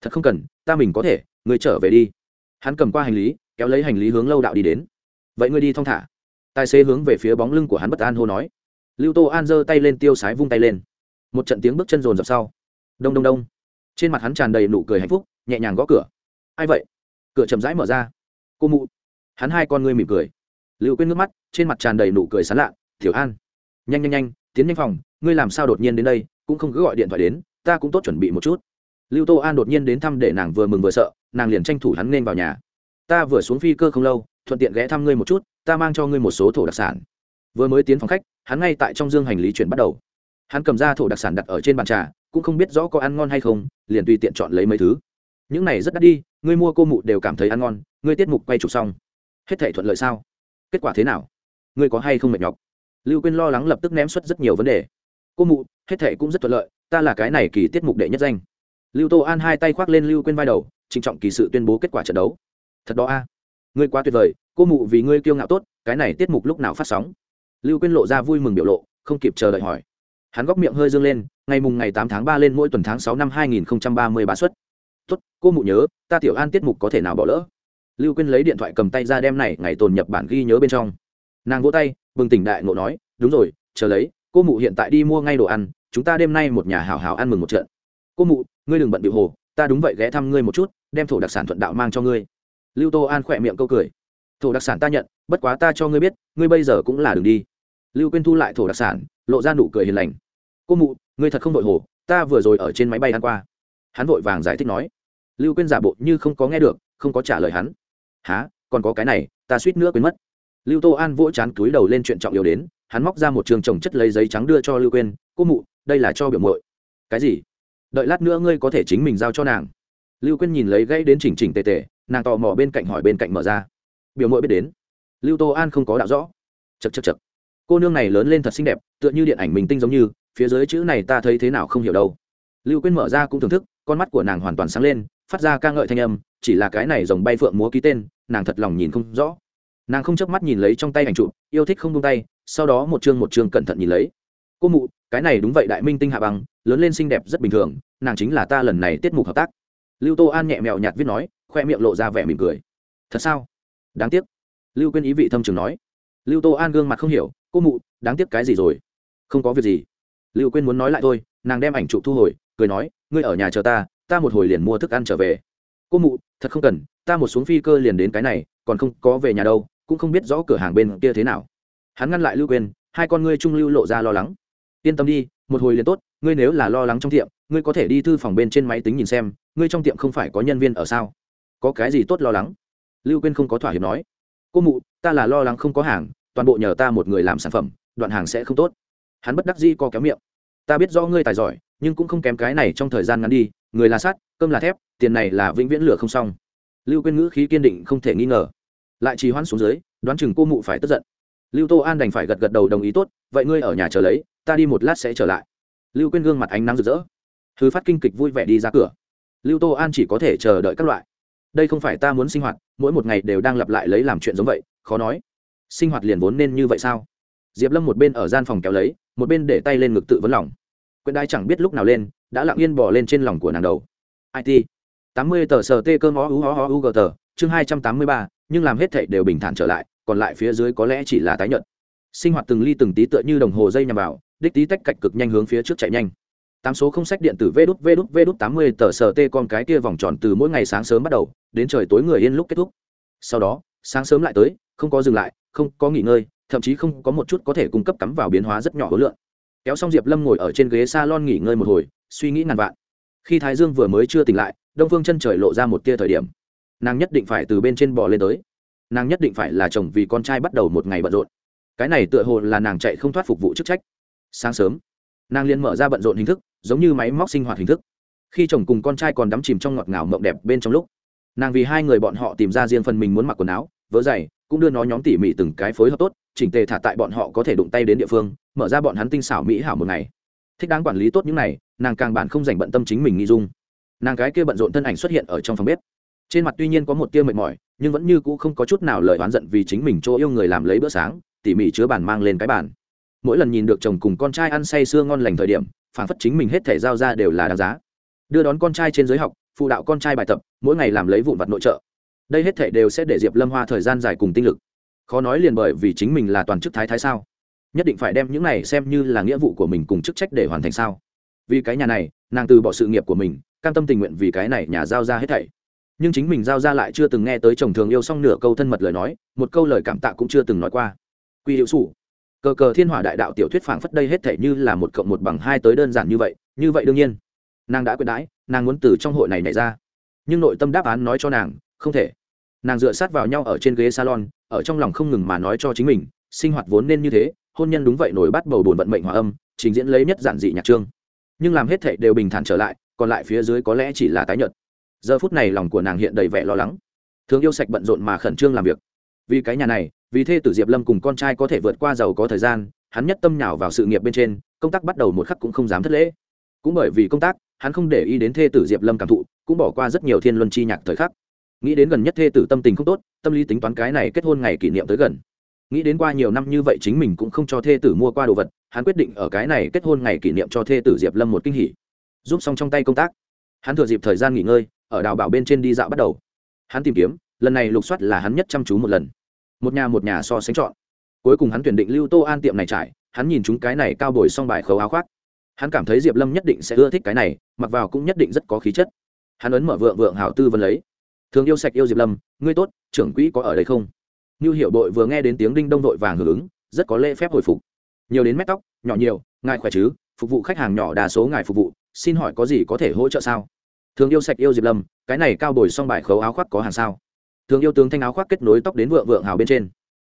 Thật không cần, ta mình có thể, ngươi trở về đi. Hắn cầm qua hành lý, kéo lấy hành lý hướng lâu đạo đi đến. Vậy ngươi đi thong thả tài xế hướng về phía bóng lưng của hắn bất an hô nói. Lưu tô an giơ tay lên tiêu sái vung tay lên. Một trận tiếng bước chân rồn rập sau. Đông đông đông. Trên mặt hắn tràn đầy nụ cười hạnh phúc, nhẹ nhàng gõ cửa. Ai vậy? Cửa chậm rãi mở ra. Cô mụ. Hắn hai con ngươi mỉm cười. Lưu quên nước mắt, trên mặt tràn đầy nụ cười sán lạ. Tiểu an. Nhanh nhanh nhanh, tiến nhanh phòng, ngươi làm sao đột nhiên đến đây, cũng không cứ gọi điện thoại đến, ta cũng tốt chuẩn bị một chút. Lưu tô an đột nhiên đến thăm để nàng vừa mừng vừa sợ, nàng liền tranh thủ hắn nên vào nhà. Ta vừa xuống phi cơ không lâu, thuận tiện ghé thăm ngươi một chút ta mang cho ngươi một số thổ đặc sản. Vừa mới tiến phòng khách, hắn ngay tại trong dương hành lý chuyển bắt đầu. Hắn cầm ra thổ đặc sản đặt ở trên bàn trà, cũng không biết rõ có ăn ngon hay không, liền tùy tiện chọn lấy mấy thứ. Những này rất đắt đi, ngươi mua cô mụ đều cảm thấy ăn ngon, ngươi tiết mục quay chụp xong. Hết thể thuận lợi sao? Kết quả thế nào? Ngươi có hay không mệt nhọc? Lưu quyên lo lắng lập tức ném xuất rất nhiều vấn đề. Cô mụ, hết thể cũng rất thuận lợi, ta là cái này kỳ tiết mục đệ nhất danh. Lưu tô an hai tay khoác lên lưu quên vai đầu, trịnh trọng kỳ sự tuyên bố kết quả trận đấu. Thật đó a. Ngươi quá tuyệt vời cô mụ vì ngươi kiêu ngạo tốt, cái này tiết mục lúc nào phát sóng? Lưu quên lộ ra vui mừng biểu lộ, không kịp chờ đợi hỏi. Hắn góc miệng hơi dương lên, ngày mùng ngày tám tháng ba lên mỗi tuần tháng sáu năm hai nghìn ba mươi ba suất tốt, cô mụ nhớ, ta tiểu an tiết mục có thể nào bỏ lỡ? Lưu quên lấy điện thoại cầm tay ra đem này ngày tồn nhập bản ghi nhớ bên trong. Nàng vỗ tay, bừng tỉnh đại ngộ nói, đúng rồi, chờ lấy, cô mụ hiện tại đi mua ngay đồ ăn, chúng ta đêm nay một nhà hào hào ăn mừng một trận. Cô mụ, ngươi đừng bận điệu hồ, ta đúng vậy ghé thăm ngươi một chút, đem thổ đặc sản thuận đạo mang cho ngươi. Lưu tô an khỏe miệng câu cười thổ đặc sản ta nhận, bất quá ta cho ngươi biết, ngươi bây giờ cũng là đường đi. Lưu quên thu lại thổ đặc sản, lộ ra nụ cười hiền lành. Cô mụ, ngươi thật không vội hồ, ta vừa rồi ở trên máy bay ăn qua. Hắn vội vàng giải thích nói. Lưu quên giả bộ như không có nghe được, không có trả lời hắn. Há còn có cái này, ta suýt nữa quên mất. Lưu tô an vỗ chán túi đầu lên chuyện trọng yếu đến, hắn móc ra một trường trồng chất lấy giấy trắng đưa cho lưu quên cô mụ, đây là cho biểu mội cái gì? Đợi lát nữa ngươi có thể chính mình giao cho nàng. Lưu quên nhìn lấy gãy đến chỉnh chỉnh tề tề, nàng tò mò bên cạnh hỏi bên cạnh mở ra biểu mội biết đến. Lưu tô an không có đạo rõ. Chật chật chật cô nương này lớn lên thật xinh đẹp, tựa như điện ảnh mình tinh giống như, phía dưới chữ này ta thấy thế nào không hiểu đâu. Lưu quyên mở ra cũng thưởng thức, con mắt của nàng hoàn toàn sáng lên, phát ra ca ngợi thanh âm, chỉ là cái này dòng bay phượng múa ký tên, nàng thật lòng nhìn không rõ. Nàng không chớp mắt nhìn lấy trong tay ảnh chụp, yêu thích không buông tay, sau đó một chương một chương cẩn thận nhìn lấy. Cô mụ, cái này đúng vậy đại minh tinh hạ bằng, lớn lên xinh đẹp rất bình thường, nàng chính là ta lần này tiết mục hợp tác. Lưu tô an nhẹ mèo nhạt viết nói, khoe miệng lộ ra vẻ mỉm cười. Thật sao? Đáng tiếc. Lưu quên ý vị thâm trường nói. Lưu tô an gương mặt không hiểu, cô mụ, đáng tiếc cái gì rồi? Không có việc gì. Lưu quên muốn nói lại thôi, nàng đem ảnh chụp thu hồi, cười nói, ngươi ở nhà chờ ta ta một hồi liền mua thức ăn trở về. Cô mụ, thật không cần, ta một xuống phi cơ liền đến cái này, còn không có về nhà đâu, cũng không biết rõ cửa hàng bên kia thế nào. Hắn ngăn lại lưu quên hai con ngươi trung lưu lộ ra lo lắng. Yên tâm đi, một hồi liền tốt, ngươi nếu là lo lắng trong tiệm, ngươi có thể đi thư phòng bên trên máy tính nhìn xem, ngươi trong tiệm không phải có nhân viên ở sao? Có cái gì tốt lo lắng? Lưu quên không có thỏa hiệp nói, cô mụ, ta là lo lắng không có hàng, toàn bộ nhờ ta một người làm sản phẩm, đoạn hàng sẽ không tốt. Hắn bất đắc dĩ co kéo miệng, ta biết rõ ngươi tài giỏi, nhưng cũng không kém cái này trong thời gian ngắn đi, người là sắt, cơm là thép, tiền này là vĩnh viễn lửa không xong. Lưu quên ngữ khí kiên định không thể nghi ngờ, lại trì hoãn xuống dưới, đoán chừng cô mụ phải tức giận. Lưu tô an đành phải gật gật đầu đồng ý tốt, vậy ngươi ở nhà chờ lấy, ta đi một lát sẽ trở lại. Lưu quên gương mặt ánh nắng rực rỡ. Thứ phát kinh kịch vui vẻ đi ra cửa. Lưu tô an chỉ có thể chờ đợi các loại đây không phải ta muốn sinh hoạt, mỗi một ngày đều đang lặp lại lấy làm chuyện giống vậy, khó nói. Sinh hoạt liền vốn nên như vậy sao? Diệp lâm một bên ở gian phòng kéo lấy, một bên để tay lên ngực tự vấn lòng. Quyện đai chẳng biết lúc nào lên, đã lặng yên bỏ lên trên lòng của nàng đầu. It tám mươi tờ sờ tê cơm ó ú ó ú gờ tờ, chương hai trăm tám mươi ba, nhưng làm hết thệ đều bình thản trở lại, còn lại phía dưới có lẽ chỉ là tái nhợt. Sinh hoạt từng ly từng tí tựa như đồng hồ dây nhằm vào, đích tí tách cạch cực nhanh hướng phía trước chạy nhanh tám số không sách điện tử vê đút vê đút vê đút tám mươi tờ sờ tê con cái kia vòng tròn từ mỗi ngày sáng sớm bắt đầu, đến trời tối người yên lúc kết thúc. Sau đó, sáng sớm lại tới, không có dừng lại, không có nghỉ ngơi, thậm chí không có một chút có thể cung cấp cắm vào biến hóa rất nhỏ hối lượng. Kéo xong diệp lâm ngồi ở trên ghế s a lon nghỉ ngơi một hồi, suy nghĩ ngàn vạn. Khi thái dương vừa mới chưa tỉnh lại, đông phương chân trời lộ ra một tia thời điểm. Nàng nhất định phải từ bên trên bò lên tới. Nàng nhất định phải là chồng vì con trai bắt đầu một ngày bận rộn. Cái này tựa hồ là nàng chạy không thoát phục vụ chức trách. Sáng sớm, nàng liền mở ra bận rộn hình thức giống như máy móc sinh hoạt hình thức. Khi chồng cùng con trai còn đắm chìm trong ngọt ngào mộng đẹp bên trong lúc, nàng vì hai người bọn họ tìm ra riêng phần mình muốn mặc quần áo, vớ giày, cũng đưa nó nhóm tỉ mỉ từng cái phối hợp tốt, chỉnh tề thả tại bọn họ có thể đụng tay đến địa phương, mở ra bọn hắn tinh xảo mỹ hảo một ngày. Thích đáng quản lý tốt những này, nàng càng bản không dành bận tâm chính mình nghi dung. Nàng cái kia bận rộn thân ảnh xuất hiện ở trong phòng bếp. Trên mặt tuy nhiên có một tia mệt mỏi, nhưng vẫn như cũ không có chút nào lời oán giận vì chính mình chỗ yêu người làm lấy bữa sáng, tỉ mỉ chứa bàn mang lên cái bàn. Mỗi lần nhìn được chồng cùng con trai ăn say sưa ngon lành thời điểm phản phất chính mình hết thể giao ra đều là đáng giá. Đưa đón con trai trên giới học, phụ đạo con trai bài tập, mỗi ngày làm lấy vụn vặt nội trợ. Đây hết thể đều sẽ để diệp lâm hoa thời gian dài cùng tinh lực. Khó nói liền bởi vì chính mình là toàn chức thái thái sao? Nhất định phải đem những này xem như là nghĩa vụ của mình cùng chức trách để hoàn thành sao? Vì cái nhà này, nàng từ bỏ sự nghiệp của mình, cam tâm tình nguyện vì cái này nhà giao ra hết thảy. Nhưng chính mình giao ra lại chưa từng nghe tới chồng thường yêu xong nửa câu thân mật lời nói, một câu lời cảm tạ cũng chưa từng nói qua. Quy hiệu sủ cờ cờ thiên hỏa đại đạo tiểu thuyết phảng phất đây hết thể như là một cộng một bằng hai tới đơn giản như vậy như vậy đương nhiên. Nàng đã quyết đãi, nàng muốn từ trong hội này nhảy ra. Nhưng nội tâm đáp án nói cho nàng, không thể. Nàng dựa sát vào nhau ở trên ghế salon, ở trong lòng không ngừng mà nói cho chính mình, sinh hoạt vốn nên như thế, hôn nhân đúng vậy nổi bắt bầu buồn vận mệnh hòa âm, trình diễn lấy nhất giản dị nhạc trương. Nhưng làm hết thệ đều bình thản trở lại, còn lại phía dưới có lẽ chỉ là tái nhợt. Giờ phút này lòng của nàng hiện đầy vẻ lo lắng. Thường yêu sạch bận rộn mà khẩn trương làm việc. Vì cái nhà này vì thê tử diệp lâm cùng con trai có thể vượt qua giàu có thời gian, hắn nhất tâm nhào vào sự nghiệp bên trên, công tác bắt đầu một khắc cũng không dám thất lễ. Cũng bởi vì công tác, hắn không để ý đến thê tử diệp lâm cảm thụ, cũng bỏ qua rất nhiều thiên luân chi nhạc thời khắc. Nghĩ đến gần nhất thê tử tâm tình không tốt, tâm lý tính toán cái này kết hôn ngày kỷ niệm tới gần. Nghĩ đến qua nhiều năm như vậy chính mình cũng không cho thê tử mua qua đồ vật, hắn quyết định ở cái này kết hôn ngày kỷ niệm cho thê tử diệp lâm một kinh hỉ. Giúp xong trong tay công tác, hắn thừa dịp thời gian nghỉ ngơi, ở đào bảo bên trên đi dạo bắt đầu. Hắn tìm kiếm, lần này lục soát là hắn nhất chăm chú một lần một nhà một nhà so sánh chọn. Cuối cùng hắn tuyển định lưu tô an tiệm này trải, hắn nhìn chúng cái này cao bồi xong bài khấu áo khoác. Hắn cảm thấy diệp lâm nhất định sẽ ưa thích cái này, mặc vào cũng nhất định rất có khí chất. Hắn ấn mở vượng vượng hảo tư vấn lấy. Thường yêu sạch yêu diệp lâm, ngươi tốt, trưởng quỹ có ở đây không? Như hiệu đội vừa nghe đến tiếng đinh đông đội vàng hưởng ứng, rất có lễ phép hồi phục. Nhiều đến mét tóc, nhỏ nhiều, ngài khỏe chứ? Phục vụ khách hàng nhỏ đa số ngài phục vụ, xin hỏi có gì có thể hỗ trợ sao? Thường yêu sạch yêu diệp lâm, cái này cao bồi xong bài khấu áo khoác có hàng sao? Thường yêu tướng thanh áo khoác kết nối tóc đến vượng vượng hào bên trên.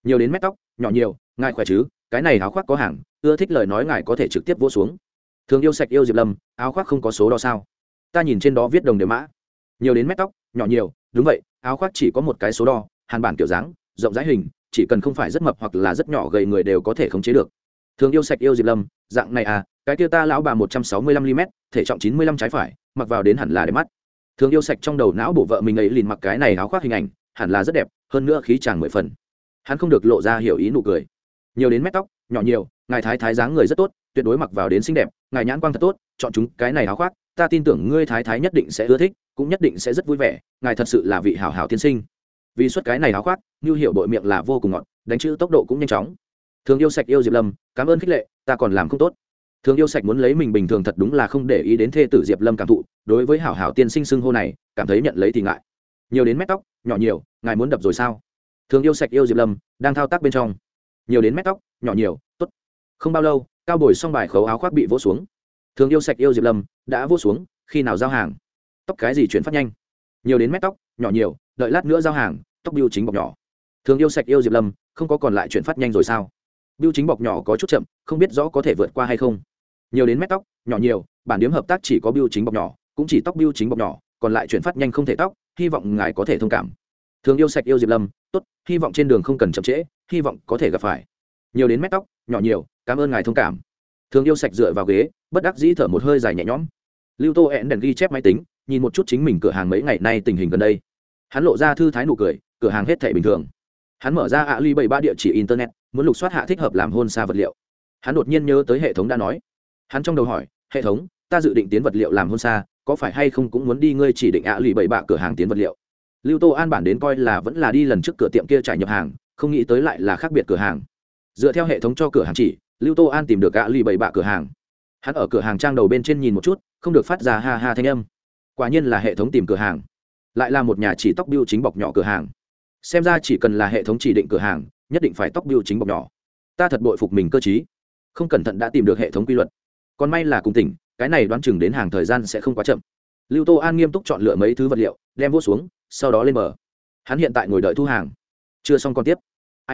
Nhiều đến mét tóc, nhỏ nhiều, ngài khỏe chứ? Cái này áo khoác có hàng, ưa thích lời nói ngài có thể trực tiếp vỗ xuống. Thường yêu sạch yêu diệp lâm, áo khoác không có số đo sao? Ta nhìn trên đó viết đồng đều mã. Nhiều đến mét tóc, nhỏ nhiều, đúng vậy, áo khoác chỉ có một cái số đo, hàn bản kiểu dáng, rộng rãi hình, chỉ cần không phải rất mập hoặc là rất nhỏ gầy người đều có thể khống chế được. Thường yêu sạch yêu diệp lâm, dạng này à cái kia ta lão bà một trăm sáu mươi lăm mm thể trọng chín mươi lăm trái phải, mặc vào đến hẳn là đẹp mắt thường yêu sạch trong đầu não bổ vợ mình ấy liền mặc cái này áo khoác hình ảnh, hẳn là rất đẹp, hơn nữa khí chàng mười phần. Hắn không được lộ ra hiểu ý nụ cười. Nhiều đến mét tóc, nhỏ nhiều, ngài thái thái dáng người rất tốt, tuyệt đối mặc vào đến xinh đẹp, ngài nhãn quang thật tốt, chọn chúng cái này áo khoác, ta tin tưởng ngươi thái thái nhất định sẽ ưa thích, cũng nhất định sẽ rất vui vẻ, ngài thật sự là vị hảo hảo tiên sinh. Vì suất cái này áo khoác như hiểu bội miệng là vô cùng ngọt, đánh chữ tốc độ cũng nhanh chóng. Thường yêu sạch yêu diệp lâm, cảm ơn khích lệ, ta còn làm không tốt thường yêu sạch muốn lấy mình bình thường thật đúng là không để ý đến thê tử diệp lâm cảm thụ, đối với hảo hảo tiên sinh xưng hô này, cảm thấy nhận lấy thì ngại. Nhiều đến mét tóc, nhỏ nhiều, ngài muốn đập rồi sao? Thường yêu sạch yêu diệp lâm, đang thao tác bên trong. Nhiều đến mét tóc, nhỏ nhiều t ố t không bao lâu, cao bồi xong bài khấu áo khoác bị vỗ xuống. Thường yêu sạch yêu diệp lâm, đã vỗ xuống, khi nào giao hàng? Tóc cái gì chuyển phát nhanh? Nhiều đến mét tóc, nhỏ nhiều, đợi lát nữa giao hàng, tóc biêu chính bọc nhỏ. Thường yêu sạch yêu diệp lâm, không có còn lại chuyển phát nhanh rồi sao? Biêu chính bọc nhỏ có chút chậm, không biết rõ có thể vượt qua hay không nhiều đến mét tóc, nhỏ nhiều, bản điếm hợp tác chỉ có biêu chính bọc nhỏ, cũng chỉ tóc biêu chính bọc nhỏ, còn lại chuyển phát nhanh không thể tóc, hy vọng ngài có thể thông cảm. Thường yêu sạch yêu diệp lâm, tốt, hy vọng trên đường không cần chậm trễ, hy vọng có thể gặp phải. Nhiều đến mét tóc, nhỏ nhiều, cảm ơn ngài thông cảm. Thường yêu sạch dựa vào ghế, bất đắc dĩ thở một hơi dài nhẹ nhõm. Lưu tô hẹn đèn ghi chép máy tính, nhìn một chút chính mình cửa hàng mấy ngày nay tình hình gần đây. Hắn lộ ra thư thái nụ cười, cửa hàng hết thể bình thường. Hắn mở ra ạ ly bảy ba địa chỉ internet, muốn lục soát hạ thích hợp làm hôn xa vật liệu. Hắn đột nhiên nhớ tới hệ thống đã nói hắn trong đầu hỏi, hệ thống, ta dự định tiến vật liệu làm hôn xa, có phải hay không cũng muốn đi ngươi chỉ định ạ lì bậy bạ cửa hàng tiến vật liệu? Lưu tô an bản đến coi là vẫn là đi lần trước cửa tiệm kia trải nhập hàng, không nghĩ tới lại là khác biệt cửa hàng. Dựa theo hệ thống cho cửa hàng chỉ, lưu tô an tìm được ạ lì bậy bạ cửa hàng. Hắn ở cửa hàng trang đầu bên trên nhìn một chút, không được phát ra ha ha thanh âm. Quả nhiên là hệ thống tìm cửa hàng. Lại là một nhà chỉ tóc biêu chính bọc nhỏ cửa hàng. Xem ra chỉ cần là hệ thống chỉ định cửa hàng, nhất định phải tóc biêu chính bọc nhỏ. Ta thật bội phục mình cơ t không cẩn thận đã tìm được hệ thống quy luật còn may là cùng tỉnh, cái này đoán chừng đến hàng thời gian sẽ không quá chậm. Lưu tô an nghiêm túc chọn lựa mấy thứ vật liệu, đem vô xuống, sau đó lên bờ. Hắn hiện tại ngồi đợi thu hàng. Chưa xong còn tiếp.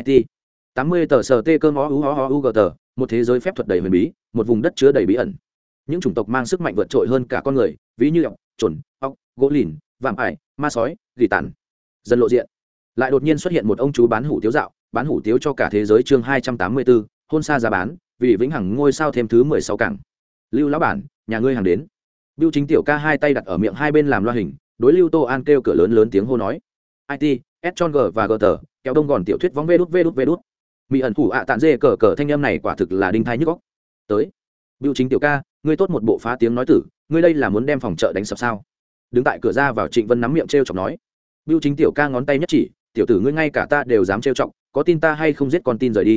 It tám mươi tờ sờ tê cơm ó u ó ó u g tờ, một thế giới phép thuật đầy huyền bí, một vùng đất chứa đầy bí ẩn. Những chủng tộc mang sức mạnh vượt trội hơn cả con người, ví như ọc trồn ọc gỗ lìn, vạm ải, ma sói, gỉ tàn. Dần lộ diện. Lại đột nhiên xuất hiện một ông chú bán hủ tiếu dạo, bán hủ tiếu cho cả thế giới chương hai trăm tám mươi bốn hôn xa giá bán, vì vĩnh hằng ngôi sao thêm thứ mười sáu cảng lưu lão bản, nhà ngươi hàng đến. Biêu chính tiểu ca hai tay đặt ở miệng hai bên làm loa hình, đối lưu tô an kêu cửa lớn lớn tiếng hô nói. It s g và g tờ kéo đông gòn tiểu thuyết vóng vê đút vê đút vê đút. Mỹ ẩn thủ ạ tạn dê cờ cờ thanh em này quả thực là đinh thai nhức góc tới. Biêu chính tiểu ca, ngươi tốt một bộ phá tiếng nói tử, ngươi đây là muốn đem phòng chợ đánh sập sao? Đứng tại cửa ra vào trịnh vân nắm miệng t r e o chọc nói. Biêu chính tiểu ca ngón tay nhất chỉ, tiểu tử ngươi ngay cả ta đều dám t r e o chọc, có tin ta hay không giết con tin rời đi.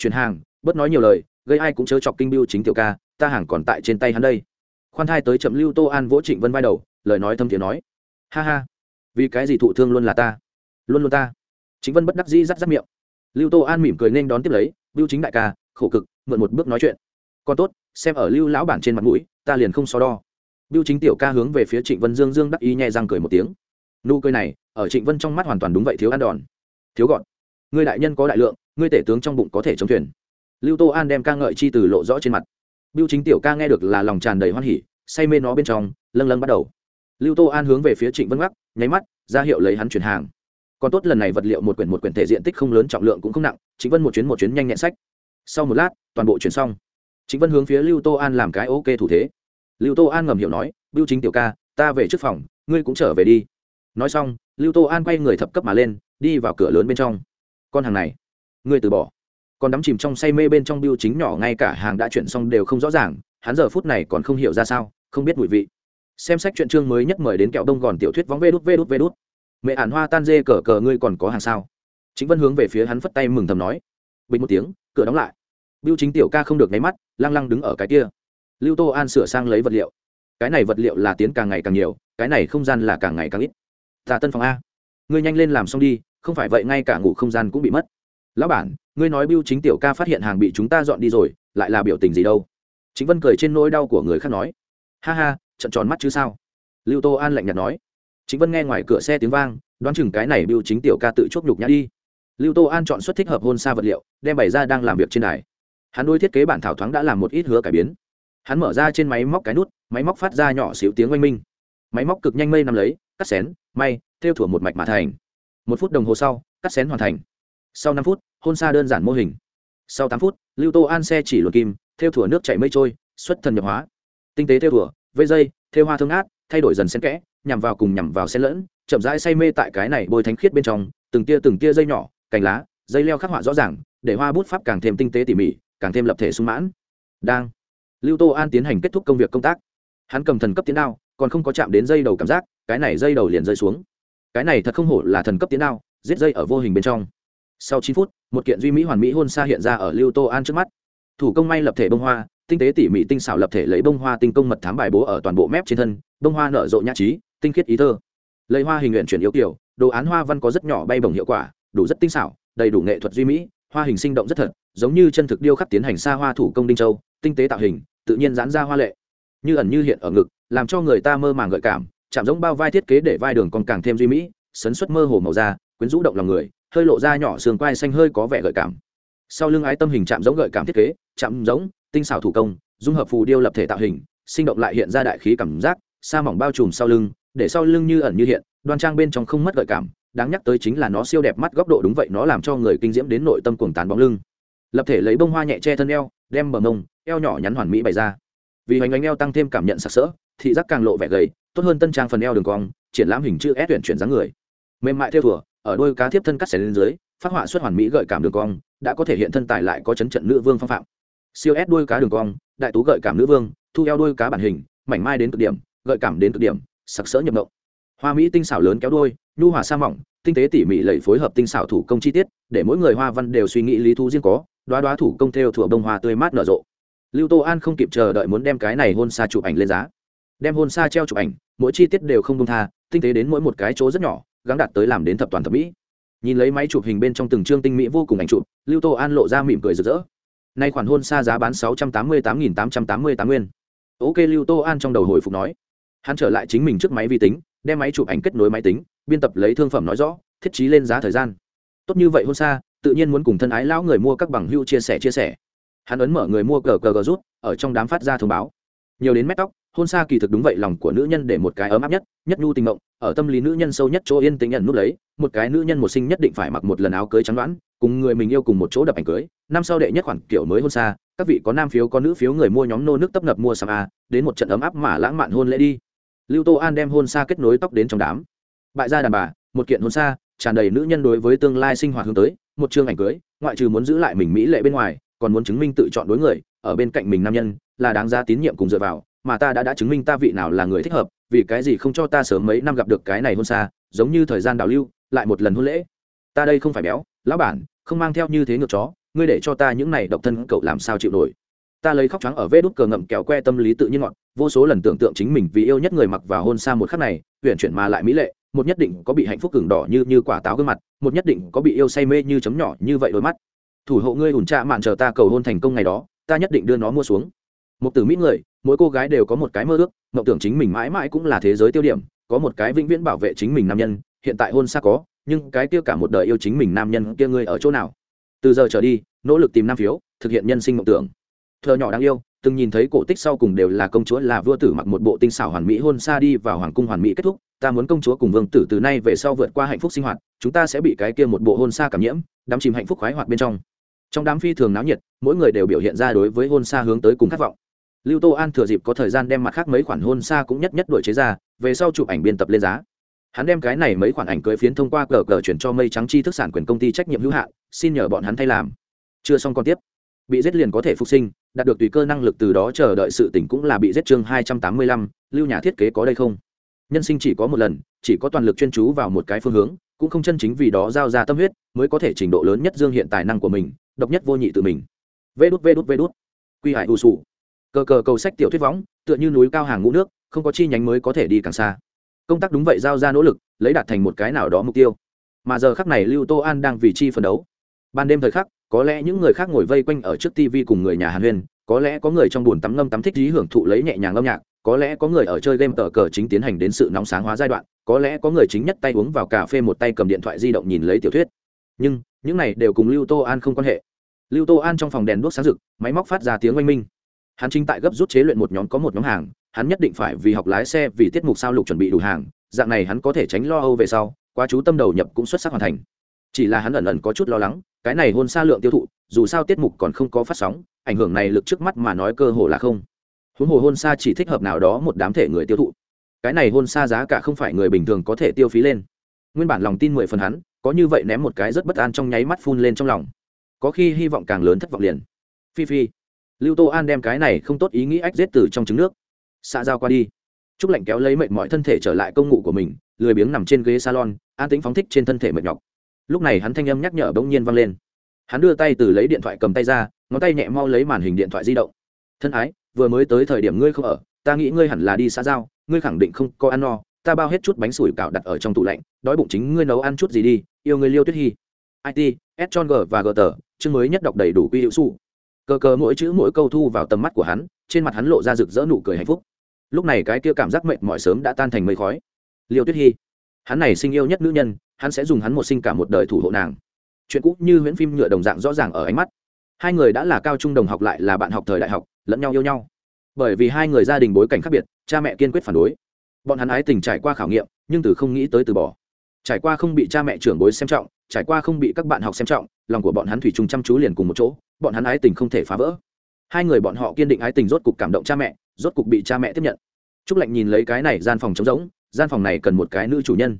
Chuyển hàng, bớt nói nhiều lời, gây ai cũng chớ chọc kinh biêu chính tiểu ca ta hàng còn tại trên tay hắn đây. Khoan thai tới chậm lưu tô an vỗ trịnh vân vai đầu, lời nói thâm thiện nói. Ha ha, vì cái gì thụ thương luôn là ta? Luôn luôn ta. Chính vân bất đắc dĩ rắt rắt miệng. Lưu tô an mỉm cười nên đón tiếp lấy biêu chính đại ca, khổ cực, mượn một bước nói chuyện. Còn tốt, xem ở lưu lão bản trên mặt mũi, ta liền không so đo. Biêu chính tiểu ca hướng về phía trịnh vân dương dương đắc ý nhẹ răng cười một tiếng. Nụ cười này, ở trịnh vân trong mắt hoàn toàn đúng vậy, thiếu ăn đòn. Thiếu gọn. Ngươi đại nhân có đại lượng, ngươi tể tướng trong bụng có thể chống thuyền. Lưu tô an đem ca ngợi chi từ lộ rõ trên mặt biêu chính tiểu ca nghe được là lòng tràn đầy hoan hỉ, say mê nó bên trong, lâng lâng bắt đầu. Lưu tô an hướng về phía trịnh vân gác nháy mắt, ra hiệu lấy hắn chuyển hàng. Còn tốt lần này vật liệu một quyển một quyển thể diện tích không lớn, trọng lượng cũng không nặng, trịnh vân một chuyến một chuyến nhanh nhẹn sách. Sau một lát, toàn bộ chuyển xong. Trịnh vân hướng phía lưu tô an làm cái ok thủ thế. Lưu tô an ngầm hiểu nói biêu chính tiểu ca, ta về trước phòng, ngươi cũng trở về đi. Nói xong, lưu tô an quay người thập cấp mà lên, đi vào cửa lớn bên trong. Con hàng này, ngươi từ bỏ còn đắm chìm trong say mê bên trong biêu chính nhỏ ngay cả hàng đã chuyển xong đều không rõ ràng, hắn giờ phút này còn không hiểu ra sao, không biết mùi vị. Xem sách chuyện chương mới nhất mời đến kẹo đông gòn tiểu thuyết vóng vê đút vê đút vê đút. Mẹ ản hoa tan dê cờ cờ ngươi còn có hàng sao? Chính vân hướng về phía hắn phất tay mừng thầm nói. Bình một tiếng, cửa đóng lại. Biêu chính tiểu ca không được nháy mắt, lăng lăng đứng ở cái kia. Lưu tô an sửa sang lấy vật liệu. Cái này vật liệu là tiến càng ngày càng nhiều, cái này không gian là càng ngày càng ít. Tà tân phòng a. Ngươi nhanh lên làm xong đi, không phải vậy ngay cả ngủ không gian cũng bị mất lão bản, ngươi nói biêu chính tiểu ca phát hiện hàng bị chúng ta dọn đi rồi, lại là biểu tình gì đâu? Chính vân cười trên nỗi đau của người khác nói. Ha ha, trận tròn mắt chứ sao? Lưu tô an lạnh nhạt nói. Chính vân nghe ngoài cửa xe tiếng vang, đoán chừng cái này biêu chính tiểu ca tự chuốc nhục nhã đi. Lưu tô an chọn xuất thích hợp hôn xa vật liệu, đem bày ra đang làm việc trên đài. Hắn đôi thiết kế bản thảo thoáng đã làm một ít hứa cải biến. Hắn mở ra trên máy móc cái nút, máy móc phát ra nhỏ xíu tiếng oanh minh. Máy móc cực nhanh mây nằm lấy, cắt xén, may, theo thủa một mạch mà thành. Một phút đồng hồ sau, cắt xén hoàn thành sau năm phút, hôn xa đơn giản mô hình. Sau tám phút, lưu tô an xe chỉ luồn kim, theo thủa nước chảy mây trôi, xuất thần nhập hóa. Tinh tế theo thủa, vây dây, theo hoa thương át thay đổi dần xen kẽ, nhằm vào cùng nhằm vào xen lẫn, chậm rãi say mê tại cái này bôi thánh khiết bên trong, từng tia từng tia dây nhỏ, cành lá, dây leo khắc họa rõ ràng, để hoa bút pháp càng thêm tinh tế tỉ mỉ, càng thêm lập thể sung mãn. Đang, lưu tô an tiến hành kết thúc công việc công tác. Hắn cầm thần cấp tiến đao, còn không có chạm đến dây đầu cảm giác, cái này dây đầu liền rơi xuống. Cái này thật không hổ là thần cấp tiến đao, giết dây ở vô hình bên trong sau chín phút, một kiện duy mỹ hoàn mỹ hôn xa hiện ra ở lưu tô an trước mắt. Thủ công may lập thể bông hoa, tinh tế tỉ mỉ tinh xảo lập thể lấy bông hoa tinh công mật thám bài bố ở toàn bộ mép trên thân, bông hoa nở rộ nhã trí, tinh khiết ý thơ. Lấy hoa hình nguyện chuyển yếu kiểu, đồ án hoa văn có rất nhỏ bay bổng hiệu quả, đủ rất tinh xảo, đầy đủ nghệ thuật duy mỹ, hoa hình sinh động rất thật, giống như chân thực điêu khắc tiến hành xa hoa thủ công đinh châu, tinh tế tạo hình, tự nhiên giãn ra hoa lệ. Như ẩn như hiện ở ngực, làm cho người ta mơ màng gợi cảm, chạm giống bao vai thiết kế để vai đường còn càng thêm duy mỹ, sấn xuất mơ hồ màu da, quyến rũ động lòng người hơi lộ ra nhỏ xương quai xanh hơi có vẻ gợi cảm. Sau lưng ái tâm hình chạm giống gợi cảm thiết kế, chạm giống, tinh xảo thủ công, dung hợp phù điêu lập thể tạo hình, sinh động lại hiện ra đại khí cảm giác, sa mỏng bao trùm sau lưng, để sau lưng như ẩn như hiện, đoan trang bên trong không mất gợi cảm, đáng nhắc tới chính là nó siêu đẹp mắt góc độ đúng vậy nó làm cho người kinh diễm đến nội tâm cuồng tán bóng lưng. Lập thể lấy bông hoa nhẹ che thân eo, đem bờ mông, eo nhỏ nhắn hoàn mỹ bày ra. Vì hoành ánh eo tăng thêm cảm nhận sặc sỡ, thị giác càng lộ vẻ gầy, tốt hơn tân trang phần eo đường cong, triển lãm hình chữ S tuyển chuyển dáng người. Mềm mại theo thùa ở đôi cá thiếp thân cắt xẻ lên dưới, phát họa xuất hoàn mỹ gợi cảm đường cong, đã có thể hiện thân tài lại có chấn trận nữ vương phong phạm. Siêu ép đôi cá đường cong, đại tú gợi cảm nữ vương, thu eo đôi cá bản hình, mảnh mai đến cực điểm, gợi cảm đến cực điểm, sặc sỡ nhập động hoa mỹ tinh xảo lớn kéo đôi nhu hòa sa mỏng, tinh tế tỉ mỉ lẩy phối hợp tinh xảo thủ công chi tiết, để mỗi người hoa văn đều suy nghĩ lý thu riêng có, đoá đoá thủ công theo thủa bông hoa tươi mát nở rộ. Lưu tô an không kịp chờ đợi muốn đem cái này hôn xa chụp ảnh lên giá. Đem hôn xa treo chụp ảnh, mỗi chi tiết đều không bông tha, tinh tế đến mỗi một cái chỗ rất nhỏ gắng đặt tới làm đến thập toàn thẩm mỹ. Nhìn lấy máy chụp hình bên trong từng chương tinh mỹ vô cùng ảnh chụp, lưu tô an lộ ra mỉm cười rực rỡ. Nay khoản hôn xa giá bán sáu trăm tám mươi tám nghìn tám trăm tám mươi tám nguyên. Ok, lưu tô an trong đầu hồi phục nói. Hắn trở lại chính mình trước máy vi tính, đem máy chụp ảnh kết nối máy tính, biên tập lấy thương phẩm nói rõ, thiết trí lên giá thời gian. Tốt như vậy hôn xa, tự nhiên muốn cùng thân ái lão người mua các bằng hưu chia sẻ chia sẻ. Hắn ấn mở người mua cờ cờ gờ rút, ở trong đám phát ra thông báo. Nhiều đến mét tóc hôn xa kỳ thực đúng vậy, lòng của nữ nhân để một cái ấm áp nhất nhất nhu tình mộng, ở tâm lý nữ nhân sâu nhất chỗ yên tĩnh nhận nút lấy, một cái nữ nhân một sinh nhất định phải mặc một lần áo cưới trắng đoán, cùng người mình yêu cùng một chỗ đập ảnh cưới. Năm sau đệ nhất khoản kiểu mới hôn xa các vị có nam phiếu có nữ phiếu người mua nhóm nô nước tấp nập mua sắm a đến một trận ấm áp mà lãng mạn hôn lễ đi. Lưu tô an đem hôn xa kết nối tóc đến trong đám. Bại gia đàn bà, một kiện hôn xa tràn đầy nữ nhân đối với tương lai sinh hoạt hướng tới, một chương ảnh cưới, ngoại trừ muốn giữ lại mình mỹ lệ bên ngoài, còn muốn chứng minh tự chọn đối người, ở bên cạnh mình nam nhân, là đáng ra tín nhiệm cùng dựa vào mà ta đã đã chứng minh ta vị nào là người thích hợp, vì cái gì không cho ta sớm mấy năm gặp được cái này hôn xa, giống như thời gian đào lưu, lại một lần hôn lễ. Ta đây không phải béo, lão bản, không mang theo như thế ngược chó, ngươi để cho ta những này độc thân cậu làm sao chịu nổi. Ta lấy khóc trắng ở vết đút cờ ngậm kẹo que tâm lý tự nhiên ngọn vô số lần tưởng tượng chính mình vì yêu nhất người mặc và hôn xa một khắc này huyện chuyển mà lại mỹ lệ, một nhất định có bị hạnh phúc cứng đỏ như như quả táo gương mặt, một nhất định có bị yêu say mê như chấm nhỏ như vậy đôi mắt. Thủ hộ ngươi ủn trạ mạn chờ ta cầu hôn thành công ngày đó, ta nhất định đưa nó mua xuống. Một từ mỹ người mỗi cô gái đều có một cái mơ ước, mộng tưởng chính mình mãi mãi cũng là thế giới tiêu điểm, có một cái vĩnh viễn bảo vệ chính mình nam nhân, hiện tại hôn xa có, nhưng cái kia cả một đời yêu chính mình nam nhân kia ngươi ở chỗ nào? Từ giờ trở đi, nỗ lực tìm nam phiếu, thực hiện nhân sinh mộng tưởng. Thơ nhỏ đáng yêu, từng nhìn thấy cổ tích sau cùng đều là công chúa là vua tử mặc một bộ tinh xảo hoàn mỹ hôn xa đi vào hoàng cung hoàn mỹ kết thúc, ta muốn công chúa cùng vương tử từ nay về sau vượt qua hạnh phúc sinh hoạt, chúng ta sẽ bị cái kia một bộ hôn xa cảm nhiễm, đắm chìm hạnh phúc khoái hoạt bên trong. Trong đám phi thường náo nhiệt, mỗi người đều biểu hiện ra đối với hôn xa hướng tới cùng khát vọng lưu tô an thừa dịp có thời gian đem mặt khác mấy khoản hôn xa cũng nhất nhất đổi chế ra, về sau chụp ảnh biên tập lên giá. Hắn đem cái này mấy khoản ảnh cưới phiến thông qua cờ cờ chuyển cho mây trắng chi thức sản quyền công ty trách nhiệm hữu hạn, xin nhờ bọn hắn thay làm. Chưa xong còn tiếp. Bị giết liền có thể phục sinh, đạt được tùy cơ năng lực từ đó chờ đợi sự tỉnh cũng là bị giết chương hai trăm tám mươi lăm, lưu nhà thiết kế có đây không? Nhân sinh chỉ có một lần, chỉ có toàn lực chuyên chú vào một cái phương hướng, cũng không chân chính vì đó giao ra tâm huyết, mới có thể trình độ lớn nhất dương hiện tài năng của mình, độc nhất vô nhị tự mình. Vê đút vê đút vê đút. Quy hải ưu sù cờ cờ cầu sách tiểu thuyết võng, tựa như núi cao hàng ngũ nước, không có chi nhánh mới có thể đi càng xa. Công tác đúng vậy giao ra nỗ lực, lấy đạt thành một cái nào đó mục tiêu. Mà giờ khắc này lưu tô an đang vì chi phấn đấu. Ban đêm thời khắc, có lẽ những người khác ngồi vây quanh ở trước tv cùng người nhà hàn huyên có lẽ có người trong buồn tắm ngâm tắm thích lý hưởng thụ lấy nhẹ nhàng âm nhạc, có lẽ có người ở chơi game tờ cờ chính tiến hành đến sự nóng sáng hóa giai đoạn, có lẽ có người chính nhất tay uống vào cà phê một tay cầm điện thoại di động nhìn lấy tiểu thuyết. Nhưng, những này đều cùng lưu tô an không quan hệ. Lưu tô an trong phòng đèn đuốc sáng rực, máy móc phát ra tiếng oanh minh hắn chính tại gấp rút chế luyện một nhóm có một nhóm hàng, hắn nhất định phải vì học lái xe, vì tiết mục sao lục chuẩn bị đủ hàng, dạng này hắn có thể tránh lo âu về sau, quá chú tâm đầu nhập cũng xuất sắc hoàn thành. Chỉ là hắn ẩn ẩn có chút lo lắng, cái này hôn xa lượng tiêu thụ, dù sao tiết mục còn không có phát sóng, ảnh hưởng này lực trước mắt mà nói cơ hồ là không. Huống hồ hôn xa chỉ thích hợp nào đó một đám thể người tiêu thụ. Cái này hôn xa giá cả không phải người bình thường có thể tiêu phí lên. Nguyên bản lòng tin mười phần hắn, có như vậy ném một cái rất bất an trong nháy mắt phun lên trong lòng. Có khi hy vọng càng lớn thất vọng liền. Phi phi lưu tô an đem cái này không tốt ý nghĩ ách giết từ trong trứng nước. Xạ dao qua đi. T lạnh kéo lấy mệt mọi thân thể trở lại công ngụ của mình, lười biếng nằm trên ghế salon, an tính phóng thích trên thân thể mệt nhọc. Lúc này hắn thanh âm nhắc nhở bỗng nhiên vang lên. Hắn đưa tay từ lấy điện thoại cầm tay ra, ngón tay nhẹ mau lấy màn hình điện thoại di động. Thân ái, vừa mới tới thời điểm ngươi không ở, ta nghĩ ngươi hẳn là đi xã giao, ngươi khẳng định không có ăn no, ta bao hết chút bánh sủi cảo đặt ở trong tủ lạnh, đói bụng chính ngươi nấu ăn chút gì đi, yêu người liêu tuyết hy. It s g và g tờ chương mới nhất đọc đầy đủ quy hữu su cờ cờ mỗi chữ mỗi câu thu vào tầm mắt của hắn, trên mặt hắn lộ ra rực rỡ nụ cười hạnh phúc. Lúc này cái kia cảm giác mệt mỏi sớm đã tan thành mây khói. Liêu tuyết hy hắn này sinh yêu nhất nữ nhân, hắn sẽ dùng hắn một sinh cả một đời thủ hộ nàng. Chuyện cũ như huyễn phim nhựa đồng dạng rõ ràng ở ánh mắt. Hai người đã là cao trung đồng học lại là bạn học thời đại học, lẫn nhau yêu nhau. Bởi vì hai người gia đình bối cảnh khác biệt, cha mẹ kiên quyết phản đối. Bọn hắn ái tình trải qua khảo nghiệm, nhưng từ không nghĩ tới từ bỏ. Trải qua không bị cha mẹ trưởng bối xem trọng, trải qua không bị các bạn học xem trọng lòng của bọn hắn thủy chung chăm chú liền cùng một chỗ, bọn hắn ái tình không thể phá vỡ. Hai người bọn họ kiên định ái tình rốt cục cảm động cha mẹ, rốt cục bị cha mẹ tiếp nhận. T r ú c lạnh nhìn lấy cái này gian phòng trống rỗng, gian phòng này cần một cái nữ chủ nhân.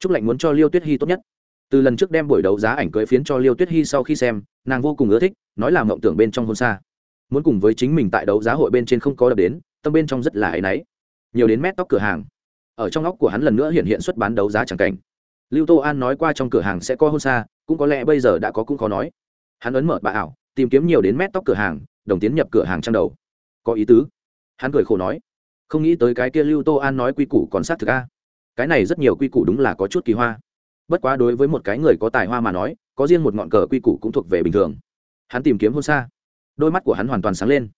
T r ú c lạnh muốn cho liêu tuyết hy tốt nhất. Từ lần trước đem buổi đấu giá ảnh cưới phiến cho liêu tuyết hy sau khi xem, nàng vô cùng ưa thích, nói là mộng tưởng bên trong hôn xa. Muốn cùng với chính mình tại đấu giá hội bên trên không có đập đến, tâm bên trong rất là áy náy. Nhiều đến mét tóc cửa hàng. Ở trong óc của hắn lần nữa hiện hiện xuất bán đấu giá chẳng cảnh. Lưu tô an nói qua trong cửa hàng sẽ có hôn xa cũng có lẽ bây giờ đã có cũng khó nói. Hắn ấn mở bà ảo, tìm kiếm nhiều đến mét tóc cửa hàng, đồng tiến nhập cửa hàng trang đầu. Có ý tứ. Hắn cười khổ nói, không nghĩ tới cái kia lưu tô an nói quy củ còn sát thực a. Cái này rất nhiều quy củ đúng là có chút kỳ hoa. Bất quá đối với một cái người có tài hoa mà nói, có riêng một ngọn cờ quy củ cũng thuộc về bình thường. Hắn tìm kiếm hôn xa. Đôi mắt của hắn hoàn toàn sáng lên.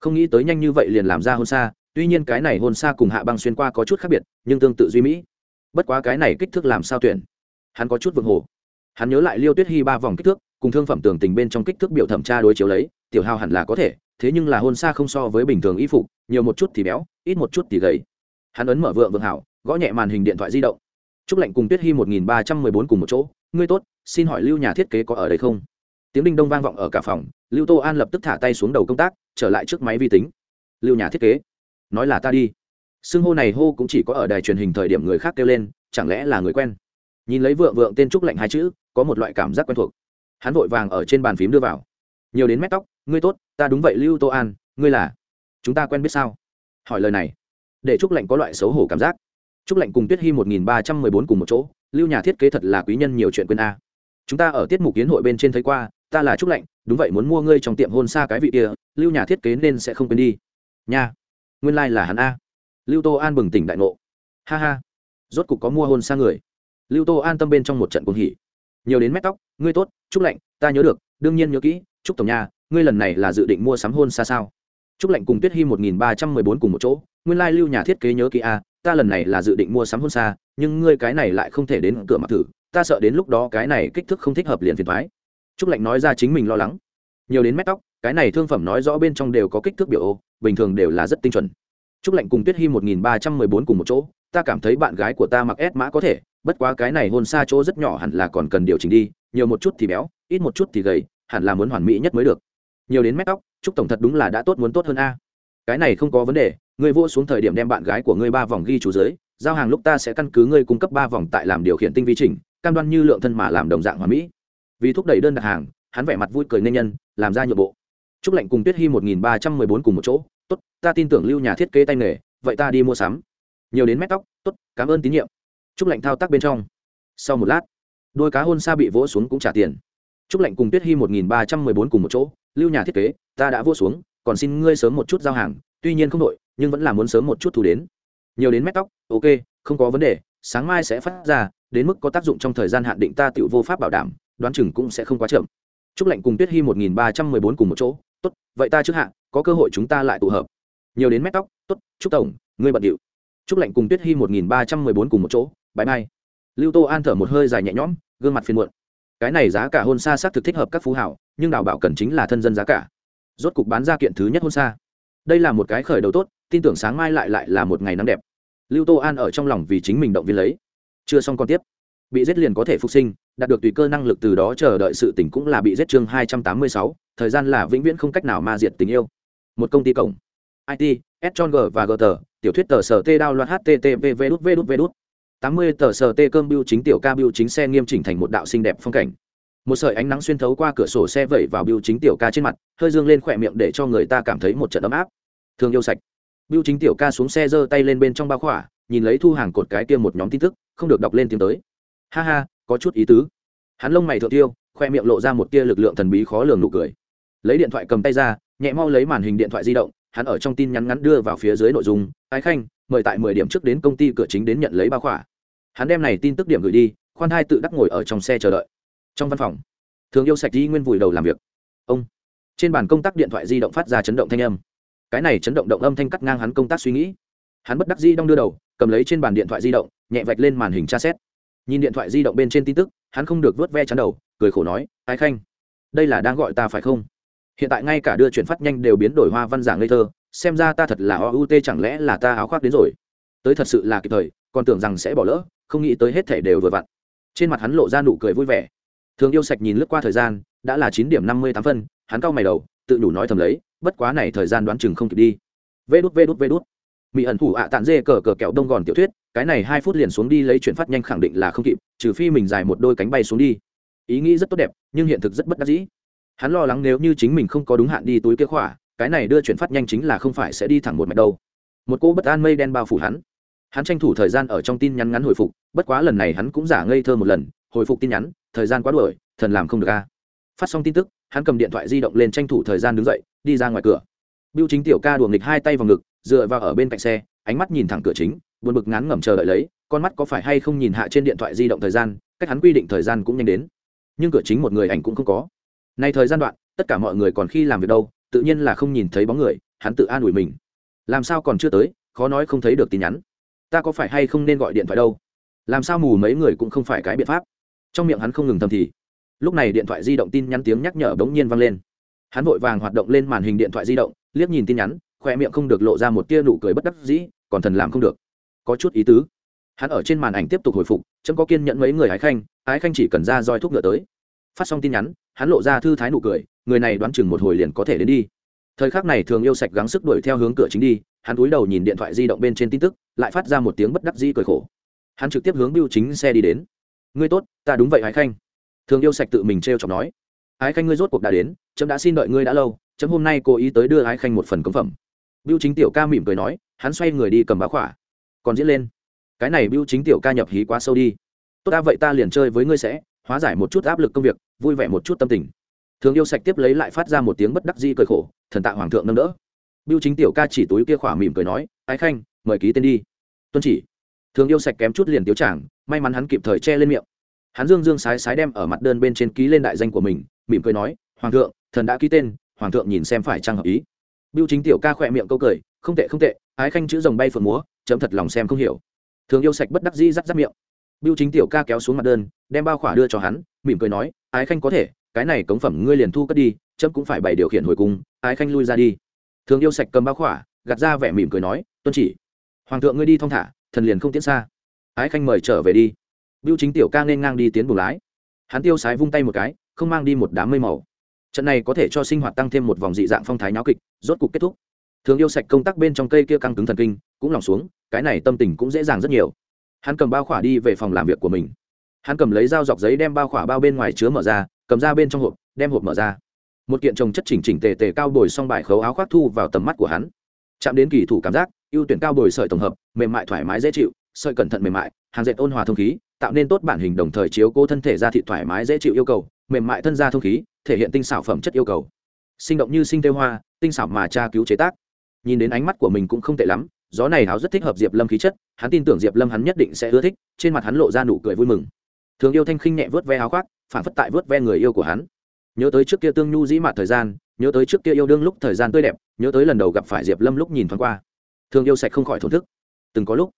Không nghĩ tới nhanh như vậy liền làm ra hôn xa, tuy nhiên cái này hôn xa cùng hạ băng xuyên qua có chút khác biệt, nhưng tương tự duy mỹ. Bất quá cái này kích thước làm sao tuyển? Hắn có chút vượng hồ hắn nhớ lại liêu tuyết hy ba vòng kích thước, cùng thương phẩm tường tình bên trong kích thước biểu thẩm tra đối chiếu lấy, tiểu hào hẳn là có thể, thế nhưng là hôn xa không so với bình thường y phục, nhiều một chút thì béo, ít một chút thì gầy. Hắn ấn mở vượng vượng hảo, gõ nhẹ màn hình điện thoại di động. Trúc lệnh cùng tuyết hy một nghìn ba trăm mười bốn cùng một chỗ, ngươi tốt, xin hỏi lưu nhà thiết kế có ở đây không? Tiếng đinh đông vang vọng ở cả phòng, lưu tô an lập tức thả tay xuống đầu công tác, trở lại trước máy vi tính. Lưu nhà thiết kế, nói là ta đi. Xưng hô này hô cũng chỉ có ở đài truyền hình thời điểm người khác kêu lên, chẳng lẽ là người quen? Nhìn lấy vượng vượng tên trúc lệnh hai chữ, có một loại cảm giác quen thuộc. Hắn vội vàng ở trên bàn phím đưa vào. Nhiều đến mép tóc, ngươi tốt, ta đúng vậy lưu tô an, ngươi là? Chúng ta quen biết sao? Hỏi lời này, để trúc lệnh có loại xấu hổ cảm giác. Trúc lệnh cùng tuyết hy một nghìn ba trăm mười bốn cùng một chỗ, lưu nhà thiết kế thật là quý nhân nhiều chuyện quên a. Chúng ta ở tiết mục kiến hội bên trên thấy qua, ta là trúc lệnh đúng vậy muốn mua ngươi trong tiệm hôn xa cái vị kia, lưu nhà thiết kế nên sẽ không quên đi. Nha, nguyên lai、like、là hắn a. Lưu tô an bừng tỉnh đại ngộ. Ha ha, rốt cục có mua hôn xa người lưu tô an tâm bên trong một trận cuồng hỉ. Nhiều đến mét tóc, ngươi tốt, chúc lạnh, ta nhớ được, đương nhiên nhớ kỹ, chúc tổng nhà ngươi lần này là dự định mua sắm hôn xa sao? Chúc lạnh cùng tuyết hy một nghìn ba trăm mười bốn cùng một chỗ, nguyên lai lưu nhà thiết kế nhớ kỹ a ta lần này là dự định mua sắm hôn xa, nhưng ngươi cái này lại không thể đến cửa mặt thử, ta sợ đến lúc đó cái này kích thước không thích hợp liền phiền thoái chúc lạnh nói ra chính mình lo lắng. Nhiều đến mét tóc, cái này thương phẩm nói rõ bên trong đều có kích thước biểu ô, bình thường đều là rất tinh chuẩn. Chúc lạnh cùng tuyết hy một nghìn ba trăm mười bốn cùng một chỗ, ta cảm thấy bạn gái của ta mặc ép mã có thể bất quá cái này hôn xa chỗ rất nhỏ hẳn là còn cần điều chỉnh đi, nhiều một chút thì béo, ít một chút thì gầy, hẳn là muốn hoàn mỹ nhất mới được. Nhiều đến mép tóc, chúc tổng thật đúng là đã tốt muốn tốt hơn a. Cái này không có vấn đề, ngươi vô xuống thời điểm đem bạn gái của ngươi ba vòng ghi chủ dưới, giao hàng lúc ta sẽ căn cứ ngươi cung cấp ba vòng tại làm điều khiển tinh vi chỉnh, cam đoan như lượng thân mà làm đồng dạng hoàn mỹ. Vì thúc đẩy đơn đặt hàng, hắn vẻ mặt vui cười nên nhân, làm ra nhượng bộ. Chúc lệnh cùng tuyết hy một nghìn ba trăm mười bốn cùng một chỗ, tốt, ta tin tưởng lưu nhà thiết kế tay nghề, vậy ta đi mua sắm. Nhiều đến mép tóc, tốt, cảm ơn tín nhiệm. Trúc lệnh thao tác bên trong. Sau một lát đôi cá hôn xa bị vỗ xuống cũng trả tiền. Trúc lệnh cùng tuyết Hi một nghìn ba trăm mười bốn cùng một chỗ lưu nhà thiết kế ta đã vỗ xuống còn xin ngươi sớm một chút giao hàng tuy nhiên không đổi, nhưng vẫn là muốn sớm một chút thu đến. Nhiều đến mét tóc ok không có vấn đề sáng mai sẽ phát ra đến mức có tác dụng trong thời gian hạn định ta tiểu vô pháp bảo đảm đoán chừng cũng sẽ không quá chậm. Trúc lệnh cùng tuyết Hi một nghìn ba trăm mười bốn cùng một chỗ tốt vậy ta trước hạ có cơ hội chúng ta lại tụ hợp. Nhiều đến mét tóc tốt chúc tổng ngươi bận điệu. Trúc lệnh cùng tuyết Hi một nghìn ba trăm mười bốn cùng một chỗ bãi mai lưu tô an thở một hơi dài nhẹ nhõm, gương mặt phiền muộn. Cái này giá cả hôn xa xác thực thích hợp các phú hảo, nhưng đào bảo cần chính là thân dân giá cả. Rốt cục bán ra kiện thứ nhất hôn xa. Đây là một cái khởi đầu tốt, tin tưởng sáng mai lại lại là một ngày nắng đẹp. Lưu tô an ở trong lòng vì chính mình động viên lấy. Chưa xong còn tiếp. Bị giết liền có thể phục sinh, đạt được tùy cơ năng lực từ đó chờ đợi sự tỉnh cũng là bị giết chương hai trăm tám mươi sáu, thời gian là vĩnh viễn không cách nào ma diệt tình yêu. Một công ty cổng. It s g và g tờ tiểu thuyết tờ sở t đao loạt http v đút v đút v đút tám mươi tờ sờ t cơm biêu chính tiểu ca biêu chính xe nghiêm chỉnh thành một đạo xinh đẹp phong cảnh. Một sợi ánh nắng xuyên thấu qua cửa sổ xe vẩy vào biêu chính tiểu ca trên mặt, hơi dương lên khỏe miệng để cho người ta cảm thấy một trận ấm áp. Thương yêu sạch. Biêu chính tiểu ca xuống xe giơ tay lên bên trong bao khỏa, nhìn lấy thu hàng cột cái kia một nhóm tin tức, không được đọc lên tiếng tới. Ha ha, có chút ý tứ. Hắn lông mày thượng tiêu, khoe miệng lộ ra một tia lực lượng thần bí khó lường nụ cười. Lấy điện thoại cầm tay ra, nhẹ mau lấy màn hình điện thoại di động, hắn ở trong tin nhắn ngắn đưa vào phía dưới nội dung. Ái khanh mời tại mười điểm trước đến công ty cửa chính đến nhận lấy bao khỏa. Hắn đem này tin tức điểm gửi đi, khoan hai tự đắc ngồi ở trong xe chờ đợi. Trong văn phòng, thường yêu sạch đi nguyên vùi đầu làm việc. Ông. Trên bàn công tác điện thoại di động phát ra chấn động thanh âm. Cái này chấn động động âm thanh cắt ngang hắn công tác suy nghĩ. Hắn bất đắc di đong đưa đầu, cầm lấy trên bàn điện thoại di động, nhẹ vạch lên màn hình tra xét. Nhìn điện thoại di động bên trên tin tức, hắn không được vớt ve chắn đầu, cười khổ nói ái khanh, đây là đang gọi ta phải không? Hiện tại ngay cả đưa chuyển phát nhanh đều biến đổi hoa văn giảng ngây thơ, xem ra ta thật là o u t chẳng lẽ là ta áo khoác đến rồi. Tới thật sự là kịp thời, còn tưởng rằng sẽ bỏ lỡ, không nghĩ tới hết thể đều vừa vặn. Trên mặt hắn lộ ra nụ cười vui vẻ. Thường yêu sạch nhìn lướt qua thời gian, đã là chín điểm năm mươi tám phân, hắn cau mày đầu, tự đủ nói thầm lấy, bất quá này thời gian đoán chừng không kịp đi. Vê đút vê đút vê đút. Mỹ ẩn thủ ạ tàn dê cờ cờ kẹo đông gòn tiểu thuyết, cái này hai phút liền xuống đi lấy chuyển phát nhanh khẳng định là không kịp, trừ phi mình dài một đôi cánh bay xuống đi. Ý nghĩ rất tốt đẹp, nhưng hiện thực rất bất đắc dĩ hắn lo lắng nếu như chính mình không có đúng hạn đi túi kia khỏa, cái này đưa chuyển phát nhanh chính là không phải sẽ đi thẳng một mạch đâu. Một cô bất an mây đen bao phủ hắn. Hắn tranh thủ thời gian ở trong tin nhắn ngắn hồi phục, bất quá lần này hắn cũng giả ngây thơ một lần, hồi phục tin nhắn, thời gian quá đuổi, thần làm không được a. Phát xong tin tức, hắn cầm điện thoại di động lên tranh thủ thời gian đứng dậy, đi ra ngoài cửa. Biêu chính tiểu ca đùa nghịch hai tay vào ngực, dựa vào ở bên cạnh xe, ánh mắt nhìn thẳng cửa chính, buồn bực ngán ngẩm chờ đợi lấy, con mắt có phải hay không nhìn hạ trên điện thoại di động thời gian, cách hắn quy định thời gian cũng nhanh đến. Nhưng cửa chính một người ảnh cũng không có nay thời gian đoạn, tất cả mọi người còn khi làm việc đâu, tự nhiên là không nhìn thấy bóng người, hắn tự an ủi mình. Làm sao còn chưa tới, khó nói không thấy được tin nhắn. Ta có phải hay không nên gọi điện thoại đâu? Làm sao mù mấy người cũng không phải cái biện pháp. Trong miệng hắn không ngừng thầm thì. Lúc này điện thoại di động tin nhắn tiếng nhắc nhở bỗng nhiên vang lên. Hắn vội vàng hoạt động lên màn hình điện thoại di động, liếc nhìn tin nhắn khoe miệng không được lộ ra một tia nụ cười bất đắc dĩ, còn thần làm không được. Có chút ý tứ. Hắn ở trên màn ảnh tiếp tục hồi phục, chấm có kiên nhẫn mấy người ái khanh ái khanh chỉ cần ra roi thuốc ngựa tới phát xong tin nhắn, hắn lộ ra thư thái nụ cười, người này đoán chừng một hồi liền có thể đến đi. Thời khắc này thường yêu sạch gắng sức đuổi theo hướng cửa chính đi, hắn cúi đầu nhìn điện thoại di động bên trên tin tức, lại phát ra một tiếng bất đắc dĩ cười khổ. Hắn trực tiếp hướng biêu chính xe đi đến. Ngươi tốt, ta đúng vậy ái khanh. Thường yêu sạch tự mình t r e o chọc nói. Ái khanh ngươi rốt cuộc đã đến trẫm đã xin đợi ngươi đã lâu trẫm hôm nay cố ý tới đưa ái khanh một phần cống phẩm. Biêu chính tiểu ca mỉm cười nói, hắn xoay người đi cầm bá khỏa. Còn diễn lên. Cái này biêu chính tiểu ca nhập hí quá sâu đi. Tốt ta vậy ta liền chơi với ngươi sẽ, hóa giải một chút áp lực công việc vui vẻ một chút tâm tình. Thường yêu sạch tiếp lấy lại phát ra một tiếng bất đắc di cười khổ, thần tạ hoàng thượng nâng đỡ. Biêu chính tiểu ca chỉ túi kia khỏa mỉm cười nói, ái khanh, mời ký tên đi. Tuân chỉ. Thường yêu sạch kém chút liền tiếu chàng may mắn hắn kịp thời che lên miệng. Hắn dương dương sái sái đem ở mặt đơn bên trên ký lên đại danh của mình, mỉm cười nói, hoàng thượng, thần đã ký tên, hoàng thượng nhìn xem phải trang hợp ý. Biêu chính tiểu ca khỏe miệng câu cười, không tệ không tệ, ái khanh chữ rồng bay phượng múa, chấm thật lòng xem không hiểu. Thường yêu sạch bất đắc di rắt rắt miệng. Biêu chính tiểu ca kéo xuống mặt đơn, đem bao khỏa đưa cho hắn mỉm cười nói, ái khanh có thể, cái này cống phẩm ngươi liền thu cất đi, chấm cũng phải bày điều khiển hồi cung, ái khanh lui ra đi. Thường yêu sạch cầm bao khỏa, gạt ra vẻ mỉm cười nói, tuân chỉ, hoàng thượng ngươi đi thong thả, thần liền không tiến xa. Ái khanh mời trở về đi. Biêu chính tiểu ca nên ngang đi tiến buồng lái. Hắn tiêu sái vung tay một cái, không mang đi một đám mây màu. Trận này có thể cho sinh hoạt tăng thêm một vòng dị dạng phong thái nháo kịch, rốt cục kết thúc. Thường yêu sạch công tác bên trong cây kia căng cứng thần kinh, cũng lòng xuống, cái này tâm tình cũng dễ dàng rất nhiều. Hắn cầm bao khỏa đi về phòng làm việc của mình hắn cầm lấy dao dọc giấy đem bao khỏa bao bên ngoài chứa mở ra, cầm ra bên trong hộp, đem hộp mở ra. Một kiện trồng chất chỉnh chỉnh tề tề cao bồi xong bài khấu áo khoác thu vào tầm mắt của hắn. Chạm đến kỳ thủ cảm giác, ưu tuyển cao bồi sợi tổng hợp, mềm mại thoải mái dễ chịu, sợi cẩn thận mềm mại, hàng dệt ôn hòa thông khí, tạo nên tốt bản hình đồng thời chiếu cố thân thể ra thị thoải mái dễ chịu yêu cầu, mềm mại thân ra thông khí, thể hiện tinh xảo phẩm chất yêu cầu. Sinh động như sinh tê hoa, tinh xảo mà tra cứu chế tác. Nhìn đến ánh mắt của mình cũng không tệ lắm, gió này háo rất thích hợp diệp lâm khí chất, hắn tin tưởng diệp lâm hắn nhất định sẽ ưa thích, trên mặt hắn lộ ra nụ cười vui mừng thường yêu thanh khinh nhẹ vớt ve áo khoác phản phất tại vớt ve người yêu của hắn. Nhớ tới trước kia tương nhu dĩ mạt thời gian, nhớ tới trước kia yêu đương lúc thời gian tươi đẹp, nhớ tới lần đầu gặp phải diệp lâm lúc nhìn thoáng qua. Thường yêu sạch không khỏi thổn thức. Từng có lúc,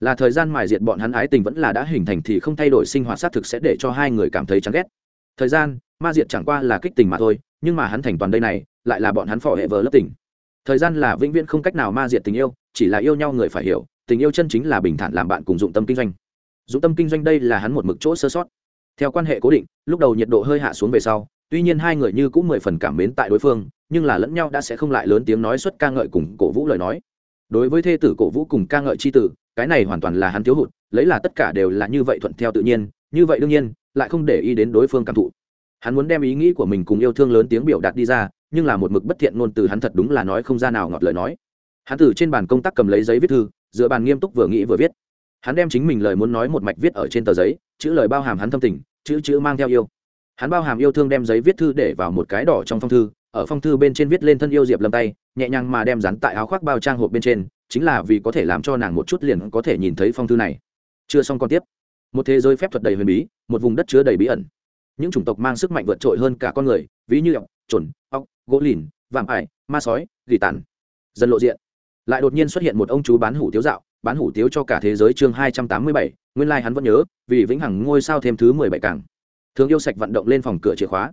là thời gian mài diệt bọn hắn ái tình vẫn là đã hình thành thì không thay đổi sinh hoạt xác thực sẽ để cho hai người cảm thấy chán ghét. Thời gian, ma diệt chẳng qua là kích tình mà thôi, nhưng mà hắn thành toàn đây này, lại là bọn hắn phò hệ vờ lớp tình. Thời gian là vĩnh viễn không cách nào ma diệt tình yêu, chỉ là yêu nhau người phải hiểu, tình yêu chân chính là bình thản làm bạn cùng dụng tâm kinh doanh dũng tâm kinh doanh đây là hắn một mực chỗ sơ sót. Theo quan hệ cố định, lúc đầu nhiệt độ hơi hạ xuống về sau, tuy nhiên hai người như cũng mười phần cảm mến tại đối phương, nhưng là lẫn nhau đã sẽ không lại lớn tiếng nói xuất ca ngợi cùng cổ vũ lời nói. Đối với thê tử cổ vũ cùng ca ngợi c h i tử, cái này hoàn toàn là hắn thiếu hụt, lấy là tất cả đều là như vậy thuận theo tự nhiên, như vậy đương nhiên, lại không để ý đến đối phương cảm thụ. Hắn muốn đem ý nghĩ của mình cùng yêu thương lớn tiếng biểu đạt đi ra, nhưng là một mực bất thiện ngôn từ hắn thật đúng là nói không ra nào ngọt lời nói. Hắn từ trên bàn công tác cầm lấy giấy viết thư dựa bàn nghiêm túc vừa nghĩ vừa viết hắn đem chính mình lời muốn nói một mạch viết ở trên tờ giấy, chữ lời bao hàm hắn thâm tình, chữ chữ mang theo yêu. Hắn bao hàm yêu thương đem giấy viết thư để vào một cái đỏ trong phong thư, ở phong thư bên trên viết lên thân yêu diệp lâm tay, nhẹ nhàng mà đem rắn tại áo khoác bao trang hộp bên trên, chính là vì có thể làm cho nàng một chút liền có thể nhìn thấy phong thư này. Chưa xong còn tiếp. Một thế giới phép thuật đầy huyền bí, một vùng đất chứa đầy bí ẩn. Những chủng tộc mang sức mạnh vượt trội hơn cả con người, ví như ọc trồn ọc gỗ lìn, vạm ải, ma sói, gỉ tàn. Dần lộ diện. Lại đột nhiên xuất hiện một ông chú bán hủ tiếu dạo bán hủ tiếu cho cả thế giới chương hai trăm tám mươi bảy, nguyên lai hắn vẫn nhớ, vì vĩnh hằng ngôi sao thêm thứ mười bảy càng. Thường yêu sạch vận động lên phòng cửa chìa khóa.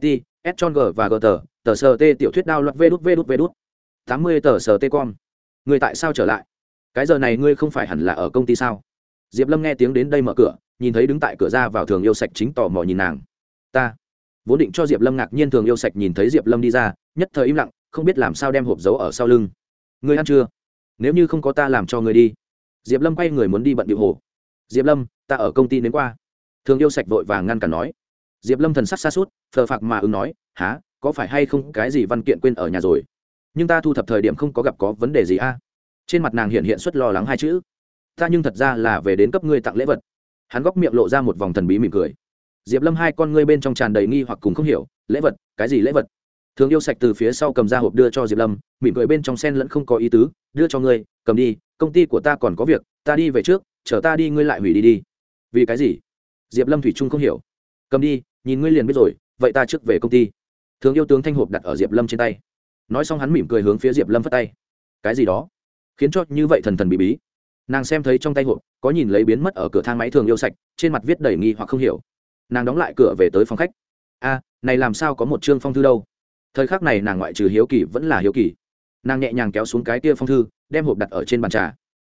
It s g và g tờ tờ sờ t tiểu thuyết đao loạt vê đút vê đút vê đút. Tám mươi tờ sờ t com. Người tại sao trở lại? Cái giờ này ngươi không phải hẳn là ở công ty sao? Diệp lâm nghe tiếng đến đây mở cửa, nhìn thấy đứng tại cửa ra vào thường yêu sạch chính tò mò nhìn nàng. Ta. Vốn định cho diệp lâm ngạc nhiên thường yêu sạch nhìn thấy diệp lâm đi ra, nhất thời im lặng, không biết làm sao đem hộp giấu ở sau lưng. Ngươi ăn chưa? Nếu như không có ta làm cho ngươi đi. Diệp lâm quay người muốn đi bận điệu hồ. Diệp lâm, ta ở công ty đến qua. Thường yêu sạch vội vàng ngăn cản nói. Diệp lâm thần sắc xa suốt phờ phạc mà ứng nói há có phải hay không cái gì văn kiện quên ở nhà rồi? Nhưng ta thu thập thời điểm không có gặp có vấn đề gì a? Trên mặt nàng hiện hiện suất lo lắng hai chữ. Ta nhưng thật ra là về đến cấp ngươi tặng lễ vật. Hắn góc miệng lộ ra một vòng thần bí mỉm cười. Diệp lâm hai con ngươi bên trong tràn đầy nghi hoặc cùng không hiểu, lễ vật? Cái gì lễ vật? Thường yêu sạch từ phía sau cầm ra hộp đưa cho diệp lâm, mỉm cười bên trong sen lẫn không có ý tứ, đưa cho ngươi, cầm đi, công ty của ta còn có việc, ta đi về trước, chờ ta đi ngươi lại hủy đi đi. Vì cái gì? Diệp lâm thủy trung không hiểu. Cầm đi, nhìn ngươi liền biết rồi, vậy ta trước về công ty. Thường yêu tướng thanh hộp đặt ở diệp lâm trên tay. Nói xong hắn mỉm cười hướng phía diệp lâm phất tay. Cái gì đó? Khiến cho như vậy thần thần bị bí. Nàng xem thấy trong tay hộp, có nhìn lấy biến mất ở cửa thang máy thường yêu sạch, trên mặt viết đầy nghi hoặc không hiểu. Nàng đóng lại cửa về tới phòng khách. A này làm sao có một chương phong thư đâu? Thời khắc này nàng ngoại trừ hiếu kỳ vẫn là hiếu kỳ. Nàng nhẹ nhàng kéo xuống cái kia phong thư, đem hộp đặt ở trên bàn trà.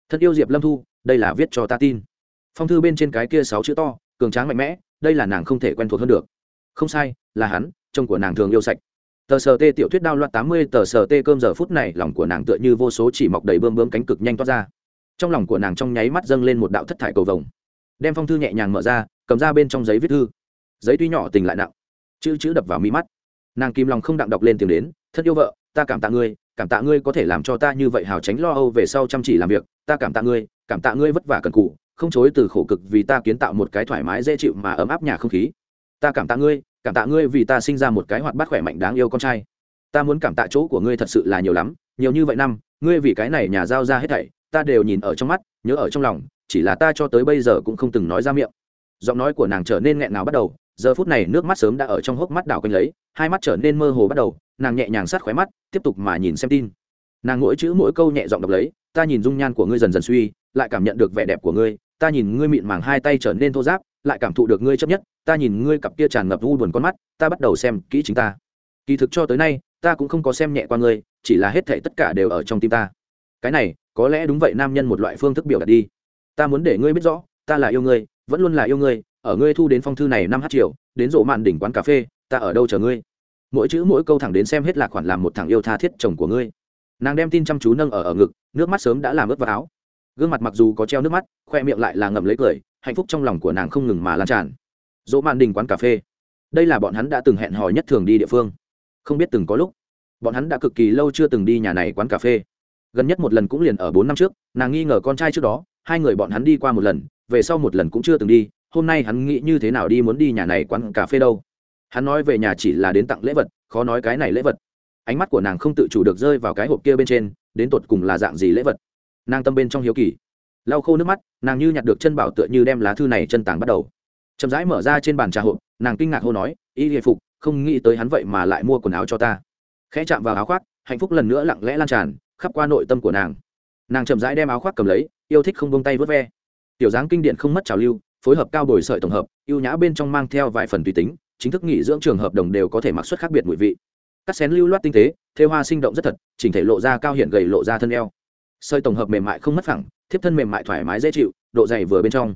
Thân yêu diệp lâm thu, đây là viết cho ta tin. Phong thư bên trên cái kia sáu chữ to, cường tráng mạnh mẽ, đây là nàng không thể quen thuộc hơn được. Không sai, là hắn, chồng của nàng thường yêu sạch. Tờ sờ tê tiểu thuyết đao loạt tám mươi, tờ sờ tê cơm giờ phút này, lòng của nàng tựa như vô số chỉ mọc đầy bơm bơm cánh cực nhanh toát ra. Trong lòng của nàng trong nháy mắt dâng lên một đạo thất thải cầu vồng. Đem phong thư nhẹ nhàng mở ra, cầm ra bên trong giấy viết thư. Giấy tuy nhỏ, tình lại nặng. Chữ chữ đập vào mi mắt nàng kim lòng không đặng đọc lên tiếng đến, thất yêu vợ, ta cảm tạ ngươi, cảm tạ ngươi có thể làm cho ta như vậy hào tránh lo âu về sau chăm chỉ làm việc, ta cảm tạ ngươi, cảm tạ ngươi vất vả cần cụ không chối từ khổ cực vì ta kiến tạo một cái thoải mái dễ chịu mà ấm áp nhà không khí. Ta cảm tạ ngươi, cảm tạ ngươi vì ta sinh ra một cái hoạt bát khỏe mạnh đáng yêu con trai. Ta muốn cảm tạ chỗ của ngươi thật sự là nhiều lắm, nhiều như vậy năm, ngươi vì cái này nhà giao ra hết thảy, ta đều nhìn ở trong mắt, nhớ ở trong lòng, chỉ là ta cho tới bây giờ cũng không từng nói ra miệng. Giọng nói của nàng trở nên nghẹn nào bắt đầu giờ phút này nước mắt sớm đã ở trong hốc mắt đảo quanh lấy, hai mắt trở nên mơ hồ bắt đầu, nàng nhẹ nhàng sát khóe mắt, tiếp tục mà nhìn xem tin. Nàng mỗi chữ mỗi câu nhẹ giọng đọc lấy, ta nhìn dung nhan của ngươi dần dần suy, lại cảm nhận được vẻ đẹp của ngươi, ta nhìn ngươi mịn màng hai tay trở nên thô giáp lại cảm thụ được ngươi chấp nhất, ta nhìn ngươi cặp kia tràn ngập u buồn con mắt, ta bắt đầu xem kỹ chính ta. Kỳ thực cho tới nay, ta cũng không có xem nhẹ qua ngươi, chỉ là hết thảy tất cả đều ở trong tim ta. Cái này, có lẽ đúng vậy nam nhân một loại phương thức biểu đạt đi. Ta muốn để ngươi biết rõ, ta là yêu ngươi vẫn luôn là yêu ngươi, ở ngươi thu đến phong thư này năm h triệu đến rộ mạn đỉnh quán cà phê, ta ở đâu chờ ngươi? Mỗi chữ mỗi câu thẳng đến xem hết là khoản làm một thằng yêu tha thiết chồng của ngươi. Nàng đem tin chăm chú nâng ở ở ngực, nước mắt sớm đã làm ướt vào áo. Gương mặt mặc dù có treo nước mắt, khoe miệng lại là ngậm lấy cười, hạnh phúc trong lòng của nàng không ngừng mà lan tràn. Dỗ màn đình quán cà phê. Đây là bọn hắn đã từng hẹn hò nhất thường đi địa phương. Không biết từng có lúc, bọn hắn đã cực kỳ lâu chưa từng đi nhà này quán cà phê. Gần nhất một lần cũng liền ở bốn năm trước, nàng nghi ngờ con trai trước đó, hai người bọn hắn đi qua một lần về sau một lần cũng chưa từng đi, hôm nay hắn nghĩ như thế nào đi muốn đi nhà này quán cà phê đâu. Hắn nói về nhà chỉ là đến tặng lễ vật, khó nói cái này lễ vật. Ánh mắt của nàng không tự chủ được rơi vào cái hộp kia bên trên, đến tột cùng là dạng gì lễ vật. Nàng tâm bên trong hiếu kỳ. Lau khô nước mắt, nàng như nhặt được chân bảo tựa như đem lá thư này chân tàng bắt đầu. Chậm rãi mở ra trên bàn trà hộp, nàng kinh ngạc hô nói, y hề phục, không nghĩ tới hắn vậy mà lại mua quần áo cho ta. Khẽ chạm vào áo khoác, hạnh phúc lần nữa lặng lẽ lan tràn khắp qua nội tâm của nàng. Nàng chậm rãi đem áo khoác cầm lấy, yêu thích không bông tay vớt ve tiểu dáng kinh điện không mất trào lưu, phối hợp cao bồi sợi tổng hợp, ưu nhã bên trong mang theo vài phần tùy tính, chính thức nghỉ dưỡng trường hợp đồng đều có thể mặc xuất khác biệt mùi vị. Cắt xén lưu loát tinh tế, thêu hoa sinh động rất thật, chỉnh thể lộ ra cao hiện gầy lộ ra thân eo. Sợi tổng hợp mềm mại không mất phẳng, thiếp thân mềm mại thoải mái dễ chịu, độ dày vừa bên trong.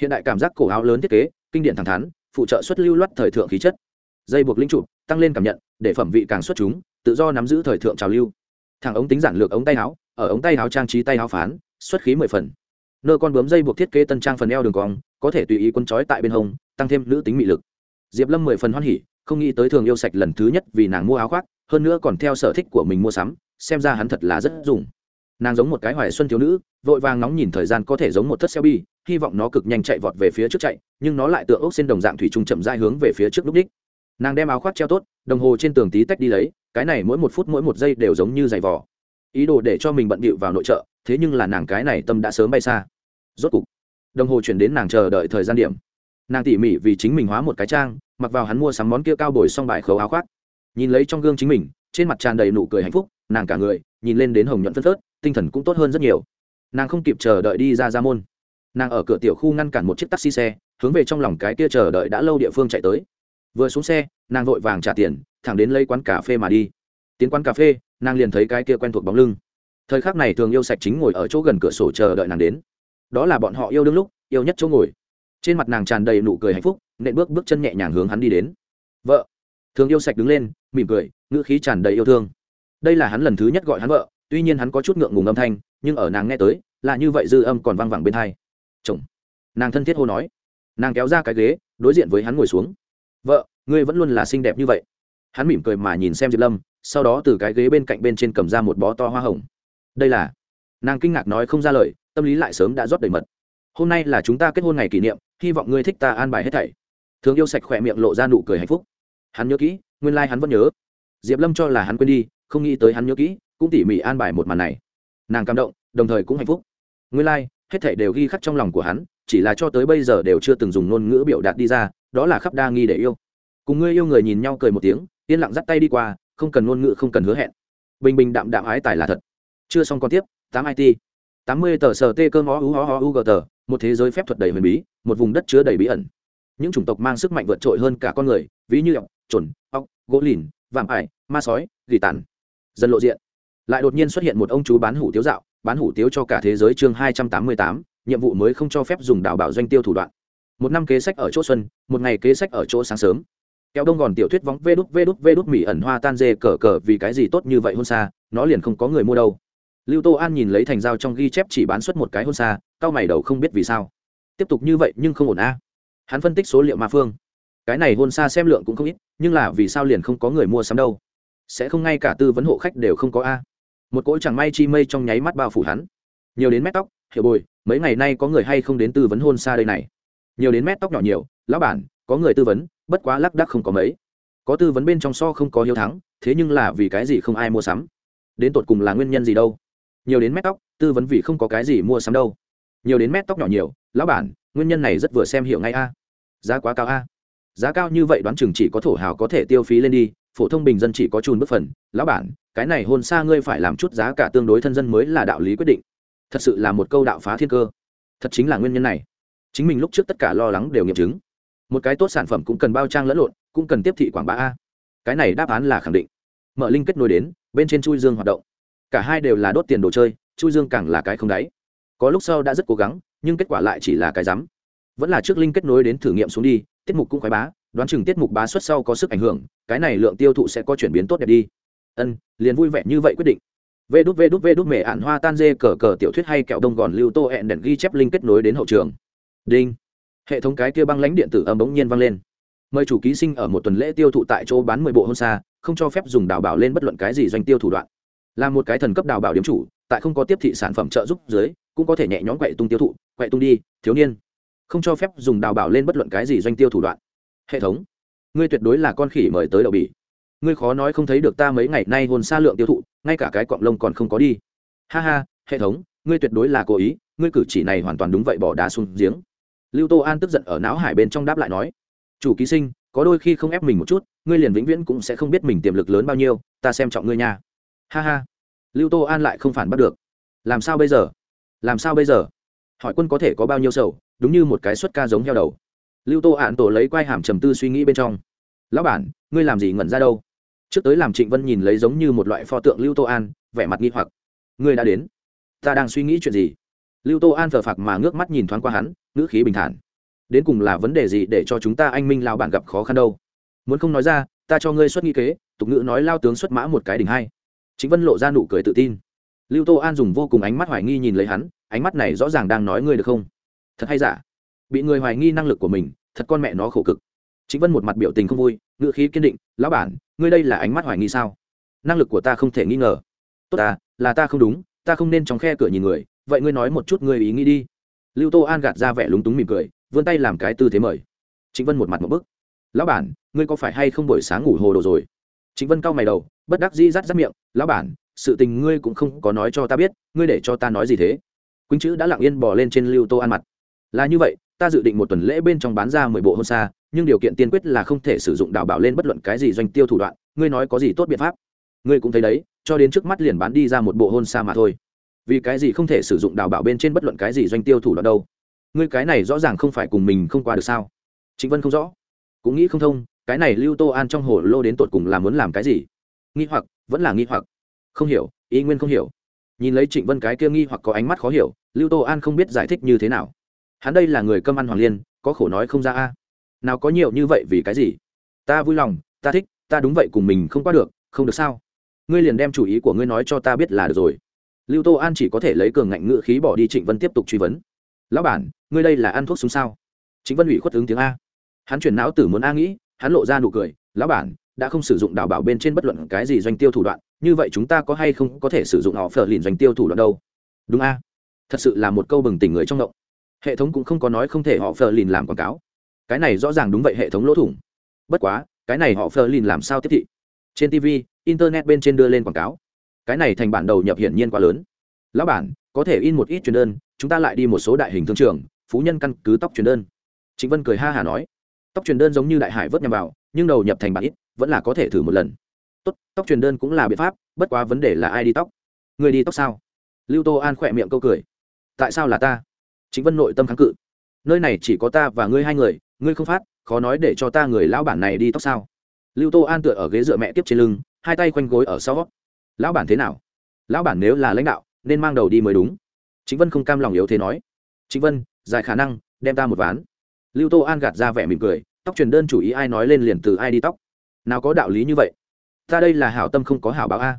Hiện đại cảm giác cổ áo lớn thiết kế, kinh điển thẳng thắn, phụ trợ xuất lưu loát thời thượng khí chất. Dây buộc linh trụ, tăng lên cảm nhận, để phẩm vị càng xuất chúng, tự do nắm giữ thời thượng trào lưu. Thẳng ống tính giản lược ống tay áo, ở ống tay áo trang trí tay áo phán, xuất khí mười phần nơ con bướm dây buộc thiết kế tân trang phần eo đường cong, có thể tùy ý quân trói tại bên hông, tăng thêm nữ tính mị lực. Diệp lâm mười phần hoan hỉ, không nghĩ tới thường yêu sạch lần thứ nhất vì nàng mua áo khoác, hơn nữa còn theo sở thích của mình mua sắm, xem ra hắn thật là rất dùng. Nàng giống một cái hoài xuân thiếu nữ, vội vàng nóng nhìn thời gian có thể giống một thất xeo bi hy vọng nó cực nhanh chạy vọt về phía trước chạy, nhưng nó lại tựa ốc xin đồng dạng thủy trung chậm dai hướng về phía trước lúc đích. Nàng đem áo khoác treo tốt, đồng hồ trên tường tí tách đi lấy, cái này mỗi một phút mỗi một giây đều giống như giày vò ý đồ để cho mình bận bịu vào nội trợ, thế nhưng là nàng cái này tâm đã sớm bay xa. Rốt cục, đồng hồ chuyển đến nàng chờ đợi thời gian điểm. Nàng tỉ mỉ vì chính mình hóa một cái trang, mặc vào hắn mua sắm món kia cao bồi xong bài khấu áo khoác. Nhìn lấy trong gương chính mình, trên mặt tràn đầy nụ cười hạnh phúc, nàng cả người, nhìn lên đến hồng nhuận phân phớt, tinh thần cũng tốt hơn rất nhiều. Nàng không kịp chờ đợi đi ra ra môn. Nàng ở cửa tiểu khu ngăn cản một chiếc taxi xe, hướng về trong lòng cái kia chờ đợi đã lâu địa phương chạy tới. Vừa xuống xe, nàng vội vàng trả tiền, thẳng đến lấy quán cà phê mà đi. Tiến quán cà phê nàng liền thấy cái kia quen thuộc bóng lưng. Thời khắc này thường yêu sạch chính ngồi ở chỗ gần cửa sổ chờ đợi nàng đến. Đó là bọn họ yêu đương lúc, yêu nhất chỗ ngồi. Trên mặt nàng tràn đầy nụ cười hạnh phúc, nện bước bước chân nhẹ nhàng hướng hắn đi đến. Vợ. Thường yêu sạch đứng lên, mỉm cười, ngữ khí tràn đầy yêu thương. Đây là hắn lần thứ nhất gọi hắn vợ, tuy nhiên hắn có chút ngượng ngùng âm thanh, nhưng ở nàng nghe tới, là như vậy dư âm còn văng vẳng bên thai chồng. Nàng thân thiết hô nói. Nàng kéo ra cái ghế, đối diện với hắn ngồi xuống. Vợ, ngươi vẫn luôn là xinh đẹp như vậy. Hắn mỉm cười mà nhìn xem diệp lâm sau đó từ cái ghế bên cạnh bên trên cầm ra một bó to hoa hồng. Đây là? Nàng kinh ngạc nói không ra lời tâm lý lại sớm đã rót đầy mật. Hôm nay là chúng ta kết hôn ngày kỷ niệm hy vọng ngươi thích ta an bài hết thảy. Thường yêu sạch khỏe miệng lộ ra nụ cười hạnh phúc. Hắn nhớ kỹ nguyên lai、like、hắn vẫn nhớ. Diệp lâm cho là hắn quên đi không nghĩ tới hắn nhớ kỹ cũng tỉ mỉ an bài một màn này. Nàng cảm động đồng thời cũng hạnh phúc. Nguyên lai、like, hết thảy đều ghi khắc trong lòng của hắn chỉ là cho tới bây giờ đều chưa từng dùng ngôn ngữ biểu đạt đi ra đó là khắp đa nghi để yêu. Cùng ngươi yêu người nhìn nhau cười một tiếng yên lặng dắt tay đi qua không cần ngôn ngữ, không cần hứa hẹn. Bình bình đạm đạm ái tài là thật. Chưa xong còn tiếp, tám it tám mươi tờ sờ tê cơm ó u ó u g tờ, một thế giới phép thuật đầy huyền bí, một vùng đất chứa đầy bí ẩn. Những chủng tộc mang sức mạnh vượt trội hơn cả con người, ví như ọc trồn ọc gỗ lìn, vạm ải, ma sói, gỉ tàn. Dân lộ diện. Lại đột nhiên xuất hiện một ông chú bán hủ tiếu dạo, bán hủ tiếu cho cả thế giới chương hai trăm tám mươi tám, nhiệm vụ mới không cho phép dùng đảo bảo doanh tiêu thủ đoạn. Một năm kế sách ở chỗ xuân, một ngày kế sách ở chỗ sáng sớm kéo đông gòn tiểu thuyết vóng vê đút vê đút vê đút mỹ ẩn hoa tan dê cờ cờ vì cái gì tốt như vậy hôn xa, nó liền không có người mua đâu. Lưu tô an nhìn lấy thành dao trong ghi chép chỉ bán suất một cái hôn xa cao mày đầu không biết vì sao. Tiếp tục như vậy nhưng không ổn a. Hắn phân tích số liệu ma phương. Cái này hôn xa xem lượng cũng không ít, nhưng là vì sao liền không có người mua sắm đâu? Sẽ không ngay cả tư vấn hộ khách đều không có a. Một cỗ chẳng may chi mây trong nháy mắt bao phủ hắn. Nhiều đến mét tóc, hiểu bồi, mấy ngày nay có người hay không đến tư vấn hôn xa đây này? Nhiều đến mét tóc nhỏ nhiều, lão bản, có người tư vấn bất quá lác đắc không có mấy. Có tư vấn bên trong so không có hiếu thắng, thế nhưng là vì cái gì không ai mua sắm? Đến tột cùng là nguyên nhân gì đâu? Nhiều đến mét tóc, tư vấn vì không có cái gì mua sắm đâu. Nhiều đến mét tóc nhỏ nhiều, lão bản, nguyên nhân này rất vừa xem hiểu ngay a. Giá quá cao a. Giá cao như vậy đoán chừng chỉ có thổ hào có thể tiêu phí lên đi, phổ thông bình dân chỉ có chùn bức phần. Lão bản, cái này hôn xa ngươi phải làm chút giá cả tương đối thân dân mới là đạo lý quyết định. Thật sự là một câu đạo phá thiên cơ. Thật chính là nguyên nhân này. Chính mình lúc trước tất cả lo lắng đều nghiệm chứng một cái tốt sản phẩm cũng cần bao trang lẫn lộn, cũng cần tiếp thị quảng bá a. Cái này đáp án là khẳng định. Mở linh kết nối đến, bên trên chui dương hoạt động. Cả hai đều là đốt tiền đồ chơi, chui dương càng là cái không đáy. Có lúc sau đã rất cố gắng, nhưng kết quả lại chỉ là cái rắm. Vẫn là trước linh kết nối đến thử nghiệm xuống đi, tiết mục cũng khoái bá, đoán chừng tiết mục bá xuất sau có sức ảnh hưởng, cái này lượng tiêu thụ sẽ có chuyển biến tốt đẹp đi. Ân, liền vui vẻ như vậy quyết định. Vê đút vê đút vê đút mẹ ạn hoa tan dê cờ cờ tiểu thuyết hay kẹo đông gòn lưu tô hẹn đèn ghi chép linh kết nối đến hậu trường. Đinh hệ thống cái kia băng lãnh điện tử âm bỗng nhiên vang lên. Mời chủ ký sinh ở một tuần lễ tiêu thụ tại chỗ bán mười bộ hôn xa, không cho phép dùng đào bảo lên bất luận cái gì doanh tiêu thủ đoạn. Là một cái thần cấp đào bảo điểm chủ, tại không có tiếp thị sản phẩm trợ giúp dưới, cũng có thể nhẹ nhõm quậy tung tiêu thụ, quậy tung đi, thiếu niên. Không cho phép dùng đào bảo lên bất luận cái gì doanh tiêu thủ đoạn. Hệ thống, ngươi tuyệt đối là con khỉ mời tới đậu bỉ. Ngươi khó nói không thấy được ta mấy ngày nay hồn xa lượng tiêu thụ, ngay cả cái cọng lông còn không có đi. Ha ha, hệ thống, ngươi tuyệt đối là cố ý, ngươi cử chỉ này hoàn toàn đúng vậy bỏ đá xuống giếng lưu tô an tức giận ở não hải bên trong đáp lại nói, chủ ký sinh, có đôi khi không ép mình một chút, ngươi liền vĩnh viễn cũng sẽ không biết mình tiềm lực lớn bao nhiêu, ta xem trọng ngươi nha. Ha ha. Lưu tô an lại không phản bắt được. Làm sao bây giờ? Làm sao bây giờ? Hỏi quân có thể có bao nhiêu sầu, đúng như một cái xuất ca giống heo đầu. Lưu tô ạn tổ lấy quai hàm trầm tư suy nghĩ bên trong. Lão bản, ngươi làm gì ngẩn ra đâu? Trước tới làm trịnh vân nhìn lấy giống như một loại pho tượng lưu tô an, vẻ mặt nghi hoặc. Ngươi đã đến. Ta đang suy nghĩ chuyện gì? Lưu tô an thờ phạc mà ngước mắt nhìn thoáng qua hắn, ngữ khí bình thản. Đến cùng là vấn đề gì để cho chúng ta anh minh lao bản gặp khó khăn đâu? Muốn không nói ra, ta cho ngươi xuất nghi kế, tục ngữ nói lao tướng xuất mã một cái đỉnh hai. Chính vân lộ ra nụ cười tự tin. Lưu tô an dùng vô cùng ánh mắt hoài nghi nhìn lấy hắn, ánh mắt này rõ ràng đang nói ngươi được không? Thật hay giả? Bị người hoài nghi năng lực của mình, thật con mẹ nó khổ cực. Chính vân một mặt biểu tình không vui, ngữ khí kiên định, lão bản, ngươi đây là ánh mắt hoài nghi sao? Năng lực của ta không thể nghi ngờ. Tốt ta, là ta không đúng, ta không nên trong khe cửa nhìn người vậy ngươi nói một chút ngươi ý nghĩ đi. Lưu tô an gạt ra vẻ lúng túng mỉm cười, vươn tay làm cái tư thế mời. Chính vân một mặt một bức. Lão bản, ngươi có phải hay không buổi sáng ngủ hồ đồ rồi? Chính vân cau mày đầu, bất đắc dĩ rắt rắt miệng, lão bản, sự tình ngươi cũng không có nói cho ta biết, ngươi để cho ta nói gì thế? Quýnh chữ đã lặng yên bỏ lên trên lưu tô an mặt. Là như vậy, ta dự định một tuần lễ bên trong bán ra mười bộ hôn xa, nhưng điều kiện tiên quyết là không thể sử dụng đào bảo lên bất luận cái gì doanh tiêu thủ đoạn, ngươi nói có gì tốt biện pháp? Ngươi cũng thấy đấy, cho đến trước mắt liền bán đi ra một bộ hôn xa mà thôi vì cái gì không thể sử dụng đào bảo bên trên bất luận cái gì doanh tiêu thủ đoạn đâu? Ngươi cái này rõ ràng không phải cùng mình không qua được sao? Chính vân không rõ. Cũng nghĩ không thông, cái này lưu tô an trong hồ lô đến tột cùng là muốn làm cái gì? Nghi hoặc, vẫn là nghi hoặc. Không hiểu, ý nguyên không hiểu. Nhìn lấy trịnh vân cái kia nghi hoặc có ánh mắt khó hiểu, lưu tô an không biết giải thích như thế nào. Hắn đây là người cơm ăn hoàng liên, có khổ nói không ra a. Nào có nhiều như vậy vì cái gì? Ta vui lòng, ta thích, ta đúng vậy cùng mình không qua được, không được sao? Ngươi liền đem chủ ý của ngươi nói cho ta biết là được rồi lưu tô an chỉ có thể lấy cường ngạnh ngự khí bỏ đi trịnh vân tiếp tục truy vấn. Lão bản, ngươi đây là ăn thuốc súng sao? Chính vân ủy khuất ứng tiếng a. Hắn chuyển não tử muốn a nghĩ, hắn lộ ra nụ cười, lão bản, đã không sử dụng đào bảo bên trên bất luận cái gì doanh tiêu thủ đoạn, như vậy chúng ta có hay không có thể sử dụng họ phở lìn doanh tiêu thủ đoạn đâu? Đúng a. Thật sự là một câu bừng tỉnh người trong động hệ thống cũng không có nói không thể họ phờ lìn làm quảng cáo. Cái này rõ ràng đúng vậy hệ thống lỗ thủng. Bất quá, cái này họ phờ lìn làm sao tiếp thị? Trên tv internet bên trên đưa lên quảng cáo cái này thành bản đầu nhập hiển nhiên quá lớn. Lão bản, có thể in một ít truyền đơn, chúng ta lại đi một số đại hình thương trường, phú nhân căn cứ tóc truyền đơn. Chính vân cười ha hả nói. Tóc truyền đơn giống như đại hải vớt nhằm vào, nhưng đầu nhập thành bản ít, vẫn là có thể thử một lần. Tốt, tóc truyền đơn cũng là biện pháp, bất quá vấn đề là ai đi tóc? Người đi tóc sao? Lưu tô an khỏe miệng câu cười. Tại sao là ta? Chính vân nội tâm kháng cự. Nơi này chỉ có ta và ngươi hai người, ngươi không phát, khó nói để cho ta người lão bản này đi tóc sao? Lưu tô an tựa ở ghế dựa mẹ tiếp trên lưng, hai tay quanh gối ở sau lão bản thế nào? Lão bản nếu là lãnh đạo, nên mang đầu đi mới đúng. Chính vân không cam lòng yếu thế nói. Chính vân, dài khả năng, đem ta một ván. Lưu tô an gạt ra vẻ mỉm cười, tóc truyền đơn chủ ý ai nói lên liền từ ai đi tóc. Nào có đạo lý như vậy? Ta đây là hảo tâm không có hảo báo a.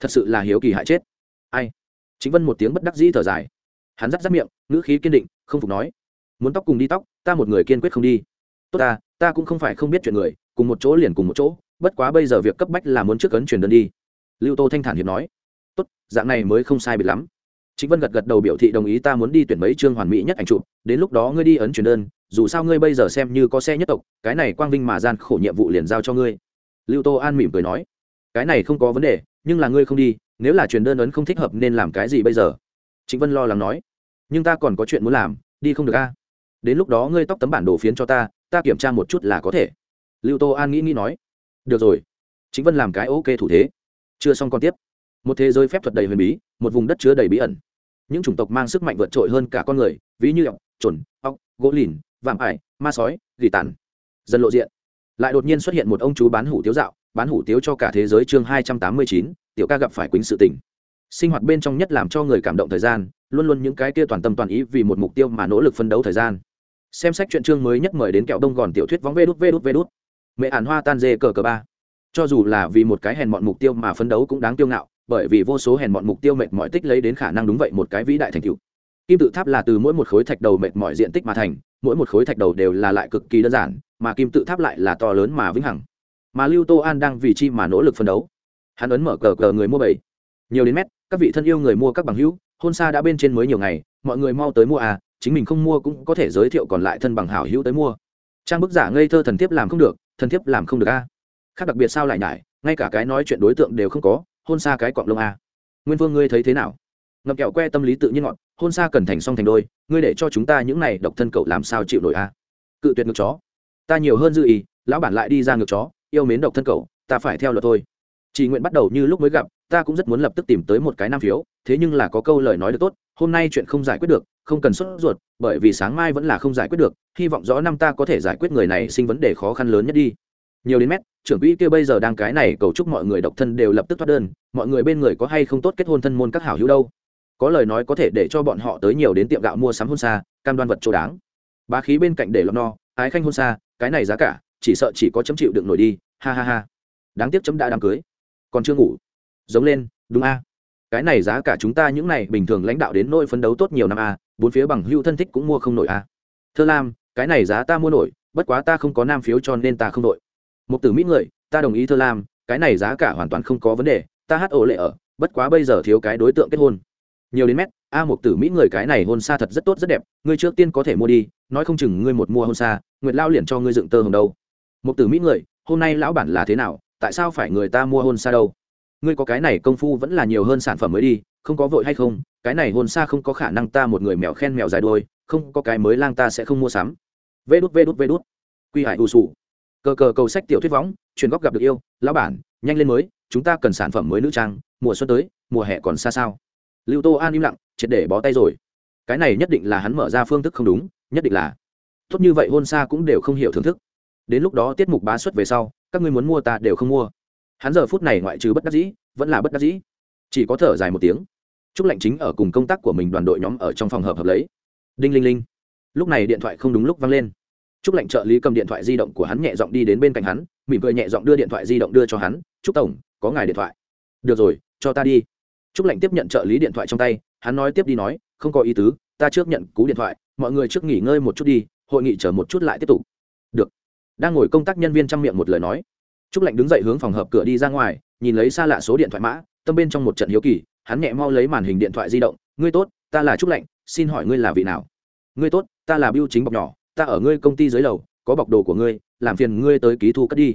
Thật sự là hiếu kỳ hại chết. Ai? Chính vân một tiếng bất đắc dĩ thở dài. Hắn rắt rắt miệng, ngữ khí kiên định, không phục nói. Muốn tóc cùng đi tóc, ta một người kiên quyết không đi. Tốt ta ta cũng không phải không biết chuyện người, cùng một chỗ liền cùng một chỗ. Bất quá bây giờ việc cấp bách là muốn trước ấn truyền đơn đi lưu tô thanh thản hiệp nói, tốt, dạng này mới không sai biệt lắm. Chính vân gật gật đầu biểu thị đồng ý ta muốn đi tuyển mấy chương hoàn mỹ nhất ảnh chụp, đến lúc đó ngươi đi ấn truyền đơn, dù sao ngươi bây giờ xem như có xe nhất tộc, cái này quang vinh mà gian khổ nhiệm vụ liền giao cho ngươi. Lưu tô an mỉm cười nói, cái này không có vấn đề, nhưng là ngươi không đi, nếu là truyền đơn ấn không thích hợp nên làm cái gì bây giờ? Chính vân lo lắng nói, nhưng ta còn có chuyện muốn làm, đi không được a. Đến lúc đó ngươi tóc tấm bản đồ phiến cho ta ta kiểm tra một chút là có thể. Lưu tô an nghĩ nghĩ nói, được rồi. Chính vân làm cái ok thủ thế chưa xong còn tiếp. Một thế giới phép thuật đầy huyền bí, một vùng đất chứa đầy bí ẩn. Những chủng tộc mang sức mạnh vượt trội hơn cả con người, ví như ọc trồn ọc gỗ lìn, vạm ải, ma sói, gỉ tàn. Dần lộ diện. Lại đột nhiên xuất hiện một ông chú bán hủ tiếu dạo, bán hủ tiếu cho cả thế giới chương hai trăm tám mươi chín, tiểu ca gặp phải quýnh sự tình. Sinh hoạt bên trong nhất làm cho người cảm động thời gian, luôn luôn những cái kia toàn tâm toàn ý vì một mục tiêu mà nỗ lực phân đấu thời gian. Xem sách chuyện chương mới nhất mời đến kẹo đông gòn tiểu thuyết vóng vê đút vê đút vê đút. Mẹ ản hoa tan dê cờ cờ ba cho dù là vì một cái hèn mọn mục tiêu mà phấn đấu cũng đáng tiêu ngạo, bởi vì vô số hèn mọn mục tiêu mệt mỏi tích lấy đến khả năng đúng vậy một cái vĩ đại thành tựu. Kim tự tháp là từ mỗi một khối thạch đầu mệt mỏi diện tích mà thành, mỗi một khối thạch đầu đều là lại cực kỳ đơn giản, mà kim tự tháp lại là to lớn mà vĩnh hằng. Mà lưu tô an đang vì chi mà nỗ lực phấn đấu. Hắn ấn mở cờ cờ người mua bảy. Nhiều đến mét, các vị thân yêu người mua các bằng hữu, hôn xa đã bên trên mới nhiều ngày, mọi người mau tới mua à chính mình không mua cũng có thể giới thiệu còn lại thân bằng hảo hữu tới mua. Trang bức giả ngây thơ thần thiếp làm không được, thần thiếp làm không được a khác đặc biệt sao lại nhải, ngay cả cái nói chuyện đối tượng đều không có, hôn xa cái cọng lông a. Nguyên vương ngươi thấy thế nào? Ngậm kẹo que tâm lý tự nhiên ngọn, hôn xa cần thành song thành đôi, ngươi để cho chúng ta những này độc thân cậu làm sao chịu nổi a? Cự tuyệt ngược chó. Ta nhiều hơn dư ý, lão bản lại đi ra ngược chó, yêu mến độc thân cậu, ta phải theo luật thôi. Chỉ nguyện bắt đầu như lúc mới gặp, ta cũng rất muốn lập tức tìm tới một cái nam phiếu, thế nhưng là có câu lời nói được tốt, hôm nay chuyện không giải quyết được, không cần sốt ruột, bởi vì sáng mai vẫn là không giải quyết được, hy vọng rõ năm ta có thể giải quyết người này sinh vấn đề khó khăn lớn nhất đi nhiều đến mét, trưởng quỹ kia bây giờ đang cái này cầu chúc mọi người độc thân đều lập tức thoát đơn, mọi người bên người có hay không tốt kết hôn thân môn các hảo hữu đâu. Có lời nói có thể để cho bọn họ tới nhiều đến tiệm gạo mua sắm hôn xa, cam đoan vật chỗ đáng. Bá khí bên cạnh để lọc no, ái khanh hôn xa, cái này giá cả, chỉ sợ chỉ có chấm chịu đựng nổi đi, ha ha ha. Đáng tiếc chấm đã đám cưới, còn chưa ngủ. Giống lên, đúng a. Cái này giá cả chúng ta những này bình thường lãnh đạo đến nỗi phấn đấu tốt nhiều năm a, bốn phía bằng hữu thân thích cũng mua không nổi a. Thơ lam, cái này giá ta mua nổi, bất quá ta không có nam phiếu cho nên ta không đội một tử mỹ người, ta đồng ý thơ lam, cái này giá cả hoàn toàn không có vấn đề, ta hát ổ lệ ở, bất quá bây giờ thiếu cái đối tượng kết hôn. Nhiều đến mét, a một tử mỹ người cái này hôn xa thật rất tốt, rất đẹp, ngươi trước tiên có thể mua đi, nói không chừng ngươi một mua hôn xa nguyệt lao liền cho ngươi dựng tơ hồng đâu. Một tử mỹ người, hôm nay lão bản là thế nào, tại sao phải người ta mua hôn xa đâu? Ngươi có cái này công phu vẫn là nhiều hơn sản phẩm mới đi, không có vội hay không, cái này hôn xa không có khả năng ta một người mèo khen mèo dài đôi, không có cái mới lang ta sẽ không mua sắm. Vê đút vê đút vê đút. Quy hải ù sù cờ cờ cầu sách tiểu thuyết võng chuyển góc gặp được yêu, lão bản, nhanh lên mới, chúng ta cần sản phẩm mới nữ trang, mùa xuân tới, mùa hè còn xa sao? Lưu tô an im lặng, triệt để bó tay rồi. Cái này nhất định là hắn mở ra phương thức không đúng, nhất định là. Tốt như vậy hôn xa cũng đều không hiểu thưởng thức. Đến lúc đó tiết mục bá xuất về sau, các ngươi muốn mua ta đều không mua. Hắn giờ phút này ngoại trừ bất đắc dĩ, vẫn là bất đắc dĩ. Chỉ có thở dài một tiếng. Chúc lạnh chính ở cùng công tác của mình đoàn đội nhóm ở trong phòng hợp hợp lấy. Đinh linh linh. Lúc này điện thoại không đúng lúc vang lên. Trúc lạnh trợ lý cầm điện thoại di động của hắn nhẹ giọng đi đến bên cạnh hắn, mỉm cười nhẹ giọng đưa điện thoại di động đưa cho hắn. Trúc tổng, có ngài điện thoại. Được rồi, cho ta đi. Trúc lạnh tiếp nhận trợ lý điện thoại trong tay, hắn nói tiếp đi nói, không có ý tứ, ta trước nhận cú điện thoại, mọi người trước nghỉ ngơi một chút đi, hội nghị chờ một chút lại tiếp tục. Được. Đang ngồi công tác nhân viên trong miệng một lời nói, trúc lạnh đứng dậy hướng phòng hợp cửa đi ra ngoài, nhìn lấy xa lạ số điện thoại mã, tâm bên trong một trận hiếu kỳ, hắn nhẹ mau lấy màn hình điện thoại di động. Ngươi tốt, ta là trúc lạnh xin hỏi ngươi là vị nào? Ngươi tốt, ta là biêu chính bọc nhỏ ta ở ngươi công ty dưới lầu, có bọc đồ của ngươi, làm phiền ngươi tới ký thu cất đi.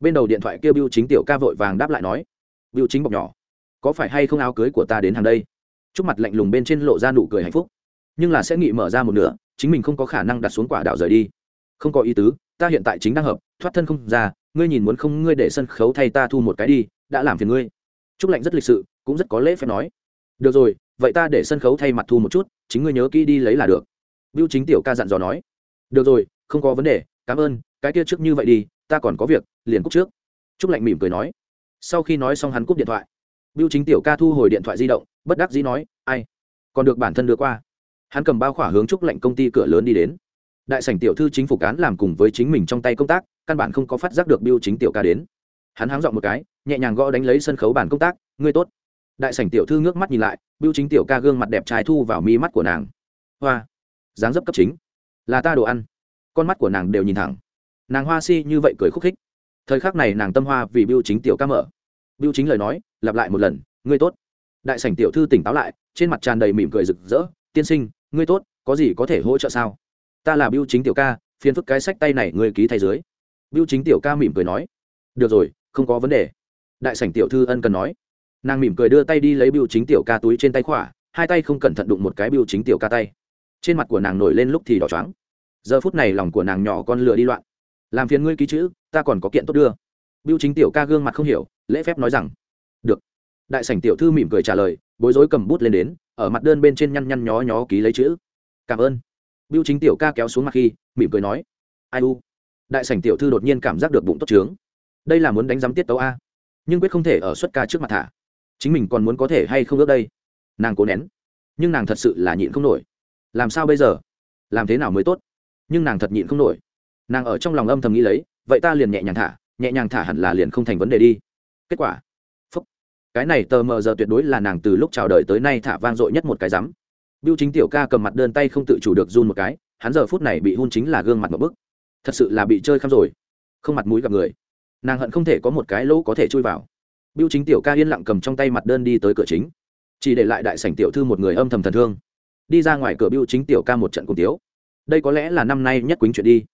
Bên đầu điện thoại kêu biêu chính tiểu ca vội vàng đáp lại nói biêu chính bọc nhỏ, có phải hay không áo cưới của ta đến hàng đây? Trúc mặt lạnh lùng bên trên lộ ra nụ cười hạnh phúc. Nhưng là sẽ nghị mở ra một nửa, chính mình không có khả năng đặt xuống quả đạo rời đi. Không có ý tứ, ta hiện tại chính đang hợp, thoát thân không ra, ngươi nhìn muốn không ngươi để sân khấu thay ta thu một cái đi, đã làm phiền ngươi. Trúc lạnh rất lịch sự, cũng rất có lễ phép nói. Được rồi, vậy ta để sân khấu thay mặt thu một chút, chính ngươi nhớ kỹ đi lấy là được. Biêu chính tiểu ca dặn dò nói được rồi, không có vấn đề, cảm ơn, cái kia trước như vậy đi, ta còn có việc, liền cúc trước. Trúc lạnh mỉm cười nói. Sau khi nói xong hắn cúp điện thoại. Biêu chính tiểu ca thu hồi điện thoại di động, bất đắc dĩ nói, ai? Còn được bản thân đưa qua. Hắn cầm bao khỏa hướng trúc lạnh công ty cửa lớn đi đến. Đại sảnh tiểu thư chính phủ cán làm cùng với chính mình trong tay công tác, căn bản không có phát giác được biêu chính tiểu ca đến. Hắn háng dọn một cái, nhẹ nhàng gõ đánh lấy sân khấu bàn công tác, ngươi tốt. Đại sảnh tiểu thư ngước mắt nhìn lại biêu chính tiểu ca gương mặt đẹp trai thu vào mi mắt của nàng. Hoa! Dáng dấp cấp chính là ta đồ ăn. Con mắt của nàng đều nhìn thẳng. Nàng hoa si như vậy cười khúc khích. Thời khắc này nàng tâm hoa vì biêu chính tiểu ca mở. Biêu chính lời nói, lặp lại một lần, ngươi tốt. Đại sảnh tiểu thư tỉnh táo lại, trên mặt tràn đầy mỉm cười rực rỡ, tiên sinh, ngươi tốt, có gì có thể hỗ trợ sao? Ta là biêu chính tiểu ca, phiền phức cái sách tay này ngươi ký thay dưới. Biêu chính tiểu ca mỉm cười nói, được rồi, không có vấn đề. Đại sảnh tiểu thư ân cần nói. Nàng mỉm cười đưa tay đi lấy biêu chính tiểu ca túi trên tay khỏa, hai tay không cẩn thận đụng một cái biêu chính tiểu ca tay trên mặt của nàng nổi lên lúc thì đỏ trắng giờ phút này lòng của nàng nhỏ con lửa đi loạn. Làm phiền ngươi ký chữ, ta còn có kiện tốt đưa. Biêu chính tiểu ca gương mặt không hiểu, lễ phép nói rằng, được. Đại sảnh tiểu thư mỉm cười trả lời, bối rối cầm bút lên đến, ở mặt đơn bên trên nhăn nhăn nhó nhó ký lấy chữ. Cảm ơn. Biêu chính tiểu ca kéo xuống mặt khi, mỉm cười nói, ai u? Đại sảnh tiểu thư đột nhiên cảm giác được bụng tốt trướng. Đây là muốn đánh giám tiết tấu a, nhưng quyết không thể ở xuất ca trước mặt thả. Chính mình còn muốn có thể hay không ước đây? Nàng cố nén, nhưng nàng thật sự là nhịn không nổi làm sao bây giờ? Làm thế nào mới tốt? Nhưng nàng thật nhịn không nổi. Nàng ở trong lòng âm thầm nghĩ lấy, vậy ta liền nhẹ nhàng thả, nhẹ nhàng thả hẳn là liền không thành vấn đề đi. Kết quả, phúc. Cái này tờ mờ giờ tuyệt đối là nàng từ lúc chào đời tới nay thả vang dội nhất một cái rắm biêu chính tiểu ca cầm mặt đơn tay không tự chủ được run một cái, hắn giờ phút này bị hôn chính là gương mặt một bức. Thật sự là bị chơi khăm rồi. Không mặt mũi gặp người. Nàng hận không thể có một cái lỗ có thể chui vào. Biêu chính tiểu ca yên lặng cầm trong tay mặt đơn đi tới cửa chính. Chỉ để lại đại sảnh tiểu thư một người âm thầm thần thương đi ra ngoài cửa biêu chính tiểu ca một trận cùng tiếu. Đây có lẽ là năm nay nhất quýnh chuyện đi.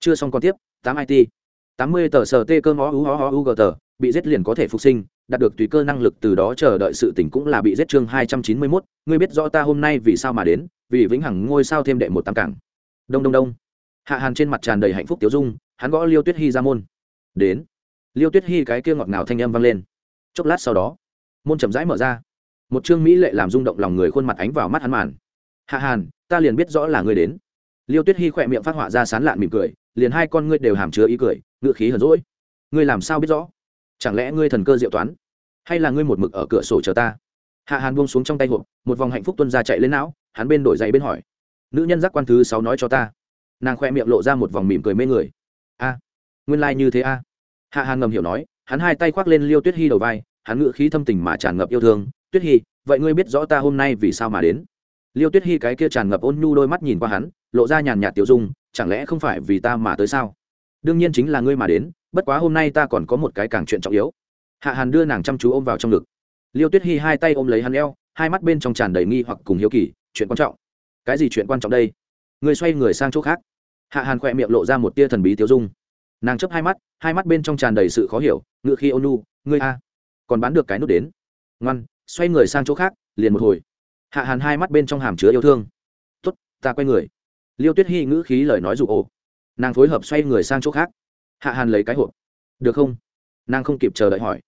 Chưa xong còn tiếp, tám it tám mươi tờ sờ tê cơm ó ú ó u gờ tờ, bị giết liền có thể phục sinh, đạt được tùy cơ năng lực từ đó chờ đợi sự tỉnh cũng là bị giết chương hai trăm chín mươi mốt. Ngươi biết rõ ta hôm nay vì sao mà đến, vì vĩnh hằng ngôi sao thêm đệ một tam cảng. Đông đông đông. Hạ hàn trên mặt tràn đầy hạnh phúc tiếu dung, hắn gõ liêu tuyết hy ra môn. Đến. Liêu tuyết hy cái kia ngọt ngào thanh âm vang lên. Chốc lát sau đó, môn chậm rãi mở ra. Một chương mỹ lệ làm rung động lòng người khuôn mặt ánh vào mắt hắn màn hạ hàn, ta liền biết rõ là ngươi đến. Liêu tuyết hy khỏe miệng phát họa ra sán lạn mỉm cười, liền hai con ngươi đều hàm chứa ý cười ngựa khí hờn rỗi ngươi làm sao biết rõ? Chẳng lẽ ngươi thần cơ diệu toán? Hay là ngươi một mực ở cửa sổ chờ ta? Hạ hàn buông xuống trong tay hộp, một vòng hạnh phúc tuân ra chạy lên não, hắn bên đổi giày bên hỏi. Nữ nhân giác quan thứ sáu nói cho ta. Nàng khoe miệng lộ ra một vòng mỉm cười mê người. A, nguyên lai、like、như thế a. Hạ hàn ngầm hiểu nói, hắn hai tay khoác lên liêu tuyết hy đầu vai, hắn ngự khí thâm tình mà tràn ngập yêu thương. Tuyết hy vậy ngươi biết rõ ta hôm nay vì sao mà đến? Liêu tuyết hy cái kia tràn ngập ôn nhu đôi mắt nhìn qua hắn, lộ ra nhàn nhạt tiểu dung, chẳng lẽ không phải vì ta mà tới sao? Đương nhiên chính là ngươi mà đến, bất quá hôm nay ta còn có một cái càng chuyện trọng yếu. Hạ hàn đưa nàng chăm chú ôm vào trong ngực. Liêu tuyết hy hai tay ôm lấy hắn eo, hai mắt bên trong tràn đầy nghi hoặc cùng hiếu kỳ, chuyện quan trọng. Cái gì chuyện quan trọng đây? Người xoay người sang chỗ khác. Hạ hàn khỏe miệng lộ ra một tia thần bí tiêu dung. Nàng chấp hai mắt hai mắt bên trong tràn đầy sự khó hiểu, ngựa khi ôn nu ngươi a, còn bán được cái nút đến. Ngoan, xoay người sang chỗ khác, liền một hồi hạ hàn hai mắt bên trong hàm chứa yêu thương. Tuất ta quay người. Liêu tuyết hy ngữ khí lời nói dụ ổ, nàng phối hợp xoay người sang chỗ khác. Hạ hàn lấy cái hộp. Được không? Nàng không kịp chờ đợi hỏi.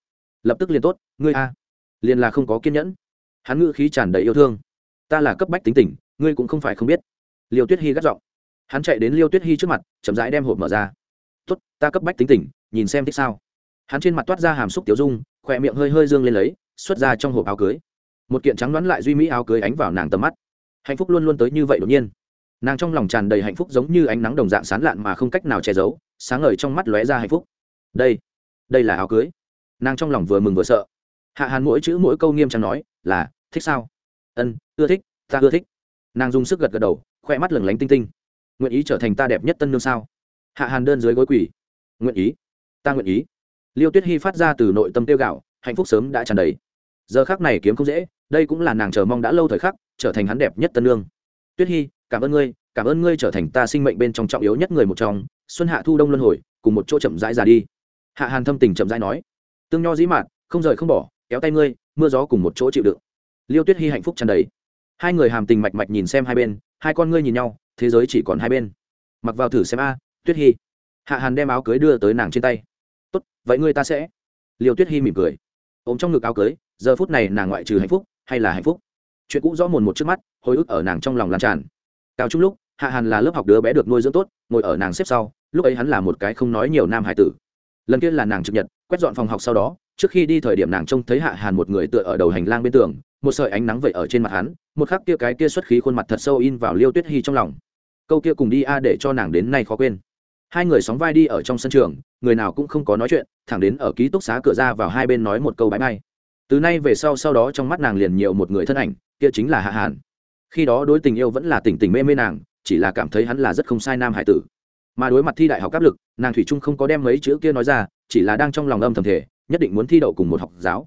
Lập tức liền tốt ngươi a. Liền là không có kiên nhẫn. Hắn ngữ khí tràn đầy yêu thương. Ta là cấp bách tính tình ngươi cũng không phải không biết. Liêu tuyết hy gắt giọng. Hắn chạy đến liêu tuyết hy trước mặt chậm rãi đem hộp mở ra. Tốt ta cấp bách tính tình nhìn xem thích sao. Hắn trên mặt toát ra hàm xúc tiểu dung khỏe miệng hơi hơi dương lên lấy xuất ra trong hộp áo cưới một kiện trắng đoán lại duy mỹ áo cưới ánh vào nàng tầm mắt. Hạnh phúc luôn luôn tới như vậy đột nhiên. Nàng trong lòng tràn đầy hạnh phúc giống như ánh nắng đồng dạng sán lạn mà không cách nào che giấu, sáng ngời trong mắt lóe ra hạnh phúc. Đây đây là áo cưới. Nàng trong lòng vừa mừng vừa sợ. Hạ hàn mỗi chữ mỗi câu nghiêm trang nói, là, thích sao? Ân, ưa thích, ta ưa thích. Nàng dùng sức gật gật đầu, khoe mắt lửng lánh tinh tinh. Nguyện ý trở thành ta đẹp nhất tân nương sao? Hạ hàn đơn dưới gối quỷ nguyện ý, ta nguyện ý. Liêu tuyết hy phát ra từ nội tâm tiêu gạo, hạnh phúc sớm đã tràn đầy. Giờ khác này kiếm không dễ đây cũng là nàng chờ mong đã lâu thời khắc, trở thành hắn đẹp nhất tân lương tuyết hy, cảm ơn ngươi, cảm ơn ngươi trở thành ta sinh mệnh bên trong trọng yếu nhất người một trong. Xuân hạ thu đông luân hồi, cùng một chỗ chậm rãi ra đi. Hạ hàn thâm tình chậm rãi nói, tương nho dĩ mạn, không rời không bỏ, kéo tay ngươi, mưa gió cùng một chỗ chịu đựng. Liêu tuyết hy hạnh phúc tràn đầy. Hai người hàm tình mạch mạch nhìn xem hai bên, hai con ngươi nhìn nhau, thế giới chỉ còn hai bên. Mặc vào thử xem a, tuyết hy. Hạ hàn đem áo cưới đưa tới nàng trên tay. Tốt, vậy ngươi ta sẽ. Liêu tuyết hy mỉm cười. Ôm trong ngực áo cưới, giờ phút này nàng ngoại trừ hạnh phúc hay là hạnh phúc? Chuyện cũ rõ mồn một trước mắt, hồi ức ở nàng trong lòng lan tràn. Cao trung lúc, hạ hàn là lớp học đứa bé được nuôi dưỡng tốt, ngồi ở nàng xếp sau, lúc ấy hắn là một cái không nói nhiều nam hải tử. Lần kia là nàng trực nhật, quét dọn phòng học sau đó, trước khi đi thời điểm nàng trông thấy hạ hàn một người tựa ở đầu hành lang bên tường, một sợi ánh nắng vậy ở trên mặt hắn, một khắc kia cái kia xuất khí khuôn mặt thật sâu in vào liêu tuyết hy trong lòng. Câu kia cùng đi a để cho nàng đến nay khó quên. Hai người sóng vai đi ở trong sân trường, người nào cũng không có nói chuyện, thẳng đến ở ký túc xá cửa ra vào hai bên nói một câu bãi bay từ nay về sau sau đó trong mắt nàng liền nhiều một người thân ảnh, kia chính là hạ hàn. Khi đó đối tình yêu vẫn là tỉnh tỉnh mê mê nàng, chỉ là cảm thấy hắn là rất không sai nam hải tử. Mà đối mặt thi đại học áp lực, nàng thủy trung không có đem mấy chữ kia nói ra, chỉ là đang trong lòng âm thầm thể nhất định muốn thi đậu cùng một học giáo.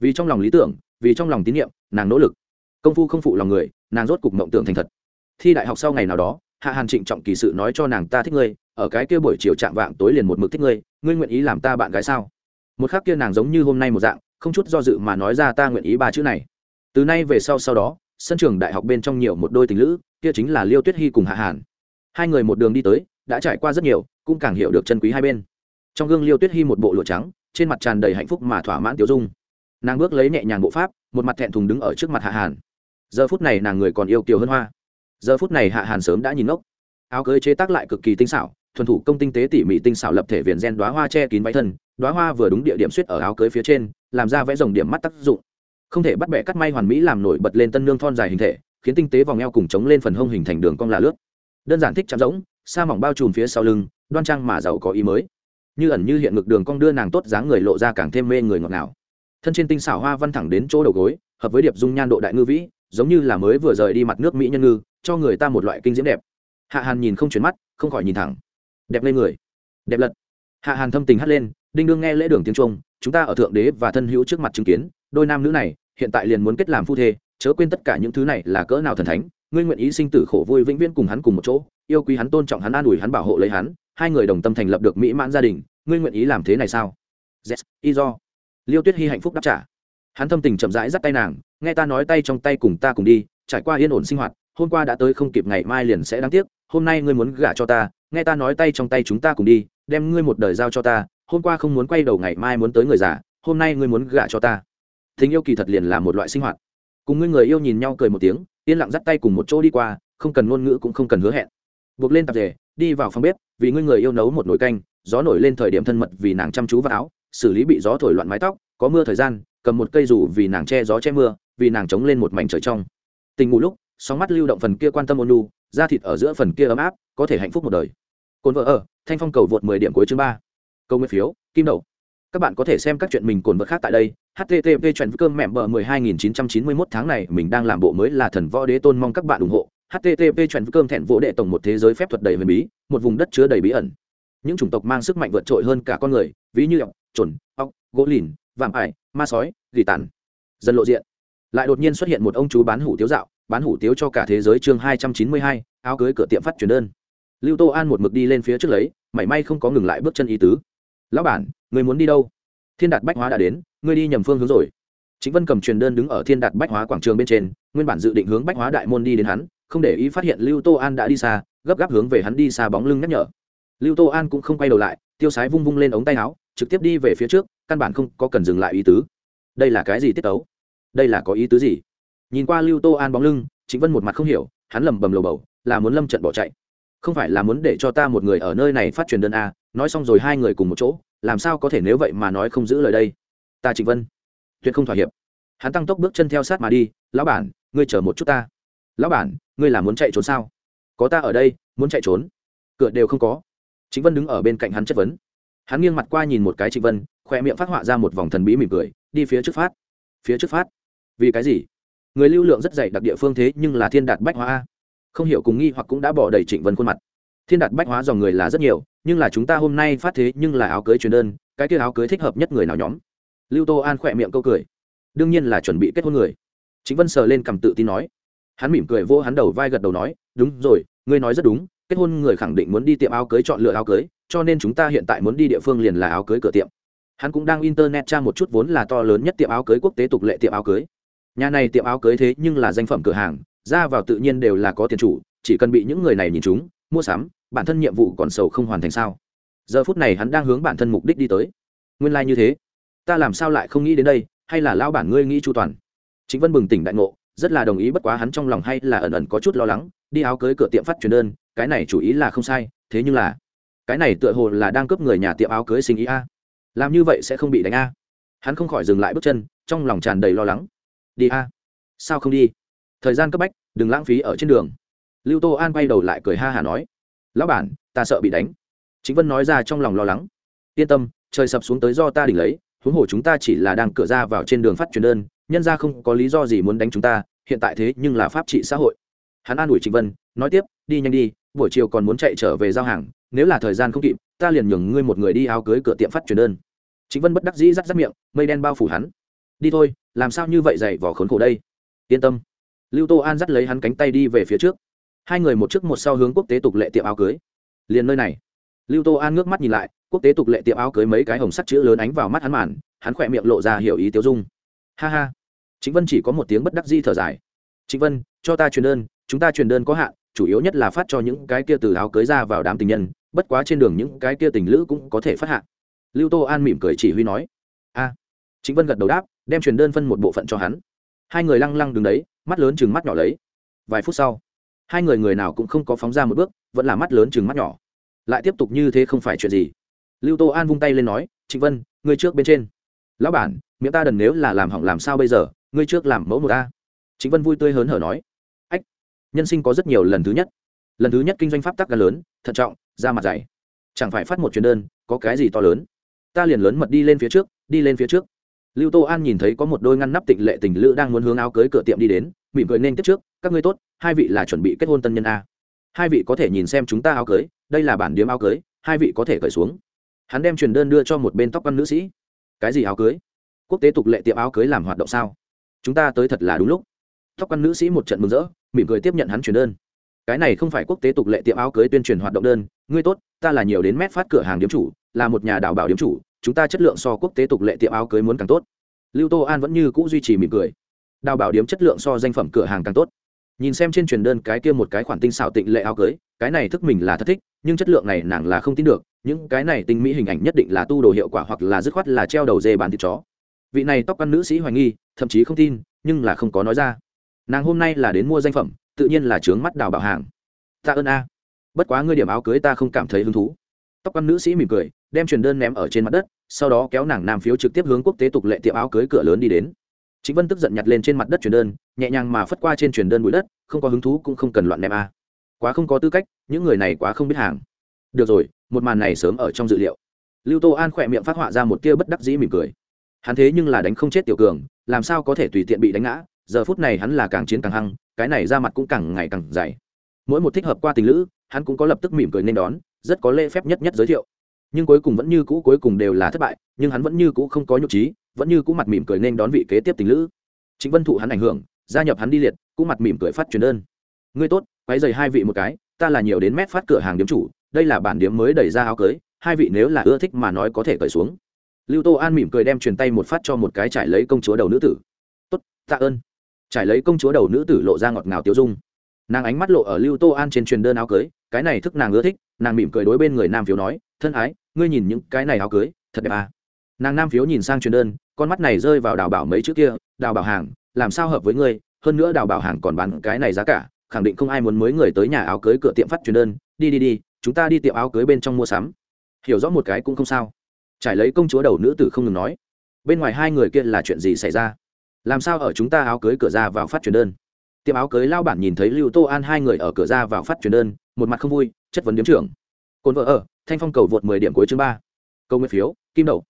Vì trong lòng lý tưởng, vì trong lòng tín nhiệm, nàng nỗ lực. Công phu không phụ lòng người, nàng rốt cục mộng tưởng thành thật. Thi đại học sau ngày nào đó, hạ hàn trịnh trọng kỳ sự nói cho nàng ta thích ngươi, ở cái kia buổi chiều chạm vạng tối liền một mực thích ngươi ngươi nguyện ý làm ta bạn gái sao? Một khắc kia nàng giống như hôm nay một dạng không chút do dự mà nói ra ta nguyện ý ba chữ này. Từ nay về sau sau đó, sân trường đại học bên trong nhiều một đôi tình lữ, kia chính là liêu tuyết hy cùng hạ hàn. Hai người một đường đi tới, đã trải qua rất nhiều, cũng càng hiểu được chân quý hai bên. Trong gương liêu tuyết hy một bộ lụa trắng, trên mặt tràn đầy hạnh phúc mà thỏa mãn tiêu dung. Nàng bước lấy nhẹ nhàng bộ pháp, một mặt thẹn thùng đứng ở trước mặt hạ hàn. Giờ phút này nàng người còn yêu kiều hơn hoa. Giờ phút này hạ hàn sớm đã nhìn ngốc. Áo cưới chế tác lại cực kỳ tinh xảo, thuần thủ công tinh tế tỉ mỉ tinh xảo lập thể viền gen đoá hoa che kín váy thân đoá hoa vừa đúng địa điểm suýt ở áo cưới phía trên làm ra vẽ rồng điểm mắt tác dụng. Không thể bắt bẻ cắt may hoàn mỹ làm nổi bật lên tân nương thon dài hình thể, khiến tinh tế vòng eo cùng chống lên phần hông hình thành đường cong là lướt. Đơn giản thích chạm rỗng, sa mỏng bao trùm phía sau lưng, đoan trang mà giàu có ý mới. Như ẩn như hiện ngực đường cong đưa nàng tốt dáng người lộ ra càng thêm mê người ngọt ngào. Thân trên tinh xảo hoa văn thẳng đến chỗ đầu gối, hợp với điệp dung nhan độ đại ngư vĩ, giống như là mới vừa rời đi mặt nước mỹ nhân ngư, cho người ta một loại kinh diễm đẹp. Hạ hàn nhìn không chuyển mắt, không khỏi nhìn thẳng. Đẹp lên người. Đẹp lật. Hạ hàn thâm tình hắt lên, đinh đương nghe lễ đường tiếng trung chúng ta ở thượng đế và thân hữu trước mặt chứng kiến, đôi nam nữ này, hiện tại liền muốn kết làm phu thê, chớ quên tất cả những thứ này là cỡ nào thần thánh, ngươi nguyện ý sinh tử khổ vui vĩnh viễn cùng hắn cùng một chỗ, yêu quý hắn, tôn trọng hắn, an ủi hắn, bảo hộ lấy hắn, hai người đồng tâm thành lập được mỹ mãn gia đình, ngươi nguyện ý làm thế này sao? Yes, y do. Liêu tuyết hy hạnh phúc đáp trả. Hắn thâm tình chậm rãi dắt tay nàng, nghe ta nói tay trong tay cùng ta cùng đi, trải qua yên ổn sinh hoạt, hôm qua đã tới không kịp ngày mai liền sẽ đáng tiếc, hôm nay ngươi muốn gả cho ta, nghe ta nói tay trong tay chúng ta cùng đi, đem ngươi một đời giao cho ta hôm qua không muốn quay đầu ngày mai muốn tới người già, hôm nay ngươi muốn gả cho ta. Tình yêu kỳ thật liền là một loại sinh hoạt. Cùng ngươi người yêu nhìn nhau cười một tiếng, yên lặng dắt tay cùng một chỗ đi qua, không cần ngôn ngữ cũng không cần hứa hẹn. Buộc lên tạp dề, đi vào phòng bếp, vì ngươi người yêu nấu một nồi canh, gió nổi lên thời điểm thân mật vì nàng chăm chú vào áo, xử lý bị gió thổi loạn mái tóc, có mưa thời gian, cầm một cây dù vì nàng che gió che mưa, vì nàng chống lên một mảnh trời trong. Tình ngủ lúc, sóng mắt lưu động phần kia quan tâm ôn lu da thịt ở giữa phần kia ấm áp, có thể hạnh phúc một đời. Cồn vợ ở, thanh phong cầu vượt mười điểm cuối chương ba câu nguyên phiếu, kim đậu. Các bạn có thể xem các chuyện mình cồn vật khác tại đây http chuyện cơm mẹm bờ mười hai nghìn chín trăm chín mươi mốt tháng này, mình đang làm bộ mới là thần võ đế tôn mong các bạn ủng hộ. Http chuyện cơm thẹn vỗ đệ tổng một thế giới phép thuật đầy huyền bí, một vùng đất chứa đầy bí ẩn. Những chủng tộc mang sức mạnh vượt trội hơn cả con người, ví như ọc trồn ọc gỗ lìn, vạm ải, ma sói, gỉ tàn. Dần lộ diện. Lại đột nhiên xuất hiện một ông chú bán hủ tiếu dạo, bán hủ tiếu cho cả thế giới chương hai trăm chín mươi hai, áo cưới cửa tiệm phát truyền đơn. Lưu tô an một mực đi lên phía trước lấy, mảy may không có ngừng lại bước chân ý tứ lão bản, người muốn đi đâu? Thiên đạt bách hóa đã đến, ngươi đi nhầm phương hướng rồi. Chính vân cầm truyền đơn đứng ở thiên đạt bách hóa quảng trường bên trên, nguyên bản dự định hướng bách hóa đại môn đi đến hắn, không để ý phát hiện lưu tô an đã đi xa, gấp gáp hướng về hắn đi xa bóng lưng nhắc nhở. Lưu tô an cũng không quay đầu lại, tiêu sái vung vung lên ống tay áo, trực tiếp đi về phía trước, căn bản không có cần dừng lại ý tứ. Đây là cái gì tiết tấu? Đây là có ý tứ gì? Nhìn qua lưu tô an bóng lưng chính vân một mặt không hiểu, hắn lầm bầm lầu bầu, là muốn lâm trận bỏ chạy không phải là muốn để cho ta một người ở nơi này phát truyền đơn a, nói xong rồi hai người cùng một chỗ, làm sao có thể nếu vậy mà nói không giữ lời đây? Ta trịnh vân. Tuyệt không thỏa hiệp. Hắn tăng tốc bước chân theo sát mà đi, lão bản, ngươi chờ một chút ta. Lão bản, ngươi là muốn chạy trốn sao? Có ta ở đây, muốn chạy trốn. Cửa đều không có. Trịnh vân đứng ở bên cạnh hắn chất vấn. Hắn nghiêng mặt qua nhìn một cái trịnh vân khoe miệng phát họa ra một vòng thần bí mỉm cười, đi phía trước phát. Phía trước phát? Vì cái gì? Người lưu lượng rất dày đặc địa phương thế nhưng là thiên đạt bách hóa a không hiểu cùng nghi hoặc cũng đã bỏ đầy trịnh vân khuôn mặt. Thiên đạt bách hóa dòng người là rất nhiều, nhưng là chúng ta hôm nay phát thế nhưng là áo cưới truyền đơn, cái kia áo cưới thích hợp nhất người nào nhóm? Lưu tô an khỏe miệng câu cười. Đương nhiên là chuẩn bị kết hôn người. Chính vân sờ lên cầm tự tin nói. Hắn mỉm cười vô hắn đầu vai gật đầu nói, đúng rồi, ngươi nói rất đúng, kết hôn người khẳng định muốn đi tiệm áo cưới chọn lựa áo cưới, cho nên chúng ta hiện tại muốn đi địa phương liền là áo cưới cửa tiệm. Hắn cũng đang internet tra một chút vốn là to lớn nhất tiệm áo cưới quốc tế tục lệ tiệm áo cưới. Nhà này tiệm áo cưới thế nhưng là danh phẩm cửa hàng ra vào tự nhiên đều là có tiền chủ, chỉ cần bị những người này nhìn chúng, mua sắm, bản thân nhiệm vụ còn sầu không hoàn thành sao? Giờ phút này hắn đang hướng bản thân mục đích đi tới. Nguyên lai、like、như thế. Ta làm sao lại không nghĩ đến đây, hay là lao bản ngươi nghĩ chu toàn? Chính vân bừng tỉnh đại ngộ, rất là đồng ý bất quá hắn trong lòng hay là ẩn ẩn có chút lo lắng, đi áo cưới cửa tiệm phát truyền đơn, cái này chủ ý là không sai, thế nhưng là, cái này tựa hồ là đang cướp người nhà tiệm áo cưới sinh ý a. Làm như vậy sẽ không bị đánh a. Hắn không khỏi dừng lại bước chân, trong lòng tràn đầy lo lắng. Đi a. Sao không đi? Thời gian cấp bách, đừng lãng phí ở trên đường. Lưu tô an quay đầu lại cười ha hả nói, lão bản, ta sợ bị đánh. Chính vân nói ra trong lòng lo lắng, yên tâm, trời sập xuống tới do ta đỉnh lấy, huống hồ chúng ta chỉ là đang cửa ra vào trên đường phát truyền đơn, nhân ra không có lý do gì muốn đánh chúng ta, hiện tại thế nhưng là pháp trị xã hội. Hắn an ủi trịnh vân, nói tiếp, đi nhanh đi, buổi chiều còn muốn chạy trở về giao hàng, nếu là thời gian không kịp, ta liền nhường ngươi một người đi áo cưới cửa tiệm phát truyền đơn. Trịnh vân bất đắc dĩ rắc rắc miệng, mây đen bao phủ hắn, đi thôi, làm sao như vậy dày vỏ khốn khổ đây? Yên tâm lưu tô an dắt lấy hắn cánh tay đi về phía trước. Hai người một trước một sau hướng quốc tế tục lệ tiệm áo cưới. Liền nơi này. Lưu tô an ngước mắt nhìn lại, quốc tế tục lệ tiệm áo cưới mấy cái hồng sắt chữ lớn ánh vào mắt hắn màn, hắn khỏe miệng lộ ra hiểu ý tiêu dung. Ha ha. Chính vân chỉ có một tiếng bất đắc di thở dài. Chính vân, cho ta truyền đơn, chúng ta truyền đơn có hạn, chủ yếu nhất là phát cho những cái kia từ áo cưới ra vào đám tình nhân, bất quá trên đường những cái kia tình lữ cũng có thể phát hạn. Lưu tô an mỉm cười chỉ huy nói. A. Chính vân gật đầu đáp, đem truyền đơn phân một bộ phận cho hắn hai người lăng lăng đứng đấy, mắt lớn chừng mắt nhỏ lấy. Vài phút sau, hai người người nào cũng không có phóng ra một bước, vẫn là mắt lớn chừng mắt nhỏ. Lại tiếp tục như thế không phải chuyện gì. Lưu tô an vung tay lên nói, trịnh vân, ngươi trước bên trên. Lão bản, miệng ta đần nếu là làm hỏng làm sao bây giờ, ngươi trước làm mẫu một ta trịnh vân vui tươi hớn hở nói, ách, nhân sinh có rất nhiều lần thứ nhất. Lần thứ nhất kinh doanh pháp tắc gần lớn, thận trọng ra mặt dày. Chẳng phải phát một chuyến đơn, có cái gì to lớn. Ta liền lớn mật đi lên phía trước, đi lên phía trước lưu tô an nhìn thấy có một đôi ngăn nắp tịnh lệ tình lữ đang muốn hướng áo cưới cửa tiệm đi đến, mỉm cười nên tiếp trước, các ngươi tốt, hai vị là chuẩn bị kết hôn tân nhân a. Hai vị có thể nhìn xem chúng ta áo cưới, đây là bản điếm áo cưới, hai vị có thể cởi xuống. Hắn đem truyền đơn đưa cho một bên tóc văn nữ sĩ. Cái gì áo cưới? Quốc tế tục lệ tiệm áo cưới làm hoạt động sao? Chúng ta tới thật là đúng lúc. Tóc văn nữ sĩ một trận mừng rỡ, mỉm cười tiếp nhận hắn truyền đơn. Cái này không phải quốc tế tục lệ tiệm áo cưới tuyên truyền hoạt động đơn, ngươi tốt, ta là nhiều đến mét phát cửa hàng điếm chủ, là một nhà đào bảo điếm chủ chúng ta chất lượng so quốc tế tục lệ tiệm áo cưới muốn càng tốt. Lưu tô an vẫn như cũ duy trì mỉm cười. Đào bảo điếm chất lượng so danh phẩm cửa hàng càng tốt. Nhìn xem trên truyền đơn cái kia một cái khoản tinh xảo tịnh lệ áo cưới, cái này thức mình là thất thích, nhưng chất lượng này nàng là không tin được, những cái này tinh mỹ hình ảnh nhất định là tu đồ hiệu quả hoặc là dứt khoát là treo đầu dê bàn thịt chó. Vị này tóc căn nữ sĩ hoài nghi, thậm chí không tin, nhưng là không có nói ra. Nàng hôm nay là đến mua danh phẩm, tự nhiên là trướng mắt đào bảo hàng. Ta ơn a. Bất quá ngươi điểm áo cưới ta không cảm thấy hứng thú tóc quan nữ sĩ mỉm cười, đem truyền đơn ném ở trên mặt đất, sau đó kéo nàng nam phiếu trực tiếp hướng quốc tế tục lệ tiệm áo cưới cửa lớn đi đến. Chính vân tức giận nhặt lên trên mặt đất truyền đơn, nhẹ nhàng mà phất qua trên truyền đơn bụi đất, không có hứng thú cũng không cần loạn ném a. Quá không có tư cách, những người này quá không biết hàng. Được rồi, một màn này sớm ở trong dự liệu. Lưu tô an khỏe miệng phát họa ra một tia bất đắc dĩ mỉm cười. Hắn thế nhưng là đánh không chết tiểu cường, làm sao có thể tùy tiện bị đánh ngã, giờ phút này hắn là càng chiến càng hăng, cái này ra mặt cũng càng ngày càng dày. Mỗi một thích hợp qua tình lữ, hắn cũng có lập tức mỉm cười nên đón rất có lễ phép nhất nhất giới thiệu. Nhưng cuối cùng vẫn như cũ, cuối cùng đều là thất bại, nhưng hắn vẫn như cũ không có nhục trí, vẫn như cũ mặt mỉm cười nên đón vị kế tiếp tình lữ. Chính vân thụ hắn ảnh hưởng, gia nhập hắn đi liệt, cũng mặt mỉm cười phát truyền đơn. Ngươi tốt, quấy dày hai vị một cái, ta là nhiều đến mét phát cửa hàng điếm chủ, đây là bản điếm mới đẩy ra áo cưới, hai vị nếu là ưa thích mà nói có thể cởi xuống. Lưu tô an mỉm cười đem truyền tay một phát cho một cái trải lấy công chúa đầu nữ tử. Tốt, tạ ơn. Trải lấy công chúa đầu nữ tử lộ ra ngọt ngào tiêu dung. Nàng ánh mắt lộ ở lưu tô an trên truyền đơn áo cưới cái này thức nàng ưa thích, nàng mỉm cười đối bên người nam phiếu nói, thân ái, ngươi nhìn những cái này áo cưới, thật đẹp à. nàng nam phiếu nhìn sang truyền đơn, con mắt này rơi vào đào bảo mấy chữ kia, đào bảo hàng, làm sao hợp với ngươi? Hơn nữa đào bảo hàng còn bán cái này giá cả, khẳng định không ai muốn mới người tới nhà áo cưới cửa tiệm phát truyền đơn. Đi đi đi, chúng ta đi tiệm áo cưới bên trong mua sắm. Hiểu rõ một cái cũng không sao. Trải lấy công chúa đầu nữ tử không ngừng nói, bên ngoài hai người kia là chuyện gì xảy ra? Làm sao ở chúng ta áo cưới cửa ra vào phát truyền đơn? Tiệm áo cưới lao bản nhìn thấy lưu tô an hai người ở cửa ra vào phát truyền đơn, một mặt không vui, chất vấn điếm trưởng. Cồn vợ ở, thanh phong cầu vượt mười điểm cuối chương ba. Câu nguyên phiếu, kim đầu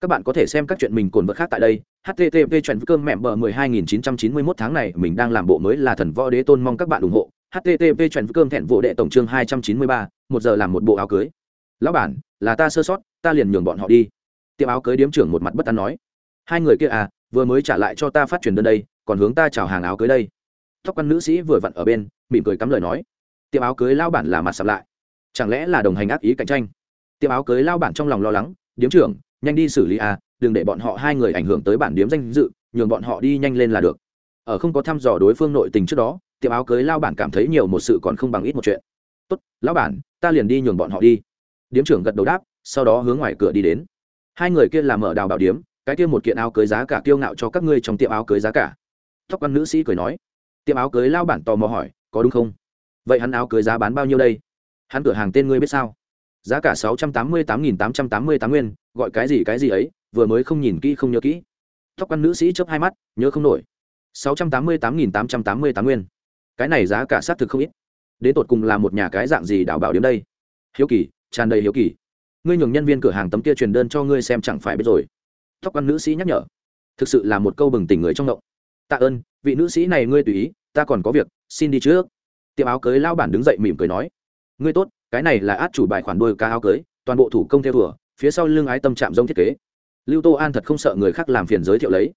các bạn có thể xem các chuyện mình cồn vợ khác tại đây http chuyện cơm mẹm bờ mười hai nghìn chín trăm chín mươi mốt tháng này mình đang làm bộ mới là thần võ đế tôn mong các bạn ủng hộ. Http chuyện cơm thẹn vụ đệ tổng chương hai trăm chín mươi ba, một giờ làm một bộ áo cưới. Lão bản, là ta sơ sót, ta liền nhường bọn họ đi. Tiệm áo cưới điếm trưởng một mặt bất an nói. Hai người kia à vừa mới trả lại cho ta phát truyền đơn đây, còn hướng ta chào hàng áo cưới đây tóc quan nữ sĩ vừa vặn ở bên, mỉm cười cắm lời nói. Tiệm áo cưới lao bản là mặt sập lại. Chẳng lẽ là đồng hành ác ý cạnh tranh? Tiệm áo cưới lao bản trong lòng lo lắng, điếm trưởng, nhanh đi xử lý à đừng để bọn họ hai người ảnh hưởng tới bản điếm danh dự, nhường bọn họ đi nhanh lên là được. Ở không có thăm dò đối phương nội tình trước đó, tiệm áo cưới lao bản cảm thấy nhiều một sự còn không bằng ít một chuyện. Tốt, lão bản, ta liền đi nhường bọn họ đi. Điếm trưởng gật đầu đáp, sau đó hướng ngoài cửa đi đến. Hai người kia làm mở đào bảo điếm, cái kia một kiện áo cưới giá cả kiêu ngạo cho các ngươi trong tiệm áo cưới giá cả. Tóc quan nữ sĩ cười nói tiệm áo cưới lao bản tò mò hỏi, có đúng không? Vậy hắn áo cưới giá bán bao nhiêu đây? Hắn cửa hàng tên ngươi biết sao? Giá cả sáu trăm tám mươi tám nghìn tám trăm tám mươi tám nguyên, gọi cái gì cái gì ấy, vừa mới không nhìn kỹ không nhớ kỹ. Tóc quan nữ sĩ chớp hai mắt, nhớ không nổi. Sáu trăm tám mươi tám nghìn tám trăm tám mươi tám nguyên. Cái này giá cả xác thực không ít. Đến tột cùng là một nhà cái dạng gì đảo bảo đến đây? Hiếu kỳ, tràn đầy hiếu kỳ. Ngươi nhường nhân viên cửa hàng tấm kia truyền đơn cho ngươi xem chẳng phải biết rồi. Tóc quan nữ sĩ nhắc nhở. Thực sự là một câu bừng tỉnh người trong động tạ ơn, vị nữ sĩ này ngươi tùy ý, ta còn có việc, xin đi trước. Tiệm áo cưới lao bản đứng dậy mỉm cười nói. Ngươi tốt, cái này là át chủ bài khoản đôi ca áo cưới, toàn bộ thủ công theo thùa phía sau lưng ái tâm chạm rông thiết kế. Lưu tô an thật không sợ người khác làm phiền giới thiệu lấy.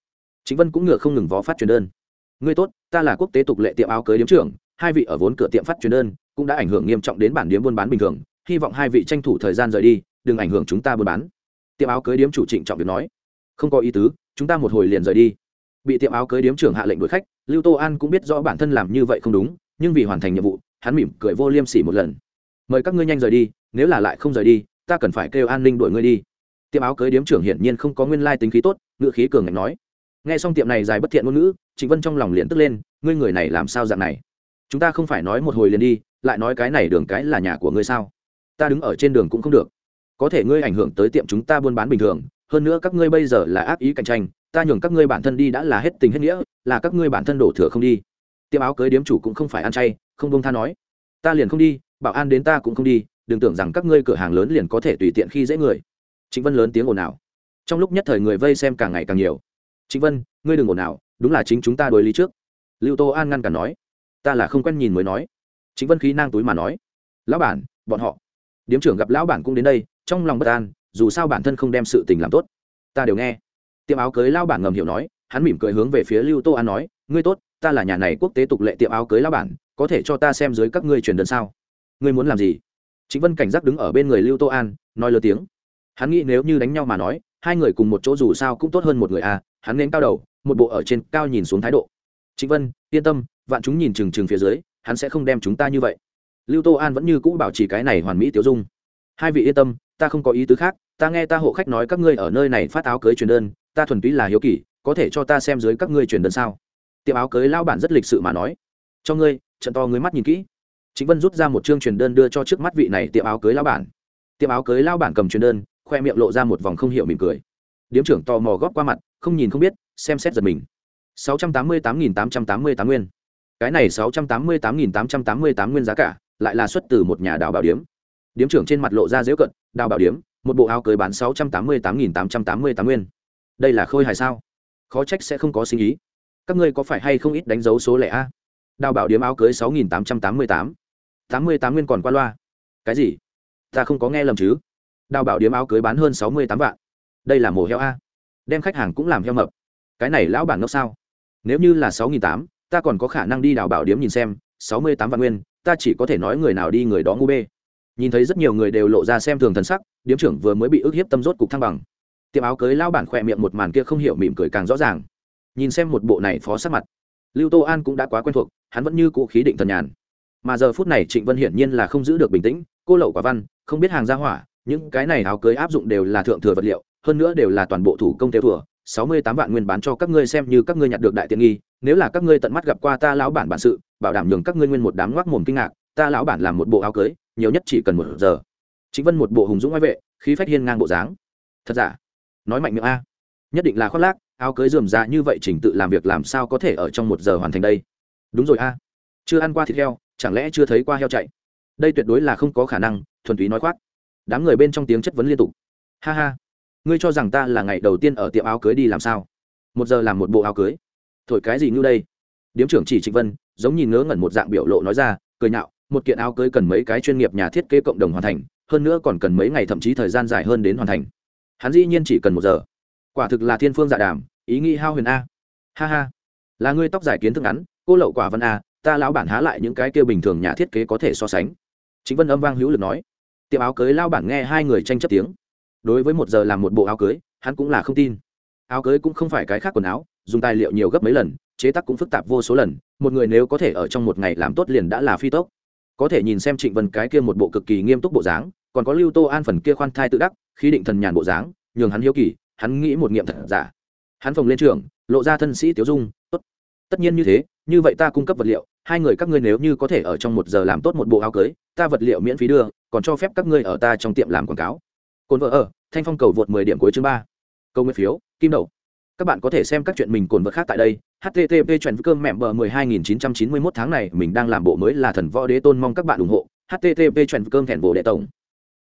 Chính vân cũng ngựa không ngừng vó phát truyền đơn. Ngươi tốt, ta là quốc tế tục lệ tiệm áo cưới điếm trưởng, hai vị ở vốn cửa tiệm phát truyền đơn, cũng đã ảnh hưởng nghiêm trọng đến bản điếm buôn bán bình thường, hy vọng hai vị tranh thủ thời gian rời đi, đừng ảnh hưởng chúng ta buôn bán. Tiệm áo cưới điếm chủ trịnh trọng việc nói. Không có ý tứ, chúng ta một hồi liền rời đi bị tiệm áo cưới điếm trưởng hạ lệnh đuổi khách, lưu tô an cũng biết rõ bản thân làm như vậy không đúng, nhưng vì hoàn thành nhiệm vụ, hắn mỉm cười vô liêm sỉ một lần. Mời các ngươi nhanh rời đi, nếu là lại không rời đi, ta cần phải kêu an ninh đuổi ngươi đi. Tiệm áo cưới điếm trưởng hiển nhiên không có nguyên lai tính khí tốt ngự khí cường ngạch nói. Nghe xong tiệm này dài bất thiện ngôn ngữ, trịnh vân trong lòng liền tức lên, ngươi người này làm sao dạng này? Chúng ta không phải nói một hồi liền đi, lại nói cái này đường cái là nhà của ngươi sao? Ta đứng ở trên đường cũng không được. Có thể ngươi ảnh hưởng tới tiệm chúng ta buôn bán bình thường, hơn nữa các ngươi bây giờ là ác ý cạnh tranh ta nhường các ngươi bản thân đi đã là hết tình hết nghĩa, là các ngươi bản thân đổ thừa không đi. Tiệm áo cưới điếm chủ cũng không phải ăn chay, không bông tha nói. Ta liền không đi, bảo an đến ta cũng không đi, đừng tưởng rằng các ngươi cửa hàng lớn liền có thể tùy tiện khi dễ người. Chính vân lớn tiếng ồn ào. Trong lúc nhất thời người vây xem càng ngày càng nhiều. Trịnh vân, ngươi đừng ồn nào đúng là chính chúng ta đối lý trước. Lưu tô an ngăn cản nói. Ta là không quen nhìn mới nói. Chính vân khí nang túi mà nói. Lão bản, bọn họ. Điếm trưởng gặp lão bản cũng đến đây, trong lòng bất an, dù sao bản thân không đem sự tình làm tốt. Ta đều nghe tiệm áo cưới lao bản ngầm hiểu nói, hắn mỉm cười hướng về phía lưu tô an nói, ngươi tốt, ta là nhà này quốc tế tục lệ tiệm áo cưới lao bản, có thể cho ta xem dưới các ngươi truyền đơn sao? Ngươi muốn làm gì? Chính vân cảnh giác đứng ở bên người lưu tô an, nói lớn tiếng. Hắn nghĩ nếu như đánh nhau mà nói, hai người cùng một chỗ dù sao cũng tốt hơn một người à hắn nên cao đầu, một bộ ở trên cao nhìn xuống thái độ. Chính vân, yên tâm, vạn chúng nhìn chừng chừng phía dưới, hắn sẽ không đem chúng ta như vậy. Lưu tô an vẫn như cũ bảo trì cái này hoàn mỹ tiêu dung. Hai vị yên tâm, ta không có ý tứ khác, ta nghe ta hộ khách nói các ngươi ở nơi này phát áo cưới truyền đơn ta thuần túy là hiếu kỳ, có thể cho ta xem dưới các ngươi truyền đơn sao? Tiệm áo cưới lao bản rất lịch sự mà nói. Cho ngươi, trận to ngươi mắt nhìn kỹ. Chính vân rút ra một chương truyền đơn đưa cho trước mắt vị này tiệm áo cưới lao bản. Tiệm áo cưới lao bản cầm truyền đơn, khoe miệng lộ ra một vòng không hiểu mỉm cười. Điếm trưởng tò mò góp qua mặt, không nhìn không biết, xem xét giật mình. sáu trăm tám mươi tám nghìn tám trăm tám mươi tám nguyên. Cái này sáu trăm tám mươi tám nghìn tám trăm tám mươi tám nguyên giá cả, lại là xuất từ một nhà đào bảo điếm. Điếm trưởng trên mặt lộ ra dễu cận, đào bảo điếm, một bộ áo cưới bán sáu trăm tám mươi tám nghìn tám trăm tám mươi tám nguyên đây là khôi hài sao? Khó trách sẽ không có sinh ý. Các ngươi có phải hay không ít đánh dấu số lẻ a? Đào bảo điếm áo cưới sáu nghìn tám trăm tám mươi tám. tám mươi tám nguyên còn qua loa. Cái gì? Ta không có nghe lầm chứ? Đào bảo điếm áo cưới bán hơn sáu mươi tám vạn. Đây là mổ heo a. Đem khách hàng cũng làm heo mập. Cái này lão bản ngốc sao? Nếu như là sáu nghìn tám, ta còn có khả năng đi đào bảo điếm nhìn xem. sáu mươi tám vạn nguyên, ta chỉ có thể nói người nào đi người đó ngu bê. Nhìn thấy rất nhiều người đều lộ ra xem thường thần sắc, điếm trưởng vừa mới bị ức hiếp tâm rốt cục thăng bằng tiệm áo cưới lao bản khỏe miệng một màn kia không hiểu mỉm cười càng rõ ràng. Nhìn xem một bộ này phó sắc mặt, lưu tô an cũng đã quá quen thuộc, hắn vẫn như cũ khí định thần nhàn. Mà giờ phút này trịnh vân hiển nhiên là không giữ được bình tĩnh, cô lậu quả văn, không biết hàng ra hỏa, những cái này áo cưới áp dụng đều là thượng thừa vật liệu, hơn nữa đều là toàn bộ thủ công theo thừa, sáu mươi tám vạn nguyên bán cho các ngươi xem như các ngươi nhặt được đại tiện nghi, nếu là các ngươi tận mắt gặp qua ta lão bản bản sự, bảo đảm nhường các ngươi nguyên một đám ngoác mồm kinh ngạc, ta lão bản làm một bộ áo cưới, nhiều nhất chỉ cần một giờ. Chính vân một bộ hùng dũng ngoại vệ, khí phách hiên ngang bộ dáng. Thật giả? Nói mạnh miệng a. Nhất định là khoác lác, áo cưới dườm ra như vậy trình tự làm việc làm sao có thể ở trong một giờ hoàn thành đây? Đúng rồi a. Chưa ăn qua thịt heo, chẳng lẽ chưa thấy qua heo chạy? Đây tuyệt đối là không có khả năng, thuần túy nói khoác. Đám người bên trong tiếng chất vấn liên tục. Ha ha. Ngươi cho rằng ta là ngày đầu tiên ở tiệm áo cưới đi làm sao? Một giờ làm một bộ áo cưới. Thổi cái gì như đây? Điếm trưởng chỉ trịnh vân, giống nhìn ngớ ngẩn một dạng biểu lộ nói ra, cười nhạo, một kiện áo cưới cần mấy cái chuyên nghiệp nhà thiết kế cộng đồng hoàn thành, hơn nữa còn cần mấy ngày thậm chí thời gian dài hơn đến hoàn thành hắn dĩ nhiên chỉ cần một giờ. Quả thực là thiên phương dạ đàm, ý nghĩ hao huyền a. Ha ha. Là ngươi tóc dài kiến thức ngắn, cô lậu quả vân a, ta lão bản há lại những cái kia bình thường nhà thiết kế có thể so sánh. Chính vân âm vang hữu lực nói. Tiệm áo cưới lao bản nghe hai người tranh chấp tiếng. Đối với một giờ làm một bộ áo cưới, hắn cũng là không tin. Áo cưới cũng không phải cái khác quần áo, dùng tài liệu nhiều gấp mấy lần, chế tác cũng phức tạp vô số lần, một người nếu có thể ở trong một ngày làm tốt liền đã là phi tốc. Có thể nhìn xem trịnh vân cái kia một bộ cực kỳ nghiêm túc bộ dáng còn có lưu tô an phần kia khoan thai tự đắc, khí định thần nhàn bộ dáng, nhường hắn hiếu kỳ, hắn nghĩ một nghiệm thật giả. Hắn phồng lên trường, lộ ra thân sĩ tiểu dung, tốt, tất nhiên như thế, như vậy ta cung cấp vật liệu, hai người các ngươi nếu như có thể ở trong một giờ làm tốt một bộ áo cưới, ta vật liệu miễn phí đưa, còn cho phép các ngươi ở ta trong tiệm làm quảng cáo. Cồn vợ ở, thanh phong cầu vượt mười điểm cuối chương ba. Câu nguyên phiếu, kim đậu các bạn có thể xem các chuyện mình cồn vợ khác tại đây, http chuyện cơm mẹm bờ mười hai nghìn chín trăm chín mươi mốt tháng này mình đang làm bộ mới là thần võ đế tôn mong các bạn ủng hộ, http chuyện cơm thẹn bộ đệ tổng.